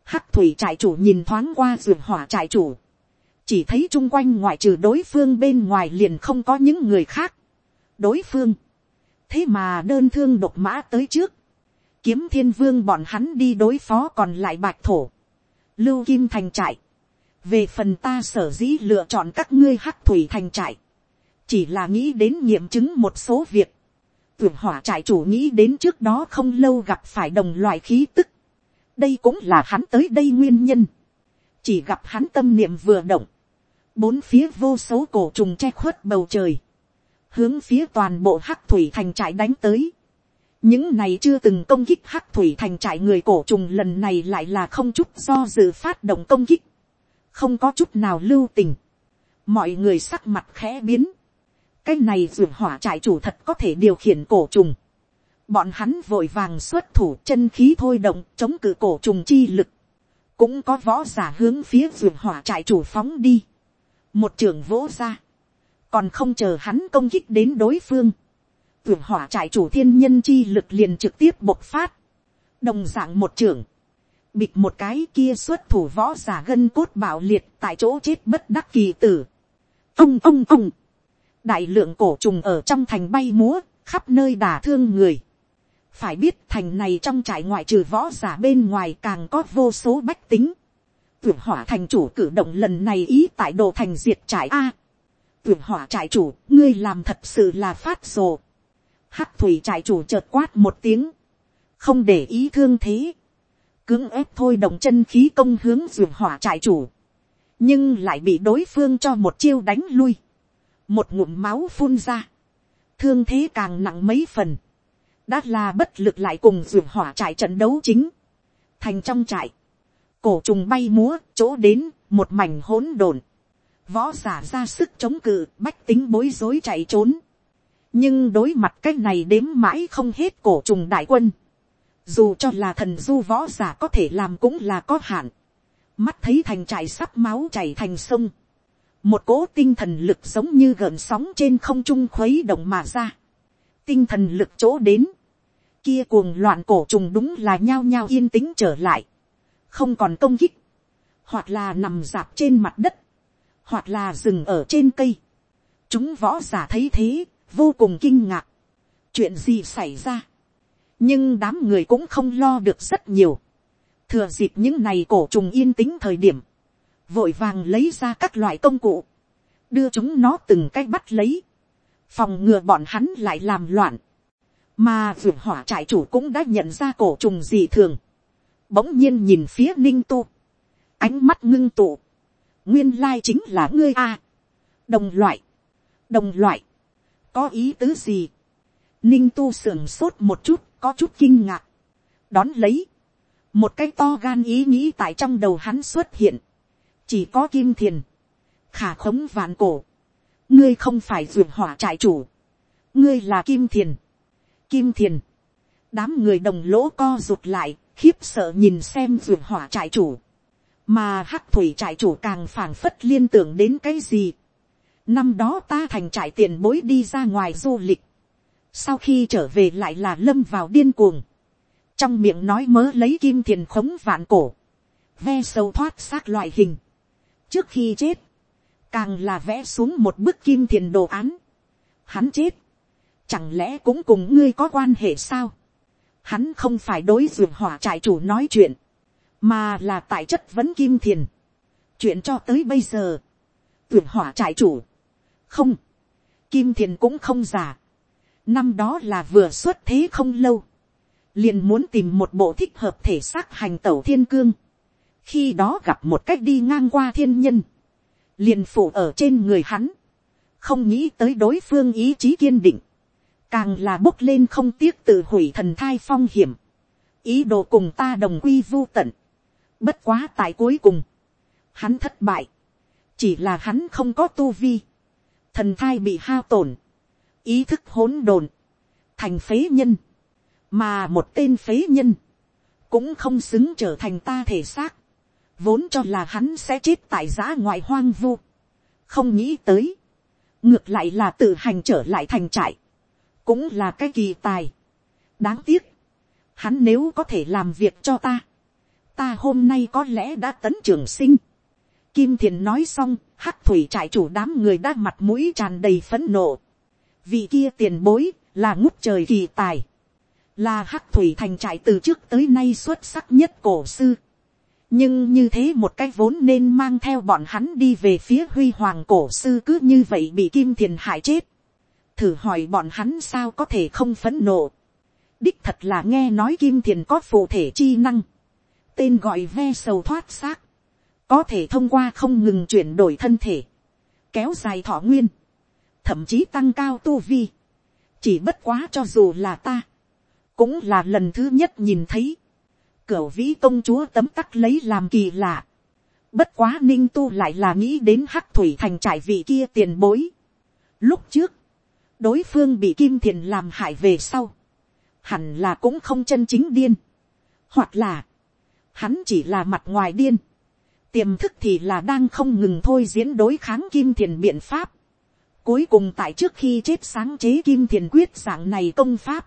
Hắc thủy trại chủ nhìn thoáng qua tuyển hỏa trại chủ. Chỉ thấy chung quanh ngoại trừ đối phương bên ngoài liền không có những người khác. Đối phương. Thế mà đơn thương độc mã tới trước. Kiếm thiên vương bọn hắn đi đối phó còn lại bạch thổ. Lưu kim thành trại. Về phần ta sở dĩ lựa chọn các ngươi hắc thủy thành trại chỉ là nghĩ đến nghiệm chứng một số việc. Tưởng hỏa trại chủ nghĩ đến trước đó không lâu gặp phải đồng loại khí tức. đây cũng là hắn tới đây nguyên nhân. chỉ gặp hắn tâm niệm vừa động. bốn phía vô số cổ trùng che khuất bầu trời. hướng phía toàn bộ hắc thủy thành trại đánh tới những này chưa từng công kích hắc thủy thành trại người cổ trùng lần này lại là không chút do dự phát động công kích. không có chút nào lưu tình. mọi người sắc mặt khẽ biến cái này ruột hỏa trại chủ thật có thể điều khiển cổ trùng. bọn hắn vội vàng xuất thủ chân khí thôi động chống cự cổ trùng chi lực. cũng có võ giả hướng phía ruột hỏa trại chủ phóng đi. một trường vỗ ra. còn không chờ hắn công kích đến đối phương ruột hỏa trại chủ thiên nhân chi lực liền trực tiếp bộc phát. đồng dạng một trưởng, bịt một cái kia xuất thủ võ giả gân cốt bạo liệt tại chỗ chết bất đắc kỳ tử. ông ông ông đại lượng cổ trùng ở trong thành bay múa, khắp nơi đả thương người. phải biết thành này trong trại ngoại trừ võ giả bên ngoài càng có vô số bách tính. tuyển hỏa thành chủ cử động lần này ý tại đồ thành diệt trại a. tuyển hỏa trại chủ, ngươi làm thật sự là phát rồ hắc thủy trại chủ chợt quát một tiếng, không để ý thương thế. cưỡng ép thôi động chân khí công hướng tuyển hỏa trại chủ. nhưng lại bị đối phương cho một chiêu đánh lui. Một ngụm máu phun ra, thương thế càng nặng mấy phần, đã là bất lực lại cùng ruộng hỏa trại trận đấu chính, thành trong trại, cổ trùng bay múa, chỗ đến, một mảnh hỗn độn, võ giả ra sức chống cự, bách tính bối rối chạy trốn, nhưng đối mặt cái này đếm mãi không hết cổ trùng đại quân, dù cho là thần du võ giả có thể làm cũng là có hạn, mắt thấy thành trại sắp máu chảy thành sông, một cỗ tinh thần lực giống như gợn sóng trên không trung khuấy động mà ra. tinh thần lực chỗ đến, kia cuồng loạn cổ trùng đúng là nhao nhao yên tĩnh trở lại, không còn công kích, hoặc là nằm dạp trên mặt đất, hoặc là dừng ở trên cây. chúng võ giả thấy thế, vô cùng kinh ngạc. chuyện gì xảy ra. nhưng đám người cũng không lo được rất nhiều. thừa dịp những này cổ trùng yên tĩnh thời điểm, vội vàng lấy ra các loại công cụ, đưa chúng nó từng cách bắt lấy, phòng ngừa bọn hắn lại làm loạn, mà vượt hỏa trại chủ cũng đã nhận ra cổ trùng gì thường, bỗng nhiên nhìn phía ninh tu, ánh mắt ngưng tụ, nguyên lai chính là ngươi a, đồng loại, đồng loại, có ý tứ gì, ninh tu sưởng sốt một chút, có chút kinh ngạc, đón lấy, một cái to gan ý nghĩ tại trong đầu hắn xuất hiện, chỉ có kim thiền, khả khống vạn cổ, ngươi không phải ruột hỏa trại chủ, ngươi là kim thiền, kim thiền, đám người đồng lỗ co rụt lại, khiếp sợ nhìn xem ruột hỏa trại chủ, mà hắc thủy trại chủ càng phảng phất liên tưởng đến cái gì năm đó ta thành trại tiền bối đi ra ngoài du lịch, sau khi trở về lại là lâm vào điên cuồng, trong miệng nói mớ lấy kim thiền khống vạn cổ, ve sâu thoát xác loại hình, trước khi chết, càng là vẽ xuống một bức kim thiền đồ án. Hắn chết, chẳng lẽ cũng cùng ngươi có quan hệ sao. Hắn không phải đối dường hỏa trại chủ nói chuyện, mà là tại chất vấn kim thiền. chuyện cho tới bây giờ, dược hỏa trại chủ, không, kim thiền cũng không giả. năm đó là vừa xuất thế không lâu, liền muốn tìm một bộ thích hợp thể xác hành tẩu thiên cương. Khi đó gặp một cách đi ngang qua thiên nhân, liền phủ ở trên người hắn, không nghĩ tới đối phương ý chí kiên định, càng là bốc lên không tiếc tự hủy thần thai phong hiểm, ý đồ cùng ta đồng quy vô tận, bất quá tại cuối cùng, hắn thất bại, chỉ là hắn không có tu vi, thần thai bị hao tổn, ý thức hỗn độn, thành phế nhân, mà một tên phế nhân, cũng không xứng trở thành ta thể xác, vốn cho là hắn sẽ chết tại giá ngoại hoang vu, không nghĩ tới, ngược lại là tự hành trở lại thành trại, cũng là cái kỳ tài. đáng tiếc, hắn nếu có thể làm việc cho ta, ta hôm nay có lẽ đã tấn trường sinh. Kim thiền nói xong, hắc thủy trại chủ đám người đã mặt mũi tràn đầy phấn nộ. Vị kia tiền bối, là ngút trời kỳ tài. Là hắc thủy thành trại từ trước tới nay xuất sắc nhất cổ sư. Nhưng như thế một cái vốn nên mang theo bọn hắn đi về phía huy hoàng cổ sư cứ như vậy bị kim thiền hại chết. Thử hỏi bọn hắn sao có thể không phấn nộ. Đích thật là nghe nói kim thiền có phụ thể chi năng. Tên gọi ve sầu thoát xác có thể thông qua không ngừng chuyển đổi thân thể, kéo dài thọ nguyên, thậm chí tăng cao tu vi. chỉ bất quá cho dù là ta, cũng là lần thứ nhất nhìn thấy, cửa vĩ công chúa tấm tắc lấy làm kỳ lạ. bất quá ninh tu lại là nghĩ đến hắc thủy thành trại vị kia tiền bối. lúc trước, đối phương bị kim thiền làm hại về sau, hẳn là cũng không chân chính điên, hoặc là, hắn chỉ là mặt ngoài điên, tiềm thức thì là đang không ngừng thôi diễn đối kháng kim thiền biện pháp. Cuối cùng tại trước khi chết sáng chế kim thiền quyết dạng này công pháp.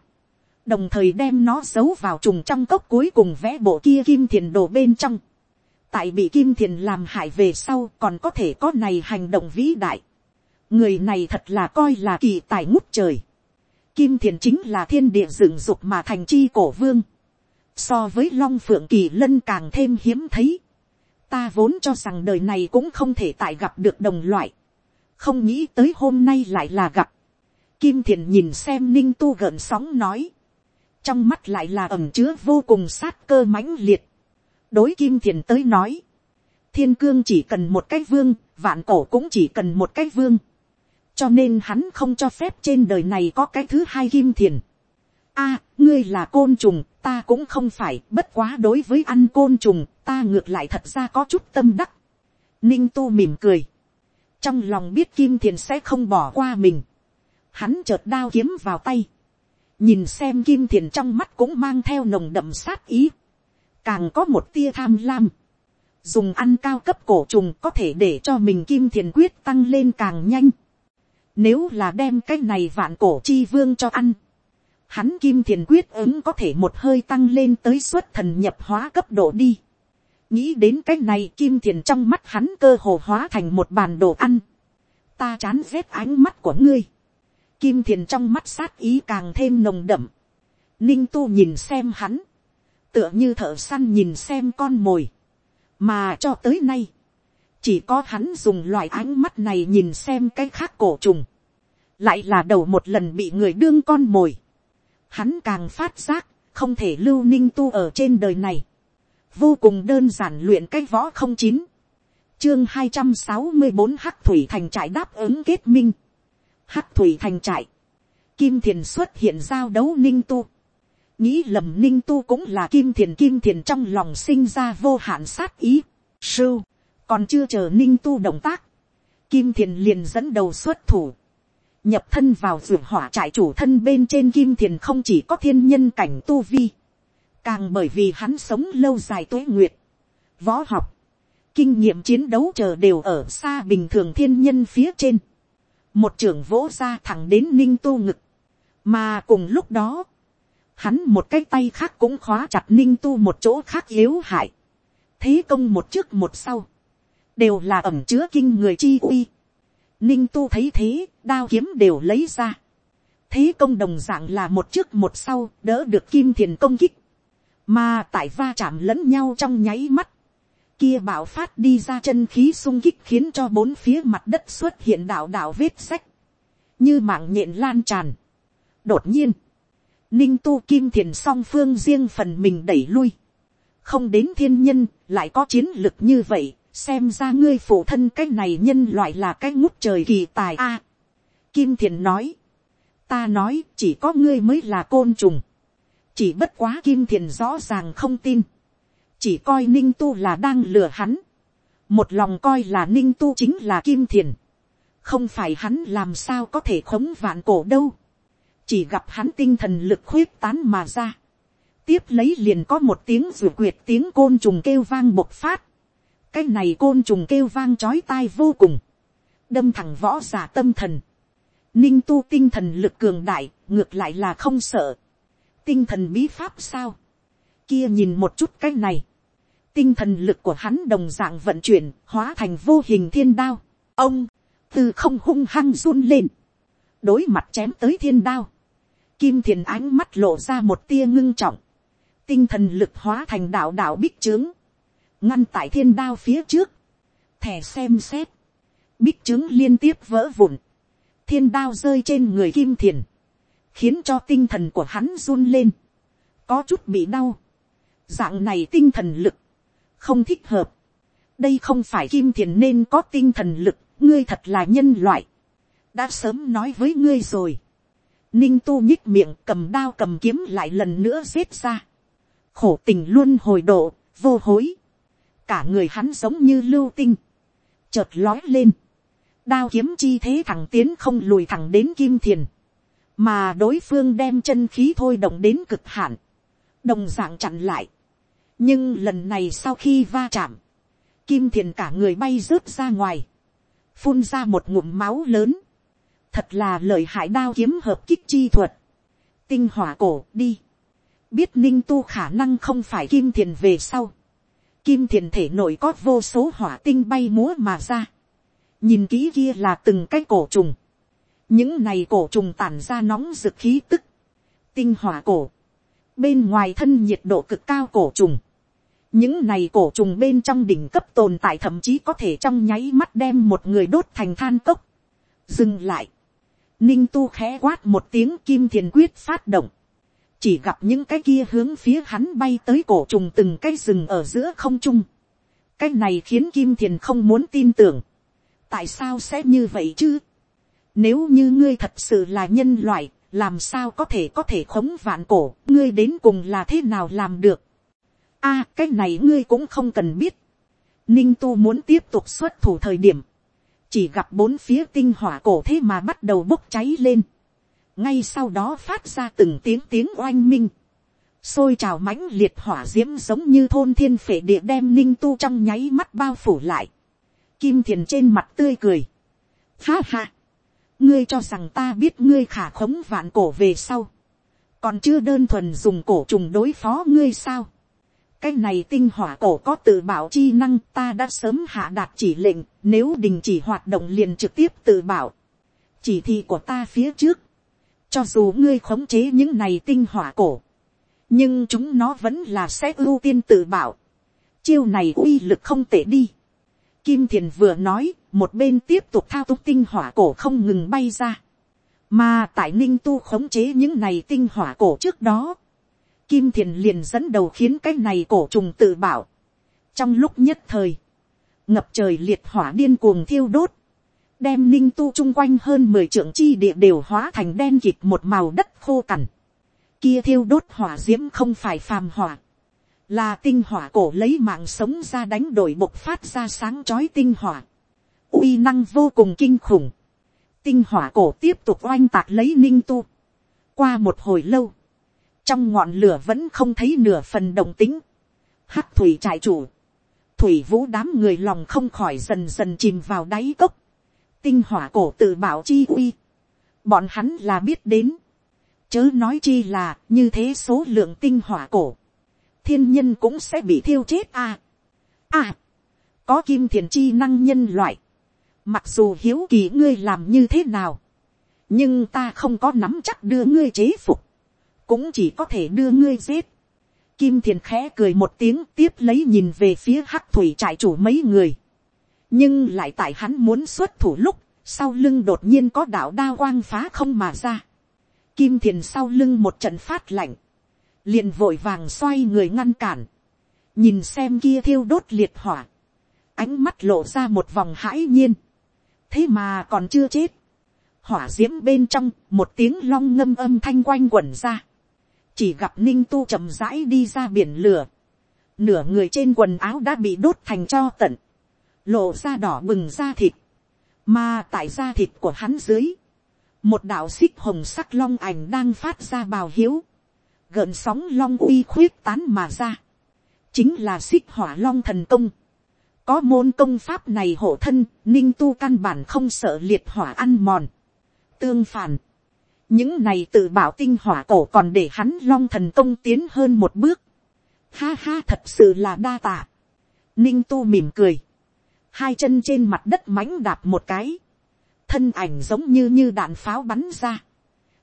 Đồng thời đem nó giấu vào trùng trong cốc cuối cùng vẽ bộ kia kim thiền đồ bên trong. Tại bị kim thiền làm hại về sau còn có thể có này hành động vĩ đại. Người này thật là coi là kỳ tài ngút trời. Kim thiền chính là thiên địa dựng dục mà thành chi cổ vương. So với long phượng kỳ lân càng thêm hiếm thấy ta vốn cho rằng đời này cũng không thể tại gặp được đồng loại, không nghĩ tới hôm nay lại là gặp. Kim thiền nhìn xem ninh tu gợn sóng nói, trong mắt lại là ẩm chứa vô cùng sát cơ mãnh liệt. đối kim thiền tới nói, thiên cương chỉ cần một cái vương, vạn cổ cũng chỉ cần một cái vương. cho nên hắn không cho phép trên đời này có cái thứ hai kim thiền. a, ngươi là côn trùng, ta cũng không phải, bất quá đối với ăn côn trùng, ta ngược lại thật ra có chút tâm đắc. Ninh tu mỉm cười. Trong lòng biết kim thiền sẽ không bỏ qua mình. Hắn chợt đao kiếm vào tay. Nhìn xem kim thiền trong mắt cũng mang theo nồng đậm sát ý. Càng có một tia tham lam. Dùng ăn cao cấp cổ trùng có thể để cho mình kim thiền quyết tăng lên càng nhanh. Nếu là đem cái này vạn cổ chi vương cho ăn hắn kim thiền quyết ứng có thể một hơi tăng lên tới suất thần nhập hóa cấp độ đi. nghĩ đến cái này kim thiền trong mắt hắn cơ hồ hóa thành một bàn đồ ăn. ta chán rét ánh mắt của ngươi. kim thiền trong mắt sát ý càng thêm nồng đậm. ninh tu nhìn xem hắn. tựa như thợ săn nhìn xem con mồi. mà cho tới nay, chỉ có hắn dùng loại ánh mắt này nhìn xem cái khác cổ trùng. lại là đầu một lần bị người đương con mồi hắn càng phát giác, không thể lưu ninh tu ở trên đời này. vô cùng đơn giản luyện cái võ không chín. chương hai trăm sáu mươi bốn hắc thủy thành trại đáp ứng kết minh. hắc thủy thành trại. kim thiền xuất hiện giao đấu ninh tu. nghĩ lầm ninh tu cũng là kim thiền kim thiền trong lòng sinh ra vô hạn sát ý. sưu, còn chưa chờ ninh tu động tác. kim thiền liền dẫn đầu xuất thủ nhập thân vào ruột hỏa trại chủ thân bên trên kim thiền không chỉ có thiên nhân cảnh tu vi, càng bởi vì hắn sống lâu dài tuế nguyệt, võ học, kinh nghiệm chiến đấu chờ đều ở xa bình thường thiên nhân phía trên, một trưởng vỗ ra thẳng đến ninh tu ngực, mà cùng lúc đó, hắn một cái tay khác cũng khóa chặt ninh tu một chỗ khác yếu hại, thế công một trước một sau, đều là ẩm chứa kinh người chi uy, Ninh tu thấy thế, đao kiếm đều lấy ra. Thế công đồng dạng là một trước một sau, đỡ được kim thiền công kích. Mà tại va chạm lẫn nhau trong nháy mắt. Kia bạo phát đi ra chân khí sung kích khiến cho bốn phía mặt đất xuất hiện đạo đạo vết sách. Như mạng nhện lan tràn. Đột nhiên. Ninh tu kim thiền song phương riêng phần mình đẩy lui. Không đến thiên nhân, lại có chiến lực như vậy, xem ra ngươi phụ thân cái này nhân loại là cái ngút trời kỳ tài a. Kim thiền nói, ta nói chỉ có ngươi mới là côn trùng, chỉ bất quá kim thiền rõ ràng không tin, chỉ coi ninh tu là đang lừa hắn, một lòng coi là ninh tu chính là kim thiền, không phải hắn làm sao có thể khống vạn cổ đâu, chỉ gặp hắn tinh thần lực khuyết tán mà ra, tiếp lấy liền có một tiếng ruột quyệt tiếng côn trùng kêu vang bộc phát, cái này côn trùng kêu vang chói tai vô cùng, đâm thẳng võ giả tâm thần, ninh tu tinh thần lực cường đại, ngược lại là không sợ, tinh thần bí pháp sao, kia nhìn một chút cái này, tinh thần lực của hắn đồng dạng vận chuyển, hóa thành vô hình thiên đao. Ông, từ không hung hăng run lên, đối mặt chém tới thiên đao. Kim thiền ánh mắt lộ ra một tia ngưng trọng, tinh thần lực hóa thành đạo đạo bích trướng, ngăn tại thiên đao phía trước, thẻ xem xét, bích trướng liên tiếp vỡ vụn, thiên đao rơi trên người kim thiền, khiến cho tinh thần của hắn run lên, có chút bị đau, dạng này tinh thần lực, không thích hợp. đây không phải kim thiền nên có tinh thần lực, ngươi thật là nhân loại. đã sớm nói với ngươi rồi. ninh tu nhích miệng cầm đao cầm kiếm lại lần nữa xếp ra. khổ tình luôn hồi độ, vô hối cả người hắn giống như lưu tinh. chợt lói lên. đao kiếm chi thế thẳng tiến không lùi thẳng đến kim thiền. mà đối phương đem chân khí thôi động đến cực hạn. đồng d ạ n g chặn lại nhưng lần này sau khi va chạm, kim thiền cả người bay rớt ra ngoài, phun ra một ngụm máu lớn, thật là lợi hại đao kiếm hợp kích chi thuật, tinh hỏa cổ đi, biết ninh tu khả năng không phải kim thiền về sau, kim thiền thể nội có vô số hỏa tinh bay múa mà ra, nhìn kỹ kia là từng cái cổ trùng, những này cổ trùng tản ra nóng rực khí tức, tinh hỏa cổ, bên ngoài thân nhiệt độ cực cao cổ trùng, những này cổ trùng bên trong đỉnh cấp tồn tại thậm chí có thể trong nháy mắt đem một người đốt thành than cốc. dừng lại. ninh tu khẽ quát một tiếng kim thiền quyết phát động chỉ gặp những cái kia hướng phía hắn bay tới cổ trùng từng cái rừng ở giữa không trung. cái này khiến kim thiền không muốn tin tưởng. tại sao sẽ như vậy chứ. nếu như ngươi thật sự là nhân loại, làm sao có thể có thể khống vạn cổ, ngươi đến cùng là thế nào làm được a cái này ngươi cũng không cần biết. ninh tu muốn tiếp tục xuất thủ thời điểm, chỉ gặp bốn phía tinh hỏa cổ thế mà bắt đầu bốc cháy lên ngay sau đó phát ra từng tiếng tiếng oanh minh. xôi trào mãnh liệt hỏa d i ễ m giống như thôn thiên phệ địa đem ninh tu trong nháy mắt bao phủ lại. kim thiền trên mặt tươi cười. ha ha. ngươi cho rằng ta biết ngươi khả khống vạn cổ về sau. còn chưa đơn thuần dùng cổ trùng đối phó ngươi sao cái này tinh hỏa cổ có tự bảo chi năng, ta đã sớm hạ đạt chỉ lệnh, nếu đình chỉ hoạt động liền trực tiếp tự bảo chỉ thị của ta phía trước cho dù ngươi khống chế những này tinh hỏa cổ nhưng chúng nó vẫn là sẽ ưu tiên tự bảo chiêu này uy lực không tệ đi kim thiền vừa nói một bên tiếp tục thao túng tinh hỏa cổ không ngừng bay ra mà tại ninh tu khống chế những này tinh hỏa cổ trước đó Kim thiền liền dẫn đầu khiến cái này cổ trùng tự bảo. Trong lúc nhất thời, ngập trời liệt hỏa điên cuồng thiêu đốt. Đem ninh tu chung quanh hơn mười trượng chi địa đều hóa thành đen kịt một màu đất khô cằn. Kia thiêu đốt hỏa diễm không phải phàm hỏa. Là tinh hỏa cổ lấy mạng sống ra đánh đổi bộc phát ra sáng chói tinh hỏa. uy năng vô cùng kinh khủng. Tinh hỏa cổ tiếp tục oanh tạc lấy ninh tu. Qua một hồi lâu trong ngọn lửa vẫn không thấy nửa phần đồng tính. hắc thủy trại chủ, thủy vũ đám người lòng không khỏi dần dần chìm vào đáy cốc, tinh hỏa cổ tự bảo chi uy, bọn hắn là biết đến, chớ nói chi là như thế số lượng tinh hỏa cổ, thiên nhân cũng sẽ bị thiêu chết à. à, có kim thiền chi năng nhân loại, mặc dù hiếu kỳ ngươi làm như thế nào, nhưng ta không có nắm chắc đưa ngươi chế phục, cũng chỉ có thể đưa ngươi giết. Kim thiền khẽ cười một tiếng tiếp lấy nhìn về phía hắc thủy trại chủ mấy người nhưng lại tại hắn muốn xuất thủ lúc, sau lưng đột nhiên có đạo đa quang phá không mà ra. Kim thiền sau lưng một trận phát lạnh, liền vội vàng xoay người ngăn cản, nhìn xem kia thiêu đốt liệt hỏa, ánh mắt lộ ra một vòng hãi nhiên, thế mà còn chưa chết, hỏa d i ễ m bên trong một tiếng long ngâm âm thanh quanh quẩn ra, chỉ gặp ninh tu chậm rãi đi ra biển lửa, nửa người trên quần áo đã bị đốt thành cho tận, lộ ra đỏ bừng da thịt, mà tại da thịt của hắn dưới, một đạo xích hồng sắc long ảnh đang phát ra bào hiếu, gợn sóng long uy khuyết tán mà ra, chính là xích hỏa long thần công, có môn công pháp này hộ thân, ninh tu căn bản không sợ liệt hỏa ăn mòn. Tương phản, những này tự bảo tinh hỏa cổ còn để hắn long thần công tiến hơn một bước. Ha ha thật sự là đa tạ. Ninh tu mỉm cười. Hai chân trên mặt đất mánh đạp một cái. Thân ảnh giống như như đạn pháo bắn ra.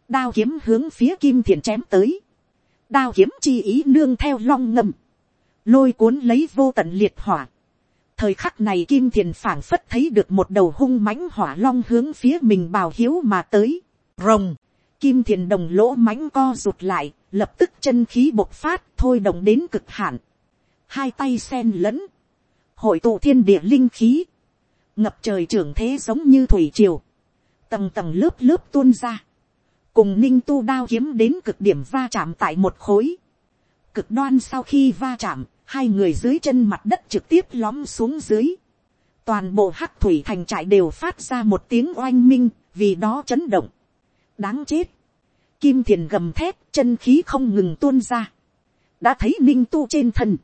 Đao kiếm hướng phía kim thiền chém tới. Đao kiếm chi ý nương theo long ngầm. Lôi cuốn lấy vô tận liệt hỏa thời khắc này kim thiền phảng phất thấy được một đầu hung mãnh hỏa long hướng phía mình bào hiếu mà tới. Rồng, kim thiền đồng lỗ mãnh co rụt lại, lập tức chân khí bộc phát thôi đồng đến cực hạn. Hai tay sen lẫn, hội tụ thiên địa linh khí, ngập trời trưởng thế giống như thủy triều, tầng tầng lớp lớp tuôn ra, cùng ninh tu đao kiếm đến cực điểm va chạm tại một khối. Cực đoan sau khi va chạm, hai người dưới chân mặt đất trực tiếp lóm xuống dưới. Toàn bộ hắc thủy thành trại đều phát ra một tiếng oanh minh, vì đó chấn động. Đáng chết. Kim thiền gầm thép, chân khí không ngừng tuôn ra. Đã thấy ninh tu trên thân.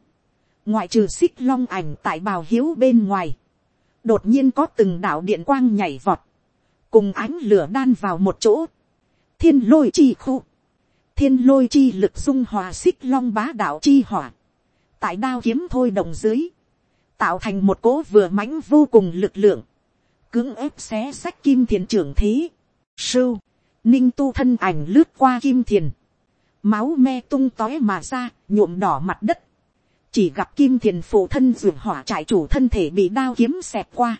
Ngoại trừ xích long ảnh tại bào hiếu bên ngoài. Đột nhiên có từng đạo điện quang nhảy vọt. Cùng ánh lửa đan vào một chỗ. Thiên lôi chi khu. Thiên lôi chi lực dung hòa xích long bá đạo chi hỏa tại đao kiếm thôi đồng dưới, tạo thành một cố vừa mãnh vô cùng lực lượng, cưỡng ép xé sách kim thiền trưởng thế, sưu, ninh tu thân ảnh lướt qua kim thiền, máu me tung tói mà ra, nhuộm đỏ mặt đất, chỉ gặp kim thiền phụ thân ruột hỏa trại chủ thân thể bị đao kiếm xẹp qua,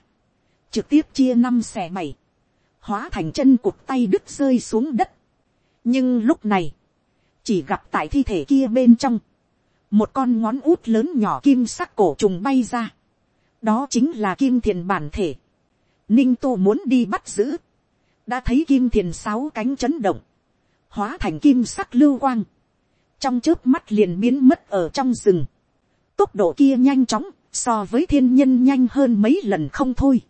trực tiếp chia năm xẻ mày, hóa thành chân cụt tay đứt rơi xuống đất. nhưng lúc này, chỉ gặp tại thi thể kia bên trong, một con ngón út lớn nhỏ kim sắc cổ trùng bay ra, đó chính là kim thiền bản thể, ninh tô muốn đi bắt giữ, đã thấy kim thiền sáu cánh chấn động, hóa thành kim sắc lưu quang, trong trước mắt liền biến mất ở trong rừng, tốc độ kia nhanh chóng, so với thiên nhân nhanh hơn mấy lần không thôi,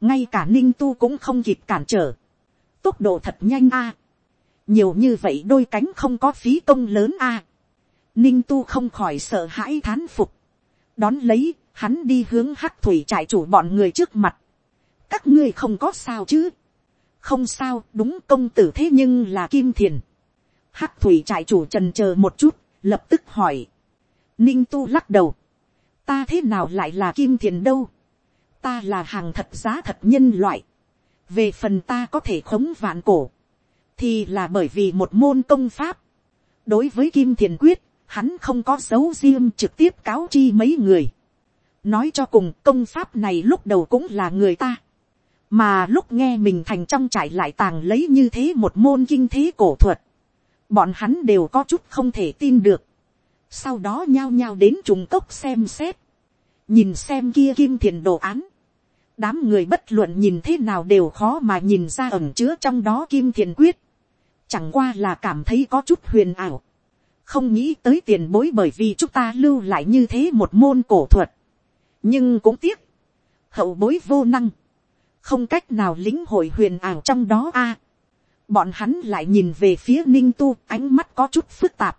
ngay cả ninh tu cũng không kịp cản trở, tốc độ thật nhanh a, nhiều như vậy đôi cánh không có phí công lớn a, ninh tu không khỏi sợ hãi thán phục, đón lấy, hắn đi hướng hắc thủy trại chủ bọn người trước mặt, các ngươi không có sao chứ, không sao đúng công tử thế nhưng là kim thiền, hắc thủy trại chủ trần c h ờ một chút, lập tức hỏi, ninh tu lắc đầu, ta thế nào lại là kim thiền đâu, ta là hàng thật giá thật nhân loại, về phần ta có thể khống vạn cổ, thì là bởi vì một môn công pháp, đối với kim thiền quyết, hắn không có dấu riêng trực tiếp cáo chi mấy người. nói cho cùng công pháp này lúc đầu cũng là người ta. mà lúc nghe mình thành trong trải lại tàng lấy như thế một môn kinh thế cổ thuật. bọn hắn đều có chút không thể tin được sau đó nhao nhao đến trùng cốc xem xét. nhìn xem kia kim thiền đồ án. đám người bất luận nhìn thế nào đều khó mà nhìn ra ẩm chứa trong đó kim thiền quyết. chẳng qua là cảm thấy có chút huyền ảo không nghĩ tới tiền bối bởi vì chúng ta lưu lại như thế một môn cổ thuật. nhưng cũng tiếc, hậu bối vô năng, không cách nào lính hội huyền ảo trong đó a. bọn hắn lại nhìn về phía ninh tu ánh mắt có chút phức tạp,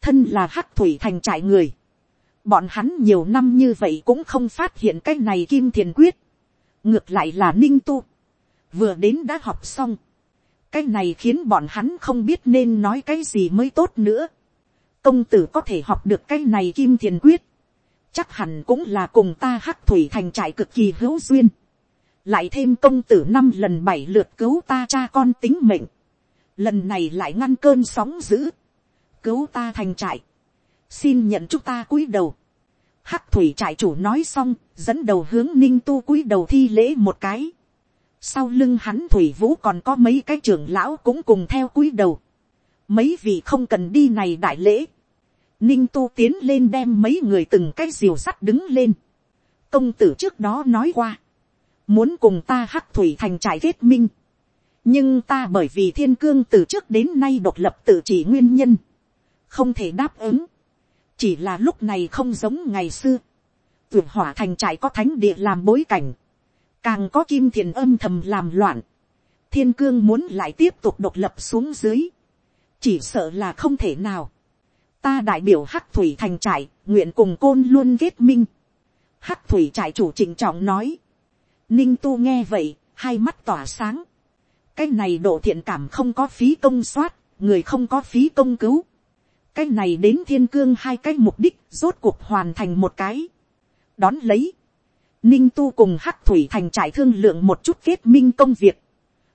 thân là hắc thủy thành trại người. bọn hắn nhiều năm như vậy cũng không phát hiện cái này kim thiền quyết, ngược lại là ninh tu, vừa đến đã học xong, cái này khiến bọn hắn không biết nên nói cái gì mới tốt nữa. Công tử có thể học được cái này kim thiền quyết, chắc hẳn cũng là cùng ta hắc thủy thành trại cực kỳ hữu duyên. lại thêm công tử năm lần bảy lượt cứu ta cha con tính mệnh, lần này lại ngăn cơn sóng dữ, cứu ta thành trại, xin nhận chúng ta cúi đầu. hắc thủy trại chủ nói xong, dẫn đầu hướng ninh tu cúi đầu thi lễ một cái. sau lưng hắn thủy vũ còn có mấy cái trưởng lão cũng cùng theo cúi đầu mấy vị không cần đi này đại lễ, ninh tu tiến lên đem mấy người từng cái diều sắt đứng lên. công tử trước đó nói qua, muốn cùng ta hắc thủy thành trại kết minh, nhưng ta bởi vì thiên cương từ trước đến nay độc lập tự chỉ nguyên nhân, không thể đáp ứng, chỉ là lúc này không giống ngày xưa, vượt hỏa thành trại có thánh địa làm bối cảnh, càng có kim thiền âm thầm làm loạn, thiên cương muốn lại tiếp tục độc lập xuống dưới, chỉ sợ là không thể nào. ta đại biểu hắc thủy thành trại, nguyện cùng côn luôn kết minh. hắc thủy trại chủ trịnh trọng nói, ninh tu nghe vậy, hai mắt tỏa sáng, cái này độ thiện cảm không có phí công soát, người không có phí công cứu, cái này đến thiên cương hai cái mục đích rốt cuộc hoàn thành một cái, đón lấy, ninh tu cùng hắc thủy thành trải thương lượng một chút kết minh công việc,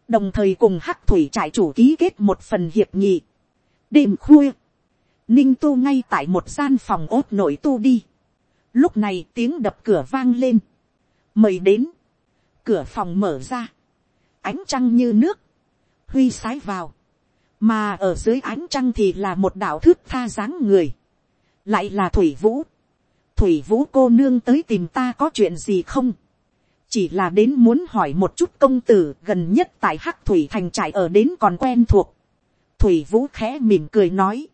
đồng thời cùng hắc thủy trải chủ ký kết một phần hiệp nghị. đêm khuya, ninh tu ngay tại một gian phòng ốt nội tu đi. lúc này tiếng đập cửa vang lên, mời đến, cửa phòng mở ra, ánh trăng như nước, huy sái vào, mà ở dưới ánh trăng thì là một đạo thước tha dáng người, lại là thủy vũ, thủy vũ cô nương tới tìm ta có chuyện gì không, chỉ là đến muốn hỏi một chút công tử gần nhất tại hắc thủy thành trại ở đến còn quen thuộc. thủy vũ khẽ mỉm cười nói,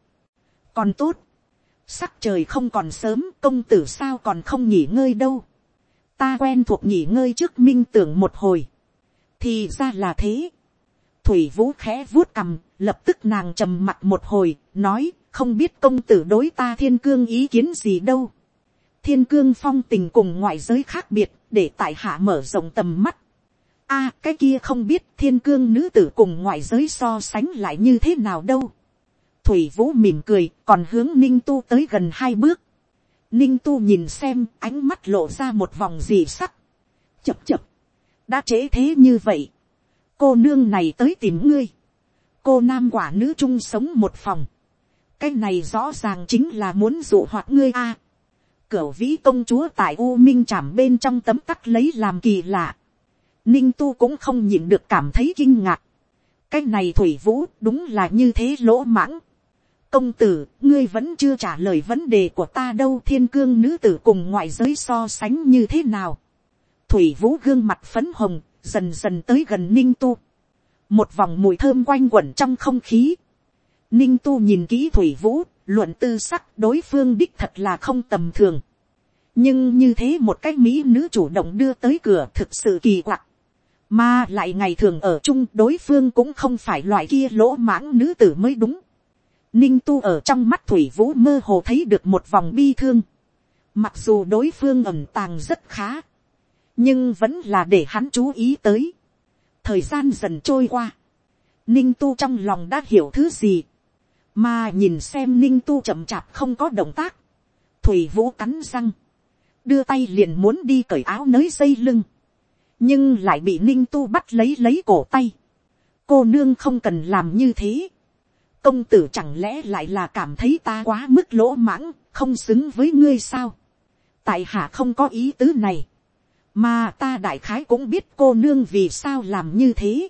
còn tốt, sắc trời không còn sớm công tử sao còn không nghỉ ngơi đâu. ta quen thuộc nghỉ ngơi trước minh tưởng một hồi. thì ra là thế. thủy vũ khẽ vuốt cằm, lập tức nàng trầm mặt một hồi, nói, không biết công tử đối ta thiên cương ý kiến gì đâu. thiên cương phong tình cùng ngoại giới khác biệt, để tại hạ mở rộng tầm mắt. a cái kia không biết thiên cương nữ tử cùng ngoại giới so sánh lại như thế nào đâu. thủy vũ mỉm cười còn hướng ninh tu tới gần hai bước. ninh tu nhìn xem ánh mắt lộ ra một vòng gì sắc. chập chập. đã trễ thế như vậy. cô nương này tới tìm ngươi cô nam quả nữ chung sống một phòng. cái này rõ ràng chính là muốn dụ hoạt ngươi a. Cửu vĩ công chúa tại U Minh chạm bên trong tấm tắc lấy làm kỳ lạ. Ninh tu cũng không nhìn được cảm thấy kinh ngạc. Cái này thủy vũ đúng là như thế lỗ mãng. Công tử, ngươi vẫn chưa trả lời vấn đề của ta đâu thiên cương nữ tử cùng ngoại giới so sánh như thế nào. Thủy vũ gương mặt phấn hồng, dần dần tới gần ninh tu. Một vòng mùi thơm quanh quẩn trong không khí. Ninh tu nhìn kỹ thủy vũ, luận tư sắc đối phương đích thật là không tầm thường. nhưng như thế một cái mỹ nữ chủ động đưa tới cửa thực sự kỳ quặc. mà lại ngày thường ở chung đối phương cũng không phải loại kia lỗ mãng nữ tử mới đúng. ninh tu ở trong mắt thủy vũ mơ hồ thấy được một vòng bi thương. mặc dù đối phương ẩm tàng rất khá, nhưng vẫn là để hắn chú ý tới thời gian dần trôi qua, ninh tu trong lòng đã hiểu thứ gì mà nhìn xem ninh tu chậm chạp không có động tác, thủy vũ cắn răng, đưa tay liền muốn đi cởi áo nới dây lưng, nhưng lại bị ninh tu bắt lấy lấy cổ tay. cô nương không cần làm như thế. công tử chẳng lẽ lại là cảm thấy ta quá mức lỗ mãng, không xứng với ngươi sao. tại hạ không có ý tứ này, mà ta đại khái cũng biết cô nương vì sao làm như thế,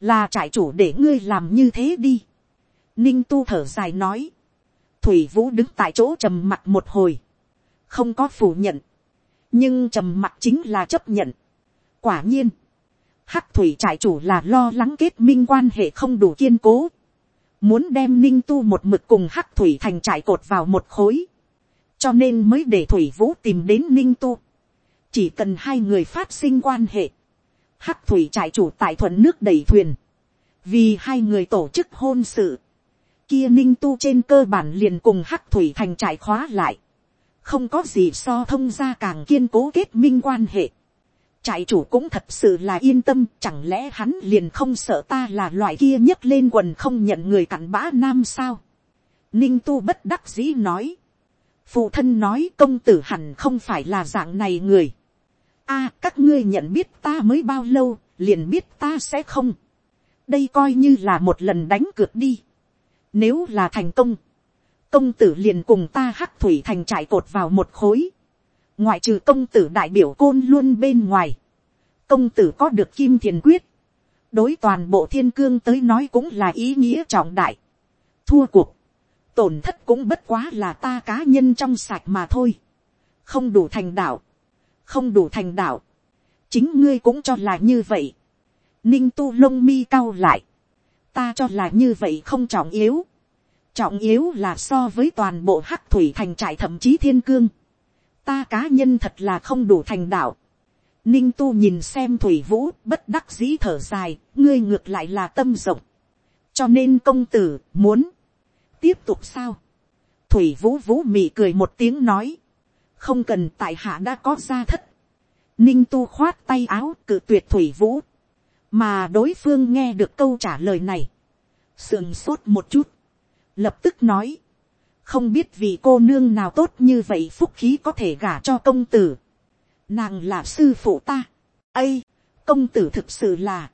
là trại chủ để ngươi làm như thế đi. Ninh tu thở dài nói, thủy vũ đứng tại chỗ trầm mặt một hồi, không có phủ nhận, nhưng trầm mặt chính là chấp nhận. quả nhiên, hắc thủy trại chủ là lo lắng kết minh quan hệ không đủ kiên cố, muốn đem ninh tu một mực cùng hắc thủy thành trại cột vào một khối, cho nên mới để thủy vũ tìm đến ninh tu, chỉ cần hai người phát sinh quan hệ, hắc thủy trại chủ tại thuận nước đẩy thuyền, vì hai người tổ chức hôn sự, kia ninh tu trên cơ bản liền cùng hắc thủy thành trại khóa lại. không có gì so thông ra càng kiên cố kết minh quan hệ. trại chủ cũng thật sự là yên tâm chẳng lẽ hắn liền không sợ ta là loại kia nhấc lên quần không nhận người cặn bã nam sao. ninh tu bất đắc dĩ nói. phụ thân nói công tử hẳn không phải là dạng này người a các ngươi nhận biết ta mới bao lâu liền biết ta sẽ không. đây coi như là một lần đánh cược đi nếu là thành công, công tử liền cùng ta hắc thủy thành trại cột vào một khối. Ngoại trừ công tử đại biểu côn luôn bên ngoài. Công tử có được kim thiền quyết. Đối toàn bộ thiên cương tới nói cũng là ý nghĩa trọng đại. Thua cuộc. Tổn thất cũng bất quá là ta cá nhân trong sạch mà thôi. Không đủ thành đạo. Không đủ thành đạo. Chính ngươi cũng cho là như vậy. Ninh tu lông mi cao lại ta cho là như vậy không trọng yếu. trọng yếu là so với toàn bộ hắc thủy thành trại thậm chí thiên cương. ta cá nhân thật là không đủ thành đạo. ninh tu nhìn xem thủy vũ bất đắc dĩ thở dài, ngươi ngược lại là tâm rộng. cho nên công tử muốn tiếp tục sao. thủy vũ vũ mị cười một tiếng nói không cần tại hạ đã có gia thất, ninh tu khoát tay áo cự tuyệt thủy vũ, mà đối phương nghe được câu trả lời này, sườn sốt một chút, lập tức nói, không biết vì cô nương nào tốt như vậy phúc khí có thể gả cho công tử, nàng là sư phụ ta, ây, công tử thực sự là,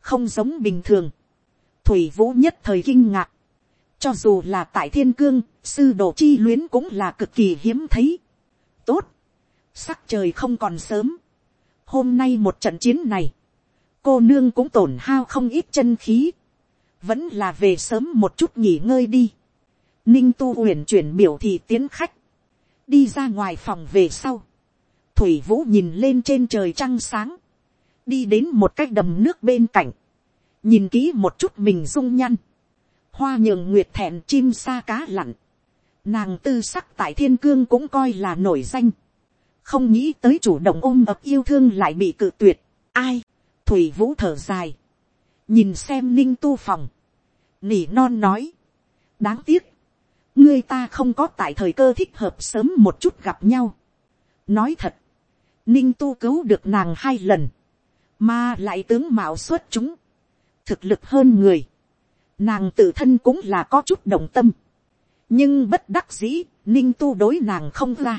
không giống bình thường, thủy vũ nhất thời kinh ngạc, cho dù là tại thiên cương, sư đồ chi luyến cũng là cực kỳ hiếm thấy sắc trời không còn sớm, hôm nay một trận chiến này, cô nương cũng tổn hao không ít chân khí, vẫn là về sớm một chút nghỉ ngơi đi. Ninh tu uyển chuyển biểu thì tiến khách, đi ra ngoài phòng về sau. Thủy vũ nhìn lên trên trời trăng sáng, đi đến một cái đầm nước bên cạnh, nhìn kỹ một chút mình dung nhăn, hoa nhường nguyệt thẹn chim sa cá lặn, nàng tư sắc tại thiên cương cũng coi là nổi danh, không nghĩ tới chủ động ôm ập yêu thương lại bị cự tuyệt, ai, thủy vũ thở dài, nhìn xem ninh tu phòng, nỉ non nói, đáng tiếc, ngươi ta không có tại thời cơ thích hợp sớm một chút gặp nhau. nói thật, ninh tu cứu được nàng hai lần, mà lại tướng mạo xuất chúng, thực lực hơn người, nàng tự thân cũng là có chút động tâm, nhưng bất đắc dĩ, ninh tu đối nàng không ra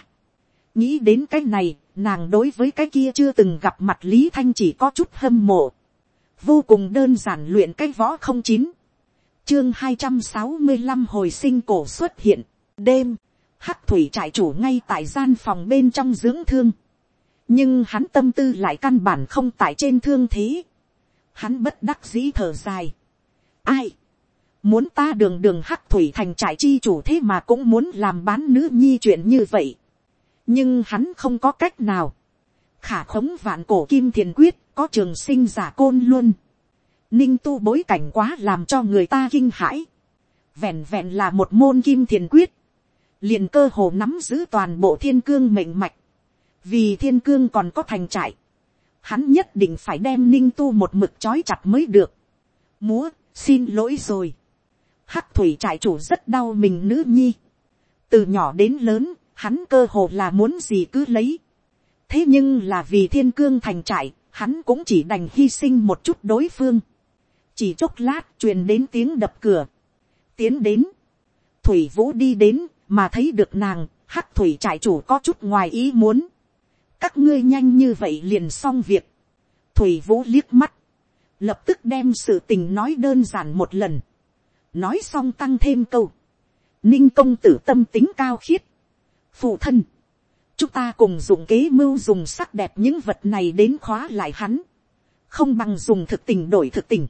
nghĩ đến cái này, nàng đối với cái kia chưa từng gặp mặt lý thanh chỉ có chút hâm mộ, vô cùng đơn giản luyện cái võ không chín, chương hai trăm sáu mươi năm hồi sinh cổ xuất hiện, đêm, hắc thủy trại chủ ngay tại gian phòng bên trong dưỡng thương, nhưng hắn tâm tư lại căn bản không tại trên thương thế, hắn bất đắc dĩ thở dài, ai, muốn ta đường đường hắc thủy thành trại chi chủ thế mà cũng muốn làm bán nữ nhi chuyện như vậy, nhưng hắn không có cách nào, khả khống vạn cổ kim thiền quyết có trường sinh giả côn luôn, ninh tu bối cảnh quá làm cho người ta kinh hãi, vẹn vẹn là một môn kim thiền quyết, liền cơ hồ nắm giữ toàn bộ thiên cương mệnh mạch, vì thiên cương còn có thành trại, hắn nhất định phải đem ninh tu một mực trói chặt mới được. múa, xin lỗi rồi. hắc thủy trại chủ rất đau mình nữ nhi. từ nhỏ đến lớn, hắn cơ hồ là muốn gì cứ lấy. thế nhưng là vì thiên cương thành trại, hắn cũng chỉ đành hy sinh một chút đối phương. chỉ chốc lát truyền đến tiếng đập cửa. tiến đến. thủy vũ đi đến, mà thấy được nàng, hắc thủy trại chủ có chút ngoài ý muốn các ngươi nhanh như vậy liền xong việc. thủy vũ liếc mắt, lập tức đem sự tình nói đơn giản một lần, nói xong tăng thêm câu, ninh công tử tâm tính cao khiết, phụ thân, chúng ta cùng dùng kế mưu dùng sắc đẹp những vật này đến khóa lại hắn, không bằng dùng thực tình đổi thực tình.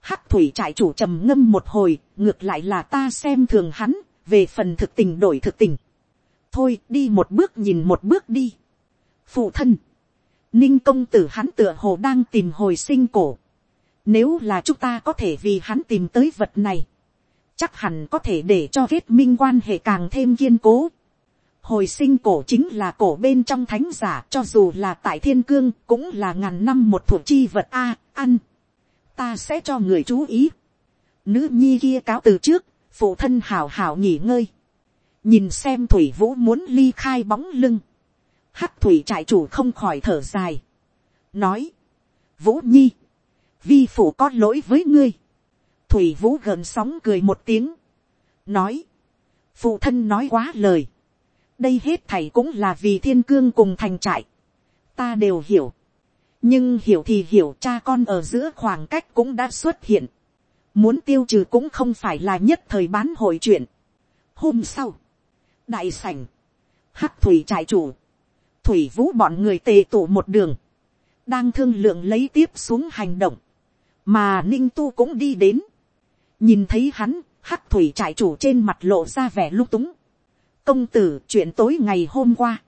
Hắc thủy trại chủ trầm ngâm một hồi, ngược lại là ta xem thường hắn, về phần thực tình đổi thực tình. Thôi đi một bước nhìn một bước đi phụ thân, ninh công tử hắn tựa hồ đang tìm hồi sinh cổ. Nếu là chúng ta có thể vì hắn tìm tới vật này, chắc hẳn có thể để cho kết minh quan hệ càng thêm kiên cố. Hồi sinh cổ chính là cổ bên trong thánh giả cho dù là tại thiên cương cũng là ngàn năm một thuộc chi vật a ăn. Ta sẽ cho người chú ý. Nữ nhi kia cáo từ trước, phụ thân hào hào nghỉ ngơi. Nhìn xem thủy vũ muốn ly khai bóng lưng. Hắc thủy trại chủ không khỏi thở dài, nói, vũ nhi, vi phủ có lỗi với ngươi, thủy vũ gần sóng cười một tiếng, nói, phụ thân nói quá lời, đây hết thầy cũng là vì thiên cương cùng thành trại, ta đều hiểu, nhưng hiểu thì hiểu cha con ở giữa khoảng cách cũng đã xuất hiện, muốn tiêu trừ cũng không phải là nhất thời bán hội chuyện. Hôm sau, đại sảnh, hắc thủy trại chủ, thủy vũ bọn người tề tụ một đường, đang thương lượng lấy tiếp xuống hành động, mà ninh tu cũng đi đến, nhìn thấy hắn, hắc thủy trại chủ trên mặt lộ ra vẻ lung túng, công tử chuyện tối ngày hôm qua,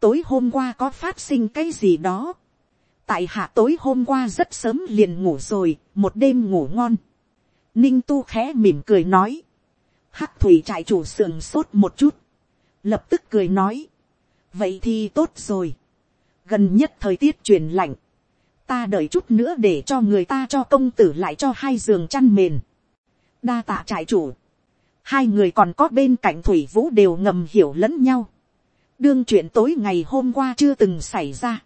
tối hôm qua có phát sinh cái gì đó, tại hạ tối hôm qua rất sớm liền ngủ rồi, một đêm ngủ ngon, ninh tu khẽ mỉm cười nói, hắc thủy trại chủ sườn sốt một chút, lập tức cười nói, vậy thì tốt rồi. gần nhất thời tiết chuyển lạnh, ta đợi chút nữa để cho người ta cho công tử lại cho hai giường chăn mền. đa tạ trại chủ, hai người còn có bên cạnh thủy vũ đều ngầm hiểu lẫn nhau. đương chuyện tối ngày hôm qua chưa từng xảy ra,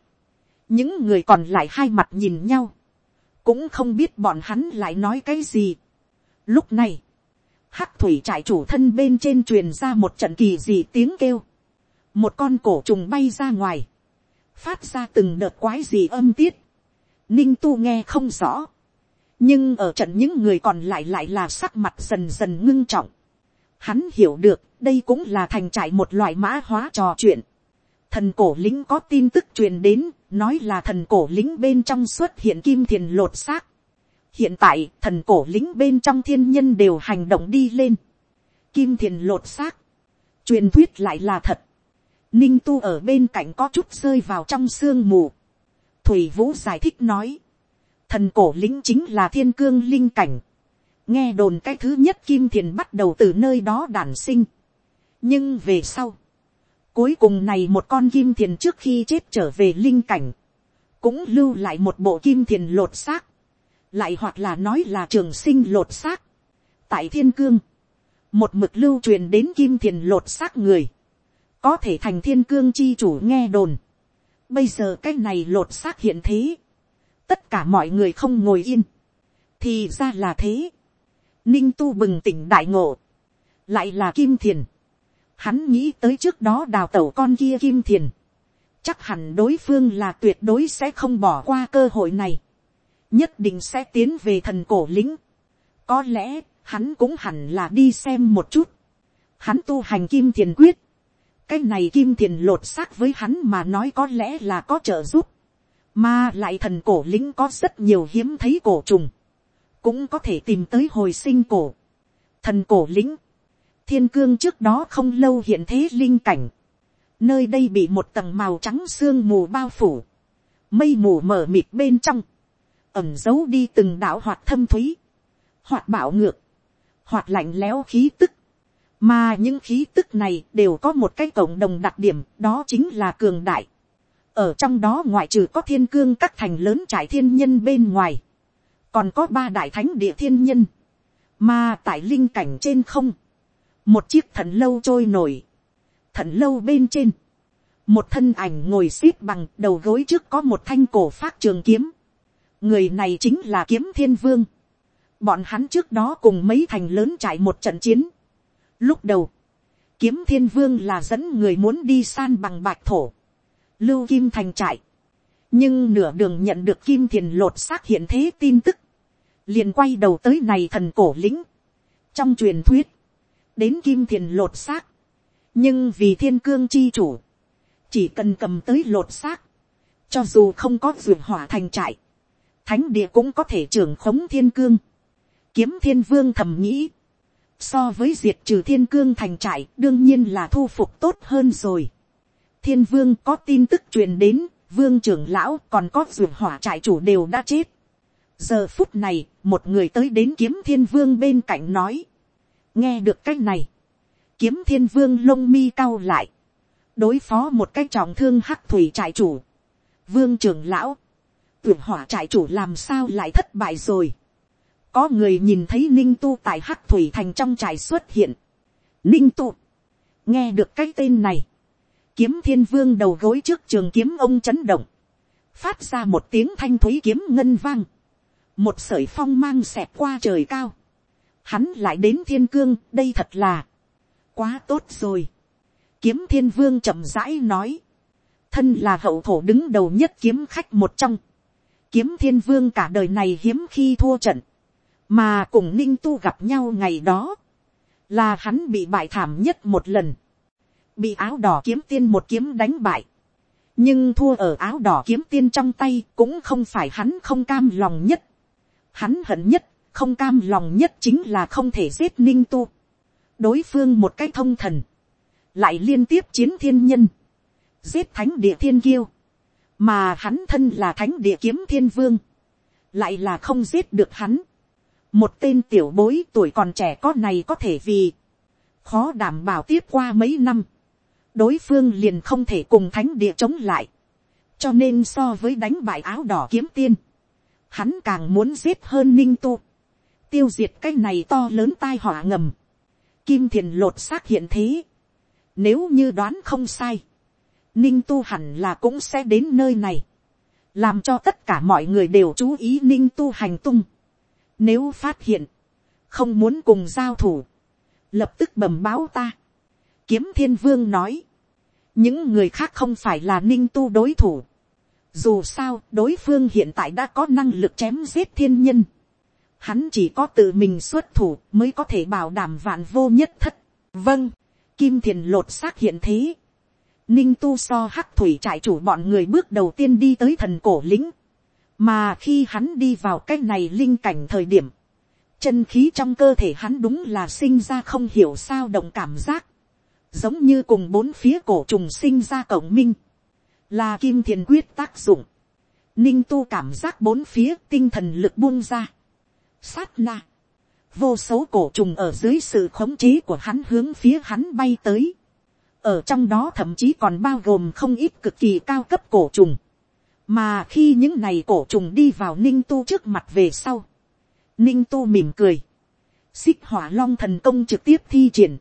những người còn lại hai mặt nhìn nhau, cũng không biết bọn hắn lại nói cái gì. Lúc này, hắc thủy trại chủ thân bên trên truyền ra một trận kỳ gì tiếng kêu, một con cổ trùng bay ra ngoài, phát ra từng đợt quái gì âm tiết, ninh tu nghe không rõ, nhưng ở trận những người còn lại lại là sắc mặt dần dần ngưng trọng, hắn hiểu được đây cũng là thành trại một loại mã hóa trò chuyện, thần cổ lính có tin tức truyền đến, nói là thần cổ lính bên trong xuất hiện kim thiền lột xác. hiện tại, thần cổ lính bên trong thiên nhân đều hành động đi lên. kim thiền lột xác. truyền thuyết lại là thật. ninh tu ở bên cạnh có chút rơi vào trong sương mù. thủy vũ giải thích nói. thần cổ lính chính là thiên cương linh cảnh nghe đồn cái thứ nhất kim thiền bắt đầu từ nơi đó đản sinh. nhưng về sau, Cuối cùng này một con kim thiền trước khi chết trở về linh cảnh. Cũng lưu lại một bộ kim thiền lột xác. Lại hoặc là nói là trường sinh lột xác. Tại thiên cương. Một mực lưu truyền đến kim thiền lột xác người. Có thể thành thiên cương chi chủ nghe đồn. Bây giờ cái này lột xác hiện thế. Tất cả mọi người không ngồi yên. Thì ra là thế. Ninh tu bừng tỉnh đại ngộ. Lại là kim thiền Hắn nghĩ tới trước đó đào tẩu con kia kim thiền. Chắc hẳn đối phương là tuyệt đối sẽ không bỏ qua cơ hội này. Nhất định sẽ tiến về thần cổ lĩnh. Có lẽ, hắn cũng hẳn là đi xem một chút. Hắn tu hành kim thiền quyết. Cái này kim thiền lột xác với hắn mà nói có lẽ là có trợ giúp. Mà lại thần cổ lĩnh có rất nhiều hiếm thấy cổ trùng. Cũng có thể tìm tới hồi sinh cổ. Thần cổ lĩnh thiên cương trước đó không lâu hiện thế linh cảnh, nơi đây bị một tầng màu trắng sương mù bao phủ, mây mù mờ mịt bên trong, ẩm giấu đi từng đạo hoạt thâm thúy, hoạt bạo ngược, hoạt lạnh lẽo khí tức, mà những khí tức này đều có một cái cộng đồng đặc điểm đó chính là cường đại. ở trong đó ngoại trừ có thiên cương các thành lớn trải thiên nhân bên ngoài, còn có ba đại thánh địa thiên nhân, mà tại linh cảnh trên không, một chiếc thần lâu trôi nổi, thần lâu bên trên, một thân ảnh ngồi x ế p bằng đầu gối trước có một thanh cổ phát trường kiếm, người này chính là kiếm thiên vương, bọn hắn trước đó cùng mấy thành lớn trải một trận chiến, lúc đầu, kiếm thiên vương là dẫn người muốn đi san bằng bạch thổ, lưu kim thành trại, nhưng nửa đường nhận được kim thiền lột xác hiện thế tin tức, liền quay đầu tới này thần cổ lĩnh. trong truyền thuyết, đến kim thiền lột xác. nhưng vì thiên cương chi chủ, chỉ cần cầm tới lột xác, cho dù không có ruột hỏa thành trại, thánh địa cũng có thể trưởng khống thiên cương. kiếm thiên vương thầm nghĩ, so với diệt trừ thiên cương thành trại đương nhiên là thu phục tốt hơn rồi. thiên vương có tin tức truyền đến, vương trưởng lão còn có ruộng hỏa trại chủ đều đã chết. giờ phút này, một người tới đến kiếm thiên vương bên cạnh nói, nghe được cái này, kiếm thiên vương lông mi cao lại, đối phó một cái trọng thương hắc thủy trại chủ, vương trưởng lão, ruộng hỏa trại chủ làm sao lại thất bại rồi. có người nhìn thấy ninh tu tại hắc thủy thành trong trại xuất hiện. ninh tu, nghe được cái tên này, kiếm thiên vương đầu gối trước trường kiếm ông chấn động, phát ra một tiếng thanh thúy kiếm ngân vang, một sởi phong mang xẹp qua trời cao, hắn lại đến thiên cương, đây thật là, quá tốt rồi. kiếm thiên vương chậm rãi nói, thân là hậu thổ đứng đầu nhất kiếm khách một trong, kiếm thiên vương cả đời này hiếm khi thua trận, mà cùng ninh tu gặp nhau ngày đó, là hắn bị bại thảm nhất một lần, bị áo đỏ kiếm tiên một kiếm đánh bại, nhưng thua ở áo đỏ kiếm tiên trong tay cũng không phải hắn không cam lòng nhất, hắn hận nhất không cam lòng nhất chính là không thể giết ninh tu. đối phương một cái thông thần, lại liên tiếp chiến thiên nhân, giết thánh địa thiên kiêu, mà hắn thân là thánh địa kiếm thiên vương, lại là không giết được hắn. một tên tiểu bối tuổi còn trẻ có này có thể vì, khó đảm bảo tiếp qua mấy năm, đối phương liền không thể cùng thánh địa chống lại, cho nên so với đánh bại áo đỏ kiếm tiên, hắn càng muốn giết hơn ninh tu. Tiêu diệt cái này to lớn tai họa ngầm, kim thiền lột xác hiện thế, nếu như đoán không sai, ninh tu hẳn là cũng sẽ đến nơi này, làm cho tất cả mọi người đều chú ý ninh tu hành tung. Nếu phát hiện, không muốn cùng giao thủ, lập tức bẩm báo ta. Kiếm thiên vương nói, những người khác không phải là ninh tu đối thủ. Dù sao, đối phương hiện tại đã có năng lực chém giết thiên nhân. Hắn chỉ có tự mình xuất thủ mới có thể bảo đảm vạn vô nhất thất. Vâng, kim thiền lột xác hiện thế. Ninh tu so hắc thủy trại chủ bọn người bước đầu tiên đi tới thần cổ lính Mà khi hắn đi vào cái này linh cảnh thời điểm. Chân khí trong cơ thể hắn đúng là sinh ra không hiểu sao động cảm giác. Giống như cùng bốn phía cổ trùng sinh ra cộng minh. Là kim thiền quyết tác dụng. Ninh tu cảm giác bốn phía tinh thần lực buông ra. Sát na. Vô số cổ trùng ở dưới sự khống chế của hắn hướng phía hắn bay tới ở trong đó thậm chí còn bao gồm không ít cực kỳ cao cấp cổ trùng, mà khi những này cổ trùng đi vào ninh tu trước mặt về sau, ninh tu mỉm cười, xích hỏa long thần công trực tiếp thi triển,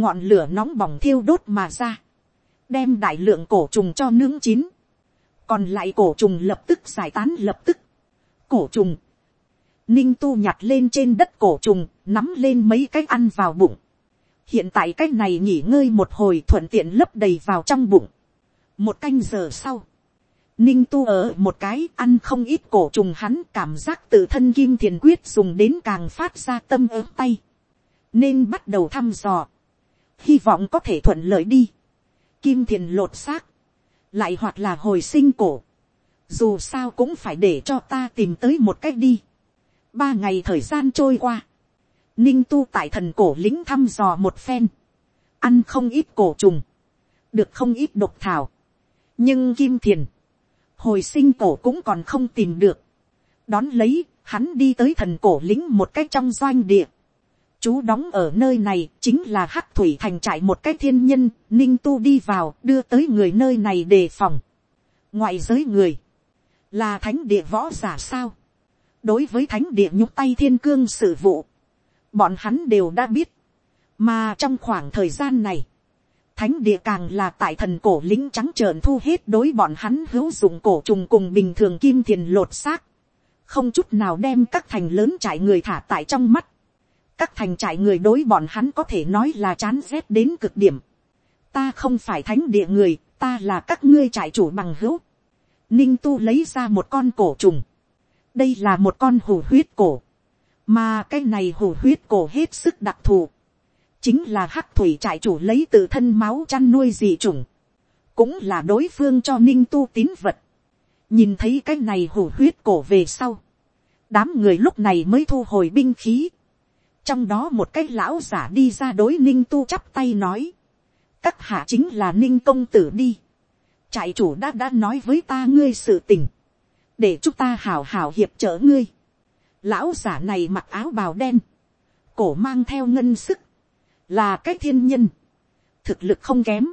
ngọn lửa nóng bỏng thiêu đốt mà ra, đem đại lượng cổ trùng cho nướng chín, còn lại cổ trùng lập tức giải tán lập tức, cổ trùng, ninh tu nhặt lên trên đất cổ trùng, nắm lên mấy cái ăn vào bụng, hiện tại cái này nghỉ ngơi một hồi thuận tiện lấp đầy vào trong bụng. một canh giờ sau, ninh tu ở một cái ăn không ít cổ trùng hắn cảm giác tự thân kim thiền quyết dùng đến càng phát ra tâm ớm tay, nên bắt đầu thăm dò, hy vọng có thể thuận lợi đi, kim thiền lột xác, lại hoặc là hồi sinh cổ, dù sao cũng phải để cho ta tìm tới một cách đi. ba ngày thời gian trôi qua, ninh tu tại thần cổ lính thăm dò một phen, ăn không ít cổ trùng, được không ít độc thảo, nhưng kim thiền, hồi sinh cổ cũng còn không tìm được, đón lấy, hắn đi tới thần cổ lính một cách trong doanh địa, chú đóng ở nơi này chính là hắc thủy thành trại một cái thiên nhân, ninh tu đi vào đưa tới người nơi này đề phòng. ngoại giới người, là thánh địa võ giả sao. đối với thánh địa nhúc tay thiên cương sự vụ, bọn hắn đều đã biết, mà trong khoảng thời gian này, thánh địa càng là tại thần cổ lính trắng trợn thu hết đối bọn hắn hữu dụng cổ trùng cùng bình thường kim thiền lột xác, không chút nào đem các thành lớn trại người thả tại trong mắt, các thành trại người đối bọn hắn có thể nói là chán rét đến cực điểm, ta không phải thánh địa người, ta là các ngươi trại chủ bằng hữu, ninh tu lấy ra một con cổ trùng, đây là một con hủ huyết cổ, mà cái này hủ huyết cổ hết sức đặc thù. Chính là hắc thủy trại chủ lấy từ thân máu chăn nuôi dị trùng, Cũng là đối phương cho ninh tu tín vật. Nhìn thấy cái này hủ huyết cổ về sau. Đám người lúc này mới thu hồi binh khí. Trong đó một cái lão giả đi ra đối ninh tu chắp tay nói. Các hạ chính là ninh công tử đi. Trại chủ đã đã nói với ta ngươi sự tình. Để chúng ta hảo hảo hiệp trợ ngươi Lão giả này mặc áo bào đen. Cổ mang theo ngân sức. Là cái thiên nhân. Thực lực không kém.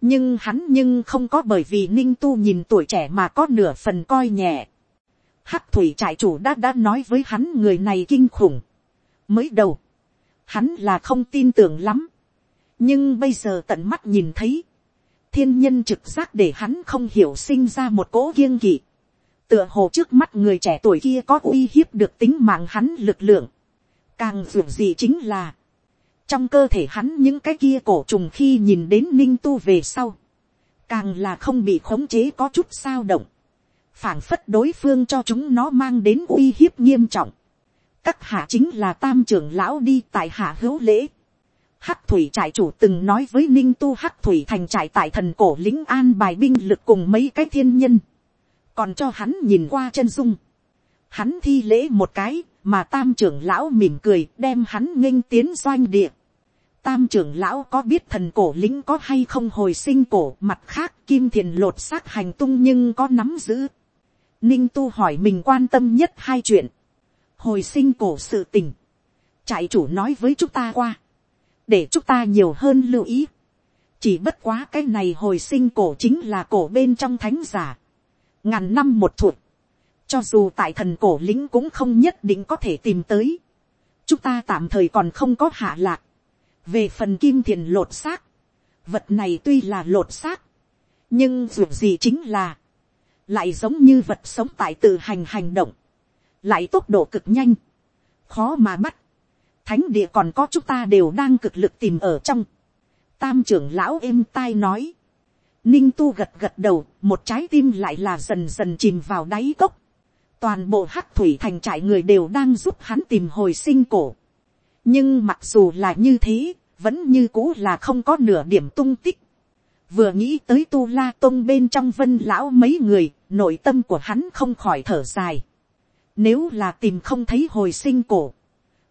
Nhưng hắn nhưng không có bởi vì ninh tu nhìn tuổi trẻ mà có nửa phần coi nhẹ. Hắc thủy trại chủ đã đã nói với hắn người này kinh khủng. Mới đầu. Hắn là không tin tưởng lắm. Nhưng bây giờ tận mắt nhìn thấy. Thiên nhân trực giác để hắn không hiểu sinh ra một cỗ kiêng kỵ tựa hồ trước mắt người trẻ tuổi kia có uy hiếp được tính mạng hắn lực lượng. Càng dường gì chính là, trong cơ thể hắn những cái kia cổ trùng khi nhìn đến ninh tu về sau, càng là không bị khống chế có chút sao động, phảng phất đối phương cho chúng nó mang đến uy hiếp nghiêm trọng các hạ chính là tam trưởng lão đi tại hạ hữu lễ. Hắc thủy trại chủ từng nói với ninh tu hắc thủy thành trại tại thần cổ lĩnh an bài binh lực cùng mấy cái thiên nhân còn cho hắn nhìn qua chân dung. Hắn thi lễ một cái, mà tam trưởng lão mỉm cười đem hắn nghênh tiến doanh địa. Tam trưởng lão có biết thần cổ lính có hay không hồi sinh cổ mặt khác kim thiền lột xác hành tung nhưng có nắm giữ. Ninh tu hỏi mình quan tâm nhất hai chuyện. Hồi sinh cổ sự tình. Trại chủ nói với chúng ta qua. Để chúng ta nhiều hơn lưu ý. Chỉ bất quá cái này hồi sinh cổ chính là cổ bên trong thánh giả. Ngàn năm một thuộc, cho dù tại thần cổ lính cũng không nhất định có thể tìm tới, chúng ta tạm thời còn không có hạ lạc, về phần kim thiền lột xác, vật này tuy là lột xác, nhưng dù gì chính là, lại giống như vật sống tại tự hành hành động, lại tốc độ cực nhanh, khó mà bắt, thánh địa còn có chúng ta đều đang cực lực tìm ở trong, tam trưởng lão êm tai nói, ninh tu gật gật đầu, một trái tim lại là dần dần chìm vào đáy cốc, toàn bộ hắc thủy thành trại người đều đang giúp hắn tìm hồi sinh cổ, nhưng mặc dù là như thế, vẫn như cũ là không có nửa điểm tung tích, vừa nghĩ tới tu la tôn bên trong vân lão mấy người, nội tâm của hắn không khỏi thở dài. Nếu là tìm không thấy hồi sinh cổ,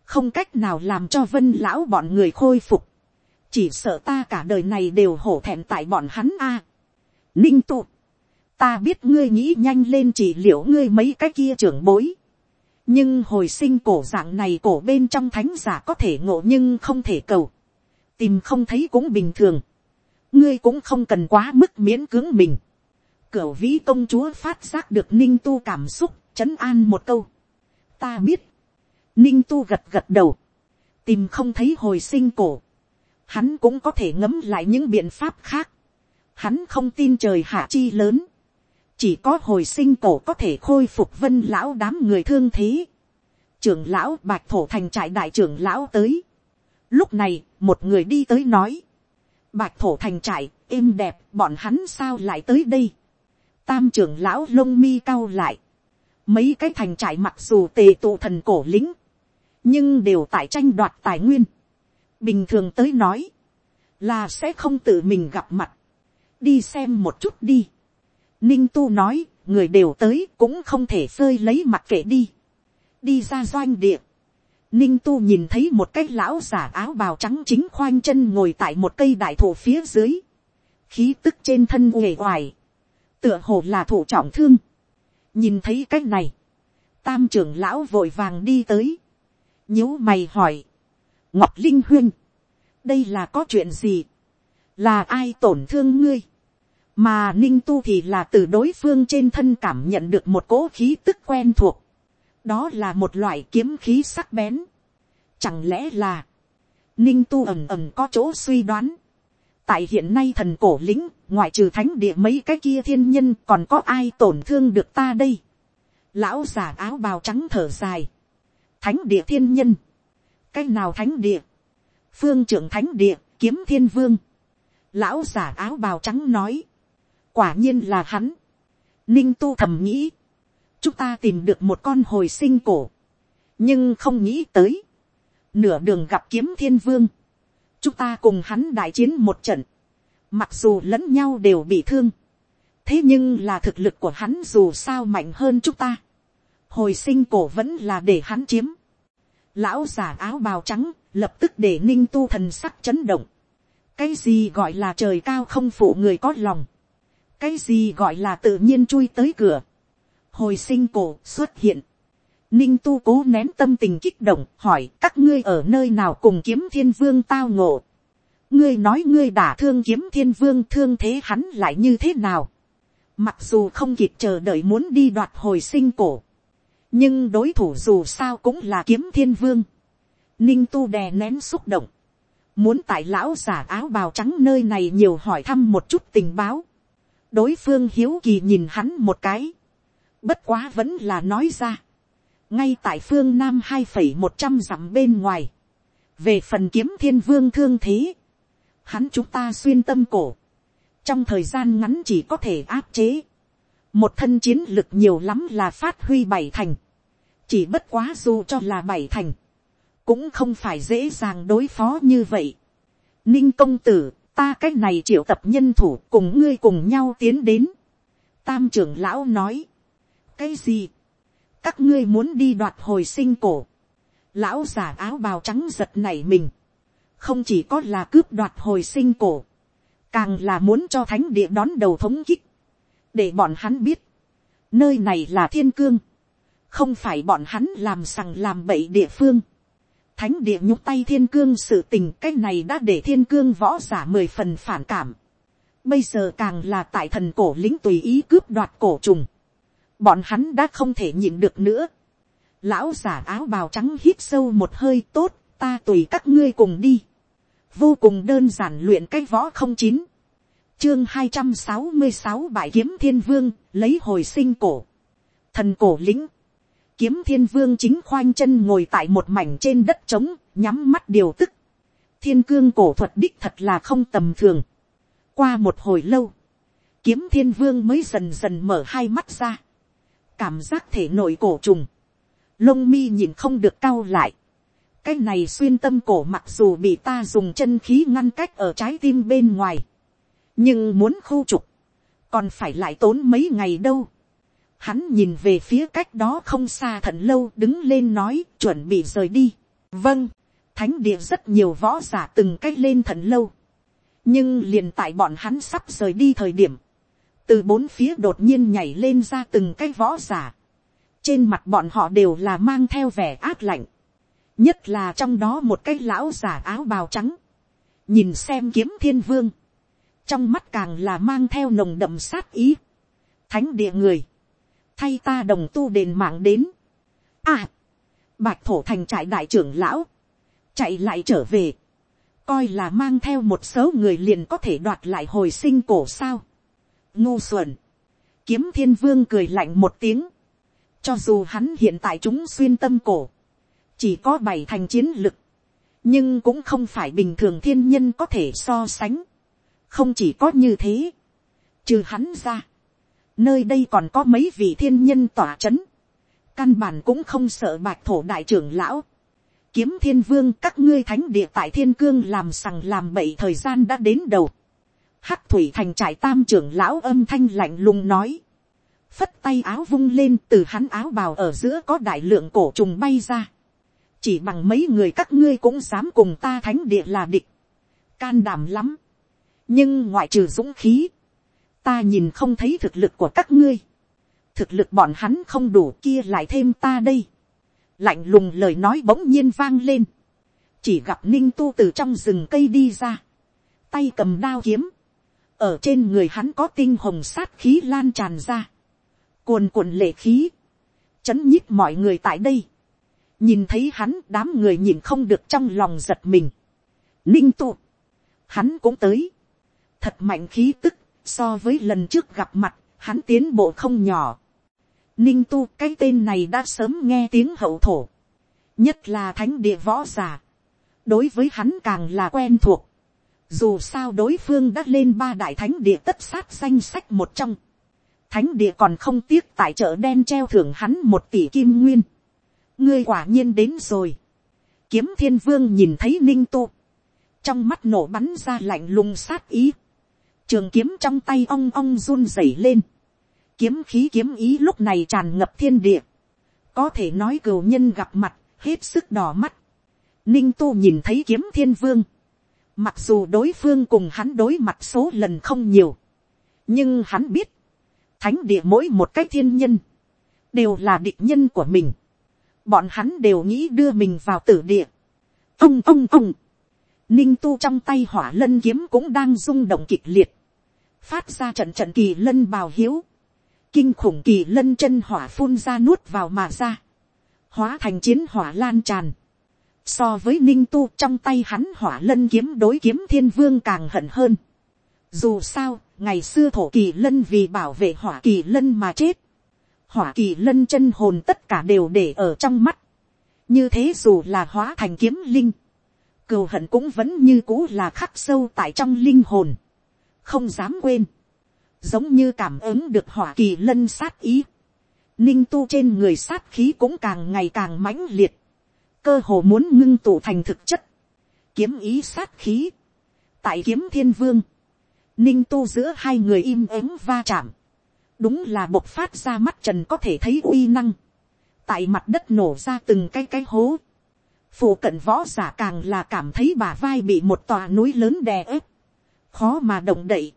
không cách nào làm cho vân lão bọn người khôi phục, chỉ sợ ta cả đời này đều hổ thẹn tại bọn hắn a. ninh tụ, ta biết ngươi nghĩ nhanh lên chỉ liệu ngươi mấy cái kia trưởng bối. nhưng hồi sinh cổ dạng này cổ bên trong thánh giả có thể ngộ nhưng không thể cầu. tìm không thấy cũng bình thường ngươi cũng không cần quá mức miễn cưỡng mình. Cửu vĩ công chúa phát giác được ninh tu cảm xúc, chấn an một câu. Ta biết. Ninh tu gật gật đầu. Tìm không thấy hồi sinh cổ. Hắn cũng có thể ngấm lại những biện pháp khác. Hắn không tin trời hạ chi lớn. Chỉ có hồi sinh cổ có thể khôi phục vân lão đám người thương thế. Trưởng lão bạch thổ thành trại đại trưởng lão tới. Lúc này, một người đi tới nói bạch thổ thành trại, êm đẹp, bọn hắn sao lại tới đây. Tam trưởng lão lông mi cao lại. Mấy cái thành trại mặc dù tề tụ thần cổ lính, nhưng đều tại tranh đoạt tài nguyên. Bình thường tới nói, là sẽ không tự mình gặp mặt. Đi xem một chút đi. Ninh tu nói, người đều tới cũng không thể rơi lấy mặt kệ đi. Đi ra doanh địa Ninh tu nhìn thấy một cái lão giả áo bào trắng chính khoanh chân ngồi tại một cây đại thụ phía dưới. Khí tức trên thân uể oải. Tựa hồ là thủ trọng thương. Nhìn thấy cái này. Tam trưởng lão vội vàng đi tới. nhíu mày hỏi. Ngọc Linh Huyên. Đây là có chuyện gì? Là ai tổn thương ngươi? Mà ninh tu thì là từ đối phương trên thân cảm nhận được một cỗ khí tức quen thuộc đó là một loại kiếm khí sắc bén. Chẳng lẽ là, ninh tu ầm ầm có chỗ suy đoán tại hiện nay thần cổ lĩnh, ngoại trừ thánh địa mấy cái kia thiên nhân còn có ai tổn thương được ta đây. lão giả áo bào trắng thở dài. thánh địa thiên nhân. cái nào thánh địa. phương trưởng thánh địa, kiếm thiên vương. lão giả áo bào trắng nói. quả nhiên là hắn. ninh tu thầm nghĩ chúng ta tìm được một con hồi sinh cổ, nhưng không nghĩ tới, nửa đường gặp kiếm thiên vương, chúng ta cùng hắn đại chiến một trận, mặc dù lẫn nhau đều bị thương, thế nhưng là thực lực của hắn dù sao mạnh hơn chúng ta, hồi sinh cổ vẫn là để hắn chiếm, lão giả áo bào trắng lập tức để ninh tu thần sắc chấn động, cái gì gọi là trời cao không phụ người có lòng, cái gì gọi là tự nhiên chui tới cửa, hồi sinh cổ xuất hiện. Ninh tu cố nén tâm tình kích động, hỏi, các ngươi ở nơi nào cùng kiếm thiên vương tao ngộ. ngươi nói ngươi đả thương kiếm thiên vương, thương thế hắn lại như thế nào. mặc dù không kịp chờ đợi muốn đi đoạt hồi sinh cổ. nhưng đối thủ dù sao cũng là kiếm thiên vương. Ninh tu đè nén xúc động. muốn tại lão giả áo bào trắng nơi này nhiều hỏi thăm một chút tình báo. đối phương hiếu kỳ nhìn hắn một cái Bất quá vẫn là nói ra. Ngay tại phương Nam hai phẩy một trăm dặm bên ngoài. Về phần kiếm thiên vương thương thế. Hắn chúng ta xuyên tâm cổ. Trong thời gian ngắn chỉ có thể áp chế. Một thân chiến lực nhiều lắm là phát huy bảy thành. Chỉ bất quá dù cho là bảy thành. Cũng không phải dễ dàng đối phó như vậy. Ninh công tử, ta cách này triệu tập nhân thủ cùng ngươi cùng nhau tiến đến. Tam trưởng lão nói cái gì, các ngươi muốn đi đoạt hồi sinh cổ, lão giả áo bào trắng giật nảy mình, không chỉ có là cướp đoạt hồi sinh cổ, càng là muốn cho thánh địa đón đầu thống kích, để bọn hắn biết, nơi này là thiên cương, không phải bọn hắn làm sằng làm bậy địa phương, thánh địa nhúc tay thiên cương sự tình cái này đã để thiên cương võ giả mười phần phản cảm, bây giờ càng là tại thần cổ lính tùy ý cướp đoạt cổ trùng, bọn hắn đã không thể nhịn được nữa. lão giả áo bào trắng hít sâu một hơi tốt, ta tùy các ngươi cùng đi. vô cùng đơn giản luyện cái võ không chín. chương hai trăm sáu mươi sáu bại kiếm thiên vương, lấy hồi sinh cổ. Thần cổ lĩnh. Kiếm thiên vương chính khoanh chân ngồi tại một mảnh trên đất trống, nhắm mắt điều tức. Thiên cương cổ thuật đích thật là không tầm thường. Qua một hồi lâu, kiếm thiên vương mới dần dần mở hai mắt ra. Cảm giác thể nội cổ trùng. Lông mi nhìn không được cao lại. Cái này xuyên tâm cổ mặc dù bị ta dùng chân khí ngăn cách ở trái tim bên ngoài nhưng muốn khu trục, còn phải lại tốn mấy ngày đâu. Hắn nhìn về phía cách đó không xa thần lâu đứng lên nói chuẩn bị rời đi. vâng, thánh địa rất nhiều võ giả từng cách lên thần lâu. nhưng liền tại bọn hắn sắp rời đi thời điểm, từ bốn phía đột nhiên nhảy lên ra từng cái võ giả. trên mặt bọn họ đều là mang theo vẻ ác lạnh. nhất là trong đó một cái lão giả áo bào trắng. nhìn xem kiếm thiên vương. Trong mắt càng là mang theo nồng đậm sát ý, thánh địa người, thay ta đồng tu đền mạng đến, à, bạch thổ thành trại đại trưởng lão, chạy lại trở về, coi là mang theo một số người liền có thể đoạt lại hồi sinh cổ sao, ngu xuẩn, kiếm thiên vương cười lạnh một tiếng, cho dù hắn hiện tại chúng xuyên tâm cổ, chỉ có bảy thành chiến lực, nhưng cũng không phải bình thường thiên nhân có thể so sánh. Không chỉ có như thế, trừ hắn ra, nơi đây còn có mấy vị thiên nhân tỏa chấn, căn bản cũng không sợ bạch thổ đại trưởng lão, kiếm thiên vương các ngươi thánh địa tại thiên cương làm sằng làm bậy thời gian đã đến đầu, hắc thủy thành Trại tam trưởng lão âm thanh lạnh lùng nói, phất tay áo vung lên từ hắn áo bào ở giữa có đại lượng cổ trùng bay ra, chỉ bằng mấy người các ngươi cũng dám cùng ta thánh địa là địch, can đảm lắm, nhưng ngoại trừ dũng khí, ta nhìn không thấy thực lực của các ngươi, thực lực bọn hắn không đủ kia lại thêm ta đây, lạnh lùng lời nói bỗng nhiên vang lên, chỉ gặp ninh tu từ trong rừng cây đi ra, tay cầm đao kiếm, ở trên người hắn có tinh hồng sát khí lan tràn ra, cuồn cuộn lệ khí, chấn nhít mọi người tại đây, nhìn thấy hắn đám người nhìn không được trong lòng giật mình, ninh tu, hắn cũng tới, thật mạnh khí tức, so với lần trước gặp mặt, hắn tiến bộ không nhỏ. Ninh tu cái tên này đã sớm nghe tiếng hậu thổ, nhất là thánh địa võ giả, đối với hắn càng là quen thuộc, dù sao đối phương đã lên ba đại thánh địa tất sát danh sách một trong, thánh địa còn không tiếc tại chợ đen treo thưởng hắn một tỷ kim nguyên, ngươi quả nhiên đến rồi, kiếm thiên vương nhìn thấy ninh tu, trong mắt nổ bắn ra lạnh lùng sát ý, trường kiếm trong tay ong ong run rẩy lên, kiếm khí kiếm ý lúc này tràn ngập thiên địa, có thể nói cừu nhân gặp mặt, hết sức đỏ mắt, ninh tu nhìn thấy kiếm thiên vương, mặc dù đối phương cùng hắn đối mặt số lần không nhiều, nhưng hắn biết, thánh địa mỗi một cách thiên nhân, đều là địch nhân của mình, bọn hắn đều nghĩ đưa mình vào tử địa, ông ông ông, ninh tu trong tay hỏa lân kiếm cũng đang rung động kịch liệt, phát ra trận trận kỳ lân bào hiếu, kinh khủng kỳ lân chân hỏa phun ra nuốt vào mà ra, hóa thành chiến hỏa lan tràn, so với ninh tu trong tay hắn hỏa lân kiếm đối kiếm thiên vương càng hận hơn. Dù sao, ngày xưa thổ kỳ lân vì bảo vệ hỏa kỳ lân mà chết, hỏa kỳ lân chân hồn tất cả đều để ở trong mắt, như thế dù là hóa thành kiếm linh, cừu hận cũng vẫn như cũ là khắc sâu tại trong linh hồn, không dám quên, giống như cảm ứng được hỏa kỳ lân sát ý, ninh tu trên người sát khí cũng càng ngày càng mãnh liệt, cơ hồ muốn ngưng tụ thành thực chất, kiếm ý sát khí, tại kiếm thiên vương, ninh tu giữa hai người im ắng va chạm, đúng là bộc phát ra mắt trần có thể thấy uy năng, tại mặt đất nổ ra từng cái cái hố, phụ cận võ giả càng là cảm thấy bà vai bị một tòa núi lớn đè ép, khó mà động đậy,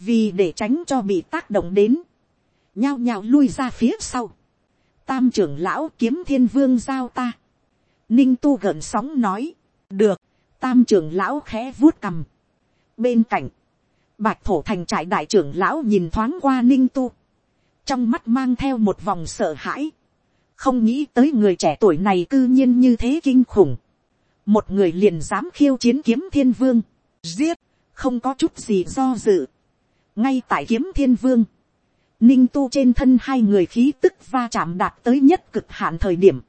vì để tránh cho bị tác động đến, nhao nhao lui ra phía sau, tam trưởng lão kiếm thiên vương giao ta, ninh tu gợn sóng nói, được, tam trưởng lão khẽ vuốt cằm, bên cạnh, bạch thổ thành trại đại trưởng lão nhìn thoáng qua ninh tu, trong mắt mang theo một vòng sợ hãi, không nghĩ tới người trẻ tuổi này cư nhiên như thế kinh khủng, một người liền dám khiêu chiến kiếm thiên vương, giết, không có chút gì do dự, ngay tại kiếm thiên vương, ninh tu trên thân hai người khí tức va chạm đạt tới nhất cực hạn thời điểm,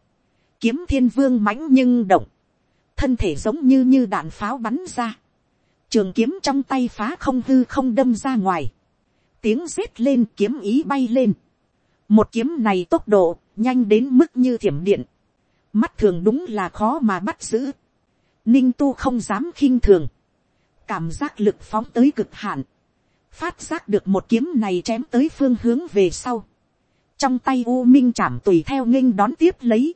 kiếm thiên vương mãnh nhưng động, thân thể giống như như đạn pháo bắn ra, trường kiếm trong tay phá không hư không đâm ra ngoài, tiếng rết lên kiếm ý bay lên, một kiếm này tốc độ nhanh đến mức như thiểm điện, mắt thường đúng là khó mà bắt giữ, ninh tu không dám khinh thường, cảm giác lực phóng tới cực hạn, phát giác được một kiếm này chém tới phương hướng về sau, trong tay u minh chạm tùy theo nghênh đón tiếp lấy,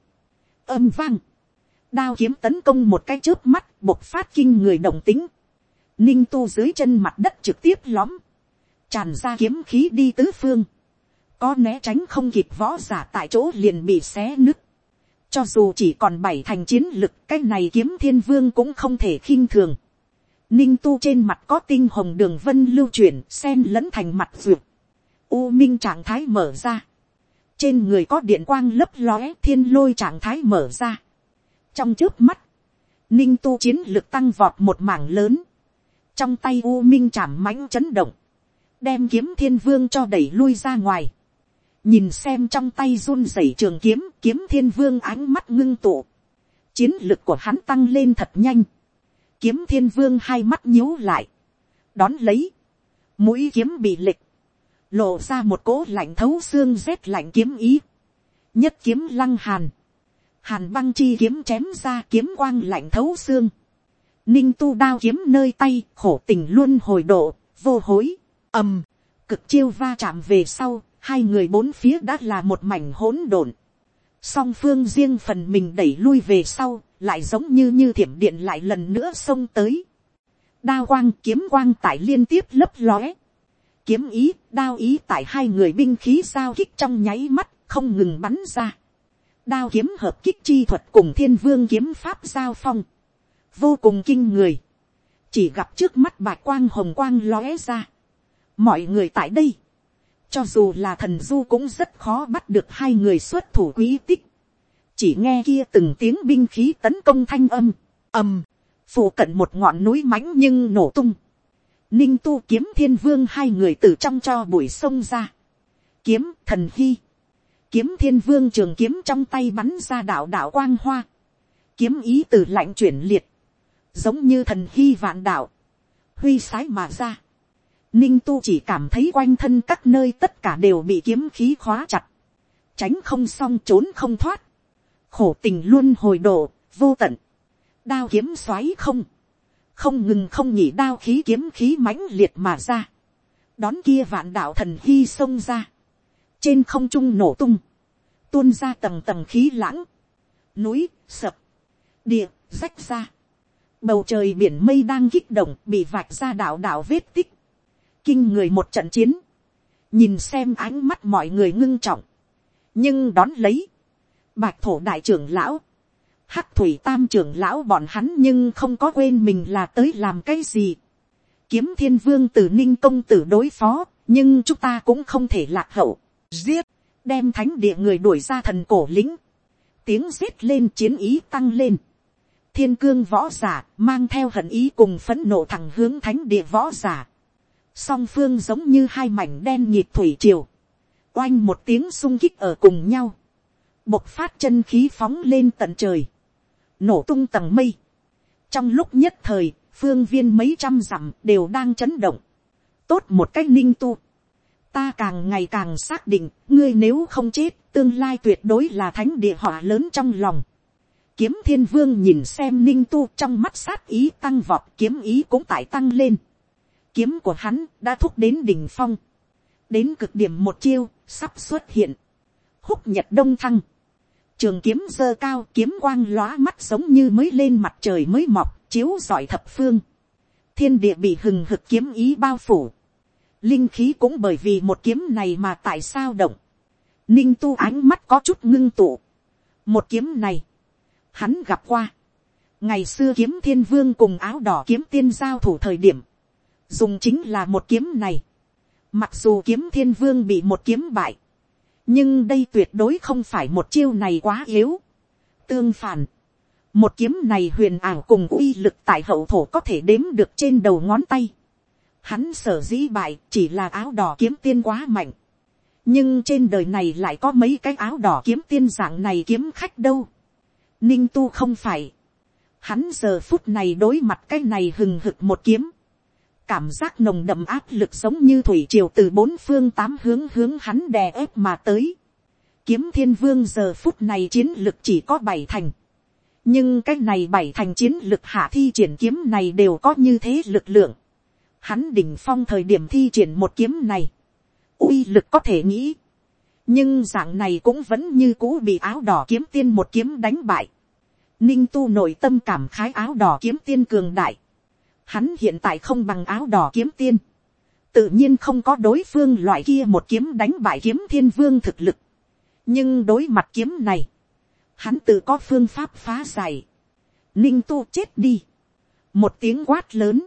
âm vang, đao kiếm tấn công một cái trước mắt bộc phát kinh người động tính, ninh tu dưới chân mặt đất trực tiếp lõm, tràn ra kiếm khí đi tứ phương, có né tránh không kịp võ giả tại chỗ liền bị xé nứt, cho dù chỉ còn bảy thành chiến lực cái này kiếm thiên vương cũng không thể khinh thường. Ninh tu trên mặt có tinh hồng đường vân lưu chuyển sen lẫn thành mặt ruột, U minh trạng thái mở ra. Trên người có điện quang lấp lóe thiên lôi trạng thái mở ra. Trong trước mắt. Ninh tu chiến lực tăng vọt một mảng lớn. Trong tay U minh chảm mãnh chấn động. Đem kiếm thiên vương cho đẩy lui ra ngoài nhìn xem trong tay run rẩy trường kiếm, kiếm thiên vương ánh mắt ngưng tụ. Chiến lực của hắn tăng lên thật nhanh. Kiếm thiên vương hai mắt nhíu lại. Đón lấy. Mũi kiếm bị lịch. Lộ ra một cỗ lạnh thấu xương rét lạnh kiếm ý. Nhất kiếm lăng hàn. Hàn băng chi kiếm chém ra kiếm quang lạnh thấu xương. Ninh tu đao kiếm nơi tay, khổ tình luôn hồi độ, vô hối, ầm, cực chiêu va chạm về sau, hai người bốn phía đã là một mảnh hỗn độn. song phương riêng phần mình đẩy lui về sau, lại giống như như thiểm điện lại lần nữa xông tới. đao quang kiếm quang tại liên tiếp lấp lóe kiếm ý, đao ý tại hai người binh khí giao kích trong nháy mắt, không ngừng bắn ra. đao kiếm hợp kích chi thuật cùng thiên vương kiếm pháp giao phong. vô cùng kinh người. chỉ gặp trước mắt bạch quang hồng quang lóe ra. mọi người tại đây cho dù là thần du cũng rất khó bắt được hai người xuất thủ quý tích. Chỉ nghe kia từng tiếng binh khí tấn công thanh âm. ầm. Phủ cận một ngọn núi mãnh nhưng nổ tung. Ninh tu kiếm thiên vương hai người từ trong cho buổi sông ra. Kiếm thần hy. Kiếm thiên vương trường kiếm trong tay bắn ra đạo đạo quang hoa. Kiếm ý từ lạnh chuyển liệt. Giống như thần hy vạn đạo. Huy sái mà ra Ninh tu chỉ cảm thấy quanh thân các nơi tất cả đều bị kiếm khí khóa chặt. Tránh không xong trốn không thoát. Khổ tình luôn hồi độ, vô tận. Đao kiếm xoáy không. Không ngừng không nhỉ đao khí kiếm khí mãnh liệt mà ra. Đón kia vạn đạo thần hy xông ra. Trên không trung nổ tung. Tuôn ra tầng tầng khí lãng. Núi, sập. Địa, rách ra. Bầu trời biển mây đang kích động bị vạch ra đạo đạo vết tích kinh người một trận chiến, nhìn xem ánh mắt mọi người ngưng trọng, nhưng đón lấy, bạch thổ đại trưởng lão, hắc thủy tam trưởng lão bọn hắn nhưng không có quên mình là tới làm cái gì. kiếm thiên vương tử ninh công tử đối phó, nhưng chúng ta cũng không thể lạc hậu, giết, đem thánh địa người đuổi ra thần cổ lính, tiếng giết lên chiến ý tăng lên, thiên cương võ giả mang theo hận ý cùng phấn nộ thẳng hướng thánh địa võ giả, song phương giống như hai mảnh đen nhịp thủy triều, oanh một tiếng sung kích ở cùng nhau, bộc phát chân khí phóng lên tận trời, nổ tung tầng mây. trong lúc nhất thời, phương viên mấy trăm dặm đều đang chấn động, tốt một cách ninh tu. ta càng ngày càng xác định, ngươi nếu không chết, tương lai tuyệt đối là thánh địa họa lớn trong lòng. kiếm thiên vương nhìn xem ninh tu trong mắt sát ý tăng vọt kiếm ý cũng tại tăng lên kiếm của hắn đã thúc đến đỉnh phong, đến cực điểm một chiêu, sắp xuất hiện, húc nhật đông thăng, trường kiếm dơ cao kiếm quang lóa mắt giống như mới lên mặt trời mới mọc, chiếu giỏi thập phương, thiên địa bị hừng hực kiếm ý bao phủ, linh khí cũng bởi vì một kiếm này mà tại sao động, ninh tu ánh mắt có chút ngưng tụ, một kiếm này, hắn gặp qua, ngày xưa kiếm thiên vương cùng áo đỏ kiếm tiên giao thủ thời điểm, dùng chính là một kiếm này. Mặc dù kiếm thiên vương bị một kiếm bại, nhưng đây tuyệt đối không phải một chiêu này quá yếu. Tương phản, một kiếm này huyền ảo cùng uy lực tại hậu thổ có thể đếm được trên đầu ngón tay. Hắn sở dĩ bại chỉ là áo đỏ kiếm tiên quá mạnh. Nhưng trên đời này lại có mấy cái áo đỏ kiếm tiên dạng này kiếm khách đâu. Ninh tu không phải. Hắn giờ phút này đối mặt cái này hừng hực một kiếm. Cảm giác nồng đậm áp lực giống như thủy triều từ bốn phương tám hướng hướng hắn đè ép mà tới. Kiếm thiên vương giờ phút này chiến lực chỉ có bảy thành. Nhưng cái này bảy thành chiến lực hạ thi triển kiếm này đều có như thế lực lượng. Hắn đỉnh phong thời điểm thi triển một kiếm này. uy lực có thể nghĩ. Nhưng dạng này cũng vẫn như cũ bị áo đỏ kiếm tiên một kiếm đánh bại. Ninh tu nội tâm cảm khái áo đỏ kiếm tiên cường đại. Hắn hiện tại không bằng áo đỏ kiếm tiên. Tự nhiên không có đối phương loại kia một kiếm đánh bại kiếm thiên vương thực lực. Nhưng đối mặt kiếm này. Hắn tự có phương pháp phá giải. Ninh tu chết đi. Một tiếng quát lớn.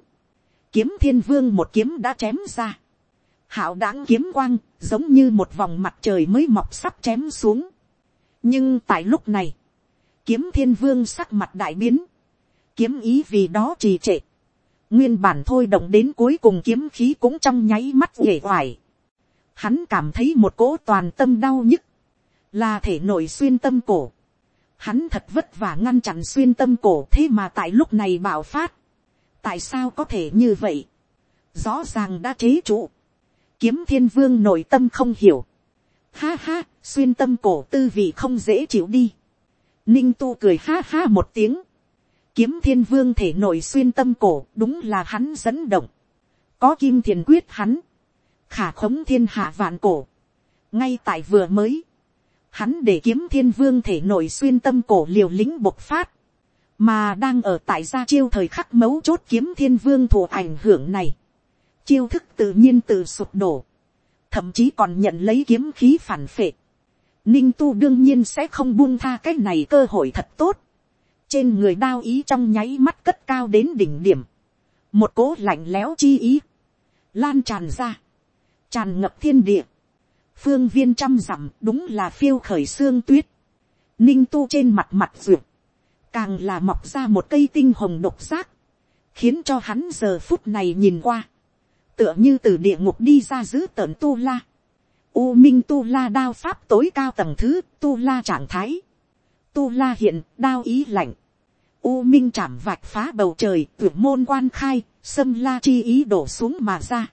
Kiếm thiên vương một kiếm đã chém ra. Hảo đáng kiếm quang giống như một vòng mặt trời mới mọc sắp chém xuống. Nhưng tại lúc này kiếm thiên vương sắc mặt đại biến, kiếm ý vì đó trì trệ, nguyên bản thôi động đến cuối cùng kiếm khí cũng trong nháy mắt nghề hoài. hắn cảm thấy một cỗ toàn tâm đau nhức, là thể nội xuyên tâm cổ, hắn thật vất vả ngăn chặn xuyên tâm cổ thế mà tại lúc này bạo phát, tại sao có thể như vậy, rõ ràng đã chế trụ, kiếm thiên vương nội tâm không hiểu, ha ha, xuyên tâm cổ tư vị không dễ chịu đi, Ninh tu cười ha ha một tiếng. Kiếm thiên vương thể nội xuyên tâm cổ, đúng là hắn dẫn động. Có kim thiền quyết hắn. Khả khống thiên hạ vạn cổ. Ngay tại vừa mới. Hắn để kiếm thiên vương thể nội xuyên tâm cổ liều lĩnh bộc phát. Mà đang ở tại gia chiêu thời khắc mấu chốt kiếm thiên vương thụ ảnh hưởng này. Chiêu thức tự nhiên tự sụp đổ. Thậm chí còn nhận lấy kiếm khí phản phệ Ninh tu đương nhiên sẽ không buông tha cái này cơ hội thật tốt. Trên người đao ý trong nháy mắt cất cao đến đỉnh điểm. Một cố lạnh lẽo chi ý. Lan tràn ra. Tràn ngập thiên địa. Phương viên trăm dặm đúng là phiêu khởi xương tuyết. Ninh tu trên mặt mặt ruột. Càng là mọc ra một cây tinh hồng độc giác. Khiến cho hắn giờ phút này nhìn qua. Tựa như từ địa ngục đi ra giữ tợn tu la U Minh Tu La đao pháp tối cao tầng thứ, Tu La trạng thái. Tu La hiện, đao ý lạnh. U Minh chạm vạch phá bầu trời, tuyệt môn quan khai, sâm la chi ý đổ xuống mà ra.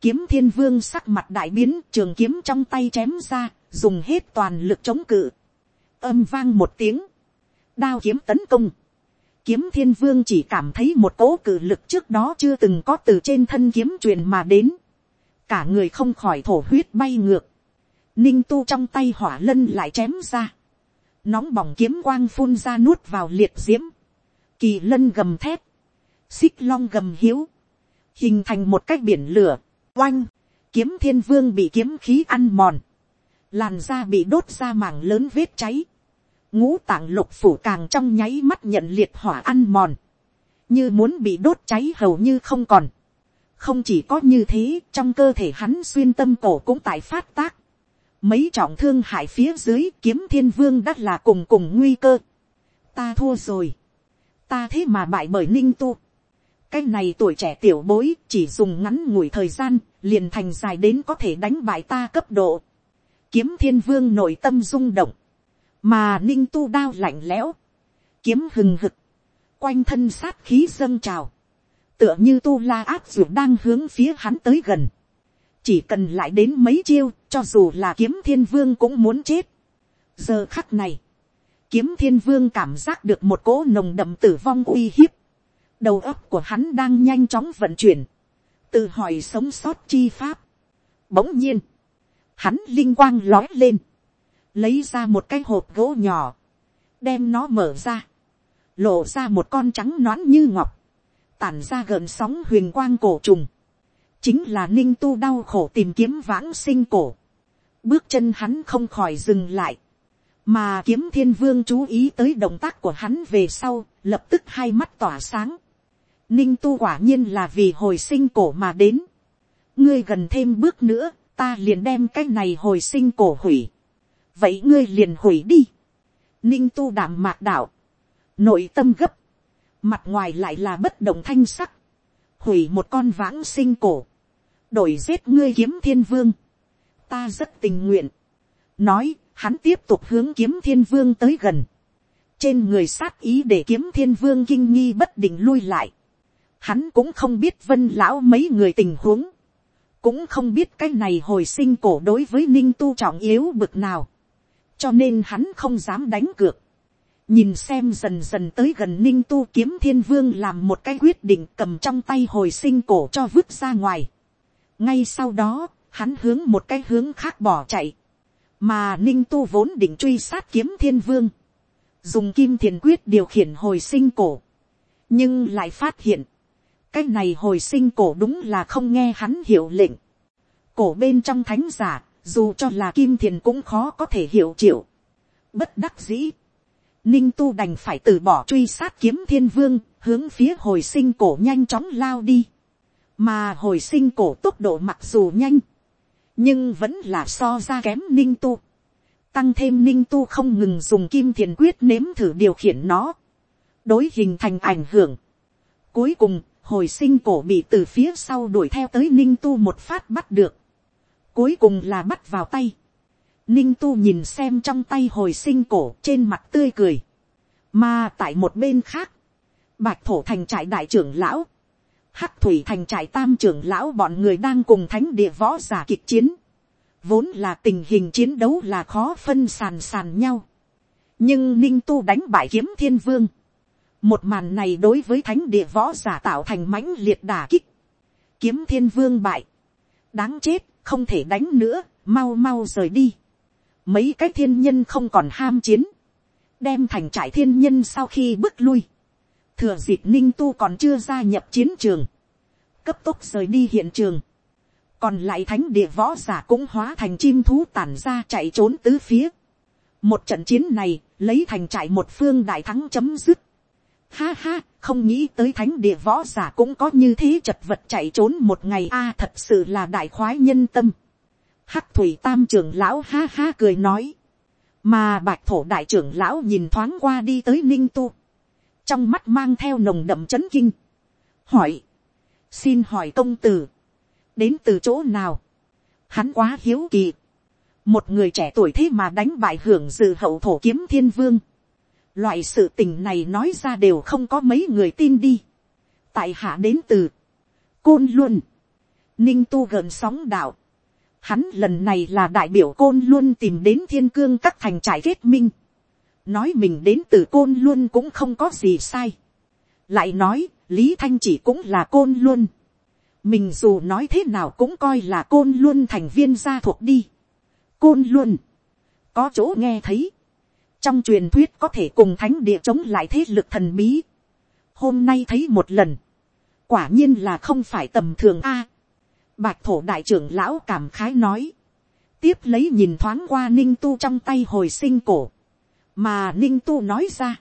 Kiếm thiên vương sắc mặt đại biến, trường kiếm trong tay chém ra, dùng hết toàn lực chống cự. Âm vang một tiếng. Đao kiếm tấn công. Kiếm thiên vương chỉ cảm thấy một cỗ cử lực trước đó chưa từng có từ trên thân kiếm truyền mà đến cả người không khỏi thổ huyết bay ngược, ninh tu trong tay hỏa lân lại chém ra, nóng bỏng kiếm quang phun ra nuốt vào liệt diễm, kỳ lân gầm thép, xích long gầm hiếu, hình thành một cái biển lửa, oanh, kiếm thiên vương bị kiếm khí ăn mòn, làn da bị đốt ra mảng lớn vết cháy, ngũ tạng lục phủ càng trong nháy mắt nhận liệt hỏa ăn mòn, như muốn bị đốt cháy hầu như không còn. Không chỉ có như thế trong cơ thể hắn xuyên tâm cổ cũng tại phát tác mấy trọng thương hại phía dưới kiếm thiên vương đắt là cùng cùng nguy cơ. Ta thua rồi. Ta thế mà bại bởi ninh tu. Cái này tuổi trẻ tiểu bối chỉ dùng ngắn ngủi thời gian liền thành dài đến có thể đánh bại ta cấp độ. Kiếm thiên vương nội tâm rung động. Mà ninh tu đao lạnh lẽo. Kiếm hừng hực. Quanh thân sát khí dâng trào. Tựa như tu la áp dù đang hướng phía hắn tới gần chỉ cần lại đến mấy chiêu, cho dù là kiếm thiên vương cũng muốn chết. giờ khắc này, kiếm thiên vương cảm giác được một cỗ nồng đậm tử vong uy hiếp. đầu óc của hắn đang nhanh chóng vận chuyển, tự hỏi sống sót chi pháp. bỗng nhiên, hắn linh quang lói lên, lấy ra một cái hộp gỗ nhỏ, đem nó mở ra, lộ ra một con trắng nõn như ngọc, tản ra gợn sóng huyền quang cổ trùng, chính là ninh tu đau khổ tìm kiếm vãng sinh cổ. Bước chân hắn không khỏi dừng lại, mà kiếm thiên vương chú ý tới động tác của hắn về sau, lập tức hai mắt tỏa sáng. Ninh tu quả nhiên là vì hồi sinh cổ mà đến. ngươi gần thêm bước nữa, ta liền đem cái này hồi sinh cổ hủy. vậy ngươi liền hủy đi. Ninh tu đảm mạc đạo, nội tâm gấp, mặt ngoài lại là bất động thanh sắc, hủy một con vãng sinh cổ, đổi giết ngươi kiếm thiên vương, ta rất tình nguyện, nói, hắn tiếp tục hướng kiếm thiên vương tới gần, trên người sát ý để kiếm thiên vương kinh nghi bất định lui lại, hắn cũng không biết vân lão mấy người tình huống, cũng không biết cái này hồi sinh cổ đối với ninh tu trọng yếu bực nào, cho nên hắn không dám đánh cược, nhìn xem dần dần tới gần ninh tu kiếm thiên vương làm một cái quyết định cầm trong tay hồi sinh cổ cho vứt ra ngoài ngay sau đó, hắn hướng một cái hướng khác bỏ chạy, mà ninh tu vốn định truy sát kiếm thiên vương, dùng kim thiền quyết điều khiển hồi sinh cổ, nhưng lại phát hiện, cái này hồi sinh cổ đúng là không nghe hắn hiệu lệnh, cổ bên trong thánh giả, dù cho là kim thiền cũng khó có thể hiểu chịu, bất đắc dĩ, ninh tu đành phải từ bỏ truy sát kiếm thiên vương, hướng phía hồi sinh cổ nhanh chóng lao đi, mà hồi sinh cổ tốc độ mặc dù nhanh, nhưng vẫn là so ra kém ninh tu. tăng thêm ninh tu không ngừng dùng kim thiền quyết nếm thử điều khiển nó, đối hình thành ảnh hưởng. cuối cùng, hồi sinh cổ bị từ phía sau đuổi theo tới ninh tu một phát bắt được, cuối cùng là bắt vào tay. Ninh tu nhìn xem trong tay hồi sinh cổ trên mặt tươi cười, mà tại một bên khác, bạch thổ thành trại đại trưởng lão, hắc thủy thành trại tam trưởng lão bọn người đang cùng thánh địa võ giả kịch chiến. Vốn là tình hình chiến đấu là khó phân sàn sàn nhau. Nhưng ninh tu đánh bại kiếm thiên vương. Một màn này đối với thánh địa võ giả tạo thành mãnh liệt đả kích. Kiếm thiên vương bại. Đáng chết, không thể đánh nữa, mau mau rời đi. Mấy cái thiên nhân không còn ham chiến. Đem thành trại thiên nhân sau khi bước lui thừa dịp ninh tu còn chưa gia nhập chiến trường, cấp tốc rời đi hiện trường, còn lại thánh địa võ giả cũng hóa thành chim thú tản ra chạy trốn tứ phía. một trận chiến này lấy thành trại một phương đại thắng chấm dứt. ha ha, không nghĩ tới thánh địa võ giả cũng có như thế chật vật chạy trốn một ngày a thật sự là đại khoái nhân tâm. hắc thủy tam trưởng lão ha ha cười nói. mà bạch thổ đại trưởng lão nhìn thoáng qua đi tới ninh tu trong mắt mang theo nồng đậm c h ấ n kinh, hỏi, xin hỏi công tử, đến từ chỗ nào, hắn quá hiếu kỳ, một người trẻ tuổi thế mà đánh bại hưởng dự hậu thổ kiếm thiên vương, loại sự tình này nói ra đều không có mấy người tin đi, tại hạ đến từ, côn luôn, ninh tu gần sóng đạo, hắn lần này là đại biểu côn luôn tìm đến thiên cương các thành trải kết minh, nói mình đến từ côn luôn cũng không có gì sai. lại nói, lý thanh chỉ cũng là côn luôn. mình dù nói thế nào cũng coi là côn luôn thành viên gia thuộc đi. côn luôn, có chỗ nghe thấy. trong truyền thuyết có thể cùng thánh địa chống lại thế lực thần bí. hôm nay thấy một lần, quả nhiên là không phải tầm thường a. bạch thổ đại trưởng lão cảm khái nói. tiếp lấy nhìn thoáng qua ninh tu trong tay hồi sinh cổ mà ninh tu nói ra,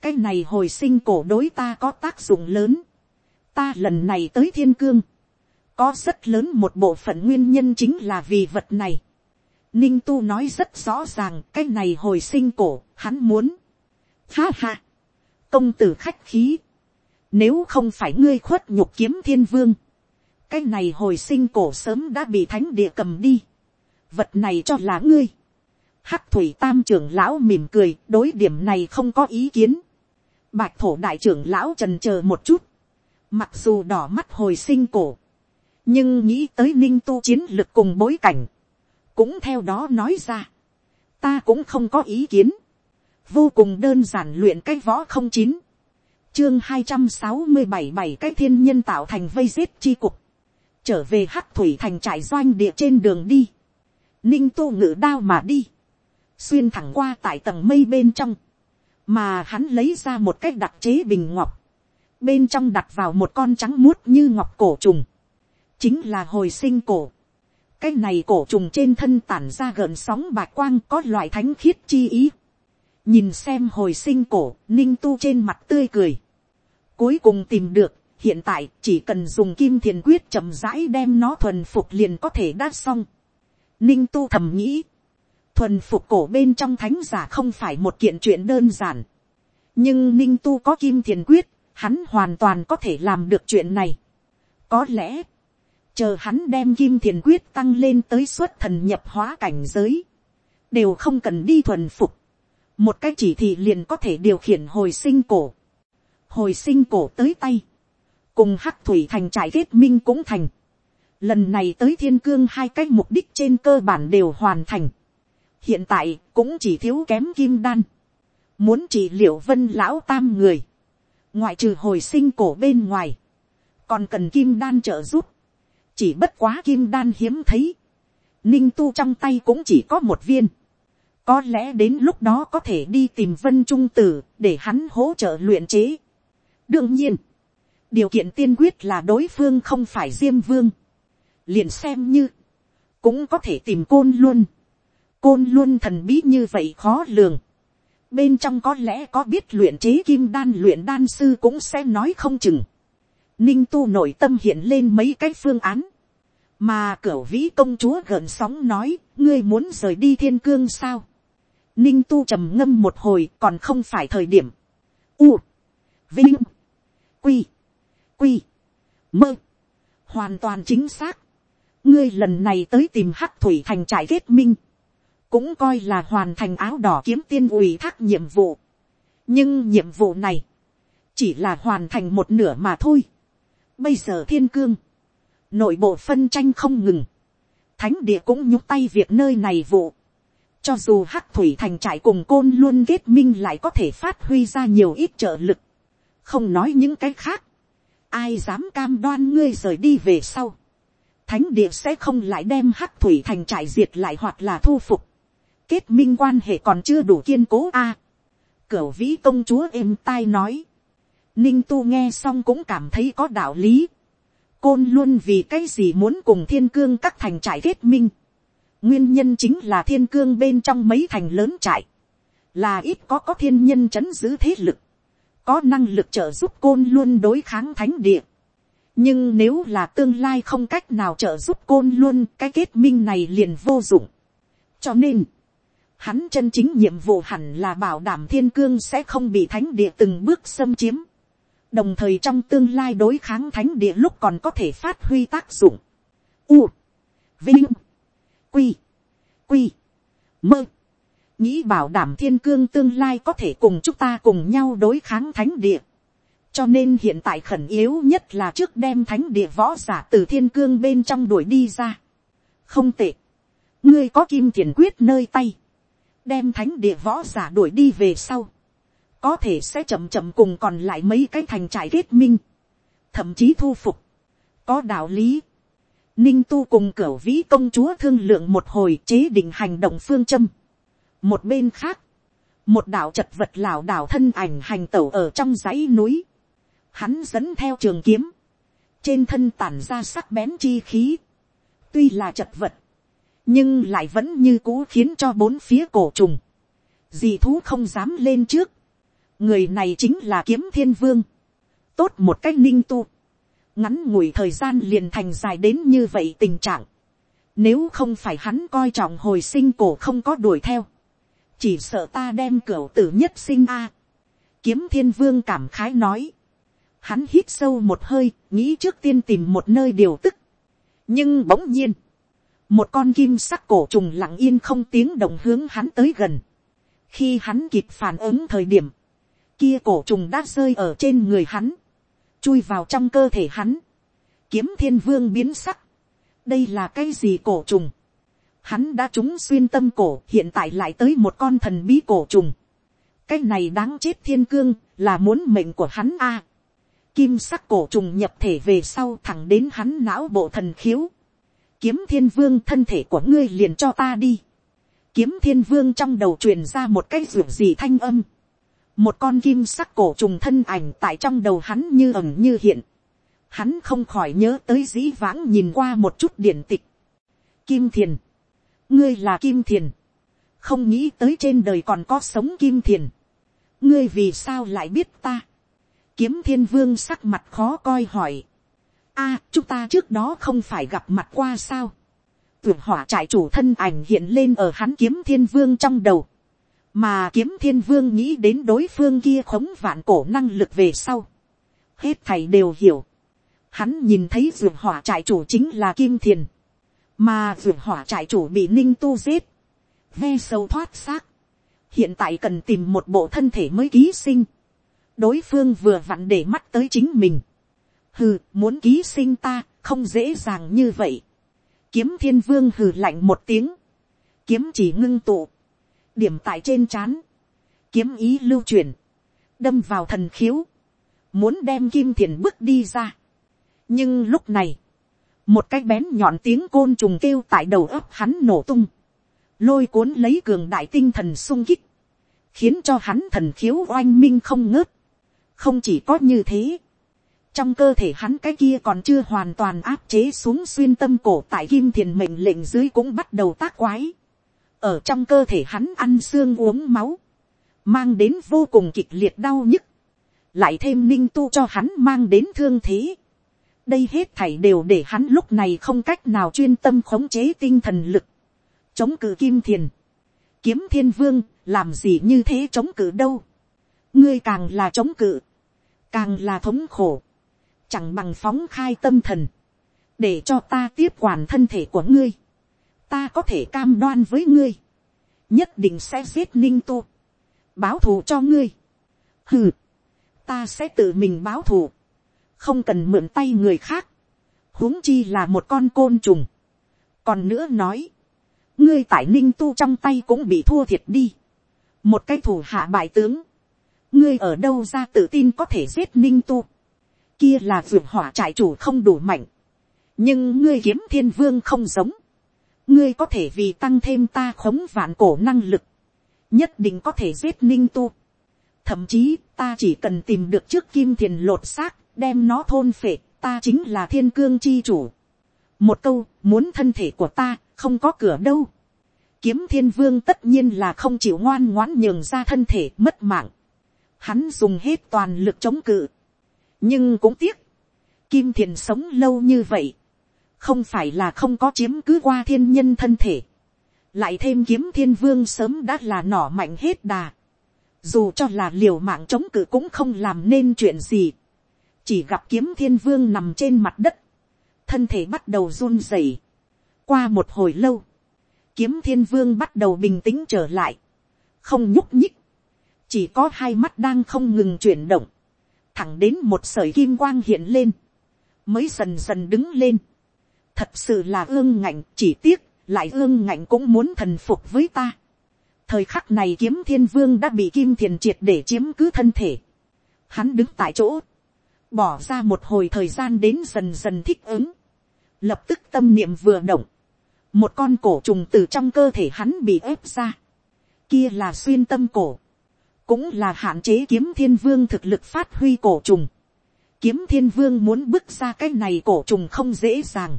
cái này hồi sinh cổ đối ta có tác dụng lớn, ta lần này tới thiên cương, có rất lớn một bộ phận nguyên nhân chính là vì vật này. Ninh tu nói rất rõ ràng cái này hồi sinh cổ, hắn muốn. Ha ha, công tử khách khí, nếu không phải ngươi khuất nhục kiếm thiên vương, cái này hồi sinh cổ sớm đã bị thánh địa cầm đi. Vật này cho là ngươi. Hắc thủy tam trưởng lão mỉm cười, đối điểm này không có ý kiến. Bạch thổ đại trưởng lão trần chờ một chút. Mặc dù đỏ mắt hồi sinh cổ. Nhưng nghĩ tới ninh tu chiến lực cùng bối cảnh. Cũng theo đó nói ra. Ta cũng không có ý kiến. Vô cùng đơn giản luyện cái võ không chín. Chương hai trăm sáu mươi bảy bảy cái thiên nhân tạo thành vây giết chi cục. Trở về hắc thủy thành trại doanh địa trên đường đi. Ninh tu ngự đao mà đi xuyên thẳng qua tại tầng mây bên trong, mà hắn lấy ra một cái đặc chế bình ngọc, bên trong đặt vào một con trắng muốt như ngọc cổ trùng, chính là hồi sinh cổ. cái này cổ trùng trên thân tản ra gợn sóng bạc quang có loại thánh khiết chi ý. nhìn xem hồi sinh cổ, ninh tu trên mặt tươi cười. cuối cùng tìm được, hiện tại chỉ cần dùng kim thiền quyết chậm rãi đem nó thuần phục liền có thể đát xong. ninh tu thầm nghĩ, thuần phục cổ bên trong thánh giả không phải một kiện chuyện đơn giản. nhưng ninh tu có kim thiền quyết, hắn hoàn toàn có thể làm được chuyện này. Có lẽ, chờ hắn đem kim thiền quyết tăng lên tới suất thần nhập hóa cảnh giới, đều không cần đi thuần phục. Một cái chỉ thị liền có thể điều khiển hồi sinh cổ. Hồi sinh cổ tới tay. Cùng hắc thủy thành trải kết minh cũng thành. Lần này tới thiên cương hai cái mục đích trên cơ bản đều hoàn thành. Hiện tại cũng chỉ thiếu kém kim đan. Muốn chỉ liệu vân lão tam người. Ngoại trừ hồi sinh cổ bên ngoài. Còn cần kim đan trợ giúp. Chỉ bất quá kim đan hiếm thấy. Ninh tu trong tay cũng chỉ có một viên. Có lẽ đến lúc đó có thể đi tìm vân trung tử để hắn hỗ trợ luyện chế. Đương nhiên. Điều kiện tiên quyết là đối phương không phải diêm vương. Liền xem như. Cũng có thể tìm côn luôn. Côn luôn thần bí như vậy khó lường bên trong có lẽ có biết luyện chế kim đan luyện đan sư cũng sẽ nói không chừng. Ninh tu nội tâm hiện lên mấy cái phương án. Mà cửa vĩ công chúa gợn sóng nói, ngươi muốn rời đi thiên cương sao. Ninh tu trầm ngâm một hồi còn không phải thời điểm. U. Vinh. Quy. Quy. Mơ. Hoàn toàn chính xác. Ngươi lần này tới tìm hắc thủy thành trải kết minh cũng coi là hoàn thành áo đỏ kiếm tiên ủy thác nhiệm vụ. nhưng nhiệm vụ này, chỉ là hoàn thành một nửa mà thôi. bây giờ thiên cương, nội bộ phân tranh không ngừng, thánh địa cũng nhúc tay việc nơi này vụ. cho dù hắc thủy thành trại cùng côn luôn kết minh lại có thể phát huy ra nhiều ít trợ lực, không nói những cái khác, ai dám cam đoan ngươi rời đi về sau thánh địa sẽ không lại đem hắc thủy thành trại diệt lại hoặc là thu phục kết minh quan hệ còn chưa đủ kiên cố a. À, Cửu vĩ công chúa êm tai nói. Ninh tu nghe xong cũng cảm thấy có đạo lý. Côn luôn vì cái gì muốn cùng thiên cương các thành trại kết minh. Nguyên nhân chính là thiên cương bên trong mấy thành lớn trại. Là ít có có thiên nhân chấn giữ thế lực. Có năng lực trợ giúp côn luôn đối kháng thánh địa. Nhưng nếu là tương lai không cách nào trợ giúp côn luôn cái kết minh này liền vô dụng. Cho nên Hắn chân chính nhiệm vụ hẳn là bảo đảm thiên cương sẽ không bị thánh địa từng bước xâm chiếm. Đồng thời trong tương lai đối kháng thánh địa lúc còn có thể phát huy tác dụng. U. Vinh. Quy. Quy. Mơ. Nghĩ bảo đảm thiên cương tương lai có thể cùng chúng ta cùng nhau đối kháng thánh địa. Cho nên hiện tại khẩn yếu nhất là trước đem thánh địa võ giả từ thiên cương bên trong đuổi đi ra. Không tệ. Ngươi có kim thiền quyết nơi tay đem thánh địa võ giả đuổi đi về sau, có thể sẽ chậm chậm cùng còn lại mấy cái thành trại kết minh, thậm chí thu phục, có đạo lý. Ninh tu cùng cửa vĩ công chúa thương lượng một hồi chế định hành động phương châm. Một bên khác, một đạo chật vật lảo đảo thân ảnh hành tẩu ở trong dãy núi. Hắn dẫn theo trường kiếm, trên thân tản ra sắc bén chi khí. Tuy là chật vật, nhưng lại vẫn như cũ khiến cho bốn phía cổ trùng, dì thú không dám lên trước, người này chính là kiếm thiên vương, tốt một cách ninh tu, ngắn ngủi thời gian liền thành dài đến như vậy tình trạng, nếu không phải hắn coi trọng hồi sinh cổ không có đuổi theo, chỉ sợ ta đem cửa tử nhất sinh a. kiếm thiên vương cảm khái nói, hắn hít sâu một hơi, nghĩ trước tiên tìm một nơi điều tức, nhưng bỗng nhiên, một con kim sắc cổ trùng lặng yên không tiếng động hướng hắn tới gần. khi hắn kịp phản ứng thời điểm, kia cổ trùng đã rơi ở trên người hắn, chui vào trong cơ thể hắn, kiếm thiên vương biến sắc. đây là cái gì cổ trùng. hắn đã trúng xuyên tâm cổ hiện tại lại tới một con thần bí cổ trùng. cái này đáng chết thiên cương là muốn mệnh của hắn a. kim sắc cổ trùng nhập thể về sau thẳng đến hắn não bộ thần khiếu kiếm thiên vương thân thể của ngươi liền cho ta đi. kiếm thiên vương trong đầu truyền ra một cái ruột gì thanh âm. một con kim sắc cổ trùng thân ảnh tại trong đầu hắn như ẩn như hiện. hắn không khỏi nhớ tới dĩ vãng nhìn qua một chút điển tịch. kim thiền. ngươi là kim thiền. không nghĩ tới trên đời còn có sống kim thiền. ngươi vì sao lại biết ta. kiếm thiên vương sắc mặt khó coi hỏi a chúng ta trước đó không phải gặp mặt qua sao. tuyệt hỏa trại chủ thân ảnh hiện lên ở hắn kiếm thiên vương trong đầu. mà kiếm thiên vương nghĩ đến đối phương kia khống vạn cổ năng lực về sau. hết thầy đều hiểu. hắn nhìn thấy ruột hỏa trại chủ chính là kim thiền, mà ruột hỏa trại chủ bị ninh tu giết, ve sâu thoát xác, hiện tại cần tìm một bộ thân thể mới ký sinh, đối phương vừa vặn để mắt tới chính mình, hừ muốn ký sinh ta không dễ dàng như vậy, kiếm thiên vương hừ lạnh một tiếng, kiếm chỉ ngưng tụ, điểm tại trên chán. Kiếm ý lưu truyền, đâm vào thần khiếu, muốn đem kim thiền bước đi ra. nhưng lúc này, một cái bén nhọn tiếng côn trùng kêu tại đầu ấp hắn nổ tung, lôi cuốn lấy cường đại tinh thần sung kích, khiến cho hắn thần khiếu oanh minh không ngớt. không chỉ có như thế, trong cơ thể hắn cái kia còn chưa hoàn toàn áp chế xuống xuyên tâm cổ tại kim thiền mệnh lệnh dưới cũng bắt đầu tác quái. Ở trong cơ thể hắn ăn xương uống máu, mang đến vô cùng kịch liệt đau nhức, lại thêm ninh tu cho hắn mang đến thương thế. đây hết thảy đều để hắn lúc này không cách nào chuyên tâm khống chế tinh thần lực, chống cự kim thiền, kiếm thiên vương làm gì như thế chống cự đâu, ngươi càng là chống cự, càng là thống khổ, chẳng bằng phóng khai tâm thần, để cho ta tiếp quản thân thể của ngươi ta có thể cam đoan với ngươi, nhất định sẽ giết ninh tu, báo thù cho ngươi. hừ, ta sẽ tự mình báo thù, không cần mượn tay người khác, huống chi là một con côn trùng. còn nữa nói, ngươi tại ninh tu trong tay cũng bị thua thiệt đi, một cái thủ hạ bại tướng, ngươi ở đâu ra tự tin có thể giết ninh tu, kia là vượt hỏa trại chủ không đủ mạnh, nhưng ngươi kiếm thiên vương không giống, ngươi có thể vì tăng thêm ta khống vạn cổ năng lực, nhất định có thể giết ninh tu. thậm chí ta chỉ cần tìm được trước kim thiền lột xác, đem nó thôn phệ, ta chính là thiên cương chi chủ. một câu, muốn thân thể của ta, không có cửa đâu. kiếm thiên vương tất nhiên là không chịu ngoan ngoãn nhường ra thân thể mất mạng. hắn dùng hết toàn lực chống cự nhưng cũng tiếc, kim thiền sống lâu như vậy, không phải là không có chiếm cứ qua thiên nhân thân thể, lại thêm kiếm thiên vương sớm đã là nỏ mạnh hết đà, dù cho là liều mạng chống cự cũng không làm nên chuyện gì, chỉ gặp kiếm thiên vương nằm trên mặt đất, thân thể bắt đầu run rẩy. qua một hồi lâu, kiếm thiên vương bắt đầu bình tĩnh trở lại, không nhúc nhích, chỉ có hai mắt đang không ngừng chuyển động, thẳng đến một sởi kim quang hiện lên, mới dần dần đứng lên, thật sự là ương ngạnh chỉ tiếc lại ương ngạnh cũng muốn thần phục với ta. Thời khắc này kiếm thiên vương đã bị kim thiền triệt để chiếm cứ thân thể. Hắn đứng tại chỗ bỏ ra một hồi thời gian đến dần dần thích ứng. Lập tức tâm niệm vừa động một con cổ trùng từ trong cơ thể hắn bị ép ra. Kia là xuyên tâm cổ cũng là hạn chế kiếm thiên vương thực lực phát huy cổ trùng. Kiếm thiên vương muốn bước ra cái này cổ trùng không dễ dàng.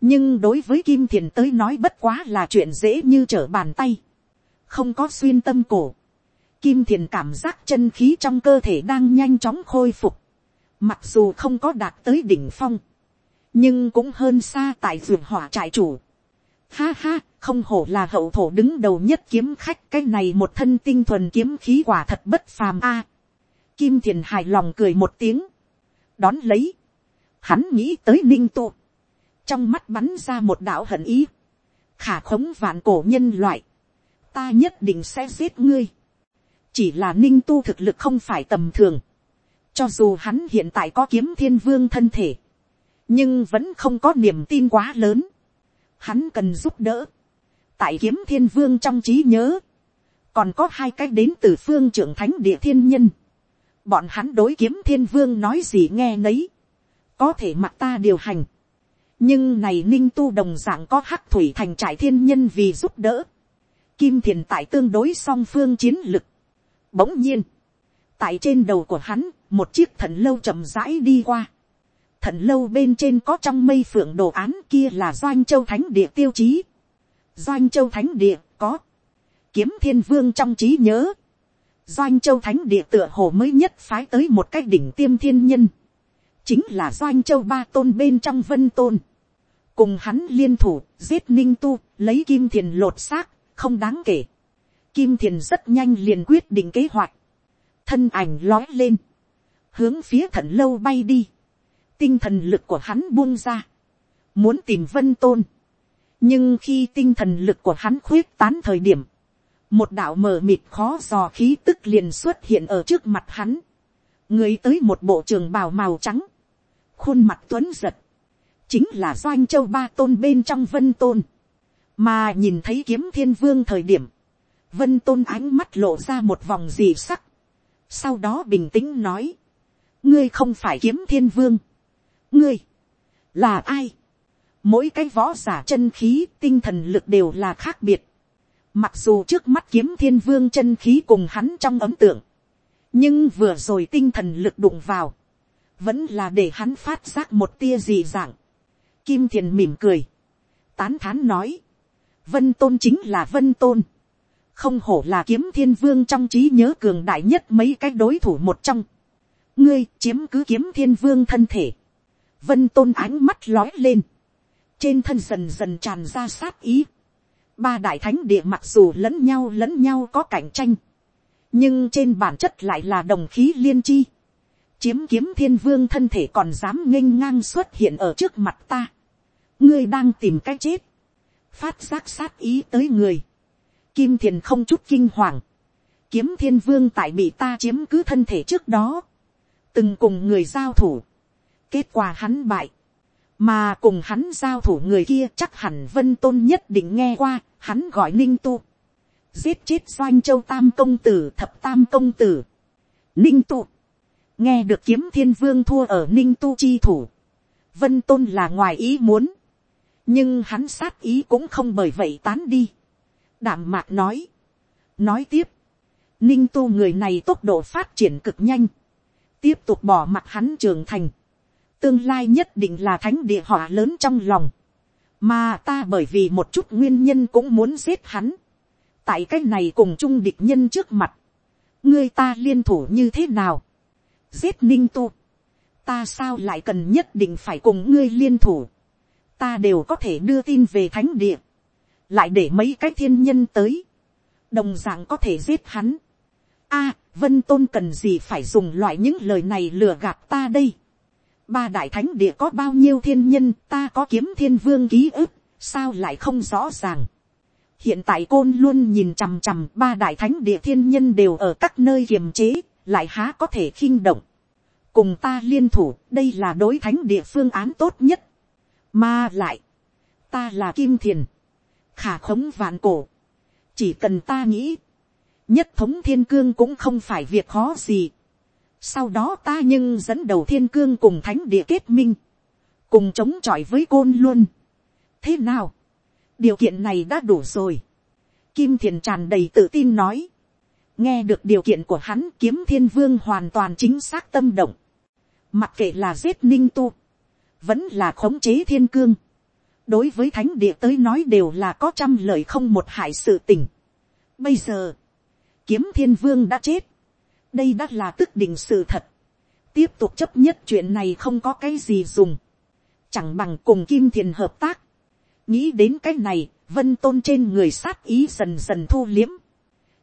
Nhưng đối với kim thiền tới nói bất quá là chuyện dễ như trở bàn tay, không có xuyên tâm cổ, kim thiền cảm giác chân khí trong cơ thể đang nhanh chóng khôi phục, mặc dù không có đạt tới đỉnh phong, nhưng cũng hơn xa tại vườn hỏa trại chủ. Ha ha, không hổ là hậu thổ đứng đầu nhất kiếm khách cái này một thân tinh thuần kiếm khí quả thật bất phàm a. kim thiền hài lòng cười một tiếng, đón lấy, hắn nghĩ tới ninh tụ trong mắt bắn ra một đạo hận ý, khả khống vạn cổ nhân loại, ta nhất định sẽ giết ngươi, chỉ là ninh tu thực lực không phải tầm thường, cho dù hắn hiện tại có kiếm thiên vương thân thể, nhưng vẫn không có niềm tin quá lớn, hắn cần giúp đỡ, tại kiếm thiên vương trong trí nhớ, còn có hai cái đến từ phương trưởng thánh địa thiên nhân, bọn hắn đối kiếm thiên vương nói gì nghe nấy, có thể mặc ta điều hành, nhưng này ninh tu đồng dạng có hắc thủy thành trải thiên nhân vì giúp đỡ. Kim thiền tại tương đối song phương chiến lực. Bỗng nhiên, tại trên đầu của hắn, một chiếc thần lâu chậm rãi đi qua. Thần lâu bên trên có trong mây phượng đồ án kia là doanh châu thánh địa tiêu chí. Doanh châu thánh địa có. Kiếm thiên vương trong trí nhớ. Doanh châu thánh địa tựa hồ mới nhất phái tới một cái đỉnh tiêm thiên nhân. Chính là doanh châu ba tôn bên trong vân tôn. Cùng hắn liên thủ giết ninh tu lấy kim thiền lột xác không đáng kể. Kim thiền rất nhanh liền quyết định kế hoạch. Thân ảnh lói lên. Hướng phía thận lâu bay đi. Tinh thần lực của hắn buông ra, muốn tìm vân tôn, nhưng khi tinh thần lực của hắn khuyết tán thời điểm, một đạo mờ mịt khó dò khí tức liền xuất hiện ở trước mặt hắn, người tới một bộ trường bào màu trắng, khuôn mặt tuấn giật, chính là doanh châu ba tôn bên trong vân tôn, mà nhìn thấy kiếm thiên vương thời điểm, vân tôn ánh mắt lộ ra một vòng dị sắc, sau đó bình tĩnh nói, ngươi không phải kiếm thiên vương, ngươi, là ai, mỗi cái võ giả chân khí tinh thần lực đều là khác biệt, mặc dù trước mắt kiếm thiên vương chân khí cùng hắn trong ấm tượng, nhưng vừa rồi tinh thần lực đụng vào, vẫn là để hắn phát giác một tia dị dạng. Kim thiền mỉm cười, tán thán nói, vân tôn chính là vân tôn, không hổ là kiếm thiên vương trong trí nhớ cường đại nhất mấy cái đối thủ một trong, ngươi chiếm cứ kiếm thiên vương thân thể, vân tôn ánh mắt lói lên, trên thân dần dần tràn ra sát ý, ba đại thánh địa mặc dù lẫn nhau lẫn nhau có cạnh tranh, nhưng trên bản chất lại là đồng khí liên chi, chiếm kiếm thiên vương thân thể còn dám nghênh ngang xuất hiện ở trước mặt ta, ngươi đang tìm cái chết, phát giác sát ý tới người, kim thiền không chút kinh hoàng, kiếm thiên vương tại bị ta chiếm cứ thân thể trước đó, từng cùng người giao thủ, kết quả hắn bại, mà cùng hắn giao thủ người kia chắc hẳn vân tôn nhất định nghe qua, hắn gọi ninh tu, giết chết doanh châu tam công tử thập tam công tử, ninh tu, nghe được kiếm thiên vương thua ở ninh tu chi thủ, vân tôn là ngoài ý muốn, nhưng hắn sát ý cũng không bởi vậy tán đi, đảm mạc nói, nói tiếp, ninh tu người này tốc độ phát triển cực nhanh, tiếp tục bỏ mặt hắn trưởng thành, tương lai nhất định là thánh địa họa lớn trong lòng, mà ta bởi vì một chút nguyên nhân cũng muốn giết hắn, tại cái này cùng chung địch nhân trước mặt, ngươi ta liên thủ như thế nào, giết ninh tu, ta sao lại cần nhất định phải cùng ngươi liên thủ, ta đều có thể đưa tin về thánh địa, lại để mấy cái thiên nhân tới, đồng d ạ n g có thể giết hắn. a, vân tôn cần gì phải dùng loại những lời này lừa gạt ta đây ba đại thánh địa có bao nhiêu thiên nhân ta có kiếm thiên vương ký ức, sao lại không rõ ràng. hiện tại côn luôn nhìn chằm chằm ba đại thánh địa thiên nhân đều ở các nơi kiềm chế, lại há có thể khinh động. cùng ta liên thủ, đây là đối thánh địa phương án tốt nhất. mà lại, ta là kim thiền khả khống vạn cổ. chỉ cần ta nghĩ, nhất thống thiên cương cũng không phải việc khó gì sau đó ta nhưng dẫn đầu thiên cương cùng thánh địa kết minh, cùng chống chọi với côn luôn. thế nào, điều kiện này đã đủ rồi. kim thiền tràn đầy tự tin nói. nghe được điều kiện của hắn kiếm thiên vương hoàn toàn chính xác tâm động. mặc kệ là giết ninh tu, vẫn là khống chế thiên cương đối với thánh địa tới nói đều là có trăm lời không một hại sự tình. Bây giờ, kiếm thiên vương đã chết đây đã là tức định sự thật. tiếp tục chấp nhất chuyện này không có cái gì dùng. chẳng bằng cùng kim thiền hợp tác. nghĩ đến cái này, vân tôn trên người sát ý dần dần thu liếm.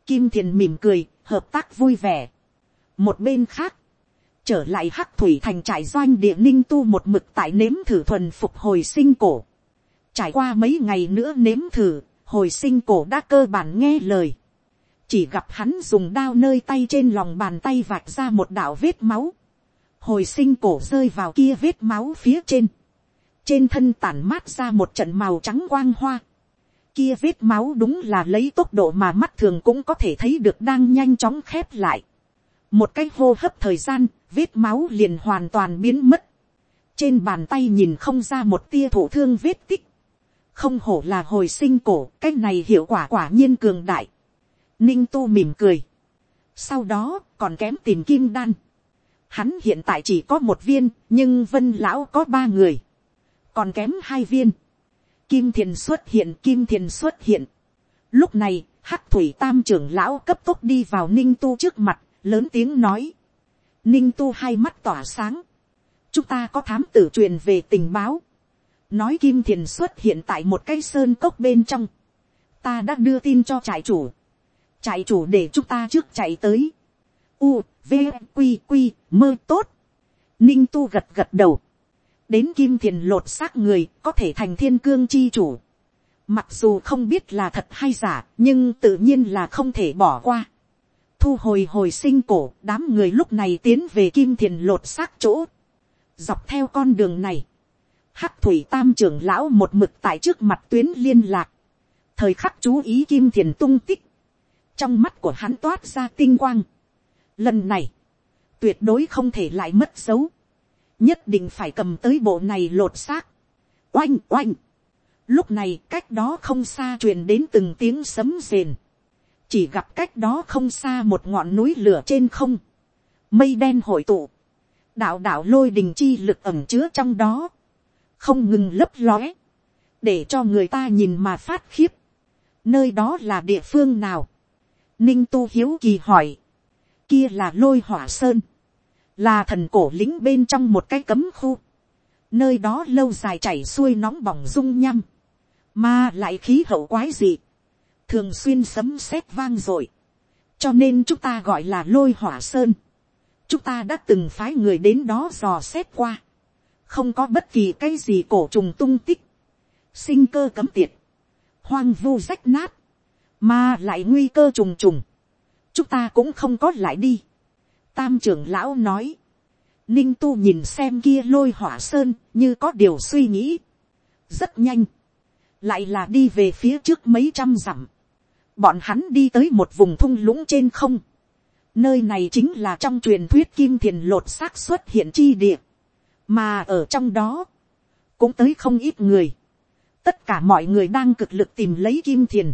kim thiền mỉm cười, hợp tác vui vẻ. một bên khác, trở lại hắc thủy thành trại doanh địa ninh tu một mực tại nếm thử thuần phục hồi sinh cổ Trải qua mấy ngày nữa nếm thử, hồi sinh cổ đã cơ bản nghe lời. Chỉ gặp hắn dùng đao nơi tay trên lòng bàn tay vạch ra một đạo vết máu. Hồi sinh cổ rơi vào kia vết máu phía trên. Trên thân tản mát ra một trận màu trắng quang hoa. Kia vết máu đúng là lấy tốc độ mà mắt thường cũng có thể thấy được đang nhanh chóng khép lại. Một cái hô hấp thời gian, vết máu liền hoàn toàn biến mất. Trên bàn tay nhìn không ra một tia thổ thương vết tích không hổ là hồi sinh cổ, cái này hiệu quả quả nhiên cường đại. Ninh tu mỉm cười. Sau đó, còn kém tìm kim đan. Hắn hiện tại chỉ có một viên, nhưng vân lão có ba người. Còn kém hai viên. Kim thiền xuất hiện, kim thiền xuất hiện. Lúc này, hắc thủy tam trưởng lão cấp tốc đi vào ninh tu trước mặt, lớn tiếng nói. Ninh tu hai mắt tỏa sáng. Chúng ta có thám tử truyền về tình báo nói kim thiền xuất hiện tại một cái sơn cốc bên trong, ta đã đưa tin cho trại chủ, chạy chủ để chúng ta trước chạy tới, u, v, q q mơ tốt, ninh tu gật gật đầu, đến kim thiền lột xác người có thể thành thiên cương chi chủ. Mặc dù không biết là thật hay giả, nhưng tự nhiên là không thể bỏ qua. Thu hồi hồi sinh cổ, đám người lúc này tiến về kim thiền lột xác chỗ. Dọc theo con đường này, hắc thủy tam trưởng lão một mực tại trước mặt tuyến liên lạc. Thời khắc chú ý kim thiền tung tích. Trong mắt của hắn toát ra tinh quang. Lần này, tuyệt đối không thể lại mất dấu nhất định phải cầm tới bộ này lột xác. oanh oanh. lúc này cách đó không xa truyền đến từng tiếng sấm rền. chỉ gặp cách đó không xa một ngọn núi lửa trên không. mây đen hội tụ. đạo đạo lôi đình chi lực ẩm chứa trong đó. không ngừng lấp lóe. để cho người ta nhìn mà phát khiếp. nơi đó là địa phương nào ninh tu hiếu kỳ hỏi. kia là lôi hỏa sơn. Là thần cổ lính bên trong một cái cấm khu, nơi đó lâu dài chảy xuôi nóng bỏng rung nhăm, mà lại khí hậu quái dị, thường xuyên sấm sét vang r ộ i cho nên chúng ta gọi là lôi hỏa sơn, chúng ta đã từng phái người đến đó dò xét qua, không có bất kỳ cái gì cổ trùng tung tích, sinh cơ cấm tiệt, hoang vu rách nát, mà lại nguy cơ trùng trùng, chúng ta cũng không có lại đi. Tam trưởng lão nói. Ninh tu nhìn xem kia lôi hỏa sơn như có điều suy nghĩ. Rất nhanh. Lại là đi về phía trước mấy trăm dặm. Bọn hắn đi tới một vùng thung lũng trên không. Nơi này chính là trong truyền thuyết kim thiền lột xác xuất hiện chi địa. Mà ở trong đó. Cũng tới không ít người. Tất cả mọi người đang cực lực tìm lấy kim thiền.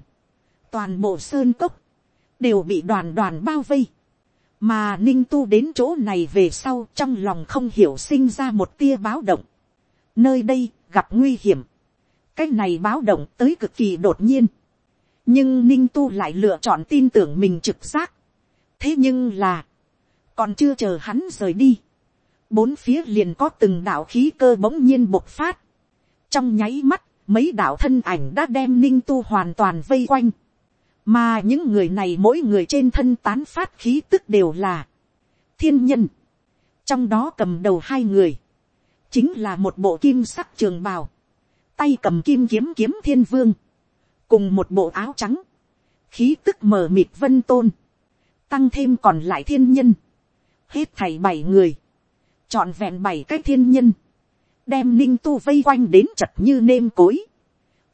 Toàn bộ sơn cốc. Đều bị đoàn đoàn bao vây mà ninh tu đến chỗ này về sau trong lòng không hiểu sinh ra một tia báo động. nơi đây gặp nguy hiểm. cái này báo động tới cực kỳ đột nhiên. nhưng ninh tu lại lựa chọn tin tưởng mình trực giác. thế nhưng là, còn chưa chờ hắn rời đi. bốn phía liền có từng đạo khí cơ bỗng nhiên bộc phát. trong nháy mắt, mấy đạo thân ảnh đã đem ninh tu hoàn toàn vây quanh mà những người này mỗi người trên thân tán phát khí tức đều là thiên nhân. trong đó cầm đầu hai người, chính là một bộ kim sắc trường bào, tay cầm kim kiếm kiếm thiên vương, cùng một bộ áo trắng, khí tức mờ mịt vân tôn, tăng thêm còn lại thiên nhân, hết thảy bảy người, chọn vẹn bảy cái thiên nhân, đem ninh tu vây quanh đến chật như nêm cối,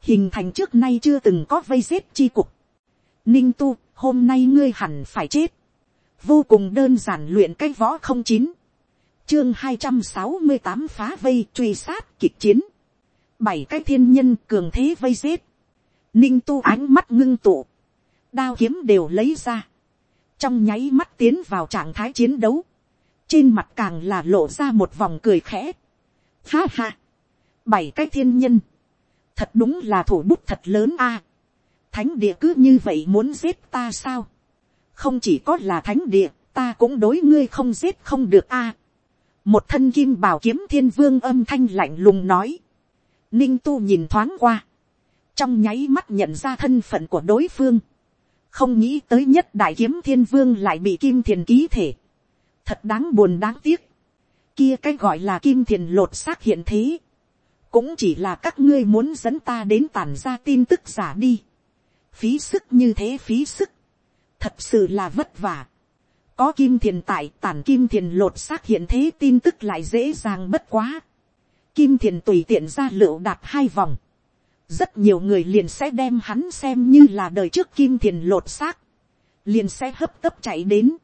hình thành trước nay chưa từng có vây xếp chi cục, ninh tu, hôm nay ngươi hẳn phải chết. vô cùng đơn giản luyện cái võ không chín. chương hai trăm sáu mươi tám phá vây truy sát kịch chiến. bảy cái thiên nhân cường thế vây giết. ninh tu ánh mắt ngưng tụ. đao kiếm đều lấy ra. trong nháy mắt tiến vào trạng thái chiến đấu. trên mặt càng là lộ ra một vòng cười khẽ. ha ha. bảy cái thiên nhân. thật đúng là thủ bút thật lớn a thánh địa cứ như vậy muốn giết ta sao, không chỉ có là thánh địa, ta cũng đối ngươi không giết không được a. một thân kim bảo kiếm thiên vương âm thanh lạnh lùng nói, ninh tu nhìn thoáng qua, trong nháy mắt nhận ra thân phận của đối phương, không nghĩ tới nhất đại kiếm thiên vương lại bị kim thiền ký thể, thật đáng buồn đáng tiếc, kia cái gọi là kim thiền lột xác hiện thế, cũng chỉ là các ngươi muốn dẫn ta đến tàn ra tin tức giả đi phí sức như thế phí sức, thật sự là vất vả. có kim thiền tại tản kim thiền lột xác hiện thế tin tức lại dễ dàng bất quá. kim thiền tùy tiện ra lựu đạt hai vòng. rất nhiều người liền sẽ đem hắn xem như là đời trước kim thiền lột xác. liền sẽ hấp tấp chạy đến.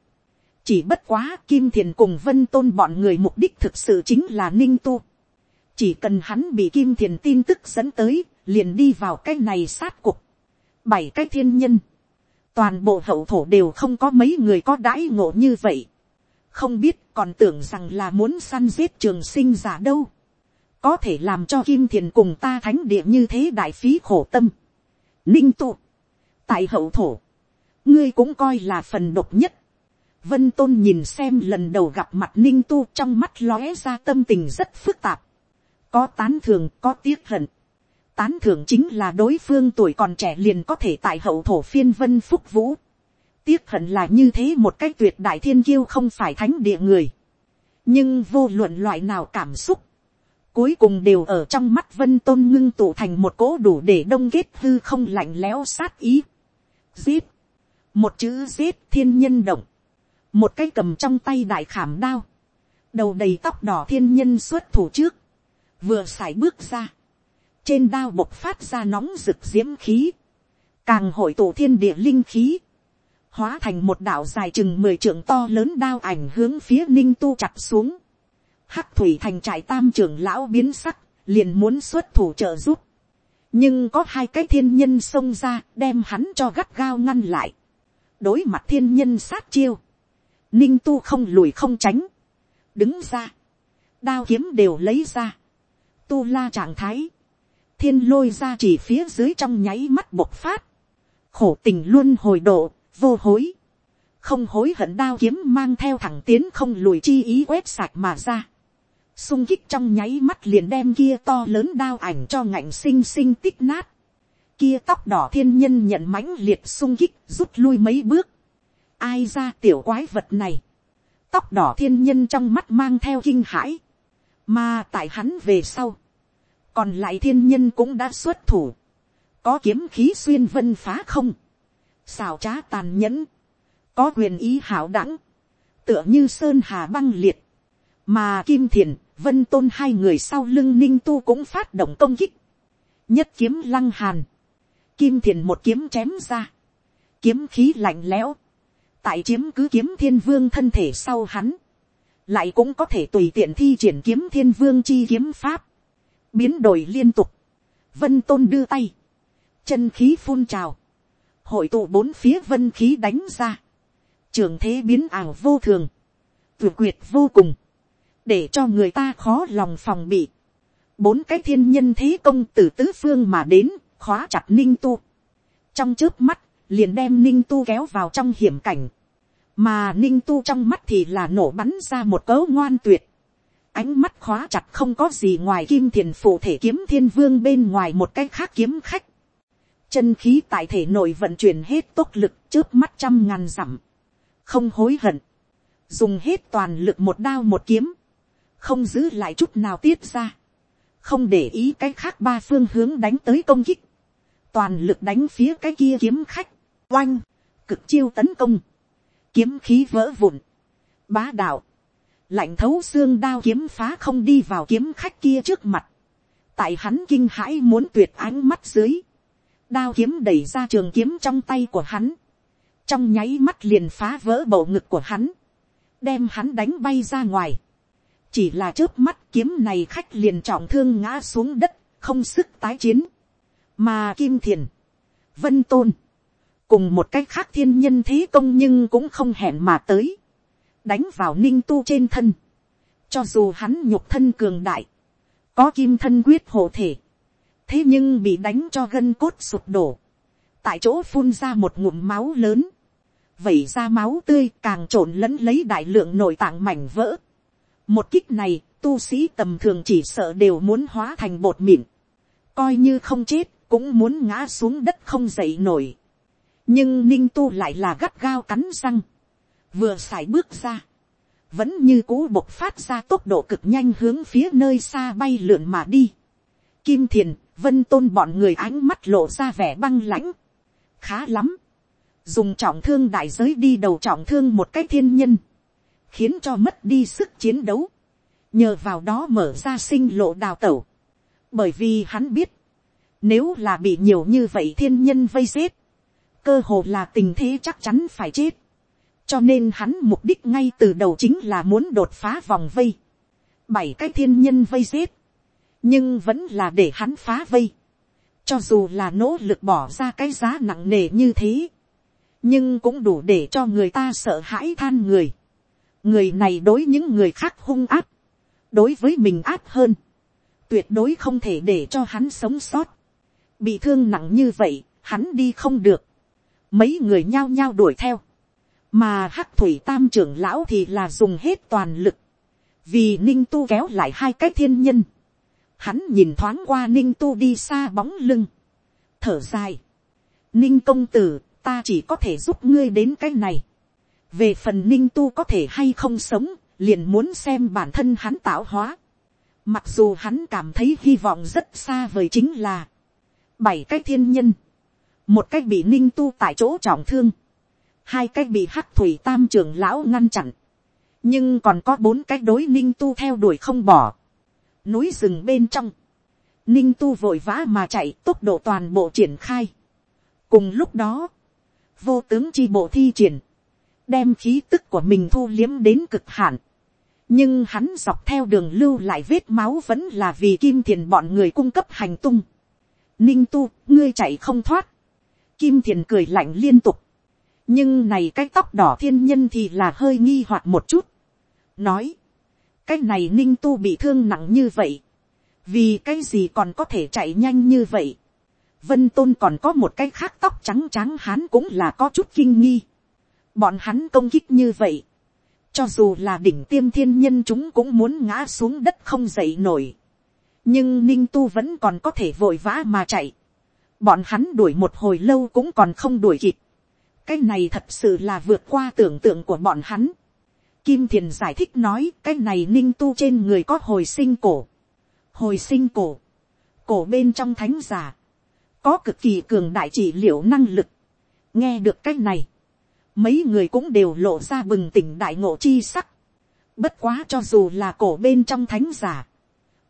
chỉ bất quá kim thiền cùng vân tôn bọn người mục đích thực sự chính là ninh tu. chỉ cần hắn bị kim thiền tin tức dẫn tới, liền đi vào cái này sát cục bảy cái thiên nhân, toàn bộ hậu thổ đều không có mấy người có đãi ngộ như vậy, không biết còn tưởng rằng là muốn săn giết trường sinh giả đâu, có thể làm cho kim thiền cùng ta thánh địa như thế đại phí khổ tâm, ninh tụ, tại hậu thổ, ngươi cũng coi là phần độc nhất, vân tôn nhìn xem lần đầu gặp mặt ninh tu trong mắt lóe ra tâm tình rất phức tạp, có tán thường có tiếc hận, tán thưởng chính là đối phương tuổi còn trẻ liền có thể tại hậu thổ phiên vân phúc vũ. tiếc hận là như thế một cái tuyệt đại thiên kiêu không phải thánh địa người. nhưng vô luận loại nào cảm xúc, cuối cùng đều ở trong mắt vân tôn ngưng tụ thành một cỗ đủ để đông kết hư không lạnh lẽo sát ý. giết, một chữ giết thiên nhân động, một cái cầm trong tay đại khảm đao, đầu đầy tóc đỏ thiên nhân xuất thủ trước, vừa sải bước ra, trên đao bộc phát ra nóng rực diễm khí, càng hội tụ thiên địa linh khí, hóa thành một đạo dài chừng mười trưởng to lớn đao ảnh hướng phía ninh tu chặt xuống, hắc thủy thành trại tam trưởng lão biến sắc, liền muốn xuất thủ trợ giúp, nhưng có hai cái thiên nhân xông ra đem hắn cho gắt gao ngăn lại, đối mặt thiên nhân sát chiêu, ninh tu không lùi không tránh, đứng ra, đao kiếm đều lấy ra, tu la trạng thái, thiên lôi ra chỉ phía dưới trong nháy mắt bộc phát, khổ tình luôn hồi độ, vô hối, không hối hận đao kiếm mang theo thẳng tiến không lùi chi ý quét sạch mà ra, sung kích trong nháy mắt liền đem kia to lớn đao ảnh cho ngạnh xinh xinh tích nát, kia tóc đỏ thiên nhân nhận mãnh liệt sung kích rút lui mấy bước, ai ra tiểu quái vật này, tóc đỏ thiên nhân trong mắt mang theo kinh hãi, mà tại hắn về sau, còn lại thiên nhân cũng đã xuất thủ, có kiếm khí xuyên vân phá không, xào trá tàn nhẫn, có quyền ý hảo đẳng, tựa như sơn hà băng liệt, mà kim thiền, vân tôn hai người sau lưng ninh tu cũng phát động công kích, nhất kiếm lăng hàn, kim thiền một kiếm chém ra, kiếm khí lạnh lẽo, tại chiếm cứ kiếm thiên vương thân thể sau hắn, lại cũng có thể tùy tiện thi triển kiếm thiên vương chi kiếm pháp, biến đổi liên tục, vân tôn đưa tay, chân khí phun trào, hội tụ bốn phía vân khí đánh ra, trường thế biến ảo vô thường, tuyệt quyệt vô cùng, để cho người ta khó lòng phòng bị. Bốn cái thiên nhân thế công từ tứ phương mà đến, khóa chặt ninh tu. Trong trước mắt, liền đem ninh tu kéo vào trong hiểm cảnh. Mà ninh tu trong mắt thì là nổ bắn ra một cấu ngoan tuyệt. Ánh mắt khóa chặt không có gì ngoài kim thiền phụ thể kiếm thiên vương bên ngoài một cái khác kiếm khách. Chân khí tại thể nội vận chuyển hết tốc lực trước mắt trăm ngàn dặm. Không hối hận. Dùng hết toàn lực một đao một kiếm. Không giữ lại chút nào tiết ra. Không để ý cái khác ba phương hướng đánh tới công kích. Toàn lực đánh phía cái kia kiếm khách. Oanh. Cực chiêu tấn công. Kiếm khí vỡ vụn. Bá đạo. Lạnh thấu xương đao kiếm phá không đi vào kiếm khách kia trước mặt. Tại hắn kinh hãi muốn tuyệt ánh mắt dưới đao kiếm đẩy ra trường kiếm trong tay của hắn, trong nháy mắt liền phá vỡ bầu ngực của hắn, đem hắn đánh bay ra ngoài, chỉ là trước mắt kiếm này khách liền trọng thương ngã xuống đất, không sức tái chiến, mà kim thiền, vân tôn, cùng một cách khác thiên nhân thế công nhưng cũng không hẹn mà tới, đánh vào ninh tu trên thân, cho dù hắn nhục thân cường đại, có kim thân quyết hộ thể, thế nhưng bị đánh cho gân cốt sụp đổ, tại chỗ phun ra một ngụm máu lớn, vẩy ra máu tươi càng trộn lẫn lấy đại lượng nội tạng mảnh vỡ. một kích này, tu sĩ tầm thường chỉ sợ đều muốn hóa thành bột mịn, coi như không chết, cũng muốn ngã xuống đất không dậy nổi. nhưng ninh tu lại là gắt gao cắn răng, vừa xài bước ra, vẫn như cũ bộc phát ra tốc độ cực nhanh hướng phía nơi xa bay lượn mà đi. Kim thiền vân tôn bọn người ánh mắt lộ ra vẻ băng lãnh, khá lắm, dùng trọng thương đại giới đi đầu trọng thương một cái thiên nhân, khiến cho mất đi sức chiến đấu, nhờ vào đó mở ra sinh lộ đào tẩu, bởi vì hắn biết, nếu là bị nhiều như vậy thiên nhân vây giết, cơ hồ là tình thế chắc chắn phải chết, cho nên hắn mục đích ngay từ đầu chính là muốn đột phá vòng vây, bảy cái thiên nhân vây giết, nhưng vẫn là để hắn phá vây, cho dù là nỗ lực bỏ ra cái giá nặng nề như thế, nhưng cũng đủ để cho người ta sợ hãi than người. người này đối những người khác hung áp, đối với mình áp hơn, tuyệt đối không thể để cho hắn sống sót, bị thương nặng như vậy, hắn đi không được, mấy người nhao nhao đuổi theo, mà hắc thủy tam trưởng lão thì là dùng hết toàn lực, vì ninh tu kéo lại hai cái thiên nhân, Hắn nhìn thoáng qua ninh tu đi xa bóng lưng. Thở dài. Ninh công tử, ta chỉ có thể giúp ngươi đến cái này. Về phần ninh tu có thể hay không sống, liền muốn xem bản thân hắn tạo hóa. Mặc dù hắn cảm thấy hy vọng rất xa vời chính là. Bảy cái thiên nhân. Một cái bị ninh tu tại chỗ trọng thương. Hai cái bị hắc thủy tam trưởng lão ngăn chặn. Nhưng còn có bốn cái đối ninh tu theo đuổi không bỏ. Núi rừng bên trong. Ninh tu vội vã mà chạy tốc độ toàn bộ triển khai. Cùng lúc đó. Vô tướng chi bộ thi triển. Đem khí tức của mình thu liếm đến cực hạn nhưng hắn dọc theo đường lưu lại vết máu vẫn là vì kim thiền bọn người cung cấp hành tung. ninh tu, ngươi chạy không thoát. kim thiền cười lạnh liên tục nhưng này cái tóc đỏ thiên nhân thì là hơi nghi hoặc một chút. nói, cái này ninh tu bị thương nặng như vậy. vì cái gì còn có thể chạy nhanh như vậy. vân tôn còn có một cái khác tóc trắng trắng hắn cũng là có chút kinh nghi. bọn hắn công kích như vậy cho dù là đỉnh tiêm thiên nhân chúng cũng muốn ngã xuống đất không dậy nổi. Nhưng Ninh Tu vẫn còn có thể vội vã mà chạy. Bọn hắn đuổi một hồi lâu cũng còn không đuổi kịp. Cái này thật sự là vượt qua tưởng tượng của bọn hắn. Kim Thiền giải thích nói cái này Ninh Tu trên người có hồi sinh cổ. Hồi sinh cổ. Cổ bên trong thánh giả. Có cực kỳ cường đại trị liệu năng lực. Nghe được cái này mấy người cũng đều lộ ra bừng tỉnh đại ngộ chi sắc. Bất quá cho dù là cổ bên trong thánh giả,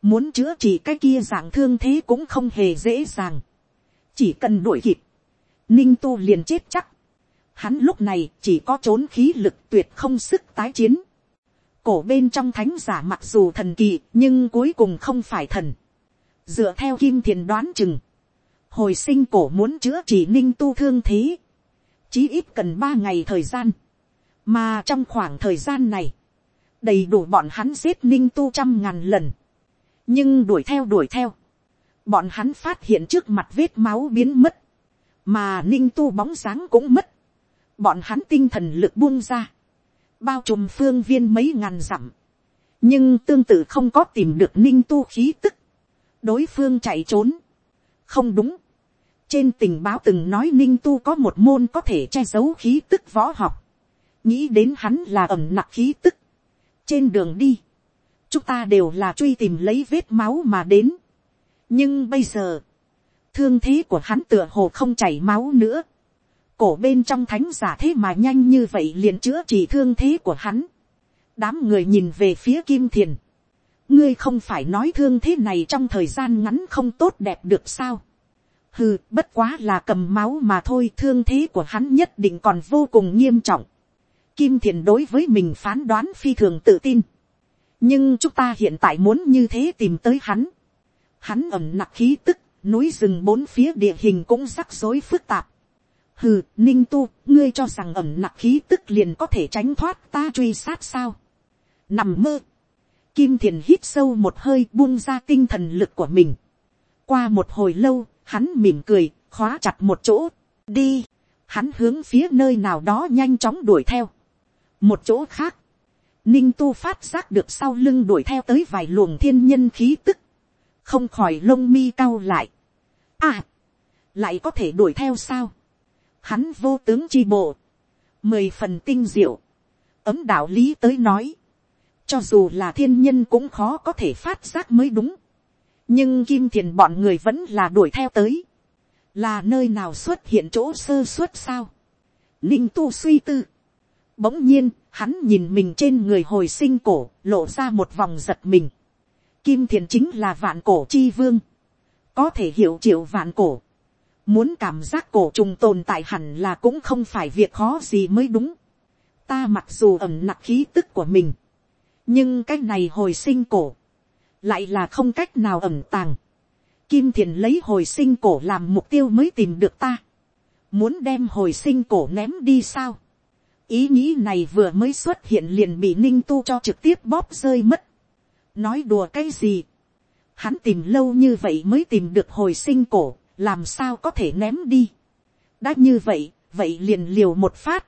muốn chữa trị cái kia dạng thương thế cũng không hề dễ dàng. chỉ cần đuổi kịp, ninh tu liền chết chắc. Hắn lúc này chỉ có trốn khí lực tuyệt không sức tái chiến. Cổ bên trong thánh giả mặc dù thần kỳ nhưng cuối cùng không phải thần. Dựa theo kim thiền đoán chừng. Hồi sinh cổ muốn chữa trị ninh tu thương thế chí ít cần ba ngày thời gian, mà trong khoảng thời gian này, đầy đủ bọn hắn giết ninh tu trăm ngàn lần, nhưng đuổi theo đuổi theo, bọn hắn phát hiện trước mặt vết máu biến mất, mà ninh tu bóng sáng cũng mất, bọn hắn tinh thần lực buông ra, bao trùm phương viên mấy ngàn dặm, nhưng tương tự không có tìm được ninh tu khí tức, đối phương chạy trốn, không đúng, trên tình báo từng nói ninh tu có một môn có thể che giấu khí tức võ học. nghĩ đến hắn là ẩm nặc khí tức. trên đường đi, chúng ta đều là truy tìm lấy vết máu mà đến. nhưng bây giờ, thương thế của hắn tựa hồ không chảy máu nữa cổ bên trong thánh giả thế mà nhanh như vậy liền chữa trị thương thế của hắn. đám người nhìn về phía kim thiền. ngươi không phải nói thương thế này trong thời gian ngắn không tốt đẹp được sao hừ, bất quá là cầm máu mà thôi thương thế của hắn nhất định còn vô cùng nghiêm trọng. Kim thiền đối với mình phán đoán phi thường tự tin. nhưng chúng ta hiện tại muốn như thế tìm tới hắn. hắn ẩm nặc khí tức, núi rừng bốn phía địa hình cũng rắc rối phức tạp hừ, ninh tu, ngươi cho rằng ẩm nặc khí tức liền có thể tránh thoát ta truy sát sao. nằm mơ. Kim thiền hít sâu một hơi buông ra tinh thần lực của mình. qua một hồi lâu, hắn mỉm cười, khóa chặt một chỗ, đi, hắn hướng phía nơi nào đó nhanh chóng đuổi theo. một chỗ khác, ninh tu phát giác được sau lưng đuổi theo tới vài luồng thiên nhân khí tức, không khỏi lông mi cau lại. à, lại có thể đuổi theo sao, hắn vô tướng chi bộ, mười phần tinh diệu, ấm đạo lý tới nói, cho dù là thiên nhân cũng khó có thể phát giác mới đúng. Nhưng kim thiền bọn người vẫn là đuổi theo tới, là nơi nào xuất hiện chỗ sơ suất sao, ninh tu suy tư, bỗng nhiên hắn nhìn mình trên người hồi sinh cổ lộ ra một vòng giật mình, kim thiền chính là vạn cổ chi vương, có thể hiểu triệu vạn cổ, muốn cảm giác cổ trùng tồn tại hẳn là cũng không phải việc khó gì mới đúng, ta mặc dù ẩm nặc khí tức của mình, nhưng cái này hồi sinh cổ, lại là không cách nào ẩm tàng. Kim thiền lấy hồi sinh cổ làm mục tiêu mới tìm được ta. Muốn đem hồi sinh cổ ném đi sao? Ý nghĩ này vừa mới xuất hiện liền bị ninh tu cho trực tiếp bóp rơi mất. Nói đùa cái gì? Hắn tìm lâu như vậy mới tìm được hồi sinh cổ, làm sao có thể ném đi? Đã như vậy, vậy liền liều một phát.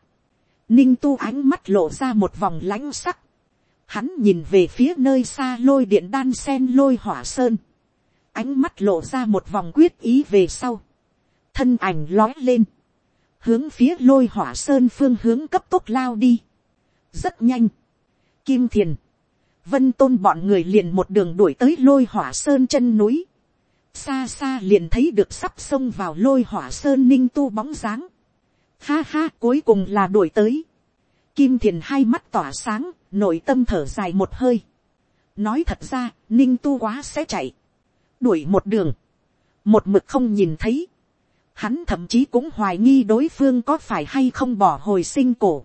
Ninh tu ánh mắt lộ ra một vòng lãnh sắc. Hắn nhìn về phía nơi xa lôi điện đan sen lôi hỏa sơn, ánh mắt lộ ra một vòng quyết ý về sau, thân ảnh lói lên, hướng phía lôi hỏa sơn phương hướng cấp tốc lao đi, rất nhanh, kim thiền, vân tôn bọn người liền một đường đuổi tới lôi hỏa sơn chân núi, xa xa liền thấy được sắp xông vào lôi hỏa sơn ninh tu bóng dáng, ha ha cuối cùng là đuổi tới, kim thiền hai mắt tỏa sáng, nội tâm thở dài một hơi, nói thật ra, ninh tu quá sẽ chạy, đuổi một đường, một mực không nhìn thấy, hắn thậm chí cũng hoài nghi đối phương có phải hay không bỏ hồi sinh cổ,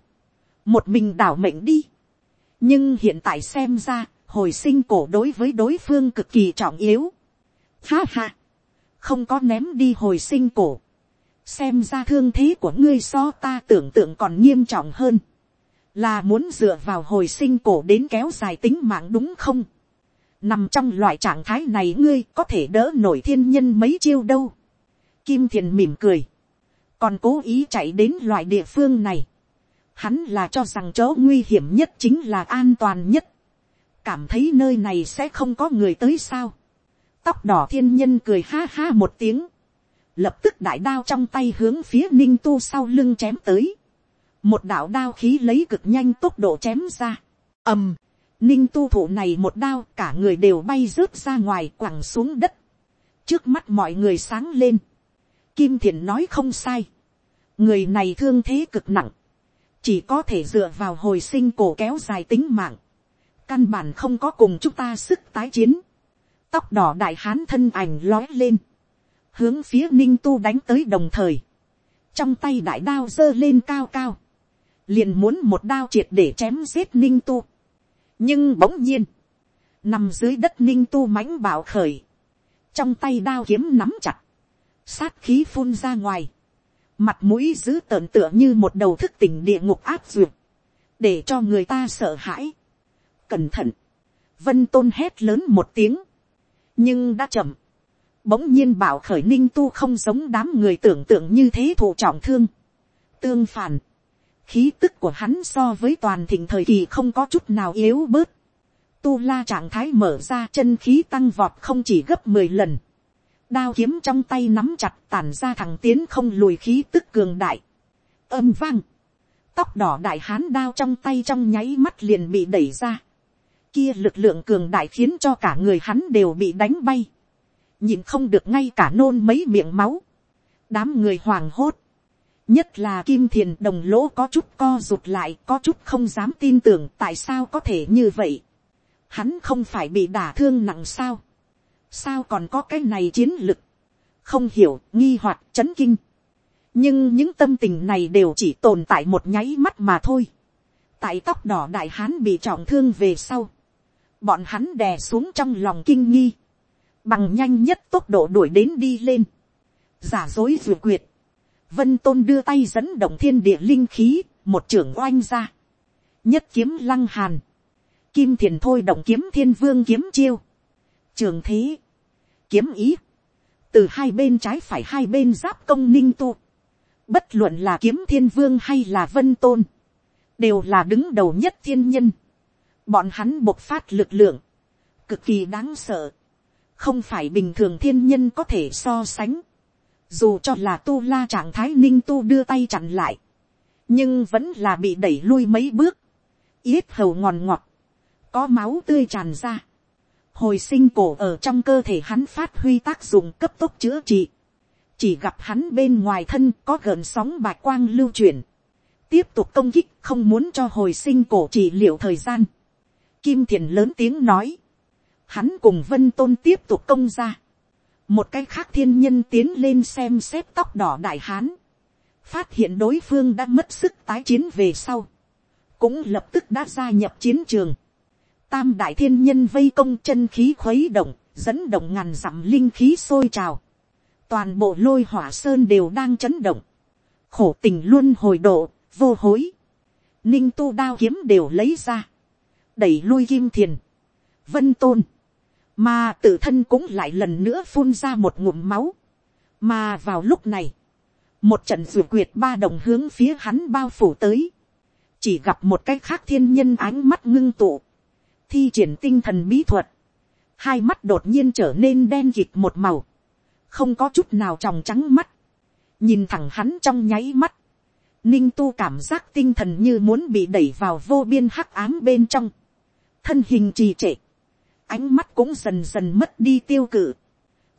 một mình đảo mệnh đi, nhưng hiện tại xem ra, hồi sinh cổ đối với đối phương cực kỳ trọng yếu. Ha ha, không có ném đi hồi sinh cổ, xem ra thương thế của ngươi so ta tưởng tượng còn nghiêm trọng hơn, là muốn dựa vào hồi sinh cổ đến kéo dài tính mạng đúng không. nằm trong loại trạng thái này ngươi có thể đỡ nổi thiên nhân mấy chiêu đâu. kim thiền mỉm cười, còn cố ý chạy đến loại địa phương này, Hắn là cho rằng chỗ nguy hiểm nhất chính là an toàn nhất. Cảm thấy nơi này sẽ không có người tới sao. Tóc đỏ thiên nhân cười ha ha một tiếng. Lập tức đại đao trong tay hướng phía ninh tu sau lưng chém tới. Một đạo đao khí lấy cực nhanh tốc độ chém ra. ầm, ninh tu thủ này một đao cả người đều bay rớt ra ngoài quẳng xuống đất. Trước mắt mọi người sáng lên. Kim thiền nói không sai. Người này thương thế cực nặng chỉ có thể dựa vào hồi sinh cổ kéo dài tính mạng, căn bản không có cùng chúng ta sức tái chiến, tóc đỏ đại hán thân ảnh lói lên, hướng phía ninh tu đánh tới đồng thời, trong tay đại đao giơ lên cao cao, liền muốn một đao triệt để chém giết ninh tu, nhưng bỗng nhiên, nằm dưới đất ninh tu mãnh bảo khởi, trong tay đao kiếm nắm chặt, sát khí phun ra ngoài, mặt mũi dữ tợn tựa như một đầu thức tỉnh địa ngục áp duyệt, để cho người ta sợ hãi. Cẩn thận, vân tôn hét lớn một tiếng, nhưng đã chậm, bỗng nhiên bảo khởi ninh tu không giống đám người tưởng tượng như thế thụ trọng thương. Tương phản, khí tức của hắn so với toàn thịnh thời kỳ không có chút nào yếu bớt. Tu la trạng thái mở ra chân khí tăng vọt không chỉ gấp mười lần đao kiếm trong tay nắm chặt tản ra thẳng tiến không lùi khí tức cường đại. âm vang, tóc đỏ đại hán đao trong tay trong nháy mắt liền bị đẩy ra. Kia lực lượng cường đại khiến cho cả người hắn đều bị đánh bay. Nhìn không được ngay cả nôn mấy miệng máu. Đám người hoàng hốt. Nhất là kim thiền đồng lỗ có chút co rụt lại, có chút không dám tin tưởng tại sao có thể như vậy. Hắn không phải bị đả thương nặng sao sao còn có cái này chiến lực, không hiểu, nghi hoặc chấn kinh. nhưng những tâm tình này đều chỉ tồn tại một nháy mắt mà thôi. tại tóc đỏ đại hán bị trọng thương về sau, bọn hắn đè xuống trong lòng kinh nghi, bằng nhanh nhất tốc độ đuổi đến đi lên, giả dối dù quyệt, vân tôn đưa tay dẫn động thiên địa linh khí, một trưởng oanh ra, nhất kiếm lăng hàn, kim thiền thôi động kiếm thiên vương kiếm chiêu, trường thế, kiếm ý, từ hai bên trái phải hai bên giáp công ninh tu, bất luận là kiếm thiên vương hay là vân tôn, đều là đứng đầu nhất thiên nhân, bọn hắn bộc phát lực lượng, cực kỳ đáng sợ, không phải bình thường thiên nhân có thể so sánh, dù cho là tu la trạng thái ninh tu đưa tay chặn lại, nhưng vẫn là bị đẩy lui mấy bước, yết hầu ngòn ngọt, có máu tươi tràn ra, hồi sinh cổ ở trong cơ thể hắn phát huy tác dụng cấp tốc chữa trị. chỉ gặp hắn bên ngoài thân có gợn sóng bạch quang lưu chuyển. tiếp tục công kích không muốn cho hồi sinh cổ trị liệu thời gian kim thiền lớn tiếng nói. hắn cùng vân tôn tiếp tục công ra. một cái khác thiên nhân tiến lên xem xét tóc đỏ đại hán. phát hiện đối phương đã mất sức tái chiến về sau. cũng lập tức đã gia nhập chiến trường tam đại thiên nhân vây công chân khí khuấy động, dẫn động ngàn dặm linh khí sôi trào. Toàn bộ lôi hỏa sơn đều đang chấn động. Khổ tình luôn hồi độ, vô hối. Ninh tu đao kiếm đều lấy ra. Đẩy lui kim thiền. Vân tôn. Mà tự thân cũng lại lần nữa phun ra một ngụm máu. Mà vào lúc này. Một trận ruột quyệt ba đồng hướng phía hắn bao phủ tới. Chỉ gặp một cái khác thiên nhân ánh mắt ngưng tụ thi triển tinh thần bí thuật, hai mắt đột nhiên trở nên đen kịt một màu, không có chút nào tròng trắng mắt, nhìn thẳng hắn trong nháy mắt, ninh tu cảm giác tinh thần như muốn bị đẩy vào vô biên hắc ám bên trong, thân hình trì trệ, ánh mắt cũng dần dần mất đi tiêu cự,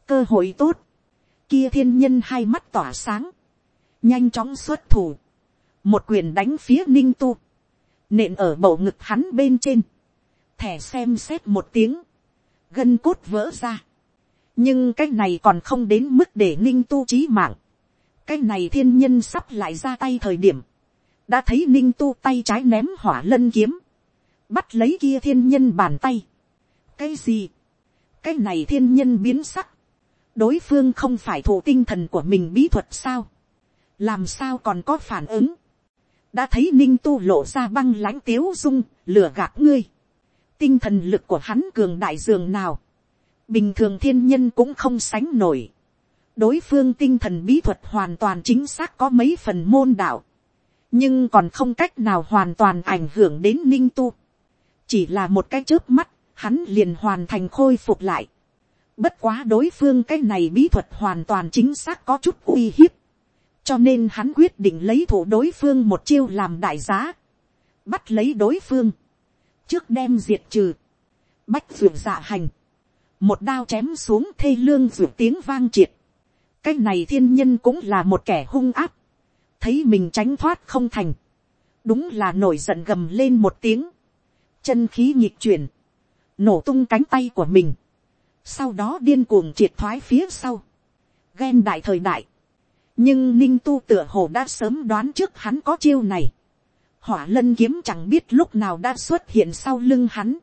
cơ hội tốt, kia thiên nhân hai mắt tỏa sáng, nhanh chóng xuất thủ, một quyền đánh phía ninh tu, nện ở bầu ngực hắn bên trên, thẻ xem xét một tiếng, gân cốt vỡ ra, nhưng cái này còn không đến mức để ninh tu trí mạng, cái này thiên nhân sắp lại ra tay thời điểm, đã thấy ninh tu tay trái ném hỏa lân kiếm, bắt lấy kia thiên nhân bàn tay. cái gì, cái này thiên nhân biến sắc, đối phương không phải thủ tinh thần của mình bí thuật sao, làm sao còn có phản ứng, đã thấy ninh tu lộ ra băng lãnh tiếu dung, lửa gạt ngươi, tinh thần lực của hắn cường đại dường nào, bình thường thiên nhân cũng không sánh nổi, đối phương tinh thần bí thuật hoàn toàn chính xác có mấy phần môn đạo, nhưng còn không cách nào hoàn toàn ảnh hưởng đến ninh tu chỉ là một cái trước mắt, hắn liền hoàn thành khôi phục lại. bất quá đối phương cái này bí thuật hoàn toàn chính xác có chút uy hiếp, cho nên hắn quyết định lấy thủ đối phương một chiêu làm đại giá, bắt lấy đối phương, trước đem diệt trừ, bách vượt dạ hành, một đao chém xuống thê lương vượt tiếng vang triệt, cái này thiên nhân cũng là một kẻ hung áp, thấy mình tránh thoát không thành, đúng là nổi giận gầm lên một tiếng, chân khí nhịp chuyển, nổ tung cánh tay của mình, sau đó điên cuồng triệt thoái phía sau, ghen đại thời đại, nhưng ninh tu tựa hồ đã sớm đoán trước hắn có chiêu này, hỏa lân kiếm chẳng biết lúc nào đã xuất hiện sau lưng hắn,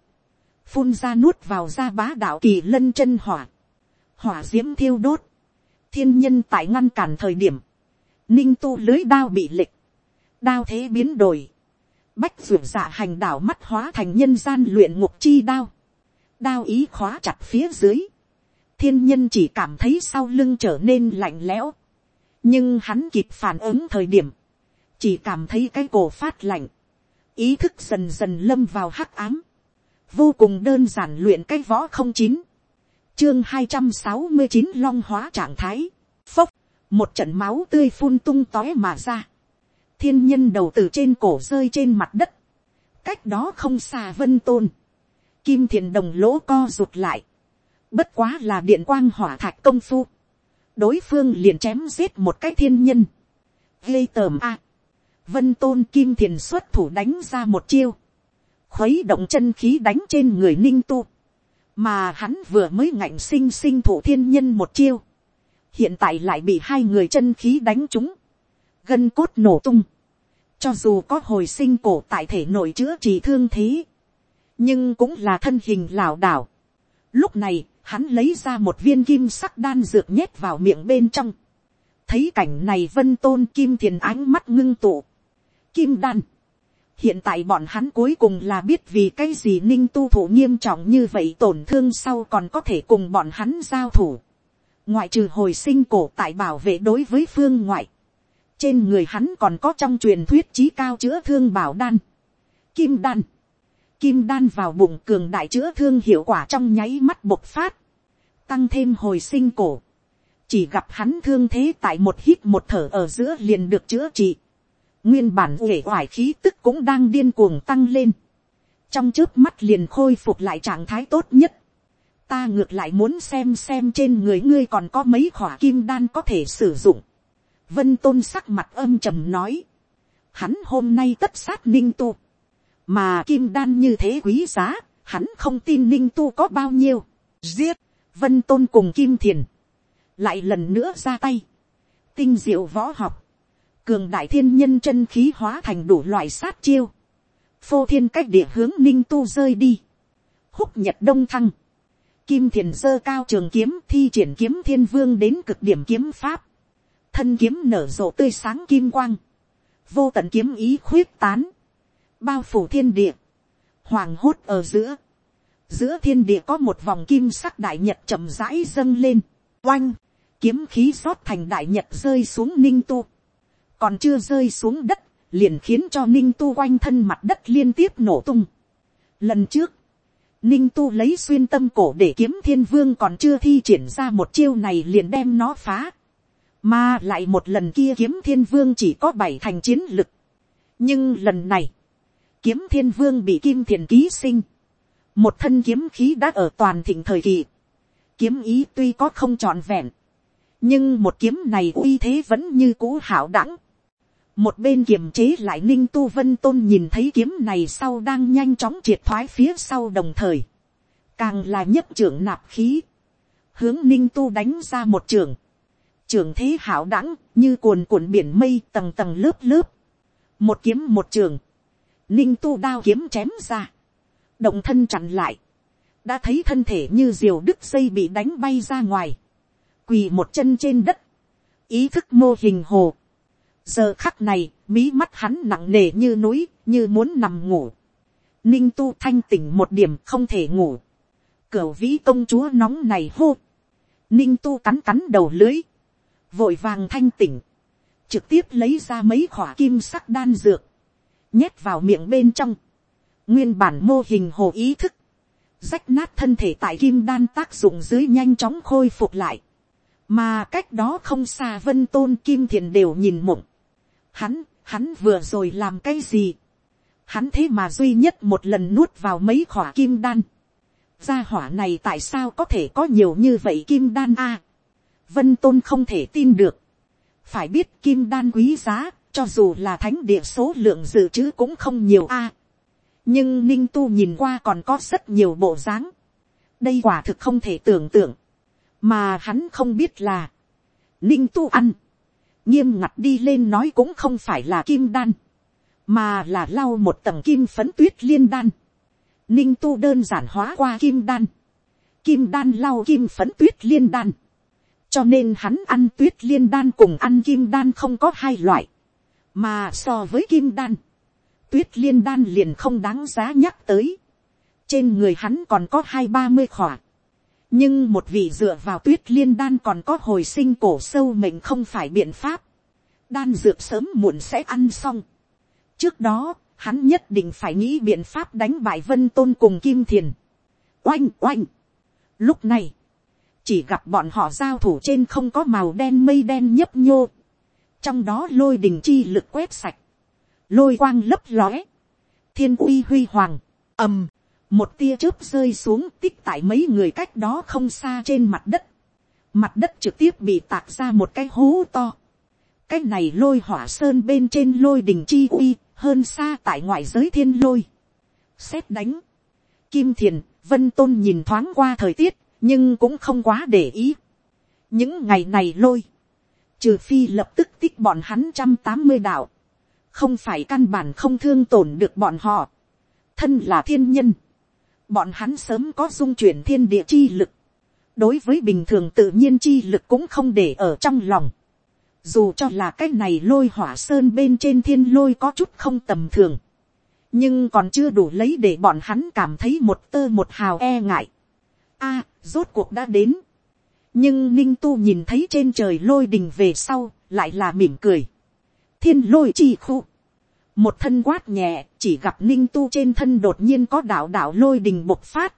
phun ra nuốt vào ra bá đạo kỳ lân chân hỏa, hỏa d i ễ m thiêu đốt, thiên nhân tại ngăn cản thời điểm, ninh tu lưới đao bị lịch, đao thế biến đổi, bách ruột dạ hành đảo mắt hóa thành nhân gian luyện ngục chi đao, đao ý khóa chặt phía dưới, thiên nhân chỉ cảm thấy sau lưng trở nên lạnh lẽo, nhưng hắn kịp phản ứng thời điểm, chỉ cảm thấy cái cổ phát lạnh, ý thức dần dần lâm vào hắc ám, vô cùng đơn giản luyện cái võ không chín, chương hai trăm sáu mươi chín long hóa trạng thái, phốc, một trận máu tươi phun tung tói mà ra, thiên nhân đầu từ trên cổ rơi trên mặt đất, cách đó không xa vân tôn, kim thiền đồng lỗ co rụt lại, bất quá là điện quang hỏa thạch công phu, đối phương liền chém giết một cái thiên nhân, gây tờm a, vân tôn kim thiền xuất thủ đánh ra một chiêu, khuấy động chân khí đánh trên người ninh tu, mà hắn vừa mới ngạnh sinh sinh thủ thiên nhân một chiêu, hiện tại lại bị hai người chân khí đánh trúng, gân cốt nổ tung, cho dù có hồi sinh cổ tại thể nội chữa trị thương thế, nhưng cũng là thân hình lảo đảo. Lúc này, hắn lấy ra một viên kim sắc đan dược nhét vào miệng bên trong. thấy cảnh này vân tôn kim thiền ánh mắt ngưng tụ. kim đan. hiện tại bọn hắn cuối cùng là biết vì cái gì ninh tu thủ nghiêm trọng như vậy tổn thương sau còn có thể cùng bọn hắn giao thủ ngoại trừ hồi sinh cổ tại bảo vệ đối với phương ngoại, trên người hắn còn có trong truyền thuyết trí cao chữa thương bảo đan, kim đan, kim đan vào bụng cường đại chữa thương hiệu quả trong nháy mắt bộc phát, tăng thêm hồi sinh cổ, chỉ gặp hắn thương thế tại một hít một thở ở giữa liền được chữa trị, nguyên bản uể oải khí tức cũng đang điên cuồng tăng lên, trong trước mắt liền khôi phục lại trạng thái tốt nhất, ta ngược lại muốn xem xem trên người ngươi còn có mấy khỏa kim đan có thể sử dụng vân tôn sắc mặt âm trầm nói. hắn hôm nay tất sát ninh tu. mà kim đan như thế quý giá, hắn không tin ninh tu có bao nhiêu. giết, vân tôn cùng kim thiền. lại lần nữa ra tay. tinh diệu võ học. cường đại thiên nhân chân khí hóa thành đủ loại sát chiêu. phô thiên cách địa hướng ninh tu rơi đi. húc nhật đông thăng Kim thiền sơ cao trường kiếm thi triển kiếm thiên vương đến cực điểm kiếm pháp. Thân kiếm nở rộ tươi sáng kim quang. Vô tận kiếm ý khuyết tán. Bao phủ thiên địa. Hoàng hốt ở giữa. Giữa thiên địa có một vòng kim sắc đại nhật chậm rãi dâng lên. Oanh. Kiếm khí rót thành đại nhật rơi xuống ninh tu. Còn chưa rơi xuống đất. Liền khiến cho ninh tu quanh thân mặt đất liên tiếp nổ tung. Lần trước, Ninh tu lấy xuyên tâm cổ để kiếm thiên vương còn chưa thi triển ra một chiêu này liền đem nó phá. Mà lại một lần kia kiếm thiên vương chỉ có bảy thành chiến lực. Nhưng lần này, kiếm thiên vương bị kim thiền ký sinh. một thân kiếm khí đã ở toàn thịnh thời kỳ, kiếm ý tuy có không trọn vẹn, nhưng một kiếm này uy thế vẫn như cũ hảo đẳng. một bên kiềm chế lại ninh tu vân tôn nhìn thấy kiếm này sau đang nhanh chóng triệt thoái phía sau đồng thời, càng là nhất trưởng nạp khí, hướng ninh tu đánh ra một trường, trường thế hảo đẳng như cuồn cuộn biển mây tầng tầng lớp lớp, một kiếm một trường, ninh tu đao kiếm chém ra, động thân chặn lại, đã thấy thân thể như diều đứt dây bị đánh bay ra ngoài, quỳ một chân trên đất, ý thức mô hình hồ. giờ khắc này, mí mắt hắn nặng nề như núi, như muốn nằm ngủ. ninh tu thanh tỉnh một điểm không thể ngủ. cửu vĩ công chúa nóng này hô. ninh tu cắn cắn đầu lưới, vội vàng thanh tỉnh, trực tiếp lấy ra mấy khỏa kim sắc đan dược, nhét vào miệng bên trong, nguyên bản mô hình hồ ý thức, rách nát thân thể tại kim đan tác dụng dưới nhanh chóng khôi phục lại, mà cách đó không xa vân tôn kim thiền đều nhìn mộng, hắn, hắn vừa rồi làm cái gì, hắn thế mà duy nhất một lần nuốt vào mấy khỏa kim đan, gia hỏa này tại sao có thể có nhiều như vậy kim đan a, vân tôn không thể tin được, phải biết kim đan quý giá, cho dù là thánh địa số lượng dự trữ cũng không nhiều a, nhưng ninh tu nhìn qua còn có rất nhiều bộ dáng, đây quả thực không thể tưởng tượng, mà hắn không biết là, ninh tu ăn, nghiêm ngặt đi lên nói cũng không phải là kim đan, mà là lau một tầng kim phấn tuyết liên đan, ninh tu đơn giản hóa qua kim đan, kim đan lau kim phấn tuyết liên đan, cho nên hắn ăn tuyết liên đan cùng ăn kim đan không có hai loại, mà so với kim đan, tuyết liên đan liền không đáng giá nhắc tới. Trên người hắn còn có hai ba mươi khỏa. Nhưng một vị dựa vào tuyết liên đan còn có hồi sinh cổ sâu mình không phải biện pháp. Đan dược sớm muộn sẽ ăn xong. Trước đó, hắn nhất định phải nghĩ biện pháp đánh bại vân tôn cùng kim thiền. Oanh oanh. Lúc này, chỉ gặp bọn họ giao thủ trên không có màu đen mây đen nhấp nhô. Trong đó lôi đình chi lực quét sạch. Lôi quang lấp lóe, thiên uy huy hoàng, ầm, một tia chớp rơi xuống tích tại mấy người cách đó không xa trên mặt đất, mặt đất trực tiếp bị tạc ra một cái hố to, cái này lôi hỏa sơn bên trên lôi đình chi uy hơn xa tại ngoại giới thiên lôi, xét đánh, kim thiền, vân tôn nhìn thoáng qua thời tiết, nhưng cũng không quá để ý. những ngày này lôi, trừ phi lập tức tích bọn hắn trăm tám mươi đạo, không phải căn bản không thương tổn được bọn họ. thân là thiên nhân, bọn hắn sớm có dung chuyển thiên địa chi lực, đối với bình thường tự nhiên chi lực cũng không để ở trong lòng. dù cho là cái này lôi hỏa sơn bên trên thiên lôi có chút không tầm thường, nhưng còn chưa đủ lấy để bọn hắn cảm thấy một tơ một hào e ngại a, rốt cuộc đã đến. nhưng ninh tu nhìn thấy trên trời lôi đình về sau, lại là mỉm cười thiên lôi chi khu. Một thân quát nhẹ, chỉ gặp ninh tu trên thân đột nhiên có đạo đạo lôi đình bộc phát.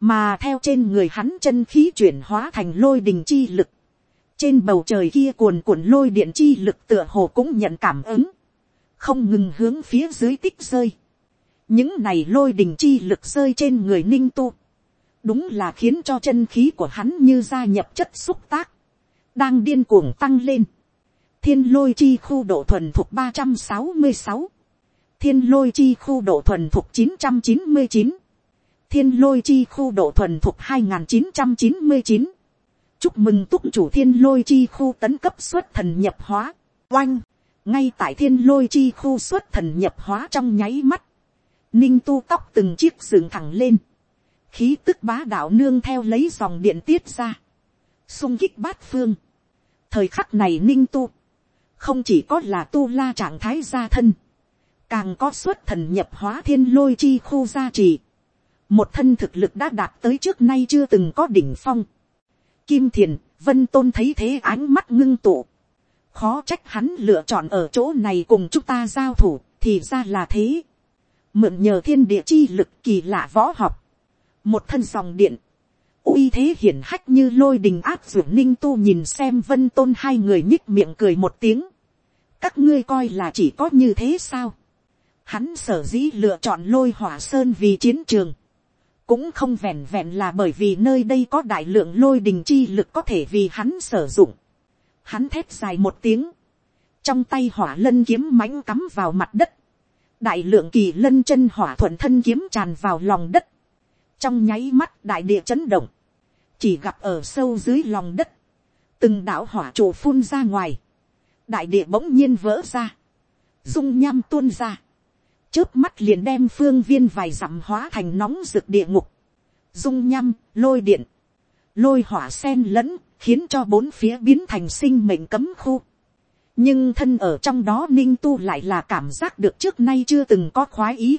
Mà theo trên người hắn chân khí chuyển hóa thành lôi đình chi lực. Trên bầu trời kia cuồn cuộn lôi điện chi lực tựa hồ cũng nhận cảm ứng. Không ngừng hướng phía dưới tích rơi. Những này lôi đình chi lực rơi trên người ninh tu. Đúng là khiến cho chân khí của hắn như gia nhập chất xúc tác. Đang điên cuồng tăng lên. Thiên lôi chi khu độ thuần thuộc ba trăm sáu mươi sáu, thiên lôi chi khu độ thuần thuộc chín trăm chín mươi chín, thiên lôi chi khu độ thuần thuộc hai nghìn chín trăm chín mươi chín, chúc mừng túc chủ thiên lôi chi khu tấn cấp xuất thần nhập hóa, oanh, ngay tại thiên lôi chi khu xuất thần nhập hóa trong nháy mắt, ninh tu tóc từng chiếc dựng thẳng lên, khí tức bá đạo nương theo lấy dòng điện tiết ra, sung kích bát phương, thời khắc này ninh tu, không chỉ có là tu la trạng thái gia thân, càng có xuất thần nhập hóa thiên lôi chi khu gia trì, một thân thực lực đã đạt tới trước nay chưa từng có đỉnh phong. Kim thiền, vân tôn thấy thế ánh mắt ngưng tụ, khó trách hắn lựa chọn ở chỗ này cùng chúng ta giao thủ, thì ra là thế. Mượn nhờ thiên địa chi lực kỳ lạ võ học, một thân dòng điện, uy thế hiển hách như lôi đình áp dụng ninh tu nhìn xem vân tôn hai người nhích miệng cười một tiếng. các ngươi coi là chỉ có như thế sao. hắn sở dĩ lựa chọn lôi hỏa sơn vì chiến trường. cũng không vẹn vẹn là bởi vì nơi đây có đại lượng lôi đình chi lực có thể vì hắn sử dụng. Hắn thét dài một tiếng, trong tay hỏa lân kiếm mãnh cắm vào mặt đất, đại lượng kỳ lân chân hỏa thuận thân kiếm tràn vào lòng đất, trong nháy mắt đại địa chấn động, chỉ gặp ở sâu dưới lòng đất, từng đảo hỏa trụ phun ra ngoài, đại địa bỗng nhiên vỡ ra, dung nham tuôn ra, chớp mắt liền đem phương viên vài dặm hóa thành nóng rực địa ngục, dung nham, lôi điện, lôi hỏa sen lẫn, khiến cho bốn phía biến thành sinh mệnh cấm khu. nhưng thân ở trong đó ninh tu lại là cảm giác được trước nay chưa từng có khoái ý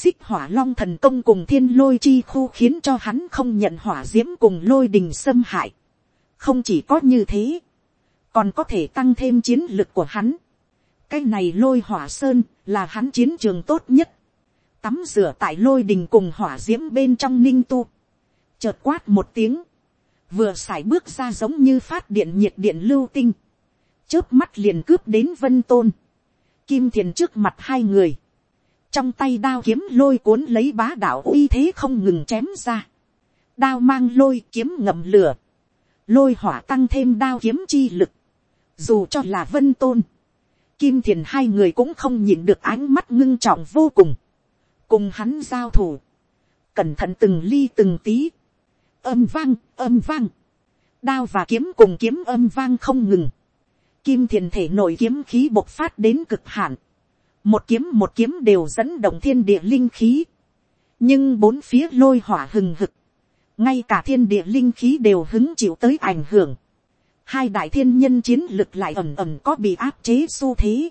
xích hỏa long thần công cùng thiên lôi chi khu khiến cho hắn không nhận hỏa d i ễ m cùng lôi đình xâm hại. không chỉ có như thế, còn có thể tăng thêm chiến lực của hắn. Cái này lôi hỏa sơn là hắn chiến trường tốt nhất, tắm rửa tại lôi đình cùng hỏa d i ễ m bên trong ninh tu, chợt quát một tiếng, vừa x à i bước ra giống như phát điện nhiệt điện lưu tinh, chớp mắt liền cướp đến vân tôn, kim thiền trước mặt hai người, trong tay đao kiếm lôi cuốn lấy bá đạo uy thế không ngừng chém ra, đao mang lôi kiếm ngầm lửa, lôi hỏa tăng thêm đao kiếm chi lực, dù cho là vân tôn, Kim thiền hai người cũng không nhìn được ánh mắt ngưng trọng vô cùng. Cùng hắn giao thủ. Cẩn thận từng ly từng tí. Âm vang, âm vang. Đao và kiếm cùng kiếm âm vang không ngừng. Kim thiền thể nội kiếm khí bộc phát đến cực hạn. Một kiếm một kiếm đều dẫn động thiên địa linh khí. Nhưng bốn phía lôi hỏa hừng hực. Ngay cả thiên địa linh khí đều hứng chịu tới ảnh hưởng hai đại thiên nhân chiến lực lại ẩm ẩm có bị áp chế xu thế.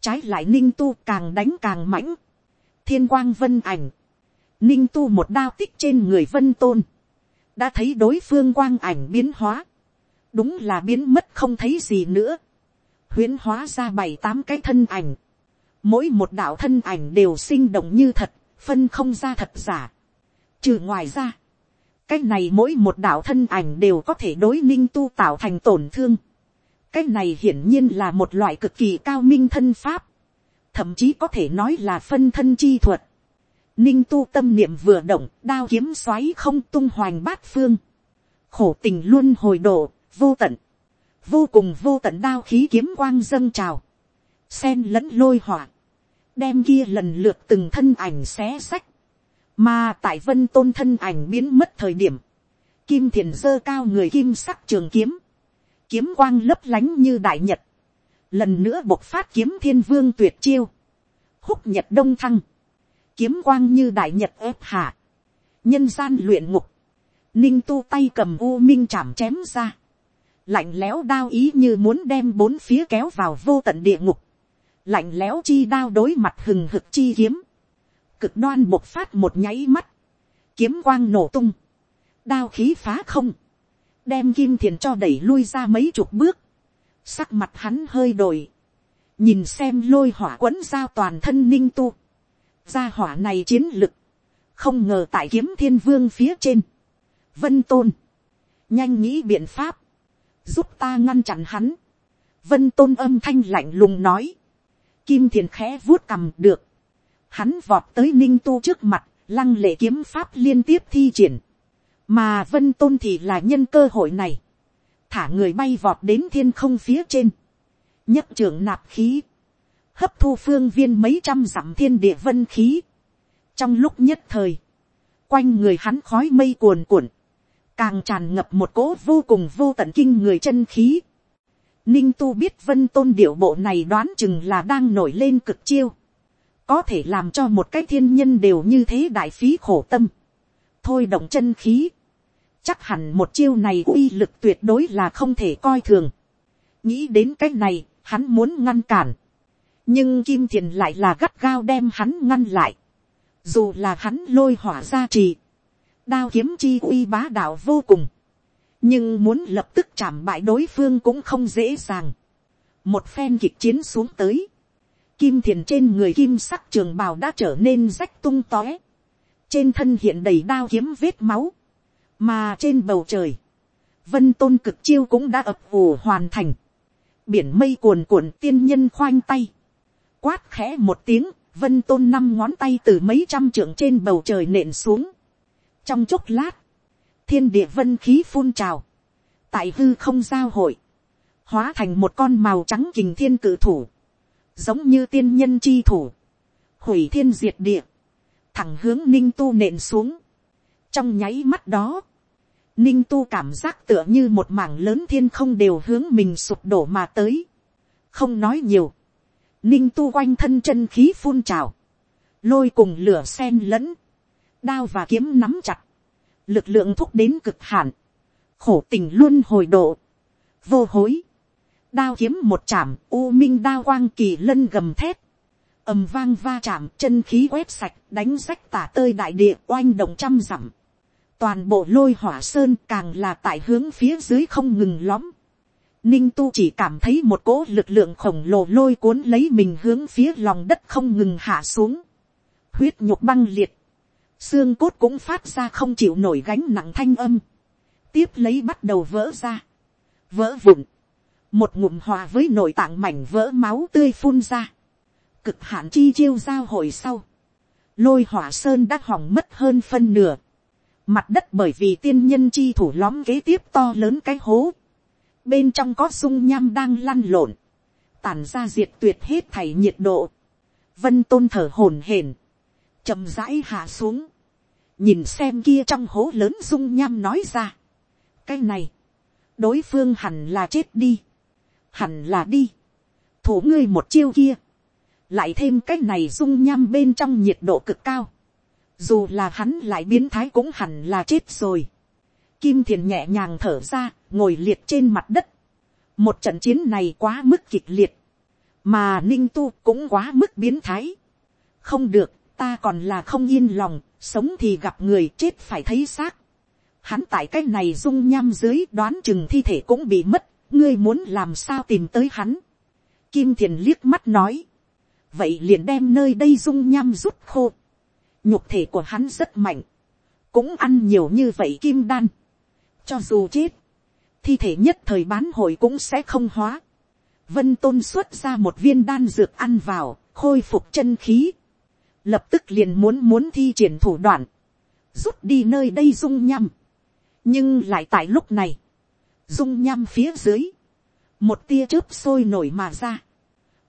Trái lại ninh tu càng đánh càng mãnh. Thiên quang vân ảnh. Ninh tu một đao tích trên người vân tôn. Đã thấy đối phương quang ảnh biến hóa. Đúng là biến mất không thấy gì nữa. huyễn hóa ra bảy tám cái thân ảnh. Mỗi một đạo thân ảnh đều sinh động như thật, phân không ra thật giả. Trừ ngoài ra cái này mỗi một đạo thân ảnh đều có thể đối ninh tu tạo thành tổn thương. cái này hiển nhiên là một loại cực kỳ cao minh thân pháp. thậm chí có thể nói là phân thân chi thuật. ninh tu tâm niệm vừa động, đao kiếm xoáy không tung hoành bát phương. khổ tình luôn hồi độ, vô tận. vô cùng vô tận đao khí kiếm quang dâng trào. sen lẫn lôi hỏa đem kia lần lượt từng thân ảnh xé sách. Mà tại vân tôn thân ảnh biến mất thời điểm, kim thiền dơ cao người kim sắc trường kiếm, kiếm quang lấp lánh như đại nhật, lần nữa bộc phát kiếm thiên vương tuyệt chiêu, húc nhật đông thăng, kiếm quang như đại nhật ép hạ, nhân gian luyện ngục, ninh tu tay cầm u minh chạm chém ra, lạnh lẽo đao ý như muốn đem bốn phía kéo vào vô tận địa ngục, lạnh lẽo chi đao đối mặt hừng hực chi kiếm, cực đoan bộc phát một nháy mắt, kiếm quang nổ tung, đao khí phá không, đem kim thiền cho đẩy lui ra mấy chục bước, sắc mặt hắn hơi đổi, nhìn xem lôi hỏa quấn giao toàn thân ninh tu, gia hỏa này chiến lực, không ngờ tại kiếm thiên vương phía trên, vân tôn, nhanh nghĩ biện pháp, giúp ta ngăn chặn hắn, vân tôn âm thanh lạnh lùng nói, kim thiền khẽ vuốt cầm được, hắn vọt tới ninh tu trước mặt, lăng lệ kiếm pháp liên tiếp thi triển, mà vân tôn thì là nhân cơ hội này, thả người bay vọt đến thiên không phía trên, nhất trưởng nạp khí, hấp thu phương viên mấy trăm dặm thiên địa vân khí, trong lúc nhất thời, quanh người hắn khói mây cuồn cuộn, càng tràn ngập một cỗ vô cùng vô tận kinh người chân khí. Ninh tu biết vân tôn điệu bộ này đoán chừng là đang nổi lên cực chiêu. Có thể làm cho một cái thiên nhân đều như thế đại phí khổ tâm, thôi động chân khí, chắc hẳn một chiêu này uy lực tuyệt đối là không thể coi thường, nghĩ đến cái này, hắn muốn ngăn cản, nhưng kim thiền lại là gắt gao đem hắn ngăn lại, dù là hắn lôi hỏa ra trì, đao kiếm chi uy bá đạo vô cùng, nhưng muốn lập tức chạm bại đối phương cũng không dễ dàng, một phen kịch chiến xuống tới, Kim thiền trên người kim sắc trường bào đã trở nên rách tung tóe. Trên thân hiện đầy đao kiếm vết máu. Mà trên bầu trời. Vân tôn cực chiêu cũng đã ập ủ hoàn thành. Biển mây cuồn cuộn tiên nhân khoanh tay. Quát khẽ một tiếng. Vân tôn năm ngón tay từ mấy trăm trượng trên bầu trời nện xuống. trong chốc lát, thiên địa vân khí phun trào, tại hư không giao hội, hóa thành một con màu trắng kình thiên cự thủ, giống như tiên nhân chi thủ, hủy thiên diệt địa, thẳng hướng ninh tu nện xuống. trong nháy mắt đó, ninh tu cảm giác tựa như một mảng lớn thiên không đều hướng mình sụp đổ mà tới. không nói nhiều, ninh tu quanh thân chân khí phun trào, lôi cùng lửa sen lẫn, đao và kiếm nắm chặt, lực lượng thúc đến cực hạn, khổ tình luôn hồi độ, vô hối, đao kiếm một chạm, u minh đao quang kỳ lân gầm thép, ầm vang va chạm, chân khí quét sạch, đánh rách tả tơi đại địa oanh động trăm dặm. Toàn bộ lôi hỏa sơn càng là tại hướng phía dưới không ngừng lõm. Ninh tu chỉ cảm thấy một cỗ lực lượng khổng lồ lôi cuốn lấy mình hướng phía lòng đất không ngừng hạ xuống. Huyết nhục băng liệt. Xương cốt cũng phát ra không chịu nổi gánh nặng thanh âm. Tiếp lấy bắt đầu vỡ ra. Vỡ vụn. Một ngụm hòa với nội tạng mảnh vỡ máu tươi phun ra. Cực hạn chi chiêu giao hồi sau, lôi hỏa sơn đã hỏng mất hơn phân nửa, mặt đất bởi vì tiên nhân chi thủ lõm kế tiếp to lớn cái hố, bên trong có sung nham đang lăn lộn, tàn ra diệt tuyệt hết thảy nhiệt độ, vân tôn thở hổn hển, chậm rãi hạ xuống, nhìn xem kia trong hố lớn dung nham nói ra, cái này, đối phương hẳn là chết đi, hẳn là đi, thủ ngươi một chiêu kia, lại thêm cái này dung nham bên trong nhiệt độ cực cao, dù là hắn lại biến thái cũng hẳn là chết rồi. Kim thiền nhẹ nhàng thở ra, ngồi liệt trên mặt đất. một trận chiến này quá mức kịch liệt, mà ninh tu cũng quá mức biến thái. không được, ta còn là không yên lòng, sống thì gặp người chết phải thấy xác. Hắn tại cái này dung nham dưới đoán chừng thi thể cũng bị mất, ngươi muốn làm sao tìm tới hắn. Kim thiền liếc mắt nói vậy liền đem nơi đây dung nham rút khô. nhục thể của hắn rất mạnh, cũng ăn nhiều như vậy kim đan. cho dù chết, thi thể nhất thời bán hội cũng sẽ không hóa. vân tôn xuất ra một viên đan dược ăn vào, khôi phục chân khí lập tức liền muốn muốn thi triển thủ đoạn, rút đi nơi đây dung nhăm, nhưng lại tại lúc này, dung nhăm phía dưới, một tia chớp sôi nổi mà ra.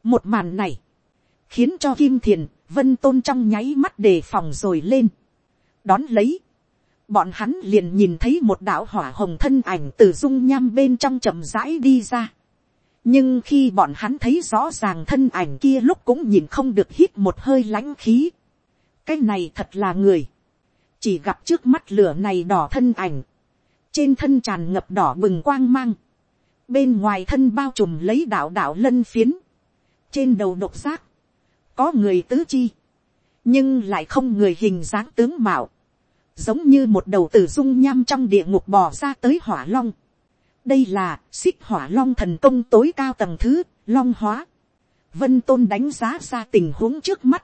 một màn này, khiến cho kim thiền, vân tôn trong nháy mắt đề phòng rồi lên. đón lấy, bọn hắn liền nhìn thấy một đạo hỏa hồng thân ảnh từ dung nham bên trong chậm rãi đi ra nhưng khi bọn hắn thấy rõ ràng thân ảnh kia lúc cũng nhìn không được hít một hơi lãnh khí. cái này thật là người. chỉ gặp trước mắt lửa này đỏ thân ảnh. trên thân tràn ngập đỏ bừng quang mang. bên ngoài thân bao trùm lấy đạo đạo lân phiến. trên đầu độc giác có người tứ chi, nhưng lại không người hình dáng tướng mạo, giống như một đầu tử dung nham trong địa ngục bò ra tới hỏa long đây là xích hỏa long thần công tối cao tầng thứ, long hóa. vân tôn đánh giá ra tình huống trước mắt.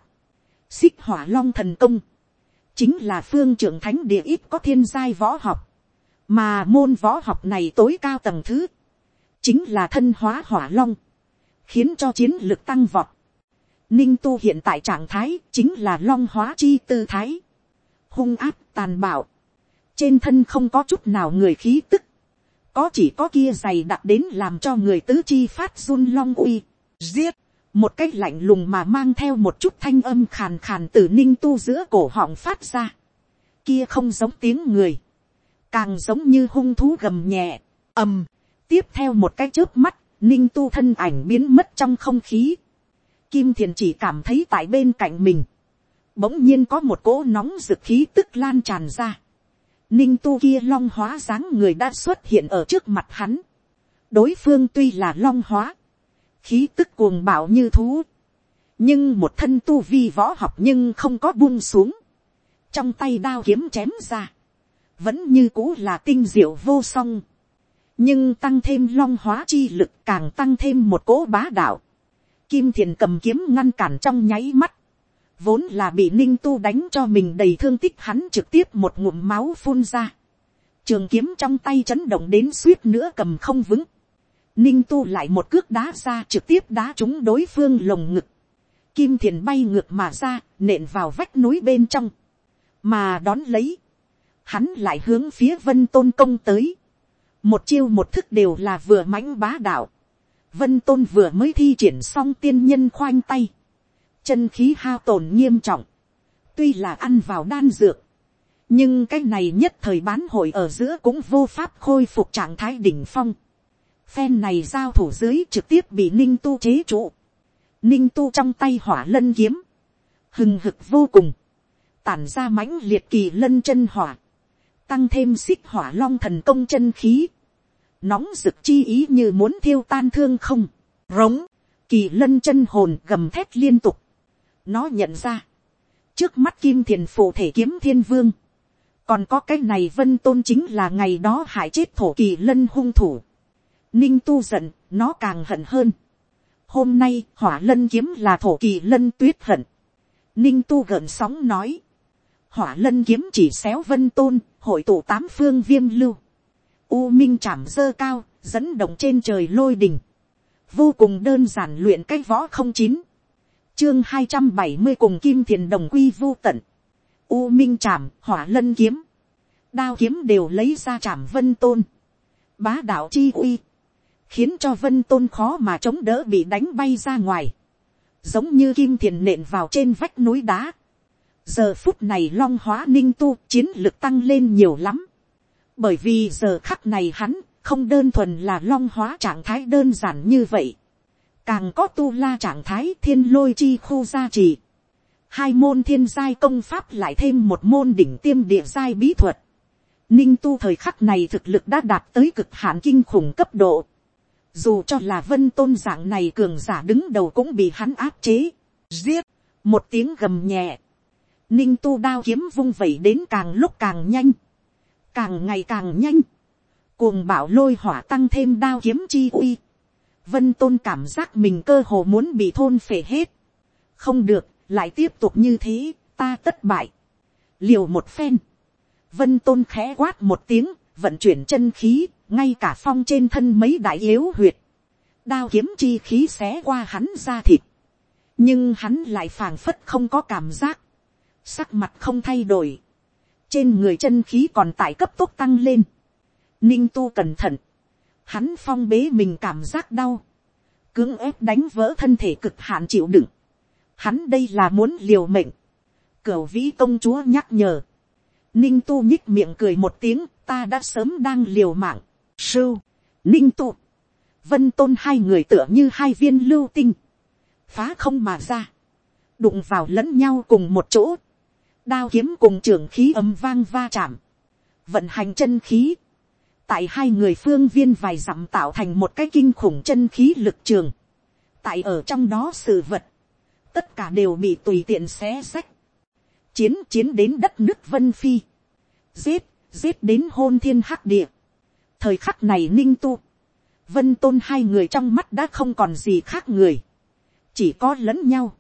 xích hỏa long thần công, chính là phương trưởng thánh địa ít có thiên giai võ học, mà môn võ học này tối cao tầng thứ, chính là thân hóa hỏa long, khiến cho chiến lực tăng vọt. Ninh tu hiện tại trạng thái chính là long hóa chi tư thái. Hung áp tàn bạo. Trên thân không có chút nào người khí tức. Có chỉ có kia dày đặc đến làm cho người tứ chi phát run long uy. Giết. Một cách lạnh lùng mà mang theo một chút thanh âm khàn khàn từ ninh tu giữa cổ họng phát ra. Kia không giống tiếng người. Càng giống như hung thú gầm nhẹ. ầm. Tiếp theo một cái chớp mắt, ninh tu thân ảnh biến mất trong không khí Kim thiền chỉ cảm thấy tại bên cạnh mình. Bỗng nhiên có một cỗ nóng rực khí tức lan tràn ra. Ninh tu kia long hóa dáng người đã xuất hiện ở trước mặt hắn. Đối phương tuy là long hóa. Khí tức cuồng bạo như thú. Nhưng một thân tu vi võ học nhưng không có buông xuống. Trong tay đao kiếm chém ra. Vẫn như cũ là tinh diệu vô song. Nhưng tăng thêm long hóa chi lực càng tăng thêm một cỗ bá đạo Kim thiền cầm kiếm ngăn cản trong nháy mắt. Vốn là bị ninh tu đánh cho mình đầy thương tích hắn trực tiếp một ngụm máu phun ra. Trường kiếm trong tay chấn động đến suýt nữa cầm không vững. Ninh tu lại một cước đá ra trực tiếp đá trúng đối phương lồng ngực. Kim thiền bay ngược mà ra, nện vào vách núi bên trong. Mà đón lấy. hắn lại hướng phía vân tôn công tới, một chiêu một thức đều là vừa mãnh bá đạo, vân tôn vừa mới thi triển xong tiên nhân khoanh tay, chân khí hao tổn nghiêm trọng, tuy là ăn vào đan dược, nhưng cái này nhất thời bán hội ở giữa cũng vô pháp khôi phục trạng thái đỉnh phong. Phen này giao thủ dưới trực tiếp bị ninh tu chế trụ. Ninh tu trong tay hỏa lân kiếm. Hừng hực vô cùng. Tản ra mãnh liệt kỳ lân chân hỏa. Tăng thêm xích hỏa long thần công chân khí. Nóng rực chi ý như muốn thiêu tan thương không. Rống. Kỳ lân chân hồn gầm thét liên tục. Nó nhận ra. Trước mắt kim thiền phụ thể kiếm thiên vương còn có cái này vân tôn chính là ngày đó hại chết thổ kỳ lân hung thủ. ninh tu giận, nó càng hận hơn. hôm nay hỏa lân kiếm là thổ kỳ lân tuyết hận. ninh tu gợn sóng nói. hỏa lân kiếm chỉ xéo vân tôn, hội tụ tám phương viêm lưu. u minh chạm dơ cao, dẫn động trên trời lôi đình. vô cùng đơn giản luyện cái võ không chín chương hai trăm bảy mươi cùng kim thiền đồng quy vô tận. U minh trảm, hỏa lân kiếm, đao kiếm đều lấy ra trảm vân tôn, bá đạo chi uy, khiến cho vân tôn khó mà chống đỡ bị đánh bay ra ngoài, giống như kim thiền nện vào trên vách núi đá. giờ phút này long hóa ninh tu chiến lực tăng lên nhiều lắm, bởi vì giờ khắc này hắn không đơn thuần là long hóa trạng thái đơn giản như vậy, càng có tu la trạng thái thiên lôi chi khu gia trì, hai môn thiên giai công pháp lại thêm một môn đỉnh tiêm địa giai bí thuật. Ninh tu thời khắc này thực lực đã đạt tới cực hạn kinh khủng cấp độ. Dù cho là vân tôn dạng này cường giả đứng đầu cũng bị hắn áp chế. Giết. Một tiếng gầm nhẹ. Ninh tu đao kiếm vung vẩy đến càng lúc càng nhanh. Càng ngày càng nhanh. Cuồng bảo lôi hỏa tăng thêm đao kiếm chi uy. Vân tôn cảm giác mình cơ hồ muốn bị thôn phệ hết. Không được, lại tiếp tục như thế, ta tất bại. liều một phen, vân tôn khẽ quát một tiếng, vận chuyển chân khí, ngay cả phong trên thân mấy đại yếu huyệt, đao kiếm chi khí xé qua hắn ra thịt, nhưng hắn lại phảng phất không có cảm giác, sắc mặt không thay đổi, trên người chân khí còn tại cấp tốc tăng lên, ninh tu cẩn thận, hắn phong bế mình cảm giác đau, cưỡng ép đánh vỡ thân thể cực hạn chịu đựng, Hắn đây là muốn liều mệnh. Cửu vĩ công chúa nhắc nhở. Ninh tu nhích miệng cười một tiếng, ta đã sớm đang liều mạng. Sưu, ninh tu. Vân tôn hai người tựa như hai viên lưu tinh. Phá không mà ra. Đụng vào lẫn nhau cùng một chỗ. Đao kiếm cùng trường khí âm vang va chạm. Vận hành chân khí. Tại hai người phương viên vài dặm tạo thành một cái kinh khủng chân khí lực trường. Tại ở trong đó sự vật tất cả đều bị tùy tiện xé xách, chiến chiến đến đất nước vân phi, giết, giết đến hôn thiên hắc địa. thời khắc này ninh tu, vân tôn hai người trong mắt đã không còn gì khác người, chỉ có lẫn nhau,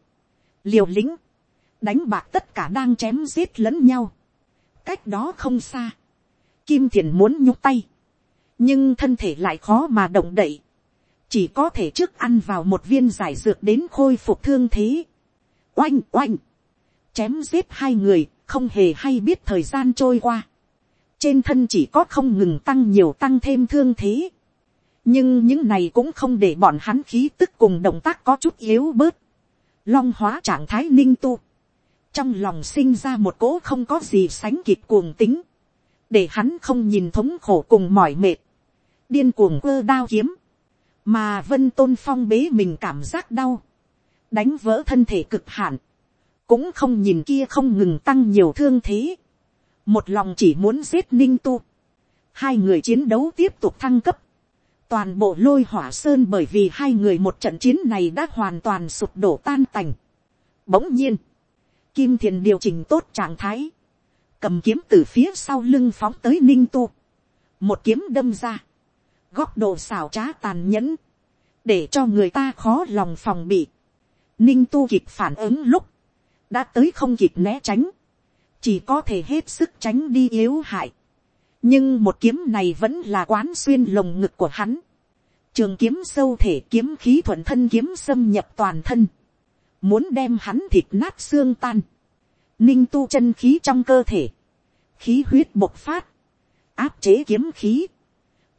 liều lĩnh, đánh bạc tất cả đang chém giết lẫn nhau, cách đó không xa, kim thiền muốn nhúc tay, nhưng thân thể lại khó mà động đậy, chỉ có thể trước ăn vào một viên giải dược đến khôi phục thương thế. oanh oanh, chém giết hai người, không hề hay biết thời gian trôi qua. trên thân chỉ có không ngừng tăng nhiều tăng thêm thương thế. nhưng những này cũng không để bọn hắn khí tức cùng động tác có chút yếu bớt. long hóa trạng thái ninh tu. trong lòng sinh ra một cỗ không có gì sánh kịp cuồng tính. để hắn không nhìn thống khổ cùng mỏi mệt điên cuồng ơ đao kiếm. Mà vân tôn phong bế mình cảm giác đau, đánh vỡ thân thể cực hạn, cũng không nhìn kia không ngừng tăng nhiều thương thế, một lòng chỉ muốn giết ninh tu, hai người chiến đấu tiếp tục thăng cấp, toàn bộ lôi hỏa sơn bởi vì hai người một trận chiến này đã hoàn toàn sụp đổ tan tành. Bỗng nhiên, kim thiền điều chỉnh tốt trạng thái, cầm kiếm từ phía sau lưng phóng tới ninh tu, một kiếm đâm ra, góc độ xảo trá tàn nhẫn, để cho người ta khó lòng phòng bị. Ninh tu kịp phản ứng lúc, đã tới không kịp né tránh, chỉ có thể hết sức tránh đi yếu hại. nhưng một kiếm này vẫn là quán xuyên lồng ngực của hắn. trường kiếm sâu thể kiếm khí thuận thân kiếm xâm nhập toàn thân, muốn đem hắn thịt nát xương tan. ninh tu chân khí trong cơ thể, khí huyết bộc phát, áp chế kiếm khí,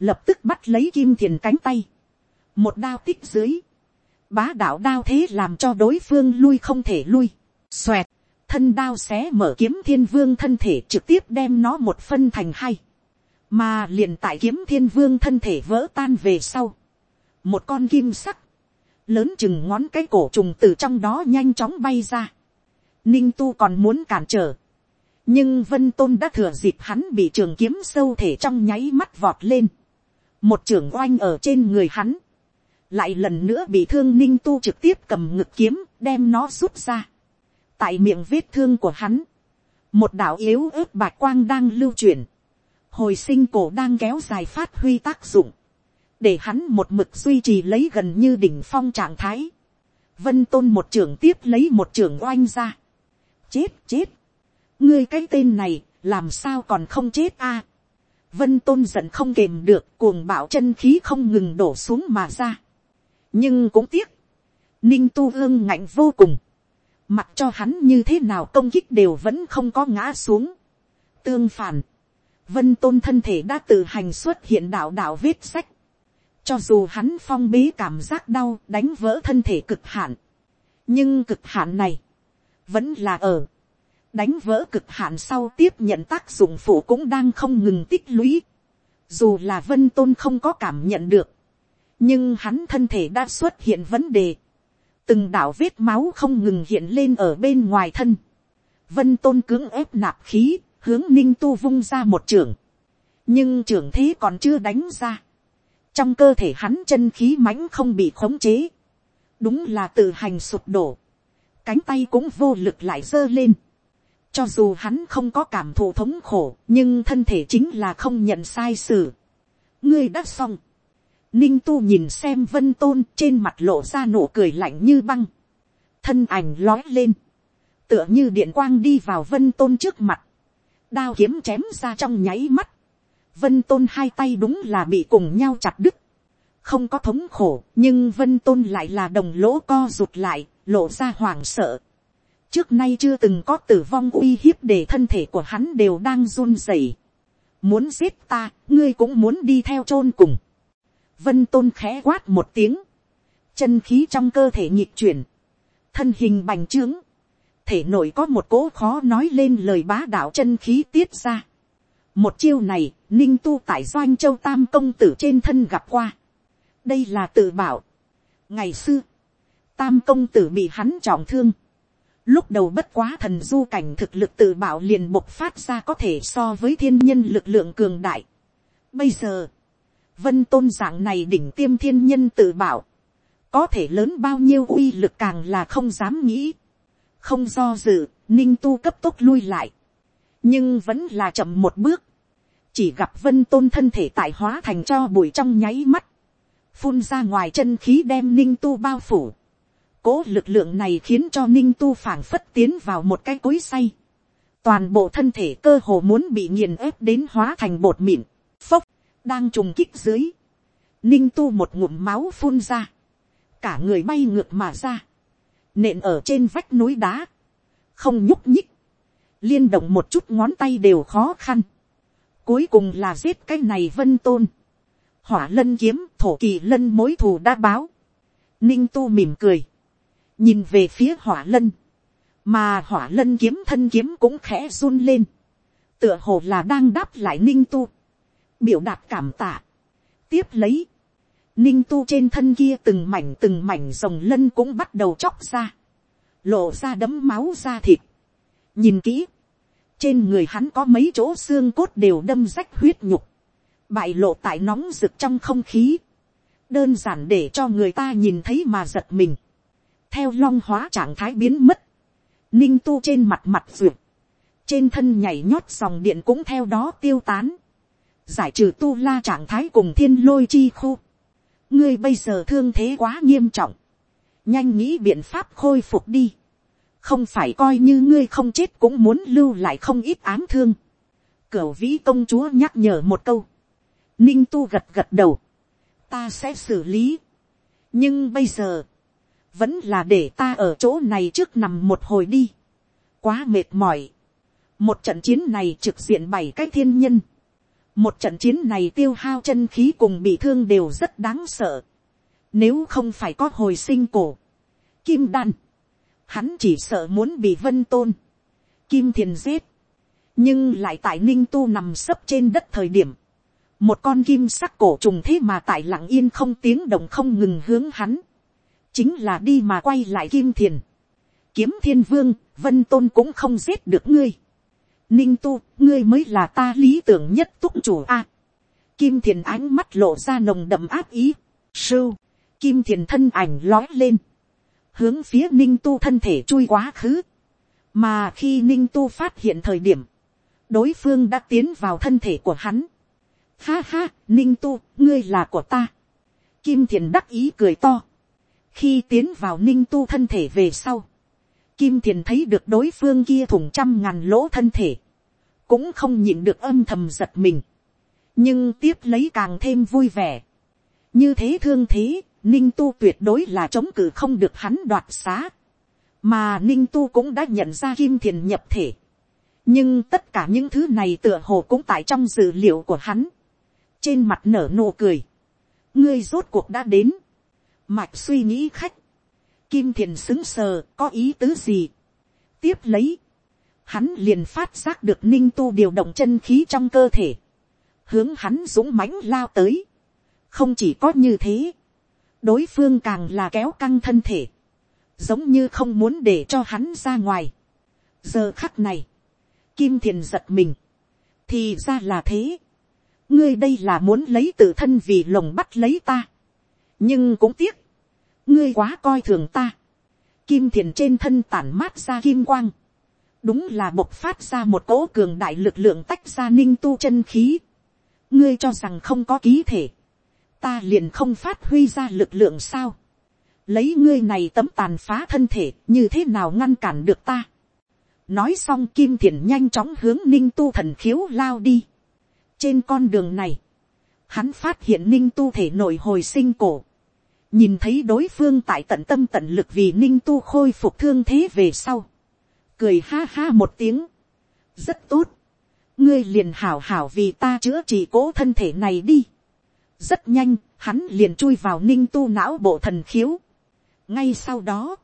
lập tức bắt lấy kim thiền cánh tay, một đao tích dưới, bá đạo đao thế làm cho đối phương lui không thể lui, xoẹt, thân đao xé mở kiếm thiên vương thân thể trực tiếp đem nó một phân thành hai, mà liền tại kiếm thiên vương thân thể vỡ tan về sau, một con kim sắc, lớn chừng ngón cái cổ trùng từ trong đó nhanh chóng bay ra, ninh tu còn muốn cản trở, nhưng vân tôn đã thừa dịp hắn bị trường kiếm sâu thể trong nháy mắt vọt lên, một trưởng oanh ở trên người hắn, lại lần nữa bị thương ninh tu trực tiếp cầm ngực kiếm đem nó rút ra, tại miệng vết thương của hắn, một đạo yếu ớt bạc quang đang lưu chuyển, hồi sinh cổ đang kéo dài phát huy tác dụng, để hắn một mực duy trì lấy gần như đỉnh phong trạng thái, vân tôn một trưởng tiếp lấy một trưởng oanh ra, chết chết, ngươi cái tên này làm sao còn không chết a, vân tôn giận không kềm được cuồng bạo chân khí không ngừng đổ xuống mà ra, nhưng cũng tiếc, ninh tu ương ngạnh vô cùng, mặc cho hắn như thế nào công kích đều vẫn không có ngã xuống. tương phản, vân tôn thân thể đã tự hành xuất hiện đạo đạo vết sách, cho dù hắn phong bế cảm giác đau đánh vỡ thân thể cực hạn, nhưng cực hạn này, vẫn là ở, đánh vỡ cực hạn sau tiếp nhận tác dụng phụ cũng đang không ngừng tích lũy, dù là vân tôn không có cảm nhận được, nhưng hắn thân thể đã xuất hiện vấn đề, từng đạo vết máu không ngừng hiện lên ở bên ngoài thân, vân tôn cưỡng ép nạp khí, hướng ninh tu vung ra một trưởng, nhưng trưởng thế còn chưa đánh ra, trong cơ thể hắn chân khí mãnh không bị khống chế, đúng là tự hành sụp đổ, cánh tay cũng vô lực lại giơ lên, cho dù hắn không có cảm thụ thống khổ, nhưng thân thể chính là không nhận sai sự. ngươi đã xong, Ninh tu nhìn xem vân tôn trên mặt lộ ra nụ cười lạnh như băng. Thân ảnh lói lên. Tựa như điện quang đi vào vân tôn trước mặt. Đao kiếm chém ra trong nháy mắt. Vân tôn hai tay đúng là bị cùng nhau chặt đứt. Không có thống khổ, nhưng vân tôn lại là đồng lỗ co rụt lại, lộ ra hoảng sợ. Trước nay chưa từng có tử vong uy hiếp để thân thể của hắn đều đang run rẩy. Muốn giết ta, ngươi cũng muốn đi theo chôn cùng Vân tôn khẽ quát một tiếng. Chân khí trong cơ thể nhịp chuyển. Thân hình bành trướng. Thể nội có một cỗ khó nói lên lời bá đạo chân khí tiết ra. Một chiêu này, ninh tu tại doanh châu tam công tử trên thân gặp qua. Đây là tự bảo. Ngày xưa, tam công tử bị hắn trọng thương. Lúc đầu bất quá thần du cảnh thực lực tự bảo liền bộc phát ra có thể so với thiên nhân lực lượng cường đại. Bây giờ, vân tôn dạng này đỉnh tiêm thiên nhân tự bảo, có thể lớn bao nhiêu uy lực càng là không dám nghĩ, không do dự, ninh tu cấp tốc lui lại, nhưng vẫn là chậm một bước, chỉ gặp vân tôn thân thể tại hóa thành cho bụi trong nháy mắt, phun ra ngoài chân khí đem ninh tu bao phủ, cố lực lượng này khiến cho ninh tu phảng phất tiến vào một cái cối say, toàn bộ thân thể cơ hồ muốn bị nghiền ép đến hóa thành bột mịn, phốc, đang trùng kích dưới, ninh tu một ngụm máu phun ra, cả người bay ngược mà ra, nện ở trên vách núi đá, không nhúc nhích, liên động một chút ngón tay đều khó khăn, cuối cùng là giết cái này vân tôn, hỏa lân kiếm thổ kỳ lân mối thù đã báo, ninh tu mỉm cười, nhìn về phía hỏa lân, mà hỏa lân kiếm thân kiếm cũng khẽ run lên, tựa hồ là đang đáp lại ninh tu, biểu đạt cảm tạ. tiếp lấy, ninh tu trên thân kia từng mảnh từng mảnh rồng lân cũng bắt đầu chóc ra, lộ ra đấm máu ra thịt. nhìn kỹ, trên người hắn có mấy chỗ xương cốt đều đâm rách huyết nhục, bại lộ tại nóng rực trong không khí, đơn giản để cho người ta nhìn thấy mà giật mình, theo long hóa trạng thái biến mất, ninh tu trên mặt mặt ruột, trên thân nhảy nhót dòng điện cũng theo đó tiêu tán, giải trừ tu la trạng thái cùng thiên lôi chi khu. ngươi bây giờ thương thế quá nghiêm trọng, nhanh nghĩ biện pháp khôi phục đi. không phải coi như ngươi không chết cũng muốn lưu lại không ít ám thương. cửu vĩ công chúa nhắc nhở một câu. ninh tu gật gật đầu. ta sẽ xử lý. nhưng bây giờ, vẫn là để ta ở chỗ này trước nằm một hồi đi. quá mệt mỏi. một trận chiến này trực diện bảy cái thiên nhân, một trận chiến này tiêu hao chân khí cùng bị thương đều rất đáng sợ, nếu không phải có hồi sinh cổ, kim đan, hắn chỉ sợ muốn bị vân tôn, kim thiền giết, nhưng lại tại ninh tu nằm sấp trên đất thời điểm, một con kim sắc cổ trùng thế mà tại lặng yên không tiếng động không ngừng hướng hắn, chính là đi mà quay lại kim thiền, kiếm thiên vương, vân tôn cũng không giết được ngươi, ninh tu, ngươi mới là ta lý tưởng nhất túc chủ a, kim thiền ánh mắt lộ ra nồng đậm áp ý, sưu, kim thiền thân ảnh lói lên, hướng phía ninh tu thân thể chui quá khứ, mà khi ninh tu phát hiện thời điểm, đối phương đã tiến vào thân thể của hắn. Ha ha, ninh tu, ngươi là của ta. Kim thiền đắc ý cười to khi tiến vào ninh tu thân thể về sau, kim thiền thấy được đối phương kia thủng trăm ngàn lỗ thân thể, cũng không nhịn được âm thầm giật mình, nhưng tiếp lấy càng thêm vui vẻ. như thế thương thế, ninh tu tuyệt đối là chống cự không được hắn đoạt xá, mà ninh tu cũng đã nhận ra kim thiền nhập thể, nhưng tất cả những thứ này tựa hồ cũng tại trong dự liệu của hắn, trên mặt nở nụ cười, ngươi rốt cuộc đã đến, mạch suy nghĩ khách, kim thiền xứng sờ có ý tứ gì, tiếp lấy, hắn liền phát giác được ninh tu điều động chân khí trong cơ thể, hướng hắn dũng mãnh lao tới, không chỉ có như thế, đối phương càng là kéo căng thân thể, giống như không muốn để cho hắn ra ngoài. giờ khắc này, kim thiền giật mình, thì ra là thế, ngươi đây là muốn lấy tự thân vì lồng bắt lấy ta, nhưng cũng tiếc, ngươi quá coi thường ta, kim thiền trên thân tản mát ra kim quang, đúng là bộc phát ra một cỗ cường đại lực lượng tách ra ninh tu chân khí, ngươi cho rằng không có ký thể, ta liền không phát huy ra lực lượng sao, lấy ngươi này tấm tàn phá thân thể như thế nào ngăn cản được ta, nói xong kim thiền nhanh chóng hướng ninh tu thần khiếu lao đi. trên con đường này, hắn phát hiện ninh tu thể nội hồi sinh cổ nhìn thấy đối phương tại tận tâm tận lực vì ninh tu khôi phục thương thế về sau. cười ha ha một tiếng. rất tốt. ngươi liền hảo hảo vì ta chữa trị cố thân thể này đi. rất nhanh, hắn liền chui vào ninh tu não bộ thần khiếu. ngay sau đó,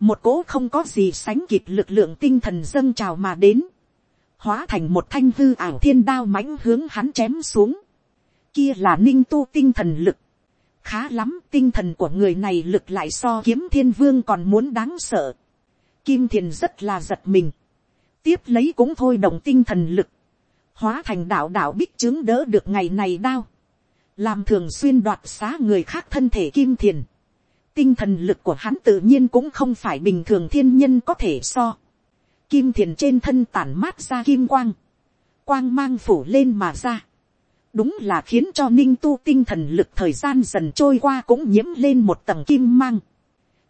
một cố không có gì sánh kịp lực lượng tinh thần dâng trào mà đến, hóa thành một thanh hư ảo thiên đao mãnh hướng hắn chém xuống, kia là ninh tu tinh thần lực, khá lắm tinh thần của người này lực lại so kiếm thiên vương còn muốn đáng sợ, kim thiền rất là giật mình, tiếp lấy cũng thôi động tinh thần lực, hóa thành đạo đạo bích chứng đỡ được ngày này đao, làm thường xuyên đoạt xá người khác thân thể kim thiền, tinh thần lực của hắn tự nhiên cũng không phải bình thường thiên nhân có thể so. Kim thiền trên thân tản mát ra kim quang. Quang mang phủ lên mà ra. Đúng là khiến cho ninh tu tinh thần lực thời gian dần trôi qua cũng nhiễm lên một tầng kim mang.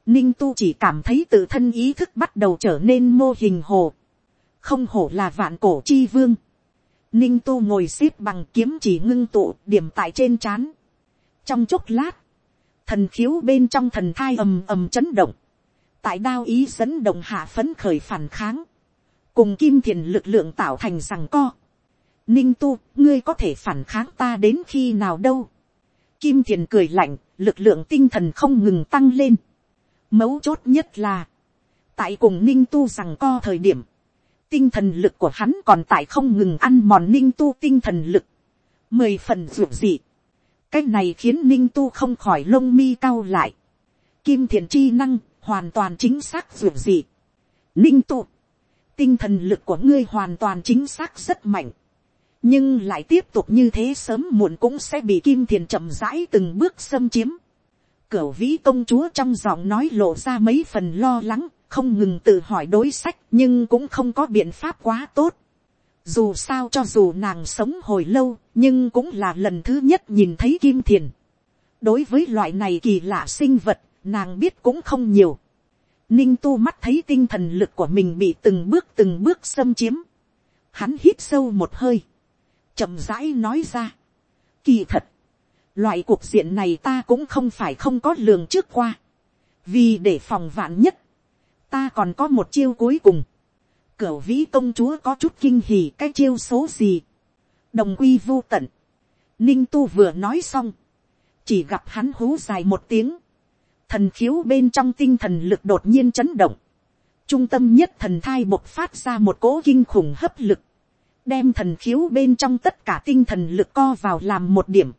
Ninh tu chỉ cảm thấy tự thân ý thức bắt đầu trở nên mô hình hồ. Không hổ là vạn cổ chi vương. Ninh tu ngồi xếp bằng kiếm chỉ ngưng tụ điểm tại trên chán. Trong chốc lát thần khiếu bên trong thần thai ầm ầm chấn động, tại đao ý dẫn động hạ phấn khởi phản kháng, cùng kim thiền lực lượng tạo thành rằng co. Ninh tu, ngươi có thể phản kháng ta đến khi nào đâu. Kim thiền cười lạnh, lực lượng tinh thần không ngừng tăng lên. Mấu chốt nhất là, tại cùng ninh tu rằng co thời điểm, tinh thần lực của hắn còn tại không ngừng ăn mòn ninh tu tinh thần lực. Mười phần ruột dị cái này khiến ninh tu không khỏi lông mi cao lại. kim Thiền chi năng hoàn toàn chính xác ruột dị. ninh tu, tinh thần lực của ngươi hoàn toàn chính xác rất mạnh nhưng lại tiếp tục như thế sớm muộn cũng sẽ bị kim thiền chậm rãi từng bước xâm chiếm. cửu vĩ công chúa trong giọng nói lộ ra mấy phần lo lắng, không ngừng tự hỏi đối sách nhưng cũng không có biện pháp quá tốt dù sao cho dù nàng sống hồi lâu, nhưng cũng là lần thứ nhất nhìn thấy kim thiền. đối với loại này kỳ lạ sinh vật, nàng biết cũng không nhiều. ninh tu mắt thấy tinh thần lực của mình bị từng bước từng bước xâm chiếm. hắn hít sâu một hơi, chậm rãi nói ra. kỳ thật, loại cuộc diện này ta cũng không phải không có lường trước qua. vì để phòng vạn nhất, ta còn có một chiêu cuối cùng Cửu vĩ công chúa có chút kinh hỉ cái chiêu số gì. Đồng quy vô tận. Ninh tu vừa nói xong. Chỉ gặp hắn hú dài một tiếng. Thần khiếu bên trong tinh thần lực đột nhiên chấn động. Trung tâm nhất thần thai bộc phát ra một cỗ kinh khủng hấp lực. Đem thần khiếu bên trong tất cả tinh thần lực co vào làm một điểm.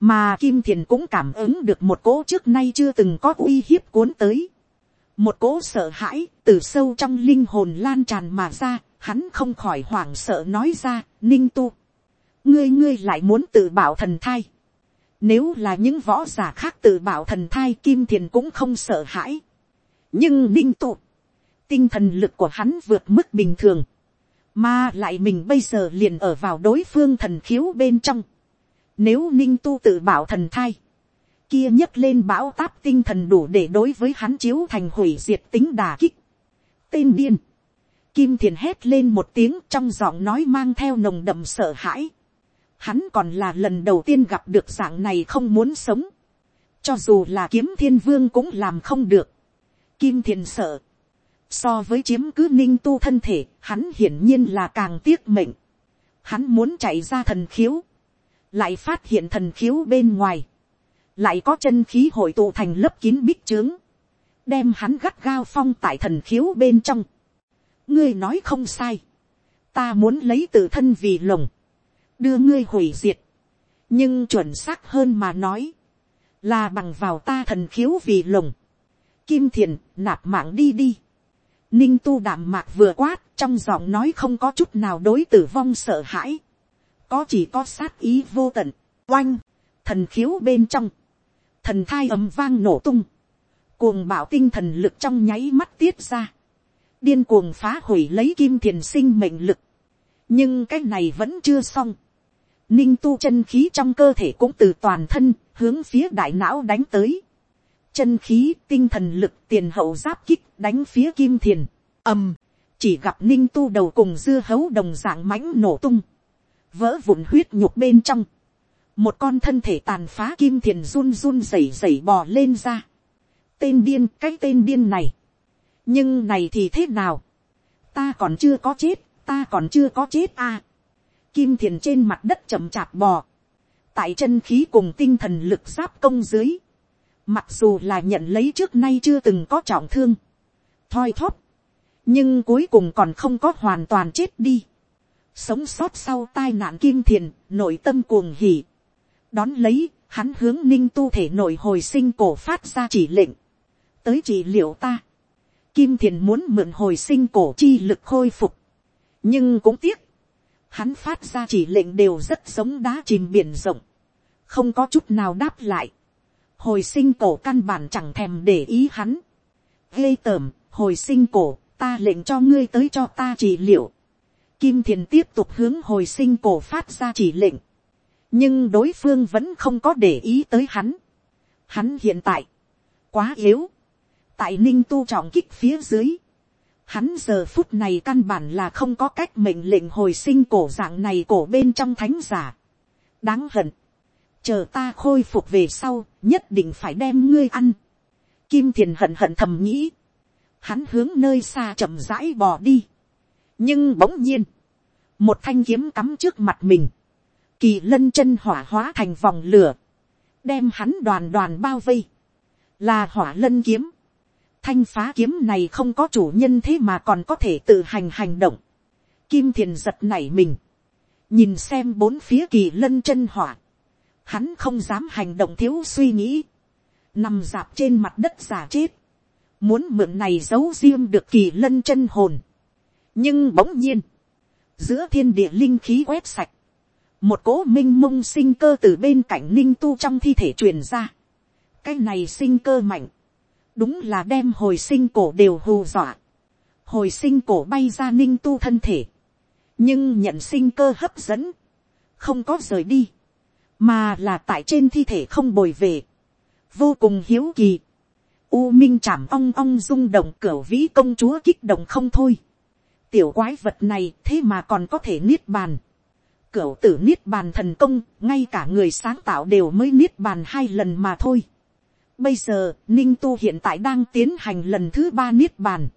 Mà Kim Thiền cũng cảm ứng được một cỗ trước nay chưa từng có uy hiếp cuốn tới một cỗ sợ hãi từ sâu trong linh hồn lan tràn mà ra, hắn không khỏi hoảng sợ nói ra, ninh tu. ngươi ngươi lại muốn tự bảo thần thai. Nếu là những võ giả khác tự bảo thần thai kim thiền cũng không sợ hãi. nhưng ninh tu, tinh thần lực của hắn vượt mức bình thường mà lại mình bây giờ liền ở vào đối phương thần khiếu bên trong. Nếu ninh tu tự bảo thần thai, kia nhấc lên bão táp tinh thần đủ để đối với hắn chiếu thành hủy diệt tính đà kích. Tên điên. Kim thiền hét lên một tiếng trong giọng nói mang theo nồng đậm sợ hãi. Hắn còn là lần đầu tiên gặp được dạng này không muốn sống. Cho dù là kiếm thiên vương cũng làm không được. Kim thiền sợ. So với chiếm cứ ninh tu thân thể, hắn hiển nhiên là càng tiếc mệnh. Hắn muốn chạy ra thần khiếu. Lại phát hiện thần khiếu bên ngoài lại có chân khí hội tụ thành lớp kín bích trướng, đem hắn gắt gao phong tại thần khiếu bên trong. ngươi nói không sai, ta muốn lấy tự thân vì lồng, đưa ngươi hủy diệt, nhưng chuẩn xác hơn mà nói, là bằng vào ta thần khiếu vì lồng, kim thiền nạp mạng đi đi, ninh tu đảm mạc vừa quát trong giọng nói không có chút nào đối tử vong sợ hãi, có chỉ có sát ý vô tận, oanh, thần khiếu bên trong, thần thai ầm vang nổ tung, cuồng bảo tinh thần lực trong nháy mắt tiết ra, điên cuồng phá hủy lấy kim thiền sinh mệnh lực, nhưng cái này vẫn chưa xong, ninh tu chân khí trong cơ thể cũng từ toàn thân hướng phía đại não đánh tới, chân khí tinh thần lực tiền hậu giáp kích đánh phía kim thiền, ầm, chỉ gặp ninh tu đầu cùng dưa hấu đồng dạng mãnh nổ tung, vỡ vụn huyết nhục bên trong, một con thân thể tàn phá kim thiền run run rẩy rẩy bò lên ra. tên điên cái tên điên này. nhưng này thì thế nào. ta còn chưa có chết, ta còn chưa có chết à. kim thiền trên mặt đất chậm chạp bò. tại chân khí cùng tinh thần lực giáp công dưới mặc dù là nhận lấy trước nay chưa từng có trọng thương. thoi thóp. nhưng cuối cùng còn không có hoàn toàn chết đi. sống sót sau tai nạn kim thiền, nội tâm cuồng hỉ đón lấy, hắn hướng ninh tu thể nội hồi sinh cổ phát ra chỉ lệnh, tới chỉ liệu ta, kim thiền muốn mượn hồi sinh cổ chi lực khôi phục, nhưng cũng tiếc, hắn phát ra chỉ lệnh đều rất giống đá chìm biển rộng, không có chút nào đáp lại, hồi sinh cổ căn bản chẳng thèm để ý hắn, ghê tởm, hồi sinh cổ, ta lệnh cho ngươi tới cho ta chỉ liệu, kim thiền tiếp tục hướng hồi sinh cổ phát ra chỉ lệnh, nhưng đối phương vẫn không có để ý tới hắn. Hắn hiện tại, quá yếu, tại ninh tu trọng kích phía dưới, hắn giờ phút này căn bản là không có cách mệnh lệnh hồi sinh cổ dạng này cổ bên trong thánh giả. đáng hận, chờ ta khôi phục về sau, nhất định phải đem ngươi ăn. Kim thiền hận hận thầm nghĩ, hắn hướng nơi xa chậm rãi bò đi. nhưng bỗng nhiên, một thanh kiếm cắm trước mặt mình, kỳ lân chân hỏa hóa thành vòng lửa, đem hắn đoàn đoàn bao vây, là hỏa lân kiếm. Thanh phá kiếm này không có chủ nhân thế mà còn có thể tự hành hành động. Kim thiền giật nảy mình, nhìn xem bốn phía kỳ lân chân hỏa, hắn không dám hành động thiếu suy nghĩ, nằm dạp trên mặt đất giả chết, muốn mượn này giấu riêng được kỳ lân chân hồn. nhưng bỗng nhiên, giữa thiên địa linh khí quét sạch, một cỗ m i n h mông sinh cơ từ bên cạnh ninh tu trong thi thể truyền ra. cái này sinh cơ mạnh, đúng là đem hồi sinh cổ đều hù dọa. hồi sinh cổ bay ra ninh tu thân thể, nhưng nhận sinh cơ hấp dẫn, không có rời đi, mà là tại trên thi thể không bồi về, vô cùng hiếu kỳ. U minh chảm ong ong rung động cửa vĩ công chúa kích động không thôi. tiểu quái vật này thế mà còn có thể niết bàn cửa tử niết bàn thần công, ngay cả người sáng tạo đều mới niết bàn hai lần mà thôi. Bây giờ, ninh tu hiện tại đang tiến hành lần thứ ba niết bàn.